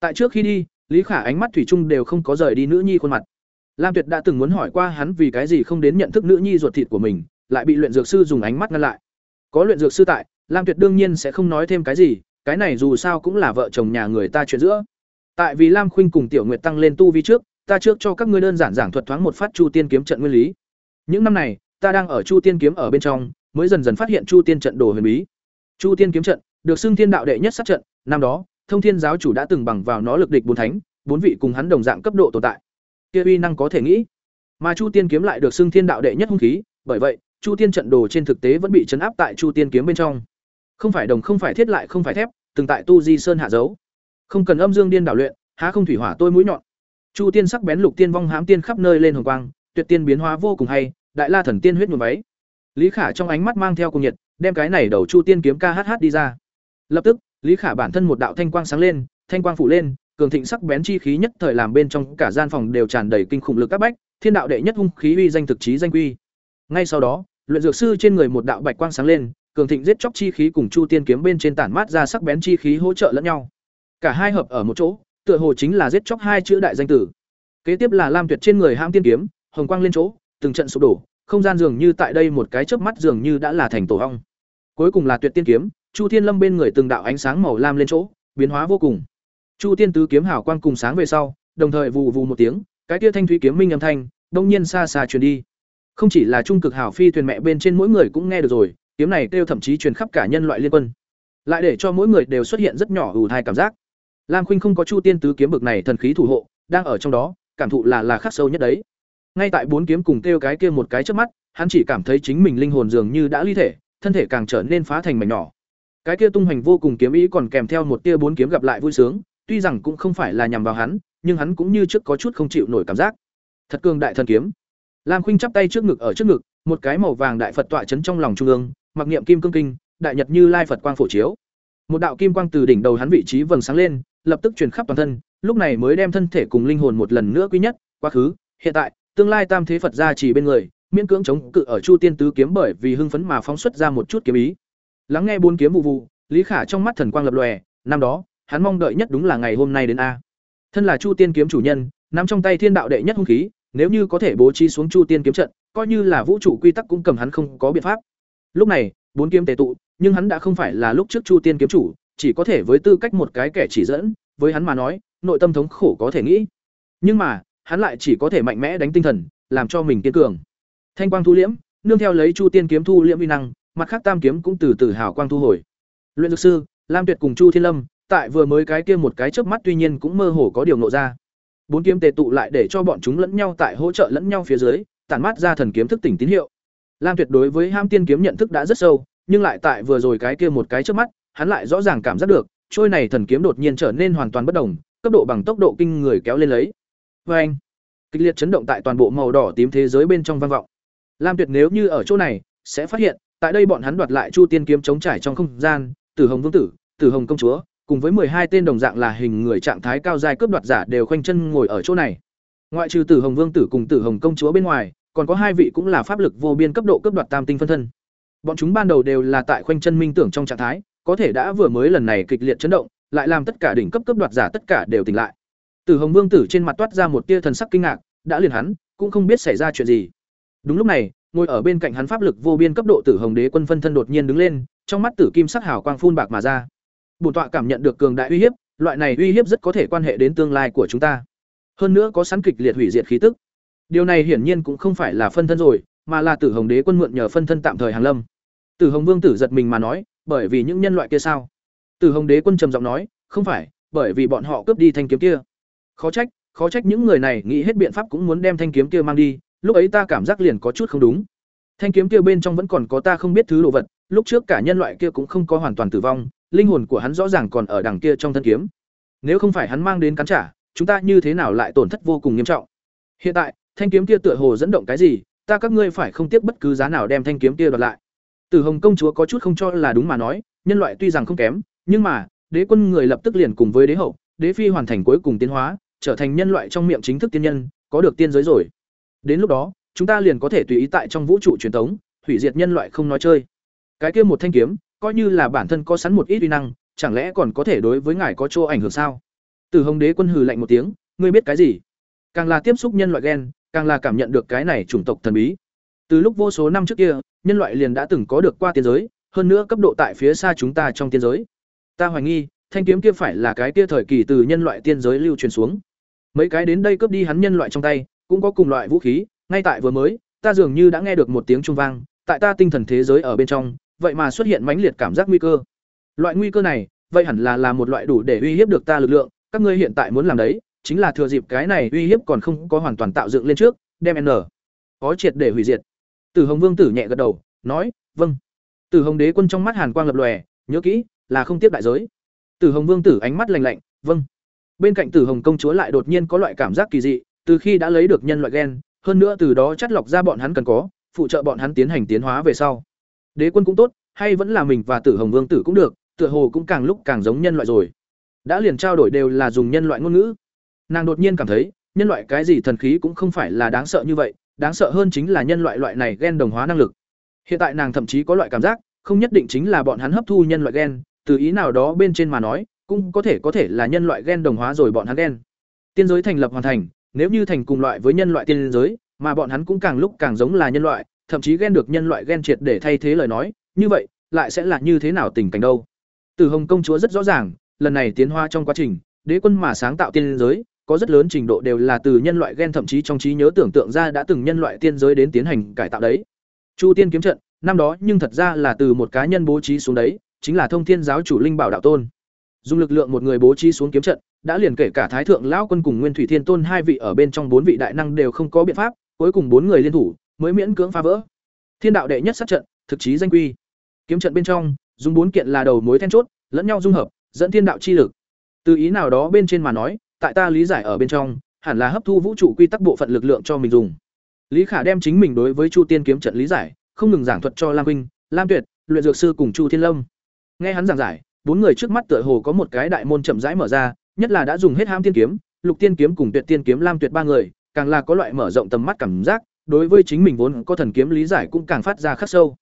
Tại trước khi đi, Lý Khả ánh mắt thủy chung đều không có rời đi nữ nhi khuôn mặt. Lam Tuyệt đã từng muốn hỏi qua hắn vì cái gì không đến nhận thức nữ nhi ruột thịt của mình, lại bị luyện dược sư dùng ánh mắt ngăn lại. Có luyện dược sư tại, Lam Tuyệt đương nhiên sẽ không nói thêm cái gì, cái này dù sao cũng là vợ chồng nhà người ta chuyện giữa. Tại vì Lam Khuynh cùng Tiểu Nguyệt tăng lên tu vi trước, ta trước cho các ngươi đơn giản giảng thuật thoáng một phát Chu Tiên kiếm trận nguyên lý. Những năm này, ta đang ở Chu Tiên kiếm ở bên trong, mới dần dần phát hiện Chu Tiên trận đồ huyền bí. Chu Tiên kiếm trận, được xưng thiên đạo đệ nhất sát trận, năm đó, Thông Thiên giáo chủ đã từng bằng vào nó lực địch bốn thánh, bốn vị cùng hắn đồng dạng cấp độ tồn tại. Kia uy năng có thể nghĩ. Mà Chu Tiên kiếm lại được xưng thiên đạo đệ nhất hung khí, bởi vậy, Chu Tiên trận đồ trên thực tế vẫn bị chấn áp tại Chu Tiên kiếm bên trong. Không phải đồng không phải thiết lại không phải thép, từng tại Tu Di Sơn hạ dấu. Không cần âm dương điên đảo luyện, há không thủy hỏa tôi mũi nhọn. Chu Tiên sắc bén lục tiên vong hám tiên khắp nơi lên hồng quang, tuyệt tiên biến hóa vô cùng hay, đại la thần tiên huyết nhuộm váy. Lý Khả trong ánh mắt mang theo cùng nhiệt, đem cái này đầu Chu Tiên kiếm ca hát hát đi ra. Lập tức, Lý Khả bản thân một đạo thanh quang sáng lên, thanh quang phủ lên, cường thịnh sắc bén chi khí nhất thời làm bên trong cả gian phòng đều tràn đầy kinh khủng lực các bách, thiên đạo đệ nhất hung khí uy danh thực chí danh quy. Ngay sau đó, luyện dược sư trên người một đạo bạch quang sáng lên, cường thịnh giết chóc chi khí cùng Chu Tiên kiếm bên trên tản mát ra sắc bén chi khí hỗ trợ lẫn nhau. Cả hai hợp ở một chỗ, tựa hồ chính là giết chóc hai chữ đại danh tử. Kế tiếp là Lam Tuyệt trên người Hãm Tiên kiếm, hồng quang lên chỗ, từng trận sụp đổ, không gian dường như tại đây một cái chớp mắt dường như đã là thành tổ ong. Cuối cùng là Tuyệt Tiên kiếm, Chu Thiên Lâm bên người từng đạo ánh sáng màu lam lên chỗ, biến hóa vô cùng. Chu Tiên tứ kiếm hảo quang cùng sáng về sau, đồng thời vù vù một tiếng, cái tia thanh thủy kiếm minh âm thanh, đông nhiên xa xa truyền đi. Không chỉ là trung cực hảo phi thuyền mẹ bên trên mỗi người cũng nghe được rồi, kiếm này kêu thậm chí truyền khắp cả nhân loại liên quân. Lại để cho mỗi người đều xuất hiện rất nhỏ ủ thai cảm giác. Lam Khuynh không có Chu Tiên tứ kiếm bực này thần khí thủ hộ, đang ở trong đó, cảm thụ là là khắc sâu nhất đấy. Ngay tại bốn kiếm cùng kêu cái kia một cái trước mắt, hắn chỉ cảm thấy chính mình linh hồn dường như đã ly thể, thân thể càng trở nên phá thành mảnh nhỏ. Cái kia tung hoành vô cùng kiếm ý còn kèm theo một tia bốn kiếm gặp lại vui sướng, tuy rằng cũng không phải là nhằm vào hắn, nhưng hắn cũng như trước có chút không chịu nổi cảm giác. Thật cường đại thần kiếm. Lam Khuynh chắp tay trước ngực ở trước ngực, một cái màu vàng đại Phật tọa chấn trong lòng trung ương, mặc niệm kim cương kinh, đại nhật như lai Phật quang phổ chiếu. Một đạo kim quang từ đỉnh đầu hắn vị trí vầng sáng lên, lập tức truyền khắp toàn thân, lúc này mới đem thân thể cùng linh hồn một lần nữa quý nhất, quá khứ, hiện tại, tương lai tam thế Phật gia chỉ bên người, miễn cưỡng chống cự ở Chu Tiên tứ kiếm bởi vì hưng phấn mà phóng xuất ra một chút kiếm ý. Lắng nghe bốn kiếm vụ vụ, Lý Khả trong mắt thần quang lập lòe, năm đó, hắn mong đợi nhất đúng là ngày hôm nay đến a. Thân là Chu Tiên kiếm chủ nhân, nắm trong tay thiên đạo đệ nhất hung khí, nếu như có thể bố trí xuống Chu Tiên kiếm trận, coi như là vũ trụ quy tắc cũng cầm hắn không có biện pháp. Lúc này, bốn kiếm tề tụ, nhưng hắn đã không phải là lúc trước Chu Tiên kiếm chủ, chỉ có thể với tư cách một cái kẻ chỉ dẫn, với hắn mà nói, nội tâm thống khổ có thể nghĩ. Nhưng mà, hắn lại chỉ có thể mạnh mẽ đánh tinh thần, làm cho mình kiên cường. Thanh quang thu liễm, nương theo lấy Chu Tiên kiếm thu liễm uy năng, mặt khác tam kiếm cũng từ từ hào quang thu hồi. Luyện dược sư, Lam Tuyệt cùng Chu Thiên Lâm, tại vừa mới cái kia một cái chớp mắt tuy nhiên cũng mơ hồ có điều ngộ ra. Bốn kiếm tề tụ lại để cho bọn chúng lẫn nhau tại hỗ trợ lẫn nhau phía dưới, tản mát ra thần kiếm thức tỉnh tín hiệu. Lam Tuyệt đối với Ham Tiên kiếm nhận thức đã rất sâu, nhưng lại tại vừa rồi cái kia một cái trước mắt, hắn lại rõ ràng cảm giác được, trôi này thần kiếm đột nhiên trở nên hoàn toàn bất động, cấp độ bằng tốc độ kinh người kéo lên lấy. Oeng! Kịch liệt chấn động tại toàn bộ màu đỏ tím thế giới bên trong vang vọng. Lam Tuyệt nếu như ở chỗ này, sẽ phát hiện, tại đây bọn hắn đoạt lại Chu Tiên kiếm chống trải trong không gian, Tử Hồng Vương tử, Tử Hồng công chúa, cùng với hai tên đồng dạng là hình người trạng thái cao giai cướp đoạt giả đều khoanh chân ngồi ở chỗ này. Ngoại trừ Tử Hồng Vương tử cùng Tử Hồng công chúa bên ngoài, còn có hai vị cũng là pháp lực vô biên cấp độ cấp đoạt tam tinh phân thân. Bọn chúng ban đầu đều là tại khoanh chân minh tưởng trong trạng thái, có thể đã vừa mới lần này kịch liệt chấn động, lại làm tất cả đỉnh cấp cấp đoạt giả tất cả đều tỉnh lại. Tử Hồng Vương tử trên mặt toát ra một tia thần sắc kinh ngạc, đã liền hắn, cũng không biết xảy ra chuyện gì. Đúng lúc này, ngồi ở bên cạnh hắn pháp lực vô biên cấp độ Tử Hồng Đế quân phân thân đột nhiên đứng lên, trong mắt tử kim sắc hào quang phun bạc mà ra. Bổn tọa cảm nhận được cường đại uy hiếp, loại này uy hiếp rất có thể quan hệ đến tương lai của chúng ta. Hơn nữa có sẵn kịch liệt hủy diệt khí tức. Điều này hiển nhiên cũng không phải là phân thân rồi, mà là Tử Hồng Đế quân mượn nhờ phân thân tạm thời hàng lâm. Tử Hồng Vương tử giật mình mà nói, bởi vì những nhân loại kia sao? Tử Hồng Đế quân trầm giọng nói, không phải, bởi vì bọn họ cướp đi thanh kiếm kia. Khó trách, khó trách những người này nghĩ hết biện pháp cũng muốn đem thanh kiếm kia mang đi, lúc ấy ta cảm giác liền có chút không đúng. Thanh kiếm kia bên trong vẫn còn có ta không biết thứ đồ vật, lúc trước cả nhân loại kia cũng không có hoàn toàn tử vong, linh hồn của hắn rõ ràng còn ở đằng kia trong thân kiếm. Nếu không phải hắn mang đến cắn trả, chúng ta như thế nào lại tổn thất vô cùng nghiêm trọng. Hiện tại, thanh kiếm kia tựa hồ dẫn động cái gì, ta các ngươi phải không tiếc bất cứ giá nào đem thanh kiếm kia đoạt lại. Tử Hồng công chúa có chút không cho là đúng mà nói, nhân loại tuy rằng không kém, nhưng mà, đế quân người lập tức liền cùng với đế hậu, đế phi hoàn thành cuối cùng tiến hóa, trở thành nhân loại trong miệng chính thức tiên nhân, có được tiên giới rồi. Đến lúc đó, chúng ta liền có thể tùy ý tại trong vũ trụ truyền thống, hủy diệt nhân loại không nói chơi. Cái kia một thanh kiếm, coi như là bản thân có sẵn một ít uy năng, chẳng lẽ còn có thể đối với ngài có chỗ ảnh hưởng sao? Từ Hồng Đế quân hừ lạnh một tiếng, ngươi biết cái gì? Càng là tiếp xúc nhân loại gen, càng là cảm nhận được cái này chủng tộc thần bí. Từ lúc vô số năm trước kia, nhân loại liền đã từng có được qua tiên giới, hơn nữa cấp độ tại phía xa chúng ta trong tiên giới. Ta hoài nghi, thanh kiếm kia phải là cái kia thời kỳ từ nhân loại tiên giới lưu truyền xuống. Mấy cái đến đây cướp đi hắn nhân loại trong tay, cũng có cùng loại vũ khí, ngay tại vừa mới, ta dường như đã nghe được một tiếng trung vang, tại ta tinh thần thế giới ở bên trong, vậy mà xuất hiện mãnh liệt cảm giác nguy cơ. Loại nguy cơ này, vậy hẳn là là một loại đủ để uy hiếp được ta lực lượng, các ngươi hiện tại muốn làm đấy, chính là thừa dịp cái này uy hiếp còn không có hoàn toàn tạo dựng lên trước, đem N. Có triệt để hủy diệt. Tử Hồng Vương tử nhẹ gật đầu, nói, "Vâng." Tử Hồng Đế quân trong mắt hàn quang lập lòe, nhớ kỹ, là không tiếp đại giới. Tử Hồng Vương tử ánh mắt lạnh lạnh, "Vâng." Bên cạnh Tử Hồng công chúa lại đột nhiên có loại cảm giác kỳ dị, từ khi đã lấy được nhân loại gen, hơn nữa từ đó chắt lọc ra bọn hắn cần có, phụ trợ bọn hắn tiến hành tiến hóa về sau. Đế quân cũng tốt, hay vẫn là mình và Tử Hồng Vương tử cũng được, tựa hồ cũng càng lúc càng giống nhân loại rồi. Đã liền trao đổi đều là dùng nhân loại ngôn ngữ. Nàng đột nhiên cảm thấy, nhân loại cái gì thần khí cũng không phải là đáng sợ như vậy, đáng sợ hơn chính là nhân loại loại này ghen đồng hóa năng lực. Hiện tại nàng thậm chí có loại cảm giác, không nhất định chính là bọn hắn hấp thu nhân loại ghen từ ý nào đó bên trên mà nói, cũng có thể có thể là nhân loại ghen đồng hóa rồi bọn hắn ghen Tiên giới thành lập hoàn thành, nếu như thành cùng loại với nhân loại tiên giới, mà bọn hắn cũng càng lúc càng giống là nhân loại, thậm chí ghen được nhân loại ghen triệt để thay thế lời nói, như vậy, lại sẽ là như thế nào tình cảnh đâu? Từ Hồng công chúa rất rõ ràng, lần này tiến hoa trong quá trình, đế quân mà sáng tạo tiên giới, có rất lớn trình độ đều là từ nhân loại gen thậm chí trong trí nhớ tưởng tượng ra đã từng nhân loại tiên giới đến tiến hành cải tạo đấy. Chu Tiên kiếm trận, năm đó nhưng thật ra là từ một cá nhân bố trí xuống đấy, chính là Thông Thiên giáo chủ Linh Bảo đạo tôn. Dùng lực lượng một người bố trí xuống kiếm trận, đã liền kể cả Thái thượng lão quân cùng Nguyên Thủy Thiên Tôn hai vị ở bên trong bốn vị đại năng đều không có biện pháp, cuối cùng bốn người liên thủ mới miễn cưỡng phá vỡ. Thiên đạo đệ nhất sát trận, thực chí danh quy. Kiếm trận bên trong, dùng bốn kiện là đầu mối then chốt, lẫn nhau dung hợp, dẫn thiên đạo chi lực. Từ ý nào đó bên trên mà nói, tại ta lý giải ở bên trong, hẳn là hấp thu vũ trụ quy tắc bộ phận lực lượng cho mình dùng. Lý Khả đem chính mình đối với Chu Tiên kiếm trận lý giải, không ngừng giảng thuật cho Lam Huynh, Lam Tuyệt, luyện dược sư cùng Chu Thiên Lâm. Nghe hắn giảng giải, bốn người trước mắt tựa hồ có một cái đại môn chậm rãi mở ra, nhất là đã dùng hết ham tiên kiếm, lục tiên kiếm cùng tuyệt tiên kiếm Lam Tuyệt ba người, càng là có loại mở rộng tầm mắt cảm giác, đối với chính mình vốn có thần kiếm lý giải cũng càng phát ra khắc sâu.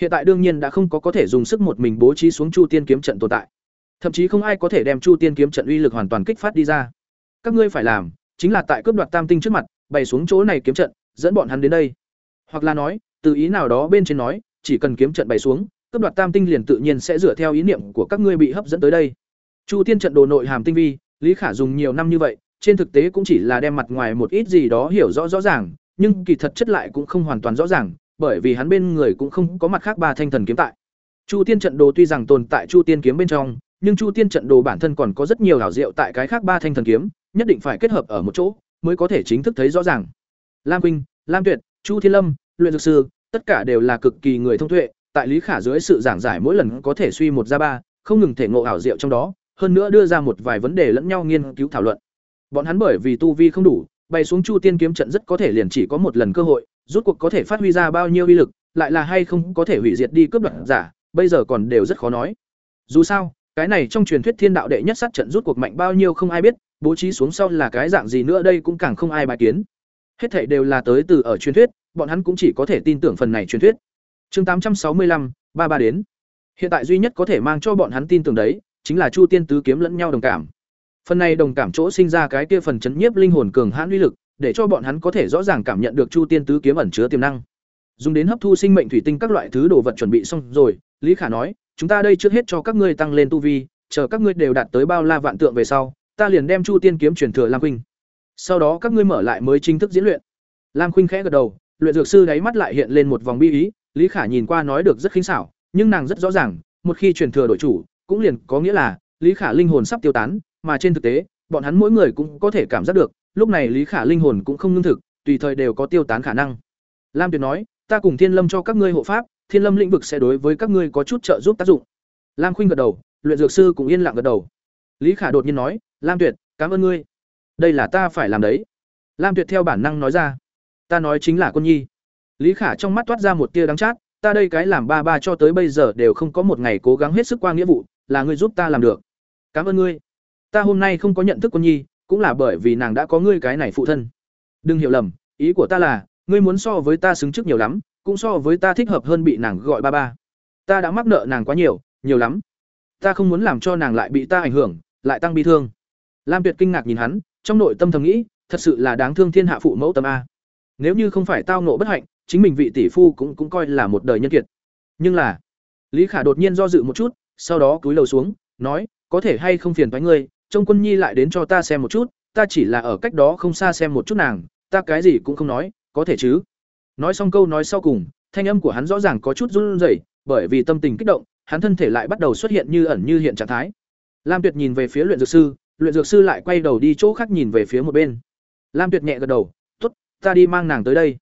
Hiện tại đương nhiên đã không có có thể dùng sức một mình bố trí xuống Chu Tiên kiếm trận tồn tại. Thậm chí không ai có thể đem Chu Tiên kiếm trận uy lực hoàn toàn kích phát đi ra. Các ngươi phải làm, chính là tại cướp đoạt Tam Tinh trước mặt, bày xuống chỗ này kiếm trận, dẫn bọn hắn đến đây. Hoặc là nói, từ ý nào đó bên trên nói, chỉ cần kiếm trận bày xuống, cướp đoạt Tam Tinh liền tự nhiên sẽ dựa theo ý niệm của các ngươi bị hấp dẫn tới đây. Chu Tiên trận đồ nội hàm tinh vi, Lý Khả dùng nhiều năm như vậy, trên thực tế cũng chỉ là đem mặt ngoài một ít gì đó hiểu rõ rõ ràng, nhưng kỳ thật chất lại cũng không hoàn toàn rõ ràng, bởi vì hắn bên người cũng không có mặt khác ba thanh thần kiếm tại. Chu Tiên trận đồ tuy rằng tồn tại Chu Tiên kiếm bên trong, nhưng Chu Tiên trận đồ bản thân còn có rất nhiều hảo diệu tại cái khác ba thanh thần kiếm, nhất định phải kết hợp ở một chỗ mới có thể chính thức thấy rõ ràng. Lam Quynh, Lam Tuyệt, Chu Thiên Lâm, luyện dược sư, tất cả đều là cực kỳ người thông tuệ, tại Lý Khả dưới sự giảng giải mỗi lần có thể suy một ra ba, không ngừng thể ngộ ảo diệu trong đó, hơn nữa đưa ra một vài vấn đề lẫn nhau nghiên cứu thảo luận. Bọn hắn bởi vì tu vi không đủ, bay xuống Chu Tiên kiếm trận rất có thể liền chỉ có một lần cơ hội, rút cuộc có thể phát huy ra bao nhiêu uy lực, lại là hay không có thể hủy diệt đi cướp đoạt giả, bây giờ còn đều rất khó nói. dù sao cái này trong truyền thuyết thiên đạo đệ nhất sát trận rút cuộc mạnh bao nhiêu không ai biết bố trí xuống sau là cái dạng gì nữa đây cũng càng không ai bài kiến. Hết thảy đều là tới từ ở truyền thuyết, bọn hắn cũng chỉ có thể tin tưởng phần này truyền thuyết. Chương tám trăm sáu mươi lăm, ba ba đến. Hiện tại duy nhất có thể mang cho bọn hắn tin tưởng đấy, chính là chu tiên tứ kiếm lẫn nhau đồng cảm. Phần này đồng cảm chỗ sinh ra cái kia phần chấn nhiếp linh hồn cường hãn uy lực, để cho bọn hắn có thể rõ ràng cảm nhận được chu tiên tứ kiếm ẩn chứa tiềm năng. Dùng đến hấp thu sinh mệnh thủy tinh các loại thứ đồ vật chuẩn bị xong rồi, lý khả nói, chúng ta đây trước hết cho các ngươi tăng lên tu vi, chờ các ngươi đều đạt tới bao la vạn tượng về sau ta liền đem chu tiên kiếm truyền thừa lam khuynh. Sau đó các ngươi mở lại mới chính thức diễn luyện. Lam khuynh khẽ gật đầu, luyện dược sư đáy mắt lại hiện lên một vòng bi ý, lý khả nhìn qua nói được rất khinh xảo, nhưng nàng rất rõ ràng, một khi truyền thừa đổi chủ, cũng liền có nghĩa là lý khả linh hồn sắp tiêu tán, mà trên thực tế, bọn hắn mỗi người cũng có thể cảm giác được, lúc này lý khả linh hồn cũng không ngưng thực, tùy thời đều có tiêu tán khả năng. Lam tuyệt nói, ta cùng thiên lâm cho các ngươi hộ pháp, thiên lâm lĩnh vực sẽ đối với các ngươi có chút trợ giúp tác dụng. Lam khuynh gật đầu, luyện dược sư cũng yên lặng gật đầu lý khả đột nhiên nói, lam tuyệt, cảm ơn ngươi. Đây là ta phải làm đấy. Lam tuyệt theo bản năng nói ra, ta nói chính là quân nhi. Lý khả trong mắt toát ra một tia đắng chát, ta đây cái làm ba ba cho tới bây giờ đều không có một ngày cố gắng hết sức qua nghĩa vụ, là ngươi giúp ta làm được. Cảm ơn ngươi. Ta hôm nay không có nhận thức quân nhi, cũng là bởi vì nàng đã có ngươi cái này phụ thân. Đừng hiểu lầm, ý của ta là, ngươi muốn so với ta xứng trước nhiều lắm, cũng so với ta thích hợp hơn bị nàng gọi ba ba. Ta đã mắc nợ nàng quá nhiều nhiều lắm. Ta không muốn làm cho nàng lại bị ta ảnh hưởng lại tăng bi thương. Lam tuyệt kinh ngạc nhìn hắn, trong nội tâm thầm nghĩ, thật sự là đáng thương thiên hạ phụ mẫu tâm a. Nếu như không phải tao nộ bất hạnh, chính mình vị tỷ phu cũng cũng coi là một đời nhân kiệt. Nhưng là, lý khả đột nhiên do dự một chút, sau đó cúi đầu xuống, nói, có thể hay không phiền thoái ngươi, trông quân nhi lại đến cho ta xem một chút, ta chỉ là ở cách đó không xa xem một chút nàng, ta cái gì cũng không nói, có thể chứ? Nói xong câu nói sau cùng, thanh âm của hắn rõ ràng có chút run rẩy, bởi vì tâm tình kích động, hắn thân thể lại bắt đầu xuất hiện như ẩn như hiện trạng thái lam tuyệt nhìn về phía luyện dược sư luyện dược sư lại quay đầu đi chỗ khác nhìn về phía một bên. Lam tuyệt nhẹ gật đầu tốt, ta đi mang nàng tới đây.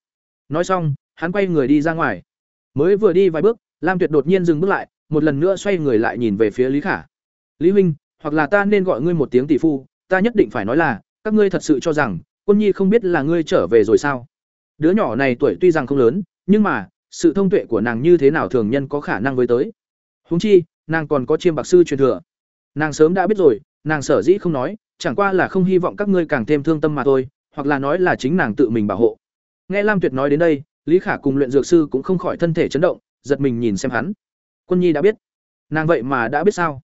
Nói xong hắn quay người đi ra ngoài. Mới vừa đi vài bước lam tuyệt đột nhiên dừng bước lại một lần nữa xoay người lại nhìn về phía lý khả. Lý huynh hoặc là ta nên gọi ngươi một tiếng tỷ phu ta nhất định phải nói là các ngươi thật sự cho rằng quân nhi không biết là ngươi trở về rồi sao? Đứa nhỏ này tuổi tuy rằng không lớn nhưng mà sự thông tuệ của nàng như thế nào thường nhân có khả năng với tới. Huống chi nàng còn có chiêm bạc sư truyền thừa nàng sớm đã biết rồi, nàng sở dĩ không nói, chẳng qua là không hy vọng các ngươi càng thêm thương tâm mà thôi, hoặc là nói là chính nàng tự mình bảo hộ. Nghe lam tuyệt nói đến đây, lý khả cùng luyện dược sư cũng không khỏi thân thể chấn động, giật mình nhìn xem hắn. Quân nhi đã biết. Nàng vậy mà đã biết sao?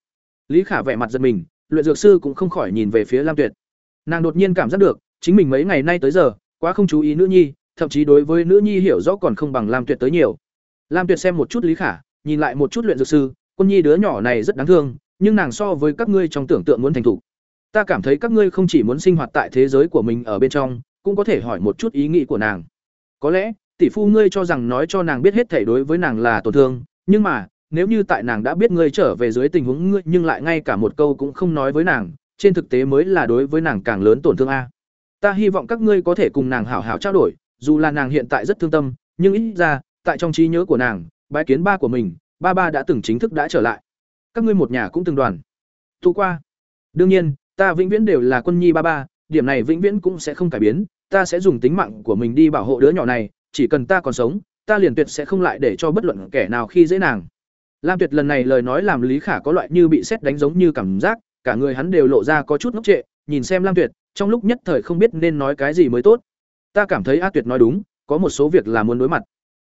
Lý khả vẻ mặt giật mình, luyện dược sư cũng không khỏi nhìn về phía lam tuyệt. Nàng đột nhiên cảm giác được, chính mình mấy ngày nay tới giờ, quá không chú ý nữ nhi, thậm chí đối với nữ nhi hiểu rõ còn không bằng lam tuyệt tới nhiều. Lam tuyệt xem một chút lý khả, nhìn lại một chút luyện dược sư, quân nhi đứa nhỏ này rất đáng thương nhưng nàng so với các ngươi trong tưởng tượng muốn thành thục. Ta cảm thấy các ngươi không chỉ muốn sinh hoạt tại thế giới của mình ở bên trong, cũng có thể hỏi một chút ý nghĩ của nàng. Có lẽ, tỷ phu ngươi cho rằng nói cho nàng biết hết thể đối với nàng là tổn thương, nhưng mà, nếu như tại nàng đã biết ngươi trở về dưới tình huống ngươi, nhưng lại ngay cả một câu cũng không nói với nàng, trên thực tế mới là đối với nàng càng lớn tổn thương a. Ta hy vọng các ngươi có thể cùng nàng hảo hảo trao đổi, dù là nàng hiện tại rất thương tâm, nhưng ít ra, tại trong trí nhớ của nàng, bái kiến ba của mình, ba ba đã từng chính thức đã trở lại các ngươi một nhà cũng từng đoàn. Thu qua. Đương nhiên, ta vĩnh viễn đều là quân nhi ba ba, điểm này vĩnh viễn cũng sẽ không cải biến, ta sẽ dùng tính mạng của mình đi bảo hộ đứa nhỏ này, chỉ cần ta còn sống, ta liền tuyệt sẽ không lại để cho bất luận kẻ nào khi dễ nàng. Lam tuyệt lần này lời nói làm lý khả có loại như bị xét đánh giống như cảm giác, cả người hắn đều lộ ra có chút ngốc trệ, nhìn xem lam tuyệt, trong lúc nhất thời không biết nên nói cái gì mới tốt. Ta cảm thấy a tuyệt nói đúng, có một số việc là muốn đối mặt.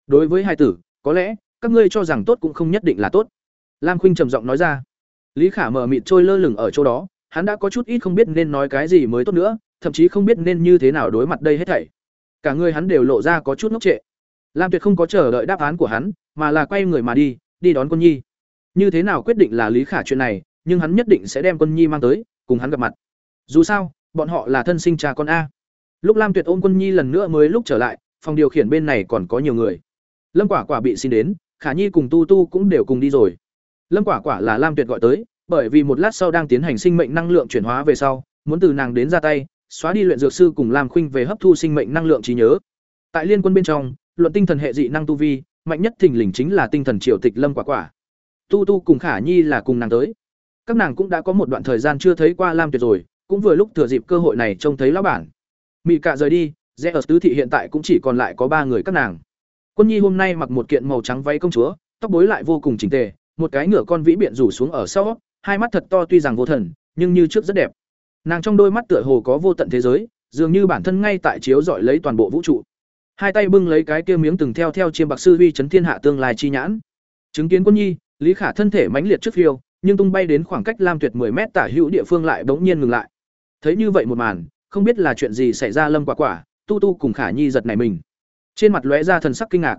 Đối với hai tử, có lẽ, các ngươi cho rằng tốt cũng không nhất định là tốt lam khuynh trầm giọng nói ra. Lý khả mờ mịt trôi lơ lửng ở chỗ đó, hắn đã có chút ít không biết nên nói cái gì mới tốt nữa, thậm chí không biết nên như thế nào đối mặt đây hết thảy. Cả người hắn đều lộ ra có chút ngốc trệ. Lam tuyệt không có chờ đợi đáp án của hắn, mà là quay người mà đi đi đón quân nhi. Như thế nào quyết định là lý khả chuyện này, nhưng hắn nhất định sẽ đem quân nhi mang tới, cùng hắn gặp mặt. Dù sao, bọn họ là thân sinh cha con a. Lúc lam tuyệt ôm quân nhi lần nữa mới lúc trở lại, phòng điều khiển bên này còn có nhiều người. Lâm quả quả bị xin đến, khả nhi cùng tu tu cũng đều cùng đi rồi lâm quả quả là lam tuyệt gọi tới bởi vì một lát sau đang tiến hành sinh mệnh năng lượng chuyển hóa về sau muốn từ nàng đến ra tay xóa đi luyện dược sư cùng lam khuynh về hấp thu sinh mệnh năng lượng trí nhớ. Tại liên quân bên trong luận tinh thần hệ dị năng tu vi mạnh nhất thình lình chính là tinh thần triều tịch lâm quả quả. Tu tu cùng khả nhi là cùng nàng tới. Các nàng cũng đã có một đoạn thời gian chưa thấy qua lam tuyệt rồi cũng vừa lúc thừa dịp cơ hội này trông thấy lão bản. Mị Cạ rời đi, rẽ ở tứ thị hiện tại cũng chỉ còn lại có ba người các nàng. Quân Nhi hôm nay mặc một kiện màu trắng váy công chúa, tóc bối lại vô cùng chỉnh tề, một cái ngựa con vĩ biện rủ xuống ở sau, hai mắt thật to tuy rằng vô thần, nhưng như trước rất đẹp. Nàng trong đôi mắt tựa hồ có vô tận thế giới, dường như bản thân ngay tại chiếu dọi lấy toàn bộ vũ trụ. Hai tay bưng lấy cái kia miếng từng theo theo chiêm bạc sư huy chấn thiên hạ tương lai chi nhãn. Chứng kiến Quân Nhi, Lý Khả thân thể mãnh liệt trước phiêu, nhưng tung bay đến khoảng cách Lam Tuyệt 10 mét tả hữu địa phương lại bỗng nhiên ngừng lại. Thấy như vậy một màn, không biết là chuyện gì xảy ra Lâm Quả Quả, Tu Tu cùng Khả Nhi giật này mình. Trên mặt lóe ra thần sắc kinh ngạc.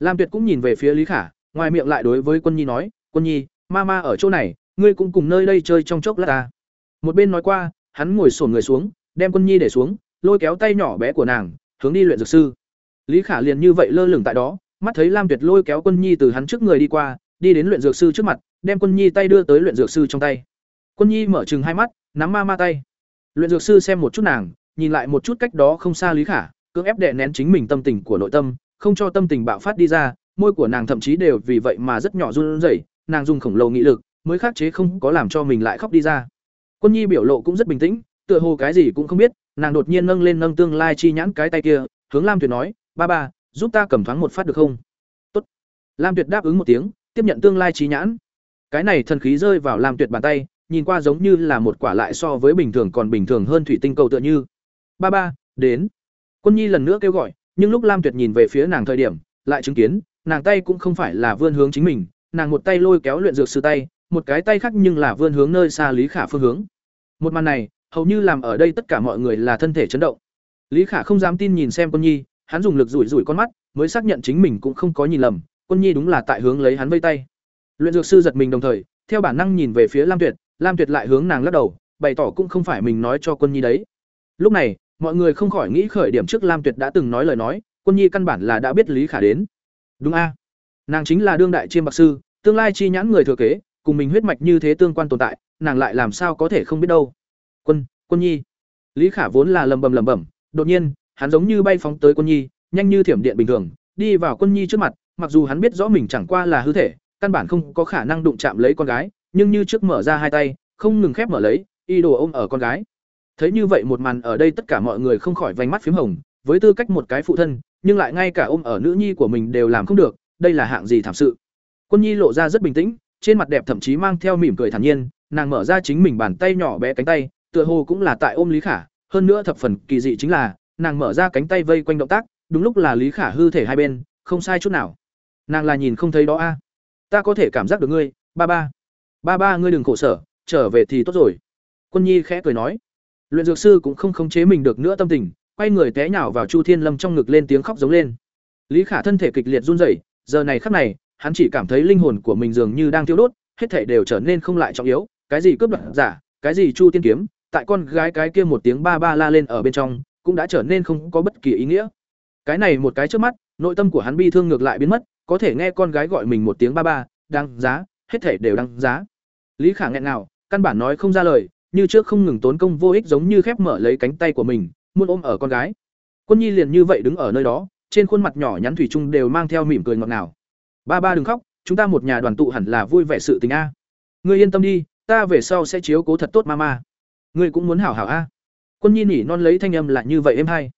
Lam Tuyệt cũng nhìn về phía Lý Khả, ngoài miệng lại đối với Quân Nhi nói, "Quân Nhi, mama ở chỗ này, ngươi cũng cùng nơi đây chơi trong chốc lát ta." Một bên nói qua, hắn ngồi sổn người xuống, đem Quân Nhi để xuống, lôi kéo tay nhỏ bé của nàng, hướng đi luyện dược sư. Lý Khả liền như vậy lơ lửng tại đó, mắt thấy Lam Tuyệt lôi kéo Quân Nhi từ hắn trước người đi qua, đi đến luyện dược sư trước mặt, đem Quân Nhi tay đưa tới luyện dược sư trong tay. Quân Nhi mở trừng hai mắt, nắm ma ma tay. Luyện dược sư xem một chút nàng, nhìn lại một chút cách đó không xa Lý Khả, cưỡng ép đè nén chính mình tâm tình của nội tâm, không cho tâm tình bạo phát đi ra, môi của nàng thậm chí đều vì vậy mà rất nhỏ run rẩy, nàng dùng khổng lồ nghị lực, mới khắc chế không có làm cho mình lại khóc đi ra. Quân Nhi biểu lộ cũng rất bình tĩnh, tựa hồ cái gì cũng không biết, nàng đột nhiên nâng lên nâng tương lai chi nhãn cái tay kia, hướng Lam Tuyệt nói, "Ba ba, giúp ta cầm thoáng một phát được không?" "Tốt." Lam Tuyệt đáp ứng một tiếng, tiếp nhận tương lai chi nhãn. Cái này thần khí rơi vào Lam Tuyệt bàn tay, nhìn qua giống như là một quả lại so với bình thường còn bình thường hơn thủy tinh cầu tựa như. "Ba ba, đến." Quân Nhi lần nữa kêu gọi, nhưng lúc Lam Tuyệt nhìn về phía nàng thời điểm, lại chứng kiến, nàng tay cũng không phải là vươn hướng chính mình, nàng một tay lôi kéo luyện dược sư tay, một cái tay khác nhưng là vươn hướng nơi xa Lý Khả phương hướng. Một màn này, hầu như làm ở đây tất cả mọi người là thân thể chấn động. Lý Khả không dám tin nhìn xem Quân Nhi, hắn dùng lực rủi rủi con mắt, mới xác nhận chính mình cũng không có nhìn lầm, Quân Nhi đúng là tại hướng lấy hắn vây tay. Luyện dược sư giật mình đồng thời, theo bản năng nhìn về phía Lam Tuyệt, Lam Tuyệt lại hướng nàng lắc đầu, bày tỏ cũng không phải mình nói cho Quân Nhi đấy. Lúc này, mọi người không khỏi nghĩ khởi điểm trước Lam Tuyệt đã từng nói lời nói, Quân Nhi căn bản là đã biết Lý Khả đến. Đúng a? Nàng chính là đương đại chiêm bạc sư, tương lai chi nhãn người thừa kế, cùng mình huyết mạch như thế tương quan tồn tại, nàng lại làm sao có thể không biết đâu. Quân, Quân Nhi. Lý Khả vốn là lầm bầm lầm bẩm, đột nhiên, hắn giống như bay phóng tới Quân Nhi, nhanh như thiểm điện bình thường, đi vào Quân Nhi trước mặt, mặc dù hắn biết rõ mình chẳng qua là hư thể, căn bản không có khả năng đụng chạm lấy con gái, nhưng như trước mở ra hai tay, không ngừng khép mở lấy, y đồ ôm ở con gái. Thấy như vậy một màn ở đây tất cả mọi người không khỏi vành mắt phím hồng, với tư cách một cái phụ thân, nhưng lại ngay cả ôm ở nữ nhi của mình đều làm không được, đây là hạng gì thảm sự. Quân Nhi lộ ra rất bình tĩnh, trên mặt đẹp thậm chí mang theo mỉm cười thản nhiên, nàng mở ra chính mình bàn tay nhỏ bé cánh tay, tựa hồ cũng là tại ôm Lý Khả, hơn nữa thập phần kỳ dị chính là, nàng mở ra cánh tay vây quanh động tác, đúng lúc là Lý Khả hư thể hai bên, không sai chút nào. Nàng là nhìn không thấy đó a. Ta có thể cảm giác được ngươi, ba ba. Ba ba ngươi đừng khổ sở, trở về thì tốt rồi. Quân Nhi khẽ cười nói. Luyện dược sư cũng không khống chế mình được nữa tâm tình, quay người té nhào vào Chu Thiên Lâm trong ngực lên tiếng khóc giống lên. Lý Khả thân thể kịch liệt run rẩy, giờ này khắc này, hắn chỉ cảm thấy linh hồn của mình dường như đang thiêu đốt, hết thảy đều trở nên không lại trọng yếu, cái gì cướp đoạt giả, cái gì Chu Tiên kiếm, tại con gái cái kia một tiếng ba ba la lên ở bên trong, cũng đã trở nên không có bất kỳ ý nghĩa. Cái này một cái trước mắt, nội tâm của hắn bi thương ngược lại biến mất, có thể nghe con gái gọi mình một tiếng ba ba, đáng giá, hết thảy đều đáng giá. Lý Khả nghẹn ngào căn bản nói không ra lời, như trước không ngừng tốn công vô ích giống như khép mở lấy cánh tay của mình, muốn ôm ở con gái. Quân Nhi liền như vậy đứng ở nơi đó, trên khuôn mặt nhỏ nhắn thủy chung đều mang theo mỉm cười ngọt ngào. "Ba ba đừng khóc, chúng ta một nhà đoàn tụ hẳn là vui vẻ sự tình a. Ngươi yên tâm đi, ta về sau sẽ chiếu cố thật tốt mama. Ngươi cũng muốn hảo hảo a." Quân Nhi nỉ non lấy thanh âm là như vậy em hay.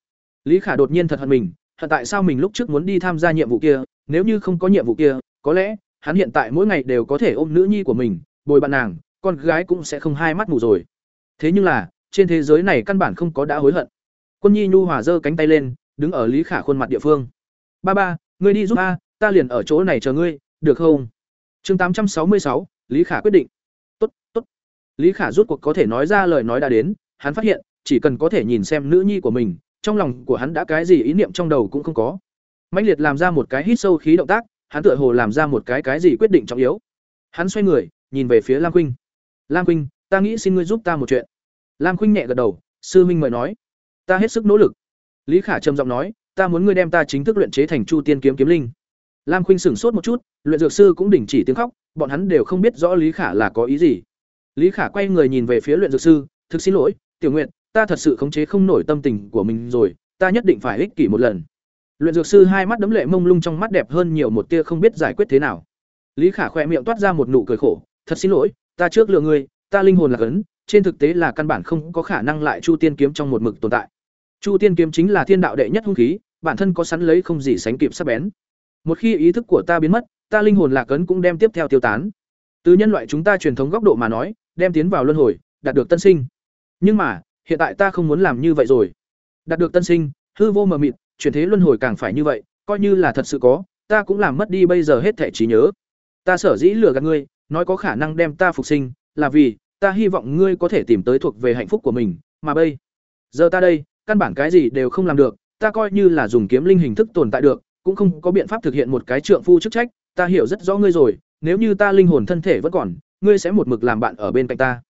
Lý Khả đột nhiên thật hận mình, thật tại sao mình lúc trước muốn đi tham gia nhiệm vụ kia, nếu như không có nhiệm vụ kia, có lẽ hắn hiện tại mỗi ngày đều có thể ôm nữ nhi của mình, bồi bạn nàng, con gái cũng sẽ không hai mắt ngủ rồi. Thế nhưng là, trên thế giới này căn bản không có đã hối hận. Quân Nhi nhu hòa giơ cánh tay lên, đứng ở Lý Khả khuôn mặt địa phương. "Ba ba, ngươi đi giúp a, ta liền ở chỗ này chờ ngươi, được không?" Chương tám trăm sáu mươi sáu, Lý Khả quyết định. "Tốt, tốt." Lý Khả rút cuộc có thể nói ra lời nói đã đến, hắn phát hiện, chỉ cần có thể nhìn xem nữ nhi của mình, trong lòng của hắn đã cái gì ý niệm trong đầu cũng không có. Mạnh liệt làm ra một cái hít sâu khí động tác, hắn tựa hồ làm ra một cái cái gì quyết định trọng yếu. Hắn xoay người, nhìn về phía Lam Khuynh. "Lam Khuynh, ta nghĩ xin ngươi giúp ta một chuyện." Lam Khuynh nhẹ gật đầu, sư huynh mời nói. "Ta hết sức nỗ lực." Lý Khả trầm giọng nói, "Ta muốn ngươi đem ta chính thức luyện chế thành Chu Tiên kiếm kiếm linh." Lam Khuynh sửng sốt một chút, luyện dược sư cũng đình chỉ tiếng khóc, bọn hắn đều không biết rõ Lý Khả là có ý gì. Lý Khả quay người nhìn về phía luyện dược sư, "Thực xin lỗi, Tiểu Nguyệt, ta thật sự khống chế không nổi tâm tình của mình rồi, ta nhất định phải ích kỷ một lần." Luyện dược sư hai mắt đấm lệ mông lung trong mắt đẹp hơn nhiều một tia không biết giải quyết thế nào. Lý Khả khỏe miệng toát ra một nụ cười khổ, "Thật xin lỗi, ta trước lừa ngươi, ta linh hồn là cấn, trên thực tế là căn bản không có khả năng lại Chu Tiên kiếm trong một mực tồn tại. Chu Tiên kiếm chính là thiên đạo đệ nhất hung khí, bản thân có sẵn lấy không gì sánh kịp sắc bén. Một khi ý thức của ta biến mất, ta linh hồn lạc ấn cũng đem tiếp theo tiêu tán. Từ nhân loại chúng ta truyền thống góc độ mà nói, đem tiến vào luân hồi, đạt được tân sinh. Nhưng mà, hiện tại ta không muốn làm như vậy rồi. Đạt được tân sinh, hư vô mờ mịt, chuyển thế luân hồi càng phải như vậy, coi như là thật sự có, ta cũng làm mất đi bây giờ hết thể trí nhớ. Ta sở dĩ lừa gạt ngươi, nói có khả năng đem ta phục sinh, là vì ta hy vọng ngươi có thể tìm tới thuộc về hạnh phúc của mình, mà bây giờ ta đây, căn bản cái gì đều không làm được, ta coi như là dùng kiếm linh hình thức tồn tại được, cũng không có biện pháp thực hiện một cái trượng phu chức trách, ta hiểu rất rõ ngươi rồi, nếu như ta linh hồn thân thể vẫn còn, ngươi sẽ một mực làm bạn ở bên cạnh ta.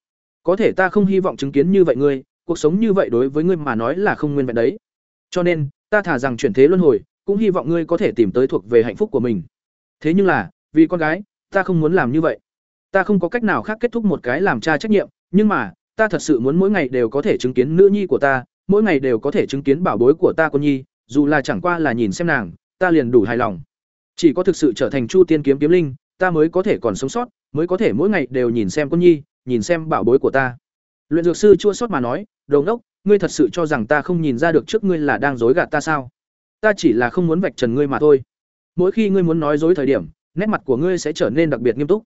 Có thể ta không hy vọng chứng kiến như vậy ngươi, cuộc sống như vậy đối với ngươi mà nói là không nguyên vẹn đấy. Cho nên, ta thả rằng chuyển thế luân hồi, cũng hy vọng ngươi có thể tìm tới thuộc về hạnh phúc của mình. Thế nhưng là, vì con gái, ta không muốn làm như vậy. Ta không có cách nào khác kết thúc một cái làm cha trách nhiệm, nhưng mà, ta thật sự muốn mỗi ngày đều có thể chứng kiến nữ nhi của ta, mỗi ngày đều có thể chứng kiến bảo bối của ta con nhi, dù là chẳng qua là nhìn xem nàng, ta liền đủ hài lòng. Chỉ có thực sự trở thành Chu Tiên kiếm kiếm linh, ta mới có thể còn sống sót, mới có thể mỗi ngày đều nhìn xem con nhi, nhìn xem bảo bối của ta. Luyện dược sư chua sót mà nói, "Đồ ngốc, ngươi thật sự cho rằng ta không nhìn ra được trước ngươi là đang dối gạt ta sao? Ta chỉ là không muốn vạch trần ngươi mà thôi. Mỗi khi ngươi muốn nói dối thời điểm, nét mặt của ngươi sẽ trở nên đặc biệt nghiêm túc.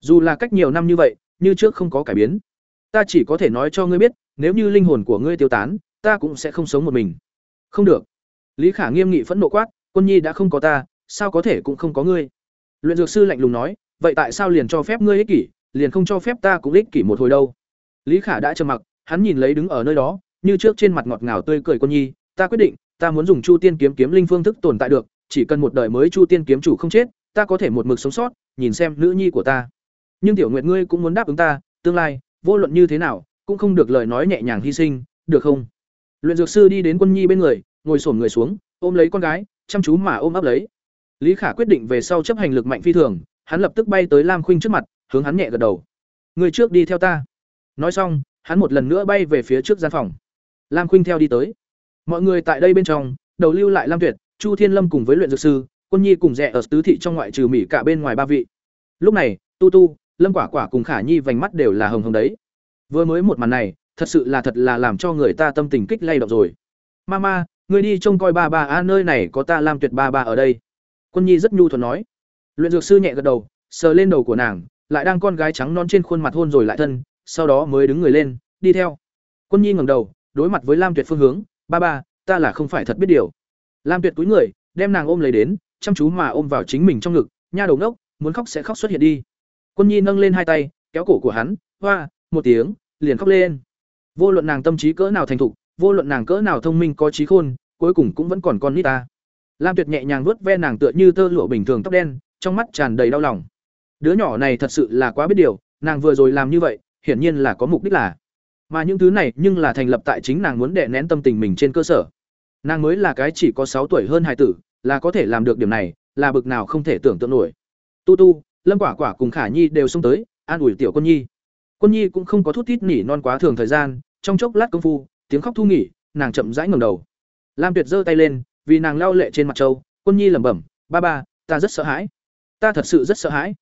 Dù là cách nhiều năm như vậy, như trước không có cải biến. Ta chỉ có thể nói cho ngươi biết, nếu như linh hồn của ngươi tiêu tán, ta cũng sẽ không sống một mình. Không được. Lý Khả nghiêm nghị phẫn nộ quát, quân nhi đã không có ta, sao có thể cũng không có ngươi. Luyện dược sư lạnh lùng nói, vậy tại sao liền cho phép ngươi ích kỷ, liền không cho phép ta cũng ích kỷ một hồi đâu? Lý Khả đã trầm mặc, hắn nhìn lấy đứng ở nơi đó, như trước trên mặt ngọt ngào tươi cười quân nhi, ta quyết định, ta muốn dùng Chu Tiên kiếm kiếm linh phương thức tồn tại được, chỉ cần một đời mới Chu Tiên kiếm chủ không chết, ta có thể một mực sống sót, nhìn xem nữ nhi của ta. Nhưng tiểu Nguyệt ngươi cũng muốn đáp ứng ta, tương lai, vô luận như thế nào, cũng không được lời nói nhẹ nhàng hy sinh, được không? Luyện dược sư đi đến quân nhi bên người, ngồi xổm người xuống, ôm lấy con gái, chăm chú mà ôm ấp lấy. Lý Khả quyết định về sau chấp hành lực mạnh phi thường, hắn lập tức bay tới Lam Khuynh trước mặt, hướng hắn nhẹ gật đầu. "Người trước đi theo ta." Nói xong, hắn một lần nữa bay về phía trước gian phòng. Lam Khuynh theo đi tới. Mọi người tại đây bên trong, đầu lưu lại Lam Tuyệt, Chu Thiên Lâm cùng với luyện dược sư, Quân Nhi cùng rẻ ở tứ thị trong ngoại trừ Mỹ cả bên ngoài ba vị. Lúc này, Tu Tu, Lâm Quả Quả cùng Khả Nhi vành mắt đều là hồng hồng đấy. Vừa mới một màn này, thật sự là thật là làm cho người ta tâm tình kích lay động rồi. "Mama, ngươi đi trông coi ba ba a nơi này có ta Lam Tuyệt ba ba ở đây." Quân Nhi rất nhu thuận nói. Luyện dược sư nhẹ gật đầu, sờ lên đầu của nàng, lại đang con gái trắng non trên khuôn mặt hôn rồi lại thân, sau đó mới đứng người lên, đi theo. Quân Nhi ngẩng đầu, đối mặt với Lam Tuyệt phương hướng, "Ba ba, ta là không phải thật biết điều." Lam Tuyệt cúi người, đem nàng ôm lấy đến, chăm chú mà ôm vào chính mình trong ngực, nha đầu ngốc, muốn khóc sẽ khóc xuất hiện đi. Quân Nhi nâng lên hai tay, kéo cổ của hắn, hoa, một tiếng, liền khóc lên. Vô luận nàng tâm trí cỡ nào thành thục, vô luận nàng cỡ nào thông minh có trí khôn, cuối cùng cũng vẫn còn con nít ta. Lam Tuyệt nhẹ nhàng vuốt ve nàng tựa như tơ lụa bình thường tóc đen, trong mắt tràn đầy đau lòng. Đứa nhỏ này thật sự là quá biết điều, nàng vừa rồi làm như vậy, hiển nhiên là có mục đích là. Mà những thứ này nhưng là thành lập tại chính nàng muốn đè nén tâm tình mình trên cơ sở. Nàng mới là cái chỉ có sáu tuổi hơn hai tử, là có thể làm được điểm này, là bực nào không thể tưởng tượng nổi. Tu Tu, Lâm Quả Quả cùng Khả Nhi đều xông tới, an ủi tiểu Quân Nhi. Quân Nhi cũng không có thút thít nỉ non quá thường thời gian, trong chốc lát công phu, tiếng khóc thu nghỉ, nàng chậm rãi ngẩng đầu. Lam Tuyệt giơ tay lên, vì nàng lao lệ trên mặt châu, Quân Nhi lẩm bẩm, "Ba ba, ta rất sợ hãi. Ta thật sự rất sợ hãi.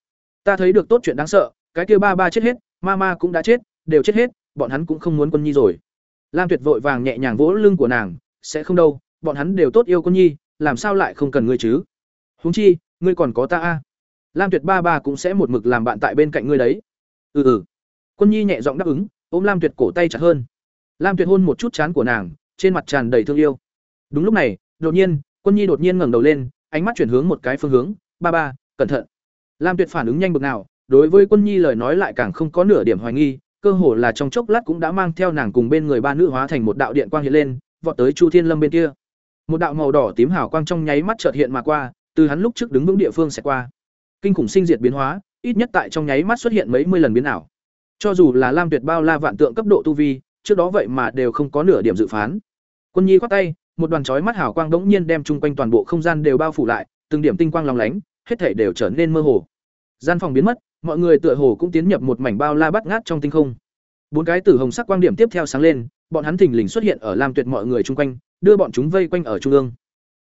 Ta thấy được tốt chuyện đáng sợ, cái kia ba ba chết hết, mama cũng đã chết, đều chết hết, bọn hắn cũng không muốn Quân Nhi rồi." Lam Tuyệt vội vàng nhẹ nhàng vỗ lưng của nàng, "Sẽ không đâu, bọn hắn đều tốt yêu Quân Nhi, làm sao lại không cần ngươi chứ? Huống chi, ngươi còn có ta a." Lam Tuyệt ba ba cũng sẽ một mực làm bạn tại bên cạnh ngươi đấy. Ừ ừ. Quân Nhi nhẹ giọng đáp ứng, ôm Lam Tuyệt cổ tay chặt hơn. Lam Tuyệt hôn một chút chán của nàng, trên mặt tràn đầy thương yêu. Đúng lúc này, đột nhiên, Quân Nhi đột nhiên ngẩng đầu lên, ánh mắt chuyển hướng một cái phương hướng, "Ba ba, cẩn thận." Lam Tuyệt phản ứng nhanh bực nào, đối với Quân Nhi lời nói lại càng không có nửa điểm hoài nghi, cơ hồ là trong chốc lát cũng đã mang theo nàng cùng bên người ba nữ hóa thành một đạo điện quang hiện lên, vọt tới Chu Thiên Lâm bên kia. Một đạo màu đỏ tím hào quang trong nháy mắt chợt hiện mà qua, từ hắn lúc trước đứng vững địa phương sẽ qua. Kinh khủng sinh diệt biến hóa, ít nhất tại trong nháy mắt xuất hiện mấy mươi lần biến ảo. Cho dù là Lam Tuyệt bao la vạn tượng cấp độ tu vi, trước đó vậy mà đều không có nửa điểm dự phán. Quân Nhi khoát tay, một đoàn chói mắt hào quang đống nhiên đem chung quanh toàn bộ không gian đều bao phủ lại, từng điểm tinh quang lóng lánh, hết thảy đều trở nên mơ hồ. Gian phòng biến mất, mọi người tựa hồ cũng tiến nhập một mảnh bao la bắt ngát trong tinh không. Bốn cái tử hồng sắc quang điểm tiếp theo sáng lên, bọn hắn thình lình xuất hiện ở Lam Tuyệt mọi người chung quanh, đưa bọn chúng vây quanh ở trung ương.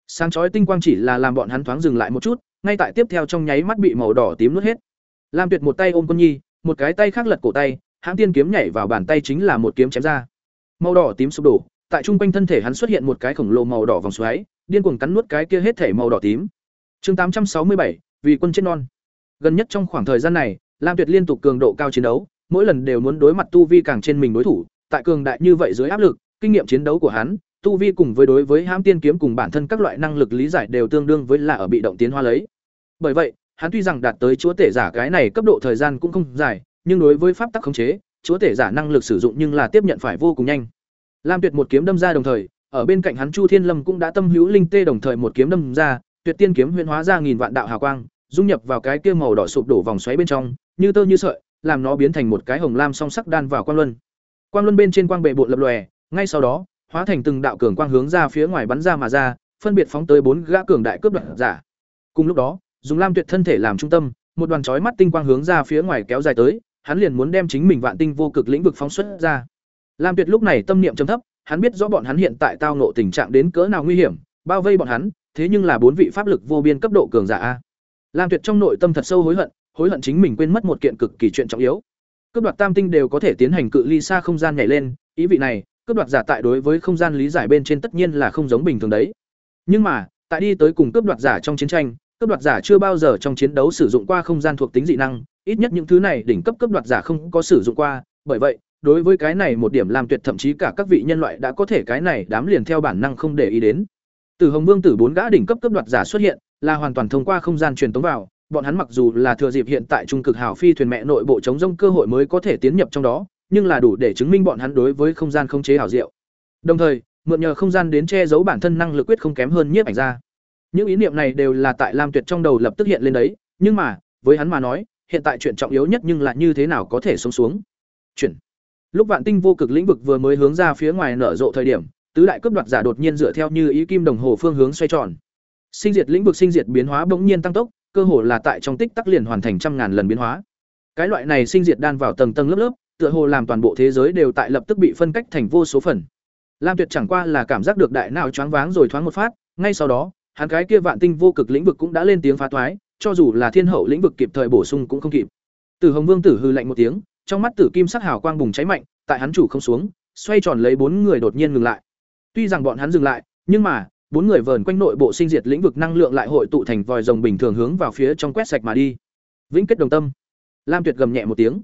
Sáng chói tinh quang chỉ là làm bọn hắn thoáng dừng lại một chút, ngay tại tiếp theo trong nháy mắt bị màu đỏ tím nuốt hết. Lam Tuyệt một tay ôm Quân Nhi, một cái tay khác lật cổ tay, hãng tiên kiếm nhảy vào bàn tay chính là một kiếm chém ra. Màu đỏ tím sụp đổ, tại trung quanh thân thể hắn xuất hiện một cái khổng lồ màu đỏ vòng xoáy, điên cuồng cắn nuốt cái kia hết thể màu đỏ tím. Chương 867, vì quân chết non. Gần nhất trong khoảng thời gian này, Lam Tuyệt liên tục cường độ cao chiến đấu, mỗi lần đều muốn đối mặt tu vi càng trên mình đối thủ, tại cường đại như vậy dưới áp lực, kinh nghiệm chiến đấu của hắn, tu vi cùng với đối với hãm tiên kiếm cùng bản thân các loại năng lực lý giải đều tương đương với là ở bị động tiến hóa lấy. Bởi vậy, hắn tuy rằng đạt tới chúa tể giả cái này cấp độ thời gian cũng không dài, nhưng đối với pháp tắc khống chế, chúa tể giả năng lực sử dụng nhưng là tiếp nhận phải vô cùng nhanh. Lam Tuyệt một kiếm đâm ra đồng thời, ở bên cạnh hắn Chu Thiên Lâm cũng đã tâm hữu linh tê đồng thời một kiếm đâm ra, Tuyệt Tiên kiếm huyễn hóa ra nghìn vạn đạo hào quang, dung nhập vào cái kia màu đỏ sụp đổ vòng xoáy bên trong, như tơ như sợi, làm nó biến thành một cái hồng lam song sắc đan vào quang luân. Quang luân bên trên quang bệ bộn lập lòe, ngay sau đó, hóa thành từng đạo cường quang hướng ra phía ngoài bắn ra mà ra, phân biệt phóng tới bốn gã cường đại cướp đoạt giả. Cùng lúc đó, dùng Lam Tuyệt thân thể làm trung tâm, một đoàn chói mắt tinh quang hướng ra phía ngoài kéo dài tới, hắn liền muốn đem chính mình vạn tinh vô cực lĩnh vực phóng xuất ra. Lam Tuyệt lúc này tâm niệm trầm thấp, hắn biết rõ bọn hắn hiện tại tao ngộ tình trạng đến cỡ nào nguy hiểm, bao vây bọn hắn, thế nhưng là bốn vị pháp lực vô biên cấp độ cường giả a. Lam Tuyệt trong nội tâm thật sâu hối hận, hối hận chính mình quên mất một kiện cực kỳ chuyện trọng yếu. Cướp đoạt tam tinh đều có thể tiến hành cự ly xa không gian nhảy lên, ý vị này, cướp đoạt giả tại đối với không gian lý giải bên trên tất nhiên là không giống bình thường đấy. Nhưng mà, tại đi tới cùng cướp đoạt giả trong chiến tranh, Cấp đoạt giả chưa bao giờ trong chiến đấu sử dụng qua không gian thuộc tính dị năng, ít nhất những thứ này đỉnh cấp cấp đoạt giả không có sử dụng qua, bởi vậy, đối với cái này một điểm làm tuyệt thậm chí cả các vị nhân loại đã có thể cái này đám liền theo bản năng không để ý đến. Từ Hồng Vương tử bốn gã đỉnh cấp cấp đoạt giả xuất hiện, là hoàn toàn thông qua không gian truyền tống vào, bọn hắn mặc dù là thừa dịp hiện tại trung cực hào phi thuyền mẹ nội bộ chống rông cơ hội mới có thể tiến nhập trong đó, nhưng là đủ để chứng minh bọn hắn đối với không gian không chế hảo diệu. Đồng thời, mượn nhờ không gian đến che giấu bản thân năng lực quyết không kém hơn nhiếp ảnh ra. Những ý niệm này đều là tại Lam Tuyệt trong đầu lập tức hiện lên đấy, nhưng mà, với hắn mà nói, hiện tại chuyện trọng yếu nhất nhưng là như thế nào có thể sống xuống. Chuyển Lúc Vạn Tinh vô cực lĩnh vực vừa mới hướng ra phía ngoài nở rộ thời điểm, tứ đại cấp đoạt giả đột nhiên dựa theo như ý kim đồng hồ phương hướng xoay tròn. Sinh diệt lĩnh vực sinh diệt biến hóa bỗng nhiên tăng tốc, cơ hồ là tại trong tích tắc liền hoàn thành trăm ngàn lần biến hóa. Cái loại này sinh diệt đan vào tầng tầng lớp lớp, tựa hồ làm toàn bộ thế giới đều tại lập tức bị phân cách thành vô số phần. Lam Tuyệt chẳng qua là cảm giác được đại não choáng váng rồi thoáng một phát, ngay sau đó, hắn cái kia vạn tinh vô cực lĩnh vực cũng đã lên tiếng phá toái, cho dù là thiên hậu lĩnh vực kịp thời bổ sung cũng không kịp. Tử Hồng Vương tử hư lạnh một tiếng, trong mắt tử kim sắc hào quang bùng cháy mạnh, tại hắn chủ không xuống, xoay tròn lấy bốn người đột nhiên ngừng lại. Tuy rằng bọn hắn dừng lại, nhưng mà, bốn người vờn quanh nội bộ sinh diệt lĩnh vực năng lượng lại hội tụ thành vòi rồng bình thường hướng vào phía trong quét sạch mà đi. Vĩnh kết đồng tâm. Lam Tuyệt gầm nhẹ một tiếng.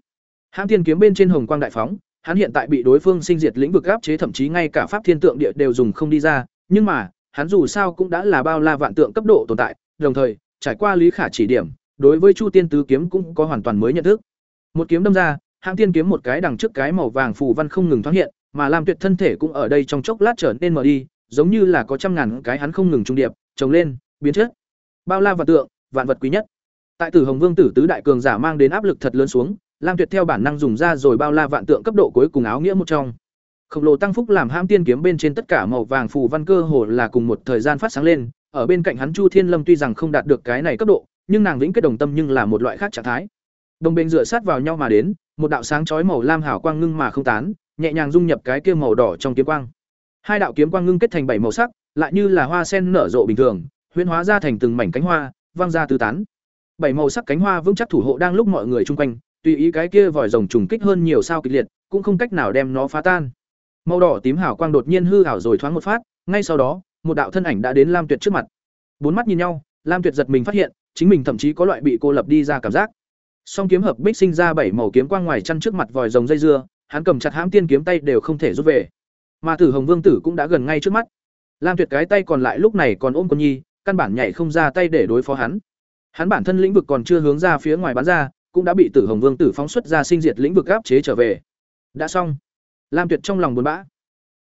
Hãng Thiên kiếm bên trên hồng quang đại phóng, hắn hiện tại bị đối phương sinh diệt lĩnh vực áp chế thậm chí ngay cả pháp thiên tượng địa đều dùng không đi ra, nhưng mà, hắn dù sao cũng đã là bao la vạn tượng cấp độ tồn tại, đồng thời, trải qua lý khả chỉ điểm, đối với Chu Tiên tứ kiếm cũng có hoàn toàn mới nhận thức. Một kiếm đâm ra, hãng tiên kiếm một cái đằng trước cái màu vàng phù văn không ngừng thoáng hiện, mà Lam Tuyệt thân thể cũng ở đây trong chốc lát trở nên mờ đi, giống như là có trăm ngàn cái hắn không ngừng trung điệp, trồng lên, biến chất. Bao la vạn tượng, vạn vật quý nhất. Tại Tử Hồng Vương tử tứ đại cường giả mang đến áp lực thật lớn xuống, Lam Tuyệt theo bản năng dùng ra rồi bao la vạn tượng cấp độ cuối cùng áo nghĩa một trong. Khổng lồ tăng phúc làm hãm tiên kiếm bên trên tất cả màu vàng phù văn cơ hồ là cùng một thời gian phát sáng lên, ở bên cạnh hắn Chu Thiên Lâm tuy rằng không đạt được cái này cấp độ, nhưng nàng vĩnh kết đồng tâm nhưng là một loại khác trạng thái. Đồng bên dựa sát vào nhau mà đến, một đạo sáng chói màu lam hảo quang ngưng mà không tán, nhẹ nhàng dung nhập cái kia màu đỏ trong kiếm quang. Hai đạo kiếm quang ngưng kết thành bảy màu sắc, lại như là hoa sen nở rộ bình thường, huyễn hóa ra thành từng mảnh cánh hoa, vang ra tứ tán. Bảy màu sắc cánh hoa vững chắc thủ hộ đang lúc mọi người chung quanh, tùy ý cái kia vòi rồng trùng kích hơn nhiều sao kịch liệt, cũng không cách nào đem nó phá tan. Màu đỏ tím hảo quang đột nhiên hư ảo rồi thoáng một phát, ngay sau đó, một đạo thân ảnh đã đến Lam Tuyệt trước mặt. Bốn mắt nhìn nhau, Lam Tuyệt giật mình phát hiện, chính mình thậm chí có loại bị cô lập đi ra cảm giác. Song kiếm hợp bích sinh ra bảy màu kiếm quang ngoài chăn trước mặt vòi rồng dây dưa, hắn cầm chặt hãm tiên kiếm tay đều không thể rút về. Mà Tử Hồng Vương tử cũng đã gần ngay trước mắt. Lam Tuyệt cái tay còn lại lúc này còn ôm con nhi, căn bản nhảy không ra tay để đối phó hắn. Hắn bản thân lĩnh vực còn chưa hướng ra phía ngoài bán ra, cũng đã bị Tử Hồng Vương tử phóng xuất ra sinh diệt lĩnh vực áp chế trở về. Đã xong. Lam Tuyệt trong lòng buồn bã.